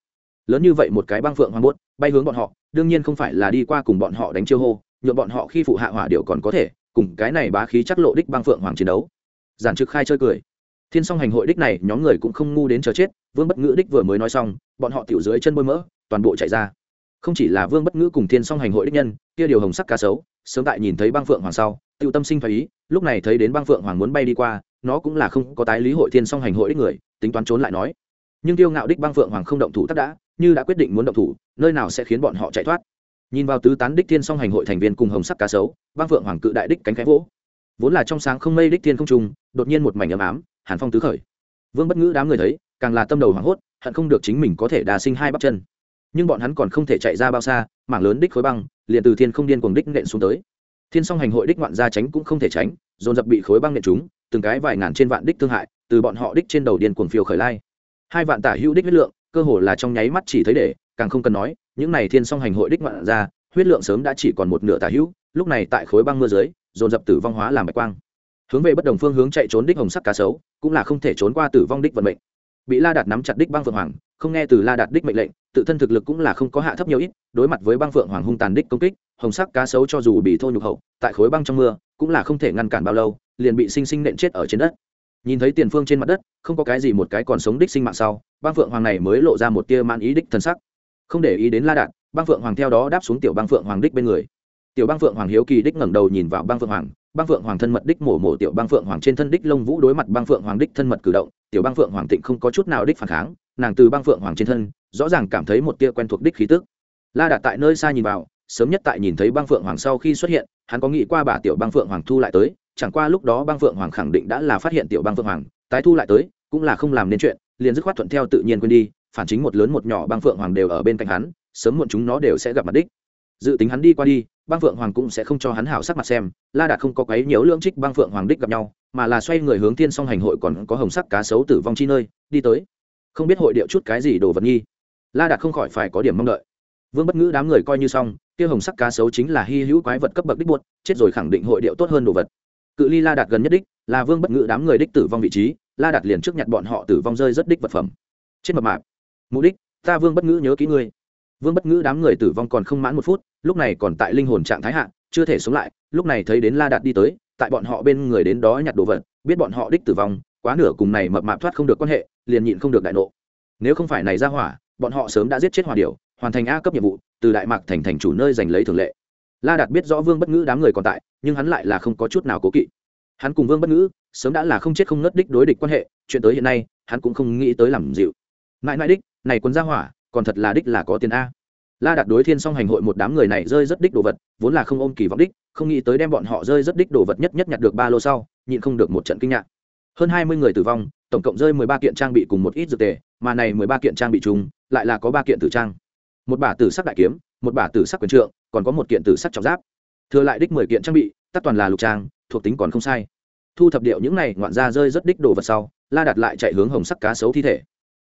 Lớn như vậy một cái băng phượng hoàng bốt, bay hướng bọn họ, đương nhiên không phải là đi qua cùng bọn họ đánh chiêu hô nhuộm bọn họ khi phụ hạ hỏa điệu còn có thể, cùng cái này bá khí chắc lộ đích băng phượng hoàng chiến đấu. Giản trực khai chơi cười. Thiên song hành hội đích này, nhóm người cũng không ngu đến chờ chết, vương bất ngữ đích vừa mới nói xong, bọn họ tiểu dưới chân bôi mỡ, toàn bộ chạy ra. Không chỉ là vương bất ngữ cùng thiên song hành hội đích nhân, kia điều hồng sắc cá sấu, sớm tại nhìn thấy băng phượng hoàng sau tiêu tâm sinh phải ý, lúc này thấy đến băng phượng hoàng muốn bay đi qua nó cũng là không có tái lý hội thiên song hành hội đích người, tính toán trốn lại nói. Nhưng tiêu ngạo đích băng phượng hoàng không động thủ tất đã, như đã quyết định muốn động thủ, nơi nào sẽ khiến bọn họ chạy thoát. Nhìn vào tứ tán đích thiên song hành hội thành viên cùng hồng sắc cá sấu, băng phượng hoàng cự đại đích cánh khẽ vỗ. Vốn là trong sáng không mây đích thiên không trung đột nhiên một mảnh ấm ám, hàn phong tứ khởi. Vương bất ngữ đám người thấy, càng là tâm đầu hoảng hốt, hận không được chính mình có thể đà sinh hai bắp chân. Nhưng bọn hắn còn không thể chạy ra bao xa, mảng lớn đích khối băng, liền từ thiên không điên cuồng đích nện xuống tới. Thiên song hành hội đích ngoạn gia tránh cũng không thể tránh, dồn dập bị khối băng nện chúng từng cái vài ngàn trên vạn đích thương hại từ bọn họ đích trên đầu điên cuồng phiêu khởi lai. Hai vạn tả hữu đích huyết lượng cơ hồ là trong nháy mắt chỉ thấy để càng không cần nói những này thiên song hành hội đích ngoạn ra, huyết lượng sớm đã chỉ còn một nửa tả hữu lúc này tại khối băng mưa dưới dồn dập tử vong hóa làm bạch quang. Hướng về bất đồng phương hướng chạy trốn đích hồng sắc cá sấu cũng là không thể trốn qua tử vong đích vận mệnh. Bị la đạt nắm chặt đích băng phượng hoàng không nghe từ la đạt đích mệnh lệnh tự thân thực lực cũng là không có hạ thấp nhiều ít đối mặt với băng phượng hoàng hung tàn đích công kích hồng sắc cá sấu cho dù bị thô nhục hậu tại khối băng trong mưa cũng là không thể ngăn cản bao lâu liền bị sinh sinh nện chết ở trên đất nhìn thấy tiền phương trên mặt đất không có cái gì một cái còn sống đích sinh mạng sau băng phượng hoàng này mới lộ ra một tia man ý đích thân sắc không để ý đến la đạt băng phượng hoàng theo đó đáp xuống tiểu băng phượng hoàng đích bên người tiểu băng phượng hoàng hiếu kỳ đích ngẩng đầu nhìn vào băng phượng hoàng băng phượng hoàng thân mật đích mổ mổ tiểu băng phượng hoàng trên thân đích lông vũ đối mặt băng phượng hoàng đích thân mật cử động tiểu băng phượng hoàng tịnh không có chút nào đích phản kháng nàng từ băng phượng hoàng trên thân rõ ràng cảm thấy một tia quen thuộc đích khí tức la đạt tại nơi xa nhìn vào sớm nhất tại nhìn thấy băng phượng hoàng sau khi xuất hiện hắn có nghĩ qua bà tiểu băng phượng hoàng thu lại tới chẳng qua lúc đó băng phượng hoàng khẳng định đã là phát hiện tiểu băng phượng hoàng, tái thu lại tới, cũng là không làm nên chuyện, liền dứt khoát thuận theo tự nhiên quên đi, phản chính một lớn một nhỏ băng phượng hoàng đều ở bên cạnh hắn, sớm muộn chúng nó đều sẽ gặp mặt đích. Dự tính hắn đi qua đi, băng phượng hoàng cũng sẽ không cho hắn hảo sắc mặt xem, la đạt không có quấy nhiễu lưỡng trích băng phượng hoàng đích gặp nhau, mà là xoay người hướng tiên song hành hội còn có hồng sắc cá sấu tử vong chi nơi, đi tới. Không biết hội điệu chút cái gì đồ vật nghi. La đạt không khỏi phải có điểm mong đợi. Vương bất ngữ đám người coi như xong, kia hồng sắc cá sấu chính là hy hữu quái vật cấp bậc đích buốt chết rồi khẳng định hội điệu tốt hơn đồ vật cự ly la đạt gần nhất đích là vương bất ngự đám người đích tử vong vị trí, la đạt liền trước nhặt bọn họ tử vong rơi rất đích vật phẩm. Chết mập mạp. Mục đích, ta vương bất ngữ nhớ kỹ ngươi. Vương bất ngữ đám người tử vong còn không mãn một phút, lúc này còn tại linh hồn trạng thái hạ, chưa thể sống lại, lúc này thấy đến la đạt đi tới, tại bọn họ bên người đến đó nhặt đồ vật, biết bọn họ đích tử vong, quá nửa cùng này mập mạp thoát không được quan hệ, liền nhịn không được đại nộ. Nếu không phải này ra hỏa, bọn họ sớm đã giết chết hòa điểu, hoàn thành a cấp nhiệm vụ, từ đại mạc thành thành chủ nơi giành lấy thường lệ la đạt biết rõ vương bất ngữ đám người còn tại, nhưng hắn lại là không có chút nào cố kỵ. Hắn cùng vương bất ngữ sớm đã là không chết không ngất đích đối địch quan hệ, chuyện tới hiện nay, hắn cũng không nghĩ tới làm dịu. Mãi mãi đích, này quân gia hỏa, còn thật là đích là có tiền a. La đạt đối thiên song hành hội một đám người này rơi rất đích đồ vật, vốn là không ôm kỳ vọng đích, không nghĩ tới đem bọn họ rơi rất đích đồ vật nhất nhất nhặt được ba lô sau, nhịn không được một trận kinh ngạc. Hơn hai mươi người tử vong, tổng cộng rơi mười ba kiện trang bị cùng một ít dược tề, mà này mười ba kiện trang bị chung, lại là có ba kiện tử trang. Một bả tử sắc đại kiếm, một bả tử sắc quyền trượng còn có một kiện tử sắc trọng giáp. Thừa lại đích mười kiện trang bị, tất toàn là lục trang, thuộc tính còn không sai. Thu thập điệu những này ngoạn ra rơi rất đích đồ vật sau, la đạt lại chạy hướng hồng sắc cá sấu thi thể.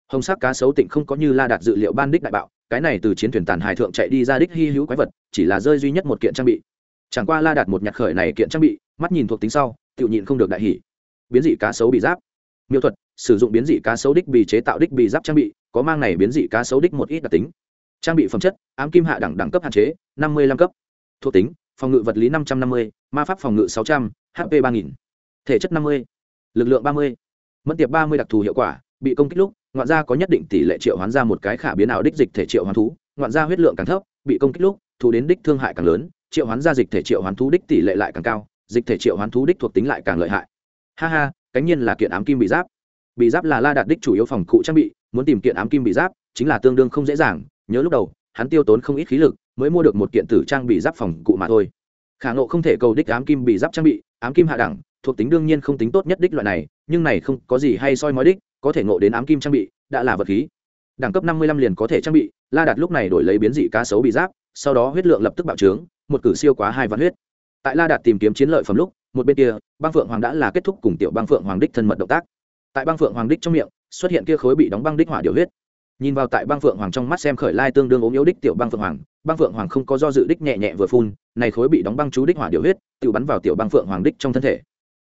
Hồng sắc cá sấu tịnh không có như la đạt dự liệu ban đích đại bạo, cái này từ chiến thuyền tàn hải thượng chạy đi ra đích hy hữu quái vật, chỉ là rơi duy nhất một kiện trang bị. Chẳng qua la đạt một nhặt khởi này kiện trang bị, mắt nhìn thuộc tính sau tự nhịn không được đại hỉ. Biến dị cá sấu bị giáp. Miêu thuật, sử dụng biến dị cá sấu đích bị chế tạo đích bị giáp trang bị, có mang này biến dị cá sấu đích một ít đặc tính trang bị phẩm chất, ám kim hạ đẳng đẳng cấp hạn chế, năm mươi năm cấp. Thuộc tính, phòng ngự vật lý năm trăm năm mươi, ma pháp phòng ngự sáu trăm, h p ba nghìn. Thể chất năm mươi, lực lượng ba mươi. Mất tiệp ba mươi đặc thù hiệu quả, bị công kích lúc, ngoạn gia có nhất định tỷ lệ triệu hoán ra một cái khả biến ảo đích dịch thể triệu hoán thú. Ngoạn gia huyết lượng càng thấp, bị công kích lúc, thú đến đích thương hại càng lớn, triệu hoán ra dịch thể triệu hoán thú đích tỷ lệ lại càng cao, dịch thể triệu hoán thú đích thuộc tính lại càng lợi hại. Ha ha, cánh nhiên là kiện ám kim bị giáp. Bị giáp là la đạt đích chủ yếu phòng cụ trang bị, muốn tìm kiện ám kim bị giáp, chính là tương đương không dễ dàng nhớ lúc đầu, hắn tiêu tốn không ít khí lực, mới mua được một kiện tử trang bị giáp phòng cụ mà thôi. Khả ngộ không thể cầu đích ám kim bị giáp trang bị, ám kim hạ đẳng, thuộc tính đương nhiên không tính tốt nhất đích loại này, nhưng này không có gì hay soi mói đích, có thể ngộ đến ám kim trang bị, đã là vật khí. Đẳng cấp năm mươi lăm liền có thể trang bị, la đạt lúc này đổi lấy biến dị cá sấu bị giáp, sau đó huyết lượng lập tức bạo trướng, một cử siêu quá hai vạn huyết. Tại la đạt tìm kiếm chiến lợi phẩm lúc, một bên kia, băng phượng hoàng đã là kết thúc cùng tiểu băng phượng hoàng đích thân mật động tác. Tại băng phượng hoàng đích trong miệng, xuất hiện kia khối bị đóng băng đích hỏa điều huyết nhìn vào tại băng phượng hoàng trong mắt xem khởi lai tương đương ốm yếu đích tiểu băng phượng hoàng băng phượng hoàng không có do dự đích nhẹ nhẹ vừa phun này khối bị đóng băng chú đích hỏa điều huyết tự bắn vào tiểu băng phượng hoàng đích trong thân thể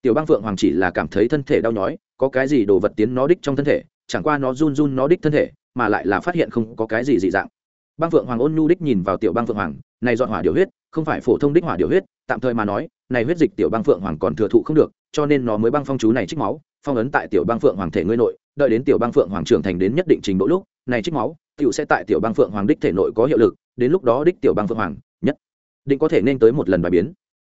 tiểu băng phượng hoàng chỉ là cảm thấy thân thể đau nhói có cái gì đồ vật tiến nó đích trong thân thể chẳng qua nó run run nó đích thân thể mà lại là phát hiện không có cái gì dị dạng băng phượng hoàng ôn nhu đích nhìn vào tiểu băng phượng hoàng này dọn hỏa điều huyết không phải phổ thông đích hỏa điều huyết tạm thời mà nói này huyết dịch tiểu băng phượng hoàng còn thừa thụ không được cho nên nó mới băng phong chú này trích máu phong ấn tại tiểu băng phượng hoàng thể ngươi nội đợi đến tiểu băng phượng hoàng trưởng thành đến nhất định trình độ lúc này trích máu, tiểu sẽ tại tiểu băng phượng hoàng đích thể nội có hiệu lực, đến lúc đó đích tiểu băng phượng hoàng, nhất định có thể nên tới một lần bài biến.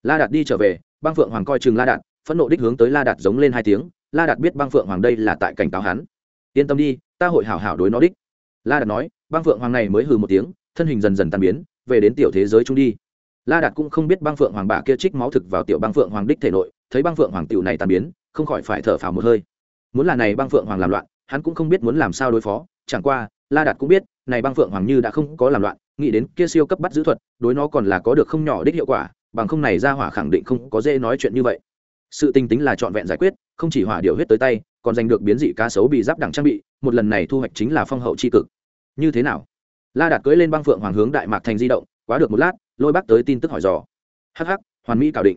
La đạt đi trở về băng phượng hoàng coi chừng la đạt, phẫn nộ đích hướng tới la đạt giống lên hai tiếng, la đạt biết băng phượng hoàng đây là tại cảnh cáo hắn. Yên tâm đi, ta hội hảo hảo đối nó đích. La đạt nói băng phượng hoàng này mới hừ một tiếng, thân hình dần dần tan biến, về đến tiểu thế giới trung đi. La đạt cũng không biết băng phượng hoàng bà kia trích máu thực vào tiểu băng phượng hoàng đích thể nội, thấy băng phượng hoàng tiểu này tan biến, không khỏi phải thở phào một hơi. Muốn là này băng phượng hoàng làm loạn, hắn cũng không biết muốn làm sao đối phó chẳng qua, la đạt cũng biết, này băng phượng hoàng như đã không có làm loạn, nghĩ đến kia siêu cấp bắt giữ thuật, đối nó còn là có được không nhỏ đích hiệu quả, bằng không này ra hỏa khẳng định không có dễ nói chuyện như vậy. Sự tinh tính là trọn vẹn giải quyết, không chỉ hỏa điều huyết tới tay, còn giành được biến dị cá sấu bị giáp đẳng trang bị, một lần này thu hoạch chính là phong hậu c h i cực. Như thế nào? La đạt cưỡi lên băng phượng hoàng hướng đại mạc thành di động, quá được một lát, lôi bác tới tin tức hỏi dò. Hh hoàn mỹ cảo định.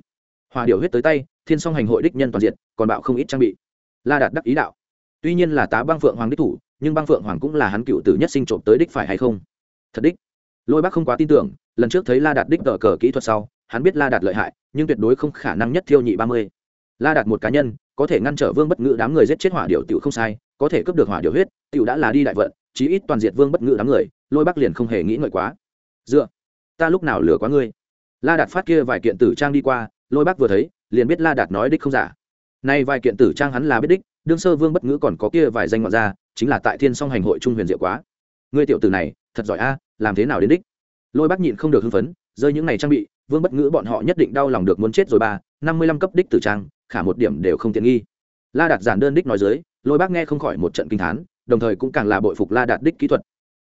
Hòa điều huyết tới tay, thiên song hành hội đích nhân toàn diện, còn bạo không ít trang bị. La đạt đắc ý đạo. Tuy nhiên là tá băng phượng hoàng đích thủ nhưng băng phượng hoàng cũng là hắn cựu tử nhất sinh trộm tới đích phải hay không? Thật đích. Lôi bác không quá tin tưởng, lần trước thấy la đạt đích tờ cờ kỹ thuật sau, hắn biết la đạt lợi hại, nhưng tuyệt đối không khả năng nhất thiêu nhị ba mươi. La đạt một cá nhân, có thể ngăn trở vương bất ngữ đám người giết chết hỏa điệu tiểu không sai, có thể cướp được hỏa điệu huyết, tiểu đã là đi đại vận, chí ít toàn diệt vương bất ngữ đám người, lôi bắc liền không hề nghĩ ngợi quá. Dựa, ta lúc nào lừa quá ngươi? La đạt phát kia vài kiện tử trang đi qua, lôi bắc vừa thấy, liền biết la đạt nói đích không giả. Nay vài kiện tử trang hắn là biết đích đương sơ vương bất ngữ còn có kia vài danh ngoại ra chính là tại thiên song hành hội trung huyền diệu quá. Ngươi tiểu tử này, thật giỏi a, làm thế nào đến đích? Lôi bác nhịn không được hưng phấn, rơi những này trang bị, vương bất ngữ bọn họ nhất định đau lòng được muốn chết rồi ba, năm mươi lăm cấp đích tử trang, khả một điểm đều không tiện nghi. La đạt giản đơn đích nói dưới, lôi bác nghe không khỏi một trận kinh thán, đồng thời cũng càng là bội phục la đạt đích kỹ thuật.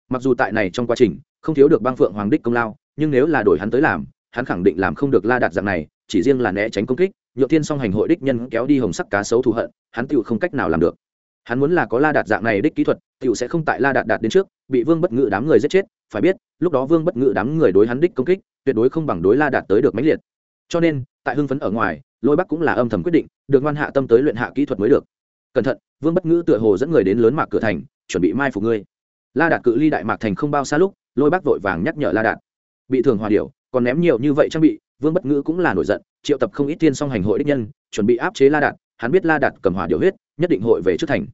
Mặc dù tại này trong quá trình, không thiếu được băng phượng hoàng đích công lao, nhưng nếu là đổi hắn tới làm, hắn khẳng định làm không được la đạt dạng này, chỉ riêng là né tránh công kích nhựa thiên song hành hội đích nhân kéo đi hồng sắc cá sấu thù hận hắn tựu không cách nào làm được. Hắn muốn là có la đạt dạng này đích kỹ thuật tựu sẽ không tại la đạt đạt đến trước bị vương bất ngự đám người giết chết phải biết lúc đó vương bất ngự đám người đối hắn đích công kích tuyệt đối không bằng đối la đạt tới được mãnh liệt. Cho nên tại hưng phấn ở ngoài lôi bắc cũng là âm thầm quyết định được ngoan hạ tâm tới luyện hạ kỹ thuật mới được. Cẩn thận vương bất ngữ tựa hồ dẫn người đến lớn mạc cửa thành chuẩn bị mai phục ngươi. La đạt cự ly đại mạc thành không bao xa lúc lôi bắc vội vàng nhắc nhở la đạt. Bị thường hòa điều, còn ném nhiều như vậy trang bị vương bất ngữ cũng là nổi giận, triệu tập không ít tiên song hành hội đích nhân, chuẩn bị áp chế la đạt, hắn biết la đạt cầm hỏa điều huyết, nhất định hội về trước thành.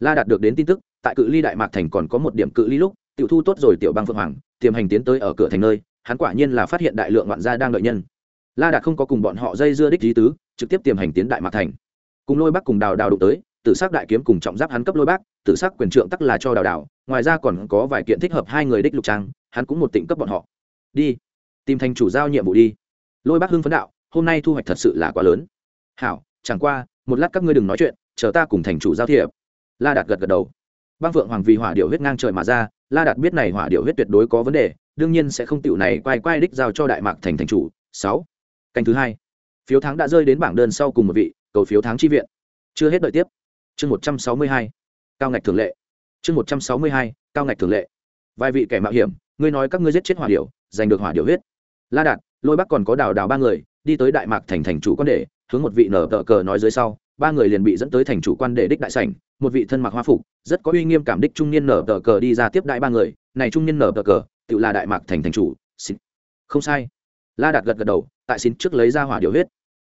La đạt được đến tin tức, tại cự ly đại mạc thành còn có một điểm cự ly lúc, tiểu thu tốt rồi tiểu bang phượng hoàng, tiềm hành tiến tới ở cửa thành nơi, hắn quả nhiên là phát hiện đại lượng ngoạn gia đang đợi nhân. La đạt không có cùng bọn họ dây dưa đích lý tứ, trực tiếp tiềm hành tiến đại mạc thành. Cùng lôi bắc cùng đào đào đụng tới, tử sắc đại kiếm cùng trọng giáp hắn cấp lôi bắc tử sắc quyền trượng tắc là cho đào đào, ngoài ra còn có vài kiện thích hợp hai người đích lục trang, hắn cũng một tịnh cấp bọn họ. Đi, tìm thành chủ giao nhiệm vụ đi lôi bác hưng phấn đạo, hôm nay thu hoạch thật sự là quá lớn. Hảo, chẳng qua, một lát các ngươi đừng nói chuyện, chờ ta cùng thành chủ giao thiệp. La đạt gật gật đầu. Băng phượng hoàng vì hỏa điệu huyết ngang trời mà ra, la đạt biết này hỏa điệu huyết tuyệt đối có vấn đề, đương nhiên sẽ không tựu này quay quay đích giao cho đại mạc thành thành chủ. Sáu, canh thứ hai. Phiếu thắng đã rơi đến bảng đơn sau cùng một vị, cầu phiếu thắng chi viện. Chưa hết đợi tiếp. Chương một trăm sáu mươi hai, cao ngạch thường lệ. Chương một trăm sáu mươi hai, cao ngạch thường lệ. Vài vị kẻ mạo hiểm, ngươi nói các ngươi giết chết hỏa điệu giành được hỏa điệu huyết. La đạt lôi bắc còn có đào đào ba người, đi tới đại mạc thành thành chủ quan để, hướng một vị nở tờ cờ nói dưới sau, ba người liền bị dẫn tới thành chủ quan để đích đại sảnh, một vị thân mặc hoa phục, rất có uy nghiêm cảm đích trung niên nở tờ cờ đi ra tiếp đại ba người, này trung niên nở tờ cờ, tự là đại mạc thành thành chủ, xin không sai. La đạt gật gật đầu, tại xin trước lấy ra hỏa điều huyết.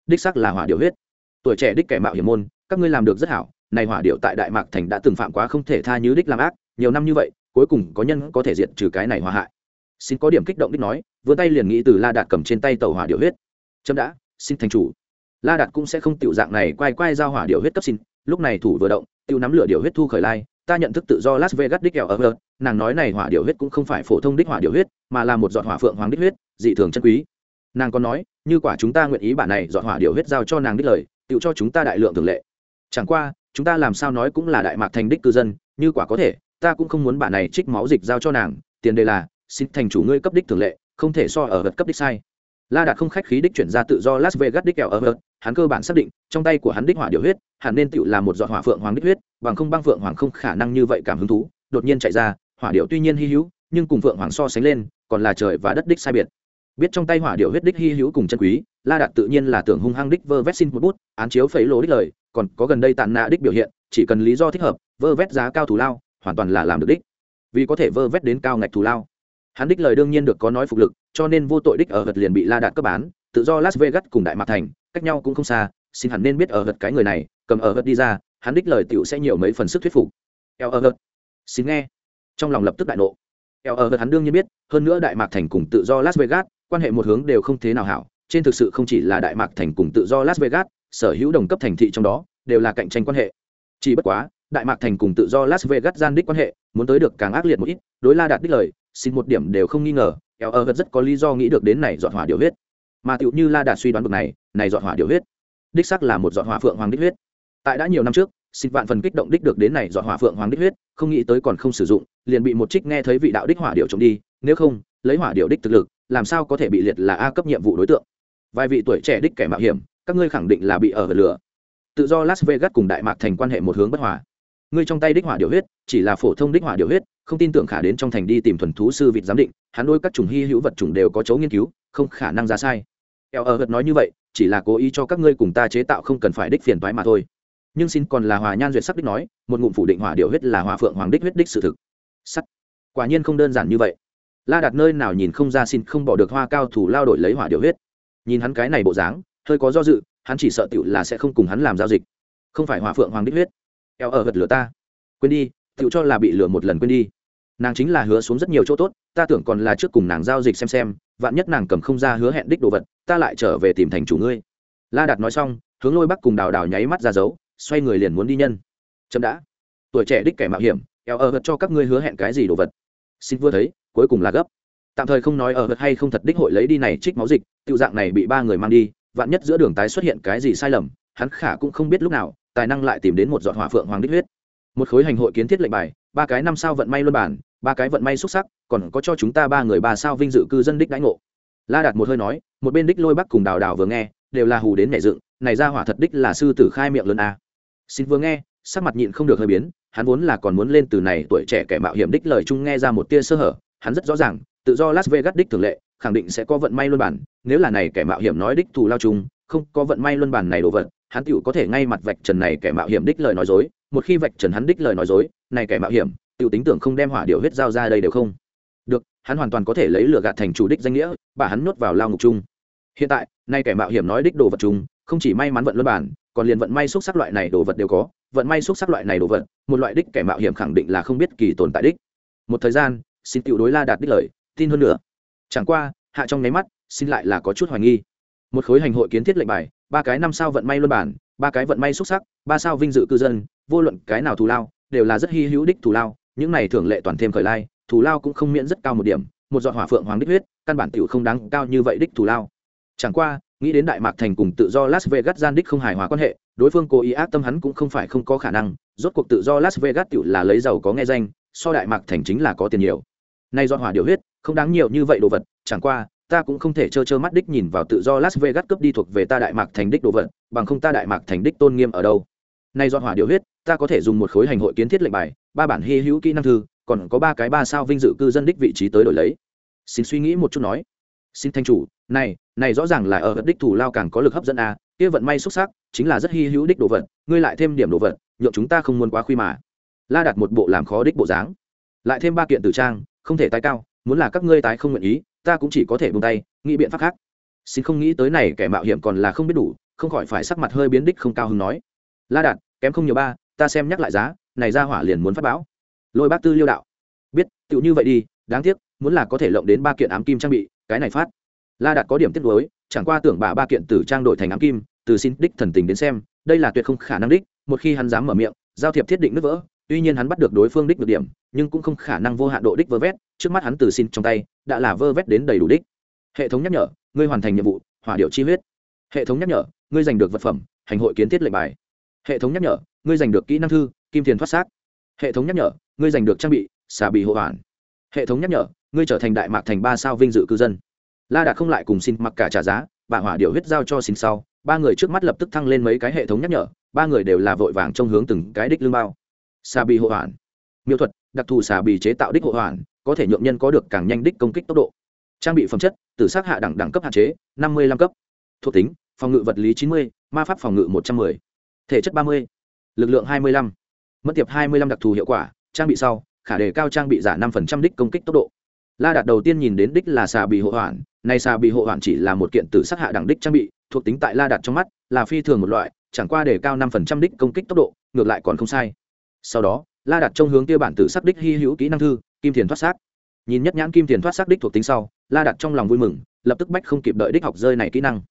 Đích sắc là hỏa điều huyết. Tuổi trẻ đích kẻ mạo hiểm môn, các ngươi làm được rất hảo, này hỏa điệu tại đại mạc thành đã từng phạm quá không thể tha như đích làm ác, nhiều năm như vậy, cuối cùng có nhân có thể diệt trừ cái này hòa hại. Xin có điểm kích động đích nói vươn tay liền nghĩ từ la đạt cầm trên tay tàu hỏa điệu huyết. Chấm đã, xin thành chủ. La đạt cũng sẽ không tiểu dạng này quay quay giao hỏa điệu huyết cấp xin. Lúc này thủ vừa động tiêu nắm lửa điệu huyết thu khởi lai, ta nhận thức tự do las vegas đích kẹo ở vợt. Nàng nói này hỏa điệu huyết cũng không phải phổ thông đích hỏa điệu huyết, mà là một giọt hỏa phượng hoàng đích huyết, dị thường chân quý. Nàng còn nói, như quả chúng ta nguyện ý bản này dọn hỏa điệu huyết giao cho nàng đích lời tự cho chúng ta đại lượng thường lệ. Chẳng qua, chúng ta làm sao nói cũng là đại mạc thành đích cư dân, như quả có thể, ta cũng không muốn bản này trích máu dịch giao cho nàng, tiền đề là, xin thành chủ ngươi cấp đích thường lệ không thể so ở vật cấp đích sai. La đạt không khách khí đích chuyển ra tự do las vegas đích kẹo ở vật, hắn cơ bản xác định, trong tay của hắn đích hỏa điều huyết, hẳn nên tự là một giọt hỏa phượng hoàng đích huyết, bằng không băng phượng hoàng không khả năng như vậy cảm hứng thú, đột nhiên chạy ra, hỏa điệu tuy nhiên hy hữu, nhưng cùng phượng hoàng so sánh lên, còn là trời và đất đích sai biệt. Biết trong tay hỏa điệu huyết đích hy hữu cùng chân quý, la đạt tự nhiên là tưởng hung hăng đích vơ vét xin một bút, án chiếu phẩy lỗ đích lời, còn có gần đây tàn nạ đích biểu hiện, chỉ cần lý do thích hợp, vơ vét giá cao thù lao, hoàn toàn là làm được đích. Vì có thể vơ vét đến cao ngạch thù lao hắn đích lời đương nhiên được có nói phục lực, cho nên vô tội đích ở vật liền bị la đạt cấp bán, tự do las vegas cùng đại mạc thành, cách nhau cũng không xa, xin hẳn nên biết ở vật cái người này, cầm ở vật đi ra, hắn đích lời tiểu sẽ nhiều mấy phần sức thuyết phục. Eo ở vật. Xin nghe. Trong lòng lập tức đại nộ. Eo ở vật hắn đương nhiên biết, hơn nữa đại mạc thành cùng tự do las vegas, quan hệ một hướng đều không thế nào hảo, trên thực sự không chỉ là đại mạc thành cùng tự do las vegas, sở hữu đồng cấp thành thị trong đó, đều là cạnh tranh quan hệ. Chỉ bất quá, đại mạc thành cùng tự do las vegas gian đích quan hệ, muốn tới được càng ác liệt một ít, đối la đạt đích lời xin một điểm đều không nghi ngờ, eo ơ rất có lý do nghĩ được đến này dọn hỏa điều huyết. Mà tựu như la đạt suy đoán bực này này dọn hỏa điều huyết, đích sắc là một dọn hỏa phượng hoàng đích huyết. Tại đã nhiều năm trước xin vạn phần kích động đích được đến này dọn hỏa phượng hoàng đích huyết, không nghĩ tới còn không sử dụng, liền bị một trích nghe thấy vị đạo đích hỏa điệu trộm đi, nếu không, lấy hỏa điệu đích thực lực, làm sao có thể bị liệt là a cấp nhiệm vụ đối tượng. Vài vị tuổi trẻ đích kẻ mạo hiểm, các ngươi khẳng định là bị ở lửa. Tự do las vegas cùng đại mạc thành quan hệ một hướng bất hòa ngươi trong tay đích hỏa điều huyết, chỉ là phổ thông đích hỏa điều huyết, không tin tưởng khả đến trong thành đi tìm thuần thú sư vịt giám định, hắn đôi các chủng hy hữu vật chủng đều có chấu nghiên cứu, không khả năng ra sai. Eo ở vật nói như vậy, chỉ là cố ý cho các ngươi cùng ta chế tạo không cần phải đích phiền toái mà thôi. Nhưng xin còn là hòa nhan duyệt sắc đích nói, một ngụm phủ định hỏa điều huyết là hỏa phượng hoàng đích huyết đích sự thực. Sắt. Quả nhiên không đơn giản như vậy. La đặt nơi nào nhìn không ra xin không bỏ được hoa cao thủ lao đổi lấy hỏa điều huyết. Nhìn hắn cái này bộ dáng, hơi có do dự, hắn chỉ sợ tựu là sẽ không cùng hắn làm giao dịch. Không phải hỏa phượng hoàng đích huyết eo ở gật lửa ta. Quên đi tự cho là bị lừa một lần quên đi. Nàng chính là hứa xuống rất nhiều chỗ tốt, ta tưởng còn là trước cùng nàng giao dịch xem xem, vạn nhất nàng cầm không ra hứa hẹn đích đồ vật, ta lại trở về tìm thành chủ ngươi. La đạt nói xong, hướng lôi bắc cùng đào đào nháy mắt ra dấu, xoay người liền muốn đi nhân. Chậm đã. Tuổi trẻ đích kẻ mạo hiểm, eo ở gật cho các ngươi hứa hẹn cái gì đồ vật. Xin vừa thấy, cuối cùng là gấp. Tạm thời không nói ở vật hay không thật đích hội lấy đi này trích máu dịch tự dạng này bị ba người mang đi, vạn nhất giữa đường tái xuất hiện cái gì sai lầm, hắn khả cũng không biết lúc nào tài năng lại tìm đến một giọt hỏa phượng hoàng đích huyết. Một khối hành hội kiến thiết lệnh bài, ba cái năm sao vận may luân bản, ba cái vận may xuất sắc, còn có cho chúng ta ba người ba sao vinh dự cư dân đích đãi ngộ. La đạt một hơi nói, một bên đích lôi bắc cùng đào đào vừa nghe, đều là hù đến nhảy dựng, này ra hỏa thật đích là sư tử khai miệng lớn a. Xin vừa nghe, sắc mặt nhịn không được hơi biến, hắn vốn là còn muốn lên từ này tuổi trẻ kẻ mạo hiểm đích lời chung nghe ra một tia sơ hở, hắn rất rõ ràng, tự do las vegas đích thường lệ, khẳng định sẽ có vận may luân bản, nếu là này kẻ mạo hiểm nói đích thù lao chung, không có vận may luân bản này đồ vật hắn tựu có thể ngay mặt vạch trần này kẻ mạo hiểm đích lời nói dối, một khi vạch trần hắn đích lời nói dối, này kẻ mạo hiểm tựu tính tưởng không đem hỏa điều huyết giao ra đây đều không. Được, hắn hoàn toàn có thể lấy lửa gạt thành chủ đích danh nghĩa, bà hắn nhốt vào lao ngục chung. Hiện tại nay kẻ mạo hiểm nói đích đồ vật chung, không chỉ may mắn vận luân bản, còn liền vận may xúc sắc loại này đồ vật đều có, vận may xúc sắc loại này đồ vật, một loại đích kẻ mạo hiểm khẳng định là không biết kỳ tồn tại đích. Một thời gian, xin tiểu đối la đạt đích lời, tin hơn nữa. Chẳng qua, hạ trong nháy mắt, xin lại là có chút hoài nghi. Một khối hành hội kiến thiết lệnh bài ba cái năm sao vận may luân bản, ba cái vận may xuất sắc, ba sao vinh dự cư dân, vô luận cái nào thù lao, đều là rất hy hữu đích thù lao, những này thường lệ toàn thêm khởi lai, thù lao cũng không miễn rất cao một điểm, một giọt hỏa phượng hoàng đích huyết, căn bản tiểu không đáng cao như vậy đích thù lao. Chẳng qua, nghĩ đến đại mạc thành cùng tự do las vegas gian đích không hài hòa quan hệ, đối phương cố ý ác tâm hắn cũng không phải không có khả năng, rốt cuộc tự do las vegas tiểu là lấy giàu có nghe danh, so đại mạc thành chính là có tiền nhiều. Nay do hỏa điều huyết, không đáng nhiều như vậy đồ vật, chẳng qua ta cũng không thể trơ trơ mắt đích nhìn vào tự do las vegas cướp đi thuộc về ta đại mạc thành đích đồ vật bằng không ta đại mạc thành đích tôn nghiêm ở đâu. Nay do hỏa điều huyết ta có thể dùng một khối hành hội kiến thiết lệnh bài ba bản hy hữu kỹ năng thư còn có ba cái ba sao vinh dự cư dân đích vị trí tới đổi lấy. Xin suy nghĩ một chút nói. Xin thanh chủ này này rõ ràng là ở đích thủ lao càng có lực hấp dẫn a à, kia vận may xuất sắc chính là rất hy hữu đích đồ vật ngươi lại thêm điểm đồ vật nhượng chúng ta không muốn quá khuy mà. La đặt một bộ làm khó đích bộ dáng. Lại thêm ba kiện tử trang không thể tái cao muốn là các ngươi tái không nguyện ý ta cũng chỉ có thể buông tay, nghĩ biện pháp khác. Xin không nghĩ tới này kẻ mạo hiểm còn là không biết đủ, không khỏi phải sắc mặt hơi biến đích không cao hứng nói. La đạt, kém không nhiều ba, ta xem nhắc lại giá, này ra hỏa liền muốn phát báo. Lôi bác tư liêu đạo. Biết, tựu như vậy đi, đáng tiếc, muốn là có thể lộng đến ba kiện ám kim trang bị, cái này phát. La đạt có điểm tiếc nuối, chẳng qua tưởng bà ba kiện tử trang đổi thành ám kim, từ xin đích thần tình đến xem, đây là tuyệt không khả năng đích, một khi hắn dám mở miệng, giao thiệp thiết định nứt vỡ tuy nhiên hắn bắt được đối phương đích được điểm, nhưng cũng không khả năng vô hạn độ đích vơ vét, trước mắt hắn từ xin trong tay, đã là vơ vét đến đầy đủ đích. Hệ thống nhắc nhở, ngươi hoàn thành nhiệm vụ, hỏa điệu chi huyết. Hệ thống nhắc nhở, ngươi giành được vật phẩm, hành hội kiến thiết lệnh bài. Hệ thống nhắc nhở, ngươi giành được kỹ năng thư, kim tiền thoát xác. Hệ thống nhắc nhở, ngươi giành được trang bị, xà bị hộ hoàn. Hệ thống nhắc nhở, ngươi trở thành đại mạc thành ba sao vinh dự cư dân. La đạt không lại cùng xin mặc cả trả giá bà hỏa điệu huyết giao cho xin sau. Ba người trước mắt lập tức thăng lên mấy cái hệ thống nhắc nhở, ba người đều là vội vàng trong hướng từng cái đích lương bao xà bì hộ hoàn miêu thuật, đặc thù xà bì chế tạo đích hộ hoàn có thể nhượng nhân có được càng nhanh đích công kích tốc độ. Trang bị phẩm chất, tử sát hạ đẳng đẳng cấp hạn chế, năm mươi năm cấp. Thuộc tính, phòng ngự vật lý chín mươi, ma pháp phòng ngự một trăm m ư ơ i thể chất ba mươi, lực lượng hai mươi lăm. Mất tiệp hai mươi lăm đặc thù hiệu quả, trang bị sau, khả đề cao trang bị giả năm phần trăm đích công kích tốc độ. La đạt đầu tiên nhìn đến đích là xà bì hộ hoàn này xà bì hộ hoàn chỉ là một kiện tử sát hạ đẳng đích trang bị, thuộc tính tại la đạt trong mắt là phi thường một loại, chẳng qua đề cao năm phần trăm đích công kích tốc độ, ngược lại còn không sai sau đó, la đặt trong hướng tiêu bản tử sắc đích hy hữu kỹ năng thư, kim thiền thoát xác. Nhìn nhất nhãn kim thiền thoát xác đích thuộc tính sau, la đặt trong lòng vui mừng, lập tức bách không kịp đợi đích học rơi này kỹ năng.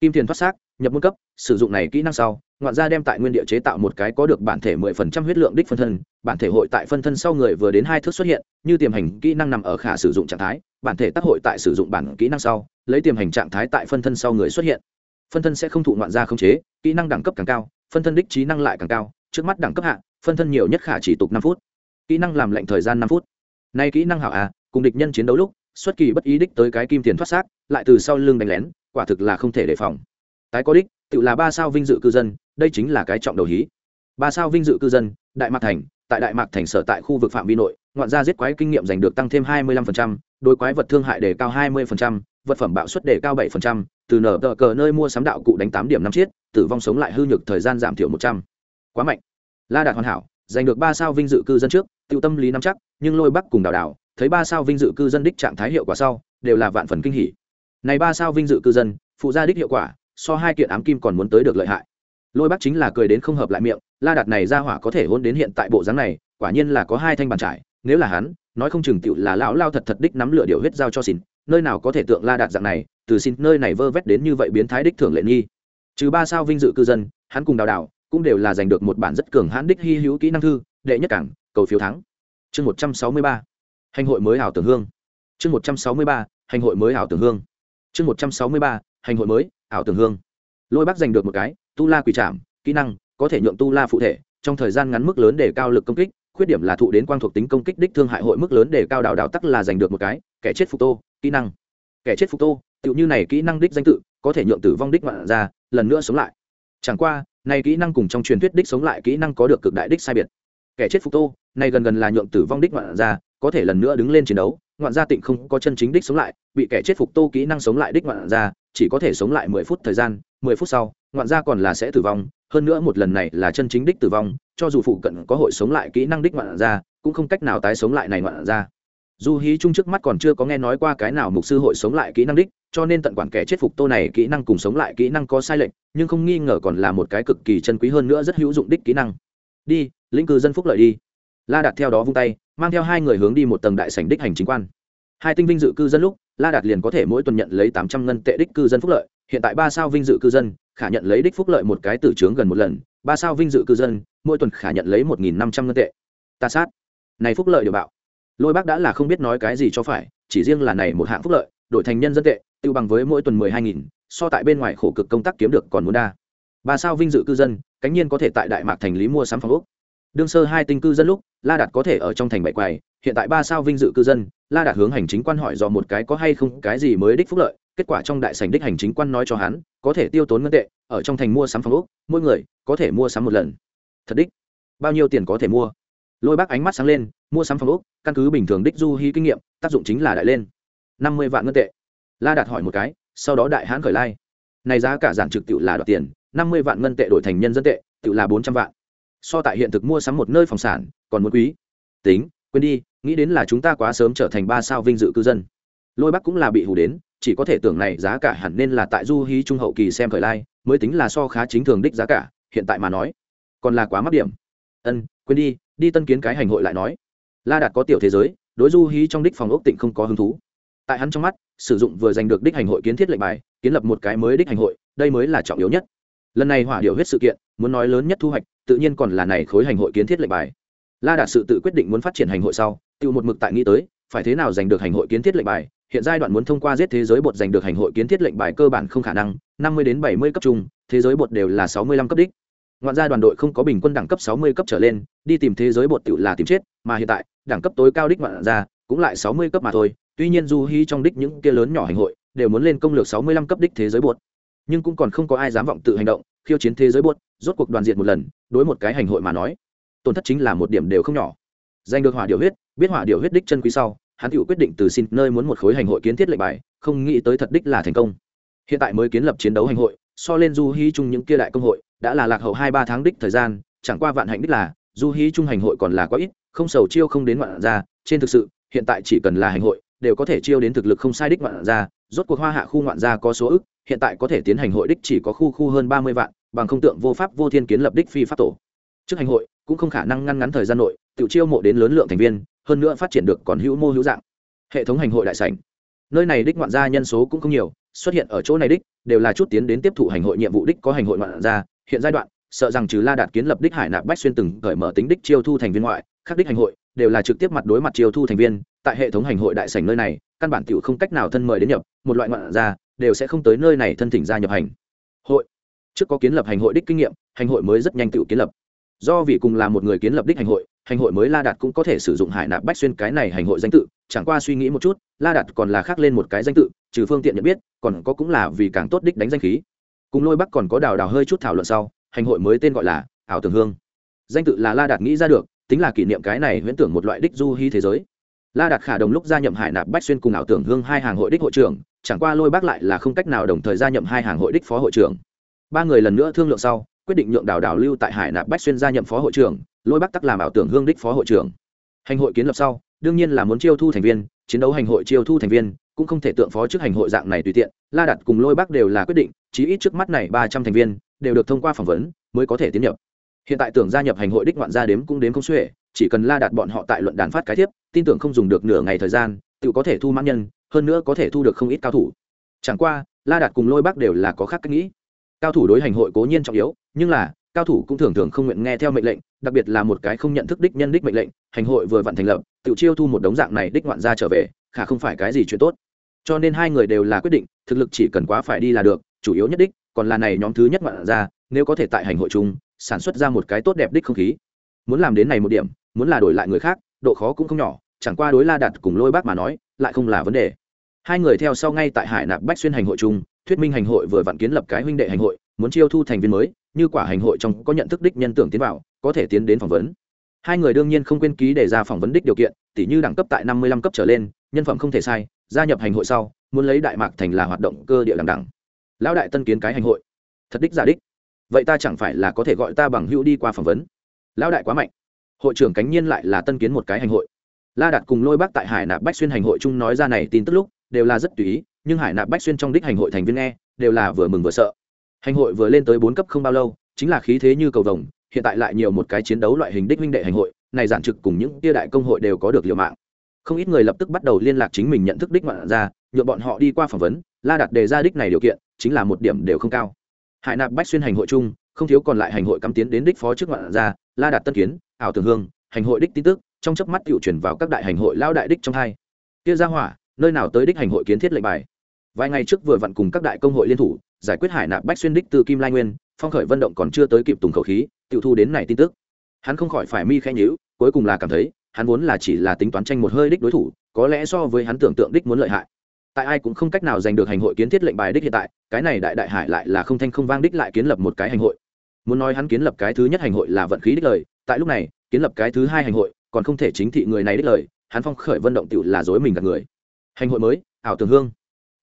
Kim thiền thoát xác, nhập môn cấp, sử dụng này kỹ năng sau, ngoạn gia đem tại nguyên địa chế tạo một cái có được bản thể mười phần trăm huyết lượng đích phân thân, bản thể hội tại phân thân sau người vừa đến hai thước xuất hiện, như tiềm hành kỹ năng nằm ở khả sử dụng trạng thái, bản thể tác hội tại sử dụng bản kỹ năng sau, lấy tiềm hành trạng thái tại phân thân sau người xuất hiện. Phân thân sẽ không thụ ngoạn gia không chế, kỹ năng đẳng cấp càng cao, phân thân đích trí năng lại càng cao, trước mắt đẳng cấp hạ phân thân nhiều nhất khả chỉ tục năm phút. Kỹ năng làm lệnh thời gian năm phút. Nay kỹ năng hảo à cùng địch nhân chiến đấu lúc xuất kỳ bất ý đích tới cái kim tiền thoát xác lại từ sau lưng đánh lén quả thực là không thể đề phòng. Tái có đích tự là ba sao vinh dự cư dân đây chính là cái trọng đầu hí. Ba sao vinh dự cư dân đại mạc thành tại đại mạc thành sở tại khu vực phạm vi nội ngoạn gia giết quái kinh nghiệm giành được tăng thêm hai mươi 25%, đối quái vật thương hại đề cao hai 20%, vật phẩm bạo suất đề cao 7%, từ nở tờ cờ nơi mua sắm đạo cụ đánh tám điểm năm chiết, tử vong sống lại hư nhược thời gian giảm thiểu một trăm. Quá mạnh la đạt hoàn hảo, giành được ba sao vinh dự cư dân trước tự tâm lý nắm chắc, nhưng lôi bắc cùng đào đào, thấy ba sao vinh dự cư dân đích trạng thái hiệu quả sau, đều là vạn phần kinh hỉ. Này ba sao vinh dự cư dân, phụ gia đích hiệu quả, so hai kiện ám kim còn muốn tới được lợi hại. Lôi bắc chính là cười đến không hợp lại miệng, la đạt này ra hỏa có thể hôn đến hiện tại bộ dáng này, quả nhiên là có hai thanh bàn trải, nếu là hắn, nói không chừng tựu là lão lao thật thật đích nắm lửa điều huyết giao cho xin nơi nào có thể tượng la đạt dạng này, từ xin nơi này vơ vét đến như vậy biến thái đích thường lệ nghi. Trừ ba sao vinh dự cư dân, hắn cùng đào đào cũng đều là giành được một bản rất cường hãn đích hy hữu kỹ năng thư, đệ nhất cảng, cầu phiếu thắng. Chương một trăm sáu mươi ba, hành hội mới ảo tưởng hương. Chương một trăm sáu mươi ba, hành hội mới ảo tưởng hương. Chương một trăm sáu mươi ba, hành hội mới ảo tưởng hương. Lôi bác giành được một cái, tu la quỷ trảm, kỹ năng, có thể nhượng tu la phụ thể, trong thời gian ngắn mức lớn để cao lực công kích, khuyết điểm là thụ đến quang thuộc tính công kích đích thương hại hội mức lớn để cao đào đào tắc là giành được một cái, kẻ chết phục tô, kỹ năng. Kẻ chết phục tô, tựu như này kỹ năng đích danh tự, có thể nhượng tử vong đích ngoạn ra, lần nữa sống lại. Chẳng qua này kỹ năng cùng trong truyền thuyết đích sống lại kỹ năng có được cực đại đích sai biệt. Kẻ chết phục tô này gần gần là nhượng tử vong đích ngoạn gia, có thể lần nữa đứng lên chiến đấu, ngoạn gia tịnh không có chân chính đích sống lại, bị kẻ chết phục tô kỹ năng sống lại đích ngoạn gia, chỉ có thể sống lại mười phút thời gian, mười phút sau, ngoạn gia còn là sẽ tử vong, hơn nữa một lần này là chân chính đích tử vong, cho dù phụ cận có hội sống lại kỹ năng đích ngoạn gia, cũng không cách nào tái sống lại này ngoạn gia. Dù hí trung trước mắt còn chưa có nghe nói qua cái nào mục sư hội sống lại kỹ năng đích cho nên tận quản kẻ chết phục tô này kỹ năng cùng sống lại kỹ năng có sai lệch, nhưng không nghi ngờ còn là một cái cực kỳ chân quý hơn nữa rất hữu dụng đích kỹ năng. Đi, lĩnh cư dân phúc lợi đi. La đạt theo đó vung tay, mang theo hai người hướng đi một tầng đại sảnh đích hành chính quan. Hai tinh vinh dự cư dân lúc, la đạt liền có thể mỗi tuần nhận lấy tám trăm ngân tệ đích cư dân phúc lợi. Hiện tại ba sao vinh dự cư dân, khả nhận lấy đích phúc lợi một cái tử trướng gần một lần. Ba sao vinh dự cư dân, mỗi tuần khả nhận lấy một nghìn năm trăm ngân tệ. Ta sát. Này phúc lợi đều bạo. Lôi bác đã là không biết nói cái gì cho phải, chỉ riêng là này một hạng phúc lợi, đổi thành nhân dân tệ tiêu bằng với mỗi tuần mười hai nghìn, so tại bên ngoài khổ cực công tác kiếm được còn muốn đa. Ba sao vinh dự cư dân, cánh nhiên có thể tại đại mạc thành lý mua sắm phòng úc đương sơ hai tinh cư dân lúc, la đạt có thể ở trong thành bảy quầy. Hiện tại ba sao vinh dự cư dân, la đạt hướng hành chính quan hỏi do một cái có hay không cái gì mới đích phúc lợi. Kết quả trong đại sảnh đích hành chính quan nói cho hắn, có thể tiêu tốn ngân tệ, ở trong thành mua sắm phòng úc mỗi người có thể mua sắm một lần. Thật đích. Bao nhiêu tiền có thể mua? Lôi bác ánh mắt sáng lên, mua sắm phòng úc căn cứ bình thường đích du hy kinh nghiệm, tác dụng chính là đại lên. năm mươi vạn ngân tệ la đạt hỏi một cái, sau đó đại hãn khởi lai. Này giá cả giản trực tự là đoạt tiền, năm mươi vạn ngân tệ đổi thành nhân dân tệ tự là bốn trăm vạn. So tại hiện thực mua sắm một nơi phòng sản, còn muốn quý. Tính, quên đi, nghĩ đến là chúng ta quá sớm trở thành ba sao vinh dự cư dân. Lôi bắc cũng là bị hủ đến, chỉ có thể tưởng này giá cả hẳn nên là tại du hí trung hậu kỳ xem khởi lai, mới tính là so khá chính thường đích giá cả, hiện tại mà nói, còn là quá mắc điểm. Ân, quên đi đi tân kiến cái hành hội lại nói. La đạt có tiểu thế giới, đối du hí trong đích phòng ốc tịnh không có hứng thú tại hắn trong mắt, sử dụng vừa giành được đích hành hội kiến thiết lệnh bài, kiến lập một cái mới đích hành hội, đây mới là trọng yếu nhất. Lần này hỏa điều huyết sự kiện, muốn nói lớn nhất thu hoạch, tự nhiên còn là này khối hành hội kiến thiết lệnh bài. La đạt sự tự quyết định muốn phát triển hành hội sau tự một mực tại nghĩ tới, phải thế nào giành được hành hội kiến thiết lệnh bài, hiện giai đoạn muốn thông qua giết thế giới bột giành được hành hội kiến thiết lệnh bài cơ bản không khả năng, năm mươi đến bảy mươi cấp trung, thế giới bột đều là sáu mươi lăm cấp đích. Ngoạn gia đoàn đội không có bình quân đẳng cấp sáu mươi cấp trở lên, đi tìm thế giới bột tự là tìm chết, mà hiện tại, đẳng cấp tối cao đích ngoạn gia cũng lại sáu mươi cấp mà thôi tuy nhiên du hy trong đích những kia lớn nhỏ hành hội đều muốn lên công lược sáu mươi lăm cấp đích thế giới buột nhưng cũng còn không có ai dám vọng tự hành động, khiêu chiến thế giới buột rốt cuộc đoàn diện một lần, đối một cái hành hội mà nói, tổn thất chính là một điểm đều không nhỏ. Giành được hỏa điều huyết, biết hỏa điều huyết đích chân quý sau, hắn tự quyết định từ xin nơi muốn một khối hành hội kiến thiết lệnh bài, không nghĩ tới thật đích là thành công. Hiện tại mới kiến lập chiến đấu hành hội, so lên du hy chung những kia đại công hội, đã là lạc hậu hai ba tháng đích thời gian, chẳng qua vạn hạnh đích là, du hy chung hành hội còn là quá ít, không sầu chiêu không đến ngoạn ra, trên thực sự, hiện tại chỉ cần là hành hội đều có thể chiêu đến thực lực không sai đích ngoạn ra rốt cuộc hoa hạ khu ngoạn ra có số ức, hiện tại có thể tiến hành hội đích chỉ có khu khu hơn ba mươi vạn, bằng không tượng vô pháp vô thiên kiến lập đích phi pháp tổ. Trước hành hội, cũng không khả năng ngăn ngắn thời gian nội tự chiêu mộ đến lớn lượng thành viên, hơn nữa phát triển được còn hữu mô hữu dạng. Hệ thống hành hội đại sảnh. Nơi này đích ngoạn gia nhân số cũng không nhiều, xuất hiện ở chỗ này đích, đều là chút tiến đến tiếp thụ hành hội nhiệm vụ đích có hành hội ngoạn gia, hiện giai đoạn sợ rằng trừ la đạt kiến lập đích hải nạp bách xuyên từng cởi mở tính đích chiêu thu thành viên ngoại, khắc đích hành hội, đều là trực tiếp mặt đối mặt chiêu thu thành viên, tại hệ thống hành hội đại sảnh nơi này, căn bản tiểu không cách nào thân mời đến nhập, một loại ngoạn gia, đều sẽ không tới nơi này thân thỉnh gia nhập hành hội. Trước có kiến lập hành hội đích kinh nghiệm, hành hội mới rất nhanh tự kiến lập. Do vì cùng là một người kiến lập đích hành hội hành hội mới la đạt cũng có thể sử dụng hải nạp bách xuyên cái này hành hội danh tự, chẳng qua suy nghĩ một chút, la đạt còn là khác lên một cái danh tự, trừ phương tiện nhận biết, còn có cũng là vì càng tốt đích đánh danh khí. Cùng lôi bắc còn có đào đào hơi chút thảo luận sau hành hội mới tên gọi là ảo tưởng hương. Danh tự là la đạt nghĩ ra được, tính là kỷ niệm cái này huyễn tưởng một loại đích du hy thế giới. La đạt khả đồng lúc gia nhậm hải nạp bách xuyên cùng ảo tưởng hương hai hàng hội đích hội trưởng, chẳng qua lôi bác lại là không cách nào đồng thời gia nhậm hai hàng hội đích phó hội trưởng. Ba người lần nữa thương lượng sau, quyết định nhượng đào đào lưu tại hải nạp bách xuyên gia nhậm phó hội trưởng, lôi bắc tắc làm ảo tưởng hương đích phó hội trưởng. Hành hội kiến lập sau, đương nhiên là muốn chiêu thu thành viên, chiến đấu hành hội chiêu thu thành viên, cũng không thể tượng phó trước hành hội dạng này tùy tiện. La đặt cùng lôi bắc đều là quyết định, chí ít trước mắt này ba trăm thành viên đều được thông qua phỏng vấn mới có thể tiến nhập. Hiện tại tưởng gia nhập hành hội đích ngoạn gia đếm cũng đếm không xuể, chỉ cần la đặt bọn họ tại luận đàn phát cái tiếp tin tưởng không dùng được nửa ngày thời gian, tự có thể thu mãn nhân, hơn nữa có thể thu được không ít cao thủ. Chẳng qua, la đạt cùng lôi bắc đều là có khác cách nghĩ. Cao thủ đối hành hội cố nhiên trọng yếu, nhưng là, cao thủ cũng thường thường không nguyện nghe theo mệnh lệnh, đặc biệt là một cái không nhận thức đích nhân đích mệnh lệnh, hành hội vừa vặn thành lập, tự chiêu thu một đống dạng này đích ngoạn ra trở về, khả không phải cái gì chuyện tốt. Cho nên hai người đều là quyết định, thực lực chỉ cần quá phải đi là được, chủ yếu nhất đích còn là này nhóm thứ nhất ngoạn ra, nếu có thể tại hành hội chung, sản xuất ra một cái tốt đẹp đích không khí. Muốn làm đến này một điểm, muốn là đổi lại người khác, độ khó cũng không nhỏ, chẳng qua đối la đặt cùng lôi bác mà nói, lại không là vấn đề. Hai người theo sau ngay tại hải nạp bách xuyên hành hội chung, thuyết minh hành hội vừa vặn kiến lập cái huynh đệ hành hội, muốn chiêu thu thành viên mới, như quả hành hội trong có nhận thức đích nhân tưởng tiến vào, có thể tiến đến phỏng vấn. Hai người đương nhiên không quên ký để ra phỏng vấn đích điều kiện tỷ như đẳng cấp tại năm mươi lăm cấp trở lên, nhân phẩm không thể sai, gia nhập hành hội sau, muốn lấy đại mạc thành là hoạt động cơ địa đẳng đẳng lão đại tân kiến cái hành hội. Thật đích giả đích. Vậy ta chẳng phải là có thể gọi ta bằng hữu đi qua phỏng vấn? Lão đại quá mạnh. Hội trưởng cánh nhiên lại là tân kiến một cái hành hội. La đạt cùng lôi bác tại hải nạp bách xuyên hành hội chung nói ra này tin tức lúc, đều là rất tùy ý, nhưng hải nạp bách xuyên trong đích hành hội thành viên nghe, đều là vừa mừng vừa sợ. Hành hội vừa lên tới bốn cấp không bao lâu, chính là khí thế như cầu vồng, hiện tại lại nhiều một cái chiến đấu loại hình đích minh đệ hành hội, này giản trực cùng những tia đại công hội đều có được liều mạng không ít người lập tức bắt đầu liên lạc chính mình nhận thức đích ngoạn ra nhuộm bọn họ đi qua phỏng vấn, la đặt đề ra đích này điều kiện, chính là một điểm đều không cao. Hải nạp bách xuyên hành hội chung, không thiếu còn lại hành hội cắm tiến đến đích phó trước ngoạn ra, la đạt tân kiến, ảo tường hương, hành hội đích tin tức, trong chớp mắt tiểu chuyển vào các đại hành hội lao đại đích trong hai. Kia ra hỏa, nơi nào tới đích hành hội kiến thiết lệnh bài? Vài ngày trước vừa vặn cùng các đại công hội liên thủ, giải quyết hải nạp bách xuyên đích từ kim lai nguyên, phong khởi vận động còn chưa tới kịp tùng khẩu khí, tiểu thu đến này tin tức. Hắn không khỏi phải mi khẽ nhíu, cuối cùng là cảm thấy hắn vốn là chỉ là tính toán tranh một hơi đích đối thủ, có lẽ so với hắn tưởng tượng đích muốn lợi hại. Tại ai cũng không cách nào giành được hành hội kiến thiết lệnh bài đích hiện tại, cái này đại đại hải lại là không thanh không vang đích lại kiến lập một cái hành hội. Muốn nói hắn kiến lập cái thứ nhất hành hội là vận khí đích lời, tại lúc này, kiến lập cái thứ hai hành hội còn không thể chính thị người này đích lời, hắn phong khởi vận động tựu là dối mình gặp người. Hành hội mới, ảo tường hương.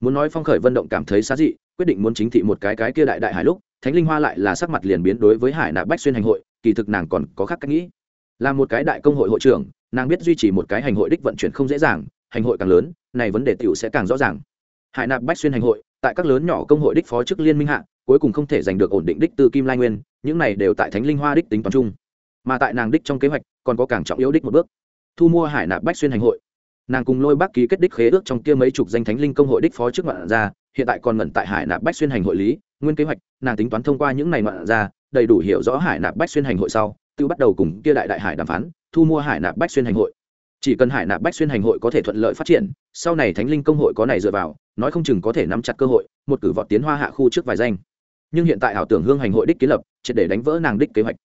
Muốn nói phong khởi vận động cảm thấy xá dị, quyết định muốn chính thị một cái cái kia đại đại hải lúc, thánh linh hoa lại là sắc mặt liền biến đối với hải nạ bách xuyên hành hội, kỳ thực nàng còn có khác cách nghĩ. Là một cái đại công hội hội trưởng nàng biết duy trì một cái hành hội đích vận chuyển không dễ dàng, hành hội càng lớn, này vấn đề tiểu sẽ càng rõ ràng. Hải nạp bách xuyên hành hội, tại các lớn nhỏ công hội đích phó chức liên minh hạ, cuối cùng không thể giành được ổn định đích từ kim lai nguyên, những này đều tại thánh linh hoa đích tính toán chung. Mà tại nàng đích trong kế hoạch, còn có càng trọng yếu đích một bước. Thu mua hải nạp bách xuyên hành hội. Nàng cùng lôi bác ký kết đích khế ước trong kia mấy chục danh thánh linh công hội đích phó chức ngoạn ra hiện tại còn ngẩn tại hải nạp bách xuyên hành hội lý, nguyên kế hoạch, nàng tính toán thông qua những này ngoạn ra đầy đủ hiểu rõ hải nạp bách xuyên hành hội sau, tự bắt đầu cùng kia đại đại hải đàm phán thu mua hải nạp bách xuyên hành hội. Chỉ cần hải nạp bách xuyên hành hội có thể thuận lợi phát triển, sau này thánh linh công hội có này dựa vào, nói không chừng có thể nắm chặt cơ hội, một cử vọt tiến hoa hạ khu trước vài danh. Nhưng hiện tại ảo tưởng hương hành hội đích kiến lập, triệt để đánh vỡ nàng đích kế hoạch.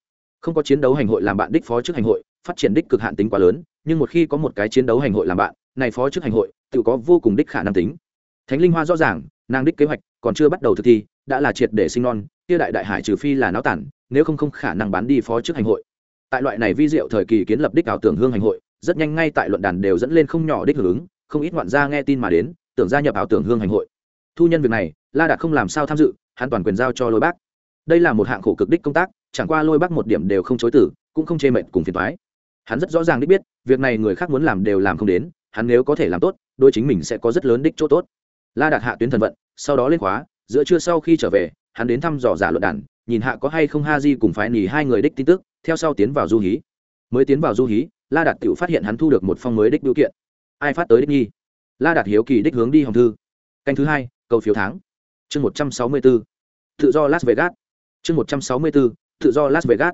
Không có chiến đấu hành hội làm bạn đích phó trước hành hội, phát triển đích cực hạn tính quá lớn, nhưng một khi có một cái chiến đấu hành hội làm bạn, này phó trước hành hội, tự có vô cùng đích khả năng tính. Thánh linh hoa rõ ràng, nàng đích kế hoạch còn chưa bắt đầu thực thi, đã là triệt để sinh non, kia đại đại hải trừ phi là náo tản, nếu không không khả năng bán đi phó trước hành hội tại loại này vi diệu thời kỳ kiến lập đích ảo tưởng hương hành hội, rất nhanh ngay tại luận đàn đều dẫn lên không nhỏ đích hưởng ứng, không ít ngoạn gia nghe tin mà đến, tưởng gia nhập ảo tưởng hương hành hội. Thu nhân việc này, la đạt không làm sao tham dự, hắn toàn quyền giao cho lôi bác. Đây là một hạng khổ cực đích công tác, chẳng qua lôi bác một điểm đều không chối tử cũng không chê mệnh cùng phiền thoái hắn rất rõ ràng đích biết, việc này người khác muốn làm đều làm không đến, hắn nếu có thể làm tốt đôi chính mình sẽ có rất lớn đích chỗ tốt. La đạt hạ tuyến thần vận, sau đó lên khóa, giữa trưa sau khi trở về, hắn đến thăm dò giả luận đàn, nhìn hạ có hay không ha di cùng phái nỉ hai người đích tin tức theo sau tiến vào du hí. Mới tiến vào du hí, la đạt tự phát hiện hắn thu được một phong mới đích biểu kiện. Ai phát tới đích nghi? La đạt hiếu kỳ đích hướng đi hồng thư. Canh thứ hai, cầu phiếu tháng. Chương một trăm sáu mươi bốn tự do las vegas. Chương một trăm sáu mươi bốn tự do las vegas.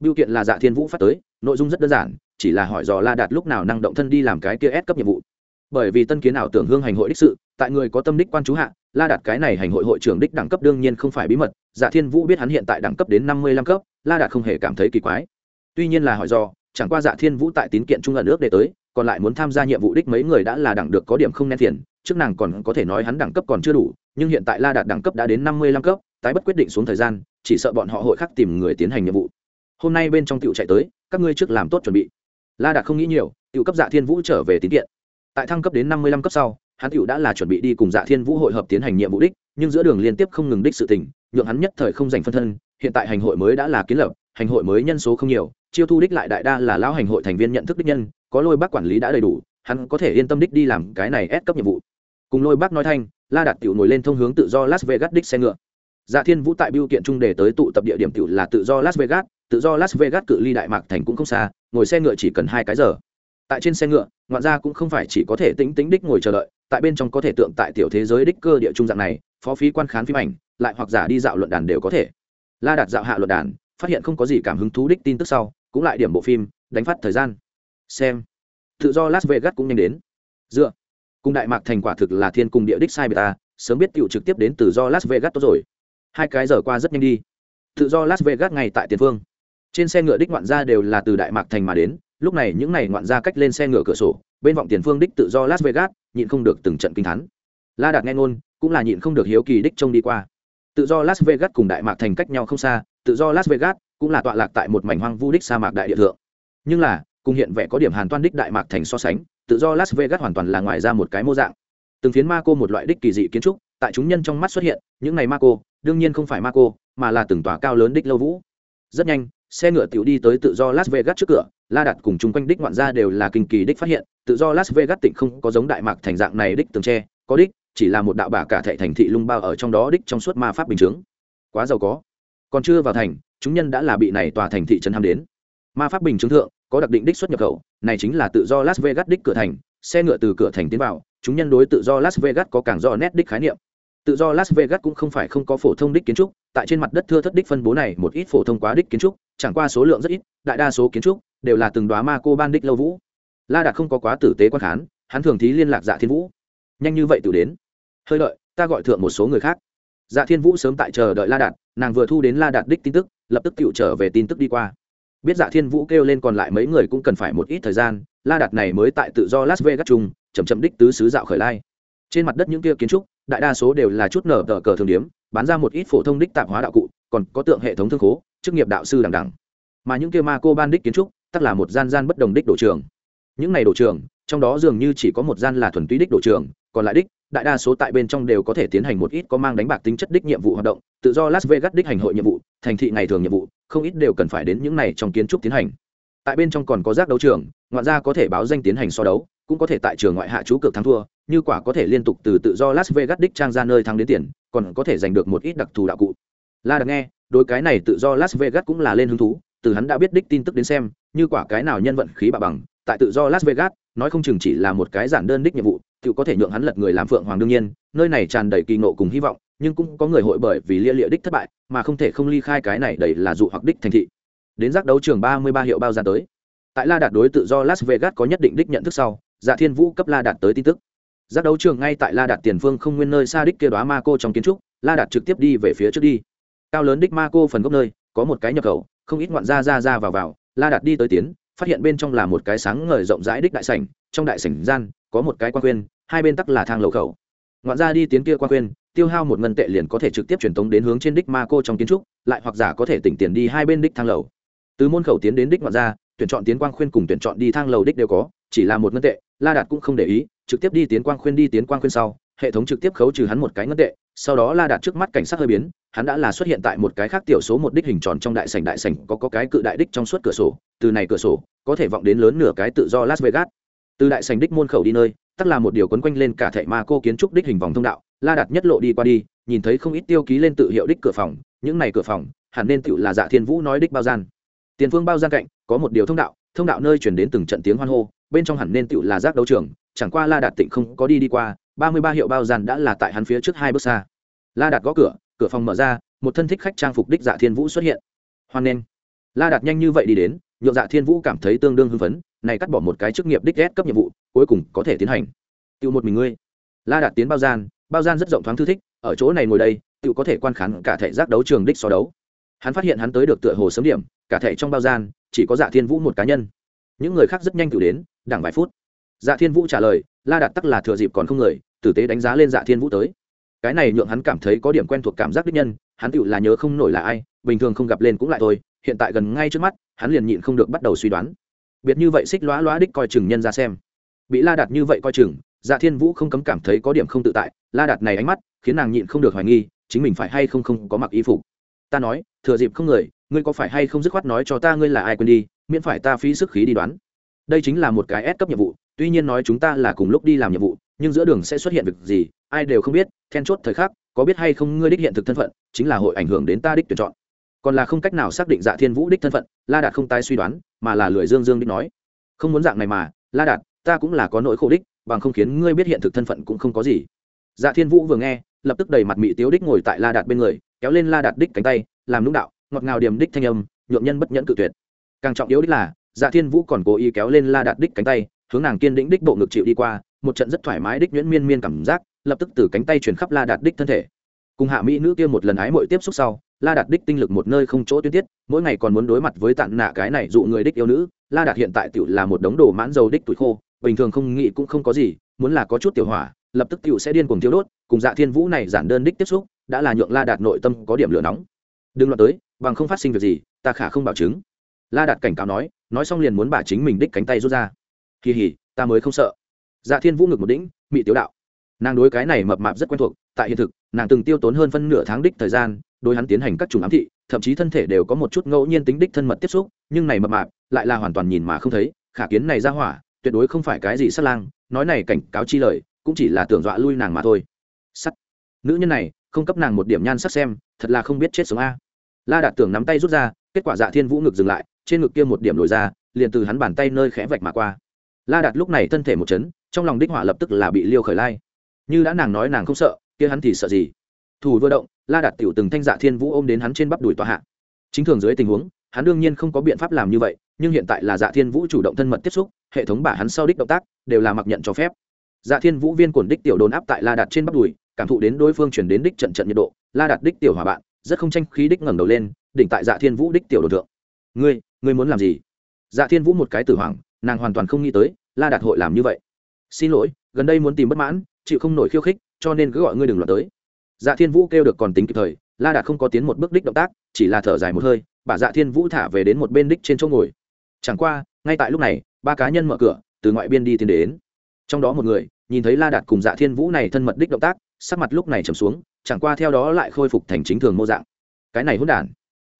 Biểu kiện là dạ thiên vũ phát tới, nội dung rất đơn giản, chỉ là hỏi dò la đạt lúc nào năng động thân đi làm cái kia ép cấp nhiệm vụ. Bởi vì tân kiến ảo tưởng hương hành hội đích sự, tại người có tâm đích quan chú hạ la đạt cái này hành hội hội trưởng đích đẳng cấp đương nhiên không phải bí mật dạ thiên vũ biết hắn hiện tại đẳng cấp đến năm mươi lăm cấp la đạt không hề cảm thấy kỳ quái. Tuy nhiên là hỏi do, chẳng qua dạ thiên vũ tại tín kiện trung ẩn ước để tới còn lại muốn tham gia nhiệm vụ đích mấy người đã là đẳng được có điểm không nên tiền trước nàng còn có thể nói hắn đẳng cấp còn chưa đủ nhưng hiện tại la đạt đẳng cấp đã đến năm mươi lăm cấp tái bất quyết định xuống thời gian chỉ sợ bọn họ hội khác tìm người tiến hành nhiệm vụ. Hôm nay bên trong tiểu chạy tới các ngươi trước làm tốt chuẩn bị. La đạt không nghĩ nhiều tiểu cấp dạ thiên vũ trở về tín kiện. Tại thăng cấp đến năm mươi lăm cấp sau hắn tiểu đã là chuẩn bị đi cùng dạ thiên vũ hội hợp tiến hành nhiệm vụ đích, nhưng giữa đường liên tiếp không ngừng đích sự tình, nhượng hắn nhất thời không dành phân thân, hiện tại hành hội mới đã là kiến lập, hành hội mới nhân số không nhiều, chiêu thu đích lại đại đa là lão hành hội thành viên nhận thức đích nhân, có lôi bác quản lý đã đầy đủ, hắn có thể yên tâm đích đi làm cái này ép cấp nhiệm vụ. Cùng lôi bác nói thanh, la đạt tiểu ngồi lên thông hướng tự do las vegas đích xe ngựa. Dạ thiên vũ tại biêu kiện trung đề tới tụ tập địa điểm tiểu là tự do las vegas, tự do las vegas cự ly đại mạc thành cũng không xa, ngồi xe ngựa chỉ cần hai cái giờ. Tại trên xe ngựa, ngoạn gia cũng không phải chỉ có thể tính tính đích ngồi chờ đợi tại bên trong có thể tượng tại tiểu thế giới đích cơ địa trung dạng này, phó phí quan khán phim ảnh, lại hoặc giả đi dạo luận đàn đều có thể. La đạt dạo hạ luận đàn, phát hiện không có gì cảm hứng thú đích tin tức sau, cũng lại điểm bộ phim, đánh phát thời gian. Xem. Tự do las vegas cũng nhanh đến. Dựa. Cùng đại mạc thành quả thực là thiên cùng địa đích sai bề ta, sớm biết tựu trực tiếp đến tự do las vegas tốt rồi. Hai cái giờ qua rất nhanh đi. Tự do las vegas ngay tại tiền phương. Trên xe ngựa đích ngoạn gia đều là từ đại mạc thành mà đến lúc này những này ngoạn ra cách lên xe ngựa cửa sổ, bên vọng tiền phương đích tự do las vegas, nhịn không được từng trận kinh thắn la đạt nghe ngôn, cũng là nhịn không được hiếu kỳ đích trông đi qua. Tự do las vegas cùng đại mạc thành cách nhau không xa, tự do las vegas cũng là tọa lạc tại một mảnh hoang vu đích sa mạc đại địa thượng. Nhưng là, cùng hiện vẻ có điểm hàn toan đích đại mạc thành so sánh, tự do las vegas hoàn toàn là ngoài ra một cái mô dạng. Từng phiến ma cô một loại đích kỳ dị kiến trúc, tại chúng nhân trong mắt xuất hiện, những này ma cô đương nhiên không phải ma cô mà là từng tòa cao lớn đích lâu vũ. Rất nhanh, xe ngựa tiểu đi tới tự do las vegas trước cửa la đặt cùng chung quanh đích ngoạn gia đều là kinh kỳ đích phát hiện, tự do las vegas tỉnh không có giống đại mạc thành dạng này đích tường tre, có đích, chỉ là một đạo bà cả thệ thành thị lung bao ở trong đó đích trong suốt ma pháp bình chướng. Quá giàu có. Còn chưa vào thành, chúng nhân đã là bị này tòa thành thị trấn ham đến. Ma pháp bình chứng thượng, có đặc định đích xuất nhập khẩu, này chính là tự do las vegas đích cửa thành, xe ngựa từ cửa thành tiến vào, chúng nhân đối tự do las vegas có càng do nét đích khái niệm. Tự do las vegas cũng không phải không có phổ thông đích kiến trúc, tại trên mặt đất thưa thất đích phân bố này một ít phổ thông quá đích kiến trúc, chẳng qua số lượng rất ít, đại đa số kiến trúc đều là từng đoá ma cô ban đích lâu vũ. La đạt không có quá tử tế quan khán, hắn thường thí liên lạc dạ thiên vũ. Nhanh như vậy tự đến. Hơi đợi, ta gọi thượng một số người khác. Dạ thiên vũ sớm tại chờ đợi la đạt, nàng vừa thu đến la đạt đích tin tức, lập tức tự trở về tin tức đi qua. Biết dạ thiên vũ kêu lên còn lại mấy người cũng cần phải một ít thời gian, la đạt này mới tại tự do las vegas chung chầm chậm đích tứ xứ dạo khởi lai. Trên mặt đất những kia kiến trúc, đại đa số đều là chút nở tờ cờ thường điếm, bán ra một ít phổ thông đích tạp hóa đạo cụ, còn có tượng hệ thống thương khố, chức nghiệp đạo sư đằng đẳng mà những kia ma cô ban đích kiến trúc tắc là một gian gian bất đồng đích đổ trường. Những này đổ trường, trong đó dường như chỉ có một gian là thuần túy đích đổ trường, còn lại đích, đại đa số tại bên trong đều có thể tiến hành một ít có mang đánh bạc tính chất đích nhiệm vụ hoạt động, tự do las vegas đích hành hội nhiệm vụ, thành thị ngày thường nhiệm vụ, không ít đều cần phải đến những này trong kiến trúc tiến hành. Tại bên trong còn có giác đấu trường, ngoạn ra có thể báo danh tiến hành so đấu, cũng có thể tại trường ngoại hạ chú cược thắng thua, như quả có thể liên tục từ tự do las vegas đích trang ra nơi thắng đến tiền, còn có thể giành được một ít đặc thù đạo cụ. La được nghe, đối cái này tự do las vegas cũng là lên hứng thú từ hắn đã biết đích tin tức đến xem, như quả cái nào nhân vận khí bạ bằng, tại tự do las vegas, nói không chừng chỉ là một cái giản đơn đích nhiệm vụ, tự có thể nhượng hắn lật người làm phượng hoàng đương nhiên, nơi này tràn đầy kỳ nộ cùng hy vọng, nhưng cũng có người hội bởi vì lia lịa đích thất bại, mà không thể không ly khai cái này đầy là dụ hoặc đích thành thị. Đến giác đấu trường ba mươi ba hiệu bao ra tới. Tại la đạt đối tự do las vegas có nhất định đích nhận thức sau dạ thiên vũ cấp la đạt tới tin tức. Giác đấu trường ngay tại la đạt tiền phương không nguyên nơi xa đích kia đoá ma cô trong kiến trúc, la đạt trực tiếp đi về phía trước đi. Cao lớn đích ma cô phần gốc nơi, có một cái nhập khẩu không ít ngoạn ra ra ra vào vào, la đạt đi tới tiến, phát hiện bên trong là một cái sáng ngời rộng rãi đích đại sảnh, trong đại sảnh gian, có một cái quan khuyên, hai bên tắc là thang lầu khẩu. Ngoạn ra đi tiến kia quan khuyên, tiêu hao một ngân tệ liền có thể trực tiếp truyền tống đến hướng trên đích ma cô trong kiến trúc, lại hoặc giả có thể tỉnh tiền đi hai bên đích thang lầu. Từ môn khẩu tiến đến đích ngoạn ra tuyển chọn tiến quang khuyên cùng tuyển chọn đi thang lầu đích đều có, chỉ là một ngân tệ, la đạt cũng không để ý, trực tiếp đi tiến quang khuyên đi tiến quang khuyên sau, hệ thống trực tiếp khấu trừ hắn một cái ngân tệ sau đó la đạt trước mắt cảnh sát hơi biến, hắn đã là xuất hiện tại một cái khác tiểu số một đích hình tròn trong đại sảnh đại sảnh, có có cái cự đại đích trong suốt cửa sổ. Từ này cửa sổ, có thể vọng đến lớn nửa cái tự do las vegas. Từ đại sảnh đích môn khẩu đi nơi tất là một điều quấn quanh lên cả thệ ma cô kiến trúc đích hình vòng thông đạo. La đạt nhất lộ đi qua đi, nhìn thấy không ít tiêu ký lên tự hiệu đích cửa phòng, những này cửa phòng, hẳn nên tự là dạ thiên vũ nói đích bao gian. Tiền phương bao gian cạnh, có một điều thông đạo thông đạo nơi chuyển đến từng trận tiếng hoan hô, bên trong hẳn nên tự là giác đấu trường, chẳng qua la đạt tịnh không có đi đi qua ba mươi ba hiệu bao gian đã là tại hắn phía trước hai bước xa. La đạt gõ cửa cửa phòng mở ra, một thân thích khách trang phục đích dạ thiên vũ xuất hiện. Hoan nghênh. La đạt nhanh như vậy đi đến nhộn dạ thiên vũ cảm thấy tương đương hưng phấn, này cắt bỏ một cái chức nghiệp đích ghét cấp nhiệm vụ, cuối cùng có thể tiến hành. Tự một mình ngươi. La đạt tiến bao gian bao gian rất rộng thoáng thư thích, ở chỗ này ngồi đây tự có thể quan khán cả thể giác đấu trường đích so đấu. Hắn phát hiện hắn tới được tựa hồ sớm điểm, cả thể trong bao gian, chỉ có dạ thiên vũ một cá nhân. Những người khác rất nhanh tự đến đảng vài phút. Dạ thiên vũ trả lời, la đạt tắc là thừa dịp còn không người tử tế đánh giá lên dạ thiên vũ tới. Cái này nhượng hắn cảm thấy có điểm quen thuộc cảm giác đích nhân, hắn tựu là nhớ không nổi là ai, bình thường không gặp lên cũng lại thôi, hiện tại gần ngay trước mắt, hắn liền nhịn không được bắt đầu suy đoán. Biệt như vậy xích lóa lóa đích coi chừng nhân ra xem. Bị la đạt như vậy coi chừng dạ thiên vũ không cấm cảm thấy có điểm không tự tại, la đạt này ánh mắt, khiến nàng nhịn không được hoài nghi, chính mình phải hay không không có mặc y phục. Ta nói, thừa dịp không người, ngươi có phải hay không dứt khoát nói cho ta ngươi là ai quên đi, miễn phải ta phí sức khí đi đoán. Đây chính là một cái ép cấp nhiệm vụ, tuy nhiên nói chúng ta là cùng lúc đi làm nhiệm vụ nhưng giữa đường sẽ xuất hiện việc gì, ai đều không biết, then chốt thời khắc, có biết hay không ngươi đích hiện thực thân phận, chính là hội ảnh hưởng đến ta đích tuyển chọn. Còn là không cách nào xác định dạ thiên vũ đích thân phận, la đạt không tái suy đoán, mà là lười dương dương đích nói. Không muốn dạng này mà, la đạt, ta cũng là có nỗi khổ đích, bằng không khiến ngươi biết hiện thực thân phận cũng không có gì. Dạ thiên vũ vừa nghe, lập tức đầy mặt mị tiếu đích ngồi tại la đạt bên người, kéo lên la đạt đích cánh tay, làm nũng đạo, ngọt ngào điểm đích thanh âm, nhuộm nhân bất nhẫn cự tuyệt. Càng trọng yếu đích là dạ thiên vũ còn cố ý kéo lên la đạt đích cánh tay, hướng nàng kiên định đích bộ ngực chịu đi qua một trận rất thoải mái đích nhuyễn miên miên cảm giác, lập tức từ cánh tay chuyển khắp la đạt đích thân thể. Cùng hạ mỹ nữ kia một lần ái mội tiếp xúc sau, la đạt đích tinh lực một nơi không chỗ tuyên tiết, mỗi ngày còn muốn đối mặt với tạn nạ cái này dụ người đích yêu nữ, la đạt hiện tại tự là một đống đồ mãn dầu đích tuổi khô, bình thường không nghĩ cũng không có gì, muốn là có chút tiểu hỏa, lập tức tiểu sẽ điên cuồng thiếu đốt, cùng dạ thiên vũ này giản đơn đích tiếp xúc, đã là nhượng la đạt nội tâm có điểm lửa nóng. Đừng lo tới, bằng không phát sinh việc gì, ta khả không bảo chứng. La đạt cảnh cáo nói nói xong liền muốn bà chính mình đích cánh tay rút ra. Kỳ hỉ, ta mới không sợ dạ thiên vũ ngực một đĩnh mị tiếu đạo. Nàng đối cái này mập mạp rất quen thuộc tại hiện thực nàng từng tiêu tốn hơn phân nửa tháng đích thời gian đối hắn tiến hành các chủng ám thị thậm chí thân thể đều có một chút ngẫu nhiên tính đích thân mật tiếp xúc nhưng này mập mạp lại là hoàn toàn nhìn mà không thấy khả kiến này ra hỏa tuyệt đối không phải cái gì sát lang nói này cảnh cáo chi lời cũng chỉ là tưởng dọa lui nàng mà thôi. Sắt, nữ nhân này không cấp nàng một điểm nhan sắc xem thật là không biết chết sống a. La đạt tưởng nắm tay rút ra kết quả dạ thiên vũ ngực dừng lại trên ngực kia một điểm lồi ra liền từ hắn bàn tay nơi khẽ vạch mà qua la đạt lúc này thân thể một chấn, trong lòng đích hỏa lập tức là bị liêu khởi lai. Như đã nàng nói nàng không sợ, kia hắn thì sợ gì? Thủ vừa động, la đạt tiểu từng thanh dạ thiên vũ ôm đến hắn trên bắp đùi tòa hạ. Chính thường dưới tình huống, hắn đương nhiên không có biện pháp làm như vậy, nhưng hiện tại là dạ thiên vũ chủ động thân mật tiếp xúc, hệ thống bả hắn sau đích động tác, đều là mặc nhận cho phép. Dạ thiên vũ viên cổn đích tiểu đồn áp tại la đạt trên bắp đùi, cảm thụ đến đối phương chuyển đến đích trận trận nhiệt độ, la đạt đích tiểu hòa bạn, rất không tranh khí đích ngẩng đầu lên, đỉnh tại dạ thiên vũ đích tiểu đồn thượng. Ngươi ngươi muốn làm gì? Dạ thiên vũ một cái tử hoàng nàng hoàn toàn không nghĩ tới la đạt hội làm như vậy. Xin lỗi, gần đây muốn tìm bất mãn, chịu không nổi khiêu khích, cho nên cứ gọi ngươi đừng loạt tới. Dạ thiên vũ kêu được còn tính kịp thời, la đạt không có tiến một bước đích động tác, chỉ là thở dài một hơi bà dạ thiên vũ thả về đến một bên đích trên chỗ ngồi. Chẳng qua, ngay tại lúc này, ba cá nhân mở cửa, từ ngoại biên đi tiến đến. Trong đó một người, nhìn thấy la đạt cùng dạ thiên vũ này thân mật đích động tác, sắc mặt lúc này trầm xuống, chẳng qua theo đó lại khôi phục thành chính thường mô dạng. Cái này hỗn đản.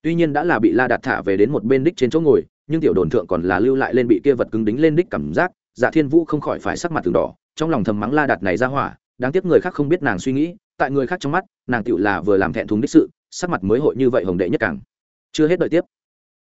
Tuy nhiên đã là bị la đạt thả về đến một bên đích trên chỗ ngồi, nhưng tiểu đồn thượng còn là lưu lại lên bị kia vật cứng đính lên đích cảm giác dạ thiên vũ không khỏi phải sắc mặt từng đỏ, trong lòng thầm mắng la đạt này ra hỏa, đáng tiếc người khác không biết nàng suy nghĩ, tại người khác trong mắt, nàng tựu là vừa làm thẹn thùng đích sự, sắc mặt mới hội như vậy hồng đệ nhất càng chưa hết đợi tiếp.